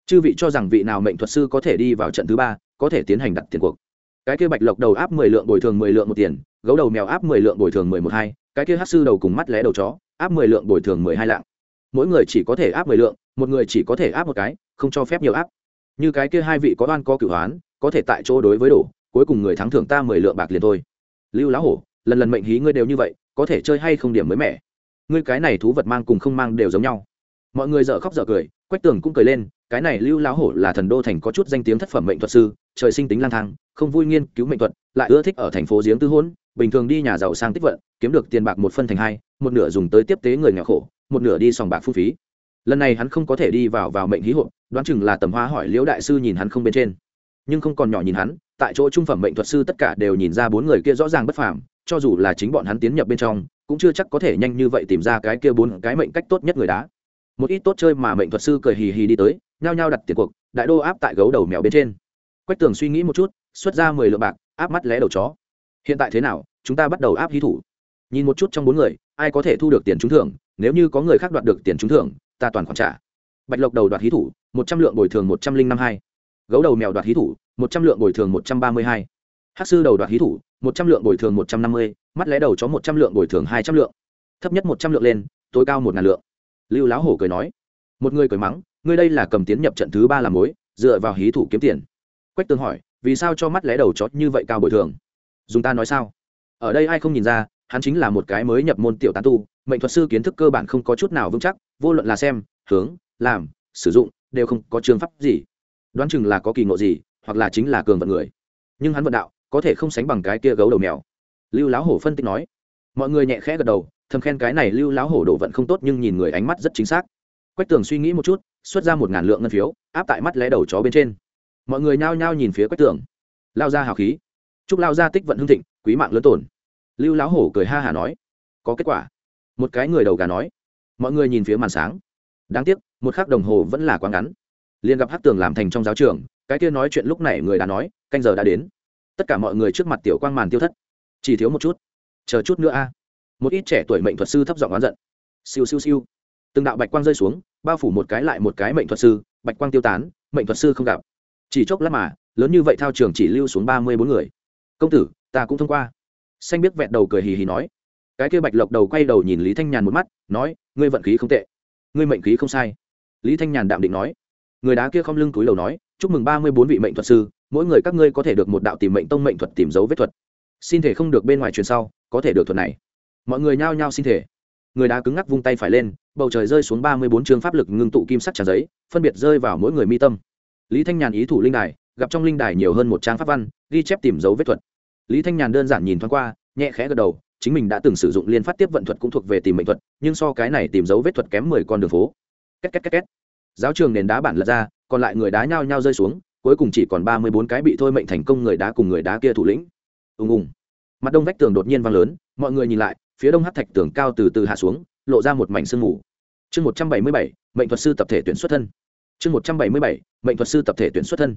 Chư vị cho rằng vị nào mệnh thuật sư có thể đi vào trận thứ ba, có thể tiến hành đặt tiền cuộc. Cái kia bạch lộc đầu áp mười lượng bồi thường mười lượng một tiền, gấu đầu mèo áp mười lượng bồi thường mười một hai, cái kia hát sư đầu cùng mắt lé đầu chó, áp mười lượng bồi thường mười hai lạng mỗi người chỉ có thể áp mười lượng, một người chỉ có thể áp một cái, không cho phép nhiều áp. Như cái kia hai vị có oan có cửu hoán, có thể tại chỗ đối với đổ, cuối cùng người thắng thưởng ta mười lượng bạc liền thôi. Lưu lá hổ, lần lần mệnh hí ngươi đều như vậy, có thể chơi hay không điểm mới mẻ? Ngươi cái này thú vật mang cùng không mang đều giống nhau. Mọi người dở khóc dở cười, quách tường cũng cười lên, cái này lưu lão hổ là thần đô thành có chút danh tiếng thất phẩm mệnh thuật sư, trời sinh tính lang thang, không vui nghiên cứu mệnh thuật, lại ưa thích ở thành phố giếng tư hôn, bình thường đi nhà giàu sang tích vận, kiếm được tiền bạc một phân thành hai, một nửa dùng tới tiếp tế người nghèo khổ một nửa đi sòng bạc phung phí. Lần này hắn không có thể đi vào vào mệnh hí hộp, đoán chừng là tầm hoa hỏi liễu đại sư nhìn hắn không bên trên. Nhưng không còn nhỏ nhìn hắn, tại chỗ trung phẩm mệnh thuật sư tất cả đều nhìn ra bốn người kia rõ ràng bất phàm, cho dù là chính bọn hắn tiến nhập bên trong, cũng chưa chắc có thể nhanh như vậy tìm ra cái kia bốn cái mệnh cách tốt nhất người đá. Một ít tốt chơi mà mệnh thuật sư cười hì hì đi tới, nhao nhao đặt tiền cuộc, đại đô áp tại gấu đầu mèo bên trên. Quách tường suy nghĩ một chút, xuất ra mười lượng bạc, áp mắt lé đầu chó. Hiện tại thế nào, chúng ta bắt đầu áp hí thủ. Nhìn một chút trong bốn người ai có thể thu được tiền trúng thưởng, nếu như có người khác đoạt được tiền trúng thưởng, ta toàn khoản trả. Bạch lộc đầu đoạt hí thủ, một trăm lượng bồi thường một trăm linh năm hai. Gấu đầu mèo đoạt hí thủ, một trăm lượng bồi thường một trăm ba mươi hai. Hát sư đầu đoạt hí thủ, một trăm lượng bồi thường một trăm năm mươi. Mắt lẽ đầu chó một trăm lượng bồi thường hai trăm lượng. Thấp nhất một trăm lượng lên, tối cao một ngàn lượng. Lưu lão hổ cười nói. Một người cười mắng, ngươi đây là cầm tiến nhập trận thứ ba làm mối, dựa vào hí thủ kiếm tiền. Quách tường hỏi, vì sao cho mắt lẽ đầu chó như vậy cao bồi thường? Dùng ta nói sao? Ở đây ai không nhìn ra hắn chính là một cái mới nhập môn tiểu tán tu, mệnh thuật sư kiến thức cơ bản không có chút nào vững chắc, vô luận là xem, hướng, làm, sử dụng, đều không có trường pháp gì. Đoán chừng là có kỳ ngộ gì, hoặc là chính là cường vận người. Nhưng hắn vận đạo, có thể không sánh bằng cái kia gấu đầu mèo. Lưu lão hổ phân tích nói. Mọi người nhẹ khẽ gật đầu, thầm khen cái này lưu lão hổ đồ vận không tốt nhưng nhìn người ánh mắt rất chính xác. Quách tường suy nghĩ một chút, xuất ra một ngàn lượng ngân phiếu, áp tại mắt lé đầu chó bên trên. Mọi người nhao nhao nhìn phía quách tường. Lao ra hào khí. Chúc lao ra tích vận hương thịnh, quý mạng lớn tổn lưu lão hổ cười ha hả nói, có kết quả. Một cái người đầu gà nói, mọi người nhìn phía màn sáng. Đáng tiếc, một khắc đồng hồ vẫn là quá ngắn. Liền gặp hát tường làm thành trong giáo trường, cái kia nói chuyện lúc này người đã nói, canh giờ đã đến. Tất cả mọi người trước mặt tiểu quang màn tiêu thất. Chỉ thiếu một chút. Chờ chút nữa a. Một ít trẻ tuổi mệnh thuật sư thấp giọng oán giận. Siêu siêu siêu. Từng đạo bạch quang rơi xuống, bao phủ một cái lại một cái mệnh thuật sư, bạch quang tiêu tán, mệnh thuật sư không gặp. Chỉ chốc lát mà, lớn như vậy thao trường chỉ lưu xuống ba mươi bốn người. Công tử, ta cũng thông qua xanh biết vẹn đầu cười hì hì nói. Cái kia bạch lộc đầu quay đầu nhìn lý thanh nhàn một mắt, nói, ngươi vận khí không tệ. Ngươi mệnh khí không sai. Lý thanh nhàn đạm định nói. Người đá kia không lưng túi đầu nói, chúc mừng ba mươi bốn vị mệnh thuật sư, mỗi người các ngươi có thể được một đạo tìm mệnh tông mệnh thuật tìm dấu vết thuật. Xin thể không được bên ngoài truyền sau, có thể được thuật này. Mọi người nhao nhao xin thể. Người đá cứng ngắc vung tay phải lên, bầu trời rơi xuống ba mươi bốn chương pháp lực ngưng tụ kim sắc trà giấy, phân biệt rơi vào mỗi người mi tâm. Lý thanh nhàn ý thủ linh đài, gặp trong linh đài nhiều hơn một trang pháp văn, ghi chép tìm dấu vết thuật lý thanh nhàn đơn giản nhìn thoáng qua, nhẹ khẽ gật đầu, chính mình đã từng sử dụng liên phát tiếp vận thuật cũng thuộc về tìm mệnh thuật, nhưng so cái này tìm dấu vết thuật kém mười con đường phố. Két két két két. Giáo trường nền đá bản lật ra, còn lại người đá nhao nhao rơi xuống, cuối cùng chỉ còn ba mươi bốn cái bị thôi mệnh thành công người đá cùng người đá kia thủ lĩnh. Ùng ùng. Mặt đông vách tường đột nhiên vang lớn, mọi người nhìn lại, phía đông hát thạch tường cao từ từ hạ xuống, lộ ra một mảnh sương mù. Chương một trăm bảy mươi bảy, mệnh thuật sư tập thể tuyển xuất thân. Chương một trăm bảy mươi bảy, mệnh thuật sư tập thể tuyển xuất thân.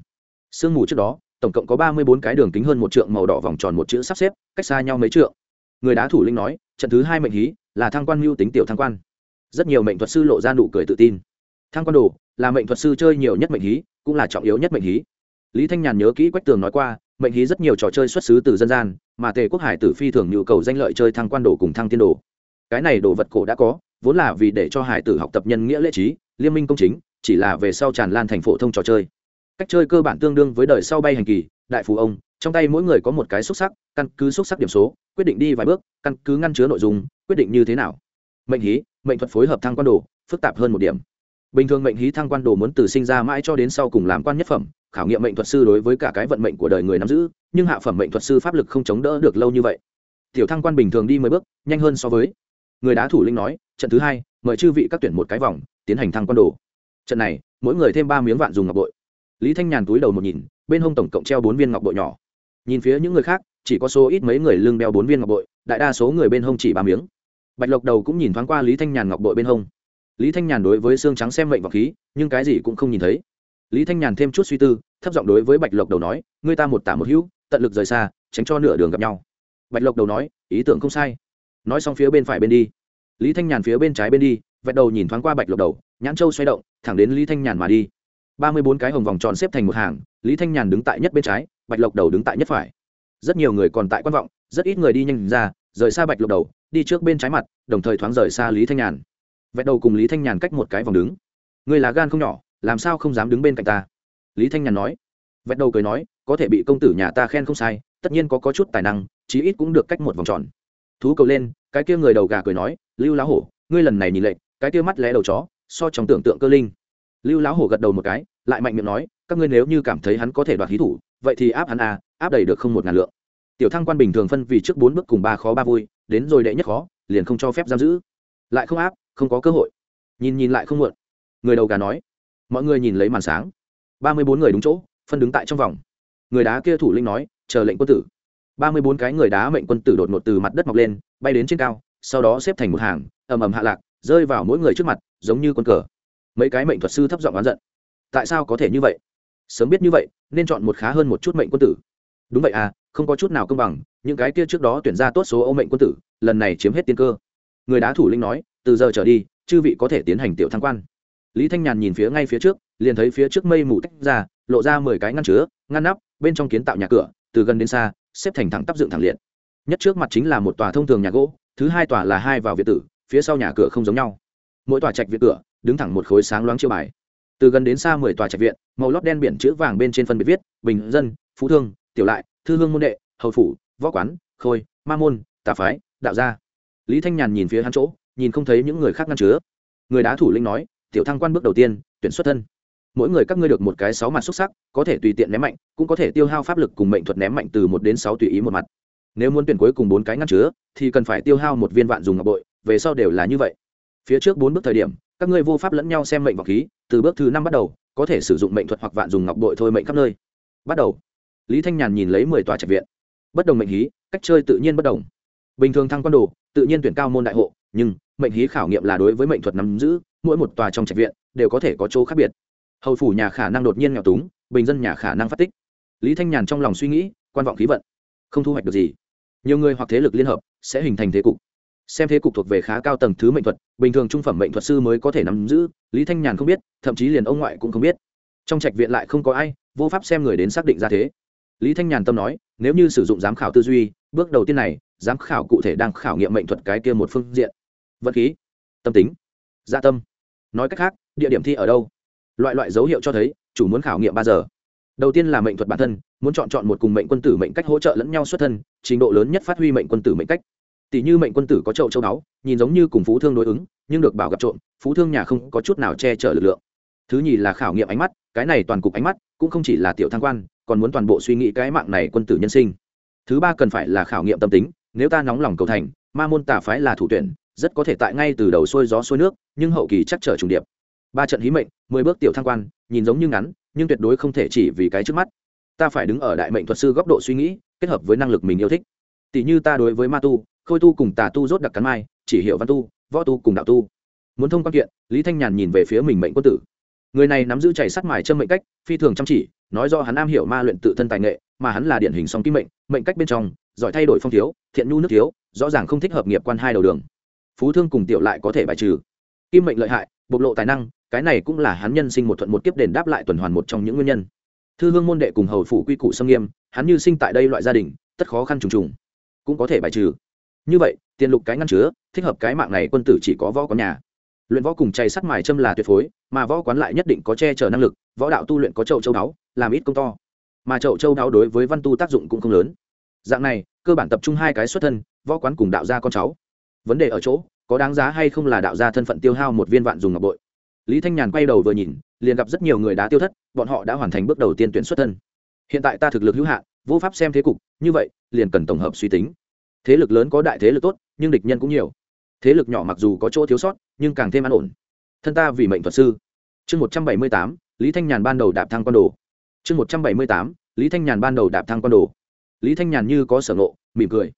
Sương mù trước đó tổng cộng có ba mươi bốn cái đường kính hơn một trượng màu đỏ vòng tròn một chữ sắp xếp, cách xa nhau mấy trượng. Người đá thủ linh nói, trận thứ hai mệnh hí là thăng quan mưu tính tiểu thăng quan. Rất nhiều mệnh thuật sư lộ ra nụ cười tự tin. Thăng quan đồ là mệnh thuật sư chơi nhiều nhất mệnh hí, cũng là trọng yếu nhất mệnh hí. Lý thanh nhàn nhớ kỹ quách tường nói qua, mệnh hí rất nhiều trò chơi xuất xứ từ dân gian, mà tề quốc hải tử phi thường nhu cầu danh lợi chơi thăng quan đồ cùng thăng tiên đồ. Cái này đồ vật cổ đã có, vốn là vì để cho hải tử học tập nhân nghĩa lễ trí, liên minh công chính, chỉ là về sau tràn lan thành phổ thông trò chơi cách chơi cơ bản tương đương với đời sau bay hành kỳ, đại phú ông, trong tay mỗi người có một cái xúc sắc, căn cứ xúc sắc điểm số, quyết định đi vài bước, căn cứ ngăn chứa nội dung, quyết định như thế nào. Mệnh hí, mệnh thuật phối hợp thăng quan đồ, phức tạp hơn một điểm. Bình thường mệnh hí thăng quan đồ muốn từ sinh ra mãi cho đến sau cùng làm quan nhất phẩm, khảo nghiệm mệnh thuật sư đối với cả cái vận mệnh của đời người nắm giữ, nhưng hạ phẩm mệnh thuật sư pháp lực không chống đỡ được lâu như vậy. Tiểu thăng quan bình thường đi mười bước, nhanh hơn so với. Người đá thủ linh nói, trận thứ hai, mời chư vị các tuyển một cái vòng, tiến hành thăng quan đồ. Trận này, mỗi người thêm ba miếng vạn dùng ngọc bội lý thanh nhàn túi đầu một nhìn, bên hông tổng cộng treo bốn viên ngọc bội nhỏ. Nhìn phía những người khác, chỉ có số ít mấy người lưng đeo bốn viên ngọc bội, đại đa số người bên hông chỉ ba miếng. Bạch lộc đầu cũng nhìn thoáng qua lý thanh nhàn ngọc bội bên hông. Lý thanh nhàn đối với xương trắng xem mệnh vọng khí, nhưng cái gì cũng không nhìn thấy. Lý thanh nhàn thêm chút suy tư, thấp giọng đối với bạch lộc đầu nói, ngươi ta một tả một hữu, tận lực rời xa, tránh cho nửa đường gặp nhau. Bạch lộc đầu nói, ý tưởng không sai. Nói xong phía bên phải bên đi. Lý thanh nhàn phía bên trái bên đi, vẹt đầu nhìn thoáng qua bạch lộc đầu, nhãn châu xoay động, thẳng đến lý thanh nhàn mà đi ba mươi bốn cái hồng vòng tròn xếp thành một hàng lý thanh nhàn đứng tại nhất bên trái bạch lộc đầu đứng tại nhất phải. Rất nhiều người còn tại quan vọng rất ít người đi nhanh ra rời xa bạch lộc đầu đi trước bên trái mặt đồng thời thoáng rời xa lý thanh nhàn. Vẹt đầu cùng lý thanh nhàn cách một cái vòng đứng. Người là gan không nhỏ làm sao không dám đứng bên cạnh ta? Lý thanh nhàn nói. Vẹt đầu cười nói có thể bị công tử nhà ta khen không sai tất nhiên có, có chút tài năng chí ít cũng được cách một vòng tròn. Thú cầu lên cái kia người đầu gà cười nói lưu lá hổ ngươi lần này nhìn lệnh cái kia mắt lẽ đầu chó so trong tưởng tượng cơ linh lưu lão hổ gật đầu một cái, lại mạnh miệng nói, các ngươi nếu như cảm thấy hắn có thể đoạt hí thủ, vậy thì áp hắn à áp đầy được không một ngàn lượng. Tiểu thăng quan bình thường phân vì trước bốn bước cùng ba khó ba vui, đến rồi đệ nhất khó, liền không cho phép giam giữ. Lại không áp, không có cơ hội. Nhìn nhìn lại không muộn. Người đầu gà nói, mọi người nhìn lấy màn sáng. Ba mươi bốn người đúng chỗ, phân đứng tại trong vòng. Người đá kia thủ linh nói, chờ lệnh quân tử. Ba mươi bốn cái người đá mệnh quân tử đột ngột từ mặt đất mọc lên, bay đến trên cao, sau đó xếp thành một hàng, ầm ầm hạ lạc, rơi vào mỗi người trước mặt, giống như con cờ mấy cái mệnh thuật sư thấp giọng oán giận. Tại sao có thể như vậy? Sớm biết như vậy, nên chọn một khá hơn một chút mệnh quân tử. Đúng vậy à không có chút nào công bằng, những cái kia trước đó tuyển ra tốt số ô mệnh quân tử, lần này chiếm hết tiên cơ. Người đá thủ linh nói, từ giờ trở đi, chư vị có thể tiến hành tiểu thăng quan. Lý thanh nhàn nhìn phía ngay phía trước, liền thấy phía trước mây mù tách ra, lộ ra mười cái ngăn chứa, ngăn nắp, bên trong kiến tạo nhà cửa, từ gần đến xa, xếp thành thẳng tắp dựng thẳng liệt. Nhất trước mặt chính là một tòa thông thường nhà gỗ, thứ hai tòa là hai vào việt tử, phía sau nhà cửa không giống nhau. Mỗi tòa trạch viện cửa đứng thẳng một khối sáng loáng chiêu bài. Từ gần đến xa mười tòa trạch viện, màu lót đen biển chữ vàng bên trên phân biệt viết, bình, dân, phú thương, tiểu lại, thư hương môn đệ, hầu phủ, võ quán, khôi, ma môn, tà phái, đạo gia. Lý thanh nhàn nhìn phía hắn chỗ, nhìn không thấy những người khác ngăn chứa. Người đá thủ linh nói, tiểu thăng quan bước đầu tiên, tuyển xuất thân. Mỗi người các ngươi được một cái sáu mặt xuất sắc, có thể tùy tiện ném mạnh, cũng có thể tiêu hao pháp lực cùng mệnh thuật ném mạnh từ một đến sáu tùy ý một mặt. Nếu muốn tuyển cuối cùng bốn cái ngăn chứa, thì cần phải tiêu hao một viên vạn dùng ngọc bội, về sau đều là như vậy. Phía trước bốn bước thời điểm các ngươi vô pháp lẫn nhau xem mệnh vọng khí, từ bước thứ năm bắt đầu, có thể sử dụng mệnh thuật hoặc vạn dùng ngọc bội thôi mệnh khắp nơi. Bắt đầu. Lý thanh nhàn nhìn lấy mười tòa trạch viện. Bất đồng mệnh hí, cách chơi tự nhiên bất đồng. Bình thường thăng quan đồ, tự nhiên tuyển cao môn đại hộ, nhưng mệnh hí khảo nghiệm là đối với mệnh thuật nắm giữ, mỗi một tòa trong trạch viện đều có thể có chỗ khác biệt. Hầu phủ nhà khả năng đột nhiên nghèo túng, bình dân nhà khả năng phát tích. Lý thanh nhàn trong lòng suy nghĩ, quan vọng khí vận, không thu hoạch được gì. Nhiều người hoặc thế lực liên hợp, sẽ hình thành thế cục xem thế cục thuộc về khá cao tầng thứ mệnh thuật, bình thường trung phẩm mệnh thuật sư mới có thể nắm giữ, lý thanh nhàn không biết, thậm chí liền ông ngoại cũng không biết. Trong trạch viện lại không có ai, vô pháp xem người đến xác định ra thế. Lý thanh nhàn tâm nói, nếu như sử dụng giám khảo tư duy, bước đầu tiên này, giám khảo cụ thể đang khảo nghiệm mệnh thuật cái kia một phương diện. Vật khí, tâm tính gia tâm. Nói cách khác, địa điểm thi ở đâu? Loại loại dấu hiệu cho thấy, chủ muốn khảo nghiệm ba giờ. Đầu tiên là mệnh thuật bản thân, muốn chọn chọn một cùng mệnh quân tử mệnh cách hỗ trợ lẫn nhau xuất thân, trình độ lớn nhất phát huy mệnh quân tử mệnh cách tỷ như mệnh quân tử có chậu châu đáo nhìn giống như cùng phú thương đối ứng, nhưng được bảo gặp trộm, phú thương nhà không có chút nào che chở lực lượng. Thứ nhì là khảo nghiệm ánh mắt, cái này toàn cục ánh mắt, cũng không chỉ là tiểu thăng quan, còn muốn toàn bộ suy nghĩ cái mạng này quân tử nhân sinh. Thứ ba cần phải là khảo nghiệm tâm tính, nếu ta nóng lòng cầu thành, ma môn tà phái là thủ tuyển, rất có thể tại ngay từ đầu xuôi gió xuôi nước, nhưng hậu kỳ chắc trở trùng điệp. Ba trận hí mệnh, mười bước tiểu thăng quan, nhìn giống như ngắn, nhưng tuyệt đối không thể chỉ vì cái trước mắt. Ta phải đứng ở đại mệnh thuật sư góc độ suy nghĩ, kết hợp với năng lực mình yêu thích. Tỷ như ta đối với ma tu khôi tu cùng tà tu rốt đặc cắn mai, chỉ hiệu văn tu, võ tu cùng đạo tu. Muốn thông quan kiện, lý thanh nhàn nhìn về phía mình mệnh quân tử. Người này nắm giữ chảy sắc mài châm mệnh cách, phi thường chăm chỉ, nói do hắn am hiểu ma luyện tự thân tài nghệ, mà hắn là điển hình song kim mệnh mệnh cách bên trong, giỏi thay đổi phong thiếu, thiện nhu nước thiếu, rõ ràng không thích hợp nghiệp quan hai đầu đường. Phú thương cùng tiểu lại có thể bài trừ. Kim mệnh lợi hại, bộc lộ tài năng, cái này cũng là hắn nhân sinh một thuận một kiếp đền đáp lại tuần hoàn một trong những nguyên nhân. Thư hương môn đệ cùng hầu phủ quy củ xâm nghiêm, hắn như sinh tại đây loại gia đình, tất khó khăn trùng trùng. Cũng có thể bài trừ như vậy, tiền lục cái ngăn chứa, thích hợp cái mạng này quân tử chỉ có võ quán nhà. Luyện võ cùng chay sắt mài châm là tuyệt phối, mà võ quán lại nhất định có che chở năng lực, võ đạo tu luyện có chậu châu đáo, làm ít công to. Mà chậu châu đáo đối với văn tu tác dụng cũng không lớn. Dạng này, cơ bản tập trung hai cái xuất thân, võ quán cùng đạo gia con cháu. Vấn đề ở chỗ, có đáng giá hay không là đạo gia thân phận tiêu hao một viên vạn dùng ngọc bội. Lý thanh nhàn quay đầu vừa nhìn, liền gặp rất nhiều người đã tiêu thất, bọn họ đã hoàn thành bước đầu tiên tuyển xuất thân. Hiện tại ta thực lực hữu hạn, vô pháp xem thế cục, như vậy, liền cần tổng hợp suy tính thế lực lớn có đại thế lực tốt, nhưng địch nhân cũng nhiều. Thế lực nhỏ mặc dù có chỗ thiếu sót, nhưng càng thêm an ổn. Thân ta vì mệnh thuật sư. Chương một trăm bảy mươi tám, lý thanh nhàn ban đầu đạp thang quan đồ. Chương một trăm bảy mươi tám, lý thanh nhàn ban đầu đạp thang quan đồ. Lý thanh nhàn như có sở ngộ, mỉm cười.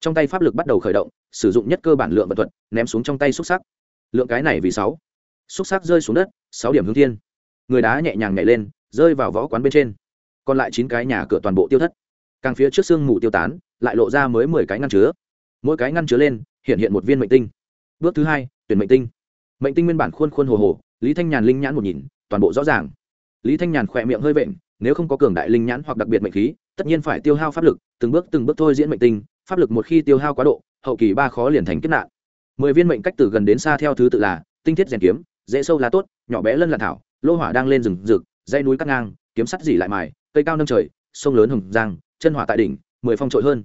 Trong tay pháp lực bắt đầu khởi động, sử dụng nhất cơ bản lượng vật thuật, ném xuống trong tay xúc sắc. Lượng cái này vì sáu. Xúc sắc rơi xuống đất, sáu điểm hướng thiên. Người đá nhẹ nhàng nhảy lên, rơi vào võ quán bên trên. Còn lại chín cái nhà cửa toàn bộ tiêu thất. Càng phía trước sương mù tiêu tán lại lộ ra mới mười cái ngăn chứa. Mỗi cái ngăn chứa lên, hiện hiện một viên mệnh tinh. Bước thứ hai, tuyển mệnh tinh. Mệnh tinh nguyên bản khuôn khuôn hồ hồ, lý thanh nhàn linh nhãn một nhìn, toàn bộ rõ ràng. Lý thanh nhàn khỏe miệng hơi vện, nếu không có cường đại linh nhãn hoặc đặc biệt mệnh khí, tất nhiên phải tiêu hao pháp lực, từng bước từng bước thôi diễn mệnh tinh, pháp lực một khi tiêu hao quá độ, hậu kỳ ba khó liền thành kết nạn. Mười viên mệnh cách từ gần đến xa theo thứ tự là tinh thiết rèn kiếm, dễ sâu lá tốt, nhỏ bé lân lạc thảo, lô hỏa đang lên rừng rực dây núi cắt ngang, kiếm sắt dỉ lại mài, cây cao nâng trời, sông lớn hồng giang, chân hỏa tại đỉnh mười phong trội hơn.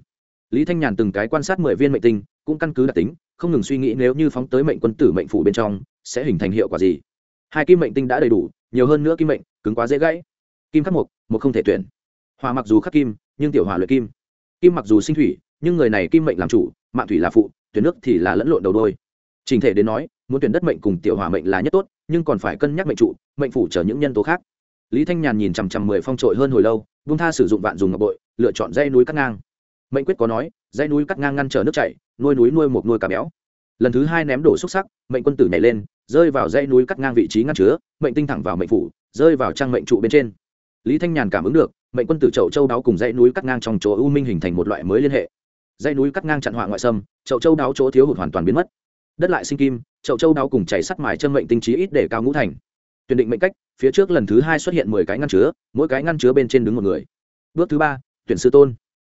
Lý thanh nhàn từng cái quan sát mười viên mệnh tinh, cũng căn cứ đặc tính, không ngừng suy nghĩ nếu như phóng tới mệnh quân tử mệnh phủ bên trong, sẽ hình thành hiệu quả gì. Hai kim mệnh tinh đã đầy đủ, nhiều hơn nữa kim mệnh, cứng quá dễ gãy. Kim khắc mục một không thể tuyển. Hòa mặc dù khắc kim, nhưng tiểu hỏa luyện kim. Kim mặc dù sinh thủy, nhưng người này kim mệnh làm chủ, mạng thủy là phụ, tuyển nước thì là lẫn lộn đầu đôi. Trình thể đến nói, muốn tuyển đất mệnh cùng tiểu hỏa mệnh là nhất tốt, nhưng còn phải cân nhắc mệnh trụ, mệnh phủ chở những nhân tố khác. Lý thanh nhàn nhìn chằm chằm mười phong trội hơn hồi lâu vung tha sử dụng vạn dùng ngọc bội, lựa chọn dây núi cắt ngang. Mệnh quyết có nói dây núi cắt ngang ngăn trở nước chảy, nuôi núi nuôi một nuôi cá béo. Lần thứ hai ném đổ xúc sắc, mệnh quân tử nhảy lên, rơi vào dây núi cắt ngang vị trí ngăn chứa, mệnh tinh thẳng vào mệnh phủ, rơi vào trang mệnh trụ bên trên. Lý thanh nhàn cảm ứng được, mệnh quân tử chậu châu đáo cùng dãy núi cắt ngang trong chỗ u minh hình thành một loại mới liên hệ. Dãy núi cắt ngang chặn họa ngoại xâm, chậu châu đáo chỗ thiếu hụt hoàn toàn biến mất. Đất lại sinh kim, chậu châu đáo cùng chảy sắt mài chân mệnh tinh trí ít để cao ngũ thành tuyển định mệnh cách, phía trước lần thứ hai xuất hiện mười cái ngăn chứa, mỗi cái ngăn chứa bên trên đứng một người. Bước thứ ba, tuyển sư tôn.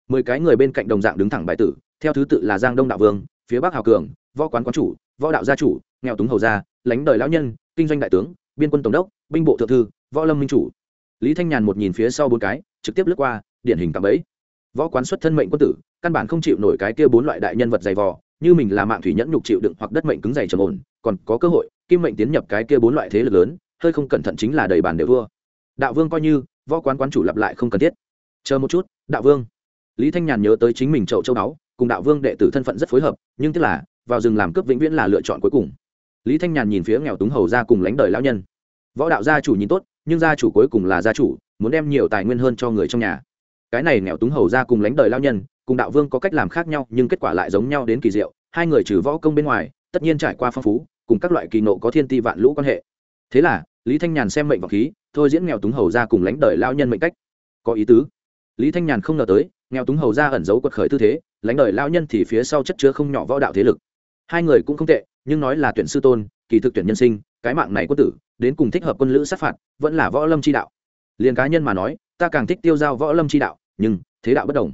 Mười cái người bên cạnh đồng dạng đứng thẳng bài tử, theo thứ tự là giang đông đạo vương, phía bắc hào cường, võ quán quán chủ, võ đạo gia chủ, nghèo túng hầu gia, lãnh đời lão nhân, kinh doanh đại tướng, biên quân tổng đốc, binh bộ thượng thư, võ lâm minh chủ. Lý thanh nhàn một nhìn phía sau bốn cái, trực tiếp lướt qua, điển hình cạm ấy võ quán xuất thân mệnh quân tử, căn bản không chịu nổi cái kia bốn loại đại nhân vật dày vò, như mình là mạng thủy nhẫn nhục chịu đựng hoặc đất mệnh cứng dày trầm ổn, còn có cơ hội, kim mệnh tiến nhập cái kia bốn loại thế lực lớn hơi không cẩn thận chính là đầy bàn đều vua, đạo vương coi như võ quán quán chủ lặp lại không cần thiết. Chờ một chút đạo vương. Lý thanh nhàn nhớ tới chính mình chậu châu báu cùng đạo vương đệ tử thân phận rất phối hợp nhưng tức là vào rừng làm cướp vĩnh viễn là lựa chọn cuối cùng. Lý thanh nhàn nhìn phía nghèo túng hầu ra cùng lánh đời lão nhân. Võ đạo gia chủ nhìn tốt nhưng gia chủ cuối cùng là gia chủ muốn đem nhiều tài nguyên hơn cho người trong nhà. Cái này nghèo túng hầu ra cùng lánh đời lao nhân cùng đạo vương có cách làm khác nhau nhưng kết quả lại giống nhau đến kỳ diệu hai người trừ võ công bên ngoài tất nhiên trải qua phong phú cùng các loại kỳ nộ có thiên ti vạn lũ quan hệ. Thế là lý thanh nhàn xem mệnh vào khí, thôi diễn nghèo túng hầu ra cùng lánh đời lao nhân mệnh cách. Có ý tứ. Lý thanh nhàn không ngờ tới, nghèo túng hầu ra ẩn giấu quật khởi tư thế lánh đời lao nhân thì phía sau chất chứa không nhỏ võ đạo thế lực. Hai người cũng không tệ, nhưng nói là tuyển sư tôn, kỳ thực tuyển nhân sinh, cái mạng này quân tử, đến cùng thích hợp quân lữ sát phạt, vẫn là võ lâm chi đạo. Liền cá nhân mà nói, ta càng thích tiêu giao võ lâm chi đạo, nhưng, thế đạo bất đồng.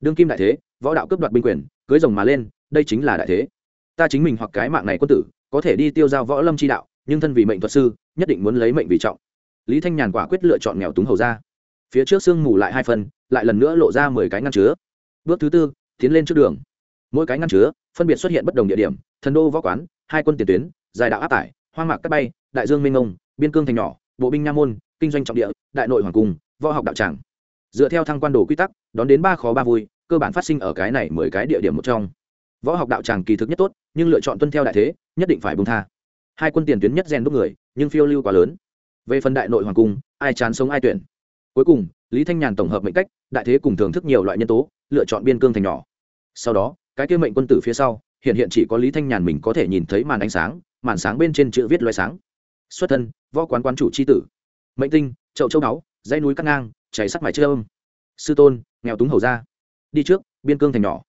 Đương kim đại thế, võ đạo cướp đoạt binh quyền, cưới rồng mà lên, đây chính là đại thế. Ta chính mình hoặc cái mạng này quân tử, có thể đi tiêu giao võ lâm chi đạo nhưng thân vì mệnh thuật sư, nhất định muốn lấy mệnh vì trọng. Lý thanh nhàn quả quyết lựa chọn nghèo túng hầu ra. Phía trước sương mù lại hai phần, lại lần nữa lộ ra mười cái ngăn chứa. Bước thứ tư, tiến lên trước đường. Mỗi cái ngăn chứa, phân biệt xuất hiện bất đồng địa điểm, thần đô võ quán, hai quân tiền tuyến dài đạo áp tải, hoang mạc cắt bay, đại dương minh ngông biên cương thành nhỏ, bộ binh nha môn, kinh doanh trọng địa, đại nội hoàng cung, võ học đạo tràng. Dựa theo thăng quan đồ quy tắc, đón đến ba khó ba vui, cơ bản phát sinh ở cái này mười cái địa điểm một trong. Võ học đạo tràng kỳ thực nhất tốt, nhưng lựa chọn tuân theo đại thế, nhất định phải bung tha hai quân tiền tuyến nhất rèn đúc người, nhưng phiêu lưu quá lớn. Về phần đại nội hoàng cung, ai chán sống ai tuyển. Cuối cùng, lý thanh nhàn tổng hợp mệnh cách, đại thế cùng thưởng thức nhiều loại nhân tố, lựa chọn biên cương thành nhỏ. Sau đó, cái kia mệnh quân tử phía sau, hiện hiện chỉ có lý thanh nhàn mình có thể nhìn thấy màn ánh sáng, màn sáng bên trên chữ viết loài sáng. Xuất thân, võ quán quán chủ c h i tử. Mệnh tinh, chậu châu náu dây núi cắt ngang cháy sắc mải chơ âm. Sư tôn, nghèo túng hầu ra đi trước, biên cương thành nhỏ.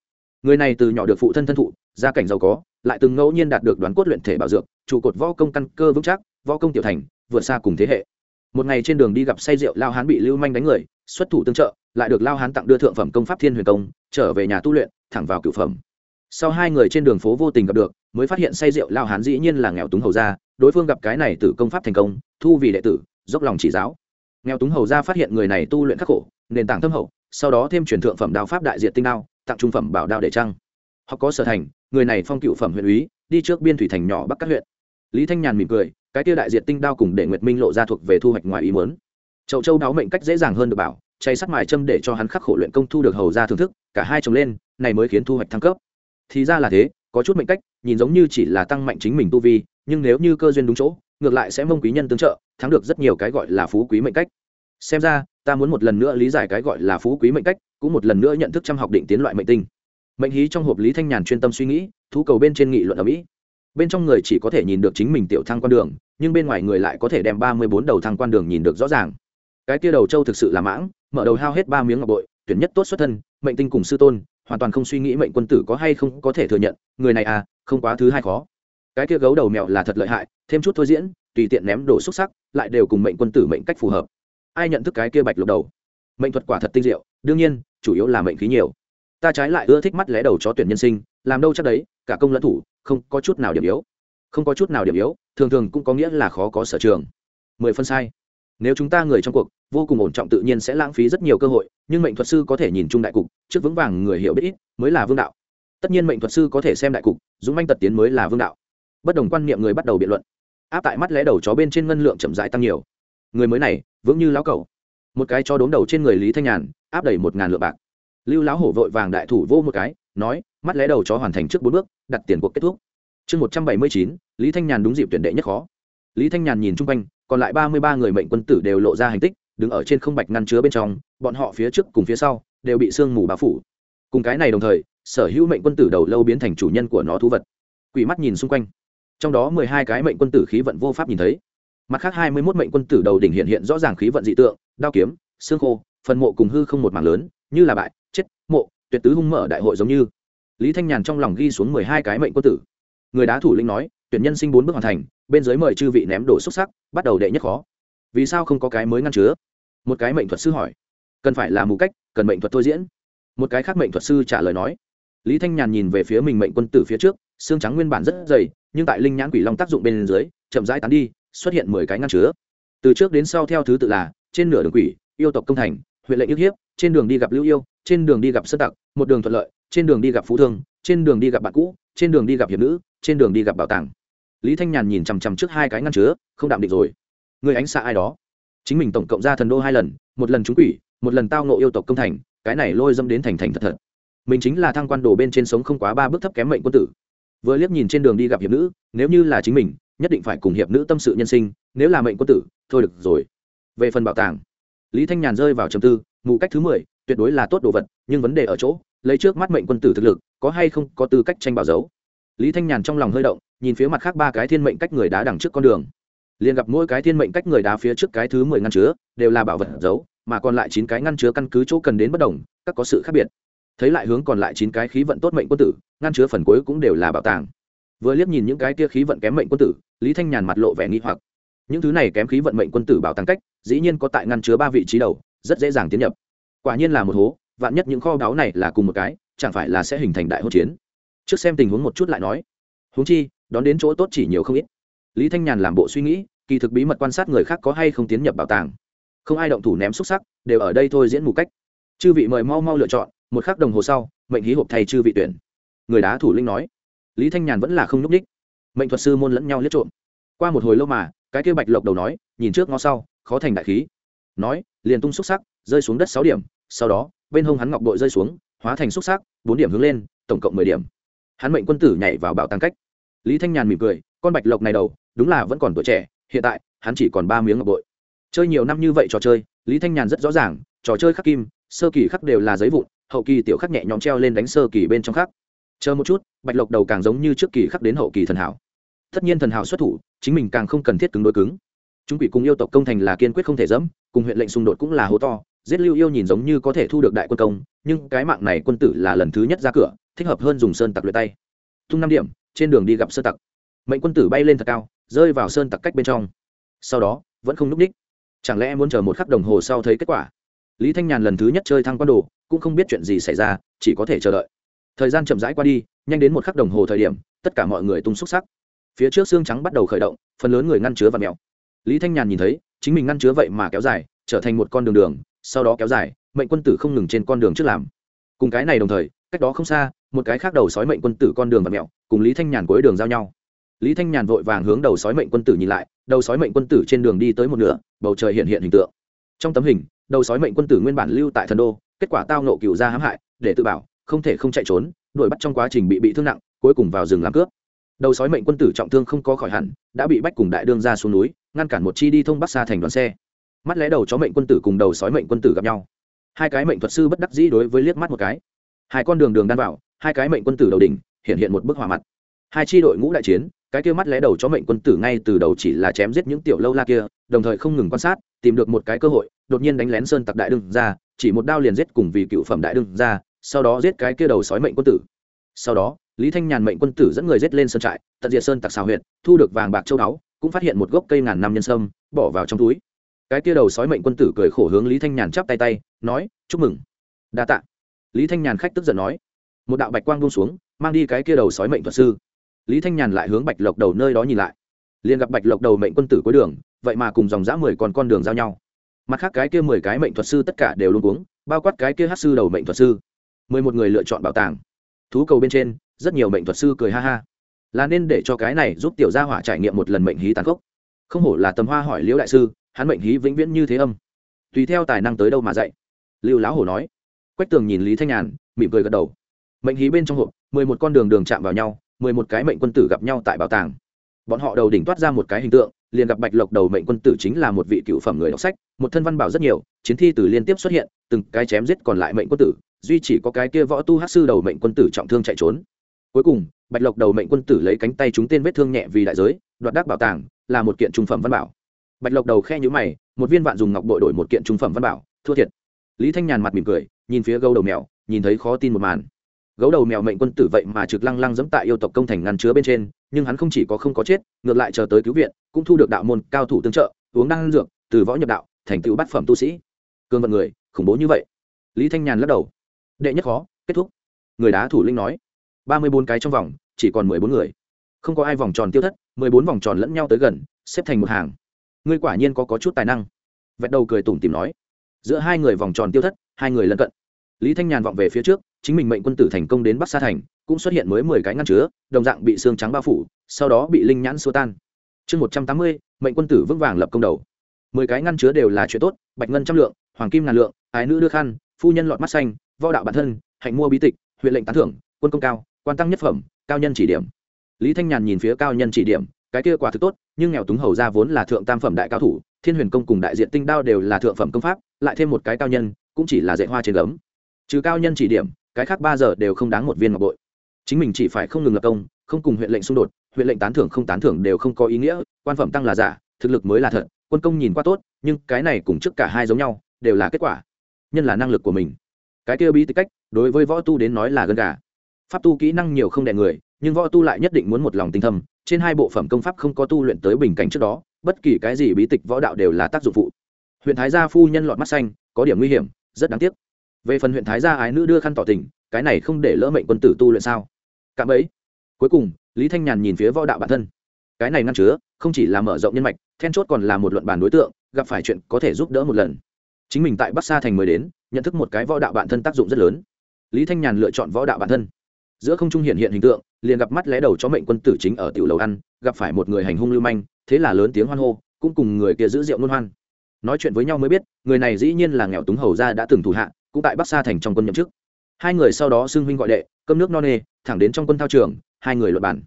Người này từ nhỏ được phụ thân thân thụ, gia cảnh giàu có lại từng ngẫu nhiên đạt được đoán cốt luyện thể bảo dược, trụ cột võ công căn cơ vững chắc, võ công tiểu thành, vượt xa cùng thế hệ. Một ngày trên đường đi gặp say rượu lao hán bị lưu manh đánh người, xuất thủ tương trợ, lại được lao hán tặng đưa thượng phẩm công pháp thiên huyền công, trở về nhà tu luyện, thẳng vào cửu phẩm. Sau hai người trên đường phố vô tình gặp được, mới phát hiện say rượu lao hán dĩ nhiên là nghèo túng hầu gia, đối phương gặp cái này từ công pháp thành công, thu vì đệ tử, dốc lòng chỉ giáo. Nghèo túng hầu gia phát hiện người này tu luyện khắc khổ, nền tảng thâm hậu, sau đó thêm truyền thượng phẩm đao pháp đại diện tinh đao, tặng trung phẩm bảo đao để trăng họ có sở thành, người này phong cựu phẩm huyện úy, đi trước biên thủy thành nhỏ bắc các huyện. Lý thanh nhàn mỉm cười, cái tiêu đại diện tinh đao cùng để nguyệt minh lộ ra thuộc về thu hoạch ngoài ý muốn. Chậu châu đáo mệnh cách dễ dàng hơn được bảo cháy sắt mài châm để cho hắn khắc khổ luyện công thu được hầu ra thưởng thức, cả hai chồng lên, này mới khiến thu hoạch thăng cấp. Thì ra là thế, có chút mệnh cách, nhìn giống như chỉ là tăng mạnh chính mình tu vi, nhưng nếu như cơ duyên đúng chỗ, ngược lại sẽ mông quý nhân tương trợ, thắng được rất nhiều cái gọi là phú quý mệnh cách. Xem ra, ta muốn một lần nữa lý giải cái gọi là phú quý mệnh cách, cũng một lần nữa nhận thức trăm học định tiến loại mệnh tinh mệnh hí trong hộp lý thanh nhàn chuyên tâm suy nghĩ, thú cầu bên trên nghị luận ở mỹ. Bên trong người chỉ có thể nhìn được chính mình tiểu thăng quan đường, nhưng bên ngoài người lại có thể đem ba mươi bốn đầu thăng quan đường nhìn được rõ ràng. Cái tia đầu châu thực sự là mãng, mở đầu hao hết ba miếng ngọc bội, tuyển nhất tốt xuất thân, mệnh tinh cùng sư tôn, hoàn toàn không suy nghĩ mệnh quân tử có hay không có thể thừa nhận, người này à không quá thứ hai khó. Cái kia gấu đầu mèo là thật lợi hại, thêm chút thôi diễn, tùy tiện ném đồ xúc sắc, lại đều cùng mệnh quân tử mệnh cách phù hợp. Ai nhận thức cái kia bạch lục đầu? Mệnh thuật quả thật tinh diệu, đương nhiên, chủ yếu là mệnh khí nhiều ta trái lại ưa thích mắt lé đầu chó tuyển nhân sinh, làm đâu chắc đấy, cả công lẫn thủ, không có chút nào điểm yếu. Không có chút nào điểm yếu, thường thường cũng có nghĩa là khó có sở trường. Mười phân sai. Nếu chúng ta người trong cuộc, vô cùng ổn trọng tự nhiên sẽ lãng phí rất nhiều cơ hội, nhưng mệnh thuật sư có thể nhìn chung đại cục, trước vững vàng người hiểu biết ít, mới là vương đạo. Tất nhiên mệnh thuật sư có thể xem đại cục, dũng manh tật tiến mới là vương đạo. Bất đồng quan niệm người bắt đầu biện luận. Áp tại mắt lẽ đầu chó bên trên ngân lượng chậm rãi tăng nhiều. Người mới này, vững như lão cầu một cái cho đốm đầu trên người lý thanh nhàn, áp đẩy một ngàn lượng bạc lưu lão hổ vội vàng đại thủ vô một cái, nói, mắt lẽ đầu chó hoàn thành trước bốn bước, đặt tiền cuộc kết thúc. Chương một trăm bảy mươi chín, lý thanh nhàn đúng dịp tuyển đệ nhất khó. Lý thanh nhàn nhìn chung quanh, còn lại ba mươi ba người mệnh quân tử đều lộ ra hành tích, đứng ở trên không bạch ngăn chứa bên trong, bọn họ phía trước cùng phía sau, đều bị sương mù bao phủ. Cùng cái này đồng thời, sở hữu mệnh quân tử đầu lâu biến thành chủ nhân của nó thú vật. Quỷ mắt nhìn xung quanh. Trong đó mười hai cái mệnh quân tử khí vận vô pháp nhìn thấy. Mặt khác hai mươi mốt mệnh quân tử đầu đỉnh hiện hiện rõ ràng khí vận dị tượng, đao kiếm, xương khô, phần mộ cùng hư không một mảng lớn như là bại, chết, mộ, tuyệt tứ hung mở đại hội giống như. Lý thanh nhàn trong lòng ghi xuống mười hai cái mệnh quân tử. Người đá thủ lĩnh nói, tuyển nhân sinh bốn bước hoàn thành, bên dưới mời chư vị ném đổ xúc sắc, bắt đầu đệ nhất khó. Vì sao không có cái mới ngăn chứa? Một cái mệnh thuật sư hỏi. Cần phải là mù cách, cần mệnh thuật thôi diễn. Một cái khác mệnh thuật sư trả lời nói. Lý thanh nhàn nhìn về phía mình mệnh quân tử phía trước, xương trắng nguyên bản rất dày, nhưng tại linh nhãn quỷ long tác dụng bên dưới, chậm rãi tán đi, xuất hiện mười cái ngăn chứa. Từ trước đến sau theo thứ tự là, trên nửa đường quỷ, yêu tộc công thành huyện lệnh yêu hiếp, trên đường đi gặp lưu yêu, trên đường đi gặp sơ tặc, một đường thuận lợi, trên đường đi gặp phú thương, trên đường đi gặp bạn cũ, trên đường đi gặp hiệp nữ, trên đường đi gặp bảo tàng. Lý thanh nhàn nhìn chằm chằm trước hai cái ngăn chứa, không đạm định rồi. Người ánh xạ ai đó? Chính mình tổng cộng ra thần đô hai lần, một lần trúng quỷ, một lần tao nộ yêu tộc công thành, cái này lôi dâm đến thành thành thật thật. Mình chính là thăng quan đồ bên trên sống không quá ba bước thấp kém mệnh quân tử. Vừa liếc nhìn trên đường đi gặp hiệp nữ, nếu như là chính mình, nhất định phải cùng hiệp nữ tâm sự nhân sinh, nếu là mệnh quân tử, thôi được rồi. Về phần bảo tàng lý thanh nhàn rơi vào trầm tư, mù cách thứ mười, tuyệt đối là tốt đồ vật, nhưng vấn đề ở chỗ, lấy trước mắt mệnh quân tử thực lực, có hay không có tư cách tranh bảo dấu. Lý thanh nhàn trong lòng hơi động, nhìn phía mặt khác ba cái thiên mệnh cách người đá đằng trước con đường. Liền gặp mỗi cái thiên mệnh cách người đá phía trước cái thứ mười ngăn chứa, đều là bảo vật giấu mà còn lại chín cái ngăn chứa căn cứ chỗ cần đến bất đồng, các có sự khác biệt. Thấy lại hướng còn lại chín cái khí vận tốt mệnh quân tử, ngăn chứa phần cuối cũng đều là bảo tàng. Vừa liếc nhìn những cái kia khí vận kém mệnh quân tử, lý thanh nhàn mặt lộ vẻ nghi hoặc những thứ này kém khí vận mệnh quân tử bảo tàng cách, dĩ nhiên có tại ngăn chứa ba vị trí đầu, rất dễ dàng tiến nhập. Quả nhiên là một hố, vạn nhất những kho báu này là cùng một cái, chẳng phải là sẽ hình thành đại hỗn chiến. Trước xem tình huống một chút lại nói. Huống chi, đón đến chỗ tốt chỉ nhiều không ít. Lý thanh nhàn làm bộ suy nghĩ, kỳ thực bí mật quan sát người khác có hay không tiến nhập bảo tàng. Không ai động thủ ném xúc sắc, đều ở đây thôi diễn mù cách. Chư vị mời mau mau lựa chọn, một khắc đồng hồ sau, mệnh hí hộp thay chư vị tuyển. Người đá thủ linh nói. Lý thanh nhàn vẫn là không nhúc ních mệnh thuật sư môn lẫn nhau liếc trộm. Qua một hồi lâu mà cái kia bạch lộc đầu nói, nhìn trước ngó sau, khó thành đại khí. Nói, liền tung xúc sắc, rơi xuống đất sáu điểm, sau đó, bên hông hắn ngọc bội rơi xuống, hóa thành xúc sắc, bốn điểm hướng lên, tổng cộng mười điểm. Hắn mệnh quân tử nhảy vào bảo tàng cách. Lý thanh nhàn mỉm cười, con bạch lộc này đầu, đúng là vẫn còn tuổi trẻ, hiện tại, hắn chỉ còn ba miếng ngọc bội. Chơi nhiều năm như vậy trò chơi, lý thanh nhàn rất rõ ràng, trò chơi khắc kim, sơ kỳ khắc đều là giấy vụn, hậu kỳ tiểu khắc nhẹ nhõm treo lên đánh sơ kỳ bên trong khắc. Chờ một chút, bạch lộc đầu càng giống như trước kỳ khắc đến hậu kỳ thần hảo tất nhiên thần hảo xuất thủ, chính mình càng không cần thiết cứng đối cứng. Chúng quỷ cùng yêu tộc công thành là kiên quyết không thể dẫm, cùng huyện lệnh xung đột cũng là hố to, giết lưu yêu nhìn giống như có thể thu được đại quân công, nhưng cái mạng này quân tử là lần thứ nhất ra cửa, thích hợp hơn dùng sơn tặc luyện tay. Tung năm điểm, trên đường đi gặp sơn tặc. Mệnh quân tử bay lên thật cao, rơi vào sơn tặc cách bên trong. Sau đó, vẫn không núp ních. Chẳng lẽ muốn chờ một khắc đồng hồ sau thấy kết quả? Lý thanh nhàn lần thứ nhất chơi thăng quan đồ, cũng không biết chuyện gì xảy ra, chỉ có thể chờ đợi. Thời gian chậm rãi qua đi, nhanh đến một khắc đồng hồ thời điểm, tất cả mọi người tung xúc sắc phía trước xương trắng bắt đầu khởi động, phần lớn người ngăn chứa và mèo. Lý thanh nhàn nhìn thấy, chính mình ngăn chứa vậy mà kéo dài, trở thành một con đường đường, sau đó kéo dài, mệnh quân tử không ngừng trên con đường trước làm. Cùng cái này đồng thời, cách đó không xa, một cái khác đầu sói mệnh quân tử con đường và mẹo cùng lý thanh nhàn cuối đường giao nhau. Lý thanh nhàn vội vàng hướng đầu sói mệnh quân tử nhìn lại, đầu sói mệnh quân tử trên đường đi tới một nửa, bầu trời hiện hiện hình tượng. Trong tấm hình, đầu sói mệnh quân tử nguyên bản lưu tại thần đô, kết quả tao nộ cựu ra hãm hại, để tự bảo, không thể không chạy trốn, đuổi bắt trong quá trình bị bị thương nặng, cuối cùng vào rừng làm cướp đầu sói mệnh quân tử trọng thương không có khỏi hẳn, đã bị bách cùng đại đương ra xuống núi, ngăn cản một chi đi thông bắc xa thành đoàn xe. Mắt lẽ đầu chó mệnh quân tử cùng đầu sói mệnh quân tử gặp nhau. Hai cái mệnh thuật sư bất đắc dĩ đối với liếc mắt một cái. Hai con đường đường đan vào, hai cái mệnh quân tử đầu đỉnh, hiện hiện một bức hỏa mặt. Hai chi đội ngũ đại chiến, cái kia mắt lẽ đầu chó mệnh quân tử ngay từ đầu chỉ là chém giết những tiểu lâu la kia, đồng thời không ngừng quan sát, tìm được một cái cơ hội, đột nhiên đánh lén sơn tặc đại đương ra, chỉ một đao liền giết cùng vì cựu phẩm đại đương ra, sau đó giết cái kia đầu sói mệnh quân tử. Sau đó lý thanh nhàn mệnh quân tử dẫn người giết lên sơn trại, tận diệt sơn tặc xào huyện thu được vàng bạc châu báu, cũng phát hiện một gốc cây ngàn năm nhân sâm, bỏ vào trong túi. Cái kia đầu sói mệnh quân tử cười khổ hướng lý thanh nhàn chắp tay tay, nói, chúc mừng. Đa tạ. Lý thanh nhàn khách tức giận nói. Một đạo bạch quang buông xuống, mang đi cái kia đầu sói mệnh thuật sư. Lý thanh nhàn lại hướng bạch lộc đầu nơi đó nhìn lại. Liền gặp bạch lộc đầu mệnh quân tử cuối đường, vậy mà cùng dòng dã mười còn con đường giao nhau. Mặt khác cái kia mười cái mệnh thuật sư tất cả đều luôn uống bao quát cái kia hát sư đầu mệnh thuật sư. Mười một người lựa chọn bảo tàng thú cầu bên trên, rất nhiều mệnh thuật sư cười ha ha. Là nên để cho cái này giúp tiểu gia hỏa trải nghiệm một lần mệnh hí tàn khốc. Không hổ là tầm hoa hỏi liễu đại sư, hắn mệnh hí vĩnh viễn như thế âm. Tùy theo tài năng tới đâu mà dạy. Lưu lão hổ nói. Quách tường nhìn lý thanh nhàn, mỉm cười gật đầu. Mệnh hí bên trong hộp, mười một con đường đường chạm vào nhau, mười một cái mệnh quân tử gặp nhau tại bảo tàng. Bọn họ đầu đỉnh toát ra một cái hình tượng, liền gặp bạch lộc đầu mệnh quân tử chính là một vị cựu phẩm người đọc sách, một thân văn bảo rất nhiều, chiến thi từ liên tiếp xuất hiện, từng cái chém giết còn lại mệnh quân tử duy chỉ có cái kia võ tu hát sư đầu mệnh quân tử trọng thương chạy trốn. Cuối cùng, bạch lộc đầu mệnh quân tử lấy cánh tay chúng tên vết thương nhẹ vì đại giới, đoạt đắc bảo tàng, là một kiện trung phẩm văn bảo. Bạch lộc đầu khe nhữ mày, một viên vạn dùng ngọc bội đổi một kiện trung phẩm văn bảo, thua thiệt. Lý thanh nhàn mặt mỉm cười, nhìn phía gấu đầu mèo, nhìn thấy khó tin một màn. Gấu đầu mèo mệnh quân tử vậy mà trực lăng lăng dẫm tại yêu tộc công thành ngăn chứa bên trên, nhưng hắn không chỉ có không có chết, ngược lại chờ tới cứu viện, cũng thu được đạo môn cao thủ tương trợ, uống năng dược, từ võ nhập đạo, thành tựu bát phẩm tu sĩ. Cương vận người, khủng bố như vậy. Lý thanh nhàn lắc đầu đệ nhất khó kết thúc. Người đá thủ linh nói ba mươi bốn cái trong vòng chỉ còn mười bốn người. Không có ai vòng tròn tiêu thất mười bốn vòng tròn lẫn nhau tới gần xếp thành một hàng. Ngươi quả nhiên có, có chút tài năng. Vẹt đầu cười tủm tìm nói giữa hai người vòng tròn tiêu thất hai người lân cận. Lý thanh nhàn vọng về phía trước chính mình mệnh quân tử thành công đến bắc sa thành cũng xuất hiện mới mười cái ngăn chứa đồng dạng bị xương trắng bao phủ sau đó bị linh nhãn xua tan. Chương một trăm tám mươi mệnh quân tử vững vàng lập công đầu. Mười cái ngăn chứa đều là chuyện tốt bạch ngân trăm lượng hoàng kim ngàn lượng ái nữ đưa khăn phu nhân lọt mắt xanh võ đạo bản thân, hạnh mua bí tịch, huyện lệnh tán thưởng, quân công cao, quan tăng nhất phẩm, cao nhân chỉ điểm. Lý thanh nhàn nhìn phía cao nhân chỉ điểm, cái kia quả thực tốt, nhưng nghèo túng hầu ra vốn là thượng tam phẩm đại cao thủ, thiên huyền công cùng đại diện tinh đao đều là thượng phẩm công pháp, lại thêm một cái cao nhân, cũng chỉ là dạy hoa trên gấm. Trừ cao nhân chỉ điểm, cái khác ba giờ đều không đáng một viên ngọc bội. Chính mình chỉ phải không ngừng lập công, không cùng huyện lệnh xung đột, huyện lệnh tán thưởng không tán thưởng đều không có ý nghĩa, quan phẩm tăng là giả, thực lực mới là thật, quân công nhìn qua tốt, nhưng cái này cùng trước cả hai giống nhau, đều là kết quả. Nhân là năng lực của mình cái kia bí tích cách, đối với võ tu đến nói là gần gà. Pháp tu kỹ năng nhiều không đẻ người, nhưng võ tu lại nhất định muốn một lòng tinh thầm trên hai bộ phẩm công pháp không có tu luyện tới bình cảnh trước đó, bất kỳ cái gì bí tịch võ đạo đều là tác dụng phụ. Huyện thái gia phu nhân lọt mắt xanh, có điểm nguy hiểm, rất đáng tiếc. Về phần huyện thái gia ái nữ đưa khăn tỏ tình, cái này không để lỡ mệnh quân tử tu luyện sao? Cạm ấy cuối cùng, lý thanh nhàn nhìn phía võ đạo bản thân. Cái này ngăn chứa, không chỉ là mở rộng nhân mạch, then chốt còn là một luận bàn đối tượng, gặp phải chuyện có thể giúp đỡ một lần. Chính mình tại bắc sa thành mới đến nhận thức một cái võ đạo bản thân tác dụng rất lớn. Lý thanh nhàn lựa chọn võ đạo bản thân. Giữa không trung hiện hiện hình tượng, liền gặp mắt lé đầu cho mệnh quân tử chính ở tiểu lầu ăn, gặp phải một người hành hung lưu manh, thế là lớn tiếng hoan hô, cũng cùng người kia giữ rượu luôn hoan. Nói chuyện với nhau mới biết, người này dĩ nhiên là nghèo túng hầu gia đã từng thủ hạ, cũng tại bắc sa thành trong quân nhậm chức. Hai người sau đó xưng huynh gọi đệ, cơm nước no nê, thẳng đến trong quân thao trường, hai người luật bản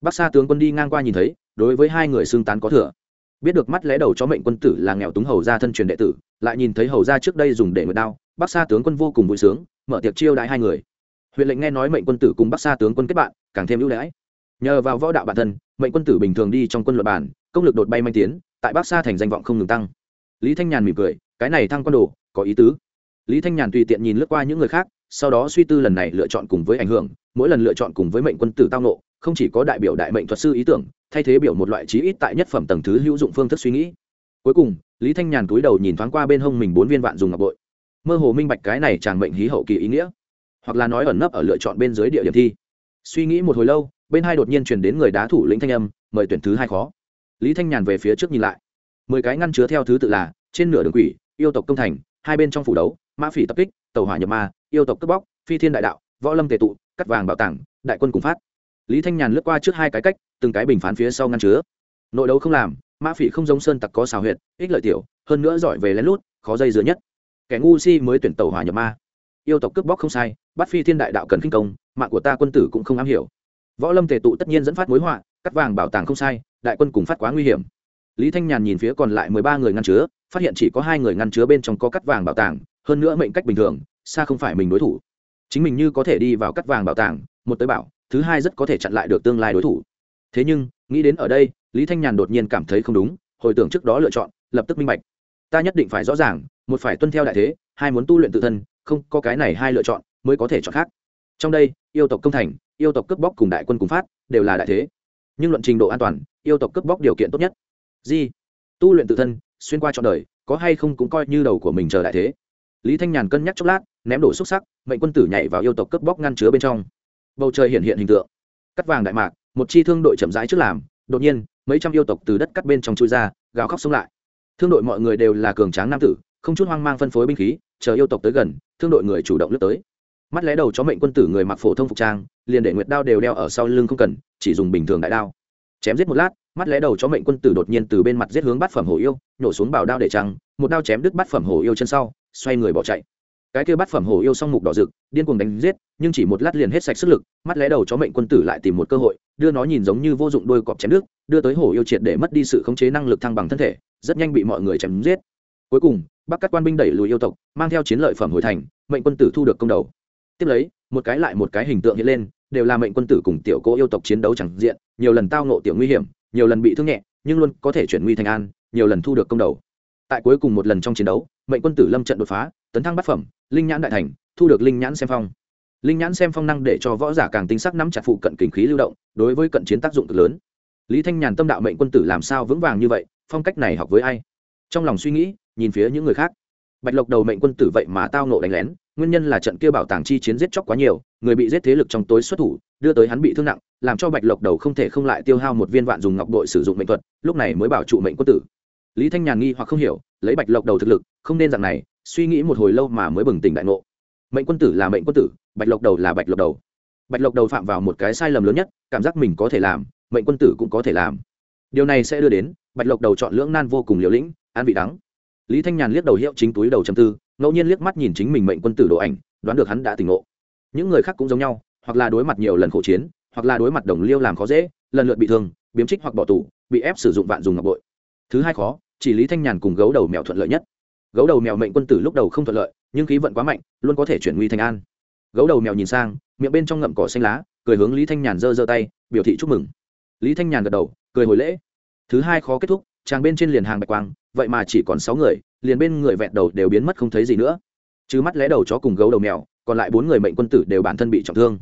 bắc sa tướng quân đi ngang qua nhìn thấy, đối với hai người xưng tán có thừa. Biết được mắt lẽ đầu cho mệnh quân tử là nghèo túng hầu gia thân truyền đệ tử, lại nhìn thấy hầu gia trước đây dùng để ngược đao bắc sa tướng quân vô cùng vui sướng, mở tiệc chiêu đãi hai người. Huyện lệnh nghe nói mệnh quân tử cùng bắc sa tướng quân kết bạn, càng thêm ưu đãi. Nhờ vào võ đạo bản thân, mệnh quân tử bình thường đi trong quân luật bản, công lực đột bay manh tiến, tại bắc sa thành danh vọng không ngừng tăng. Lý thanh nhàn mỉm cười, cái này thăng quân đồ, có ý tứ. Lý thanh nhàn tùy tiện nhìn lướt qua những người khác, sau đó suy tư lần này lựa chọn cùng với ảnh hưởng, mỗi lần lựa chọn cùng với mệnh quân tử tao nộ không chỉ có đại biểu đại mệnh thuật sư ý tưởng, thay thế biểu một loại trí ít tại nhất phẩm tầng thứ hữu dụng phương thức suy nghĩ. Cuối cùng, lý thanh nhàn túi đầu nhìn thoáng qua bên hông mình bốn viên vạn dùng ngọc bội mơ hồ minh bạch cái này chàng mệnh hí hậu kỳ ý nghĩa. Hoặc là nói ẩn nấp ở lựa chọn bên dưới địa điểm thi. Suy nghĩ một hồi lâu, bên hai đột nhiên truyền đến người đá thủ lĩnh thanh âm, mời tuyển thứ hai khó. Lý thanh nhàn về phía trước nhìn lại. Mười cái ngăn chứa theo thứ tự là, trên nửa đường quỷ, yêu tộc công thành, hai bên trong phủ đấu, mã phỉ tập kích, tàu hỏa nhập ma, yêu tộc cướp bóc, phi thiên đại đạo, võ lâm tề tụ, cắt vàng bảo tàng, đại quân cùng phát. Lý thanh nhàn lướt qua trước hai cái cách, từng cái bình phán phía sau ngăn chứa. Nội đấu không làm, mã phỉ không giống sơn tặc có xào huyệt, ích lợi tiểu, hơn nữa giỏi về lén lút, khó dây dưa nhất kẻ ngu si mới tuyển tàu hỏa nhập ma. Yêu tộc cướp bóc không sai, bắt phi thiên đại đạo cần kinh công, mạng của ta quân tử cũng không am hiểu. Võ lâm tề tụ tất nhiên dẫn phát mối họa, cắt vàng bảo tàng không sai, đại quân cùng phát quá nguy hiểm. Lý thanh nhàn nhìn phía còn lại mười ba người ngăn chứa, phát hiện chỉ có hai người ngăn chứa bên trong có cắt vàng bảo tàng, hơn nữa mệnh cách bình thường, xa không phải mình đối thủ. Chính mình như có thể đi vào cắt vàng bảo tàng, một tới bảo, thứ hai rất có thể chặn lại được tương lai đối thủ. Thế nhưng, nghĩ đến ở đây, lý thanh nhàn đột nhiên cảm thấy không đúng, hồi tưởng trước đó lựa chọn, lập tức minh bạch ta nhất định phải rõ ràng, một phải tuân theo đại thế, hai muốn tu luyện tự thân, không, có cái này hai lựa chọn mới có thể chọn khác. Trong đây, yêu tộc công thành, yêu tộc cướp bóc cùng đại quân cùng phát, đều là đại thế. Nhưng luận trình độ an toàn, yêu tộc cướp bóc điều kiện tốt nhất. Di, tu luyện tự thân, xuyên qua trọn đời, có hay không cũng coi như đầu của mình chờ đại thế. Lý thanh nhàn cân nhắc chốc lát, ném đổ xúc sắc, mệnh quân tử nhảy vào yêu tộc cướp bóc ngăn chứa bên trong. Bầu trời hiện hiện hình tượng. Cắt vàng đại mạc, một chi thương đội chậm rãi trước làm, đột nhiên, mấy trăm yêu tộc từ đất cắt bên trong chui ra, gào khóc xông lại thương đội mọi người đều là cường tráng nam tử, không chút hoang mang phân phối binh khí, chờ yêu tộc tới gần, thương đội người chủ động lướt tới. Mắt lé đầu chó mệnh quân tử người mặc phổ thông phục trang, liền để nguyệt đao đều đeo ở sau lưng không cần, chỉ dùng bình thường đại đao. Chém giết một lát, mắt lé đầu chó mệnh quân tử đột nhiên từ bên mặt giết hướng bát phẩm hổ yêu nhổ xuống bảo đao để trăng, một đao chém đứt bát phẩm hổ yêu chân sau, xoay người bỏ chạy. Cái kia bát phẩm hổ yêu xong mục đỏ rực, điên cuồng đánh giết, nhưng chỉ một lát liền hết sạch sức lực, mắt lé đầu chó mệnh quân tử lại tìm một cơ hội, đưa nó nhìn giống như vô dụng đôi cọp chém nước đưa tới hổ yêu triệt để mất đi sự khống chế năng lực thăng bằng thân thể rất nhanh bị mọi người chém giết. Cuối cùng, bắc các quan binh đẩy lùi yêu tộc, mang theo chiến lợi phẩm hồi thành, mệnh quân tử thu được công đầu. Tiếp lấy, một cái lại một cái hình tượng hiện lên, đều là mệnh quân tử cùng tiểu cố yêu tộc chiến đấu chẳng diện, nhiều lần tao ngộ tiểu nguy hiểm, nhiều lần bị thương nhẹ, nhưng luôn có thể chuyển nguy thành an, nhiều lần thu được công đầu. Tại cuối cùng một lần trong chiến đấu, mệnh quân tử lâm trận đột phá, tấn thăng bát phẩm, linh nhãn đại thành, thu được linh nhãn xem phong. Linh nhãn xem phong năng để cho võ giả càng tinh sắc nắm chặt phụ cận kinh khí lưu động, đối với cận chiến tác dụng cực lớn. Lý thanh nhàn tâm đạo mệnh quân tử làm sao vững vàng như vậy phong cách này học với ai? Trong lòng suy nghĩ, nhìn phía những người khác. Bạch lộc đầu mệnh quân tử vậy mà tao nộ đánh lén, nguyên nhân là trận kia bảo tàng chi chiến giết chóc quá nhiều, người bị giết thế lực trong tối xuất thủ, đưa tới hắn bị thương nặng, làm cho bạch lộc đầu không thể không lại tiêu hao một viên vạn dùng ngọc đội sử dụng mệnh thuật, lúc này mới bảo trụ mệnh quân tử. Lý thanh nhàn nghi hoặc không hiểu, lấy bạch lộc đầu thực lực, không nên dạng này, suy nghĩ một hồi lâu mà mới bừng tỉnh đại ngộ. Mệnh quân tử là mệnh quân tử, bạch lộc đầu là bạch lộc đầu. Bạch lộc đầu phạm vào một cái sai lầm lớn nhất, cảm giác mình có thể làm, mệnh quân tử cũng có thể làm. Điều này sẽ đưa đến bạch lộc đầu chọn lưỡng nan vô cùng liều lĩnh, an vị đắng. Lý thanh nhàn liếc đầu hiệu chính túi đầu châm tư, ngẫu nhiên liếc mắt nhìn chính mình mệnh quân tử đồ ảnh, đoán được hắn đã tỉnh ngộ. Những người khác cũng giống nhau, hoặc là đối mặt nhiều lần khổ chiến, hoặc là đối mặt đồng liêu làm khó dễ, lần lượt bị thương, biếm trích hoặc bỏ tù, bị ép sử dụng vạn dùng ngọc bội. Thứ hai khó, chỉ lý thanh nhàn cùng gấu đầu mèo thuận lợi nhất. Gấu đầu mèo mệnh quân tử lúc đầu không thuận lợi, nhưng khí vận quá mạnh, luôn có thể chuyển nguy thành an. Gấu đầu mèo nhìn sang, miệng bên trong ngậm cỏ xanh lá, cười hướng lý thanh nhàn giơ giơ tay, biểu thị chúc mừng. Lý thanh nhàn gật đầu, cười hồi lễ thứ hai khó kết thúc, chàng bên trên liền hàng bạch quang, vậy mà chỉ còn sáu người, liền bên người vẹn đầu đều biến mất không thấy gì nữa. Chứ mắt lé đầu chó cùng gấu đầu mèo, còn lại bốn người mệnh quân tử đều bản thân bị trọng thương.